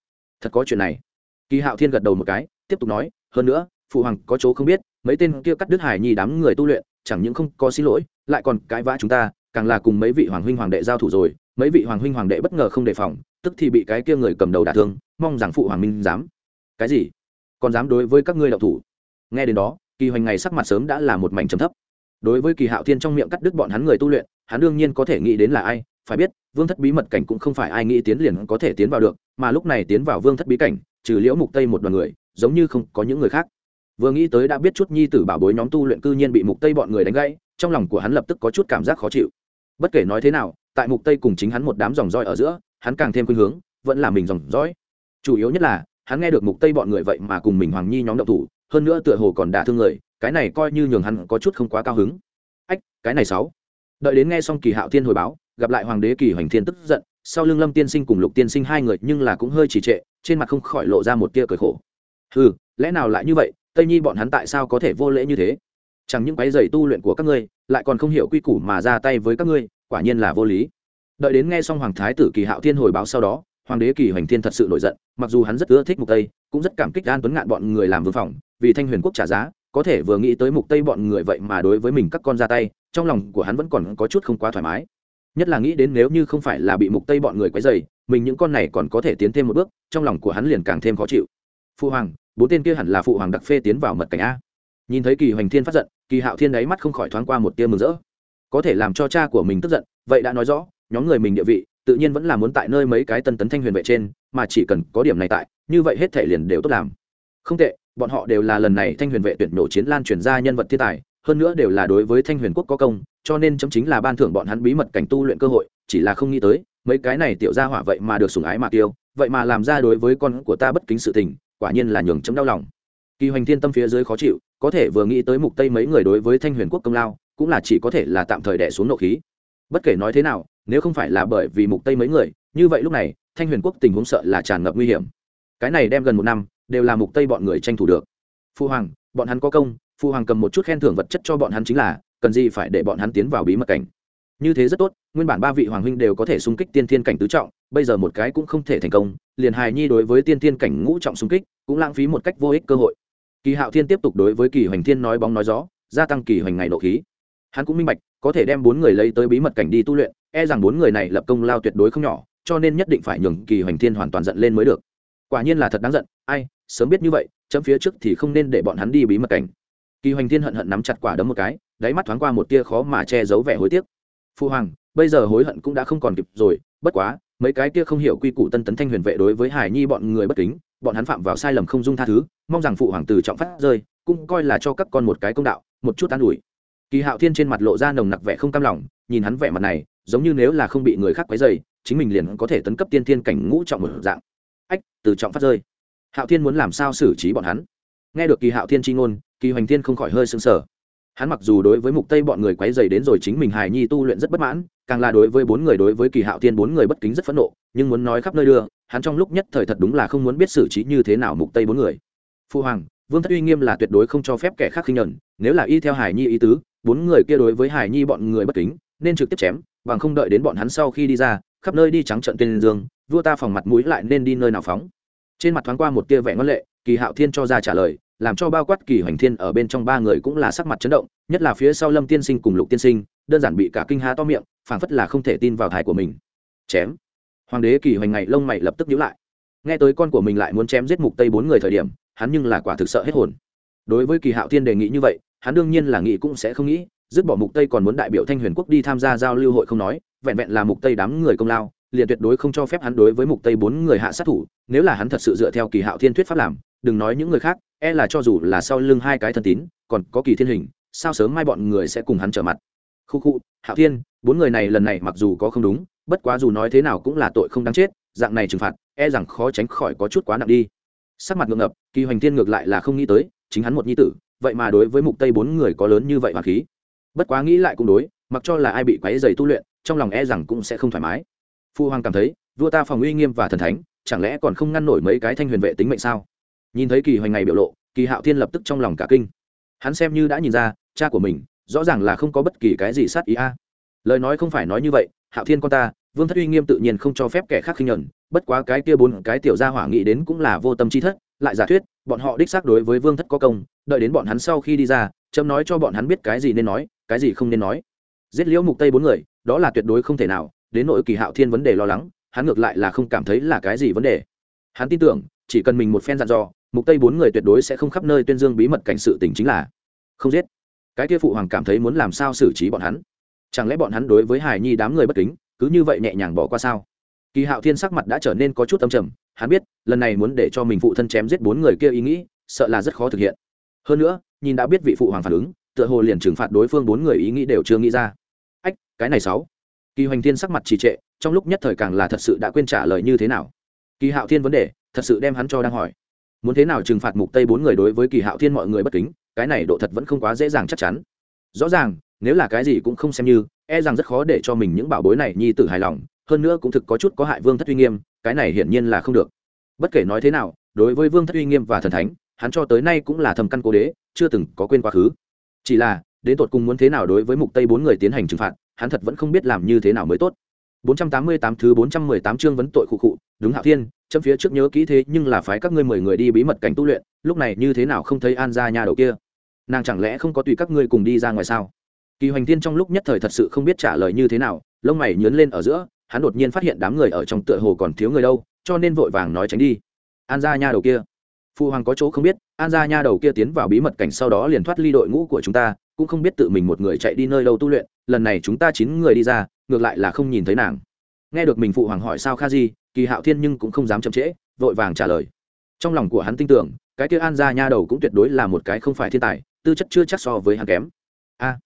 Thật có chuyện này. Kỳ hạo thiên gật đầu một cái, tiếp tục nói, hơn nữa, phụ hoàng có chỗ không biết, mấy tên kia cắt đứt hải nhi đám người tu luyện, chẳng những không có xin lỗi, lại còn cãi vã chúng ta, càng là cùng mấy vị hoàng huynh hoàng đệ giao thủ rồi, mấy vị hoàng huynh hoàng đệ bất ngờ không đề phòng, tức thì bị cái kia người cầm đầu đả thương, mong rằng phụ hoàng minh dám cái gì? Còn dám đối với các ngươi đạo thủ. Nghe đến đó, kỳ hoành ngày sắc mặt sớm đã là một mảnh trầm thấp. Đối với kỳ hạo thiên trong miệng cắt đứt bọn hắn người tu luyện, hắn đương nhiên có thể nghĩ đến là ai, phải biết, vương thất bí mật cảnh cũng không phải ai nghĩ tiến liền có thể tiến vào được, mà lúc này tiến vào vương thất bí cảnh, trừ liễu mục tây một đoàn người, giống như không có những người khác. Vừa nghĩ tới đã biết chút nhi tử bảo bối nhóm tu luyện cư nhiên bị mục tây bọn người đánh gãy, trong lòng của hắn lập tức có chút cảm giác khó chịu. Bất kể nói thế nào, tại mục tây cùng chính hắn một đám dòng roi ở giữa, hắn càng thêm khuynh hướng, vẫn là mình dòng dõi. Chủ yếu nhất là hắn nghe được mục tây bọn người vậy mà cùng mình hoàng nhi nhóm động thủ, hơn nữa tựa hồ còn đả thương người, cái này coi như nhường hắn có chút không quá cao hứng. Ách, cái này sáu. Đợi đến nghe xong kỳ hạo thiên hồi báo, gặp lại hoàng đế kỳ hoành thiên tức giận, sau lưng lâm tiên sinh cùng lục tiên sinh hai người nhưng là cũng hơi trì trệ, trên mặt không khỏi lộ ra một tia cười khổ. Ừ lẽ nào lại như vậy, tây nhi bọn hắn tại sao có thể vô lễ như thế? Chẳng những cái giày tu luyện của các ngươi, lại còn không hiểu quy củ mà ra tay với các ngươi, quả nhiên là vô lý. Đợi đến nghe xong hoàng thái tử kỳ hạo thiên hồi báo sau đó hoàng đế kỳ hoành thiên thật sự nổi giận, mặc dù hắn rất ưa thích mục tây, cũng rất cảm kích an tuấn ngạn bọn người làm vương phòng, vì thanh huyền quốc trả giá, có thể vừa nghĩ tới mục tây bọn người vậy mà đối với mình các con ra tay, trong lòng của hắn vẫn còn có chút không quá thoải mái. Nhất là nghĩ đến nếu như không phải là bị mục tây bọn người quấy dày mình những con này còn có thể tiến thêm một bước, trong lòng của hắn liền càng thêm khó chịu. Phụ hoàng, bốn tên kia hẳn là phụ hoàng đặc phê tiến vào mật cảnh a. Nhìn thấy kỳ hoành thiên phát giận, kỳ hạo thiên đáy mắt không khỏi thoáng qua một tia mừng rỡ. Có thể làm cho cha của mình tức giận, vậy đã nói rõ, nhóm người mình địa vị tự nhiên vẫn là muốn tại nơi mấy cái tân tấn thanh huyền vệ trên, mà chỉ cần có điểm này tại, như vậy hết thể liền đều tốt làm. Không tệ, bọn họ đều là lần này thanh huyền vệ tuyển nổ chiến lan truyền ra nhân vật thiên tài, hơn nữa đều là đối với thanh huyền quốc có công, cho nên chấm chính là ban thưởng bọn hắn bí mật cảnh tu luyện cơ hội, chỉ là không nghĩ tới, mấy cái này tiểu ra hỏa vậy mà được sủng ái mà tiêu vậy mà làm ra đối với con của ta bất kính sự tình, quả nhiên là nhường chấm đau lòng. Kỳ hoành thiên tâm phía dưới khó chịu, có thể vừa nghĩ tới mục tây mấy người đối với thanh huyền quốc công lao, cũng là chỉ có thể là tạm thời đẻ xuống nộ khí. Bất kể nói thế nào nếu không phải là bởi vì mục tây mấy người, như vậy lúc này, thanh huyền quốc tình huống sợ là tràn ngập nguy hiểm. Cái này đem gần một năm, đều là mục tây bọn người tranh thủ được. Phu hoàng, bọn hắn có công, phu hoàng cầm một chút khen thưởng vật chất cho bọn hắn chính là, cần gì phải để bọn hắn tiến vào bí mật cảnh. Như thế rất tốt, nguyên bản ba vị hoàng huynh đều có thể xung kích tiên thiên cảnh tứ trọng, bây giờ một cái cũng không thể thành công, liền hài nhi đối với tiên thiên cảnh ngũ trọng xung kích, cũng lãng phí một cách vô ích cơ hội. Kỳ hạo thiên tiếp tục đối với kỳ hoành thiên nói bóng nói gió, gia tăng kỳ hoành ngày nộ khí. Hắn cũng minh bạch, có thể đem bốn người lấy tới bí mật cảnh đi tu luyện e rằng bốn người này lập công lao tuyệt đối không nhỏ, cho nên nhất định phải nhường kỳ hoành thiên hoàn toàn giận lên mới được. Quả nhiên là thật đáng giận, ai, sớm biết như vậy, chấm phía trước thì không nên để bọn hắn đi bí mật cảnh. Kỳ hoành thiên hận hận nắm chặt quả đấm một cái, đáy mắt thoáng qua một tia khó mà che giấu vẻ hối tiếc. Phu hoàng, bây giờ hối hận cũng đã không còn kịp rồi, bất quá, mấy cái kia không hiểu quy củ tân tấn thanh huyền vệ đối với hải nhi bọn người bất kính, bọn hắn phạm vào sai lầm không dung tha thứ, mong rằng phụ hoàng từ trọng phát rơi, cũng coi là cho các con một cái công đạo, một chút an ủi. Kỳ hạo thiên trên mặt lộ ra nồng nặc vẻ không cam lòng, nhìn hắn vẻ mặt này giống như nếu là không bị người khác quấy dày chính mình liền có thể tấn cấp tiên thiên cảnh ngũ trọng một dạng. Ách, từ trọng phát rơi. Hạo thiên muốn làm sao xử trí bọn hắn? Nghe được kỳ hạo thiên tri ngôn, kỳ hoành thiên không khỏi hơi sưng sờ. Hắn mặc dù đối với mục tây bọn người quấy dày đến rồi chính mình hài nhi tu luyện rất bất mãn, càng là đối với bốn người đối với kỳ hạo thiên bốn người bất kính rất phẫn nộ, nhưng muốn nói khắp nơi đưa, hắn trong lúc nhất thời thật đúng là không muốn biết xử trí như thế nào mục tây bốn người. Phu hoàng, vương thất uy nghiêm là tuyệt đối không cho phép kẻ khác khinh nhẫn, nếu là y theo hải nhi ý tứ, bốn người kia đối với hải nhi bọn người bất kính, nên trực tiếp chém bằng không đợi đến bọn hắn sau khi đi ra, khắp nơi đi trắng trận tên dương, vua ta phòng mặt mũi lại nên đi nơi nào phóng. Trên mặt thoáng qua một tia vẻ ngân lệ, kỳ hạo thiên cho ra trả lời, làm cho bao quát kỳ hoành thiên ở bên trong ba người cũng là sắc mặt chấn động, nhất là phía sau lâm tiên sinh cùng lục tiên sinh, đơn giản bị cả kinh há to miệng, phảng phất là không thể tin vào thai của mình. Chém. Hoàng đế kỳ hoành ngày lông mày lập tức nhíu lại. Nghe tới con của mình lại muốn chém giết mục tây bốn người thời điểm, hắn nhưng là quả thực sợ hết hồn. Đối với kỳ hạo thiên đề nghị như vậy, hắn đương nhiên là nghĩ cũng sẽ không nghĩ dứt bỏ mục tây còn muốn đại biểu thanh huyền quốc đi tham gia giao lưu hội không nói, vẹn vẹn là mục tây đám người công lao, liền tuyệt đối không cho phép hắn đối với mục tây bốn người hạ sát thủ, nếu là hắn thật sự dựa theo kỳ hạo thiên thuyết pháp làm, đừng nói những người khác e là cho dù là sau lưng hai cái thân tín, còn có kỳ thiên hình, sao sớm mai bọn người sẽ cùng hắn trở mặt. Khu khu, hạo thiên, bốn người này lần này mặc dù có không đúng, bất quá dù nói thế nào cũng là tội không đáng chết, dạng này trừng phạt e rằng khó tránh khỏi có chút quá nặng đi. Sắc mặt ngượng ngập, kỳ hoành thiên ngược lại là không nghĩ tới, chính hắn một nhi tử, vậy mà đối với mục tây bốn người có lớn như vậy hòa khí bất quá nghĩ lại cũng đối, mặc cho là ai bị quấy dày tu luyện, trong lòng e rằng cũng sẽ không thoải mái. Phu hoàng cảm thấy, vua ta phòng uy nghiêm và thần thánh, chẳng lẽ còn không ngăn nổi mấy cái thanh huyền vệ tính mệnh sao? Nhìn thấy kỳ hoành ngày biểu lộ, kỳ hạo thiên lập tức trong lòng cả kinh. Hắn xem như đã nhìn ra, cha của mình, rõ ràng là không có bất kỳ cái gì sát ý a. À. Lời nói không phải nói như vậy, hạo thiên con ta, vương thất uy nghiêm tự nhiên không cho phép kẻ khác khinh nhuận bất quá cái kia bốn cái tiểu gia hỏa nghĩ đến cũng là vô tâm chi thất, lại giả thuyết, bọn họ đích xác đối với vương thất có công, đợi đến bọn hắn sau khi đi ra, chấm nói cho bọn hắn biết cái gì nên nói cái gì không nên nói. Giết liễu mục tây bốn người, đó là tuyệt đối không thể nào, đến nỗi kỳ hạo thiên vấn đề lo lắng, hắn ngược lại là không cảm thấy là cái gì vấn đề. Hắn tin tưởng, chỉ cần mình một phen dặn dò, mục tây bốn người tuyệt đối sẽ không khắp nơi tuyên dương bí mật cảnh sự tình chính là không giết. Cái kia phụ hoàng cảm thấy muốn làm sao xử trí bọn hắn? Chẳng lẽ bọn hắn đối với hải nhi đám người bất kính, cứ như vậy nhẹ nhàng bỏ qua sao? Kỳ hạo thiên sắc mặt đã trở nên có chút âm trầm, hắn biết, lần này muốn để cho mình phụ thân chém giết bốn người kia ý nghĩ, sợ là rất khó thực hiện. Hơn nữa, nhìn đã biết vị phụ hoàng phản ứng tựa hồ liền trừng phạt đối phương bốn người ý nghĩ đều chưa nghĩ ra. Ách, cái này sáu. Kỳ hoành thiên sắc mặt trì trệ, trong lúc nhất thời càng là thật sự đã quên trả lời như thế nào. Kỳ hạo thiên vấn đề, thật sự đem hắn cho đang hỏi. Muốn thế nào trừng phạt mục tây bốn người đối với kỳ hạo thiên mọi người bất kính, cái này độ thật vẫn không quá dễ dàng chắc chắn. Rõ ràng, nếu là cái gì cũng không xem như e rằng rất khó để cho mình những bảo bối này nhi tử hài lòng, hơn nữa cũng thực có chút có hại vương thất uy nghiêm, cái này hiển nhiên là không được. Bất kể nói thế nào, đối với vương thất uy nghiêm và thần thánh, hắn cho tới nay cũng là thầm căn cố đế, chưa từng có quên quá khứ chỉ là, đến tột cùng muốn thế nào đối với mục tây bốn người tiến hành trừng phạt, hắn thật vẫn không biết làm như thế nào mới tốt. 488 thứ 418 chương vấn tội khụ cụ đúng hạo thiên, chấm phía trước nhớ kỹ thế nhưng là phái các ngươi mười người đi bí mật cảnh tu luyện, lúc này như thế nào không thấy an gia nhà đầu kia? Nàng chẳng lẽ không có tùy các ngươi cùng đi ra ngoài sao? Kỳ hoành thiên trong lúc nhất thời thật sự không biết trả lời như thế nào, lông mày nhướn lên ở giữa, hắn đột nhiên phát hiện đám người ở trong tựa hồ còn thiếu người đâu, cho nên vội vàng nói tránh đi. An gia nha đầu kia phụ hoàng có chỗ không biết, an gia nha đầu kia tiến vào bí mật cảnh sau đó liền thoát ly đội ngũ của chúng ta, cũng không biết tự mình một người chạy đi nơi đâu tu luyện, lần này chúng ta chín người đi ra, ngược lại là không nhìn thấy nàng. Nghe được mình phụ hoàng hỏi sao kha di, kỳ hạo thiên nhưng cũng không dám chậm trễ, vội vàng trả lời. Trong lòng của hắn tin tưởng, cái kia an gia nha đầu cũng tuyệt đối là một cái không phải thiên tài, tư chất chưa chắc so với hắn kém. A,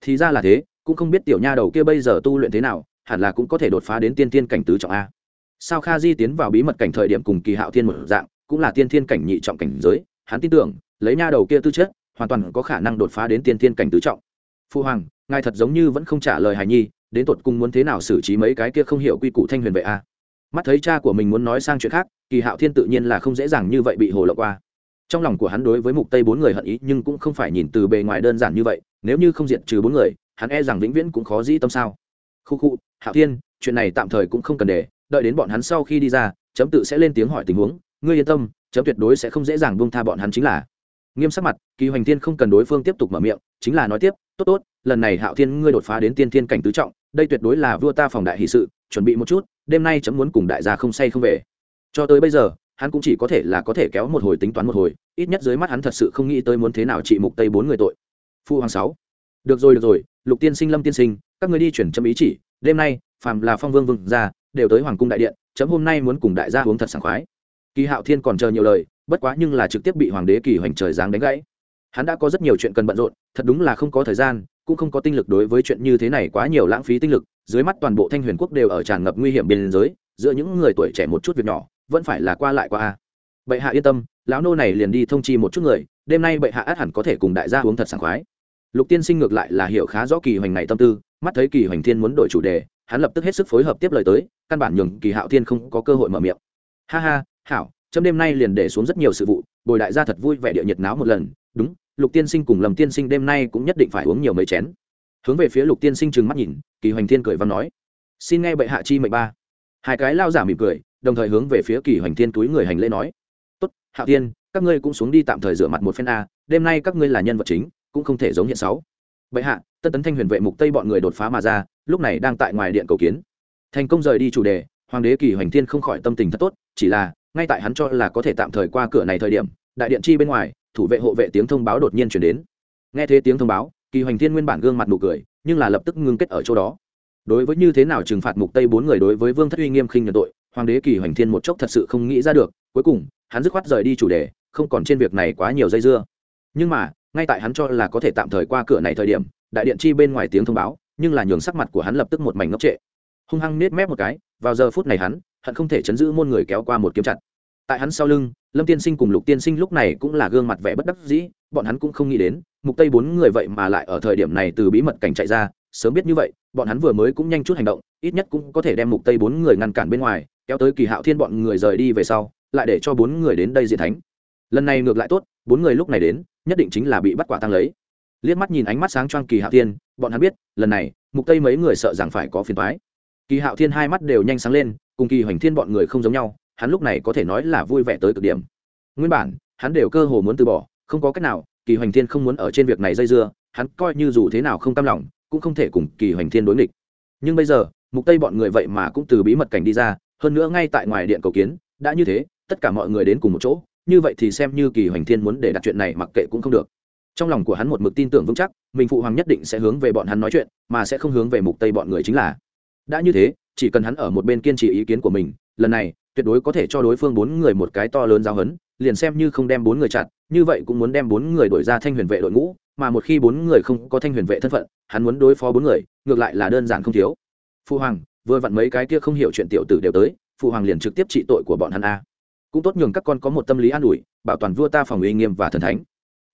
thì ra là thế, cũng không biết tiểu nha đầu kia bây giờ tu luyện thế nào, hẳn là cũng có thể đột phá đến tiên tiên cảnh tứ trọng a. Sao kha di tiến vào bí mật cảnh thời điểm cùng kỳ hạo thiên một dạng cũng là tiên thiên cảnh nhị trọng cảnh giới, hắn tin tưởng, lấy nha đầu kia tư chất, hoàn toàn có khả năng đột phá đến tiên thiên cảnh tứ trọng. Phu hoàng, ngài thật giống như vẫn không trả lời hài nhi, đến tột cùng muốn thế nào xử trí mấy cái kia không hiểu quy củ thanh huyền vậy a? Mắt thấy cha của mình muốn nói sang chuyện khác, kỳ hạo thiên tự nhiên là không dễ dàng như vậy bị hồ lộng qua. Trong lòng của hắn đối với mục tây bốn người hận ý, nhưng cũng không phải nhìn từ bề ngoài đơn giản như vậy, nếu như không diện trừ bốn người, hắn e rằng vĩnh viễn cũng khó dĩ tâm sao. Khu khu, hạo thiên, chuyện này tạm thời cũng không cần để, đợi đến bọn hắn sau khi đi ra, chấm tự sẽ lên tiếng hỏi tình huống ngươi yên tâm, chấm tuyệt đối sẽ không dễ dàng buông tha bọn hắn chính là. Nghiêm sắc mặt, kỳ hoành thiên không cần đối phương tiếp tục mở miệng, chính là nói tiếp, tốt tốt, lần này hạo thiên ngươi đột phá đến tiên thiên cảnh tứ trọng, đây tuyệt đối là vua ta phòng đại hì sự, chuẩn bị một chút, đêm nay chấm muốn cùng đại gia không say không về. Cho tới bây giờ, hắn cũng chỉ có thể là có thể kéo một hồi tính toán một hồi, ít nhất dưới mắt hắn thật sự không nghĩ tới muốn thế nào trị mục tây bốn người tội. Phu hoàng sáu. Được rồi được rồi, lục tiên sinh, lâm tiên sinh, các người đi chuyển chấm ý chỉ, đêm nay, phàm là phong vương vương ra, đều tới hoàng cung đại điện, chấm hôm nay muốn cùng đại gia uống thật sảng khoái kỳ hạo thiên còn chờ nhiều lời, bất quá nhưng là trực tiếp bị hoàng đế kỳ hoành trời giáng đánh gãy. Hắn đã có rất nhiều chuyện cần bận rộn, thật đúng là không có thời gian, cũng không có tinh lực đối với chuyện như thế này quá nhiều lãng phí tinh lực, dưới mắt toàn bộ thanh huyền quốc đều ở tràn ngập nguy hiểm biên giới, giữa những người tuổi trẻ một chút việc nhỏ, vẫn phải là qua lại qua a. Bệ hạ yên tâm, lão nô này liền đi thông chi một chút người, đêm nay bệ hạ ắt hẳn có thể cùng đại gia uống thật sảng khoái. Lục tiên sinh ngược lại là hiểu khá rõ kỳ hoành này tâm tư, mắt thấy kỳ hoành thiên muốn đổi chủ đề, hắn lập tức hết sức phối hợp tiếp lời tới, căn bản nhường kỳ hạo thiên không có cơ hội mở miệng. Ha ha hảo trong đêm nay liền để xuống rất nhiều sự vụ, bồi đại gia thật vui vẻ địa nhiệt náo một lần, đúng, lục tiên sinh cùng lầm tiên sinh đêm nay cũng nhất định phải uống nhiều mấy chén. Hướng về phía lục tiên sinh trừng mắt nhìn, kỳ hoành thiên cười văn nói, xin nghe bệ hạ chi mệnh ba. Hai cái lao giả mỉm cười, đồng thời hướng về phía kỳ hoành thiên túi người hành lễ nói, tốt hạ tiên, các ngươi cũng xuống đi tạm thời rửa mặt một phen a, đêm nay các ngươi là nhân vật chính, cũng không thể giống hiện sáu. Bệ hạ, tân tấn thanh huyền vệ mục tây bọn người đột phá mà ra, lúc này đang tại ngoài điện cầu kiến. Thành công rời đi chủ đề, hoàng đế kỳ hoành thiên không khỏi tâm tình thật tốt, chỉ là ngay tại hắn cho là có thể tạm thời qua cửa này thời điểm, đại điện chi bên ngoài, thủ vệ hộ vệ tiếng thông báo đột nhiên chuyển đến. Nghe thế tiếng thông báo, kỳ hoành thiên nguyên bản gương mặt nụ cười, nhưng là lập tức ngưng kết ở chỗ đó. Đối với như thế nào trừng phạt mục tây bốn người đối với vương thất uy nghiêm khinh nhận tội, hoàng đế kỳ hoành thiên một chốc thật sự không nghĩ ra được, cuối cùng, hắn dứt khoát rời đi chủ đề, không còn trên việc này quá nhiều dây dưa. Nhưng mà, ngay tại hắn cho là có thể tạm thời qua cửa này thời điểm, đại điện chi bên ngoài tiếng thông báo, nhưng là nhường sắc mặt của hắn lập tức một mảnh ngốc trệ. Hung hăng nết mép một cái, vào giờ phút này hắn hận không thể chấn giữ môn người kéo qua một kiếm chặt. Tại hắn sau lưng, lâm tiên sinh cùng lục tiên sinh lúc này cũng là gương mặt vẻ bất đắc dĩ, bọn hắn cũng không nghĩ đến, mục tây bốn người vậy mà lại ở thời điểm này từ bí mật cảnh chạy ra, sớm biết như vậy, bọn hắn vừa mới cũng nhanh chút hành động, ít nhất cũng có thể đem mục tây bốn người ngăn cản bên ngoài, kéo tới kỳ hạo thiên bọn người rời đi về sau, lại để cho bốn người đến đây diện thánh. Lần này ngược lại tốt, bốn người lúc này đến, nhất định chính là bị bắt quả tăng lấy. Liếc mắt nhìn ánh mắt sáng choang kỳ hạo thiên, bọn hắn biết, lần này, mục tây mấy người sợ rằng phải có phiền toái. Kỳ hạo thiên hai mắt đều nhanh sáng lên cùng kỳ hoành thiên bọn người không giống nhau, hắn lúc này có thể nói là vui vẻ tới cực điểm. Nguyên bản, hắn đều cơ hồ muốn từ bỏ, không có cách nào, kỳ hoành thiên không muốn ở trên việc này dây dưa, hắn coi như dù thế nào không tam lòng, cũng không thể cùng kỳ hoành thiên đối nghịch. Nhưng bây giờ, mục tây bọn người vậy mà cũng từ bí mật cảnh đi ra, hơn nữa ngay tại ngoài điện cầu kiến, đã như thế, tất cả mọi người đến cùng một chỗ, như vậy thì xem như kỳ hoành thiên muốn để đặt chuyện này mặc kệ cũng không được. Trong lòng của hắn một mực tin tưởng vững chắc, mình phụ hoàng nhất định sẽ hướng về bọn hắn nói chuyện, mà sẽ không hướng về mục tây bọn người chính là. Đã như thế chỉ cần hắn ở một bên kiên trì ý kiến của mình, lần này, tuyệt đối có thể cho đối phương bốn người một cái to lớn giao hấn liền xem như không đem bốn người chặt như vậy cũng muốn đem bốn người đổi ra thanh huyền vệ đội ngũ, mà một khi bốn người không có thanh huyền vệ thân phận, hắn muốn đối phó bốn người, ngược lại là đơn giản không thiếu. Phụ hoàng, vừa vặn mấy cái kia không hiểu chuyện tiểu tử đều tới phụ hoàng liền trực tiếp trị tội của bọn hắn a. Cũng tốt nhường các con có một tâm lý an ủi, bảo toàn vua ta phòng uy nghiêm và thần thánh.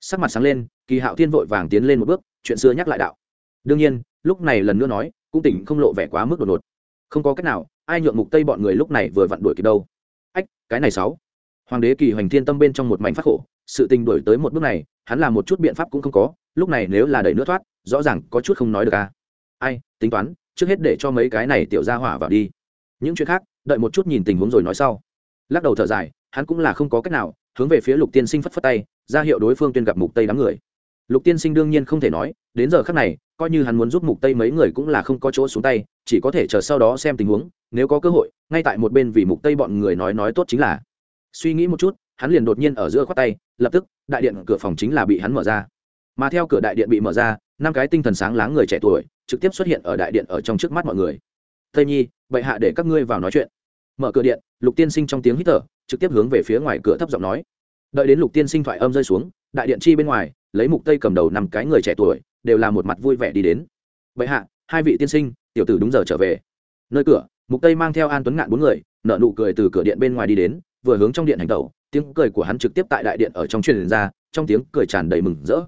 Sắc mặt sáng lên, kỳ hạo thiên vội vàng tiến lên một bước, chuyện xưa nhắc lại đạo. Đương nhiên, lúc này lần nữa nói, cũng tỉnh không lộ vẻ quá mức đột ngột không có cách nào, ai nhượng mục tây bọn người lúc này vừa vặn đuổi kịp đâu. Ách, cái này sáu. Hoàng đế kỳ hoành thiên tâm bên trong một mảnh phát khổ, sự tình đuổi tới một bước này, hắn làm một chút biện pháp cũng không có, lúc này nếu là đẩy nước thoát, rõ ràng có chút không nói được à. Ai, tính toán, trước hết để cho mấy cái này tiểu ra hỏa vào đi. Những chuyện khác, đợi một chút nhìn tình huống rồi nói sau. Lắc đầu thở dài, hắn cũng là không có cách nào, hướng về phía lục tiên sinh phất phất tay, ra hiệu đối phương tuyên gặp mục tây đám người lục tiên sinh đương nhiên không thể nói, đến giờ khắc này, coi như hắn muốn giúp mục tây mấy người cũng là không có chỗ xuống tay, chỉ có thể chờ sau đó xem tình huống, nếu có cơ hội, ngay tại một bên vì mục tây bọn người nói nói tốt chính là. Suy nghĩ một chút, hắn liền đột nhiên ở giữa khoát tay, lập tức, đại điện cửa phòng chính là bị hắn mở ra. Mà theo cửa đại điện bị mở ra, năm cái tinh thần sáng láng người trẻ tuổi trực tiếp xuất hiện ở đại điện ở trong trước mắt mọi người. Tây nhi, bệ hạ để các ngươi vào nói chuyện. Mở cửa điện, lục tiên sinh trong tiếng hít thở, trực tiếp hướng về phía ngoài cửa thấp giọng nói. Đợi đến lục tiên sinh thoại âm rơi xuống đại điện chi bên ngoài, lấy mục tây cầm đầu năm cái người trẻ tuổi, đều là một mặt vui vẻ đi đến. Bệ hạ, hai vị tiên sinh, tiểu tử đúng giờ trở về. Nơi cửa, mục tây mang theo an tuấn ngạn bốn người nợ nụ cười từ cửa điện bên ngoài đi đến, vừa hướng trong điện hành tẩu, tiếng cười của hắn trực tiếp tại đại điện ở trong truyền ra, trong tiếng cười tràn đầy mừng rỡ.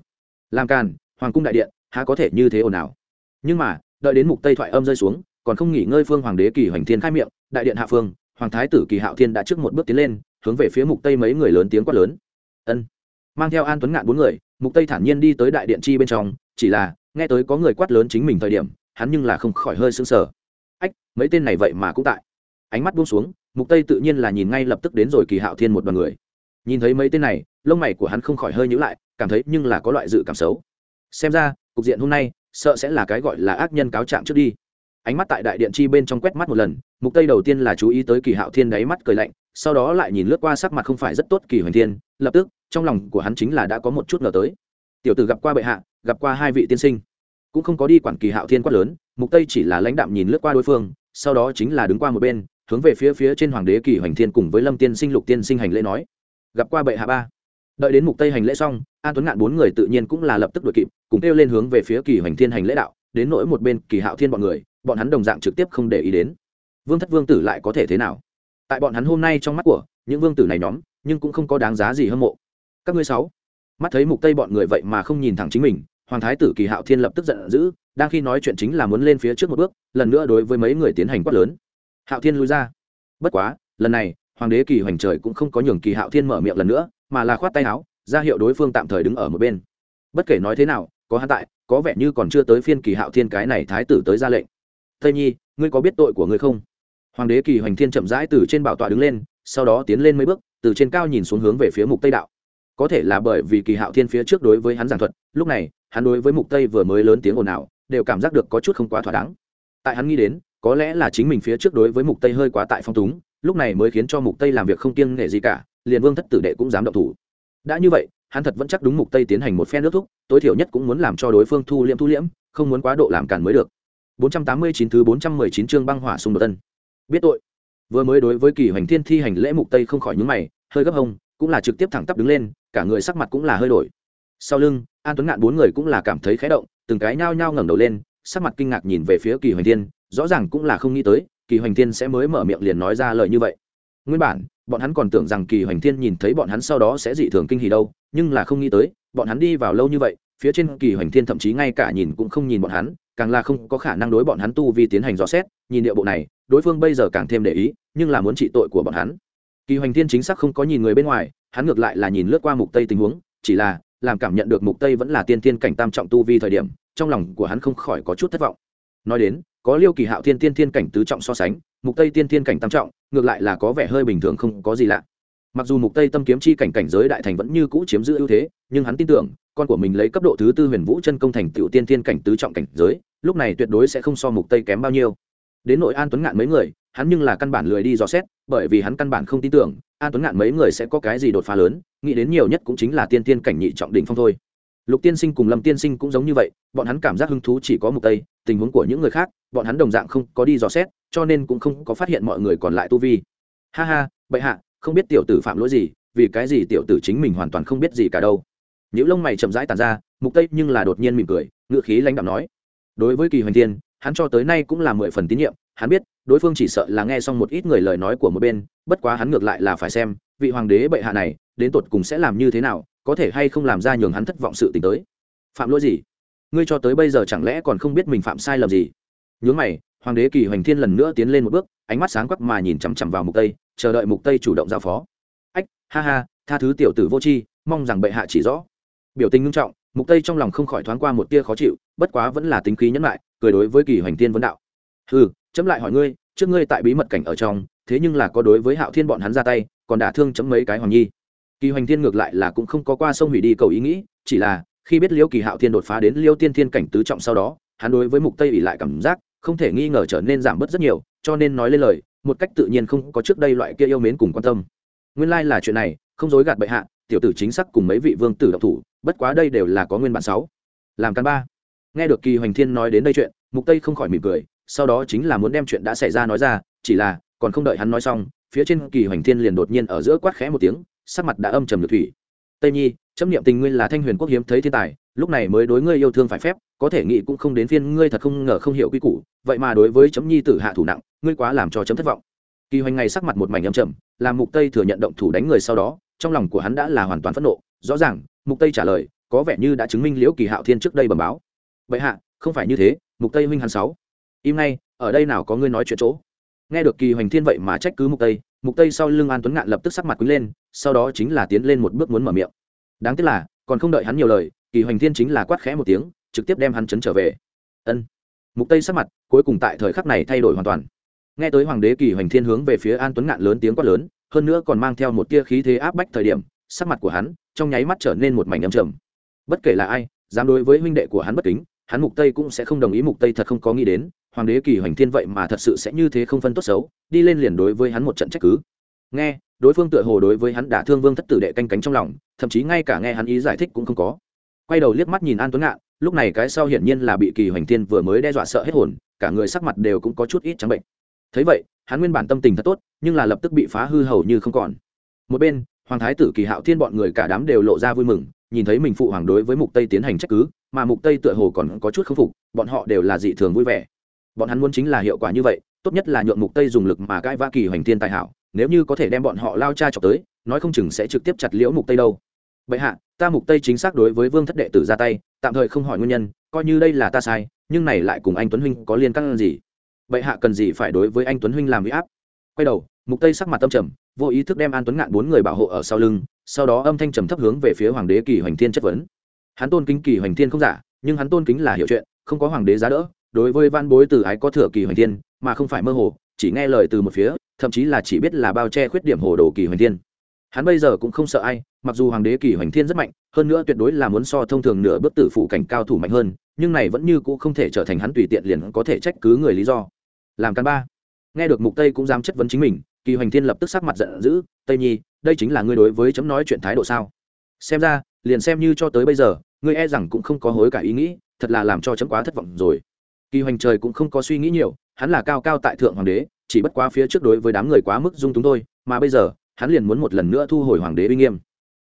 Làm càn, hoàng cung đại điện, há có thể như thế ồn ào. Nhưng mà, đợi đến mục tây thoại âm rơi xuống, còn không nghỉ ngơi phương hoàng đế kỳ hoành thiên khai miệng, đại điện hạ phương, hoàng thái tử kỳ hạo thiên đã trước một bước tiến lên, hướng về phía mục tây mấy người lớn tiếng quát lớn. Ân mang theo an tuấn ngạn bốn người, mục tây thản nhiên đi tới đại điện chi bên trong, chỉ là, nghe tới có người quát lớn chính mình thời điểm, hắn nhưng là không khỏi hơi sững sờ. Ách, mấy tên này vậy mà cũng tại. Ánh mắt buông xuống, mục tây tự nhiên là nhìn ngay lập tức đến rồi kỳ hạo thiên một đoàn người. Nhìn thấy mấy tên này, lông mày của hắn không khỏi hơi nhíu lại, cảm thấy nhưng là có loại dự cảm xấu. Xem ra, cục diện hôm nay, sợ sẽ là cái gọi là ác nhân cáo trạng trước đi. Ánh mắt tại đại điện chi bên trong quét mắt một lần, mục tây đầu tiên là chú ý tới kỳ hạo thiên đáy mắt cười lạnh sau đó lại nhìn lướt qua sắc mặt không phải rất tốt kỳ hoành thiên, lập tức, trong lòng của hắn chính là đã có một chút ngờ tới. Tiểu tử gặp qua bệ hạ, gặp qua hai vị tiên sinh. Cũng không có đi quản kỳ hạo thiên quát lớn, mục tây chỉ là lãnh đạm nhìn lướt qua đối phương, sau đó chính là đứng qua một bên, hướng về phía phía trên hoàng đế kỳ hoành thiên cùng với lâm tiên sinh lục tiên sinh hành lễ nói. Gặp qua bệ hạ ba. Đợi đến mục tây hành lễ xong, an tuấn ngạn bốn người tự nhiên cũng là lập tức đuổi kịp, cùng kêu lên hướng về phía kỳ hoành thiên hành lễ đạo, đến nỗi một bên kỳ hạo thiên bọn người, bọn hắn đồng dạng trực tiếp không để ý đến. Vương thất vương tử lại có thể thế nào? Tại bọn hắn hôm nay trong mắt của, những vương tử này nhóm, nhưng cũng không có đáng giá gì hâm mộ. Các ngươi sáu, mắt thấy mục tây bọn người vậy mà không nhìn thẳng chính mình, hoàng thái tử kỳ hạo thiên lập tức giận dữ, đang khi nói chuyện chính là muốn lên phía trước một bước, lần nữa đối với mấy người tiến hành quát lớn. Hạo thiên lui ra. Bất quá, lần này, hoàng đế kỳ hoành trời cũng không có nhường kỳ hạo thiên mở miệng lần nữa, mà là khoát tay áo, ra hiệu đối phương tạm thời đứng ở một bên. Bất kể nói thế nào, có hắn tại, có vẻ như còn chưa tới phiên kỳ hạo thiên cái này thái tử tới ra lệnh. Tây nhi, ngươi có biết tội của ngươi không? Hoàng đế kỳ hoành thiên chậm rãi từ trên bảo tọa đứng lên, sau đó tiến lên mấy bước, từ trên cao nhìn xuống hướng về phía mục tây đạo. Có thể là bởi vì kỳ hạo thiên phía trước đối với hắn giảng thuật, lúc này, hắn đối với mục tây vừa mới lớn tiếng ồn ào, đều cảm giác được có chút không quá thỏa đáng. Tại hắn nghĩ đến, có lẽ là chính mình phía trước đối với mục tây hơi quá tại phong túng, lúc này mới khiến cho mục tây làm việc không kiêng nghệ gì cả, liền vương thất tử đệ cũng dám động thủ. Đã như vậy, hắn thật vẫn chắc đúng mục tây tiến hành một phen nước thúc, tối thiểu nhất cũng muốn làm cho đối phương thu liễm thu liễm, không muốn quá độ làm cản mới được. 489 thứ 419 chương băng hỏa xung đột tân biết tội. Vừa mới đối với kỳ hoành thiên thi hành lễ mục tây không khỏi nhướng mày, hơi gấp hông, cũng là trực tiếp thẳng tắp đứng lên, cả người sắc mặt cũng là hơi đổi. Sau lưng, an tuấn ngạn bốn người cũng là cảm thấy khẽ động, từng cái nhao nhao ngẩng đầu lên, sắc mặt kinh ngạc nhìn về phía kỳ hoành thiên, rõ ràng cũng là không nghĩ tới, kỳ hoành thiên sẽ mới mở miệng liền nói ra lời như vậy. Nguyên bản, bọn hắn còn tưởng rằng kỳ hoành thiên nhìn thấy bọn hắn sau đó sẽ dị thường kinh hỉ đâu, nhưng là không nghĩ tới, bọn hắn đi vào lâu như vậy, phía trên kỳ hoành thiên thậm chí ngay cả nhìn cũng không nhìn bọn hắn, càng là không có khả năng đối bọn hắn tu vi tiến hành dò xét, nhìn địa bộ này đối phương bây giờ càng thêm để ý, nhưng là muốn trị tội của bọn hắn. Kỳ hoành thiên chính xác không có nhìn người bên ngoài, hắn ngược lại là nhìn lướt qua mục tây tình huống, chỉ là, làm cảm nhận được mục tây vẫn là tiên Thiên cảnh tam trọng tu vi thời điểm, trong lòng của hắn không khỏi có chút thất vọng. Nói đến, có liêu kỳ hạo thiên tiên Thiên cảnh tứ trọng so sánh, mục tây tiên tiên cảnh tam trọng, ngược lại là có vẻ hơi bình thường không có gì lạ. Mặc dù mục tây tâm kiếm chi cảnh cảnh giới đại thành vẫn như cũ chiếm giữ ưu thế, nhưng hắn tin tưởng, con của mình lấy cấp độ thứ tư huyền vũ chân công thành tiểu tiên Thiên cảnh tứ trọng cảnh giới, lúc này tuyệt đối sẽ không so mục tây kém bao nhiêu đến nội an tuấn ngạn mấy người, hắn nhưng là căn bản lười đi dò xét, bởi vì hắn căn bản không tin tưởng, an tuấn ngạn mấy người sẽ có cái gì đột phá lớn, nghĩ đến nhiều nhất cũng chính là tiên tiên cảnh nhị trọng đỉnh phong thôi. Lục tiên sinh cùng lâm tiên sinh cũng giống như vậy, bọn hắn cảm giác hứng thú chỉ có mục tây, tình huống của những người khác, bọn hắn đồng dạng không có đi dò xét, cho nên cũng không có phát hiện mọi người còn lại tu vi. Ha ha, bệ hạ, không biết tiểu tử phạm lỗi gì, vì cái gì tiểu tử chính mình hoàn toàn không biết gì cả đâu. Những lông mày chậm rãi tàn ra, mục tây nhưng là đột nhiên mỉm cười ngựa khí lãnh đạm nói, đối với kỳ hoành thiên hắn cho tới nay cũng là mười phần tín nhiệm, hắn biết, đối phương chỉ sợ là nghe xong một ít người lời nói của một bên, bất quá hắn ngược lại là phải xem, vị hoàng đế bệ hạ này, đến tột cùng sẽ làm như thế nào, có thể hay không làm ra nhường hắn thất vọng sự t tới. Phạm lỗi gì? Ngươi cho tới bây giờ chẳng lẽ còn không biết mình phạm sai lầm gì? Nhướng mày, hoàng đế kỳ hoành thiên lần nữa tiến lên một bước, ánh mắt sáng quắc mà nhìn chằm chằm vào mục tây, chờ đợi mục tây chủ động giao phó. Ách, ha ha, tha thứ tiểu tử vô tri, mong rằng bệ hạ chỉ rõ. Biểu tình nghiêm trọng mục tây trong lòng không khỏi thoáng qua một tia khó chịu, bất quá vẫn là tính khí nhẫn lại, cười đối với kỳ hoành thiên vấn đạo. Ừ chấm lại hỏi ngươi, trước ngươi tại bí mật cảnh ở trong, thế nhưng là có đối với hạo thiên bọn hắn ra tay, còn đả thương chấm mấy cái hoàng nhi. Kỳ hoành thiên ngược lại là cũng không có qua sông hủy đi cầu ý nghĩ, chỉ là, khi biết liễu kỳ hạo thiên đột phá đến liêu tiên thiên cảnh tứ trọng sau đó, hắn đối với mục tây ỉ lại cảm giác không thể nghi ngờ trở nên giảm bớt rất nhiều, cho nên nói lên lời, một cách tự nhiên không có trước đây loại kia yêu mến cùng quan tâm. Nguyên lai là chuyện này, không dối gạt bệ hạ, tiểu tử chính xác cùng mấy vị vương tử độc thủ bất quá đây đều là có nguyên bản sáu. Làm căn ba. Nghe được kỳ hoành thiên nói đến đây chuyện, mục tây không khỏi mỉm cười, sau đó chính là muốn đem chuyện đã xảy ra nói ra, chỉ là, còn không đợi hắn nói xong, phía trên kỳ hoành thiên liền đột nhiên ở giữa quát khẽ một tiếng, sắc mặt đã âm trầm được thủy. Tây nhi, chấm niệm tình ngươi là thanh huyền quốc hiếm thấy thiên tài, lúc này mới đối ngươi yêu thương phải phép, có thể nghĩ cũng không đến phiên ngươi thật không ngờ không hiểu quy củ, vậy mà đối với chấm nhi tử hạ thủ nặng, ngươi quá làm cho chấm thất vọng. Kỳ hoành ngày sắc mặt một mảnh âm trầm, làm mục tây thừa nhận động thủ đánh người sau đó, trong lòng của hắn đã là hoàn toàn phẫn nộ, rõ ràng mục tây trả lời, có vẻ như đã chứng minh liễu kỳ hạo thiên trước đây bẩm báo. Vậy hạ, không phải như thế, mục tây huynh hắn sáu. Im ngay, ở đây nào có ngươi nói chuyện chỗ? Nghe được kỳ hoành thiên vậy mà trách cứ mục tây mục tây sau lưng an tuấn ngạn lập tức sắc mặt quý lên, sau đó chính là tiến lên một bước muốn mở miệng. Đáng tiếc là, còn không đợi hắn nhiều lời, kỳ hoành thiên chính là quát khẽ một tiếng, trực tiếp đem hắn chấn trở về. Ân. Mục tây sắc mặt, cuối cùng tại thời khắc này thay đổi hoàn toàn. Nghe tới hoàng đế kỳ hoành thiên hướng về phía an tuấn ngạn lớn tiếng quát lớn, hơn nữa còn mang theo một tia khí thế áp bách thời điểm, sắc mặt của hắn trong nháy mắt trở nên một mảnh âm trầm. Bất kể là ai, dám đối với huynh đệ của hắn bất kính, hắn mục tây cũng sẽ không đồng ý mục tây thật không có nghĩ đến, hoàng đế kỳ hoành thiên vậy mà thật sự sẽ như thế không phân tốt xấu, đi lên liền đối với hắn một trận trách cứ. Nghe, đối phương tựa hồ đối với hắn đả thương vương thất tử đệ canh cánh trong lòng, thậm chí ngay cả nghe hắn ý giải thích cũng không có. Quay đầu liếc mắt nhìn an tuấn ngạn, lúc này cái sau hiển nhiên là bị kỳ hoành thiên vừa mới đe dọa sợ hết hồn, cả người sắc mặt đều cũng có chút ít trắng bệnh. Thấy vậy, hắn nguyên bản tâm tình thật tốt, nhưng là lập tức bị phá hư hầu như không còn. Một bên hoàng thái tử kỳ hạo thiên bọn người cả đám đều lộ ra vui mừng, nhìn thấy mình phụ hoàng đối với mục tây tiến hành trách cứ, mà mục tây tựa hồ còn có chút khâm phục, bọn họ đều là dị thường vui vẻ. Bọn hắn muốn chính là hiệu quả như vậy, tốt nhất là nhượng mục tây dùng lực mà cãi vã kỳ hoành thiên tài hảo, nếu như có thể đem bọn họ lao cha chọc tới, nói không chừng sẽ trực tiếp chặt liễu mục tây đâu. Vậy hạ, ta mục tây chính xác đối với vương thất đệ tử ra tay, tạm thời không hỏi nguyên nhân, coi như đây là ta sai, nhưng này lại cùng anh tuấn huynh có liên căn gì? Vậy hạ cần gì phải đối với anh tuấn huynh làm huy áp? Quay đầu, mục tây sắc mặt tâm trầm vô ý thức đem an tuấn ngạn bốn người bảo hộ ở sau lưng, sau đó âm thanh trầm thấp hướng về phía hoàng đế kỳ hoành thiên chất vấn. Hắn tôn kính kỳ hoành thiên không giả, nhưng hắn tôn kính là hiểu chuyện, không có hoàng đế giá đỡ, đối với văn bối từ ái có thừa kỳ hoành thiên, mà không phải mơ hồ, chỉ nghe lời từ một phía, thậm chí là chỉ biết là bao che khuyết điểm hồ đồ kỳ hoành thiên. Hắn bây giờ cũng không sợ ai, mặc dù hoàng đế kỳ hoành thiên rất mạnh, hơn nữa tuyệt đối là muốn so thông thường nửa bước tử phụ cảnh cao thủ mạnh hơn, nhưng này vẫn như cũ không thể trở thành hắn tùy tiện liền có thể trách cứ người lý do. Làm căn ba. Nghe được mục tây cũng dám chất vấn chính mình kỳ hoành thiên lập tức sắc mặt giận dữ, tây nhi, đây chính là ngươi đối với chấm nói chuyện thái độ sao? Xem ra, liền xem như cho tới bây giờ, ngươi e rằng cũng không có hối cả ý nghĩ, thật là làm cho chấm quá thất vọng rồi. Kỳ hoành trời cũng không có suy nghĩ nhiều, hắn là cao cao tại thượng hoàng đế, chỉ bất quá phía trước đối với đám người quá mức dung túng thôi, mà bây giờ, hắn liền muốn một lần nữa thu hồi hoàng đế uy nghiêm.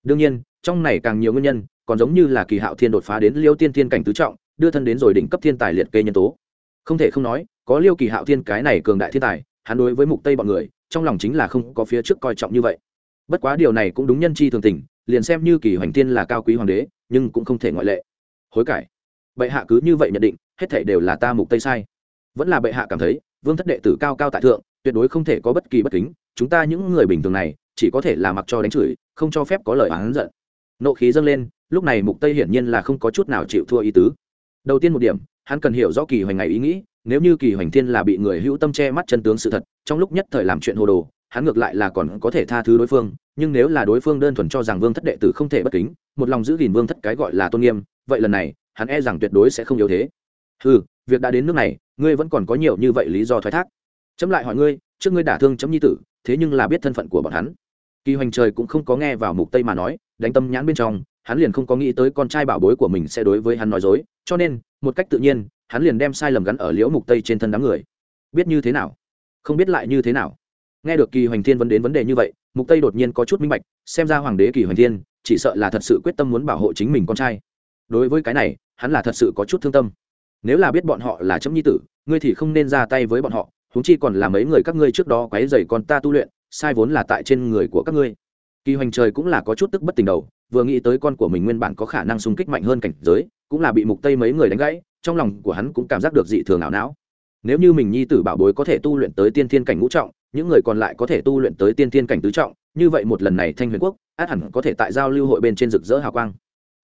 Đương nhiên, trong này càng nhiều nguyên nhân, còn giống như là kỳ hạo thiên đột phá đến liêu tiên thiên cảnh tứ trọng, đưa thân đến rồi đỉnh cấp thiên tài liệt kê nhân tố. Không thể không nói, có liêu kỳ hạo thiên cái này cường đại thiên tài, hắn đối với mục tây bọn người trong lòng chính là không có phía trước coi trọng như vậy. Bất quá điều này cũng đúng nhân chi thường tình, liền xem như kỳ hoành tiên là cao quý hoàng đế, nhưng cũng không thể ngoại lệ. Hối cải. Bệ hạ cứ như vậy nhận định, hết thảy đều là ta mục tây sai. Vẫn là bệ hạ cảm thấy, vương thất đệ tử cao cao tại thượng, tuyệt đối không thể có bất kỳ bất kính, chúng ta những người bình thường này, chỉ có thể là mặc cho đánh chửi, không cho phép có lời oán giận. Nộ khí dâng lên, lúc này mục tây hiển nhiên là không có chút nào chịu thua ý tứ. Đầu tiên một điểm, hắn cần hiểu rõ kỳ hoành ngày ý nghĩ nếu như kỳ hoành thiên là bị người hữu tâm che mắt chân tướng sự thật, trong lúc nhất thời làm chuyện hồ đồ, hắn ngược lại là còn có thể tha thứ đối phương, nhưng nếu là đối phương đơn thuần cho rằng vương thất đệ tử không thể bất kính, một lòng giữ gìn vương thất cái gọi là tôn nghiêm, vậy lần này, hắn e rằng tuyệt đối sẽ không yếu thế. Ừ việc đã đến nước này, ngươi vẫn còn có nhiều như vậy lý do thoái thác. Chấm lại hỏi ngươi, trước ngươi đả thương chấm nhi tử, thế nhưng là biết thân phận của bọn hắn. Kỳ hoành trời cũng không có nghe vào mục tây mà nói, đánh tâm nhãn bên trong, hắn liền không có nghĩ tới con trai bảo bối của mình sẽ đối với hắn nói dối, cho nên, một cách tự nhiên hắn liền đem sai lầm gắn ở liễu mục tây trên thân đám người. Biết như thế nào? Không biết lại như thế nào? Nghe được kỳ hoành thiên vấn đến vấn đề như vậy, mục tây đột nhiên có chút minh bạch, xem ra hoàng đế kỳ hoành thiên chỉ sợ là thật sự quyết tâm muốn bảo hộ chính mình con trai. Đối với cái này, hắn là thật sự có chút thương tâm. Nếu là biết bọn họ là chấm nhi tử, ngươi thì không nên ra tay với bọn họ, huống chi còn là mấy người các ngươi trước đó quấy rầy con ta tu luyện, sai vốn là tại trên người của các ngươi. Kỳ hoành trời cũng là có chút tức bất tình đầu, vừa nghĩ tới con của mình nguyên bản có khả năng xung kích mạnh hơn cảnh giới, cũng là bị mục tây mấy người đánh gãy trong lòng của hắn cũng cảm giác được dị thường ảo não. Nếu như mình nhi tử bảo bối có thể tu luyện tới tiên thiên cảnh ngũ trọng, những người còn lại có thể tu luyện tới tiên thiên cảnh tứ trọng, như vậy một lần này thanh huyền quốc, át hẳn có thể tại giao lưu hội bên trên rực rỡ hào quang.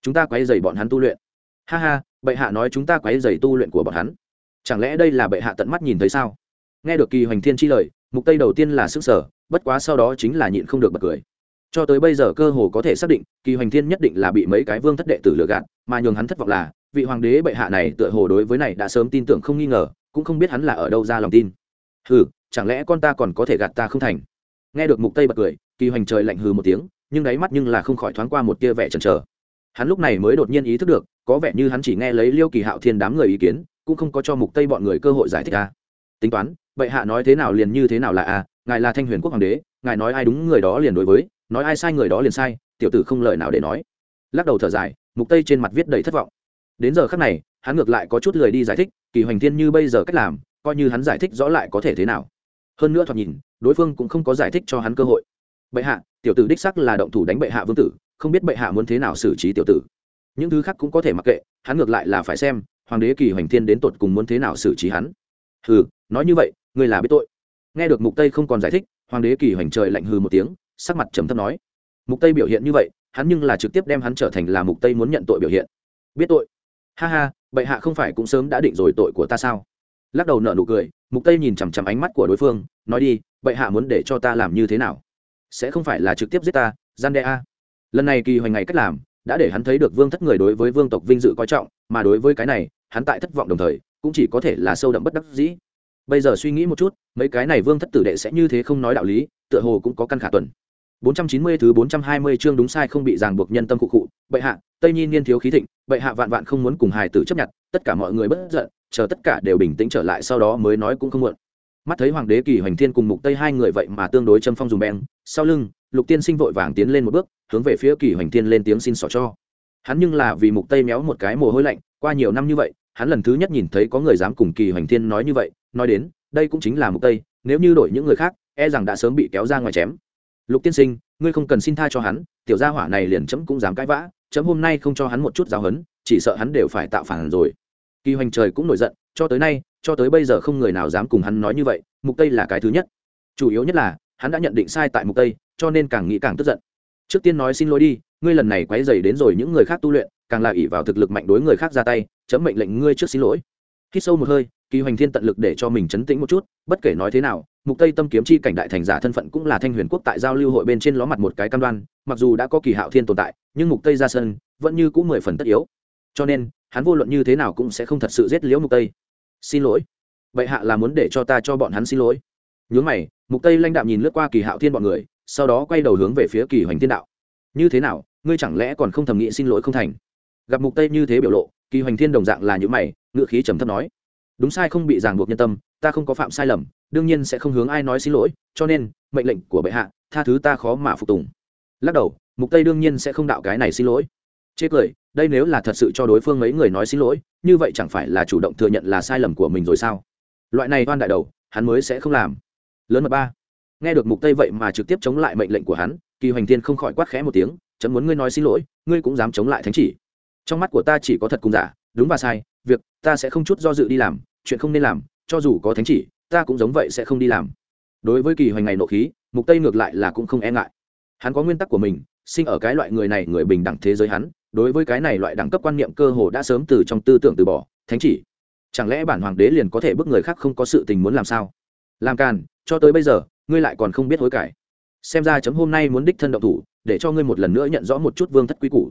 Chúng ta quấy dày bọn hắn tu luyện. Ha ha, bệ hạ nói chúng ta quấy dày tu luyện của bọn hắn. Chẳng lẽ đây là bệ hạ tận mắt nhìn thấy sao? Nghe được kỳ hoành thiên chi lời, mục tây đầu tiên là sức sở bất quá sau đó chính là nhịn không được bật cười. Cho tới bây giờ cơ hồ có thể xác định, kỳ hoành thiên nhất định là bị mấy cái vương thất đệ tử lừa gạt, mà nhường hắn thất vọng là vị hoàng đế bệ hạ này tựa hồ đối với này đã sớm tin tưởng không nghi ngờ, cũng không biết hắn là ở đâu ra lòng tin. Hừ, chẳng lẽ con ta còn có thể gạt ta không thành? Nghe được mục tây bật cười, kỳ hoành trời lạnh hừ một tiếng, nhưng đáy mắt nhưng là không khỏi thoáng qua một tia vẻ chần chờ. Hắn lúc này mới đột nhiên ý thức được, có vẻ như hắn chỉ nghe lấy liêu kỳ hạo thiên đám người ý kiến, cũng không có cho mục tây bọn người cơ hội giải thích a tính toán, bệ hạ nói thế nào liền như thế nào là a ngài là thanh huyền quốc hoàng đế, ngài nói ai đúng người đó liền đối với, nói ai sai người đó liền sai, tiểu tử không lời nào để nói. Lắc đầu thở dài, mục tây trên mặt viết đầy thất vọng đến giờ khắc này, hắn ngược lại có chút lười đi giải thích, kỳ hoành thiên như bây giờ cách làm, coi như hắn giải thích rõ lại có thể thế nào. Hơn nữa thoạt nhìn, đối phương cũng không có giải thích cho hắn cơ hội. Bệ hạ, tiểu tử đích sắc là động thủ đánh bệ hạ vương tử, không biết bệ hạ muốn thế nào xử trí tiểu tử. Những thứ khác cũng có thể mặc kệ, hắn ngược lại là phải xem, hoàng đế kỳ hoành thiên đến tột cùng muốn thế nào xử trí hắn. Hừ, nói như vậy, ngươi là biết tội. Nghe được mục tây không còn giải thích, hoàng đế kỳ hoành trời lạnh hừ một tiếng, sắc mặt trầm thấp nói. Mục tây biểu hiện như vậy, hắn nhưng là trực tiếp đem hắn trở thành là mục tây muốn nhận tội biểu hiện. Biết tội ha ha, bệ hạ không phải cũng sớm đã định rồi tội của ta sao? Lắc đầu nợ nụ cười, mục tây nhìn chằm chằm ánh mắt của đối phương, nói đi, bệ hạ muốn để cho ta làm như thế nào? Sẽ không phải là trực tiếp giết ta, gian đe a. Lần này kỳ hoành ngày cách làm, đã để hắn thấy được vương thất người đối với vương tộc vinh dự coi trọng, mà đối với cái này, hắn tại thất vọng đồng thời, cũng chỉ có thể là sâu đậm bất đắc dĩ. Bây giờ suy nghĩ một chút, mấy cái này vương thất tử đệ sẽ như thế không nói đạo lý, tựa hồ cũng có căn khả tuần. 490 thứ 420 chương đúng sai không bị ràng buộc nhân tâm cụ cụ bệ hạ, tây nhi niên thiếu khí thịnh, bệ hạ vạn vạn không muốn cùng hài tử chấp nhận, tất cả mọi người bất giận, chờ tất cả đều bình tĩnh trở lại sau đó mới nói cũng không muộn. Mắt thấy hoàng đế kỳ hoành thiên cùng mục tây hai người vậy mà tương đối châm phong dùng beng, sau lưng, lục tiên sinh vội vàng tiến lên một bước, hướng về phía kỳ hoành thiên lên tiếng xin xỏ cho. Hắn nhưng là vì mục tây méo một cái mồ hôi lạnh, qua nhiều năm như vậy, hắn lần thứ nhất nhìn thấy có người dám cùng kỳ hoành thiên nói như vậy, nói đến, đây cũng chính là mục tây, nếu như đổi những người khác e rằng đã sớm bị kéo ra ngoài chém lục tiên sinh, ngươi không cần xin tha cho hắn, tiểu gia hỏa này liền chấm cũng dám cãi vã, chấm hôm nay không cho hắn một chút giáo hấn chỉ sợ hắn đều phải tạo phản rồi. Kỳ hoành trời cũng nổi giận, cho tới nay, cho tới bây giờ không người nào dám cùng hắn nói như vậy, mục tây là cái thứ nhất. Chủ yếu nhất là, hắn đã nhận định sai tại mục tây, cho nên càng nghĩ càng tức giận. Trước tiên nói xin lỗi đi, ngươi lần này quấy dày đến rồi những người khác tu luyện, càng là ỷ vào thực lực mạnh đối người khác ra tay, chấm mệnh lệnh ngươi trước xin lỗi. Khi sâu một hơi kỳ hoành thiên tận lực để cho mình chấn tĩnh một chút, bất kể nói thế nào, mục tây tâm kiếm chi cảnh đại thành giả thân phận cũng là thanh huyền quốc tại giao lưu hội bên trên ló mặt một cái cam đoan, mặc dù đã có kỳ hạo thiên tồn tại, nhưng mục tây ra sân vẫn như cũng mười phần tất yếu. Cho nên, hắn vô luận như thế nào cũng sẽ không thật sự giết liễu mục tây. Xin lỗi. Vậy hạ là muốn để cho ta cho bọn hắn xin lỗi. Nhướng mày, mục tây lanh đạm nhìn lướt qua kỳ hạo thiên bọn người, sau đó quay đầu hướng về phía kỳ hoành thiên đạo. Như thế nào, ngươi chẳng lẽ còn không thầm nghĩ xin lỗi không thành? Gặp mục tây như thế biểu lộ, kỳ hoành thiên đồng dạng là những mày ngựa khí trầm thấp nói đúng sai không bị ràng buộc nhân tâm, ta không có phạm sai lầm, đương nhiên sẽ không hướng ai nói xin lỗi, cho nên, mệnh lệnh của bệ hạ, tha thứ ta khó mà phục tùng. Lắc đầu, mục tây đương nhiên sẽ không đạo cái này xin lỗi. Chê cười, đây nếu là thật sự cho đối phương mấy người nói xin lỗi, như vậy chẳng phải là chủ động thừa nhận là sai lầm của mình rồi sao? Loại này toan đại đầu, hắn mới sẽ không làm. Lớn mật ba. Nghe được mục tây vậy mà trực tiếp chống lại mệnh lệnh của hắn, kỳ hoành thiên không khỏi quát khẽ một tiếng, chấm muốn ngươi nói xin lỗi, ngươi cũng dám chống lại thánh chỉ. Trong mắt của ta chỉ có thật cùng giả, đúng và sai, việc ta sẽ không chút do dự đi làm chuyện không nên làm, cho dù có thánh chỉ, ta cũng giống vậy sẽ không đi làm. Đối với kỳ hoành ngày nộ khí, mục tây ngược lại là cũng không e ngại. Hắn có nguyên tắc của mình, sinh ở cái loại người này người bình đẳng thế giới hắn, đối với cái này loại đẳng cấp quan niệm cơ hồ đã sớm từ trong tư tưởng từ bỏ, thánh chỉ. Chẳng lẽ bản hoàng đế liền có thể bức người khác không có sự tình muốn làm sao? Làm càn, cho tới bây giờ, ngươi lại còn không biết hối cải. Xem ra chấm hôm nay muốn đích thân động thủ, để cho ngươi một lần nữa nhận rõ một chút vương thất quý củ.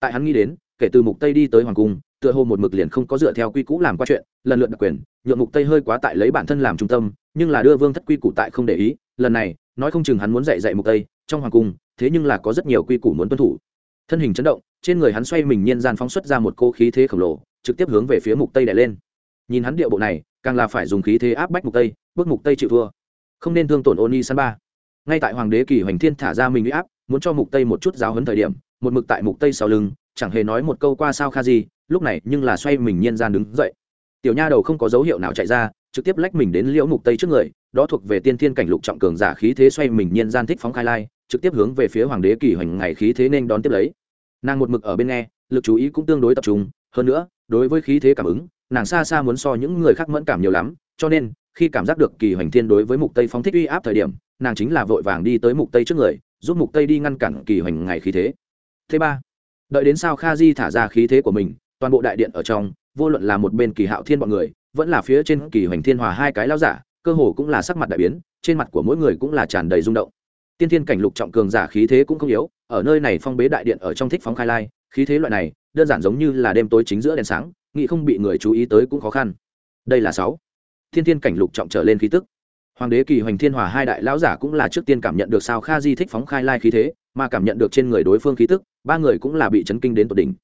Tại hắn nghĩ đến, kể từ mục tây đi tới hoàng cung tựa hồ một mực liền không có dựa theo quy cũ làm qua chuyện lần lượt đặc quyền nhượng mục tây hơi quá tại lấy bản thân làm trung tâm nhưng là đưa vương thất quy củ tại không để ý lần này nói không chừng hắn muốn dạy dạy mục tây trong hoàng cung thế nhưng là có rất nhiều quy củ muốn tuân thủ. Thân hình chấn động trên người hắn xoay mình nhiên gian phóng xuất ra một cô khí thế khổng lồ trực tiếp hướng về phía mục tây đè lên. Nhìn hắn điệu bộ này càng là phải dùng khí thế áp bách mục tây bước mục tây chịu thua. Không nên thương tổn Oni San ba. Ngay tại Hoàng đế Kỳ Hoành Thiên thả ra mình uy áp, muốn cho Mục Tây một chút giáo huấn thời điểm, một mực tại Mục Tây sau lưng, chẳng hề nói một câu qua sao kha gì, lúc này nhưng là xoay mình nhiên gian đứng dậy. Tiểu nha đầu không có dấu hiệu nào chạy ra, trực tiếp lách mình đến liễu Mục Tây trước người, đó thuộc về tiên thiên cảnh lục trọng cường giả khí thế xoay mình nhiên gian thích phóng khai lai, trực tiếp hướng về phía Hoàng đế Kỳ Hoành ngày khí thế nên đón tiếp lấy. Nàng một mực ở bên nghe, lực chú ý cũng tương đối tập trung, hơn nữa, đối với khí thế cảm ứng, nàng xa xa muốn so những người khác mẫn cảm nhiều lắm, cho nên khi cảm giác được kỳ hoành thiên đối với mục tây phóng thích uy áp thời điểm nàng chính là vội vàng đi tới mục tây trước người giúp mục tây đi ngăn cản kỳ hoành ngày khí thế thứ ba đợi đến sao kha di thả ra khí thế của mình, toàn bộ đại điện ở trong, vô luận là một bên kỳ hạo thiên bọn người, vẫn là phía trên kỳ hoành thiên hòa hai cái lao giả, cơ hồ cũng là sắc mặt đại biến, trên mặt của mỗi người cũng là tràn đầy rung động. Tiên thiên cảnh lục trọng cường giả khí thế cũng không yếu, ở nơi này phong bế đại điện ở trong thích phóng khai lai, khí thế loại này, đơn giản giống như là đêm tối chính giữa đèn sáng, nghĩ không bị người chú ý tới cũng khó khăn. Đây là sáu. Thiên thiên cảnh lục trọng trở lên khí tức hoàng đế kỳ hoành thiên hòa hai đại lão giả cũng là trước tiên cảm nhận được sao kha di thích phóng khai lai khí thế, mà cảm nhận được trên người đối phương khí tức, ba người cũng là bị chấn kinh đến tột đỉnh.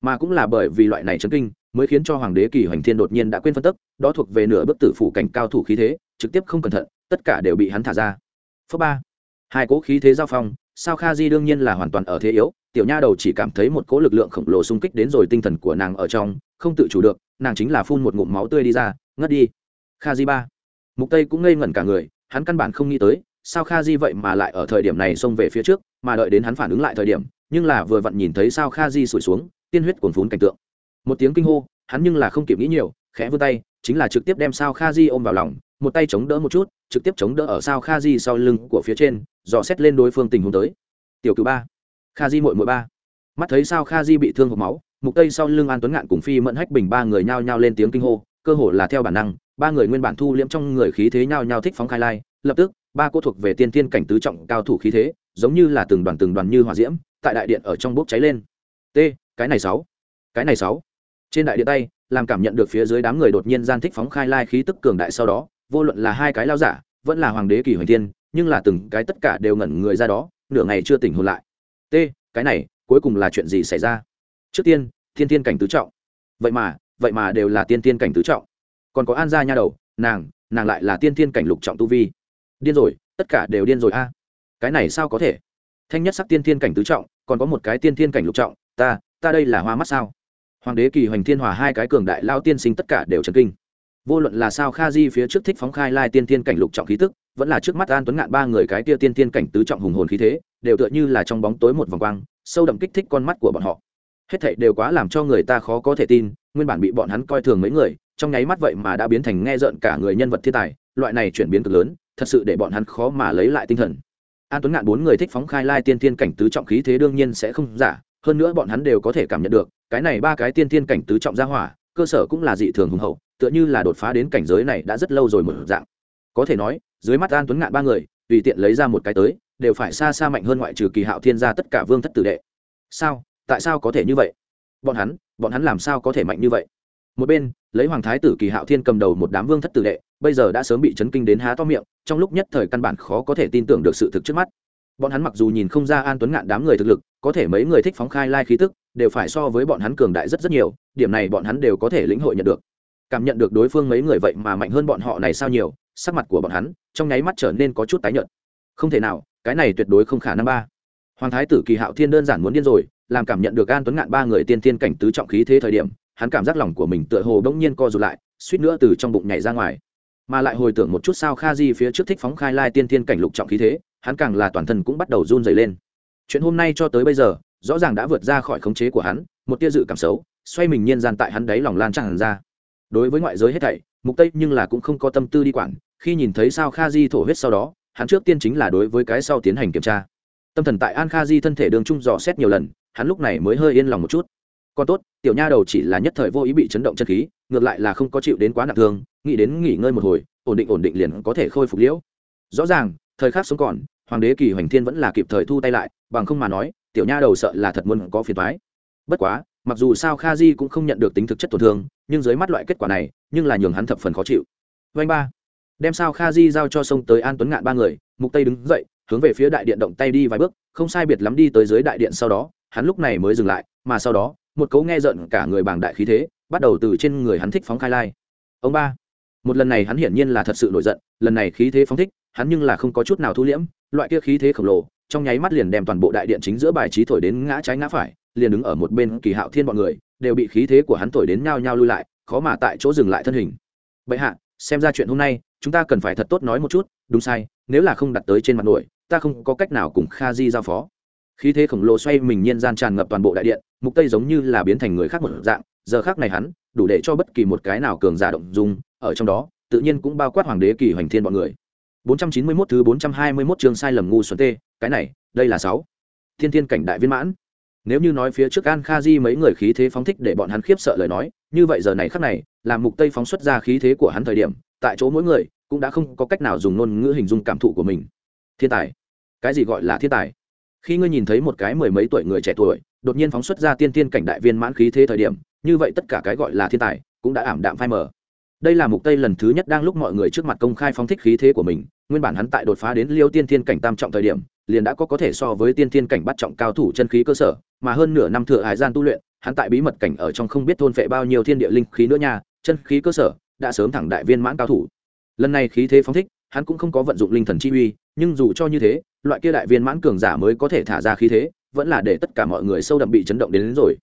Mà cũng là bởi vì loại này chấn kinh, mới khiến cho hoàng đế kỳ hoành thiên đột nhiên đã quên phân tức, đó thuộc về nửa bức tử phủ cảnh cao thủ khí thế, trực tiếp không cẩn thận, tất cả đều bị hắn thả ra. Phớ ba. Hai cỗ khí thế giao phong, sao kha di đương nhiên là hoàn toàn ở thế yếu, tiểu nha đầu chỉ cảm thấy một cỗ lực lượng khổng lồ xung kích đến rồi tinh thần của nàng ở trong, không tự chủ được, nàng chính là phun một ngụm máu tươi đi ra, ngất đi. Kha di ba mục tây cũng ngây ngẩn cả người, hắn căn bản không nghĩ tới, sao kha di vậy mà lại ở thời điểm này xông về phía trước, mà đợi đến hắn phản ứng lại thời điểm, nhưng là vừa vặn nhìn thấy sao kha di sủi xuống, tiên huyết cuồn phún cảnh tượng. Một tiếng kinh hô, hắn nhưng là không kịp nghĩ nhiều, khẽ vươn tay, chính là trực tiếp đem sao kha di ôm vào lòng, một tay chống đỡ một chút, trực tiếp chống đỡ ở sao kha di sau lưng của phía trên, dò xét lên đối phương tình huống tới. Tiểu cử ba, kha di mội mội ba. Mắt thấy sao kha di bị thương hộp máu, mục tây sau lưng an tuấn ngạn cùng phi mẫn hách bình ba người nhao nhao lên tiếng kinh hô, cơ hồ là theo bản năng ba người nguyên bản thu liễm trong người khí thế nhau nhau thích phóng khai lai, lập tức, ba cô thuộc về tiên tiên cảnh tứ trọng cao thủ khí thế, giống như là từng đoàn từng đoàn như hỏa diễm, tại đại điện ở trong bốc cháy lên. T, cái này sáu, cái này sáu. Trên đại điện tay, làm cảm nhận được phía dưới đám người đột nhiên gian thích phóng khai lai khí tức cường đại sau đó, vô luận là hai cái lao giả, vẫn là hoàng đế kỳ hoành tiên nhưng là từng cái tất cả đều ngẩn người ra đó, nửa ngày chưa tỉnh hồn lại. T, cái này, cuối cùng là chuyện gì xảy ra? Trước tiên thiên tiên cảnh tứ trọng. Vậy mà vậy mà đều là tiên tiên cảnh tứ trọng còn có an gia nha đầu, nàng nàng lại là tiên thiên cảnh lục trọng tu vi. Điên rồi, tất cả đều điên rồi a. Cái này sao có thể? Thanh nhất sắc tiên thiên cảnh tứ trọng, còn có một cái tiên thiên cảnh lục trọng, ta ta đây là hoa mắt sao? Hoàng đế kỳ hoành thiên hòa hai cái cường đại lao tiên sinh tất cả đều trần kinh. Vô luận là sao kha di phía trước thích phóng khai lai tiên thiên cảnh lục trọng khí tức, vẫn là trước mắt an tuấn ngạn ba người cái kia tiên thiên cảnh tứ trọng hùng hồn khí thế, đều tựa như là trong bóng tối một vòng quang, sâu đậm kích thích con mắt của bọn họ. Hết thảy đều quá làm cho người ta khó có thể tin, nguyên bản bị bọn hắn coi thường mấy người trong nháy mắt vậy mà đã biến thành nghe rợn cả người nhân vật thiên tài, loại này chuyển biến cực lớn, thật sự để bọn hắn khó mà lấy lại tinh thần. An tuấn ngạn bốn người thích phóng khai lai tiên tiên cảnh tứ trọng khí thế đương nhiên sẽ không giả, hơn nữa bọn hắn đều có thể cảm nhận được, cái này ba cái tiên tiên cảnh tứ trọng gia hỏa, cơ sở cũng là dị thường hùng hậu, tựa như là đột phá đến cảnh giới này đã rất lâu rồi một dạng. Có thể nói, dưới mắt an tuấn ngạn ba người, tùy tiện lấy ra một cái tới, đều phải xa xa mạnh hơn ngoại trừ kỳ hạo thiên gia tất cả vương thất tử đệ. Sao? Tại sao có thể như vậy? Bọn hắn bọn hắn làm sao có thể mạnh như vậy? Một bên, lấy hoàng thái tử kỳ hạo thiên cầm đầu một đám vương thất tử đệ, bây giờ đã sớm bị chấn kinh đến há to miệng, trong lúc nhất thời căn bản khó có thể tin tưởng được sự thực trước mắt. Bọn hắn mặc dù nhìn không ra an tuấn ngạn đám người thực lực, có thể mấy người thích phóng khai lai khí tức, đều phải so với bọn hắn cường đại rất rất nhiều, điểm này bọn hắn đều có thể lĩnh hội nhận được. Cảm nhận được đối phương mấy người vậy mà mạnh hơn bọn họ này sao nhiều, sắc mặt của bọn hắn, trong nháy mắt trở nên có chút tái nhợt. Không thể nào, cái này tuyệt đối không khả năng ba. Hoàng thái tử kỳ hạo thiên đơn giản muốn điên rồi, làm cảm nhận được an tuấn ngạn ba người tiên tiên cảnh tứ trọng khí thế thời điểm hắn cảm giác lòng của mình tựa hồ bỗng nhiên co rụt lại, suýt nữa từ trong bụng nhảy ra ngoài. Mà lại hồi tưởng một chút sao kha di phía trước thích phóng khai lai tiên thiên cảnh lục trọng khí thế, hắn càng là toàn thân cũng bắt đầu run dày lên. Chuyện hôm nay cho tới bây giờ, rõ ràng đã vượt ra khỏi khống chế của hắn, một tia dự cảm xấu, xoay mình nhiên gian tại hắn đáy lòng lan tràn ra. Đối với ngoại giới hết thảy, mục tây nhưng là cũng không có tâm tư đi quản, khi nhìn thấy sao kha di thổ huyết sau đó, hắn trước tiên chính là đối với cái sau tiến hành kiểm tra. Tâm thần tại an kha di thân thể đường trung dò xét nhiều lần, hắn lúc này mới hơi yên lòng một chút còn tốt, tiểu nha đầu chỉ là nhất thời vô ý bị chấn động chân khí, ngược lại là không có chịu đến quá nặng thương, nghĩ đến nghỉ ngơi một hồi, ổn định ổn định liền có thể khôi phục liễu. Rõ ràng, thời khắc sống còn, hoàng đế kỳ hoành thiên vẫn là kịp thời thu tay lại, bằng không mà nói, tiểu nha đầu sợ là thật muốn có phiền thoái bất quá, mặc dù sao kha di cũng không nhận được tính thực chất tổn thương, nhưng dưới mắt loại kết quả này, nhưng là nhường hắn thập phần khó chịu. Vanh ba. Đem sao kha di giao cho sông tới an tuấn ngạn ba người, mục tây đứng dậy, hướng về phía đại điện động tay đi vài bước, không sai biệt lắm đi tới dưới đại điện sau đó, hắn lúc này mới dừng lại, mà sau đó một cấu nghe giận cả người bảng đại khí thế, bắt đầu từ trên người hắn thích phóng khai lai. Ông ba, một lần này hắn hiển nhiên là thật sự nổi giận, lần này khí thế phóng thích, hắn nhưng là không có chút nào thu liễm, loại kia khí thế khổng lồ, trong nháy mắt liền đem toàn bộ đại điện chính giữa bài trí thổi đến ngã trái ngã phải, liền đứng ở một bên kỳ hạo thiên bọn người, đều bị khí thế của hắn thổi đến nhao nhao lui lại, khó mà tại chỗ dừng lại thân hình. Bệ hạ, xem ra chuyện hôm nay, chúng ta cần phải thật tốt nói một chút, đúng sai, nếu là không đặt tới trên mặt nổi, ta không có cách nào cùng kha di giao phó khí thế khổng lồ xoay mình nhiên gian tràn ngập toàn bộ đại điện, mục tây giống như là biến thành người khác một dạng, giờ khác này hắn, đủ để cho bất kỳ một cái nào cường giả động dung, ở trong đó, tự nhiên cũng bao quát hoàng đế kỳ hoành thiên bọn người. 491 thứ 421 chương sai lầm ngu xuẩn tê, cái này, đây là sáu. Thiên thiên cảnh đại viên mãn. Nếu như nói phía trước an kha di mấy người khí thế phóng thích để bọn hắn khiếp sợ lời nói, như vậy giờ này khắc này làm mục tây phóng xuất ra khí thế của hắn thời điểm, tại chỗ mỗi người, cũng đã không có cách nào dùng ngôn ngữ hình dung cảm thụ của mình. Thiên tài. Cái gì gọi là thiên tài? Khi ngươi nhìn thấy một cái mười mấy tuổi người trẻ tuổi, đột nhiên phóng xuất ra tiên tiên cảnh đại viên mãn khí thế thời điểm, như vậy tất cả cái gọi là thiên tài cũng đã ảm đạm phai mờ. Đây là mục tây lần thứ nhất đang lúc mọi người trước mặt công khai phóng thích khí thế của mình, nguyên bản hắn tại đột phá đến liêu tiên tiên cảnh tam trọng thời điểm, liền đã có có thể so với tiên tiên cảnh bắt trọng cao thủ chân khí cơ sở, mà hơn nửa năm thừa hải gian tu luyện, hắn tại bí mật cảnh ở trong không biết thôn phệ bao nhiêu thiên địa linh khí nữa nha, chân khí cơ sở, đã sớm thẳng đại viên mãn cao thủ. Lần này khí thế phóng thích hắn cũng không có vận dụng linh thần chi uy nhưng dù cho như thế loại kia đại viên mãn cường giả mới có thể thả ra khí thế vẫn là để tất cả mọi người sâu đậm bị chấn động đến, đến rồi.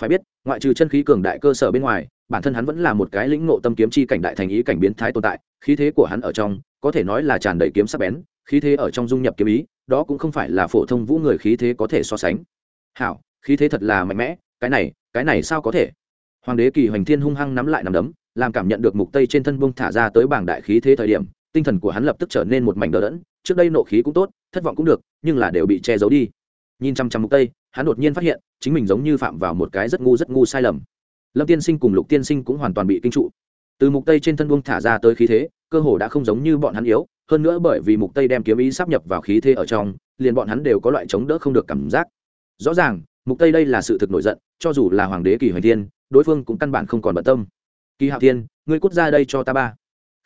Phải biết ngoại trừ chân khí cường đại cơ sở bên ngoài bản thân hắn vẫn là một cái lĩnh ngộ tâm kiếm chi cảnh đại thành ý cảnh biến thái tồn tại khí thế của hắn ở trong có thể nói là tràn đầy kiếm sắc bén khí thế ở trong dung nhập kiếm ý đó cũng không phải là phổ thông vũ người khí thế có thể so sánh. Hảo khí thế thật là mạnh mẽ cái này cái này sao có thể? Hoàng đế kỳ hoành thiên hung hăng nắm lại nằm đấm làm cảm nhận được mục tây trên thân bông thả ra tới bảng đại khí thế thời điểm tinh thần của hắn lập tức trở nên một mảnh đờ đẫn, trước đây nộ khí cũng tốt, thất vọng cũng được, nhưng là đều bị che giấu đi. Nhìn chăm chăm mục tây, hắn đột nhiên phát hiện, chính mình giống như phạm vào một cái rất ngu rất ngu sai lầm. Lâm tiên sinh cùng lục tiên sinh cũng hoàn toàn bị kinh trụ. Từ mục tây trên thân buông thả ra tới khí thế, cơ hồ đã không giống như bọn hắn yếu, hơn nữa bởi vì mục tây đem kiếm ý sắp nhập vào khí thế ở trong, liền bọn hắn đều có loại chống đỡ không được cảm giác. Rõ ràng, mục tây đây là sự thực nổi giận, cho dù là hoàng đế kỳ hoành thiên, đối phương cũng căn bản không còn bận tâm. Kỳ hạo thiên, ngươi cút ra đây cho ta ba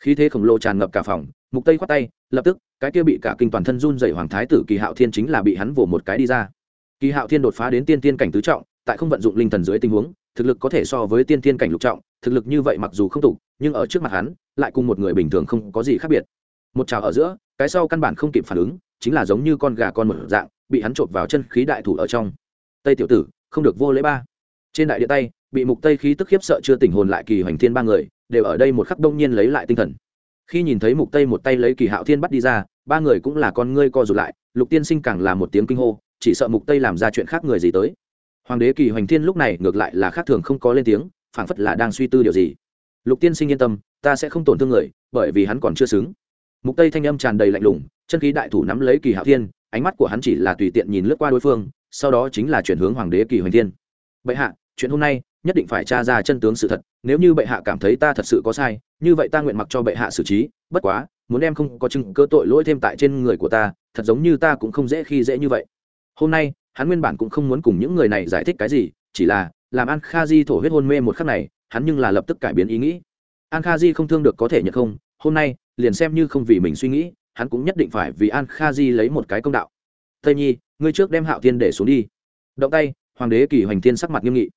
khí thế khổng lồ tràn ngập cả phòng, mục tây khoát tay, lập tức, cái kia bị cả kinh toàn thân run dày hoàng thái tử kỳ hạo thiên chính là bị hắn vồ một cái đi ra. Kỳ hạo thiên đột phá đến tiên tiên cảnh tứ trọng, tại không vận dụng linh thần dưới tình huống, thực lực có thể so với tiên tiên cảnh lục trọng, thực lực như vậy mặc dù không tục nhưng ở trước mặt hắn, lại cùng một người bình thường không có gì khác biệt. Một trào ở giữa, cái sau căn bản không kịp phản ứng, chính là giống như con gà con một dạng, bị hắn trộn vào chân khí đại thủ ở trong. Tây tiểu tử, không được vô lễ ba. Trên đại địa tay bị mục tây khí tức khiếp sợ chưa tỉnh hồn lại kỳ hoành thiên ba người đều ở đây một khắc đông nhiên lấy lại tinh thần. Khi nhìn thấy mục tây một tay lấy kỳ hạo thiên bắt đi ra, ba người cũng là con ngươi co rụt lại, lục tiên sinh càng là một tiếng kinh hô, chỉ sợ mục tây làm ra chuyện khác người gì tới. Hoàng đế kỳ hoành thiên lúc này ngược lại là khác thường không có lên tiếng, phảng phất là đang suy tư điều gì. Lục tiên sinh yên tâm, ta sẽ không tổn thương người, bởi vì hắn còn chưa xứng. Mục tây thanh âm tràn đầy lạnh lùng, chân khí đại thủ nắm lấy kỳ hạo thiên, ánh mắt của hắn chỉ là tùy tiện nhìn lướt qua đối phương, sau đó chính là chuyển hướng hoàng đế kỳ hoành thiên. Bệ hạ, chuyện hôm nay nhất định phải tra ra chân tướng sự thật, nếu như bệ hạ cảm thấy ta thật sự có sai, như vậy ta nguyện mặc cho bệ hạ xử trí, bất quá, muốn em không có chứng cơ tội lỗi thêm tại trên người của ta, thật giống như ta cũng không dễ khi dễ như vậy. Hôm nay, hắn nguyên bản cũng không muốn cùng những người này giải thích cái gì, chỉ là, làm an kha di thổ huyết hôn mê một khắc này, hắn nhưng là lập tức cải biến ý nghĩ. An kha di không thương được có thể nhận không, hôm nay, liền xem như không vì mình suy nghĩ, hắn cũng nhất định phải vì an kha di lấy một cái công đạo. Tây nhi, ngươi trước đem hạo tiên để xuống đi. Động tay, hoàng đế kỳ hoành thiên sắc mặt nghiêm nghị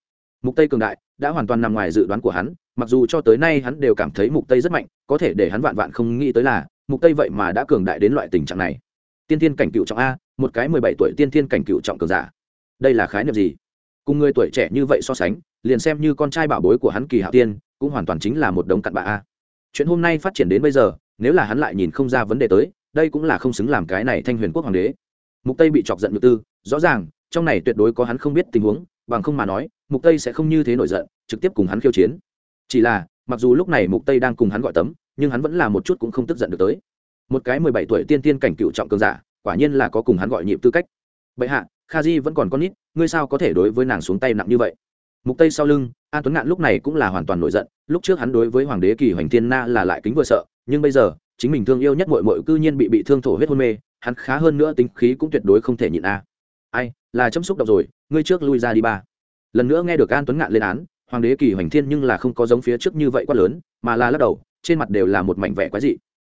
mục tây cường đại đã hoàn toàn nằm ngoài dự đoán của hắn, mặc dù cho tới nay hắn đều cảm thấy mục tây rất mạnh, có thể để hắn vạn vạn không nghĩ tới là mục tây vậy mà đã cường đại đến loại tình trạng này. Tiên thiên cảnh cựu trọng a, một cái 17 tuổi tiên thiên cảnh cựu trọng cường giả. Đây là khái niệm gì? Cùng người tuổi trẻ như vậy so sánh, liền xem như con trai bảo bối của hắn kỳ hạo tiên, cũng hoàn toàn chính là một đống cặn bạ a. Chuyện hôm nay phát triển đến bây giờ, nếu là hắn lại nhìn không ra vấn đề tới, đây cũng là không xứng làm cái này thanh huyền quốc hoàng đế. Mục tây bị chọc giận nhược tư, rõ ràng, trong này tuyệt đối có hắn không biết tình huống bằng không mà nói, mục tây sẽ không như thế nổi giận, trực tiếp cùng hắn khiêu chiến. Chỉ là, mặc dù lúc này mục tây đang cùng hắn gọi tấm, nhưng hắn vẫn là một chút cũng không tức giận được tới. Một cái 17 tuổi tiên tiên cảnh cựu trọng cường giả, quả nhiên là có cùng hắn gọi nhịp tư cách. Bệ hạ, kha di vẫn còn con nít, ngươi sao có thể đối với nàng xuống tay nặng như vậy? Mục tây sau lưng, an tuấn ngạn lúc này cũng là hoàn toàn nổi giận, lúc trước hắn đối với hoàng đế kỳ hoành thiên na là lại kính vừa sợ, nhưng bây giờ, chính mình thương yêu nhất muội muội cư nhiên bị bị thương thổ huyết hôn mê, hắn khá hơn nữa tính khí cũng tuyệt đối không thể nhịn a. Ai là chấm xúc động rồi, ngươi trước lui ra đi ba. Lần nữa nghe được an tuấn ngạn lên án, hoàng đế kỳ hoành thiên nhưng là không có giống phía trước như vậy quá lớn, mà là lắc đầu, trên mặt đều là một mảnh vẻ quái dị.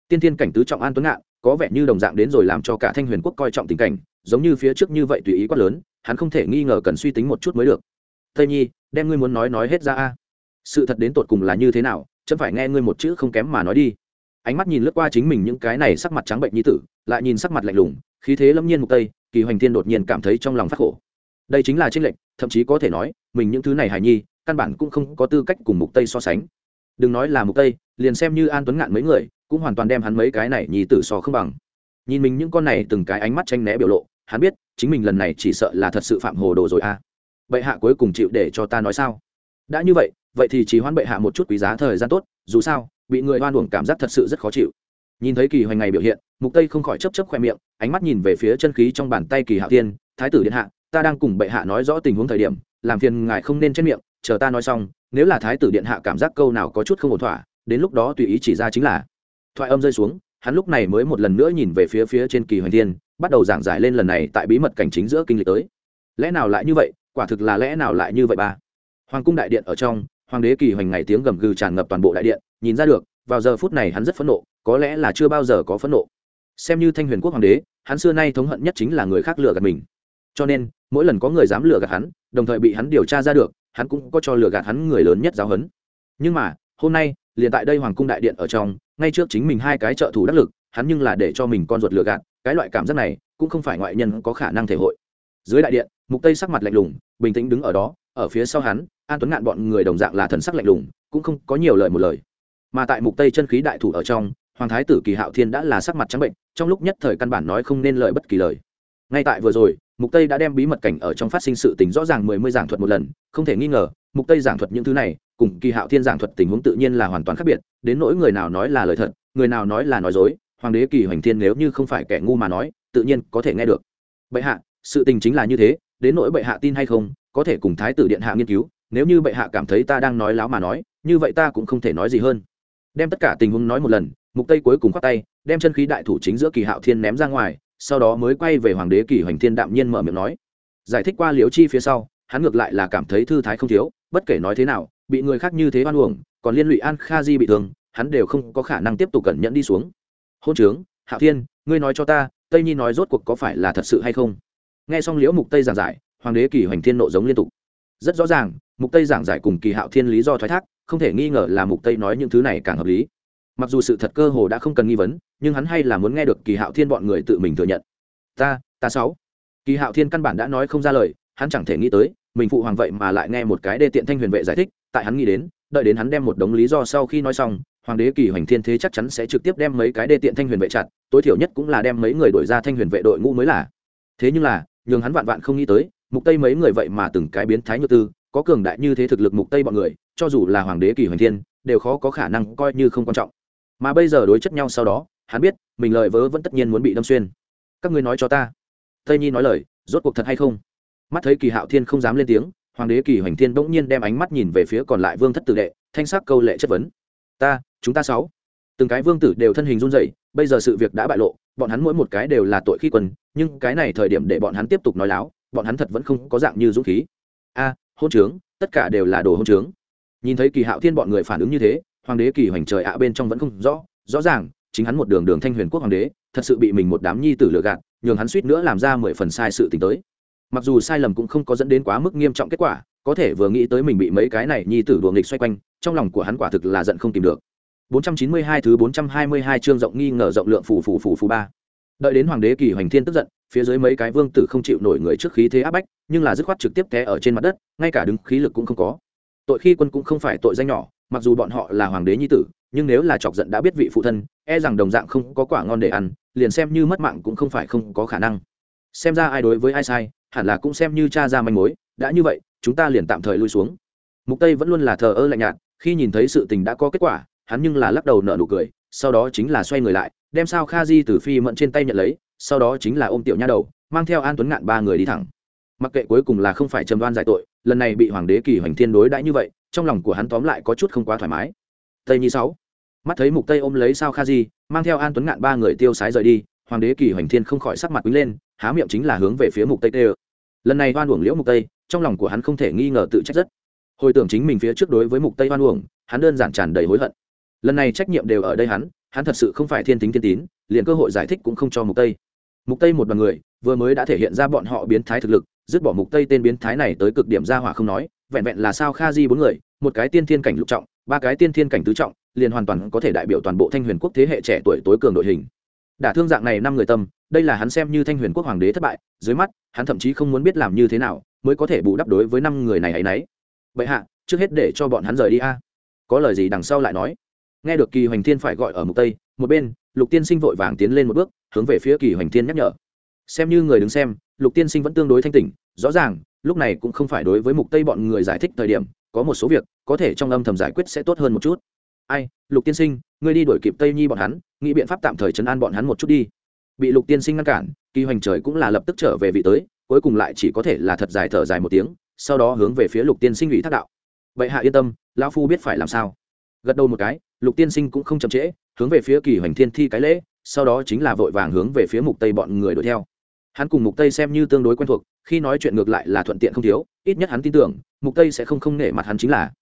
Tiên thiên cảnh tứ trọng an tuấn ngạn, có vẻ như đồng dạng đến rồi làm cho cả thanh huyền quốc coi trọng tình cảnh, giống như phía trước như vậy tùy ý quá lớn, hắn không thể nghi ngờ cần suy tính một chút mới được. Tây nhi, đem ngươi muốn nói nói hết ra a. Sự thật đến tột cùng là như thế nào, chấm phải nghe ngươi một chữ không kém mà nói đi. Ánh mắt nhìn lướt qua chính mình những cái này sắc mặt trắng bệnh như tử, lại nhìn sắc mặt lạnh lùng, khí thế lâm nhiên mục tây kỳ hoành thiên đột nhiên cảm thấy trong lòng phát khổ. Đây chính là tranh lệch, thậm chí có thể nói, mình những thứ này hài nhi, căn bản cũng không có tư cách cùng mục tây so sánh. Đừng nói là mục tây, liền xem như an tuấn ngạn mấy người, cũng hoàn toàn đem hắn mấy cái này nhì tử so không bằng. Nhìn mình những con này từng cái ánh mắt tranh né biểu lộ, hắn biết, chính mình lần này chỉ sợ là thật sự phạm hồ đồ rồi a à. bệ hạ cuối cùng chịu để cho ta nói sao? Đã như vậy vậy thì chỉ hoan bệ hạ một chút quý giá thời gian tốt, dù sao, bị người hoan uổng cảm giác thật sự rất khó chịu nhìn thấy kỳ hoành ngày biểu hiện, mục tây không khỏi chấp chấp khoe miệng, ánh mắt nhìn về phía chân khí trong bàn tay kỳ hạo tiên thái tử điện hạ, ta đang cùng bệ hạ nói rõ tình huống thời điểm, làm phiền ngài không nên chết miệng, chờ ta nói xong, nếu là thái tử điện hạ cảm giác câu nào có chút không ổn thỏa, đến lúc đó tùy ý chỉ ra chính là. Thoại âm rơi xuống, hắn lúc này mới một lần nữa nhìn về phía phía trên kỳ hoành thiên, bắt đầu giảng giải lên lần này tại bí mật cảnh chính giữa kinh lịch tới. Lẽ nào lại như vậy? Quả thực là lẽ nào lại như vậy ba? Hoàng cung đại điện ở trong, hoàng đế kỳ hoành ngày tiếng gầm gừ tràn ngập toàn bộ đại điện, nhìn ra được vào giờ phút này hắn rất phẫn nộ, có lẽ là chưa bao giờ có phẫn nộ. Xem như thanh huyền quốc hoàng đế, hắn xưa nay thống hận nhất chính là người khác lừa gạt mình. Cho nên, mỗi lần có người dám lừa gạt hắn, đồng thời bị hắn điều tra ra được, hắn cũng có cho lừa gạt hắn người lớn nhất giáo hấn nhưng mà, hôm nay, liền tại đây hoàng cung đại điện ở trong, ngay trước chính mình hai cái trợ thủ đắc lực, hắn nhưng là để cho mình con ruột lừa gạt, cái loại cảm giác này, cũng không phải ngoại nhân có khả năng thể hội. Dưới đại điện, mục tây sắc mặt lạnh lùng, bình tĩnh đứng ở đó, ở phía sau hắn, an tuấn ngạn bọn người đồng dạng là thần sắc lạnh lùng, cũng không có nhiều lời một lời mà tại mục tây chân khí đại thủ ở trong, hoàng thái tử kỳ hạo thiên đã là sắc mặt trắng bệnh, trong lúc nhất thời căn bản nói không nên lời bất kỳ lời. Ngay tại vừa rồi, mục tây đã đem bí mật cảnh ở trong phát sinh sự tình rõ ràng mười mươi giảng thuật một lần, không thể nghi ngờ, mục tây giảng thuật những thứ này, cùng kỳ hạo thiên giảng thuật tình huống tự nhiên là hoàn toàn khác biệt, đến nỗi người nào nói là lời thật, người nào nói là nói dối, hoàng đế kỳ hoành thiên nếu như không phải kẻ ngu mà nói, tự nhiên có thể nghe được. Bệ hạ, sự tình chính là như thế, đến nỗi bệ hạ tin hay không, có thể cùng thái tử điện hạ nghiên cứu, nếu như bệ hạ cảm thấy ta đang nói láo mà nói, như vậy ta cũng không thể nói gì hơn đem tất cả tình huống nói một lần, mục tây cuối cùng khoác tay, đem chân khí đại thủ chính giữa kỳ hạo thiên ném ra ngoài, sau đó mới quay về hoàng đế kỳ hoành thiên đạm nhiên mở miệng nói. Giải thích qua liễu chi phía sau, hắn ngược lại là cảm thấy thư thái không thiếu, bất kể nói thế nào, bị người khác như thế oan uổng, còn liên lụy an kha di bị thương, hắn đều không có khả năng tiếp tục cẩn nhẫn đi xuống. Hôn trướng, hạo thiên, ngươi nói cho ta, tây nhi nói rốt cuộc có phải là thật sự hay không? Nghe xong liễu mục tây giảng giải, hoàng đế kỳ hoành thiên nộ giống liên tục. Rất rõ ràng, mục tây giảng giải cùng kỳ hạo thiên lý do thoái thác không thể nghi ngờ là mục tây nói những thứ này càng hợp lý. Mặc dù sự thật cơ hồ đã không cần nghi vấn, nhưng hắn hay là muốn nghe được kỳ hạo thiên bọn người tự mình thừa nhận. Ta ta sáu. Kỳ hạo thiên căn bản đã nói không ra lời, hắn chẳng thể nghĩ tới, mình phụ hoàng vậy mà lại nghe một cái đê tiện thanh huyền vệ giải thích, tại hắn nghĩ đến, đợi đến hắn đem một đống lý do sau khi nói xong, hoàng đế kỳ hoành thiên thế chắc chắn sẽ trực tiếp đem mấy cái đê tiện thanh huyền vệ chặt, tối thiểu nhất cũng là đem mấy người đổi ra thanh huyền vệ đội ngũ mới là. Thế nhưng là, nhường hắn vạn vạn không nghĩ tới, mục tây mấy người vậy mà từng cái biến thái như tư có cường đại như thế thực lực mục tây bọn người, cho dù là hoàng đế kỳ hoành thiên, đều khó có khả năng coi như không quan trọng. Mà bây giờ đối chất nhau sau đó, hắn biết, mình lời vớ vẫn tất nhiên muốn bị đâm xuyên. Các ngươi nói cho ta. Tây nhi nói lời, rốt cuộc thật hay không? Mắt thấy kỳ hạo thiên không dám lên tiếng, hoàng đế kỳ hoành thiên bỗng nhiên đem ánh mắt nhìn về phía còn lại vương thất tử đệ, thanh sắc câu lệ chất vấn. Ta, chúng ta sáu. Từng cái vương tử đều thân hình run rẩy, bây giờ sự việc đã bại lộ, bọn hắn mỗi một cái đều là tội khi quân, nhưng cái này thời điểm để bọn hắn tiếp tục nói láo, bọn hắn thật vẫn không có dạng như dũng khí. A hôn trướng, tất cả đều là đồ hôn trướng. Nhìn thấy kỳ hạo thiên bọn người phản ứng như thế, hoàng đế kỳ hoành trời ạ bên trong vẫn không rõ rõ ràng, chính hắn một đường đường thanh huyền quốc hoàng đế, thật sự bị mình một đám nhi tử lừa gạt, nhường hắn suýt nữa làm ra mười phần sai sự t tới. Mặc dù sai lầm cũng không có dẫn đến quá mức nghiêm trọng kết quả, có thể vừa nghĩ tới mình bị mấy cái này nhi tử đùa nghịch xoay quanh, trong lòng của hắn quả thực là giận không tìm được. 492 thứ 422 chương rộng nghi ngờ rộng lượng phù phù phù phù ba đợi đến hoàng đế kỳ hoành thiên tức giận, phía dưới mấy cái vương tử không chịu nổi người trước khí thế áp bách, nhưng là dứt khoát trực tiếp té ở trên mặt đất, ngay cả đứng khí lực cũng không có. Tội khi quân cũng không phải tội danh nhỏ, mặc dù bọn họ là hoàng đế nhi tử, nhưng nếu là chọc giận đã biết vị phụ thân e rằng đồng dạng không có quả ngon để ăn, liền xem như mất mạng cũng không phải không có khả năng. Xem ra ai đối với ai sai, hẳn là cũng xem như cha ra manh mối, đã như vậy, chúng ta liền tạm thời lui xuống. Mục tây vẫn luôn là thờ ơ lạnh nhạt, khi nhìn thấy sự tình đã có kết quả hắn nhưng là lắc đầu nở nụ cười, sau đó chính là xoay người lại, đem sao kha di từ phi mận trên tay nhận lấy, sau đó chính là ôm tiểu nha đầu, mang theo an tuấn ngạn ba người đi thẳng. Mặc kệ cuối cùng là không phải trầm đoan giải tội, lần này bị hoàng đế kỳ hoành thiên đối đãi như vậy, trong lòng của hắn tóm lại có chút không quá thoải mái. Tây nhi sáu, mắt thấy mục tây ôm lấy sao kha di, mang theo an tuấn ngạn ba người tiêu sái rời đi, hoàng đế kỳ hoành thiên không khỏi sắc mặt quý lên, há miệng chính là hướng về phía mục tây tê lần này đoan uổng liễu mục tây, trong lòng của hắn không thể nghi ngờ tự trách rất. Hồi tưởng chính mình phía trước đối với mục tây hoan uổng, hắn đơn giản tràn đầy hối hận lần này trách nhiệm đều ở đây hắn hắn thật sự không phải thiên tính thiên tín, liền cơ hội giải thích cũng không cho mục tây. Mục tây một đoàn người, vừa mới đã thể hiện ra bọn họ biến thái thực lực, dứt bỏ mục tây tên biến thái này tới cực điểm ra hỏa không nói, vẹn vẹn là sao kha di bốn người, một cái tiên thiên cảnh lục trọng, ba cái tiên thiên cảnh tứ trọng, liền hoàn toàn có thể đại biểu toàn bộ thanh huyền quốc thế hệ trẻ tuổi tối cường đội hình. Đả thương dạng này năm người tâm, đây là hắn xem như thanh huyền quốc hoàng đế thất bại, dưới mắt, hắn thậm chí không muốn biết làm như thế nào mới có thể bù đắp đối với năm người này ấy nấy. Vậy hạ, trước hết để cho bọn hắn rời đi a. Có lời gì đằng sau lại nói nghe được kỳ hoành thiên phải gọi ở mục tây, một bên, lục tiên sinh vội vàng tiến lên một bước, hướng về phía kỳ hoành thiên nhắc nhở. Xem như người đứng xem, lục tiên sinh vẫn tương đối thanh tỉnh, rõ ràng, lúc này cũng không phải đối với mục tây bọn người giải thích thời điểm, có một số việc, có thể trong âm thầm giải quyết sẽ tốt hơn một chút. Ai, lục tiên sinh, ngươi đi đuổi kịp tây nhi bọn hắn, nghĩ biện pháp tạm thời chấn an bọn hắn một chút đi. Bị lục tiên sinh ngăn cản, kỳ hoành trời cũng là lập tức trở về vị tới, cuối cùng lại chỉ có thể là thật dài thở dài một tiếng, sau đó hướng về phía lục tiên sinh ủy thác đạo. Vậy hạ yên tâm, lão phu biết phải làm sao. Gật đầu một cái lục tiên sinh cũng không chậm trễ, hướng về phía kỳ hoành thiên thi cái lễ, sau đó chính là vội vàng hướng về phía mục tây bọn người đuổi theo. Hắn cùng mục tây xem như tương đối quen thuộc, khi nói chuyện ngược lại là thuận tiện không thiếu, ít nhất hắn tin tưởng, mục tây sẽ không không nể mặt hắn chính là.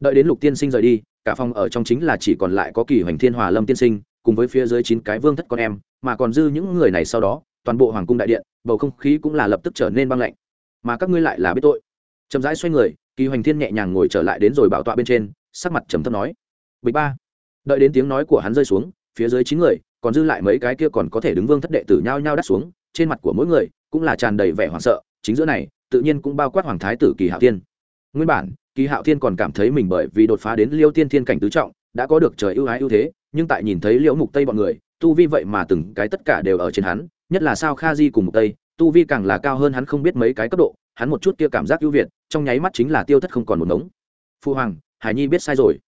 Đợi đến lục tiên sinh rời đi, cả phòng ở trong chính là chỉ còn lại có kỳ hoành thiên hòa lâm tiên sinh, cùng với phía dưới chín cái vương thất con em, mà còn dư những người này sau đó, toàn bộ hoàng cung đại điện, bầu không khí cũng là lập tức trở nên băng lạnh. Mà các ngươi lại là biết tội. Chậm rãi xoay người, kỳ hoành thiên nhẹ nhàng ngồi trở lại đến rồi bảo tọa bên trên, sắc mặt trầm thấp nói, bịch ba đợi đến tiếng nói của hắn rơi xuống, phía dưới chín người, còn dư lại mấy cái kia còn có thể đứng vương thất đệ tử nhao nhao đắt xuống, trên mặt của mỗi người cũng là tràn đầy vẻ hoảng sợ, chính giữa này, tự nhiên cũng bao quát hoàng thái tử kỳ hạo thiên. Nguyên bản, kỳ hạo thiên còn cảm thấy mình bởi vì đột phá đến liêu tiên thiên cảnh tứ trọng, đã có được trời ưu ái ưu thế, nhưng tại nhìn thấy liễu mục tây bọn người, tu vi vậy mà từng cái tất cả đều ở trên hắn, nhất là sao kha di cùng mục tây, tu vi càng là cao hơn hắn không biết mấy cái cấp độ, hắn một chút kia cảm giác ưu việt, trong nháy mắt chính là tiêu thất không còn một ngống. Phu hoàng, hải nhi biết sai rồi.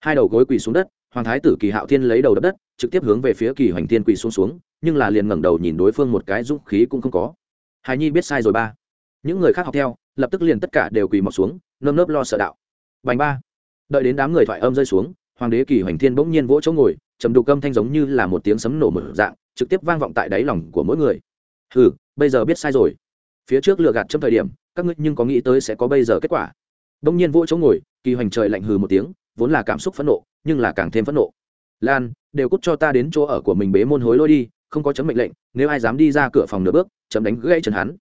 Hai đầu gối quỳ xuống đất hoàng thái tử kỳ hạo thiên lấy đầu đập đất, trực tiếp hướng về phía kỳ hoành thiên quỳ xuống xuống, nhưng là liền ngẩng đầu nhìn đối phương một cái dũng khí cũng không có. Hải nhi biết sai rồi ba. Những người khác học theo, lập tức liền tất cả đều quỳ mọc xuống, nơm nớp lo sợ đạo. Bành ba. Đợi đến đám người thoại âm rơi xuống, hoàng đế kỳ hoành thiên bỗng nhiên vỗ chỗ ngồi, trầm đục âm thanh giống như là một tiếng sấm nổ mở dạng, trực tiếp vang vọng tại đáy lòng của mỗi người. Ừ bây giờ biết sai rồi. Phía trước lừa gạt trong thời điểm, các ngươi nhưng có nghĩ tới sẽ có bây giờ kết quả. Bỗng nhiên vỗ chỗ ngồi, kỳ hoành trời lạnh hừ một tiếng vốn là cảm xúc phẫn nộ, nhưng là càng thêm phẫn nộ. Lan, đều cút cho ta đến chỗ ở của mình bế môn hối lôi đi, không có chấm mệnh lệnh, nếu ai dám đi ra cửa phòng nửa bước, chấm đánh gãy chân hắn.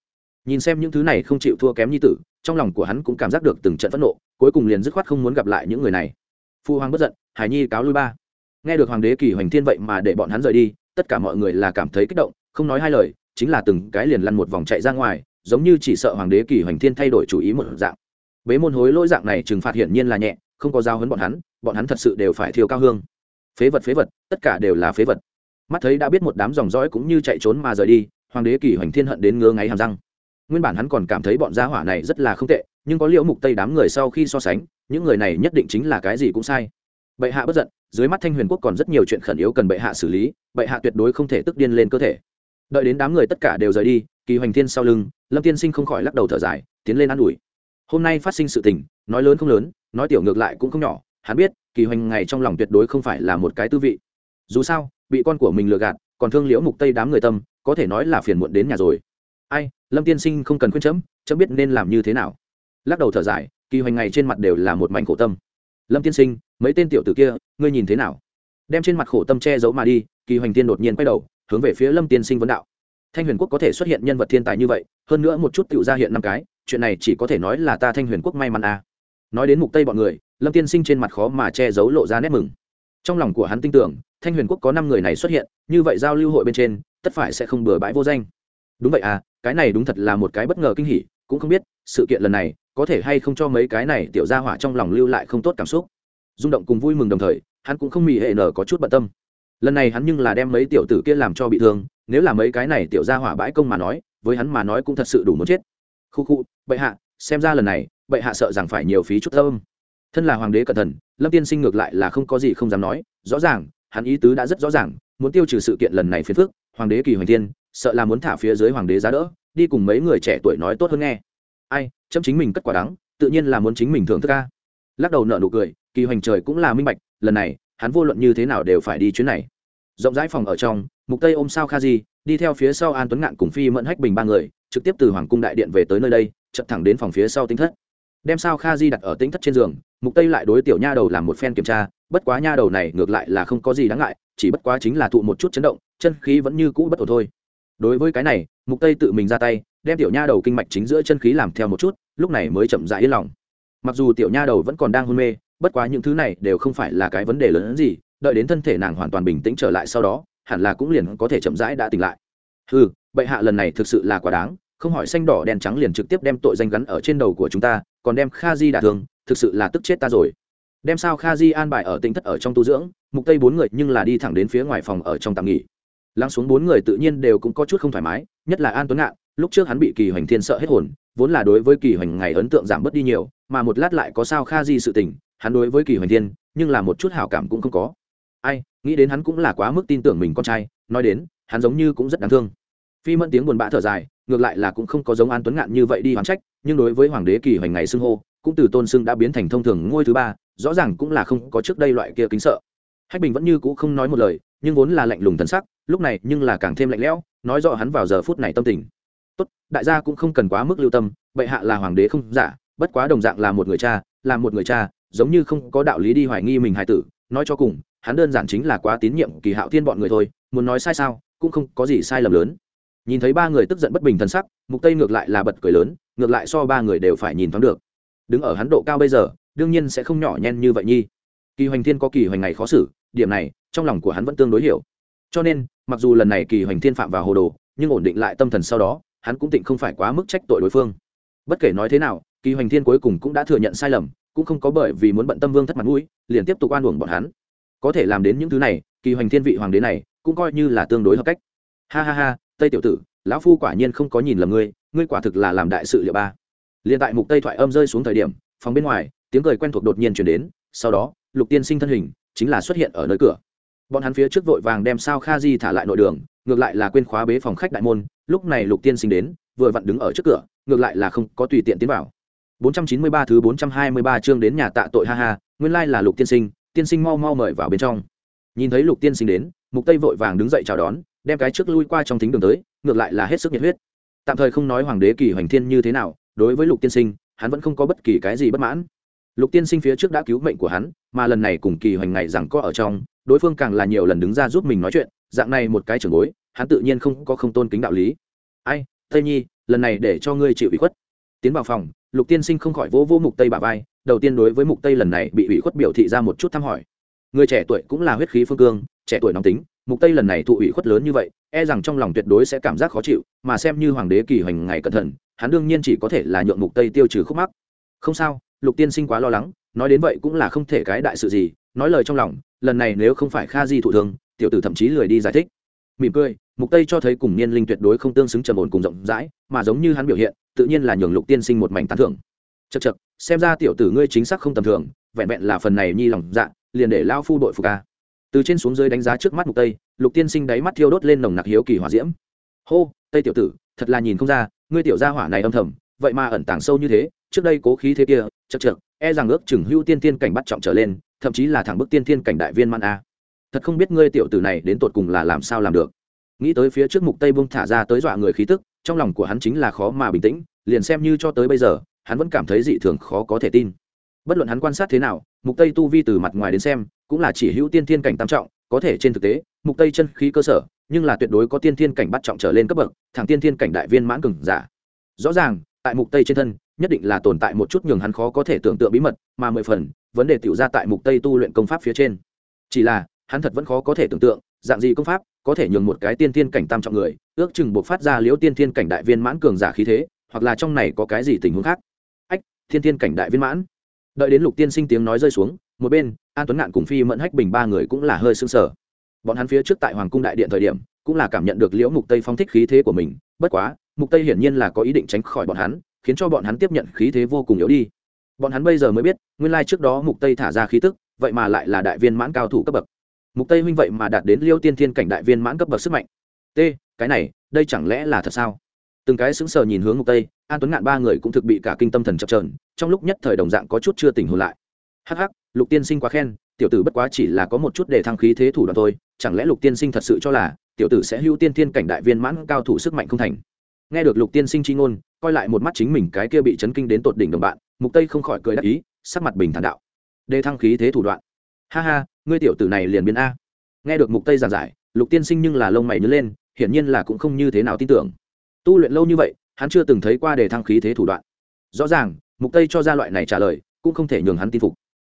Nhìn xem những thứ này không chịu thua kém như tử, trong lòng của hắn cũng cảm giác được từng trận phẫn nộ, cuối cùng liền dứt khoát không muốn gặp lại những người này. Phu hoàng bất giận, hải nhi cáo lui ba. Nghe được hoàng đế kỳ hoành thiên vậy mà để bọn hắn rời đi, tất cả mọi người là cảm thấy kích động, không nói hai lời, chính là từng cái liền lăn một vòng chạy ra ngoài, giống như chỉ sợ hoàng đế kỳ hoành thiên thay đổi chủ ý một dạng. Bế môn hối lỗi dạng này trừng phạt hiển nhiên là nhẹ không có giao hấn bọn hắn bọn hắn thật sự đều phải thiêu cao hương. Phế vật phế vật, tất cả đều là phế vật. Mắt thấy đã biết một đám dòng dõi cũng như chạy trốn mà rời đi, hoàng đế kỳ hoành thiên hận đến ngứa ngáy hàm răng. Nguyên bản hắn còn cảm thấy bọn gia hỏa này rất là không tệ, nhưng có liễu mục tây đám người sau khi so sánh, những người này nhất định chính là cái gì cũng sai. Bệ hạ bất giận, dưới mắt thanh huyền quốc còn rất nhiều chuyện khẩn yếu cần bệ hạ xử lý, bệ hạ tuyệt đối không thể tức điên lên cơ thể. Đợi đến đám người tất cả đều rời đi, kỳ hoành thiên sau lưng, lâm tiên sinh không khỏi lắc đầu thở dài, tiến lên ă n ủi. Hôm nay phát sinh sự tình, nói lớn không lớn nói tiểu ngược lại cũng không nhỏ, hắn biết, kỳ hoành ngày trong lòng tuyệt đối không phải là một cái tư vị. Dù sao, bị con của mình lừa gạt, còn thương liễu mục tây đám người tâm, có thể nói là phiền muộn đến nhà rồi. Ai, lâm tiên sinh không cần khuyên chấm chấm biết nên làm như thế nào. Lắc đầu thở dài, kỳ hoành ngày trên mặt đều là một mảnh khổ tâm. Lâm tiên sinh, mấy tên tiểu tử kia, ngươi nhìn thế nào? Đem trên mặt khổ tâm che giấu mà đi, kỳ hoành tiên đột nhiên quay đầu, hướng về phía lâm tiên sinh vấn đạo. Thanh huyền quốc có thể xuất hiện nhân vật thiên tài như vậy, hơn nữa một chút tựu ra hiện năm cái, chuyện này chỉ có thể nói là ta thanh huyền quốc may mắn à nói đến mục tây bọn người, lâm tiên sinh trên mặt khó mà che giấu lộ ra nét mừng. Trong lòng của hắn tin tưởng, thanh huyền quốc có năm người này xuất hiện, như vậy giao lưu hội bên trên, tất phải sẽ không bừa bãi vô danh. Đúng vậy à cái này đúng thật là một cái bất ngờ kinh hỉ, cũng không biết, sự kiện lần này, có thể hay không cho mấy cái này tiểu gia hỏa trong lòng lưu lại không tốt cảm xúc. Rung động cùng vui mừng đồng thời, hắn cũng không mỉ hệ nở có chút bận tâm. Lần này hắn nhưng là đem mấy tiểu tử kia làm cho bị thương, nếu là mấy cái này tiểu gia hỏa bãi công mà nói, với hắn mà nói cũng thật sự đủ muốn chết. Khu khu, bệ hạ, xem ra lần này bệ hạ sợ rằng phải nhiều phí chút tâm. Thân là hoàng đế cẩn thận, lâm tiên sinh ngược lại là không có gì không dám nói. Rõ ràng, hắn ý tứ đã rất rõ ràng, muốn tiêu trừ sự kiện lần này phiền phức, hoàng đế kỳ hoành thiên, sợ là muốn thả phía dưới hoàng đế giá đỡ, đi cùng mấy người trẻ tuổi nói tốt hơn nghe. Ai, chấm chính mình cất quả đắng, tự nhiên là muốn chính mình thưởng thức ca lắc đầu nợ nụ cười, kỳ hoành trời cũng là minh bạch, lần này, hắn vô luận như thế nào đều phải đi chuyến này. Rộng rãi phòng ở trong, mục tây ôm sao kha di, đi theo phía sau an tuấn ngạn cùng phi mẫn hách bình ba người, trực tiếp từ hoàng cung đại điện về tới nơi đây chậm thẳng đến phòng phía sau tính thất đem sao kha di đặt ở tính thất trên giường, mục tây lại đối tiểu nha đầu làm một phen kiểm tra, bất quá nha đầu này ngược lại là không có gì đáng ngại, chỉ bất quá chính là thụ một chút chấn động, chân khí vẫn như cũ bất ổn thôi. Đối với cái này, mục tây tự mình ra tay, đem tiểu nha đầu kinh mạch chính giữa chân khí làm theo một chút, lúc này mới chậm rãi yên lòng. Mặc dù tiểu nha đầu vẫn còn đang hôn mê, bất quá những thứ này đều không phải là cái vấn đề lớn hơn gì, đợi đến thân thể nàng hoàn toàn bình tĩnh trở lại sau đó, hẳn là cũng liền có thể chậm rãi đã tỉnh lại. Ừ bệ hạ lần này thực sự là quá đáng không hỏi xanh đỏ đen trắng liền trực tiếp đem tội danh gắn ở trên đầu của chúng ta, còn đem kha di đả thương, thực sự là tức chết ta rồi. Đem sao kha di an bài ở tỉnh thất ở trong tu dưỡng, mục tây bốn người nhưng là đi thẳng đến phía ngoài phòng ở trong tạm nghỉ. Lắng xuống bốn người tự nhiên đều cũng có chút không thoải mái, nhất là an tuấn ngạn, lúc trước hắn bị kỳ hoành thiên sợ hết hồn, vốn là đối với kỳ hoành ngày ấn tượng giảm bớt đi nhiều, mà một lát lại có sao kha di sự tình, hắn đối với kỳ hoành thiên, nhưng là một chút hảo cảm cũng không có. Ai, nghĩ đến hắn cũng là quá mức tin tưởng mình con trai, nói đến, hắn giống như cũng rất đáng thương. Phi mẫn tiếng buồn bã thở dài ngược lại là cũng không có giống an tuấn ngạn như vậy đi hoán trách, nhưng đối với hoàng đế kỳ hoành ngày xưng hô, cũng từ tôn xưng đã biến thành thông thường ngôi thứ ba, rõ ràng cũng là không có trước đây loại kia kính sợ. Hách bình vẫn như cũ không nói một lời, nhưng vốn là lạnh lùng thần sắc, lúc này nhưng là càng thêm lạnh lẽo, nói rõ hắn vào giờ phút này tâm tình. Tốt, đại gia cũng không cần quá mức lưu tâm, bệ hạ là hoàng đế không giả, bất quá đồng dạng là một người cha, là một người cha, giống như không có đạo lý đi hoài nghi mình hài tử, nói cho cùng, hắn đơn giản chính là quá tín nhiệm kỳ hạo thiên bọn người thôi, muốn nói sai sao, cũng không có gì sai lầm lớn nhìn thấy ba người tức giận bất bình thần sắc, mục tây ngược lại là bật cười lớn, ngược lại so ba người đều phải nhìn thoáng được. Đứng ở hắn độ cao bây giờ, đương nhiên sẽ không nhỏ nhen như vậy nhi. Kỳ hoành thiên có kỳ hoành ngày khó xử, điểm này, trong lòng của hắn vẫn tương đối hiểu. Cho nên, mặc dù lần này kỳ hoành thiên phạm vào hồ đồ, nhưng ổn định lại tâm thần sau đó, hắn cũng tịnh không phải quá mức trách tội đối phương. Bất kể nói thế nào, kỳ hoành thiên cuối cùng cũng đã thừa nhận sai lầm, cũng không có bởi vì muốn bận tâm vương thất mặt mũi, liền tiếp tục oan uổng bọn hắn. Có thể làm đến những thứ này, kỳ hoành thiên vị hoàng đế này, cũng coi như là tương đối hợp cách. Ha ha ha tây tiểu tử, lão phu quả nhiên không có nhìn lầm ngươi ngươi quả thực là làm đại sự liệu ba. Liền tại mục tây thoại âm rơi xuống thời điểm, phòng bên ngoài, tiếng cười quen thuộc đột nhiên chuyển đến, sau đó, lục tiên sinh thân hình chính là xuất hiện ở nơi cửa. Bọn hắn phía trước vội vàng đem sao kha di thả lại nội đường, ngược lại là quên khóa bế phòng khách đại môn, lúc này lục tiên sinh đến, vừa vặn đứng ở trước cửa, ngược lại là không có tùy tiện tiến vào. 493 thứ 423 chương đến nhà tạ tội ha ha, nguyên lai là lục tiên sinh tiên sinh mau mau mời vào bên trong. Nhìn thấy lục tiên sinh đến, mục tây vội vàng đứng dậy chào đón đem cái trước lui qua trong thính đường tới, ngược lại là hết sức nhiệt huyết. Tạm thời không nói hoàng đế kỳ hoành thiên như thế nào, đối với lục tiên sinh, hắn vẫn không có bất kỳ cái gì bất mãn. Lục tiên sinh phía trước đã cứu mệnh của hắn, mà lần này cùng kỳ hoành ngày rằng có ở trong, đối phương càng là nhiều lần đứng ra giúp mình nói chuyện, dạng này một cái trưởng bối, hắn tự nhiên không có không tôn kính đạo lý. Ai, tây nhi, lần này để cho ngươi chịu ủy khuất. Tiến vào phòng, lục tiên sinh không khỏi vỗ vỗ mục tây bà vai, đầu tiên đối với mục tây lần này bị ủy khuất biểu thị ra một chút thăm hỏi. Người trẻ tuổi cũng là huyết khí phương cương, trẻ tuổi nóng tính mục tây lần này thụ ủy khuất lớn như vậy e rằng trong lòng tuyệt đối sẽ cảm giác khó chịu, mà xem như hoàng đế kỳ hoành ngày cẩn thận, hắn đương nhiên chỉ có thể là nhượng mục tây tiêu trừ khúc mắc. Không sao, lục tiên sinh quá lo lắng, nói đến vậy cũng là không thể cái đại sự gì, nói lời trong lòng, lần này nếu không phải kha di thụ thường tiểu tử thậm chí lười đi giải thích. Mỉm cười, mục tây cho thấy cùng niên linh tuyệt đối không tương xứng trầm ổn cùng rộng rãi, mà giống như hắn biểu hiện, tự nhiên là nhường lục tiên sinh một mảnh tán thưởng. Chật chật xem ra tiểu tử ngươi chính xác không tầm thường, vẹn vẹn là phần này nhi lòng dạ liền để lao phu đội phục ca từ trên xuống dưới đánh giá trước mắt mục tây lục tiên sinh đáy mắt thiêu đốt lên nồng nặc hiếu kỳ hỏa diễm hô tây tiểu tử thật là nhìn không ra ngươi tiểu gia hỏa này âm thầm vậy mà ẩn tàng sâu như thế trước đây cố khí thế kia chật chật e rằng ước chừng hưu tiên tiên cảnh bắt trọng trở lên thậm chí là thẳng bức tiên tiên cảnh đại viên man a thật không biết ngươi tiểu tử này đến tột cùng là làm sao làm được nghĩ tới phía trước mục tây bung thả ra tới dọa người khí tức trong lòng của hắn chính là khó mà bình tĩnh liền xem như cho tới bây giờ hắn vẫn cảm thấy dị thường khó có thể tin bất luận hắn quan sát thế nào mục tây tu vi từ mặt ngoài đến xem, cũng là chỉ hữu tiên thiên cảnh tam trọng, có thể trên thực tế, mục tây chân khí cơ sở, nhưng là tuyệt đối có tiên thiên cảnh bắt trọng trở lên cấp bậc, thẳng tiên thiên cảnh đại viên mãn cường giả. Rõ ràng, tại mục tây trên thân, nhất định là tồn tại một chút nhường hắn khó có thể tưởng tượng bí mật, mà mười phần, vấn đề tiểu ra tại mục tây tu luyện công pháp phía trên. Chỉ là, hắn thật vẫn khó có thể tưởng tượng, dạng gì công pháp có thể nhường một cái tiên thiên cảnh tam trọng người, ước chừng buộc phát ra liễu tiên thiên cảnh đại viên mãn cường giả khí thế, hoặc là trong này có cái gì tình huống khác. Ách thiên thiên cảnh đại viên mãn đợi đến lục tiên sinh tiếng nói rơi xuống, một bên, an tuấn ngạn cùng phi mẫn hách bình ba người cũng là hơi sưng sờ. Bọn hắn phía trước tại hoàng cung đại điện thời điểm, cũng là cảm nhận được liễu mục tây phong thích khí thế của mình, bất quá, mục tây hiển nhiên là có ý định tránh khỏi bọn hắn, khiến cho bọn hắn tiếp nhận khí thế vô cùng yếu đi. Bọn hắn bây giờ mới biết, nguyên lai trước đó mục tây thả ra khí tức, vậy mà lại là đại viên mãn cao thủ cấp bậc. Mục tây huynh vậy mà đạt đến liêu tiên thiên cảnh đại viên mãn cấp bậc sức mạnh. T, cái này, đây chẳng lẽ là thật sao? Từng cái sững sờ nhìn hướng ngục tây, an tuấn ngạn ba người cũng thực bị cả kinh tâm thần chập trờn trong lúc nhất thời đồng dạng có chút chưa tỉnh hồn lại. Hắc hắc, lục tiên sinh quá khen, tiểu tử bất quá chỉ là có một chút để thăng khí thế thủ đoạn thôi, chẳng lẽ lục tiên sinh thật sự cho là, tiểu tử sẽ hữu tiên thiên cảnh đại viên mãn cao thủ sức mạnh không thành? Nghe được lục tiên sinh chi ngôn, coi lại một mắt chính mình cái kia bị chấn kinh đến tột đỉnh đồng bạn, mục tây không khỏi cười đắc ý, sắc mặt bình thản đạo. Đề thăng khí thế thủ đoạn. Ha ha, ngươi tiểu tử này liền biến a. Nghe được mục tây giảng giải, lục tiên sinh nhưng là lông mày nhớ lên, hiển nhiên là cũng không như thế nào tin tưởng tu luyện lâu như vậy, hắn chưa từng thấy qua đề thăng khí thế thủ đoạn. Rõ ràng, mục tây cho ra loại này trả lời, cũng không thể nhường hắn tin phục.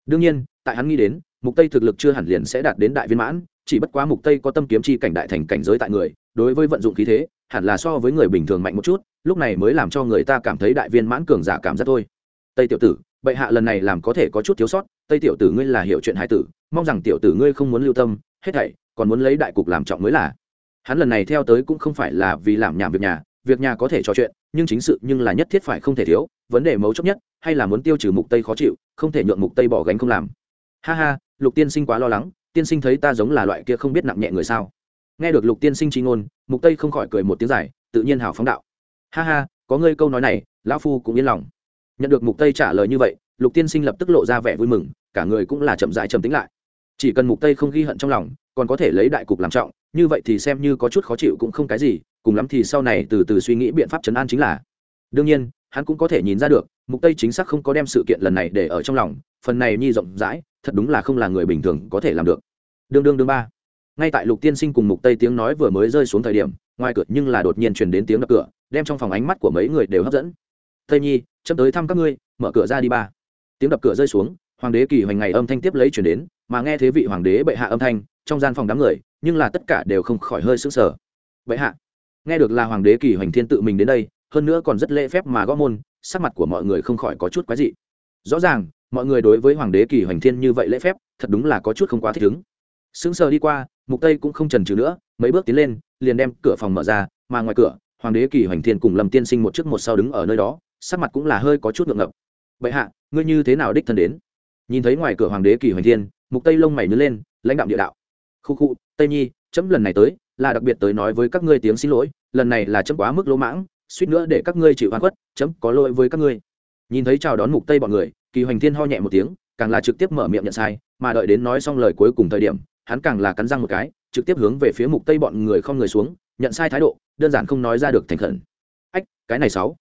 Đương nhiên, tại hắn nghĩ đến, mục tây thực lực chưa hẳn liền sẽ đạt đến đại viên mãn, chỉ bất quá mục tây có tâm kiếm chi cảnh đại thành cảnh giới tại người, đối với vận dụng khí thế, hẳn là so với người bình thường mạnh một chút, lúc này mới làm cho người ta cảm thấy đại viên mãn cường giả cảm giác thôi. Tây tiểu tử, bệ hạ lần này làm có thể có chút thiếu sót, tây tiểu tử ngươi là hiểu chuyện hải tử, mong rằng tiểu tử ngươi không muốn lưu tâm, hết thảy, còn muốn lấy đại cục làm trọng mới là. Hắn lần này theo tới cũng không phải là vì làm nhảm việc nhà việc nhà có thể trò chuyện, nhưng chính sự nhưng là nhất thiết phải không thể thiếu, vấn đề mấu chốt nhất, hay là muốn tiêu trừ mục tây khó chịu, không thể nhượng mục tây bỏ gánh không làm. Ha ha, lục tiên sinh quá lo lắng, tiên sinh thấy ta giống là loại kia không biết nặng nhẹ người sao. Nghe được lục tiên sinh chi ngôn, mục tây không khỏi cười một tiếng dài, tự nhiên hào phóng đạo. Ha ha, có ngươi câu nói này, lão phu cũng yên lòng. Nhận được mục tây trả lời như vậy, lục tiên sinh lập tức lộ ra vẻ vui mừng, cả người cũng là chậm rãi trầm tính lại. Chỉ cần mục tây không ghi hận trong lòng, còn có thể lấy đại cục làm trọng, như vậy thì xem như có chút khó chịu cũng không cái gì cùng lắm thì sau này từ từ suy nghĩ biện pháp chấn an chính là. Đương nhiên, hắn cũng có thể nhìn ra được, mục tây chính xác không có đem sự kiện lần này để ở trong lòng, phần này nhi rộng rãi, thật đúng là không là người bình thường có thể làm được. Đương đương đương ba. Ngay tại lục tiên sinh cùng mục tây tiếng nói vừa mới rơi xuống thời điểm, ngoài cửa nhưng là đột nhiên truyền đến tiếng đập cửa, đem trong phòng ánh mắt của mấy người đều hấp dẫn. Tây nhi, chấm tới thăm các ngươi, mở cửa ra đi ba. Tiếng đập cửa rơi xuống, hoàng đế kỳ hoành ngày âm thanh tiếp lấy chuyển đến, mà nghe thế vị hoàng đế bệ hạ âm thanh, trong gian phòng đám người, nhưng là tất cả đều không khỏi hơi sững sờ. Bệ hạ nghe được là hoàng đế kỳ hoành thiên tự mình đến đây, hơn nữa còn rất lễ phép mà gõ môn, sắc mặt của mọi người không khỏi có chút quái dị. Rõ ràng, mọi người đối với hoàng đế kỳ hoành thiên như vậy lễ phép, thật đúng là có chút không quá thích ứng. Sững sờ đi qua, mục tây cũng không trần trừ nữa, mấy bước tiến lên, liền đem cửa phòng mở ra, mà ngoài cửa, hoàng đế kỳ hoành thiên cùng lâm tiên sinh một trước một sau đứng ở nơi đó, sắc mặt cũng là hơi có chút ngượng ngập. Bệ hạ, ngươi như thế nào đích thân đến? Nhìn thấy ngoài cửa hoàng đế kỳ hoành thiên, mục tây lông mày nhớ lên, lãnh đạo địa đạo. Khu khu, tây nhi, chấm lần này tới là đặc biệt tới nói với các ngươi tiếng xin lỗi, lần này là chấm quá mức lỗ mãng, suýt nữa để các ngươi chịu oan khuất, chấm có lỗi với các ngươi. Nhìn thấy chào đón mục tây bọn người, kỳ hoành thiên ho nhẹ một tiếng, càng là trực tiếp mở miệng nhận sai, mà đợi đến nói xong lời cuối cùng thời điểm, hắn càng là cắn răng một cái, trực tiếp hướng về phía mục tây bọn người không người xuống, nhận sai thái độ, đơn giản không nói ra được thành khẩn. Ách, cái này sáu.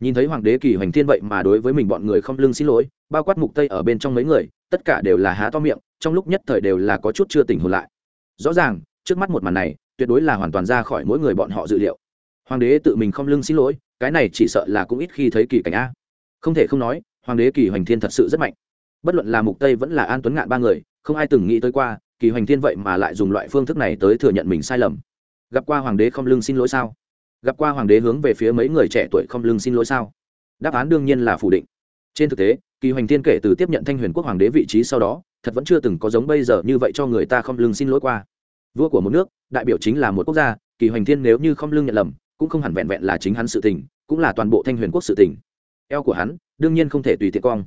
Nhìn thấy hoàng đế kỳ hoành thiên vậy mà đối với mình bọn người không lưng xin lỗi, bao quát mục tây ở bên trong mấy người, tất cả đều là há to miệng, trong lúc nhất thời đều là có chút chưa tỉnh hồn lại. Rõ ràng, trước mắt một màn này tuyệt đối là hoàn toàn ra khỏi mỗi người bọn họ dự liệu. Hoàng đế tự mình không lưng xin lỗi, cái này chỉ sợ là cũng ít khi thấy kỳ cảnh a. Không thể không nói, hoàng đế kỳ hoành thiên thật sự rất mạnh. Bất luận là mục tây vẫn là an tuấn ngạn ba người, không ai từng nghĩ tới qua, kỳ hoành thiên vậy mà lại dùng loại phương thức này tới thừa nhận mình sai lầm. Gặp qua hoàng đế không lưng xin lỗi sao? Gặp qua hoàng đế hướng về phía mấy người trẻ tuổi không lưng xin lỗi sao? Đáp án đương nhiên là phủ định. Trên thực tế, kỳ hoành thiên kể từ tiếp nhận thanh huyền quốc hoàng đế vị trí sau đó, thật vẫn chưa từng có giống bây giờ như vậy cho người ta không lưng xin lỗi qua vua của một nước, đại biểu chính là một quốc gia, kỳ hoành thiên nếu như không lưng nhận lầm, cũng không hẳn vẹn vẹn là chính hắn sự tình, cũng là toàn bộ thanh huyền quốc sự tình. Eo của hắn, đương nhiên không thể tùy tiện cong.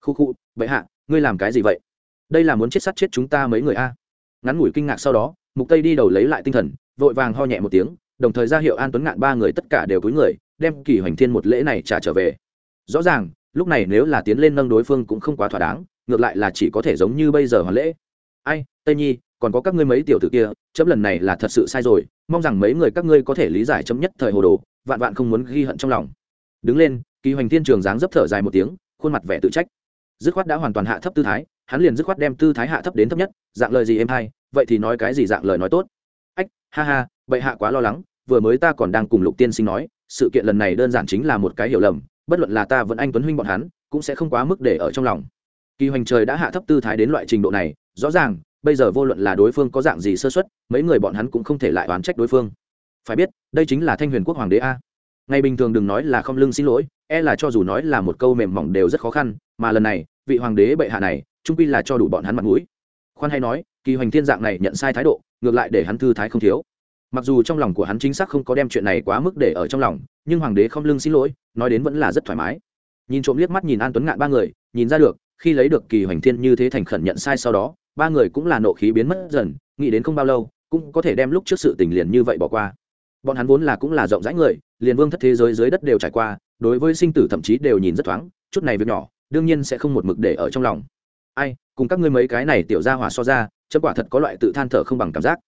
Khu khu, bệ hạ, ngươi làm cái gì vậy? Đây là muốn chết sát chết chúng ta mấy người a? Ngắn ngủi kinh ngạc sau đó, mục tây đi đầu lấy lại tinh thần, vội vàng ho nhẹ một tiếng, đồng thời ra hiệu an tuấn ngạn ba người tất cả đều cúi người, đem kỳ hoành thiên một lễ này trả trở về. Rõ ràng, lúc này nếu là tiến lên nâng đối phương cũng không quá thỏa đáng, ngược lại là chỉ có thể giống như bây giờ hoàn lễ. Ai, tây nhi còn có các ngươi mấy tiểu tử kia, chấm lần này là thật sự sai rồi, mong rằng mấy người các ngươi có thể lý giải chấm nhất thời hồ đồ, vạn vạn không muốn ghi hận trong lòng. Đứng lên, kỳ hoành thiên trường dáng dấp thở dài một tiếng, khuôn mặt vẻ tự trách. Dứt khoát đã hoàn toàn hạ thấp tư thái, hắn liền dứt khoát đem tư thái hạ thấp đến thấp nhất, dạng lời gì em hay, vậy thì nói cái gì dạng lời nói tốt. Ách, ha ha, bệ hạ quá lo lắng, vừa mới ta còn đang cùng lục tiên sinh nói, sự kiện lần này đơn giản chính là một cái hiểu lầm, bất luận là ta vẫn anh tuấn huynh bọn hắn, cũng sẽ không quá mức để ở trong lòng. Kỳ hoành trời đã hạ thấp tư thái đến loại trình độ này, rõ ràng bây giờ vô luận là đối phương có dạng gì sơ xuất mấy người bọn hắn cũng không thể lại oán trách đối phương. Phải biết, đây chính là thanh huyền quốc hoàng đế a. Ngày bình thường đừng nói là không lưng xin lỗi e là cho dù nói là một câu mềm mỏng đều rất khó khăn, mà lần này, vị hoàng đế bệ hạ này, trung pi là cho đủ bọn hắn mặt mũi. Khoan hay nói, kỳ hoành thiên dạng này nhận sai thái độ, ngược lại để hắn thư thái không thiếu. Mặc dù trong lòng của hắn chính xác không có đem chuyện này quá mức để ở trong lòng, nhưng hoàng đế không lưng xin lỗi, nói đến vẫn là rất thoải mái. Nhìn trộm liếc mắt nhìn an tuấn ngạn ba người, nhìn ra được, khi lấy được kỳ hoành thiên như thế thành khẩn nhận sai sau đó ba người cũng là nộ khí biến mất dần, nghĩ đến không bao lâu, cũng có thể đem lúc trước sự tình liền như vậy bỏ qua. Bọn hắn vốn là cũng là rộng rãi người, liền vương thất thế giới dưới đất đều trải qua, đối với sinh tử thậm chí đều nhìn rất thoáng, chút này việc nhỏ, đương nhiên sẽ không một mực để ở trong lòng. Ai, cùng các ngươi mấy cái này tiểu ra hòa so ra, chấm quả thật có loại tự than thở không bằng cảm giác.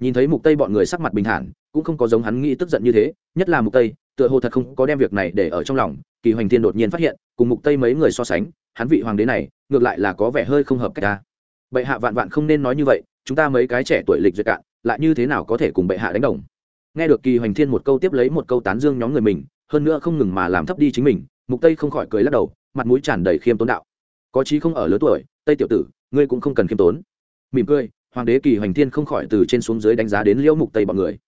Nhìn thấy mục tây bọn người sắc mặt bình thản, cũng không có giống hắn nghĩ tức giận như thế, nhất là mục tây, tựa hồ thật không có đem việc này để ở trong lòng, kỳ hoành thiên đột nhiên phát hiện, cùng mục tây mấy người so sánh, hắn vị hoàng đế này, ngược lại là có vẻ hơi không hợp cách ta bệ hạ vạn vạn không nên nói như vậy, chúng ta mấy cái trẻ tuổi lịch duyệt cạn, lại như thế nào có thể cùng bệ hạ đánh đồng? Nghe được kỳ hoành thiên một câu tiếp lấy một câu tán dương nhóm người mình, hơn nữa không ngừng mà làm thấp đi chính mình, mục tây không khỏi cười lắc đầu, mặt mũi tràn đầy khiêm tốn đạo. Có chí không ở lớn tuổi, tây tiểu tử, ngươi cũng không cần khiêm tốn. Mỉm cười, hoàng đế kỳ hoành thiên không khỏi từ trên xuống dưới đánh giá đến liễu mục tây bọn người.